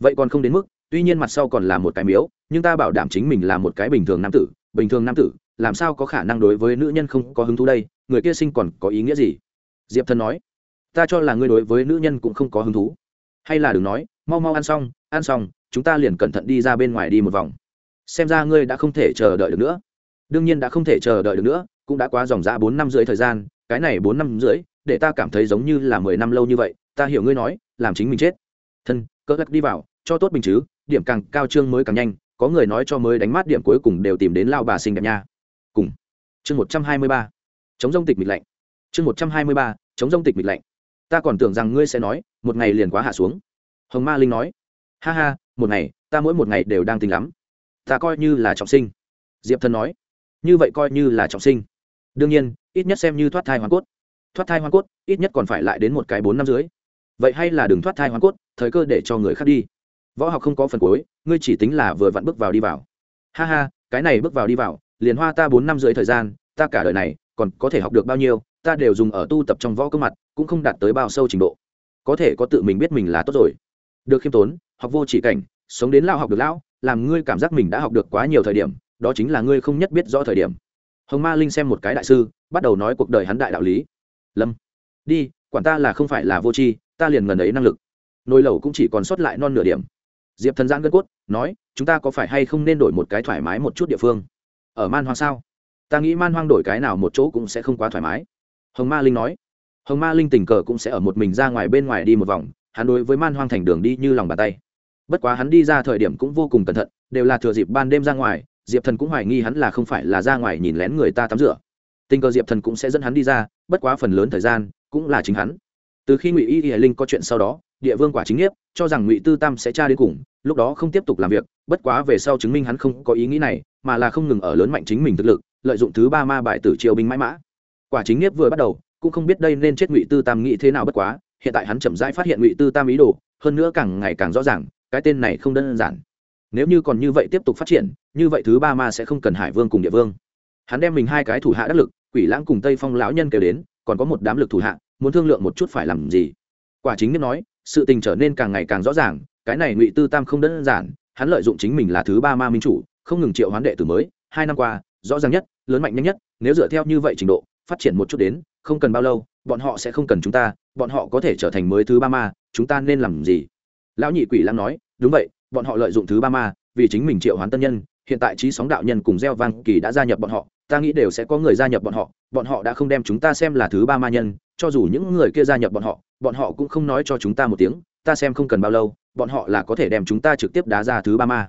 Vậy còn không đến mức, tuy nhiên mặt sau còn là một cái miếu, nhưng ta bảo đảm chính mình là một cái bình thường nam tử. Bình thường nam tử, làm sao có khả năng đối với nữ nhân không có hứng thú đây? Người kia sinh còn có ý nghĩa gì? Diệp thần nói, ta cho là ngươi đối với nữ nhân cũng không có hứng thú. Hay là đừng nói, mau mau ăn xong ăn xong, chúng ta liền cẩn thận đi ra bên ngoài đi một vòng. Xem ra ngươi đã không thể chờ đợi được nữa. Đương nhiên đã không thể chờ đợi được nữa, cũng đã quá dòng dã bốn năm rưỡi thời gian, cái này bốn năm rưỡi để ta cảm thấy giống như là mười năm lâu như vậy, ta hiểu ngươi nói, làm chính mình chết. Thân, cỡ lắc đi vào, cho tốt bình chứ, điểm càng cao trương mới càng nhanh, có người nói cho mới đánh mát điểm cuối cùng đều tìm đến lao bà xinh đẹp nha. Cùng. Chương một trăm hai mươi ba. Chống rông tịch mịch lạnh. Chương một trăm hai mươi ba, chống rông tịch mịch lạnh. Ta còn tưởng rằng ngươi sẽ nói, một ngày liền quá hạ xuống. Hồng ma linh nói. Ha ha, một ngày, ta mỗi một ngày đều đang tính lắm. Ta coi như là trọng sinh. Diệp thần nói. Như vậy coi như là trọng sinh. Đương nhiên, ít nhất xem như thoát thai hoàn cốt thoát thai hoàn cốt, ít nhất còn phải lại đến một cái bốn năm dưới vậy hay là đừng thoát thai hoàn cốt, thời cơ để cho người khác đi. Võ học không có phần cuối, ngươi chỉ tính là vừa vặn bước vào đi vào. Ha ha, cái này bước vào đi vào, liền hoa ta bốn năm dưới thời gian, ta cả đời này, còn có thể học được bao nhiêu, ta đều dùng ở tu tập trong võ cơ mặt, cũng không đạt tới bao sâu trình độ. Có thể có tự mình biết mình là tốt rồi. Được khiêm tốn, học vô chỉ cảnh, sống đến lao học được lão, làm ngươi cảm giác mình đã học được quá nhiều thời điểm, đó chính là ngươi không nhất biết rõ thời điểm. Hồng ma linh xem một cái đại sư, bắt đầu nói cuộc đời hắn đại đạo lý lâm đi quản ta là không phải là vô tri, ta liền ngần ấy năng lực. Nồi lẩu cũng chỉ còn sót lại non nửa điểm. Diệp thần giang gân cốt, nói, chúng ta có phải hay không nên đổi một cái thoải mái một chút địa phương? Ở man hoang sao? Ta nghĩ man hoang đổi cái nào một chỗ cũng sẽ không quá thoải mái. Hồng ma linh nói. Hồng ma linh tình cờ cũng sẽ ở một mình ra ngoài bên ngoài đi một vòng, hắn đối với man hoang thành đường đi như lòng bàn tay. Bất quá hắn đi ra thời điểm cũng vô cùng cẩn thận, đều là thừa dịp ban đêm ra ngoài, diệp thần cũng hoài nghi hắn là không phải là ra ngoài nhìn lén người ta tắm rửa. Tình cờ diệp thần cũng sẽ dẫn hắn đi ra bất quá phần lớn thời gian cũng là chính hắn. Từ khi ngụy y y linh có chuyện sau đó, địa vương quả chính nghiệp, cho rằng ngụy tư tam sẽ tra đến cùng, lúc đó không tiếp tục làm việc, bất quá về sau chứng minh hắn không có ý nghĩ này, mà là không ngừng ở lớn mạnh chính mình thực lực, lợi dụng thứ ba ma bại tử triều binh mãi mã. Quả chính nghiệp vừa bắt đầu, cũng không biết đây nên chết ngụy tư tam nghĩ thế nào bất quá, hiện tại hắn chậm rãi phát hiện ngụy tư tam ý đồ, hơn nữa càng ngày càng rõ ràng, cái tên này không đơn giản. Nếu như còn như vậy tiếp tục phát triển, như vậy thứ ba ma sẽ không cần hải vương cùng địa vương. Hắn đem mình hai cái thủ hạ đắc lực quỷ lãng cùng tây phong lão nhân kêu đến, còn có một đám lực thủ hạ, muốn thương lượng một chút phải làm gì. Quả chính nhất nói, sự tình trở nên càng ngày càng rõ ràng, cái này ngụy tư tam không đơn giản, hắn lợi dụng chính mình là thứ ba ma minh chủ, không ngừng triệu hoán đệ tử mới, hai năm qua, rõ ràng nhất, lớn mạnh nhanh nhất, nếu dựa theo như vậy trình độ, phát triển một chút đến, không cần bao lâu, bọn họ sẽ không cần chúng ta, bọn họ có thể trở thành mới thứ ba ma, chúng ta nên làm gì? Lão nhị quỷ lãng nói, đúng vậy, bọn họ lợi dụng thứ ba ma, vì chính mình triệu hoán tân nhân, hiện tại trí sóng đạo nhân cùng gieo vang kỳ đã gia nhập bọn họ ta nghĩ đều sẽ có người gia nhập bọn họ bọn họ đã không đem chúng ta xem là thứ ba ma nhân, cho dù những người kia gia nhập bọn họ bọn họ cũng không nói cho chúng ta một tiếng, ta xem không cần bao lâu, bọn họ là có thể đem chúng ta trực tiếp đá ra thứ ba ma.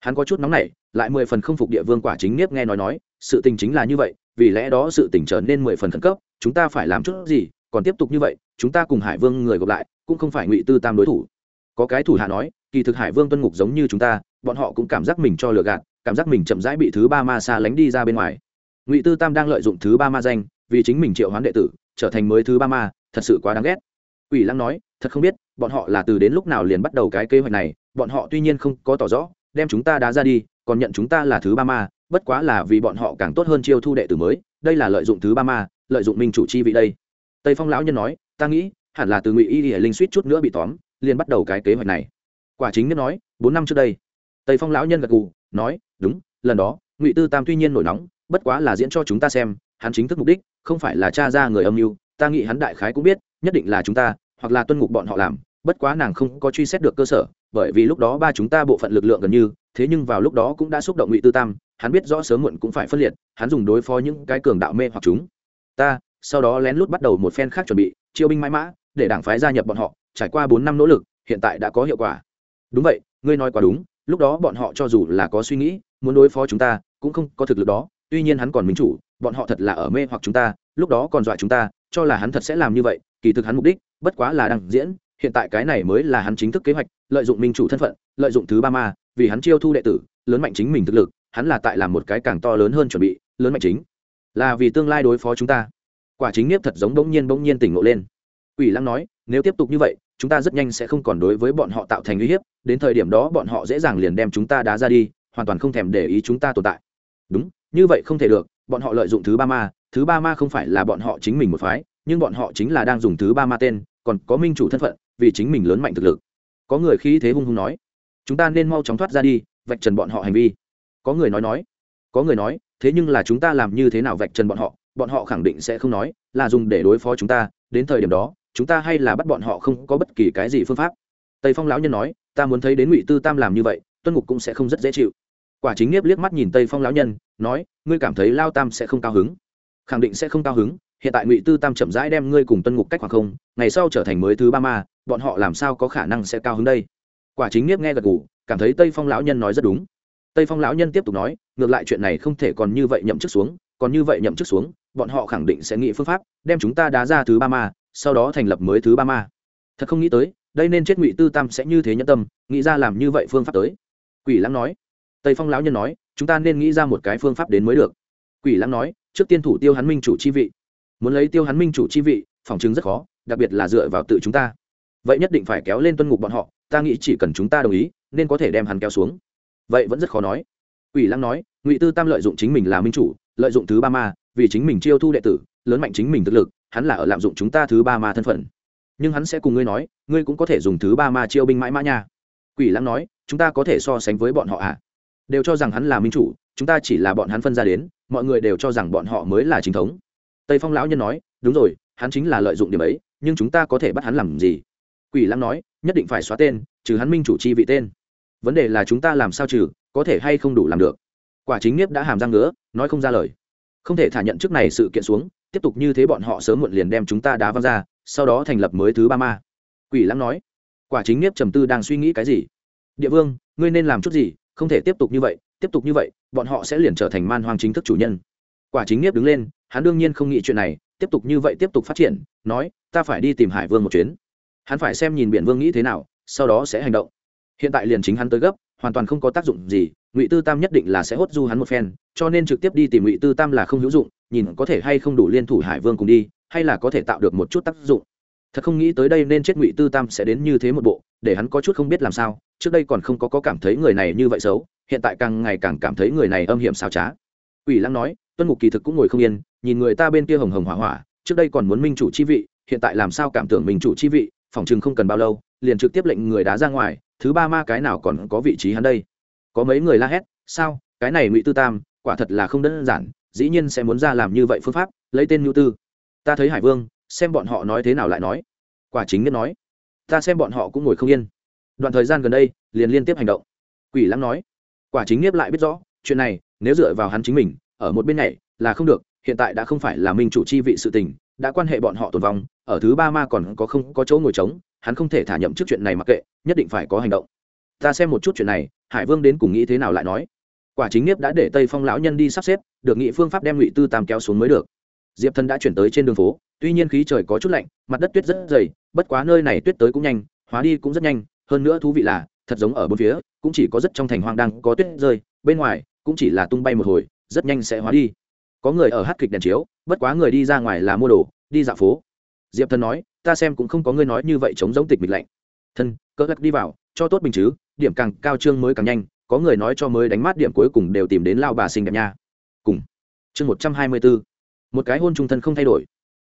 Hắn có chút nóng nảy, lại mười phần không phục địa vương quả chính nếp nghe nói nói, sự tình chính là như vậy, vì lẽ đó sự tình trở nên mười phần khẩn cấp, chúng ta phải làm chút gì, còn tiếp tục như vậy, chúng ta cùng hải vương người gặp lại, cũng không phải ngụy tư tam đối thủ. Có cái thủ hạ nói, kỳ thực hải vương tuân ngục giống như chúng ta, bọn họ cũng cảm giác mình cho lừa gạt, cảm giác mình chậm rãi bị thứ ba ma xa lánh đi ra bên ngoài ngụy tư tam đang lợi dụng thứ ba ma danh, vì chính mình triệu hoán đệ tử, trở thành mới thứ ba ma, thật sự quá đáng ghét. Quỷ lăng nói, thật không biết, bọn họ là từ đến lúc nào liền bắt đầu cái kế hoạch này, bọn họ tuy nhiên không có tỏ rõ, đem chúng ta đá ra đi, còn nhận chúng ta là thứ ba ma, bất quá là vì bọn họ càng tốt hơn chiêu thu đệ tử mới, đây là lợi dụng thứ ba ma, lợi dụng minh chủ chi vị đây. Tây phong lão nhân nói, ta nghĩ, hẳn là từ ngụy y y linh suýt chút nữa bị tóm, liền bắt đầu cái kế hoạch này. Quả chính nhất nói, bốn năm trước đây, tây phong lão nhân gật gù, nói, đúng, lần đó, ngụy tư tam tuy nhiên nổi nóng bất quá là diễn cho chúng ta xem, hắn chính thức mục đích, không phải là cha ra người âm mưu, ta nghĩ hắn đại khái cũng biết, nhất định là chúng ta, hoặc là tuân ngục bọn họ làm, bất quá nàng không có truy xét được cơ sở, bởi vì lúc đó ba chúng ta bộ phận lực lượng gần như, thế nhưng vào lúc đó cũng đã xúc động ngụy tư tam, hắn biết rõ sớm muộn cũng phải phân liệt, hắn dùng đối phó những cái cường đạo mê hoặc chúng. Ta, sau đó lén lút bắt đầu một phen khác chuẩn bị, chiêu binh mãi mã, để đảng phái gia nhập bọn họ, trải qua bốn năm nỗ lực, hiện tại đã có hiệu quả. Đúng vậy, ngươi nói quá đúng, lúc đó bọn họ cho dù là có suy nghĩ, muốn đối phó chúng ta, cũng không có thực lực đó tuy nhiên hắn còn minh chủ, bọn họ thật là ở mê hoặc chúng ta, lúc đó còn dọa chúng ta, cho là hắn thật sẽ làm như vậy, kỳ thực hắn mục đích, bất quá là đang diễn, hiện tại cái này mới là hắn chính thức kế hoạch, lợi dụng minh chủ thân phận, lợi dụng thứ ba ma, vì hắn chiêu thu đệ tử, lớn mạnh chính mình thực lực, hắn là tại làm một cái càng to lớn hơn chuẩn bị, lớn mạnh chính. Là vì tương lai đối phó chúng ta. Quả chính nếp thật giống bỗng nhiên bỗng nhiên tỉnh ngộ lên. Quỷ lăng nói, nếu tiếp tục như vậy, chúng ta rất nhanh sẽ không còn đối với bọn họ tạo thành uy hiếp, đến thời điểm đó bọn họ dễ dàng liền đem chúng ta đá ra đi, hoàn toàn không thèm để ý chúng ta tồn tại. Đúng như vậy không thể được, bọn họ lợi dụng thứ ba ma, thứ ba ma không phải là bọn họ chính mình một phái, nhưng bọn họ chính là đang dùng thứ ba ma tên, còn có minh chủ thân phận, vì chính mình lớn mạnh thực lực. Có người khí thế hung hung nói, chúng ta nên mau chóng thoát ra đi, vạch trần bọn họ hành vi. Có người nói nói, có người nói, thế nhưng là chúng ta làm như thế nào vạch trần bọn họ bọn họ khẳng định sẽ không nói, là dùng để đối phó chúng ta, đến thời điểm đó, chúng ta hay là bắt bọn họ không có bất kỳ cái gì phương pháp. Tây phong lão nhân nói, ta muốn thấy đến ngụy tư tam làm như vậy, tuân ngục cũng sẽ không rất dễ chịu quả chính nghiếp liếc mắt nhìn tây phong lão nhân, nói, ngươi cảm thấy lao tam sẽ không cao hứng? Khẳng định sẽ không cao hứng, hiện tại ngụy tư tam chậm rãi đem ngươi cùng tân ngục cách hoặc không, ngày sau trở thành mới thứ ba ma, bọn họ làm sao có khả năng sẽ cao hứng đây? Quả chính nghiếp nghe gật gù, cảm thấy tây phong lão nhân nói rất đúng. Tây phong lão nhân tiếp tục nói, ngược lại chuyện này không thể còn như vậy nhậm chức xuống, còn như vậy nhậm chức xuống, bọn họ khẳng định sẽ nghĩ phương pháp, đem chúng ta đá ra thứ ba ma, sau đó thành lập mới thứ ba ma. Thật không nghĩ tới, đây nên chết ngụy tư tam sẽ như thế nhân tâm, nghĩ ra làm như vậy phương pháp tới. Quỷ lãng nói tây phong lão nhân nói chúng ta nên nghĩ ra một cái phương pháp đến mới được. Quỷ lãng nói trước tiên thủ tiêu hắn minh chủ chi vị. Muốn lấy tiêu hắn minh chủ chi vị phòng chứng rất khó đặc biệt là dựa vào tự chúng ta. Vậy nhất định phải kéo lên tuân ngục bọn họ ta nghĩ chỉ cần chúng ta đồng ý nên có thể đem hắn kéo xuống. Vậy vẫn rất khó nói. Quỷ Lăng nói, Ngụy Tư Tam lợi dụng chính mình là minh chủ, lợi dụng thứ ba ma, vì chính mình chiêu thu đệ tử, lớn mạnh chính mình thực lực, hắn là ở lạm dụng chúng ta thứ ba ma thân phận. nhưng hắn sẽ cùng ngươi nói ngươi cũng có thể dùng thứ ba ma chiêu binh mãi mã nha. Quỷ Lăng nói chúng ta có thể so sánh với bọn họ à? Đều cho rằng hắn là minh chủ, chúng ta chỉ là bọn hắn phân ra đến, mọi người đều cho rằng bọn họ mới là chính thống. Tây phong lão nhân nói, đúng rồi, hắn chính là lợi dụng điểm ấy, nhưng chúng ta có thể bắt hắn làm gì? Quỷ lăng nói, nhất định phải xóa tên, trừ hắn minh chủ chi vị tên. Vấn đề là chúng ta làm sao trừ, có thể hay không đủ làm được? Quả chính nghiếp đã hàm răng ngứa, nói không ra lời. Không thể thả nhận trước này sự kiện xuống, tiếp tục như thế bọn họ sớm muộn liền đem chúng ta đá văng ra, sau đó thành lập mới thứ ba ma. Quỷ lăng nói, quả chính nghiếp trầm tư đang suy nghĩ cái gì? Địa vương, ngươi nên làm chút gì không thể tiếp tục như vậy, tiếp tục như vậy, bọn họ sẽ liền trở thành man hoang chính thức chủ nhân. Quả chính nghiếp đứng lên, hắn đương nhiên không nghĩ chuyện này, tiếp tục như vậy tiếp tục phát triển, nói, ta phải đi tìm hải vương một chuyến. Hắn phải xem nhìn biển vương nghĩ thế nào, sau đó sẽ hành động. Hiện tại liền chính hắn tới gấp, hoàn toàn không có tác dụng gì, ngụy tư tam nhất định là sẽ hốt du hắn một phen, cho nên trực tiếp đi tìm ngụy tư tam là không hữu dụng, nhìn có thể hay không đủ liên thủ hải vương cùng đi, hay là có thể tạo được một chút tác dụng. Thật không nghĩ tới đây nên chết ngụy tư tam sẽ đến như thế một bộ, để hắn có chút không biết làm sao trước đây còn không có, có cảm thấy người này như vậy xấu hiện tại càng ngày càng cảm thấy người này âm hiểm xào trá. Ủy lăng nói tuân mục kỳ thực cũng ngồi không yên nhìn người ta bên kia hồng hồng hỏa hỏa trước đây còn muốn minh chủ chi vị hiện tại làm sao cảm tưởng minh chủ chi vị phòng chừng không cần bao lâu liền trực tiếp lệnh người đá ra ngoài thứ ba ma cái nào còn có vị trí hắn đây? Có mấy người la hét sao cái này ngụy tư tam quả thật là không đơn giản dĩ nhiên sẽ muốn ra làm như vậy phương pháp lấy tên Ngụy tư. Ta thấy hải vương xem bọn họ nói thế nào lại nói. Quả chính nhất nói ta xem bọn họ cũng ngồi không yên đoạn thời gian gần đây, liền liên tiếp hành động. Quỷ lãng nói, quả chính nghiếp lại biết rõ, chuyện này, nếu dựa vào hắn chính mình, ở một bên này là không được, hiện tại đã không phải là minh chủ chi vị sự tình, đã quan hệ bọn họ tồn vong, ở thứ ba ma còn có không có chỗ ngồi trống, hắn không thể thả nhậm trước chuyện này mặc kệ, nhất định phải có hành động. Ta xem một chút chuyện này, hải vương đến cùng nghĩ thế nào lại nói. Quả chính nghiếp đã để tây phong lão nhân đi sắp xếp, được nghị phương pháp đem ngụy tư tam kéo xuống mới được. Diệp thân đã chuyển tới trên đường phố, tuy nhiên khí trời có chút lạnh, mặt đất tuyết rất dày, bất quá nơi này tuyết tới cũng nhanh, hóa đi cũng rất nhanh hơn nữa thú vị là, thật giống ở bốn phía, cũng chỉ có rất trong thành hoang đang có tuyết rơi, bên ngoài, cũng chỉ là tung bay một hồi, rất nhanh sẽ hóa đi. Có người ở hát kịch đèn chiếu, bất quá người đi ra ngoài là mua đồ, đi dạo phố. Diệp thần nói, ta xem cũng không có người nói như vậy chống giống tịch mịch lạnh. Thân cỡ lắc đi vào, cho tốt bình chứ, điểm càng cao trương mới càng nhanh, có người nói cho mới đánh mát điểm cuối cùng đều tìm đến lao bà xinh đẹp nha. Cùng. Chương một trăm hai mươi bốn một cái hôn trung thân không thay đổi.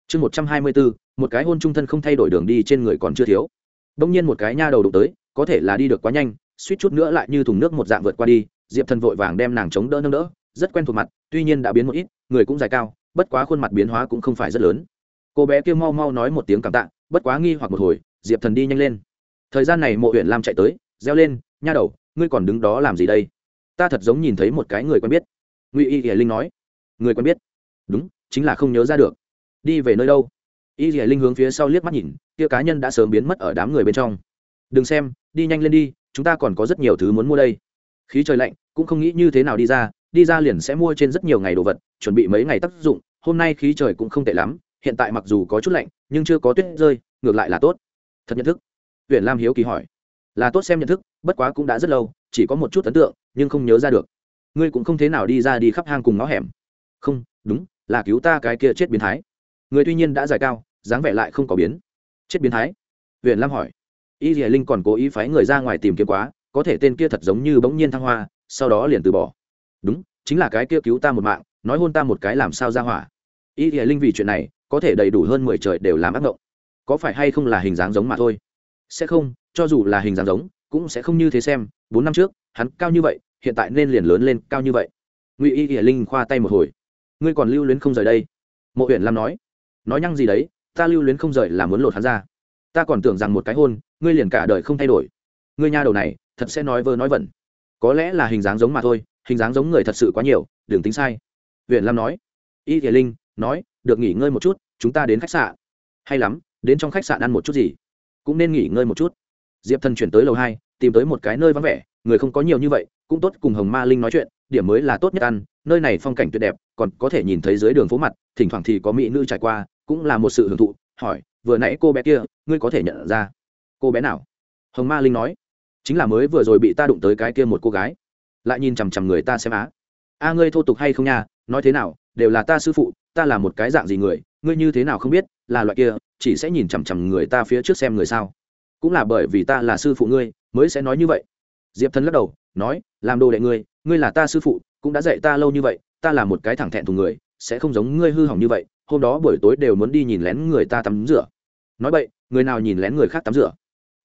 Chương một trăm hai mươi bốn một cái hôn trung thân không thay đổi đường đi trên người còn chưa thiếu đông nhiên một cái nha đầu đụng tới, có thể là đi được quá nhanh, suýt chút nữa lại như thùng nước một dạng vượt qua đi, diệp thần vội vàng đem nàng chống đỡ nâng đỡ, rất quen thuộc mặt, tuy nhiên đã biến một ít, người cũng dài cao, bất quá khuôn mặt biến hóa cũng không phải rất lớn. Cô bé kia mau mau nói một tiếng cảm tạ, bất quá nghi hoặc một hồi, diệp thần đi nhanh lên. Thời gian này mộ huyện lam chạy tới, reo lên, nha đầu, ngươi còn đứng đó làm gì đây? Ta thật giống nhìn thấy một cái người quen biết. Ngụy y hiển linh nói. Người quen biết? Đúng, chính là không nhớ ra được. Đi về nơi đâu? Y hiển linh hướng phía sau liếc mắt nhìn, kia cá nhân đã sớm biến mất ở đám người bên trong. Đừng xem, đi nhanh lên đi, chúng ta còn có rất nhiều thứ muốn mua đây. Khí trời lạnh, cũng không nghĩ như thế nào đi ra đi ra liền sẽ mua trên rất nhiều ngày đồ vật, chuẩn bị mấy ngày tác dụng, hôm nay khí trời cũng không tệ lắm, hiện tại mặc dù có chút lạnh, nhưng chưa có tuyết rơi, ngược lại là tốt. Thật nhận thức. Huyện lam hiếu kỳ hỏi. Là tốt xem nhận thức, bất quá cũng đã rất lâu, chỉ có một chút ấn tượng, nhưng không nhớ ra được. Ngươi cũng không thế nào đi ra đi khắp hang cùng ngõ hẻm. Không, đúng, là cứu ta cái kia chết biến thái người tuy nhiên đã dài cao, dáng vẻ lại không có biến. Chết biến thái. Huyện lam hỏi. Y dìa linh còn cố ý phái người ra ngoài tìm kiếm quá, có thể tên kia thật giống như bỗng nhiên thăng hoa, sau đó liền từ bỏ. Đúng, chính là cái kia cứu ta một mạng, nói hôn ta một cái làm sao ra hỏa. Y dìa linh vì chuyện này, có thể đầy đủ hơn mười trời đều làm ác mộng có phải hay không là hình dáng giống mà thôi? Sẽ không, cho dù là hình dáng giống, cũng sẽ không như thế xem. Bốn năm trước, hắn cao như vậy, hiện tại nên liền lớn lên cao như vậy. Ngụy y hiển linh khoa tay một hồi. Ngươi còn lưu luyến không rời đây? Mộ huyện lam nói nói nhăng gì đấy, ta lưu luyến không rời là muốn lột hắn ra. Ta còn tưởng rằng một cái hôn, ngươi liền cả đời không thay đổi. Ngươi nha đầu này, thật sẽ nói vơ nói vẩn. Có lẽ là hình dáng giống mà thôi, hình dáng giống người thật sự quá nhiều, đừng tính sai. Huyện lam nói. Y thể linh nói, được nghỉ ngơi một chút, chúng ta đến khách sạn. Hay lắm, đến trong khách sạn ăn một chút gì. Cũng nên nghỉ ngơi một chút. Diệp thần chuyển tới lầu hai, tìm tới một cái nơi vắng vẻ, người không có nhiều như vậy, cũng tốt cùng hồng ma linh nói chuyện, điểm mới là tốt nhất ăn, nơi này phong cảnh tuyệt đẹp, còn có thể nhìn thấy dưới đường phố mặt, thỉnh thoảng thì có mỹ nữ trải qua cũng là một sự hưởng thụ, hỏi, vừa nãy cô bé kia, ngươi có thể nhận ra cô bé nào? Hồng ma linh nói, chính là mới vừa rồi bị ta đụng tới cái kia một cô gái. Lại nhìn chằm chằm người ta xem á. A, ngươi thô tục hay không nha? Nói thế nào? Đều là ta sư phụ, ta là một cái dạng gì người? Ngươi như thế nào không biết? Là loại kia, chỉ sẽ nhìn chằm chằm người ta phía trước xem người sao? Cũng là bởi vì ta là sư phụ ngươi, mới sẽ nói như vậy. Diệp Thân lắc đầu, nói, làm đồ đệ ngươi ngươi là ta sư phụ, cũng đã dạy ta lâu như vậy, ta là một cái thẳng thẹn thùng người, sẽ không giống ngươi hư hỏng như vậy hôm đó buổi tối đều muốn đi nhìn lén người ta tắm rửa. Nói vậy người nào nhìn lén người khác tắm rửa?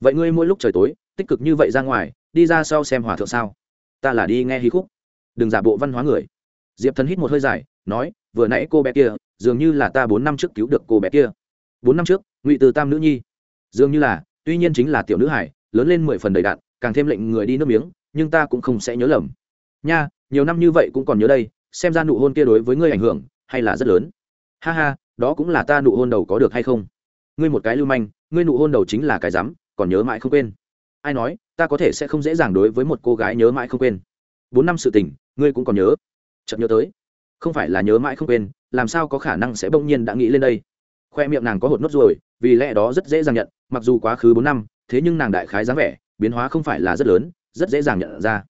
Vậy ngươi mỗi lúc trời tối, tích cực như vậy ra ngoài, đi ra sau xem hòa thượng sao? Ta là đi nghe hí khúc. Đừng giả bộ văn hóa người. Diệp thần hít một hơi dài, nói, vừa nãy cô bé kia, dường như là ta bốn năm trước cứu được cô bé kia. Bốn năm trước, ngụy từ tam nữ nhi. Dường như là, tuy nhiên chính là tiểu nữ hải lớn lên mười phần đầy đạn, càng thêm lệnh người đi nước miếng, nhưng ta cũng không sẽ nhớ lầm. Nha, nhiều năm như vậy cũng còn nhớ đây, xem ra nụ hôn kia đối với ngươi ảnh hưởng, hay là rất lớn ha ha, đó cũng là ta nụ hôn đầu có được hay không? Ngươi một cái lưu manh, ngươi nụ hôn đầu chính là cái rắm, còn nhớ mãi không quên. Ai nói, ta có thể sẽ không dễ dàng đối với một cô gái nhớ mãi không quên. Bốn năm sự tình, ngươi cũng còn nhớ. Chậm nhớ tới. Không phải là nhớ mãi không quên, làm sao có khả năng sẽ bỗng nhiên đã nghĩ lên đây? Khoe miệng nàng có hột nốt rồi vì lẽ đó rất dễ dàng nhận, mặc dù quá khứ bốn năm, thế nhưng nàng đại khái dáng vẻ, biến hóa không phải là rất lớn, rất dễ dàng nhận ra.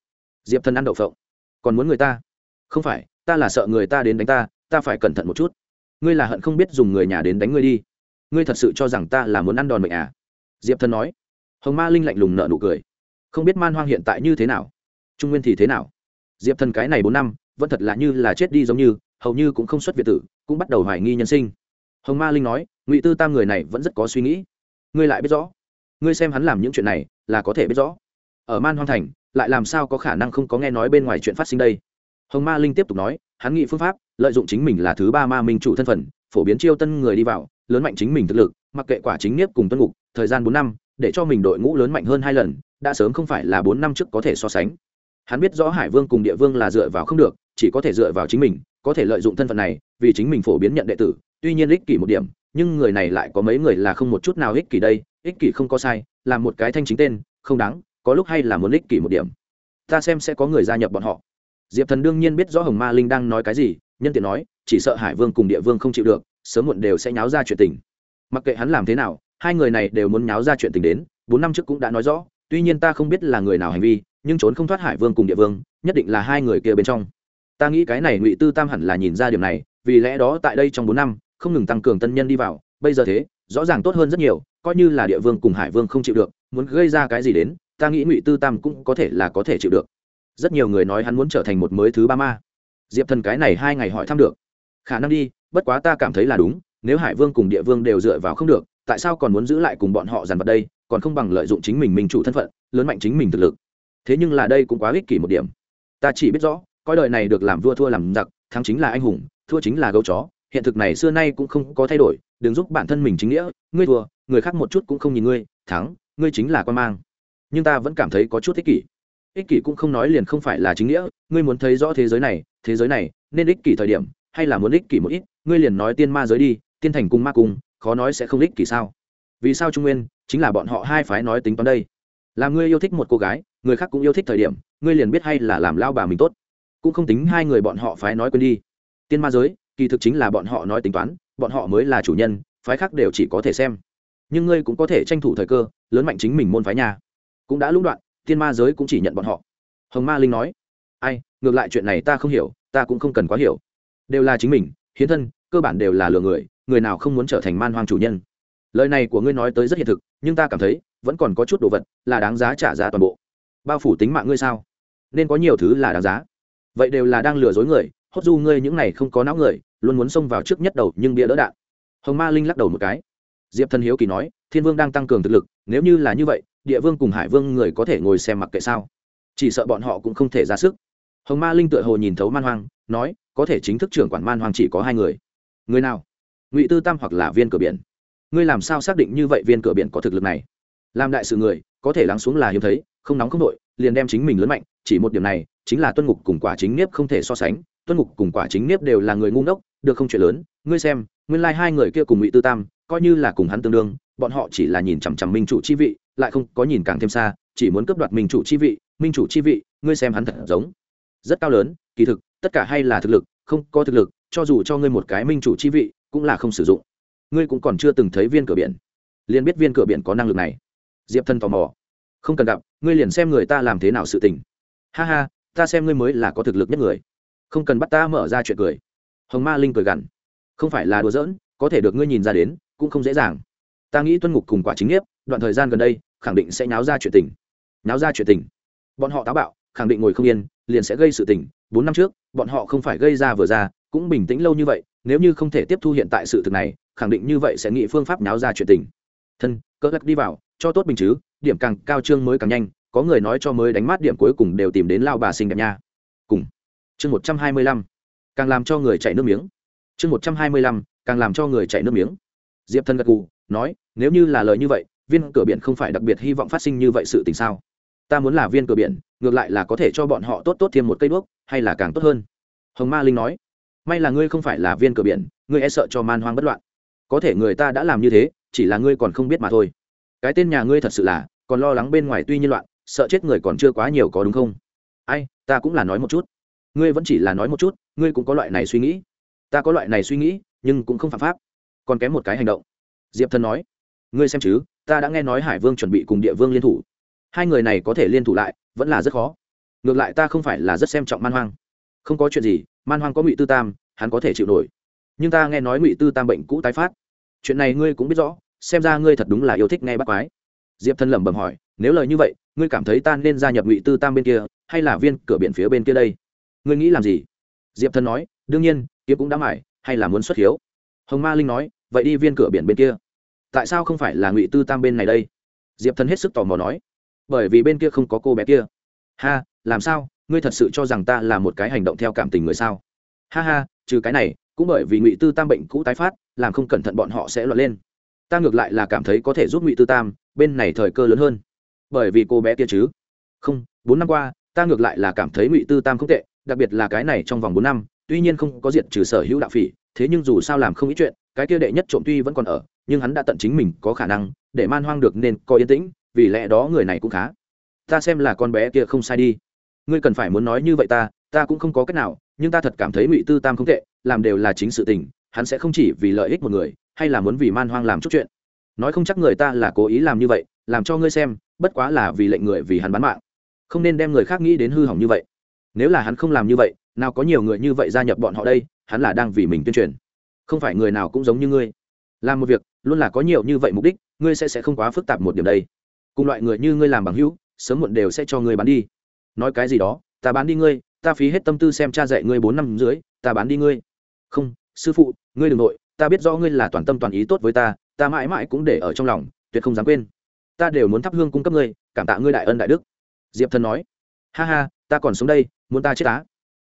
Diệp thần ăn đậu phộng. Còn muốn người ta? Không phải, ta là sợ người ta đến đánh ta ta phải cẩn thận một chút ngươi là hận không biết dùng người nhà đến đánh ngươi đi. Ngươi thật sự cho rằng ta là muốn ăn đòn mệnh à? Diệp thần nói. Hồng ma linh lạnh lùng nợ nụ cười. Không biết man hoang hiện tại như thế nào? Trung nguyên thì thế nào? Diệp thần cái này bốn năm, vẫn thật là như là chết đi giống như, hầu như cũng không xuất việt tử, cũng bắt đầu hoài nghi nhân sinh. Hồng ma linh nói, ngụy tư tam người này vẫn rất có suy nghĩ. Ngươi lại biết rõ. Ngươi xem hắn làm những chuyện này, là có thể biết rõ. Ở man hoang thành, lại làm sao có khả năng không có nghe nói bên ngoài chuyện phát sinh đây? Hồng ma linh tiếp tục nói hắn nghĩ phương pháp, lợi dụng chính mình là thứ ba ma minh chủ thân phận, phổ biến chiêu tân người đi vào, lớn mạnh chính mình thực lực, mặc kệ quả chính nghiếp cùng tuân ngục, thời gian bốn năm, để cho mình đội ngũ lớn mạnh hơn hai lần, đã sớm không phải là bốn năm trước có thể so sánh. Hắn biết rõ hải vương cùng địa vương là dựa vào không được, chỉ có thể dựa vào chính mình, có thể lợi dụng thân phận này, vì chính mình phổ biến nhận đệ tử, tuy nhiên ích kỷ một điểm, nhưng người này lại có mấy người là không một chút nào ích kỷ đây, ích kỷ không có sai, là một cái thanh chính tên, không đáng, có lúc hay là muốn ích kỷ một điểm. Ta xem sẽ có người gia nhập bọn họ diệp thần đương nhiên biết rõ hồng ma linh đang nói cái gì, nhân tiện nói, chỉ sợ hải vương cùng địa vương không chịu được, sớm muộn đều sẽ nháo ra chuyện tình. Mặc kệ hắn làm thế nào, hai người này đều muốn nháo ra chuyện tình đến, bốn năm trước cũng đã nói rõ, tuy nhiên ta không biết là người nào hành vi, nhưng trốn không thoát hải vương cùng địa vương, nhất định là hai người kia bên trong. Ta nghĩ cái này ngụy tư tam hẳn là nhìn ra điểm này, vì lẽ đó tại đây trong bốn năm, không ngừng tăng cường tân nhân đi vào, bây giờ thế, rõ ràng tốt hơn rất nhiều, coi như là địa vương cùng hải vương không chịu được, muốn gây ra cái gì đến, ta nghĩ ngụy tư tam cũng có thể là có thể chịu được rất nhiều người nói hắn muốn trở thành một mới thứ ba ma. Diệp thần cái này hai ngày hỏi thăm được. Khả năng đi, bất quá ta cảm thấy là đúng, nếu hải vương cùng địa vương đều dựa vào không được, tại sao còn muốn giữ lại cùng bọn họ dàn vật đây, còn không bằng lợi dụng chính mình mình chủ thân phận, lớn mạnh chính mình thực lực. Thế nhưng là đây cũng quá ích kỷ một điểm. Ta chỉ biết rõ coi đời này được làm vua thua làm giặc, thắng chính là anh hùng, thua chính là gấu chó, hiện thực này xưa nay cũng không có thay đổi, đừng giúp bản thân mình chính nghĩa, ngươi thua, người khác một chút cũng không nhìn ngươi, thắng, ngươi chính là quan mang. Nhưng ta vẫn cảm thấy có chút ích kỷ ích kỷ cũng không nói liền không phải là chính nghĩa, ngươi muốn thấy rõ thế giới này, thế giới này, nên ích kỷ thời điểm, hay là muốn ích kỷ một ít, ngươi liền nói tiên ma giới đi, tiên thành cung ma cung khó nói sẽ không ích kỷ sao? Vì sao trung nguyên, chính là bọn họ hai phái nói tính toán đây? Là ngươi yêu thích một cô gái, người khác cũng yêu thích thời điểm, ngươi liền biết hay là làm lao bà mình tốt. Cũng không tính hai người bọn họ phái nói quên đi. Tiên ma giới, kỳ thực chính là bọn họ nói tính toán, bọn họ mới là chủ nhân, phái khác đều chỉ có thể xem. Nhưng ngươi cũng có thể tranh thủ thời cơ, lớn mạnh chính mình môn phái nhà cũng đã lũng đoạn tiên ma giới cũng chỉ nhận bọn họ. Hồng ma linh nói, ai, ngược lại chuyện này ta không hiểu, ta cũng không cần quá hiểu. Đều là chính mình, hiến thân, cơ bản đều là lừa người người nào không muốn trở thành man hoang chủ nhân. Lời này của ngươi nói tới rất hiện thực, nhưng ta cảm thấy, vẫn còn có chút đồ vật là đáng giá trả giá toàn bộ. Bao phủ tính mạng ngươi sao? Nên có nhiều thứ là đáng giá. Vậy đều là đang lừa dối người, hốt du ngươi những này không có não người, luôn muốn xông vào trước nhất đầu nhưng bia đỡ đạn. Hồng ma linh lắc đầu một cái. Diệp thân hiếu kỳ nói, thiên vương đang tăng cường thực lực, nếu như là như vậy địa vương cùng hải vương người có thể ngồi xem mặc kệ sao? Chỉ sợ bọn họ cũng không thể ra sức. Hồng ma linh tựa hồ nhìn thấu man hoang, nói, có thể chính thức trưởng quản man hoang chỉ có hai người. Người nào? Ngụy tư tam hoặc là viên cửa biển. Ngươi làm sao xác định như vậy viên cửa biển có thực lực này? Làm đại sự người, có thể lắng xuống là hiếm thấy, không nóng không nội liền đem chính mình lớn mạnh, chỉ một điểm này, chính là tuân ngục cùng quả chính nếp không thể so sánh. Tuân ngục cùng quả chính nếp đều là người ngu ngốc, được không chuyện lớn. Ngươi xem, nguyên lai、like、hai người kia cùng ngụy tư tam, coi như là cùng hắn tương đương, bọn họ chỉ là nhìn chằm chằm minh chủ chi vị lại không có nhìn càng thêm xa, chỉ muốn cướp đoạt minh chủ chi vị, minh chủ chi vị, ngươi xem hắn thật giống. Rất cao lớn, kỳ thực, tất cả hay là thực lực, không có thực lực, cho dù cho ngươi một cái minh chủ chi vị, cũng là không sử dụng. Ngươi cũng còn chưa từng thấy viên cửa biển. Liền biết viên cửa biển có năng lực này. Diệp thân tò mò. Không cần gặp, ngươi liền xem người ta làm thế nào sự tình. Ha ha, ta xem ngươi mới là có thực lực nhất người. Không cần bắt ta mở ra chuyện cười. Hồng ma linh cười gằn. Không phải là đùa giỡn, có thể được ngươi nhìn ra đến, cũng không dễ dàng. Ta nghĩ tuân ngục cùng quả chính nghiệp, đoạn thời gian gần đây khẳng định sẽ náo ra chuyện tình. Náo ra chuyện tình. Bọn họ táo bạo, khẳng định ngồi không yên, liền sẽ gây sự tình. Bốn năm trước, bọn họ không phải gây ra vừa ra, cũng bình tĩnh lâu như vậy, nếu như không thể tiếp thu hiện tại sự thực này, khẳng định như vậy sẽ nghĩ phương pháp náo ra chuyện tình. Thân cỡ gắt đi vào, cho tốt bình chứ, điểm càng cao trương mới càng nhanh, có người nói cho mới đánh mát điểm cuối cùng đều tìm đến lao bà xinh đẹp nha. Cùng. Chương một trăm hai mươi lăm, càng làm cho người chạy nước miếng. Chương một trăm hai mươi lăm, càng làm cho người chạy nước miếng. Diệp thân gật cù nói, nếu như là lời như vậy viên cửa biển không phải đặc biệt hy vọng phát sinh như vậy sự tình sao? Ta muốn là viên cửa biển, ngược lại là có thể cho bọn họ tốt tốt thêm một cây đuốc, hay là càng tốt hơn? Hồng ma linh nói. May là ngươi không phải là viên cửa biển, ngươi e sợ cho man hoang bất loạn. Có thể người ta đã làm như thế, chỉ là ngươi còn không biết mà thôi. Cái tên nhà ngươi thật sự là, còn lo lắng bên ngoài tuy nhiên loạn, sợ chết người còn chưa quá nhiều có đúng không? Ai, ta cũng là nói một chút. Ngươi vẫn chỉ là nói một chút, ngươi cũng có loại này suy nghĩ. Ta có loại này suy nghĩ, nhưng cũng không phạm pháp. Còn kém một cái hành động. Diệp thần nói ngươi xem chứ, ta đã nghe nói hải vương chuẩn bị cùng địa vương liên thủ. Hai người này có thể liên thủ lại, vẫn là rất khó. Ngược lại ta không phải là rất xem trọng man hoang. Không có chuyện gì, man hoang có ngụy tư tam, hắn có thể chịu nổi. Nhưng ta nghe nói ngụy tư tam bệnh cũ tái phát. Chuyện này ngươi cũng biết rõ, xem ra ngươi thật đúng là yêu thích nghe bác quái. Diệp thân lẩm bẩm hỏi, nếu lời như vậy, ngươi cảm thấy ta nên gia nhập ngụy tư tam bên kia, hay là viên cửa biển phía bên kia đây? Ngươi nghĩ làm gì? Diệp thân nói, đương nhiên kiếm cũng đã mải, hay là muốn xuất hiếu? Hồng ma linh nói, vậy đi viên cửa biển bên kia tại sao không phải là ngụy tư tam bên này đây? Diệp Thần hết sức tò mò nói. Bởi vì bên kia không có cô bé kia. Ha, làm sao? Ngươi thật sự cho rằng ta là một cái hành động theo cảm tình người sao? Ha ha, trừ cái này, cũng bởi vì ngụy tư tam bệnh cũ tái phát, làm không cẩn thận bọn họ sẽ loạn lên. Ta ngược lại là cảm thấy có thể giúp ngụy tư tam, bên này thời cơ lớn hơn. Bởi vì cô bé kia chứ. Không, bốn năm qua, ta ngược lại là cảm thấy ngụy tư tam không tệ, đặc biệt là cái này trong vòng bốn năm, tuy nhiên không có diện trừ sở hữu đạo phỉ, thế nhưng dù sao làm không ít chuyện cái kia đệ nhất trộm tuy vẫn còn ở, nhưng hắn đã tận chính mình có khả năng, để man hoang được nên có yên tĩnh, vì lẽ đó người này cũng khá. Ta xem là con bé kia không sai đi. Ngươi cần phải muốn nói như vậy ta ta cũng không có cách nào, nhưng ta thật cảm thấy ngụy tư tam không tệ, làm đều là chính sự tình, hắn sẽ không chỉ vì lợi ích một người, hay là muốn vì man hoang làm chút chuyện. Nói không chắc người ta là cố ý làm như vậy, làm cho ngươi xem, bất quá là vì lệnh người vì hắn bán mạng. Không nên đem người khác nghĩ đến hư hỏng như vậy. Nếu là hắn không làm như vậy, nào có nhiều người như vậy gia nhập bọn họ đây, hắn là đang vì mình tuyên truyền không phải người nào cũng giống như ngươi. Làm một việc, luôn là có nhiều như vậy mục đích, ngươi sẽ sẽ không quá phức tạp một điểm đây. Cùng loại người như ngươi làm bằng hữu, sớm muộn đều sẽ cho ngươi bán đi. Nói cái gì đó, ta bán đi ngươi, ta phí hết tâm tư xem cha dạy ngươi bốn năm dưới, ta bán đi ngươi. Không, sư phụ, ngươi đ ừ n g nội, ta biết rõ ngươi là toàn tâm toàn ý tốt với ta ta mãi mãi cũng để ở trong lòng, tuyệt không dám quên. Ta đều muốn thắp hương cung cấp ngươi, cảm tạ ngươi đại ân đại đức. Diệp thần nói, ha ha, ta còn sống đây, muốn ta chết á.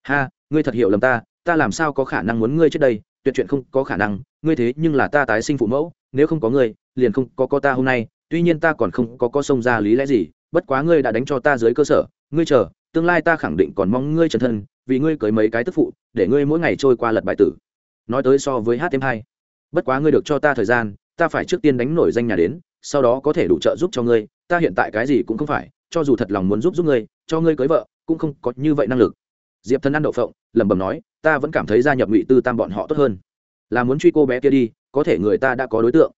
Ha, ngươi thật hiểu lầm ta ta làm sao có khả năng muốn ngươi chết đây tuyệt chuyện không có khả năng, ngươi thế nhưng là ta tái sinh phụ mẫu, nếu không có ngươi, liền không có có ta hôm nay, tuy nhiên ta còn không có có sông ra lý lẽ gì, bất quá ngươi đã đánh cho ta dưới cơ sở, ngươi chờ, tương lai ta khẳng định còn mong ngươi trần thân, vì ngươi cưới mấy cái tức phụ, để ngươi mỗi ngày trôi qua lật bài tử. Nói tới so với hát thêm hai, bất quá ngươi được cho ta thời gian, ta phải trước tiên đánh nổi danh nhà đến, sau đó có thể đủ trợ giúp cho ngươi, ta hiện tại cái gì cũng không phải, cho dù thật lòng muốn giúp giúp ngươi, cho ngươi cưới vợ, cũng không có như vậy năng lực. Diệp thần ăn đậu phộng, lẩm bẩm nói ta vẫn cảm thấy gia nhập ngụy tư tam bọn họ tốt hơn là muốn truy cô bé kia đi có thể người ta đã có đối tượng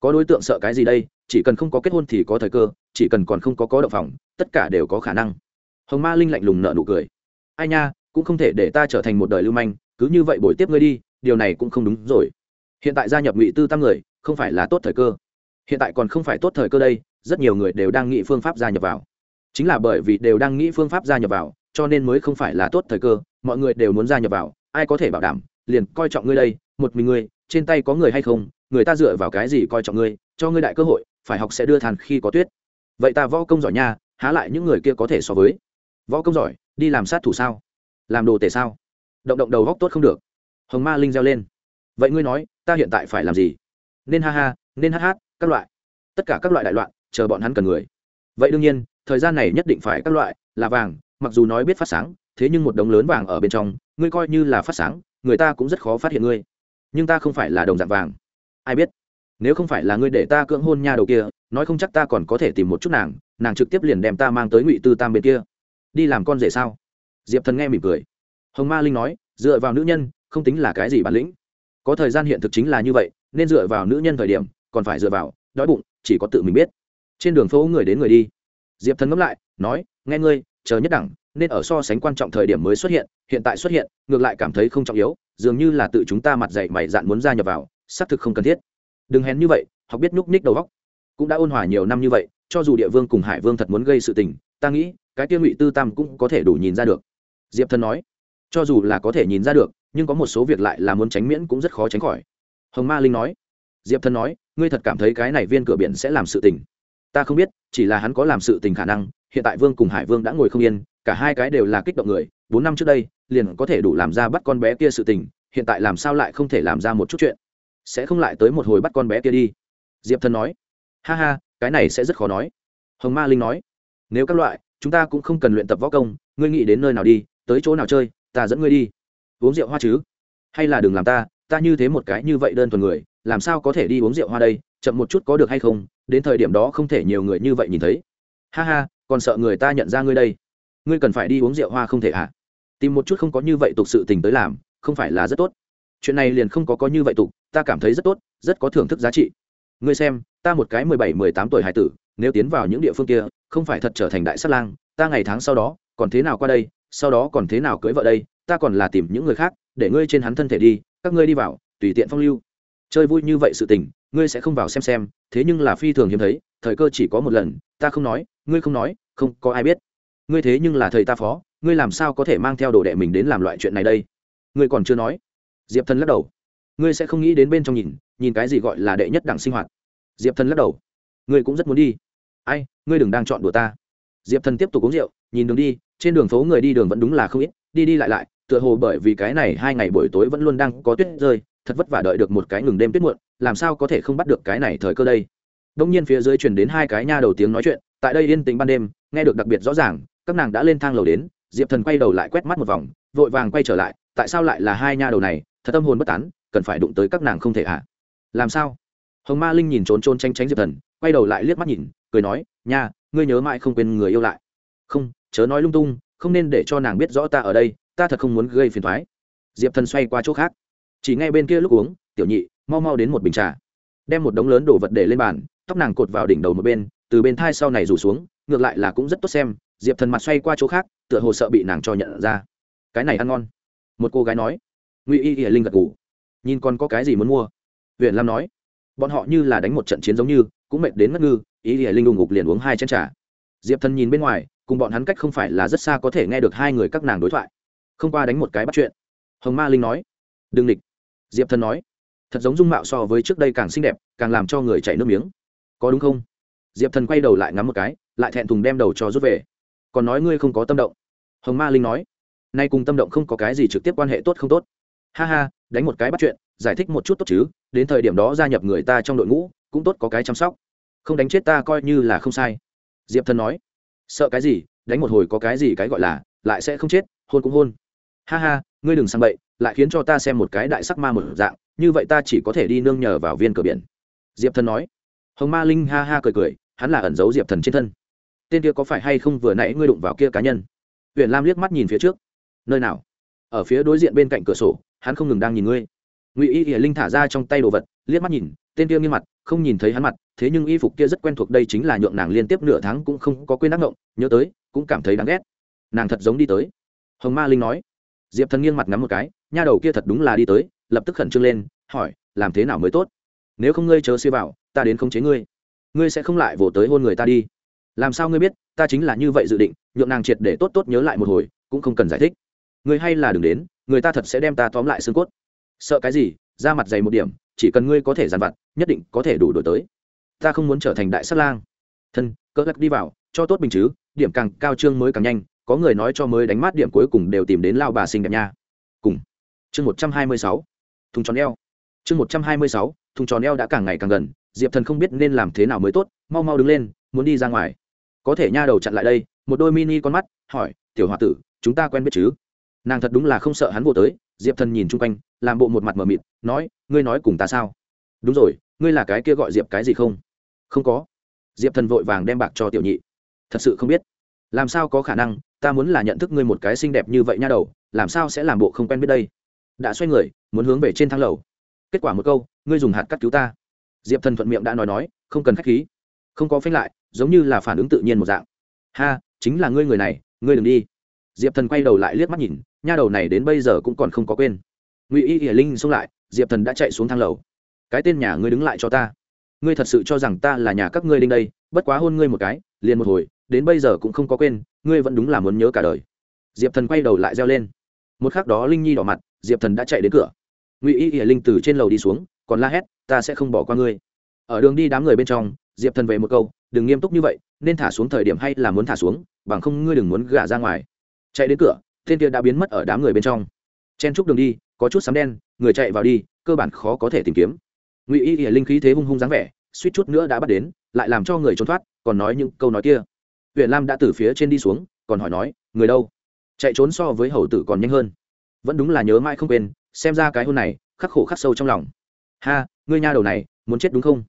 có đối tượng sợ cái gì đây chỉ cần không có kết hôn thì có thời cơ chỉ cần còn không có có đậu phòng tất cả đều có khả năng hồng ma linh lạnh lùng nợ nụ cười ai nha cũng không thể để ta trở thành một đời lưu manh cứ như vậy bồi tiếp ngươi đi điều này cũng không đúng rồi hiện tại gia nhập ngụy tư tam người không phải là tốt thời cơ hiện tại còn không phải tốt thời cơ đây rất nhiều người đều đang nghĩ phương pháp gia nhập vào chính là bởi vì đều đang nghĩ phương pháp gia nhập vào cho nên mới không phải là tốt thời cơ, mọi người đều muốn gia nhập vào, ai có thể bảo đảm, liền coi trọng ngươi đây, một mình ngươi, trên tay có người hay không, người ta dựa vào cái gì coi trọng ngươi, cho ngươi đại cơ hội, phải học sẽ đưa thàn khi có tuyết. Vậy ta võ công giỏi nha, há lại những người kia có thể so với? Võ công giỏi, đi làm sát thủ sao? Làm đồ tể sao? Động động đầu góc tốt không được. Hồng ma linh reo lên. Vậy ngươi nói, ta hiện tại phải làm gì? Nên ha ha, nên hát hát, các loại. Tất cả các loại đại loạn, chờ bọn hắn cần người. Vậy đương nhiên, thời gian này nhất định phải các loại, là vàng mặc dù nói biết phát sáng, thế nhưng một đống lớn vàng ở bên trong, ngươi coi như là phát sáng, người ta cũng rất khó phát hiện ngươi. Nhưng ta không phải là đồng dạng vàng. Ai biết? Nếu không phải là ngươi để ta cưỡng hôn nha đầu kia, nói không chắc ta còn có thể tìm một chút nàng nàng trực tiếp liền đem ta mang tới ngụy tư tam bên kia. Đi làm con rể sao? Diệp thần nghe mỉm cười. Hồng ma linh nói, dựa vào nữ nhân, không tính là cái gì bản lĩnh. Có thời gian hiện thực chính là như vậy, nên dựa vào nữ nhân thời điểm, còn phải dựa vào, đói bụng, chỉ có tự mình biết. Trên đường phố người đến người đi. Diệp thần ngẫm lại, nói, nghe ngươi chờ nhất đẳng, nên ở so sánh quan trọng thời điểm mới xuất hiện hiện tại xuất hiện, ngược lại cảm thấy không trọng yếu, dường như là tự chúng ta mặt dạy mày dạn muốn gia nhập vào, xác thực không cần thiết. Đừng hén như vậy, học biết nhúc ních đầu góc cũng đã ôn hòa nhiều năm như vậy, cho dù địa vương cùng hải vương thật muốn gây sự tình, ta nghĩ, cái kia ngụy tư tam cũng có thể đủ nhìn ra được. Diệp thần nói, cho dù là có thể nhìn ra được, nhưng có một số việc lại là muốn tránh miễn cũng rất khó tránh khỏi. Hồng ma linh nói, diệp thần nói, ngươi thật cảm thấy cái này viên cửa biển sẽ làm sự tình. Ta không biết, chỉ là hắn có làm sự tình khả năng hiện tại vương cùng hải vương đã ngồi không yên, cả hai cái đều là kích động người, bốn năm trước đây, liền có thể đủ làm ra bắt con bé kia sự tình, hiện tại làm sao lại không thể làm ra một chút chuyện? Sẽ không lại tới một hồi bắt con bé kia đi. Diệp thần nói. Ha ha, cái này sẽ rất khó nói. Hồng ma linh nói. Nếu các loại, chúng ta cũng không cần luyện tập võ công, ngươi nghĩ đến nơi nào đi, tới chỗ nào chơi, ta dẫn ngươi đi. Uống rượu hoa chứ? Hay là đừng làm ta ta như thế một cái như vậy đơn thuần người, làm sao có thể đi uống rượu hoa đây, chậm một chút có được hay không, đến thời điểm đó không thể nhiều người như vậy nhìn thấy. Ha ha còn sợ người ta nhận ra ngươi đây. Ngươi cần phải đi uống rượu hoa không thể à tìm một chút không có như vậy tục sự tình tới làm, không phải là rất tốt. Chuyện này liền không có có như vậy tục, ta cảm thấy rất tốt, rất có thưởng thức giá trị. Ngươi xem, ta một cái mười bảy, mười tám tuổi hải tử, nếu tiến vào những địa phương kia, không phải thật trở thành đại sát lang, ta ngày tháng sau đó, còn thế nào qua đây, sau đó còn thế nào cưới vợ đây, ta còn là tìm những người khác, để ngươi trên hắn thân thể đi, các ngươi đi vào, tùy tiện phong lưu. Chơi vui như vậy sự tình, ngươi sẽ không vào xem xem, thế nhưng là phi thường hiếm thấy, thời cơ chỉ có một lần ta không nói, ngươi không nói, không, có ai biết. Ngươi thế nhưng là thầy ta phó, ngươi làm sao có thể mang theo đồ đệ mình đến làm loại chuyện này đây? Ngươi còn chưa nói. Diệp thần lắc đầu. Ngươi sẽ không nghĩ đến bên trong nhìn nhìn cái gì gọi là đệ nhất đẳng sinh hoạt. Diệp thần lắc đầu. Ngươi cũng rất muốn đi. Ai, ngươi đừng đang chọn đùa ta. Diệp thần tiếp tục uống rượu, nhìn đường đi, trên đường phố người đi đường vẫn đúng là không ít, đi đi lại lại, tựa hồ bởi vì cái này hai ngày buổi tối vẫn luôn đang có tuyết rơi, thật vất vả đợi được một cái ngừng đêm tuyết muộn, làm sao có thể không bắt được cái này thời cơ đây? Đông nhiên phía dưới truyền đến hai cái nha đầu tiếng nói chuyện, tại đây yên tĩnh ban đêm, nghe được đặc biệt rõ ràng, các nàng đã lên thang lầu đến, diệp thần quay đầu lại quét mắt một vòng, vội vàng quay trở lại, tại sao lại là hai nha đầu này, thật tâm hồn bất tán, cần phải đụng tới các nàng không thể hạ làm sao? Hồng ma linh nhìn trốn trốn tranh tránh diệp thần, quay đầu lại liếc mắt nhìn, cười nói, nha, ngươi nhớ mãi không quên người yêu lại. Không, chớ nói lung tung, không nên để cho nàng biết rõ ta ở đây, ta thật không muốn gây phiền thoái diệp thần xoay qua chỗ khác, chỉ ngay bên kia lúc uống, tiểu nhị, mau mau đến một bình trà. Đem một đống lớn đồ vật để lên bàn tóc nàng cột vào đỉnh đầu một bên, từ bên thai sau này rủ xuống, ngược lại là cũng rất tốt xem, diệp thần mặt xoay qua chỗ khác, tựa hồ sợ bị nàng cho nhận ra. Cái này ăn ngon. Một cô gái nói. Ngụy y hiển linh gật ngủ nhìn còn có cái gì muốn mua? Huyện lam nói. Bọn họ như là đánh một trận chiến giống như, cũng mệt đến ngất ngư, ý hiển linh đùng ngục liền uống hai chén trà. Diệp thần nhìn bên ngoài, cùng bọn hắn cách không phải là rất xa có thể nghe được hai người các nàng đối thoại. Không qua đánh một cái bắt chuyện. Hồng ma linh nói. Đừng địch. Diệp thần nói. Thật giống dung mạo so với trước đây càng xinh đẹp, càng làm cho người chảy nước miếng có đúng không? Diệp thần quay đầu lại ngắm một cái, lại thẹn thùng đem đầu cho rút về. Còn nói ngươi không có tâm động. Hồng ma linh nói, nay cùng tâm động không có cái gì trực tiếp quan hệ tốt không tốt. Ha ha, đánh một cái bắt chuyện, giải thích một chút tốt chứ, đến thời điểm đó gia nhập người ta trong đội ngũ, cũng tốt có cái chăm sóc. Không đánh chết ta coi như là không sai. Diệp thần nói, sợ cái gì, đánh một hồi có cái gì cái gọi là, lại sẽ không chết, hôn cũng hôn. Ha ha, ngươi đừng sang bậy, lại khiến cho ta xem một cái đại sắc ma một dạng, như vậy ta chỉ có thể đi nương nhờ vào viên cờ biển. Diệp thần nói hồng ma linh ha ha cười cười, hắn là ẩn giấu diệp thần trên thân. Tên kia có phải hay không vừa nãy ngươi đụng vào kia cá nhân? Huyện lam liếc mắt nhìn phía trước. Nơi nào? Ở phía đối diện bên cạnh cửa sổ, hắn không ngừng đang nhìn ngươi. Ngụy y hiển linh thả ra trong tay đồ vật, liếc mắt nhìn, tên kia nghiêm mặt, không nhìn thấy hắn mặt, thế nhưng y phục kia rất quen thuộc đây chính là nhượng nàng liên tiếp nửa tháng cũng không có quên ác ngộng, nhớ tới, cũng cảm thấy đáng ghét. Nàng thật giống đi tới. Hồng ma linh nói. Diệp thần nghiêng mặt ngắm một cái, nha đầu kia thật đúng là đi tới, lập tức khẩn trương lên, hỏi, làm thế nào mới tốt? Nếu không ngươi chớ suy vào ta đến khống chế ngươi. Ngươi sẽ không lại vỗ tới hôn người ta đi. Làm sao ngươi biết, ta chính là như vậy dự định, nhượng nàng triệt để tốt tốt nhớ lại một hồi, cũng không cần giải thích. Ngươi hay là đừng đến, người ta thật sẽ đem ta tóm lại xương cốt. Sợ cái gì, ra mặt dày một điểm, chỉ cần ngươi có thể dàn vặt, nhất định có thể đủ đổi tới. Ta không muốn trở thành đại sát lang. Thân, cỡ lắc đi vào, cho tốt bình chứ, điểm càng cao trương mới càng nhanh, có người nói cho mới đánh mát điểm cuối cùng đều tìm đến lao bà xinh đẹp nha. Cùng. Chương một trăm hai mươi sáu. Thùng tròn eo. Chương một trăm hai mươi sáu, thùng tròn eo đã càng ngày càng gần diệp thần không biết nên làm thế nào mới tốt, mau mau đứng lên, muốn đi ra ngoài. Có thể nha đầu chặn lại đây, một đôi mini con mắt, hỏi, tiểu h o a tử, chúng ta quen biết chứ? Nàng thật đúng là không sợ hắn vô tới, diệp thần nhìn chung quanh, làm bộ một mặt mờ mịt, nói, ngươi nói cùng ta sao? Đúng rồi, ngươi là cái kia gọi diệp cái gì không? Không có. Diệp thần vội vàng đem bạc cho tiểu nhị. Thật sự không biết. Làm sao có khả năng, ta muốn là nhận thức ngươi một cái xinh đẹp như vậy nha đầu, làm sao sẽ làm bộ không quen biết đây? Đã xoay người, muốn hướng về trên thang lầu. Kết quả một câu, ngươi dùng hạt cắt cứu ta diệp thần thuận miệng đã nói nói, không cần k h á c h khí. Không có phanh lại, giống như là phản ứng tự nhiên một dạng. Ha, chính là ngươi người này, ngươi đừng đi. Diệp thần quay đầu lại liếc mắt nhìn, nha đầu này đến bây giờ cũng còn không có quên. Ngụy y hiển linh xông lại, diệp thần đã chạy xuống thang lầu. Cái tên nhà ngươi đứng lại cho ta. Ngươi thật sự cho rằng ta là nhà các ngươi đinh đây, bất quá hôn ngươi một cái, liền một hồi, đến bây giờ cũng không có quên, ngươi vẫn đúng là muốn nhớ cả đời. Diệp thần quay đầu lại reo lên. Một k h ắ c đó linh nhi đỏ mặt, diệp thần đã chạy đến cửa. Ngụy y hiển linh từ trên lầu đi xuống, còn la hét ta sẽ không bỏ qua ngươi. Ở đường đi đám người bên trong, diệp thần về một câu, đừng nghiêm túc như vậy, nên thả xuống thời điểm hay là muốn thả xuống, bằng không ngươi đừng muốn gả ra ngoài. Chạy đến cửa tên kia đã biến mất ở đám người bên trong. Chen chúc đường đi, có chút sắm đen, người chạy vào đi, cơ bản khó có thể tìm kiếm. Ngụy y ỉa linh khí thế hung hung dáng vẻ, suýt chút nữa đã bắt đến, lại làm cho người trốn thoát, còn nói những câu nói kia. Huyện lam đã từ phía trên đi xuống, còn hỏi nói, người đâu? Chạy trốn so với hầu tử còn nhanh hơn. Vẫn đúng là nhớ mãi không quên, xem ra cái hôn này, khắc khổ khắc sâu trong lòng ha, ngươi nha đầu này, muốn chết đúng không?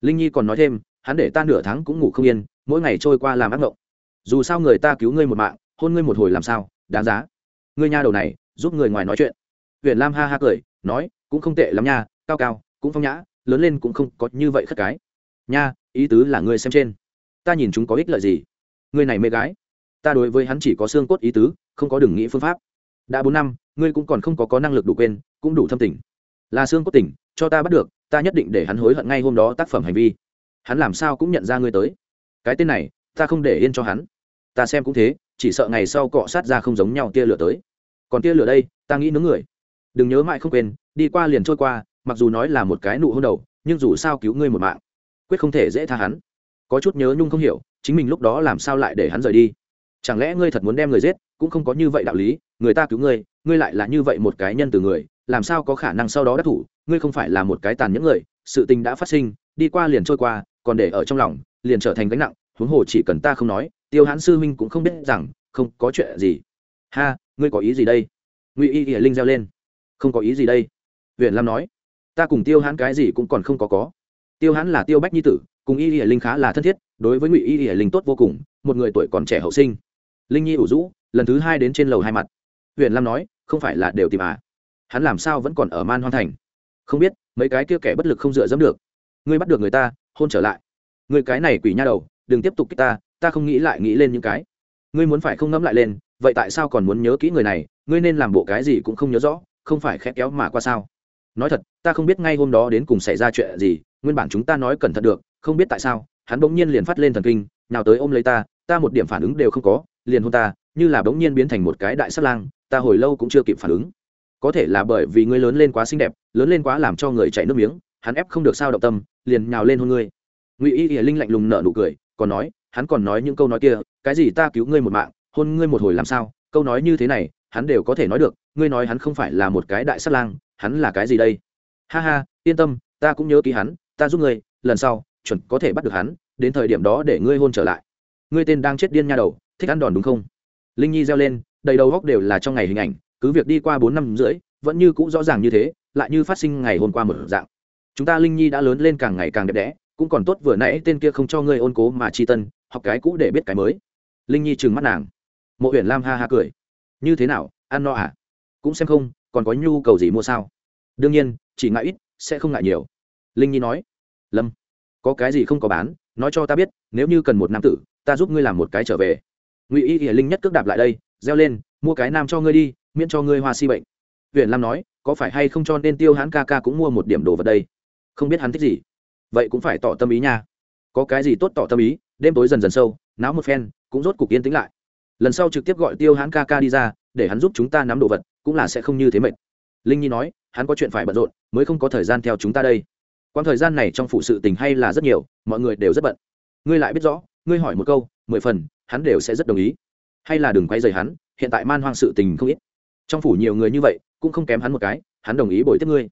Linh nhi còn nói thêm, hắn để ta nửa tháng cũng ngủ không yên, mỗi ngày trôi qua làm ác mộng dù sao người ta cứu ngươi một mạng, hôn ngươi một hồi làm sao? Đáng giá. Ngươi nha đầu này, giúp người ngoài nói chuyện. Huyện lam ha ha cười, nói, cũng không tệ lắm nha, cao cao, cũng phong nhã, lớn lên cũng không có như vậy khất cái. Nha, ý tứ là ngươi xem trên. Ta nhìn chúng có ích lợi gì? Ngươi này mê gái. Ta đối với hắn chỉ có xương cốt ý tứ, không có đừng nghĩ phương pháp. Đã bốn năm, ngươi cũng còn không có có năng lực đủ quên, cũng đủ thâm tình là xương cốt tỉnh, cho ta bắt được ta nhất định để hắn hối hận ngay hôm đó tác phẩm hành vi. Hắn làm sao cũng nhận ra ngươi tới. Cái tên này ta không để yên cho hắn. Ta xem cũng thế chỉ sợ ngày sau cọ sát ra không giống nhau tia lửa tới. Còn tia lửa đây ta nghĩ nướng người. Đừng nhớ mãi không quên đi qua liền trôi qua mặc dù nói là một cái nụ hôn đầu nhưng dù sao cứu ngươi một mạng quyết không thể dễ tha hắn. Có chút nhớ nhung không hiểu chính mình lúc đó làm sao lại để hắn rời đi? Chẳng lẽ ngươi thật muốn đem người giết cũng không có như vậy đạo lý người ta cứu ngươi ngươi lại là như vậy một cái nhân từ người làm sao có khả năng sau đó đắc thủ, ngươi không phải là một cái tàn những người, sự tình đã phát sinh, đi qua liền trôi qua, còn để ở trong lòng, liền trở thành gánh nặng, huống hồ chỉ cần ta không nói, tiêu hãn sư huynh cũng không biết rằng, không có chuyện gì. Ha, ngươi có ý gì đây? Ngụy y hiển linh reo lên. Không có ý gì đây. Huyện lam nói. Ta cùng tiêu hãn cái gì cũng còn không có có. Tiêu hãn là tiêu bách nhi tử, cùng y hiển linh khá là thân thiết, đối với ngụy y hiển linh tốt vô cùng, một người tuổi còn trẻ hậu sinh. Linh nhi ủ rũ, lần thứ hai đến trên lầu hai mặt. Huyện lam nói, không phải là đều tìm à? Hắn làm sao vẫn còn ở man hoan thành? Không biết, mấy cái kia kẻ bất lực không dựa dẫm được. Ngươi bắt được người ta, hôn trở lại. Người cái này quỷ nha đầu, đừng tiếp tục kích ta ta không nghĩ lại nghĩ lên những cái. Ngươi muốn phải không ngẫm lại lên, vậy tại sao còn muốn nhớ kỹ người này, ngươi nên làm bộ cái gì cũng không nhớ rõ, không phải khét kéo mà qua sao? Nói thật, ta không biết ngay hôm đó đến cùng xảy ra chuyện gì, nguyên bản chúng ta nói cẩn thận được, không biết tại sao, hắn bỗng nhiên liền phát lên thần kinh nào tới ôm lấy ta ta một điểm phản ứng đều không có, liền hôn ta, như là bỗng nhiên biến thành một cái đại sát lang, ta hồi lâu cũng chưa kịp phản ứng có thể là bởi vì ngươi lớn lên quá xinh đẹp, lớn lên quá làm cho người chạy nước miếng, hắn ép không được sao động tâm, liền nhào lên hôn ngươi. Ngụy y hiển linh lạnh lùng nở nụ cười, còn nói, hắn còn nói những câu nói kia, cái gì ta cứu ngươi một mạng, hôn ngươi một hồi làm sao, câu nói như thế này, hắn đều có thể nói được, ngươi nói hắn không phải là một cái đại sát lang, hắn là cái gì đây? Ha ha, yên tâm, ta cũng nhớ ký hắn, ta giúp ngươi, lần sau, chuẩn có thể bắt được hắn, đến thời điểm đó để ngươi hôn trở lại. Ngươi tên đang chết điên nha đầu, thích ăn đòn đúng không? Linh nhi reo lên, đầy đầu góc đều là trong ngày hình ảnh cứ việc đi qua bốn năm rưỡi, vẫn như cũ rõ ràng như thế, lại như phát sinh ngày hôm qua một dạng. Chúng ta linh nhi đã lớn lên càng ngày càng đẹp đẽ, cũng còn tốt vừa nãy tên kia không cho ngươi ôn cố mà chi tân, học cái cũ để biết cái mới. Linh nhi trừng mắt nàng. Mộ huyện lam ha ha cười. Như thế nào, ăn no à? Cũng xem không, còn có nhu cầu gì mua sao? Đương nhiên, chỉ ngại ít, sẽ không ngại nhiều. Linh nhi nói. Lâm, có cái gì không có bán, nói cho ta biết, nếu như cần một nam tử, ta giúp ngươi làm một cái trở về. Ngụy y hiển linh nhất cước đạp lại đây, reo lên, mua cái nam cho ngươi đi miễn cho ngươi hoa si bệnh. Huyện lam nói, có phải hay không cho nên tiêu hãn ca ca cũng mua một điểm đồ vật đây? Không biết hắn thích gì. Vậy cũng phải tỏ tâm ý nha. Có cái gì tốt tỏ tâm ý, đêm tối dần dần sâu, náo một phen, cũng rốt cục yên tĩnh lại. Lần sau trực tiếp gọi tiêu hãn ca ca đi ra, để hắn giúp chúng ta nắm đồ vật, cũng là sẽ không như thế mệt. Linh nhi nói, hắn có chuyện phải bận rộn, mới không có thời gian theo chúng ta đây. Quãng thời gian này trong phụ sự tình hay là rất nhiều, mọi người đều rất bận. Ngươi lại biết rõ, ngươi hỏi một câu, mười phần, hắn đều sẽ rất đồng ý. Hay là đừng quay dày hắn, hiện tại man hoang sự tình không ít trong phủ nhiều người như vậy cũng không kém hắn một cái hắn đồng ý bồi tiếp ngươi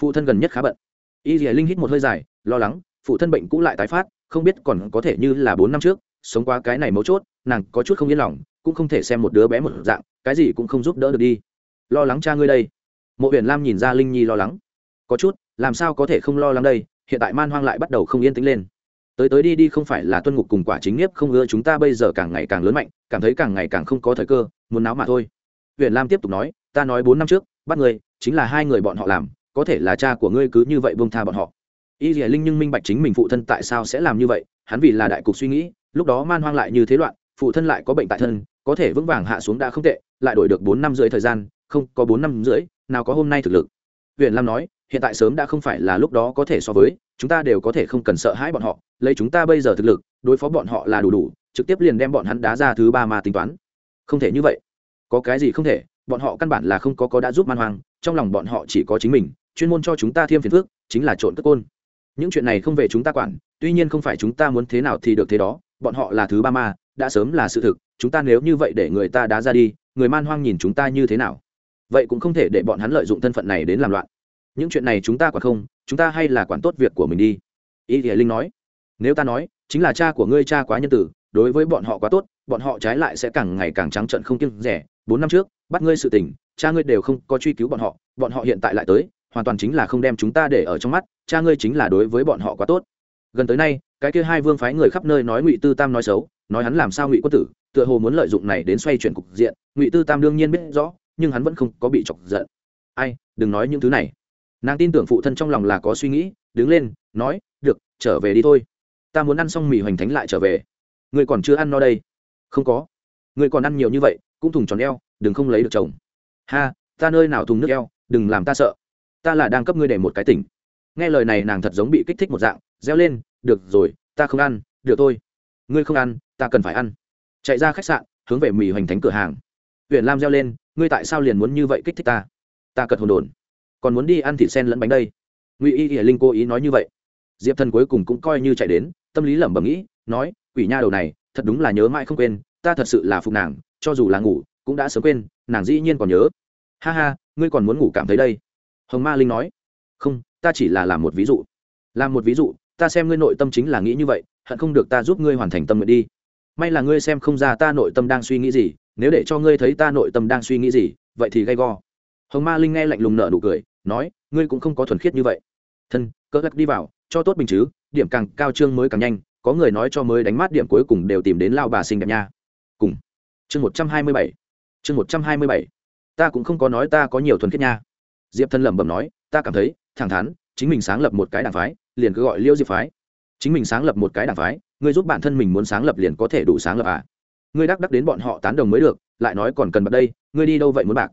phụ thân gần nhất khá bận y dìa linh hít một hơi dài lo lắng phụ thân bệnh cũ lại tái phát không biết còn có thể như là bốn năm trước sống qua cái này mấu chốt nàng có chút không yên lòng cũng không thể xem một đứa bé một dạng cái gì cũng không giúp đỡ được đi lo lắng cha ngươi đây mộ huyền lam nhìn ra linh nhi lo lắng có chút làm sao có thể không lo lắng đây hiện tại man hoang lại bắt đầu không yên tĩnh lên tới tới đi đi không phải là tuân ngục cùng quả chính nghiếp không ưa chúng ta bây giờ càng ngày càng lớn mạnh cảm thấy càng ngày càng không có thời cơ muốn náo mà thôi huyện lam tiếp tục nói, ta nói bốn năm trước, bắt người chính là hai người bọn họ làm, có thể là cha của ngươi cứ như vậy bông tha bọn họ. Y dìa linh nhưng minh bạch chính mình phụ thân tại sao sẽ làm như vậy, hắn vì là đại cục suy nghĩ, lúc đó man hoang lại như thế loạn, phụ thân lại có bệnh tại thân, có thể vững vàng hạ xuống đã không tệ, lại đổi được bốn năm rưỡi thời gian, không, có bốn năm rưỡi, nào có hôm nay thực lực. Huyện lam nói, hiện tại sớm đã không phải là lúc đó có thể so với, chúng ta đều có thể không cần sợ hãi bọn họ, lấy chúng ta bây giờ thực lực, đối phó bọn họ là đủ đủ, trực tiếp liền đem bọn hắn đá ra thứ ba mà tính toán. Không thể như vậy có cái gì không thể, bọn họ căn bản là không có có đã giúp man hoang, trong lòng bọn họ chỉ có chính mình, chuyên môn cho chúng ta thêm phiền phước, chính là trộn cất côn. Những chuyện này không về chúng ta quản, tuy nhiên không phải chúng ta muốn thế nào thì được thế đó, bọn họ là thứ ba ma, đã sớm là sự thực, chúng ta nếu như vậy để người ta đá ra đi, người man hoang nhìn chúng ta như thế nào? Vậy cũng không thể để bọn hắn lợi dụng thân phận này đến làm loạn. Những chuyện này chúng ta quản không, chúng ta hay là quản tốt việc của mình đi. Y hiển linh nói. Nếu ta nói, chính là cha của ngươi cha quá nhân tử, đối với bọn họ quá tốt, bọn họ trái lại sẽ càng ngày càng trắng trận không kiêng rẻ bốn năm trước, bắt ngươi sự tình, cha ngươi đều không có truy cứu bọn họ bọn họ hiện tại lại tới, hoàn toàn chính là không đem chúng ta để ở trong mắt, cha ngươi chính là đối với bọn họ quá tốt. Gần tới nay, cái kia hai vương phái người khắp nơi nói ngụy tư tam nói xấu, nói hắn làm sao ngụy quân tử, tựa hồ muốn lợi dụng này đến xoay chuyển cục diện, ngụy tư tam đương nhiên biết rõ, nhưng hắn vẫn không có bị chọc giận. Ai, đừng nói những thứ này. Nàng tin tưởng phụ thân trong lòng là có suy nghĩ, đứng lên, nói, được, trở về đi thôi. Ta muốn ăn xong mì hoành thánh lại trở về. Người còn chưa ăn no đây? Không có. Người còn ăn nhiều như vậy cũng thùng tròn eo, đừng không lấy được chồng. Ha, ta nơi nào thùng nước eo, đừng làm ta sợ. Ta là đang cấp ngươi để một cái tỉnh. Nghe lời này nàng thật giống bị kích thích một dạng, reo lên, được rồi, ta không ăn, được thôi. Ngươi không ăn, ta cần phải ăn. Chạy ra khách sạn, hướng về mì hoành thánh cửa hàng. Huyện lam reo lên, ngươi tại sao liền muốn như vậy kích thích ta? Ta cật hồn đồn. Còn muốn đi ăn thịt sen lẫn bánh đây. Ngụy y hiển linh cố ý nói như vậy. Diệp thần cuối cùng cũng coi như chạy đến, tâm lý lẩm bẩm nghĩ, nói, quỷ nha đầu này, thật đúng là nhớ mãi không quên, ta thật sự là phục nàng cho dù là ngủ, cũng đã sớm quên, nàng dĩ nhiên còn nhớ. Ha ha, ngươi còn muốn ngủ cảm thấy đây? Hồng ma linh nói. Không, ta chỉ là làm một ví dụ. Làm một ví dụ, ta xem ngươi nội tâm chính là nghĩ như vậy, hận không được ta giúp ngươi hoàn thành tâm nguyện đi. May là ngươi xem không ra ta nội tâm đang suy nghĩ gì, nếu để cho ngươi thấy ta nội tâm đang suy nghĩ gì, vậy thì gay go. Hồng ma linh nghe lạnh lùng nợ nụ cười, nói, ngươi cũng không có thuần khiết như vậy. Thân, cỡ lắc đi vào, cho tốt bình chứ, điểm càng cao trương mới càng nhanh, có người nói cho mới đánh mát điểm cuối cùng đều tìm đến lao bà sinh đẹp nha chương một trăm hai mươi bảy. Chương một trăm hai mươi bảy. Ta cũng không có nói ta có nhiều thuần khiết nha. Diệp thân lẩm bẩm nói, ta cảm thấy, thẳng thắn, chính mình sáng lập một cái đảng phái, liền cứ gọi liêu diệp phái. Chính mình sáng lập một cái đảng phái, ngươi giúp bản thân mình muốn sáng lập liền có thể đủ sáng lập à? Ngươi đắc đắc đến bọn họ tán đồng mới được, lại nói còn cần bật đây, ngươi đi đâu vậy muốn bạc?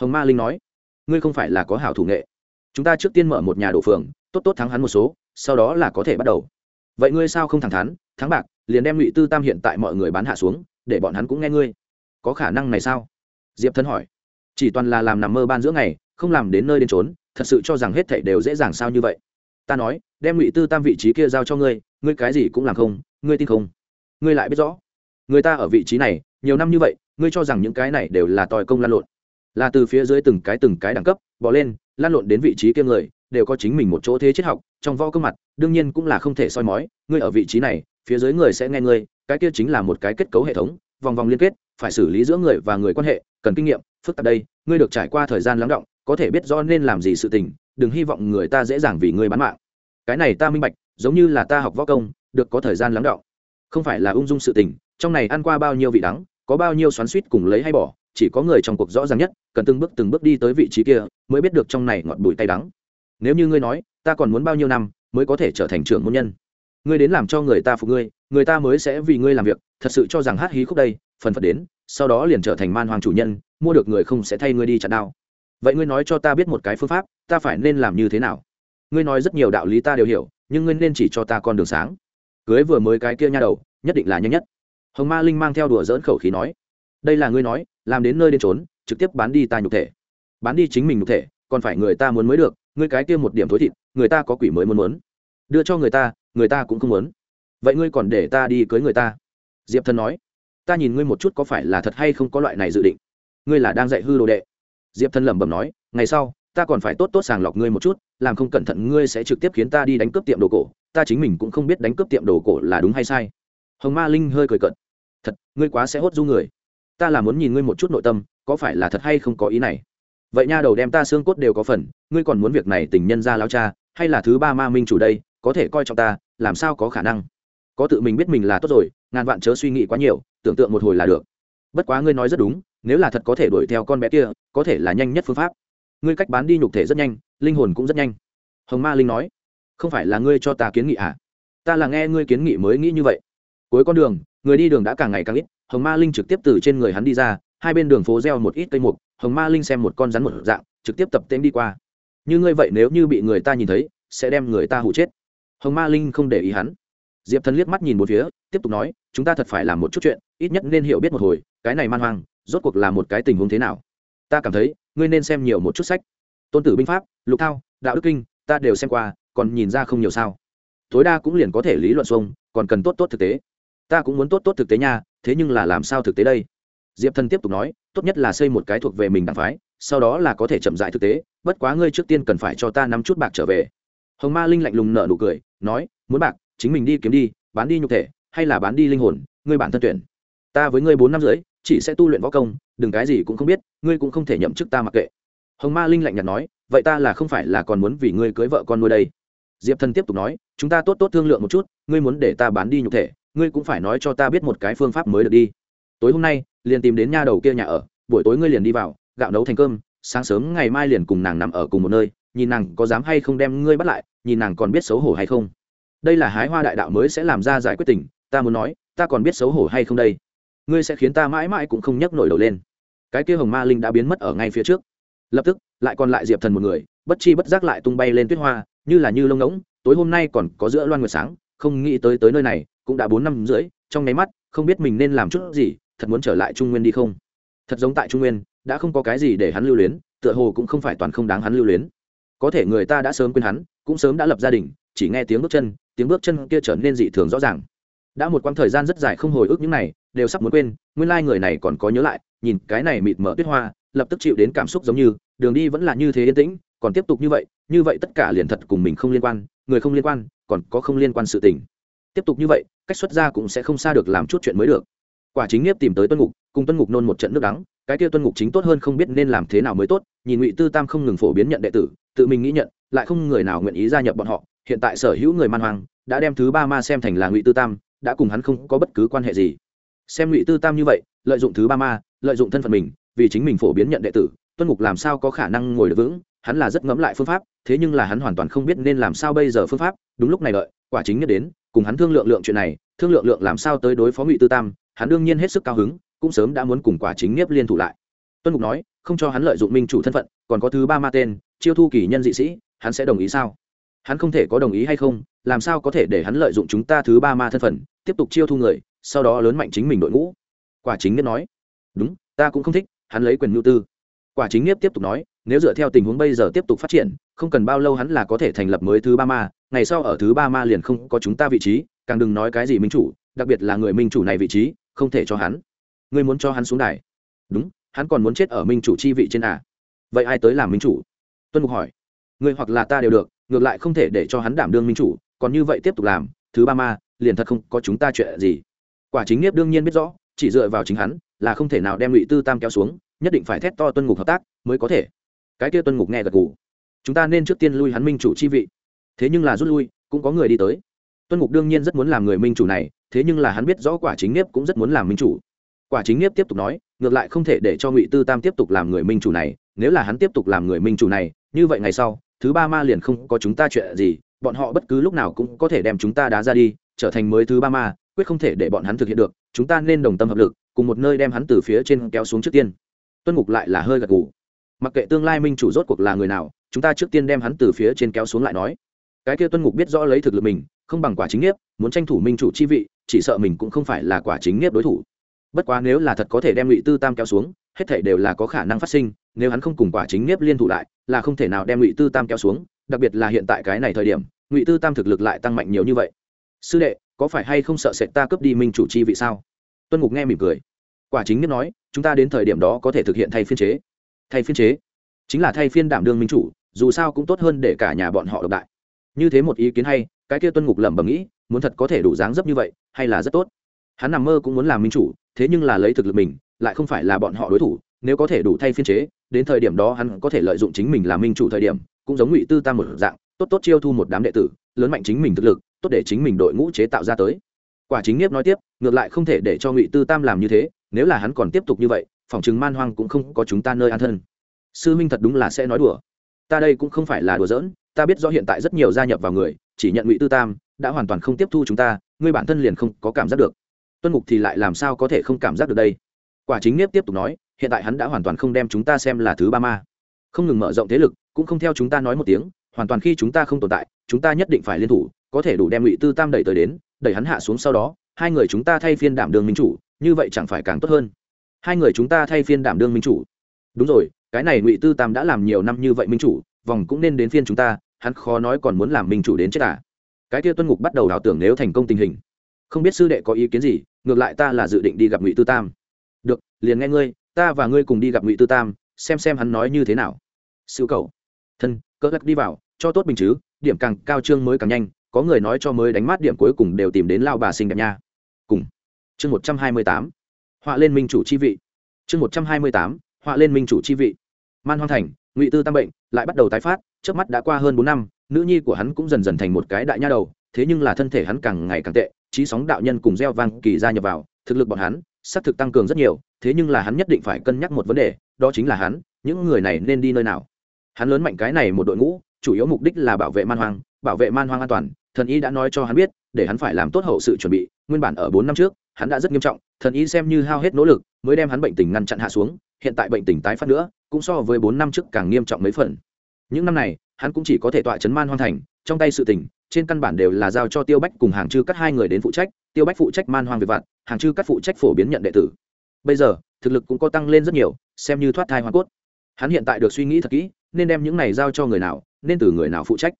Hồng ma linh nói, ngươi không phải là có hảo thủ nghệ. Chúng ta trước tiên mở một nhà đổ phường, tốt tốt thắng hắn một số, sau đó là có thể bắt đầu. Vậy ngươi sao không thẳng thắn, thắng bạc, liền đem ngụy tư tam hiện tại mọi người bán hạ xuống để bọn hắn cũng nghe ngươi. Có khả năng này sao? Diệp thân hỏi. Chỉ toàn là làm nằm mơ ban giữa ngày, không làm đến nơi đến trốn thật sự cho rằng hết thảy đều dễ dàng sao như vậy. Ta nói, đem ngụy tư tam vị trí kia giao cho ngươi ngươi cái gì cũng làm không, ngươi tin không? Ngươi lại biết rõ. Người ta ở vị trí này, nhiều năm như vậy, ngươi cho rằng những cái này đều là tòi công lan lộn. Là từ phía dưới từng cái từng cái đẳng cấp, bỏ lên, lan lộn đến vị trí kia người, đều có chính mình một chỗ thế triết học, trong võ cơ mặt, đương nhiên cũng là không thể soi mói, ngươi ở vị trí này, phía dưới người sẽ nghe ngươi cái kia chính là một cái kết cấu hệ thống, vòng vòng liên kết, phải xử lý giữa người và người quan hệ, cần kinh nghiệm, phức tạp đây, ngươi được trải qua thời gian lắng động, có thể biết do nên làm gì sự tình, đừng hy vọng người ta dễ dàng vì ngươi bán mạng. Cái này ta minh bạch, giống như là ta học võ công, được có thời gian lắng động. Không phải là ung dung sự tình, trong này ăn qua bao nhiêu vị đắng, có bao nhiêu xoắn suýt cùng lấy hay bỏ, chỉ có người trong cuộc rõ ràng nhất, cần từng bước từng bước đi tới vị trí kia, mới biết được trong này ngọt bụi tay đắng. Nếu như ngươi nói, ta còn muốn bao nhiêu năm, mới có thể trở thành trưởng môn nhân. Ngươi đến làm cho người ta phục ngươi người ta mới sẽ vì ngươi làm việc, thật sự cho rằng hát hí khúc đây, phần phật đến, sau đó liền trở thành man hoàng chủ nhân, mua được người không sẽ thay ngươi đi chặt đao. Vậy ngươi nói cho ta biết một cái phương pháp, ta phải nên làm như thế nào? Ngươi nói rất nhiều đạo lý ta đều hiểu, nhưng ngươi nên chỉ cho ta con đường sáng. Cưới vừa mới cái kia nha đầu, nhất định là nhanh nhất. Hồng ma linh mang theo đùa dỡn khẩu khí nói, đây là ngươi nói, làm đến nơi đến trốn trực tiếp bán đi ta nhục thể. Bán đi chính mình nhục thể, còn phải người ta muốn mới được, ngươi cái kia một điểm thối thịt, người ta có quỷ mới muốn muốn. Đưa cho người ta người ta cũng không muốn vậy ngươi còn để ta đi cưới người ta? Diệp thần nói. Ta nhìn ngươi một chút có phải là thật hay không có loại này dự định. Ngươi là đang dạy hư đồ đệ. Diệp thần lẩm bẩm nói. Ngày sau, ta còn phải tốt tốt sàng lọc ngươi một chút, làm không cẩn thận ngươi sẽ trực tiếp khiến ta đi đánh cướp tiệm đồ cổ. Ta chính mình cũng không biết đánh cướp tiệm đồ cổ là đúng hay sai. Hồng ma linh hơi cười cận thật, ngươi quá sẽ hốt du người. Ta là muốn nhìn ngươi một chút nội tâm, có phải là thật hay không có ý này? Vậy nha đầu đem ta xương cốt đều có phần, ngươi còn muốn việc này tình nhân ra lao cha, hay là thứ ba ma minh chủ đây, có thể coi trọng ta, làm sao có khả năng? Có tự mình biết mình là tốt rồi, ngàn vạn chớ suy nghĩ quá nhiều, tưởng tượng một hồi là được. Bất quá ngươi nói rất đúng, nếu là thật có thể đuổi theo con bé kia, có thể là nhanh nhất phương pháp. Ngươi cách bán đi nhục thể rất nhanh, linh hồn cũng rất nhanh. Hồng ma linh nói, không phải là ngươi cho ta kiến nghị à? Ta là nghe ngươi kiến nghị mới nghĩ như vậy. Cuối con đường, người đi đường đã càng ngày càng ít, hồng ma linh trực tiếp từ trên người hắn đi ra, hai bên đường phố gieo một ít cây mục, hồng ma linh xem một con rắn một dạng, trực tiếp tập tên đi qua. Như ngươi vậy nếu như bị người ta nhìn thấy, sẽ đem người ta hụ chết. Hồng ma linh không để ý hắn diệp thần liếc mắt nhìn một phía, tiếp tục nói, chúng ta thật phải làm một chút chuyện, ít nhất nên hiểu biết một hồi, cái này man hoang, rốt cuộc là một cái tình huống thế nào? Ta cảm thấy, ngươi nên xem nhiều một chút sách. Tôn tử binh pháp, lục thao, đạo đức kinh, ta đều xem qua, còn nhìn ra không nhiều sao. Tối đa cũng liền có thể lý luận xuông, còn cần tốt tốt thực tế. Ta cũng muốn tốt tốt thực tế nha, thế nhưng là làm sao thực tế đây? Diệp thần tiếp tục nói, tốt nhất là xây một cái thuộc về mình đảng phái, sau đó là có thể chậm dại thực tế, bất quá ngươi trước tiên cần phải cho ta năm chút bạc trở về. Hồng ma linh lạnh lùng nở nụ cười, nói, muốn bạc chính mình đi kiếm đi, bán đi nhục thể, hay là bán đi linh hồn, ngươi bản thân tuyển. Ta với ngươi bốn năm rưỡi, chỉ sẽ tu luyện võ công, đừng cái gì cũng không biết, ngươi cũng không thể nhậm chức ta mặc kệ. Hồng ma linh lạnh nhạt nói, vậy ta là không phải là còn muốn vì ngươi cưới vợ con nuôi đây? Diệp thần tiếp tục nói, chúng ta tốt tốt thương lượng một chút, ngươi muốn để ta bán đi nhục thể, ngươi cũng phải nói cho ta biết một cái phương pháp mới được đi. Tối hôm nay, liền tìm đến nha đầu kia nhà ở, buổi tối ngươi liền đi vào, gạo nấu thành cơm, sáng sớm ngày mai liền cùng nàng nằm ở cùng một nơi, nhìn nàng có dám hay không đem ngươi bắt lại, nhìn nàng còn biết xấu hổ hay không đây là hái hoa đại đạo mới sẽ làm ra giải quyết tình, ta muốn nói, ta còn biết xấu hổ hay không đây? Ngươi sẽ khiến ta mãi mãi cũng không nhấc nổi đầu lên. Cái kia hồng ma linh đã biến mất ở ngay phía trước. Lập tức, lại còn lại diệp thần một người, bất chi bất giác lại tung bay lên tuyết hoa, như là như lông ngỗng, tối hôm nay còn có giữa loan nguyệt sáng, không nghĩ tới tới nơi này, cũng đã bốn năm rưỡi, trong nháy mắt, không biết mình nên làm chút gì, thật muốn trở lại trung nguyên đi không? Thật giống tại trung nguyên, đã không có cái gì để hắn lưu luyến, tựa hồ cũng không phải toàn không đáng hắn lưu luyến. Có thể người ta đã sớm quên hắn, cũng sớm đã lập gia đình, chỉ nghe tiếng bước chân tiếng bước chân kia trở nên dị thường rõ ràng. Đã một quãng thời gian rất dài không hồi ức những này, đều sắp muốn quên, nguyên lai người này còn có nhớ lại, nhìn cái này mịt mở tuyết hoa, lập tức chịu đến cảm xúc giống như, đường đi vẫn là như thế yên tĩnh, còn tiếp tục như vậy như vậy tất cả liền thật cùng mình không liên quan, người không liên quan, còn có không liên quan sự tình. Tiếp tục như vậy, cách xuất ra cũng sẽ không xa được làm chút chuyện mới được. Quả chính nghiếp tìm tới tuân ngục, cùng tuân ngục nôn một trận nước đắng, cái kia tuân ngục chính tốt hơn không biết nên làm thế nào mới tốt, nhìn ngụy tư tam không ngừng phổ biến nhận đệ tử, tự mình nghĩ nhận, lại không người nào nguyện ý gia nhập bọn họ hiện tại sở hữu người man hoang, đã đem thứ ba ma xem thành là ngụy tư tam, đã cùng hắn không có bất cứ quan hệ gì. Xem ngụy tư tam như vậy, lợi dụng thứ ba ma, lợi dụng thân phận mình, vì chính mình phổ biến nhận đệ tử, tuân ngục làm sao có khả năng ngồi được vững? Hắn là rất ngẫm lại phương pháp, thế nhưng là hắn hoàn toàn không biết nên làm sao bây giờ phương pháp. Đúng lúc này đợi, quả chính nhất đến, cùng hắn thương lượng lượng chuyện này, thương lượng lượng làm sao tới đối phó ngụy tư tam, hắn đương nhiên hết sức cao hứng, cũng sớm đã muốn cùng quả chính nghiếp liên thủ lại. Tuân ngục nói, không cho hắn lợi dụng minh chủ thân phận, còn có thứ ba ma tên, chiêu thu kỳ nhân dị sĩ, hắn sẽ đồng ý sao? Hắn không thể có đồng ý hay không, làm sao có thể để hắn lợi dụng chúng ta thứ ba ma thân phận, tiếp tục chiêu thu người, sau đó lớn mạnh chính mình đội ngũ? Quả chính nghĩa nói. Đúng, ta cũng không thích, hắn lấy quyền nhu tư. Quả chính nghĩa tiếp tục nói, nếu dựa theo tình huống bây giờ tiếp tục phát triển, không cần bao lâu hắn là có thể thành lập mới thứ ba ma, ngày sau ở thứ ba ma liền không có chúng ta vị trí, càng đừng nói cái gì minh chủ, đặc biệt là người minh chủ này vị trí, không thể cho hắn. Ngươi muốn cho hắn xuống đài? Đúng, hắn còn muốn chết ở minh chủ chi vị trên à. Vậy ai tới làm minh chủ? Tuân mục hỏi. Ngươi hoặc là ta đều được ngược lại không thể để cho hắn đảm đương minh chủ, còn như vậy tiếp tục làm, thứ ba ma, liền thật không có chúng ta chuyện gì. Quả chính nghiếp đương nhiên biết rõ, chỉ dựa vào chính hắn, là không thể nào đem ngụy tư tam kéo xuống, nhất định phải thét to tuân ngục hợp tác mới có thể. Cái kia tuân ngục nghe gật gù. Chúng ta nên trước tiên lui hắn minh chủ chi vị. Thế nhưng là rút lui, cũng có người đi tới. Tuân ngục đương nhiên rất muốn làm người minh chủ này, thế nhưng là hắn biết rõ quả chính nghiếp cũng rất muốn làm minh chủ. Quả chính nghiếp tiếp tục nói, ngược lại không thể để cho ngụy tư tam tiếp tục làm người minh chủ này, nếu là hắn tiếp tục làm người minh chủ này, như vậy ngày sau thứ ba ma liền không có chúng ta chuyện gì, bọn họ bất cứ lúc nào cũng có thể đem chúng ta đá ra đi, trở thành mới thứ ba ma, quyết không thể để bọn hắn thực hiện được, chúng ta nên đồng tâm hợp lực, cùng một nơi đem hắn từ phía trên kéo xuống trước tiên. Tuân ngục lại là hơi gật gù. Mặc kệ tương lai minh chủ rốt cuộc là người nào, chúng ta trước tiên đem hắn từ phía trên kéo xuống lại nói. Cái kia tuân ngục biết rõ lấy thực lực mình, không bằng quả chính nghiếp, muốn tranh thủ minh chủ chi vị, chỉ sợ mình cũng không phải là quả chính nghiếp đối thủ. Bất quá nếu là thật có thể đem ngụy tư tam kéo xuống hết thảy đều là có khả năng phát sinh, nếu hắn không cùng quả chính nghiếp liên thủ lại, là không thể nào đem ngụy tư tam kéo xuống, đặc biệt là hiện tại cái này thời điểm, ngụy tư tam thực lực lại tăng mạnh nhiều như vậy. Sư đệ, có phải hay không sợ sệt ta cướp đi minh chủ chi vị sao? Tuân ngục nghe mỉm cười. Quả chính nghiếp nói, chúng ta đến thời điểm đó có thể thực hiện thay phiên chế. Thay phiên chế? Chính là thay phiên đảm đương minh chủ, dù sao cũng tốt hơn để cả nhà bọn họ độc đại. Như thế một ý kiến hay, cái kia tuân ngục lẩm bẩm nghĩ, muốn thật có thể đủ dáng dấp như vậy, hay là rất tốt? Hắn nằm mơ cũng muốn làm minh chủ, thế nhưng là lấy thực lực mình lại không phải là bọn họ đối thủ, nếu có thể đủ thay phiên chế, đến thời điểm đó hắn có thể lợi dụng chính mình làm minh chủ thời điểm, cũng giống ngụy tư tam một dạng, tốt tốt chiêu thu một đám đệ tử, lớn mạnh chính mình thực lực, tốt để chính mình đội ngũ chế tạo ra tới. Quả chính nghiếp nói tiếp, ngược lại không thể để cho ngụy tư tam làm như thế, nếu là hắn còn tiếp tục như vậy, phòng chứng man hoang cũng không có chúng ta nơi an thân. Sư minh thật đúng là sẽ nói đùa. Ta đây cũng không phải là đùa giỡn, ta biết rõ hiện tại rất nhiều gia nhập vào người, chỉ nhận ngụy tư tam, đã hoàn toàn không tiếp thu chúng ta, ngươi bản thân liền không có cảm giác được. Tuân mục thì lại làm sao có thể không cảm giác được đây? Quả chính nếp tiếp tục nói, hiện tại hắn đã hoàn toàn không đem chúng ta xem là thứ ba ma. Không ngừng mở rộng thế lực, cũng không theo chúng ta nói một tiếng, hoàn toàn khi chúng ta không tồn tại, chúng ta nhất định phải liên thủ, có thể đủ đem ngụy tư tam đẩy tới đến, đẩy hắn hạ xuống sau đó, hai người chúng ta thay phiên đảm đương minh chủ, như vậy chẳng phải càng tốt hơn. Hai người chúng ta thay phiên đảm đương minh chủ. Đúng rồi, cái này ngụy tư tam đã làm nhiều năm như vậy minh chủ, vòng cũng nên đến phiên chúng ta, hắn khó nói còn muốn làm minh chủ đến chết à. Cái kia tuân ngục bắt đầu đảo tưởng nếu thành công tình hình. Không biết sư đệ có ý kiến gì, ngược lại ta là dự định đi gặp ngụy tư tam được, liền nghe ngươi, ta và ngươi cùng đi gặp ngụy tư tam, xem xem hắn nói như thế nào. Siêu cầu thân cỡ gắt đi vào, cho tốt bình chứ, điểm càng cao trương mới càng nhanh, có người nói cho mới đánh mát điểm cuối cùng đều tìm đến lao bà xinh đẹp nha. Cùng. Chương một trăm hai mươi tám. Họa lên minh chủ chi vị. Chương một trăm hai mươi tám, họa lên minh chủ chi vị. Man hoang thành, ngụy tư tam bệnh, lại bắt đầu tái phát, trước mắt đã qua hơn bốn năm, nữ nhi của hắn cũng dần dần thành một cái đại nha đầu, thế nhưng là thân thể hắn càng ngày càng tệ trí sóng đạo nhân cùng gieo vang kỳ gia nhập vào, thực lực bọn hắn xác thực tăng cường rất nhiều, thế nhưng là hắn nhất định phải cân nhắc một vấn đề, đó chính là hắn, những người này nên đi nơi nào? Hắn lớn mạnh cái này một đội ngũ, chủ yếu mục đích là bảo vệ man hoang, bảo vệ man hoang an toàn, thần y đã nói cho hắn biết, để hắn phải làm tốt hậu sự chuẩn bị, nguyên bản ở bốn năm trước, hắn đã rất nghiêm trọng, thần y xem như hao hết nỗ lực, mới đem hắn bệnh tình ngăn chặn hạ xuống, hiện tại bệnh tình tái phát nữa, cũng so với bốn năm trước càng nghiêm trọng mấy phần. Những năm này, hắn cũng chỉ có thể tọa chấn man hoang thành trong tay sự tình, trên căn bản đều là giao cho tiêu bách cùng hàng chư cắt hai người đến phụ trách, tiêu bách phụ trách man hoang việc vặt, hàng chư cắt phụ trách phổ biến nhận đệ tử. Bây giờ, thực lực cũng có tăng lên rất nhiều, xem như thoát thai hoa cốt. Hắn hiện tại được suy nghĩ thật kỹ, nên đem những này giao cho người nào, nên từ người nào phụ trách.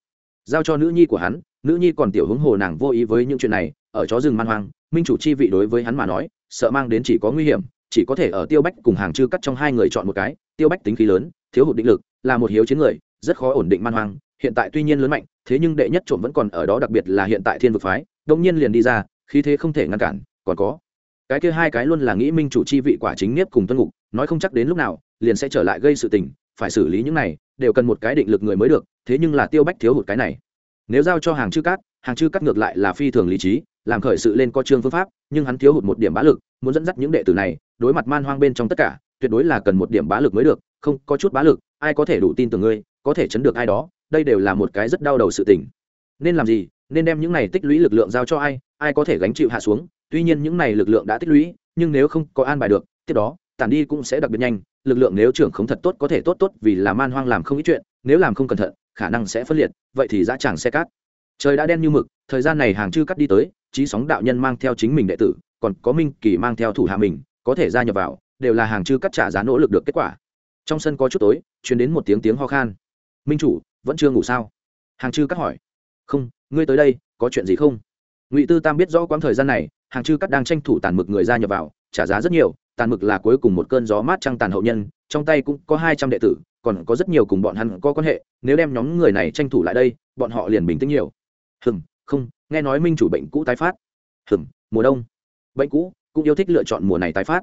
Giao cho nữ nhi của hắn, nữ nhi còn tiểu hướng hồ nàng vô ý với những chuyện này, ở chó rừng man hoang, minh chủ chi vị đối với hắn mà nói, sợ mang đến chỉ có nguy hiểm, chỉ có thể ở tiêu bách cùng hàng chư cắt trong hai người chọn một cái, tiêu bách tính khí lớn, thiếu hụt định lực, là một hiếu chiến người, rất khó ổn định man hoang hiện tại tuy nhiên lớn mạnh, thế nhưng đệ nhất trộm vẫn còn ở đó, đặc biệt là hiện tại thiên vực phái, đông nhiên liền đi ra, khí thế không thể ngăn cản, còn có. Cái kia hai cái luôn là nghĩ minh chủ chi vị quả chính nếp cùng tuân ngục, nói không chắc đến lúc nào, liền sẽ trở lại gây sự tình, phải xử lý những này, đều cần một cái định lực người mới được, thế nhưng là tiêu bách thiếu hụt cái này. Nếu giao cho hàng chư cát, hàng chư cát ngược lại là phi thường lý trí, làm khởi sự lên có trương phương pháp, nhưng hắn thiếu hụt một điểm bá lực, muốn dẫn dắt những đệ tử này, đối mặt man hoang bên trong tất cả, tuyệt đối là cần một điểm bá lực mới được, không có chút bá lực, ai có thể đủ tin tưởng ngươi có thể chấn được ai đó, đây đều là một cái rất đau đầu sự tình. Nên làm gì, nên đem những này tích lũy lực lượng giao cho ai ai có thể gánh chịu hạ xuống. Tuy nhiên những này lực lượng đã tích lũy, nhưng nếu không có an bài được, tiếp đó, tản đi cũng sẽ đặc biệt nhanh. Lực lượng nếu trưởng không thật tốt, có thể tốt tốt vì là man hoang làm không ít chuyện, nếu làm không cẩn thận, khả năng sẽ phân liệt, vậy thì dã tràng xe cát. Trời đã đen như mực, thời gian này hàng chư cắt đi tới trí sóng đạo nhân mang theo chính mình đệ tử, còn có minh kỳ mang theo thủ hạ mình, có thể gia nhập vào, đều là hàng chư cắt trả giá nỗ lực được kết quả. Trong sân có chút tối chuyển đến một tiếng tiếng ho khan minh chủ, vẫn chưa ngủ sao? Hàng chư cắt hỏi. Không, ngươi tới đây, có chuyện gì không? Ngụy tư tam biết rõ quãng thời gian này, hàng chư cắt đang tranh thủ tàn mực người ra nhập vào, trả giá rất nhiều, tàn mực là cuối cùng một cơn gió mát trăng tàn hậu nhân, trong tay cũng có hai trăm đệ tử, còn có rất nhiều cùng bọn hắn có quan hệ, nếu đem nhóm người này tranh thủ lại đây, bọn họ liền bình tĩnh nhiều. Hừng không, nghe nói minh chủ bệnh cũ tái phát. Hừng mùa đông. Bệnh cũ, cũng yêu thích lựa chọn mùa này tái phát.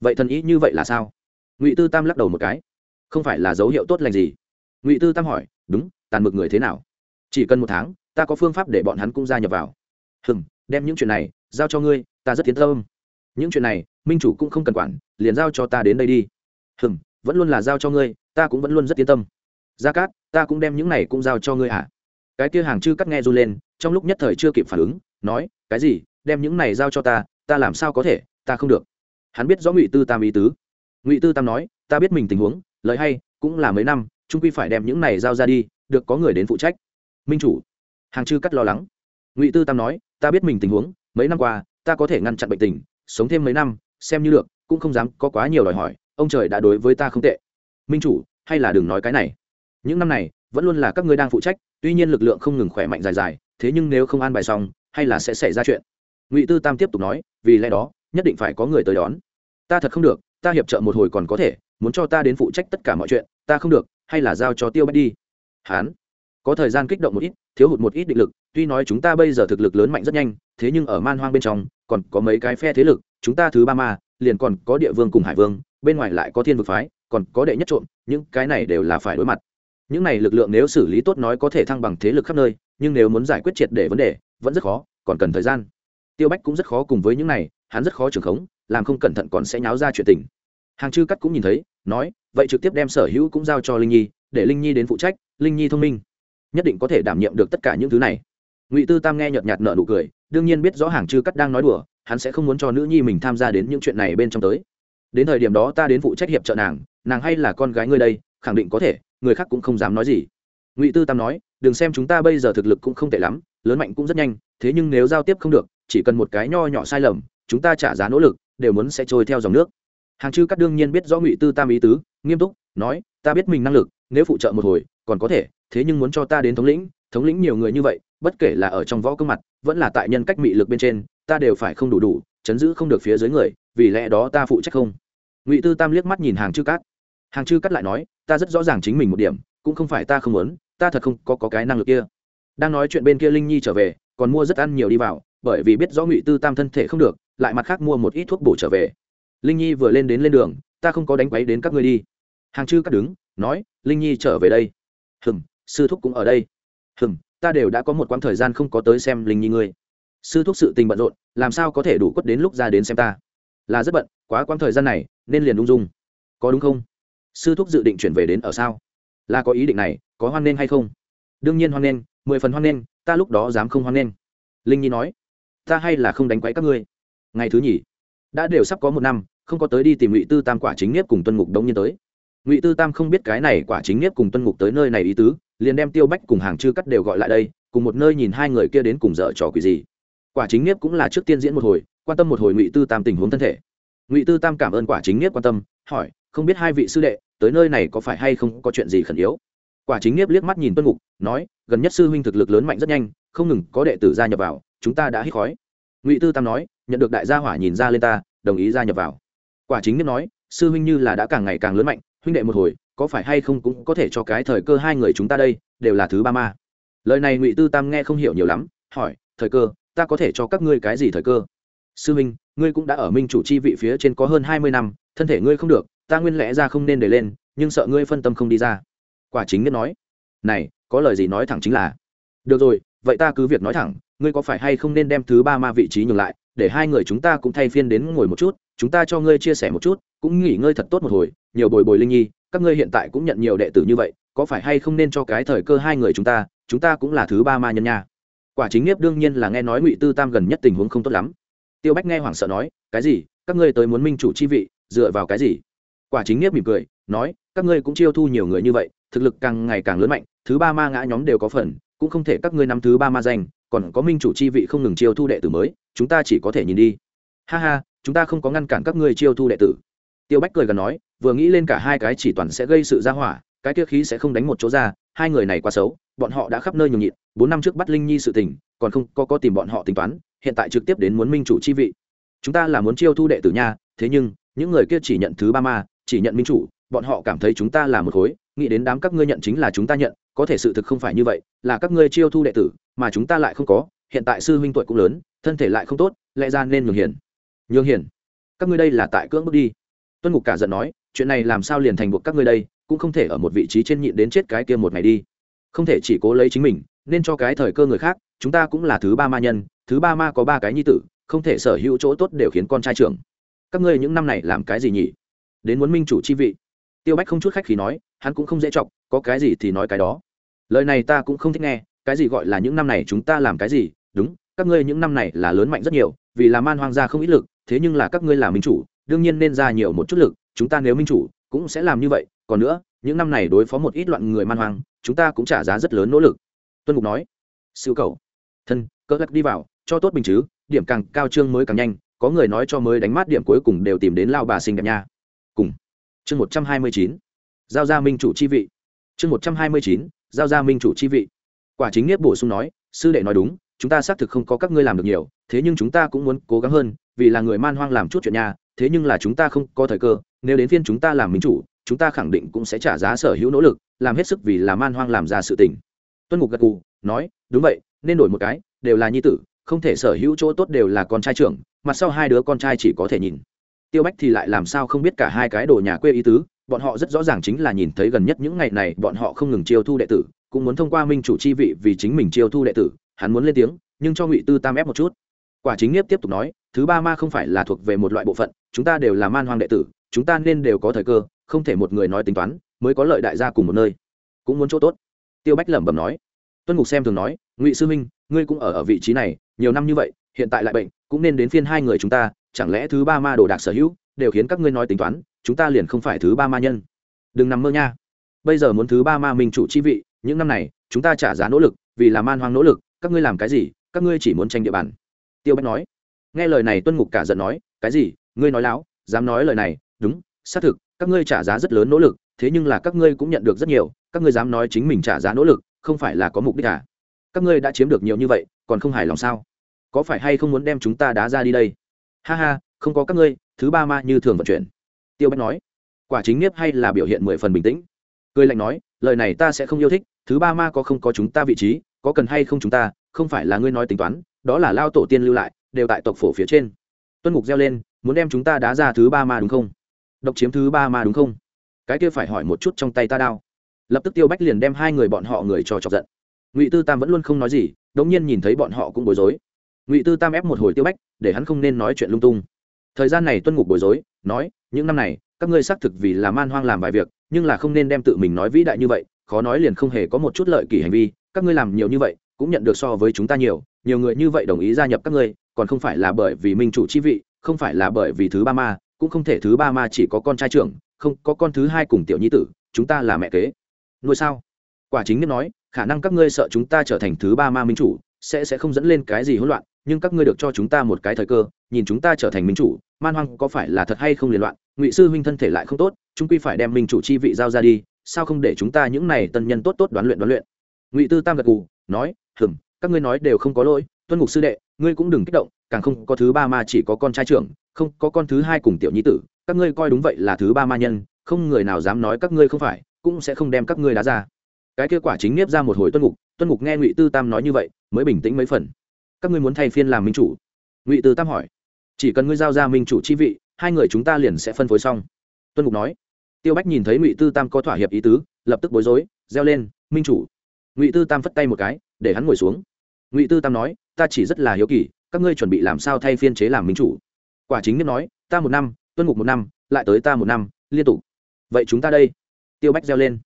Vậy thần ý như vậy là sao? Ngụy tư tam lắc đầu một cái. Không phải là dấu hiệu tốt lành gì ngụy tư tam hỏi đúng tàn mực người thế nào chỉ cần một tháng ta có phương pháp để bọn hắn cũng gia nhập vào hừm đem những chuyện này giao cho ngươi ta rất tiến tâm những chuyện này minh chủ cũng không cần quản liền giao cho ta đến đây đi hừm vẫn luôn là giao cho ngươi ta cũng vẫn luôn rất tiến tâm gia cát ta cũng đem những này cũng giao cho ngươi hả à? cái kia hàng chư cắt nghe run lên trong lúc nhất thời chưa kịp phản ứng nói cái gì đem những này giao cho ta ta làm sao có thể ta không được hắn biết rõ ngụy tư tam ý tứ ngụy tư tam nói ta biết mình tình huống lời hay cũng là mấy năm trung quy phải đem những này giao ra đi, được có người đến phụ trách. Minh chủ, hàng chư cắt lo lắng. Ngụy tư tam nói, ta biết mình tình huống, mấy năm qua, ta có thể ngăn chặn bệnh tình, sống thêm mấy năm, xem như được, cũng không dám có quá nhiều đòi hỏi, ông trời đã đối với ta không tệ. Minh chủ, hay là đừng nói cái này. Những năm này, vẫn luôn là các ngươi đang phụ trách, tuy nhiên lực lượng không ngừng khỏe mạnh dài dài, thế nhưng nếu không an bài xong, hay là sẽ xảy ra chuyện. Ngụy tư tam tiếp tục nói, vì lẽ đó, nhất định phải có người tới đón. Ta thật không được, ta hiệp trợ một hồi còn có thể, muốn cho ta đến phụ trách tất cả mọi chuyện, ta không được hay là giao cho tiêu bách đi? Hán, có thời gian kích động một ít, thiếu hụt một ít định lực, tuy nói chúng ta bây giờ thực lực lớn mạnh rất nhanh, thế nhưng ở man hoang bên trong, còn có mấy cái phe thế lực, chúng ta thứ ba ma, liền còn có địa vương cùng hải vương, bên ngoài lại có thiên vực phái, còn có đệ nhất trộm, những cái này đều là phải đối mặt. Những này lực lượng nếu xử lý tốt nói có thể thăng bằng thế lực khắp nơi, nhưng nếu muốn giải quyết triệt để vấn đề, vẫn rất khó, còn cần thời gian. Tiêu bách cũng rất khó cùng với những này, hắn rất khó trưởng khống, làm không cẩn thận còn sẽ nháo ra chuyện tình hàng chư cắt cũng nhìn thấy, nói, vậy trực tiếp đem sở hữu cũng giao cho linh nhi, để linh nhi đến phụ trách, linh nhi thông minh, nhất định có thể đảm nhiệm được tất cả những thứ này. Ngụy tư tam nghe nhợt nhạt nợ nụ cười, đương nhiên biết rõ hàng chư cắt đang nói đùa, hắn sẽ không muốn cho nữ nhi mình tham gia đến những chuyện này bên trong tới. Đến thời điểm đó ta đến phụ trách hiệp trợ nàng nàng hay là con gái ngươi đây, khẳng định có thể, người khác cũng không dám nói gì. Ngụy tư tam nói, đừng xem chúng ta bây giờ thực lực cũng không tệ lắm, lớn mạnh cũng rất nhanh, thế nhưng nếu giao tiếp không được, chỉ cần một cái nho nhỏ sai lầm, chúng ta trả giá nỗ lực, đều muốn sẽ trôi theo dòng nước hàng chư cắt đương nhiên biết rõ ngụy tư tam ý tứ nghiêm túc nói ta biết mình năng lực nếu phụ trợ một hồi còn có thể thế nhưng muốn cho ta đến thống lĩnh thống lĩnh nhiều người như vậy bất kể là ở trong võ cơ mặt vẫn là tại nhân cách mị lực bên trên ta đều phải không đủ đủ chấn giữ không được phía dưới người vì lẽ đó ta phụ trách không? Ngụy tư tam liếc mắt nhìn hàng chư cát hàng chư cát lại nói ta rất rõ ràng chính mình một điểm cũng không phải ta không muốn ta thật không có, có cái năng lực kia. Đang nói chuyện bên kia linh nhi trở về còn mua rất ăn nhiều đi vào bởi vì biết rõ ngụy tư tam thân thể không được lại mặt khác mua một ít thuốc bổ trở về linh nhi vừa lên đến lên đường, ta không có đánh quấy đến các ngươi đi. Hàng chư cắt đứng, nói, linh nhi trở về đây. Hừm, sư thúc cũng ở đây. Hừm, ta đều đã có một quãng thời gian không có tới xem linh nhi ngươi. Sư thúc sự tình bận rộn, làm sao có thể đủ quất đến lúc ra đến xem ta? Là rất bận, quá quãng thời gian này, nên liền ung dung. Có đúng không? Sư thúc dự định chuyển về đến ở sao? Là có ý định này, có hoan nghênh hay không? Đương nhiên hoan nghênh, mười phần hoan nghênh, ta lúc đó dám không hoan nghênh. Linh nhi nói, ta hay là không đánh quấy các ngươi. Ngày thứ nhì, đã đều sắp có một năm không có tới đi tìm ngụy tư tam quả chính nghiếp cùng tuân ngục đông nhiên tới ngụy tư tam không biết cái này quả chính nghiếp cùng tuân ngục tới nơi này ý tứ liền đem tiêu bách cùng hàng chư cắt đều gọi lại đây cùng một nơi nhìn hai người kia đến cùng dở trò quỷ gì quả chính nghiếp cũng là trước tiên diễn một hồi quan tâm một hồi ngụy tư tam tình huống thân thể ngụy tư tam cảm ơn quả chính nghiếp quan tâm hỏi không biết hai vị sư đệ tới nơi này có phải hay không có chuyện gì khẩn yếu quả chính nghiếp liếc mắt nhìn tuân ngục nói gần nhất sư huynh thực lực lớn mạnh rất nhanh không ngừng có đệ tử gia nhập vào chúng ta đã hít khói ngụy tư tam nói nhận được đại gia hỏa nhìn ra lên ta đồng ý gia nhập vào quả chính nghiếp nói, sư huynh như là đã càng ngày càng lớn mạnh, huynh đệ một hồi, có phải hay không cũng có thể cho cái thời cơ hai người chúng ta đây, đều là thứ ba ma. Lời này ngụy tư tam nghe không hiểu nhiều lắm, hỏi, thời cơ, ta có thể cho các ngươi cái gì thời cơ? Sư huynh, ngươi cũng đã ở minh chủ chi vị phía trên có hơn hai mươi năm, thân thể ngươi không được, ta nguyên lẽ ra không nên để lên, nhưng sợ ngươi phân tâm không đi ra. Quả chính nhất nói, này, có lời gì nói thẳng chính là, được rồi, vậy ta cứ việc nói thẳng, ngươi có phải hay không nên đem thứ ba ma vị trí nhường lại, để hai người chúng ta cũng thay phiên đến ngồi một chút chúng ta cho ngươi chia sẻ một chút, cũng nghỉ ngơi thật tốt một hồi, nhiều bồi bồi linh nhi, các ngươi hiện tại cũng nhận nhiều đệ tử như vậy, có phải hay không nên cho cái thời cơ hai người chúng ta chúng ta cũng là thứ ba ma nhân nha. Quả chính nghiếp đương nhiên là nghe nói ngụy tư tam gần nhất tình huống không tốt lắm. Tiêu bách nghe hoảng sợ nói, cái gì? Các ngươi tới muốn minh chủ chi vị, dựa vào cái gì? Quả chính nghiếp mỉm cười, nói, các ngươi cũng chiêu thu nhiều người như vậy, thực lực càng ngày càng lớn mạnh, thứ ba ma ngã nhóm đều có phần, cũng không thể các ngươi nắm thứ ba ma danh, còn có minh chủ chi vị không ngừng chiêu thu đệ tử mới, chúng ta chỉ có thể nhìn đi. Ha ha chúng ta không có ngăn cản các ngươi chiêu thu đệ tử. Tiêu bách cười gần nói, vừa nghĩ lên cả hai cái chỉ toàn sẽ gây sự ra hỏa, cái kia khí sẽ không đánh một chỗ ra, hai người này quá xấu, bọn họ đã khắp nơi nhường nhịn, bốn năm trước bắt linh nhi sự tình, còn không có có tìm bọn họ tính toán, hiện tại trực tiếp đến muốn minh chủ chi vị. Chúng ta là muốn chiêu thu đệ tử nha, thế nhưng, những người kia chỉ nhận thứ ba ma, chỉ nhận minh chủ, bọn họ cảm thấy chúng ta là một khối, nghĩ đến đám các ngươi nhận chính là chúng ta nhận, có thể sự thực không phải như vậy, là các ngươi chiêu thu đệ tử, mà chúng ta lại không có, hiện tại sư huynh tuổi cũng lớn, thân thể lại không tốt, lẽ ra nên nhường hiền nhường hiển, các ngươi đây là tại cưỡng bước đi. Tuân ngục cả giận nói chuyện này làm sao liền thành buộc các ngươi đây cũng không thể ở một vị trí trên nhịn đến chết cái kia một ngày đi. Không thể chỉ cố lấy chính mình nên cho cái thời cơ người khác chúng ta cũng là thứ ba ma nhân thứ ba ma có ba cái nhi tử không thể sở hữu chỗ tốt đều khiến con trai trưởng. Các ngươi những năm này làm cái gì nhỉ? Đến muốn minh chủ chi vị. Tiêu bách không chút khách khí nói hắn cũng không dễ chọc có cái gì thì nói cái đó. Lời này ta cũng không thích nghe cái gì gọi là những năm này chúng ta làm cái gì? Đúng các ngươi những năm này là lớn mạnh rất nhiều vì là man hoang gia không ít lực thế nhưng là các ngươi là minh chủ, đương nhiên nên ra nhiều một chút lực, chúng ta nếu minh chủ, cũng sẽ làm như vậy. Còn nữa, những năm này đối phó một ít loạn người man hoang, chúng ta cũng trả giá rất lớn nỗ lực. Tuân mục nói. Siêu cầu. Thân cỡ gắt đi vào, cho tốt bình chứ, điểm càng cao trương mới càng nhanh, có người nói cho mới đánh mát điểm cuối cùng đều tìm đến lao bà xinh đẹp nha. Cùng. Chương một trăm hai mươi chín. Giao ra minh chủ chi vị. Chương một trăm hai mươi chín, giao ra minh chủ chi vị. Quả chính nghiếp bổ sung nói, sư đệ nói đúng chúng ta xác thực không có các ngươi làm được nhiều, thế nhưng chúng ta cũng muốn cố gắng hơn, vì là người man hoang làm chút chuyện nhà thế nhưng là chúng ta không có thời cơ, nếu đến phiên chúng ta làm minh chủ, chúng ta khẳng định cũng sẽ trả giá sở hữu nỗ lực, làm hết sức vì là man hoang làm ra sự tình. Tuân ngục gật cù nói, đúng vậy, nên đổi một cái, đều là nhi tử, không thể sở hữu chỗ tốt đều là con trai trưởng mặt sau hai đứa con trai chỉ có thể nhìn. Tiêu bách thì lại làm sao không biết cả hai cái đồ nhà quê ý tứ, bọn họ rất rõ ràng chính là nhìn thấy gần nhất những ngày này bọn họ không ngừng chiêu thu đệ tử, cũng muốn thông qua minh chủ chi vị vì chính mình chiêu thu đệ tử hắn muốn lên tiếng, nhưng cho ngụy tư tam ép một chút. Quả chính nghiếp tiếp tục nói, thứ ba ma không phải là thuộc về một loại bộ phận, chúng ta đều là man hoang đệ tử, chúng ta nên đều có thời cơ, không thể một người nói tính toán, mới có lợi đại gia cùng một nơi. Cũng muốn chỗ tốt. Tiêu bách lẩm bẩm nói. Tuân ngục xem thường nói, ngụy sư minh ngươi cũng ở ở vị trí này, nhiều năm như vậy, hiện tại lại bệnh, cũng nên đến phiên hai người chúng ta, chẳng lẽ thứ ba ma đồ đạc sở hữu, đều khiến các ngươi nói tính toán, chúng ta liền không phải thứ ba ma nhân? Đừng nằm mơ nha. Bây giờ muốn thứ ba ma minh chủ chi vị, những năm này, chúng ta trả giá nỗ lực, vì làm man hoang nỗ lực các ngươi làm cái gì, các ngươi chỉ muốn tranh địa bàn. Tiêu bách nói. Nghe lời này tuân ngục cả giận nói, cái gì, ngươi nói láo, dám nói lời này, đúng, xác thực, các ngươi trả giá rất lớn nỗ lực, thế nhưng là các ngươi cũng nhận được rất nhiều, các ngươi dám nói chính mình trả giá nỗ lực, không phải là có mục đích à? Các ngươi đã chiếm được nhiều như vậy, còn không hài lòng sao? Có phải hay không muốn đem chúng ta đá ra đi đây? Ha ha, không có các ngươi, thứ ba ma như thường vận chuyển. Tiêu bách nói. Quả chính nghiếp hay là biểu hiện mười phần bình tĩnh. Cười lạnh nói, lời này ta sẽ không yêu thích, thứ ba ma có không có chúng ta vị trí có cần hay không chúng ta, không phải là ngươi nói tính toán, đó là lao tổ tiên lưu lại, đều tại tộc phổ phía trên. Tuân ngục reo lên, muốn đem chúng ta đá ra thứ ba ma đúng không? Độc chiếm thứ ba ma đúng không? Cái kia phải hỏi một chút trong tay ta đao. Lập tức tiêu bách liền đem hai người bọn họ người cho chọc giận. Ngụy tư tam vẫn luôn không nói gì, đống nhiên nhìn thấy bọn họ cũng bối rối. Ngụy tư tam ép một hồi tiêu bách, để hắn không nên nói chuyện lung tung. Thời gian này tuân ngục bối rối, nói, những năm này, các ngươi xác thực vì là man hoang làm vài việc, nhưng là không nên đem tự mình nói vĩ đại như vậy, khó nói liền không hề có một chút lợi kỷ hành vi các ngươi làm nhiều như vậy, cũng nhận được so với chúng ta nhiều nhiều người như vậy đồng ý gia nhập các ngươi, còn không phải là bởi vì minh chủ chi vị, không phải là bởi vì thứ ba ma, cũng không thể thứ ba ma chỉ có con trai trưởng, không, có con thứ hai cùng tiểu nhi tử, chúng ta là mẹ kế. Nuôi sao? Quả chính nhất nói, khả năng các ngươi sợ chúng ta trở thành thứ ba ma minh chủ, sẽ sẽ không dẫn lên cái gì hỗn loạn, nhưng các ngươi được cho chúng ta một cái thời cơ, nhìn chúng ta trở thành minh chủ, man hoang có phải là thật hay không liên loạn, ngụy sư huynh thân thể lại không tốt, chúng quy phải đem minh chủ chi vị giao ra đi, sao không để chúng ta những này tân nhân tốt tốt đoán luyện đoán luyện? Ngụy tư tam gật gù, nói, hừm, các ngươi nói đều không có lỗi, tuân ngục sư đệ, ngươi cũng đừng kích động, càng không có thứ ba ma chỉ có con trai trưởng, không có con thứ hai cùng tiểu nhi tử, các ngươi coi đúng vậy là thứ ba ma nhân, không người nào dám nói các ngươi không phải, cũng sẽ không đem các ngươi đá ra. Cái kết quả chính nghiếp ra một hồi tuân ngục tuân ngục nghe ngụy tư tam nói như vậy, mới bình tĩnh mấy phần. Các ngươi muốn thay phiên làm minh chủ? Ngụy tư tam hỏi. Chỉ cần ngươi giao ra minh chủ chi vị, hai người chúng ta liền sẽ phân phối xong. Tuân ngục nói. Tiêu bách nhìn thấy ngụy tư tam có thỏa hiệp ý tứ, lập tức bối rối, reo lên, minh chủ ngụy tư tam phất tay một cái, để hắn ngồi xuống. Ngụy tư tam nói, ta chỉ rất là hiếu kỳ, các ngươi chuẩn bị làm sao thay phiên chế làm minh chủ? Quả chính nhất nói, ta một năm, tuân ngục một năm, lại tới ta một năm, liên tục. Vậy chúng ta đây? Tiêu bách reo lên.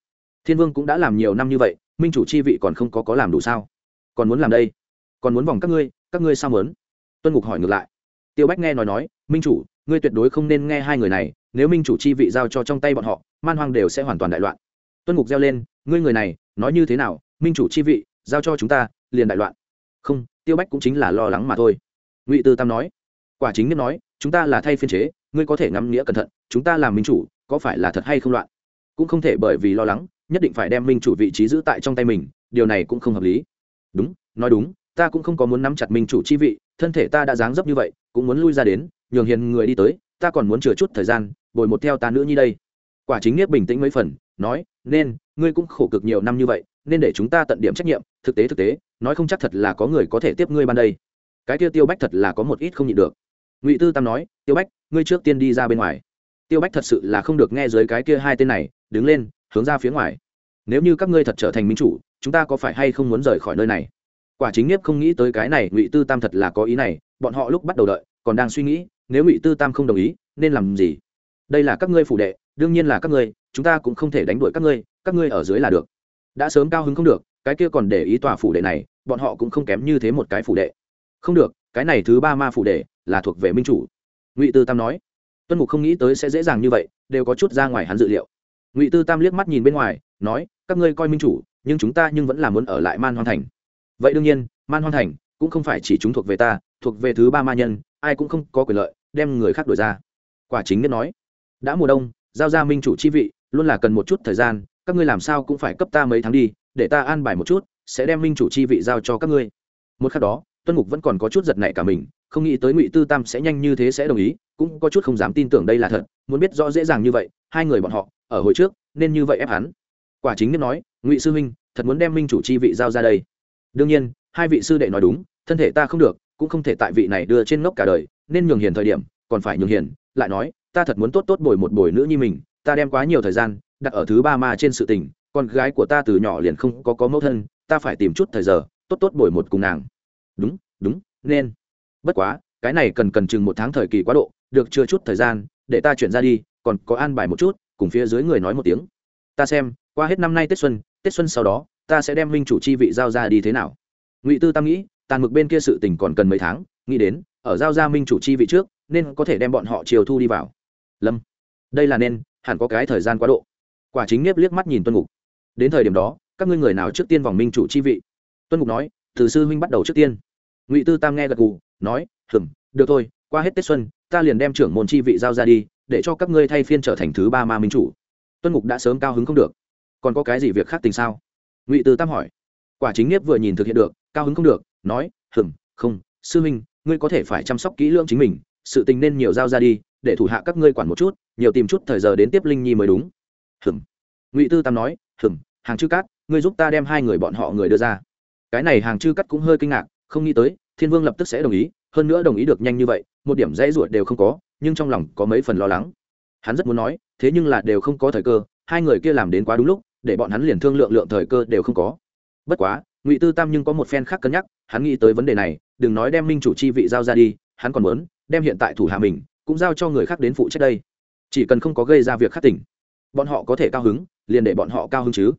Thiên vương cũng đã làm nhiều năm như vậy, minh chủ chi vị còn không có có làm đủ sao? Còn muốn làm đây? Còn muốn vòng các ngươi các ngươi sao muốn? Tuân ngục hỏi ngược lại. Tiêu bách nghe nói nói, minh chủ, ngươi tuyệt đối không nên nghe hai người này, nếu minh chủ chi vị giao cho trong tay bọn họ, man hoang đều sẽ hoàn toàn đại loạn. Tuân ngục reo lên, ngươi người này, nói như thế nào minh chủ chi vị, giao cho chúng ta, liền đại loạn. Không, tiêu bách cũng chính là lo lắng mà thôi. Ngụy tư tam nói, quả chính nhất nói, chúng ta là thay phiên chế, ngươi có thể ngắm nghĩa cẩn thận, chúng ta làm minh chủ, có phải là thật hay không loạn? Cũng không thể bởi vì lo lắng, nhất định phải đem minh chủ vị trí giữ tại trong tay mình, điều này cũng không hợp lý. Đúng, nói đúng, ta cũng không có muốn nắm chặt minh chủ chi vị, thân thể ta đã dáng dấp như vậy, cũng muốn lui ra đến, nhường hiền người đi tới, ta còn muốn chừa chút thời gian, bồi một theo ta nữa như đây. Quả chính nghiếp bình tĩnh mấy phần, nói, nên, ngươi cũng khổ cực nhiều năm như vậy nên để chúng ta tận điểm trách nhiệm, thực tế thực tế, nói không chắc thật là có người có thể tiếp ngươi ban đây. Cái kia tiêu bách thật là có một ít không nhịn được. Ngụy tư tam nói, tiêu bách, ngươi trước tiên đi ra bên ngoài. Tiêu bách thật sự là không được nghe dưới cái kia hai tên này, đứng lên, hướng ra phía ngoài. Nếu như các ngươi thật trở thành minh chủ, chúng ta có phải hay không muốn rời khỏi nơi này? Quả chính nghiếp không nghĩ tới cái này, ngụy tư tam thật là có ý này, bọn họ lúc bắt đầu đợi, còn đang suy nghĩ, nếu ngụy tư tam không đồng ý, nên làm gì? Đây là các ngươi phủ đệ, đương nhiên là các ngươi, chúng ta cũng không thể đánh đuổi các ngươi các ngươi ở dưới là được đã sớm cao hứng không được, cái kia còn để ý tòa phủ đệ này, bọn họ cũng không kém như thế một cái phủ đệ. Không được, cái này thứ ba ma phủ đệ là thuộc về minh chủ. Ngụy tư tam nói. Tuân mục không nghĩ tới sẽ dễ dàng như vậy, đều có chút ra ngoài hắn dự liệu. Ngụy tư tam liếc mắt nhìn bên ngoài, nói, các ngươi coi minh chủ, nhưng chúng ta nhưng vẫn là muốn ở lại man Hoan thành. Vậy đương nhiên, man Hoan thành cũng không phải chỉ chúng thuộc về ta, thuộc về thứ ba ma nhân, ai cũng không có quyền lợi đem người khác đổi ra. Quả chính nhất nói, đã mùa đông, giao ra minh chủ chi vị, luôn là cần một chút thời gian các ngươi làm sao cũng phải cấp ta mấy tháng đi, để ta an bài một chút, sẽ đem minh chủ chi vị giao cho các ngươi. Một khắc đó, tuân ngục vẫn còn có chút giật nảy cả mình, không nghĩ tới ngụy tư tam sẽ nhanh như thế sẽ đồng ý, cũng có chút không dám tin tưởng đây là thật, muốn biết rõ dễ dàng như vậy, hai người bọn họ, ở hồi trước, nên như vậy ép hắn. Quả chính nhất nói, ngụy sư huynh, thật muốn đem minh chủ chi vị giao ra đây. Đương nhiên, hai vị sư đệ nói đúng, thân thể ta không được, cũng không thể tại vị này đưa trên ngốc cả đời, nên nhường hiền thời điểm, còn phải nhường hiền, lại nói, ta thật muốn tốt tốt bồi một bồi nữ như mình, ta đem quá nhiều thời gian đặt ở thứ ba ma trên sự tình, con gái của ta từ nhỏ liền không có có mẫu thân, ta phải tìm chút thời giờ, tốt tốt bồi một cùng nàng. Đúng đúng, nên. Bất quá, cái này cần cần chừng một tháng thời kỳ quá độ, được chưa chút thời gian, để ta chuyển ra đi, còn có an bài một chút, cùng phía dưới người nói một tiếng. Ta xem, qua hết năm nay tết xuân tết xuân sau đó, ta sẽ đem minh chủ chi vị giao ra đi thế nào? Ngụy tư tam nghĩ, tàn mực bên kia sự tình còn cần mấy tháng, nghĩ đến, ở giao ra minh chủ chi vị trước, nên có thể đem bọn họ chiều thu đi vào. Lâm, đây là nên, hẳn có cái thời gian quá độ quả chính nghiếp liếc mắt nhìn tuân ngục. Đến thời điểm đó, các ngươi người nào trước tiên vòng minh chủ chi vị? Tuân ngục nói, từ sư huynh bắt đầu trước tiên. Ngụy tư tam nghe gật gù, nói, hừm, được thôi, qua hết tết xuân, ta liền đem trưởng môn chi vị giao ra đi, để cho các ngươi thay phiên trở thành thứ ba ma minh chủ. Tuân ngục đã sớm cao hứng không được. Còn có cái gì việc khác tình sao? Ngụy tư tam hỏi. Quả chính nghiếp vừa nhìn thực hiện được, cao hứng không được, nói, hừm, không, sư huynh, ngươi có thể phải chăm sóc kỹ lưỡng chính mình, sự tình nên nhiều giao ra đi, để thủ hạ các ngươi quản một chút, nhiều tìm chút thời giờ đến tiếp linh nhi mới đúng hừng ngụy tư tam nói hừng hàng chư cát, ngươi giúp ta đem hai người bọn họ người đưa ra. Cái này hàng chư cát cũng hơi kinh ngạc, không nghĩ tới, thiên vương lập tức sẽ đồng ý, hơn nữa đồng ý được nhanh như vậy, một điểm dãy ruột đều không có, nhưng trong lòng có mấy phần lo lắng. Hắn rất muốn nói, thế nhưng là đều không có thời cơ, hai người kia làm đến quá đúng lúc, để bọn hắn liền thương lượng lượng thời cơ đều không có. Bất quá, ngụy tư tam nhưng có một phen khác cân nhắc, hắn nghĩ tới vấn đề này, đừng nói đem minh chủ chi vị giao ra đi, hắn còn muốn đem hiện tại thủ hạ mình, cũng giao cho người khác đến phụ trách đây. Chỉ cần không có gây ra việc khác tỉnh bọn họ có thể cao hứng, liền để bọn họ cao hứng chứ.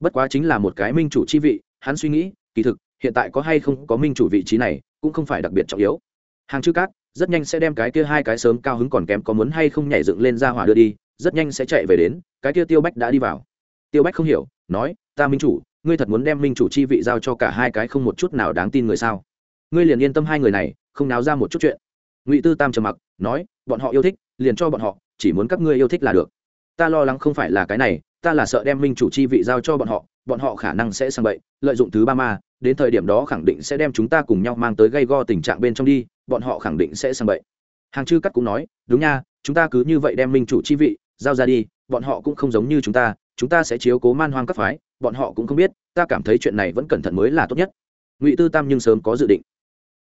Bất quá chính là một cái minh chủ chi vị, hắn suy nghĩ, kỳ thực, hiện tại có hay không có minh chủ vị trí này, cũng không phải đặc biệt trọng yếu. Hàng chữ cát, rất nhanh sẽ đem cái kia hai cái sớm cao hứng còn kém có muốn hay không nhảy dựng lên ra hỏa đưa đi, rất nhanh sẽ chạy về đến, cái kia tiêu bách đã đi vào. Tiêu bách không hiểu, nói, ta minh chủ, ngươi thật muốn đem minh chủ chi vị giao cho cả hai cái không một chút nào đáng tin người sao? Ngươi liền yên tâm hai người này, không náo ra một chút chuyện. Ngụy tư tam trầm mặc, nói, bọn họ yêu thích, liền cho bọn họ, chỉ muốn các ngươi yêu thích là được ta lo lắng không phải là cái này, ta là sợ đem minh chủ chi vị giao cho bọn họ bọn họ khả năng sẽ sang bậy, lợi dụng thứ ba ma, đến thời điểm đó khẳng định sẽ đem chúng ta cùng nhau mang tới gây go tình trạng bên trong đi, bọn họ khẳng định sẽ sang bậy. Hàng chư cắt cũng nói, đúng nha, chúng ta cứ như vậy đem minh chủ chi vị giao ra đi, bọn họ cũng không giống như chúng ta chúng ta sẽ chiếu cố man hoang các phái, bọn họ cũng không biết, ta cảm thấy chuyện này vẫn cẩn thận mới là tốt nhất. Ngụy tư tam nhưng sớm có dự định.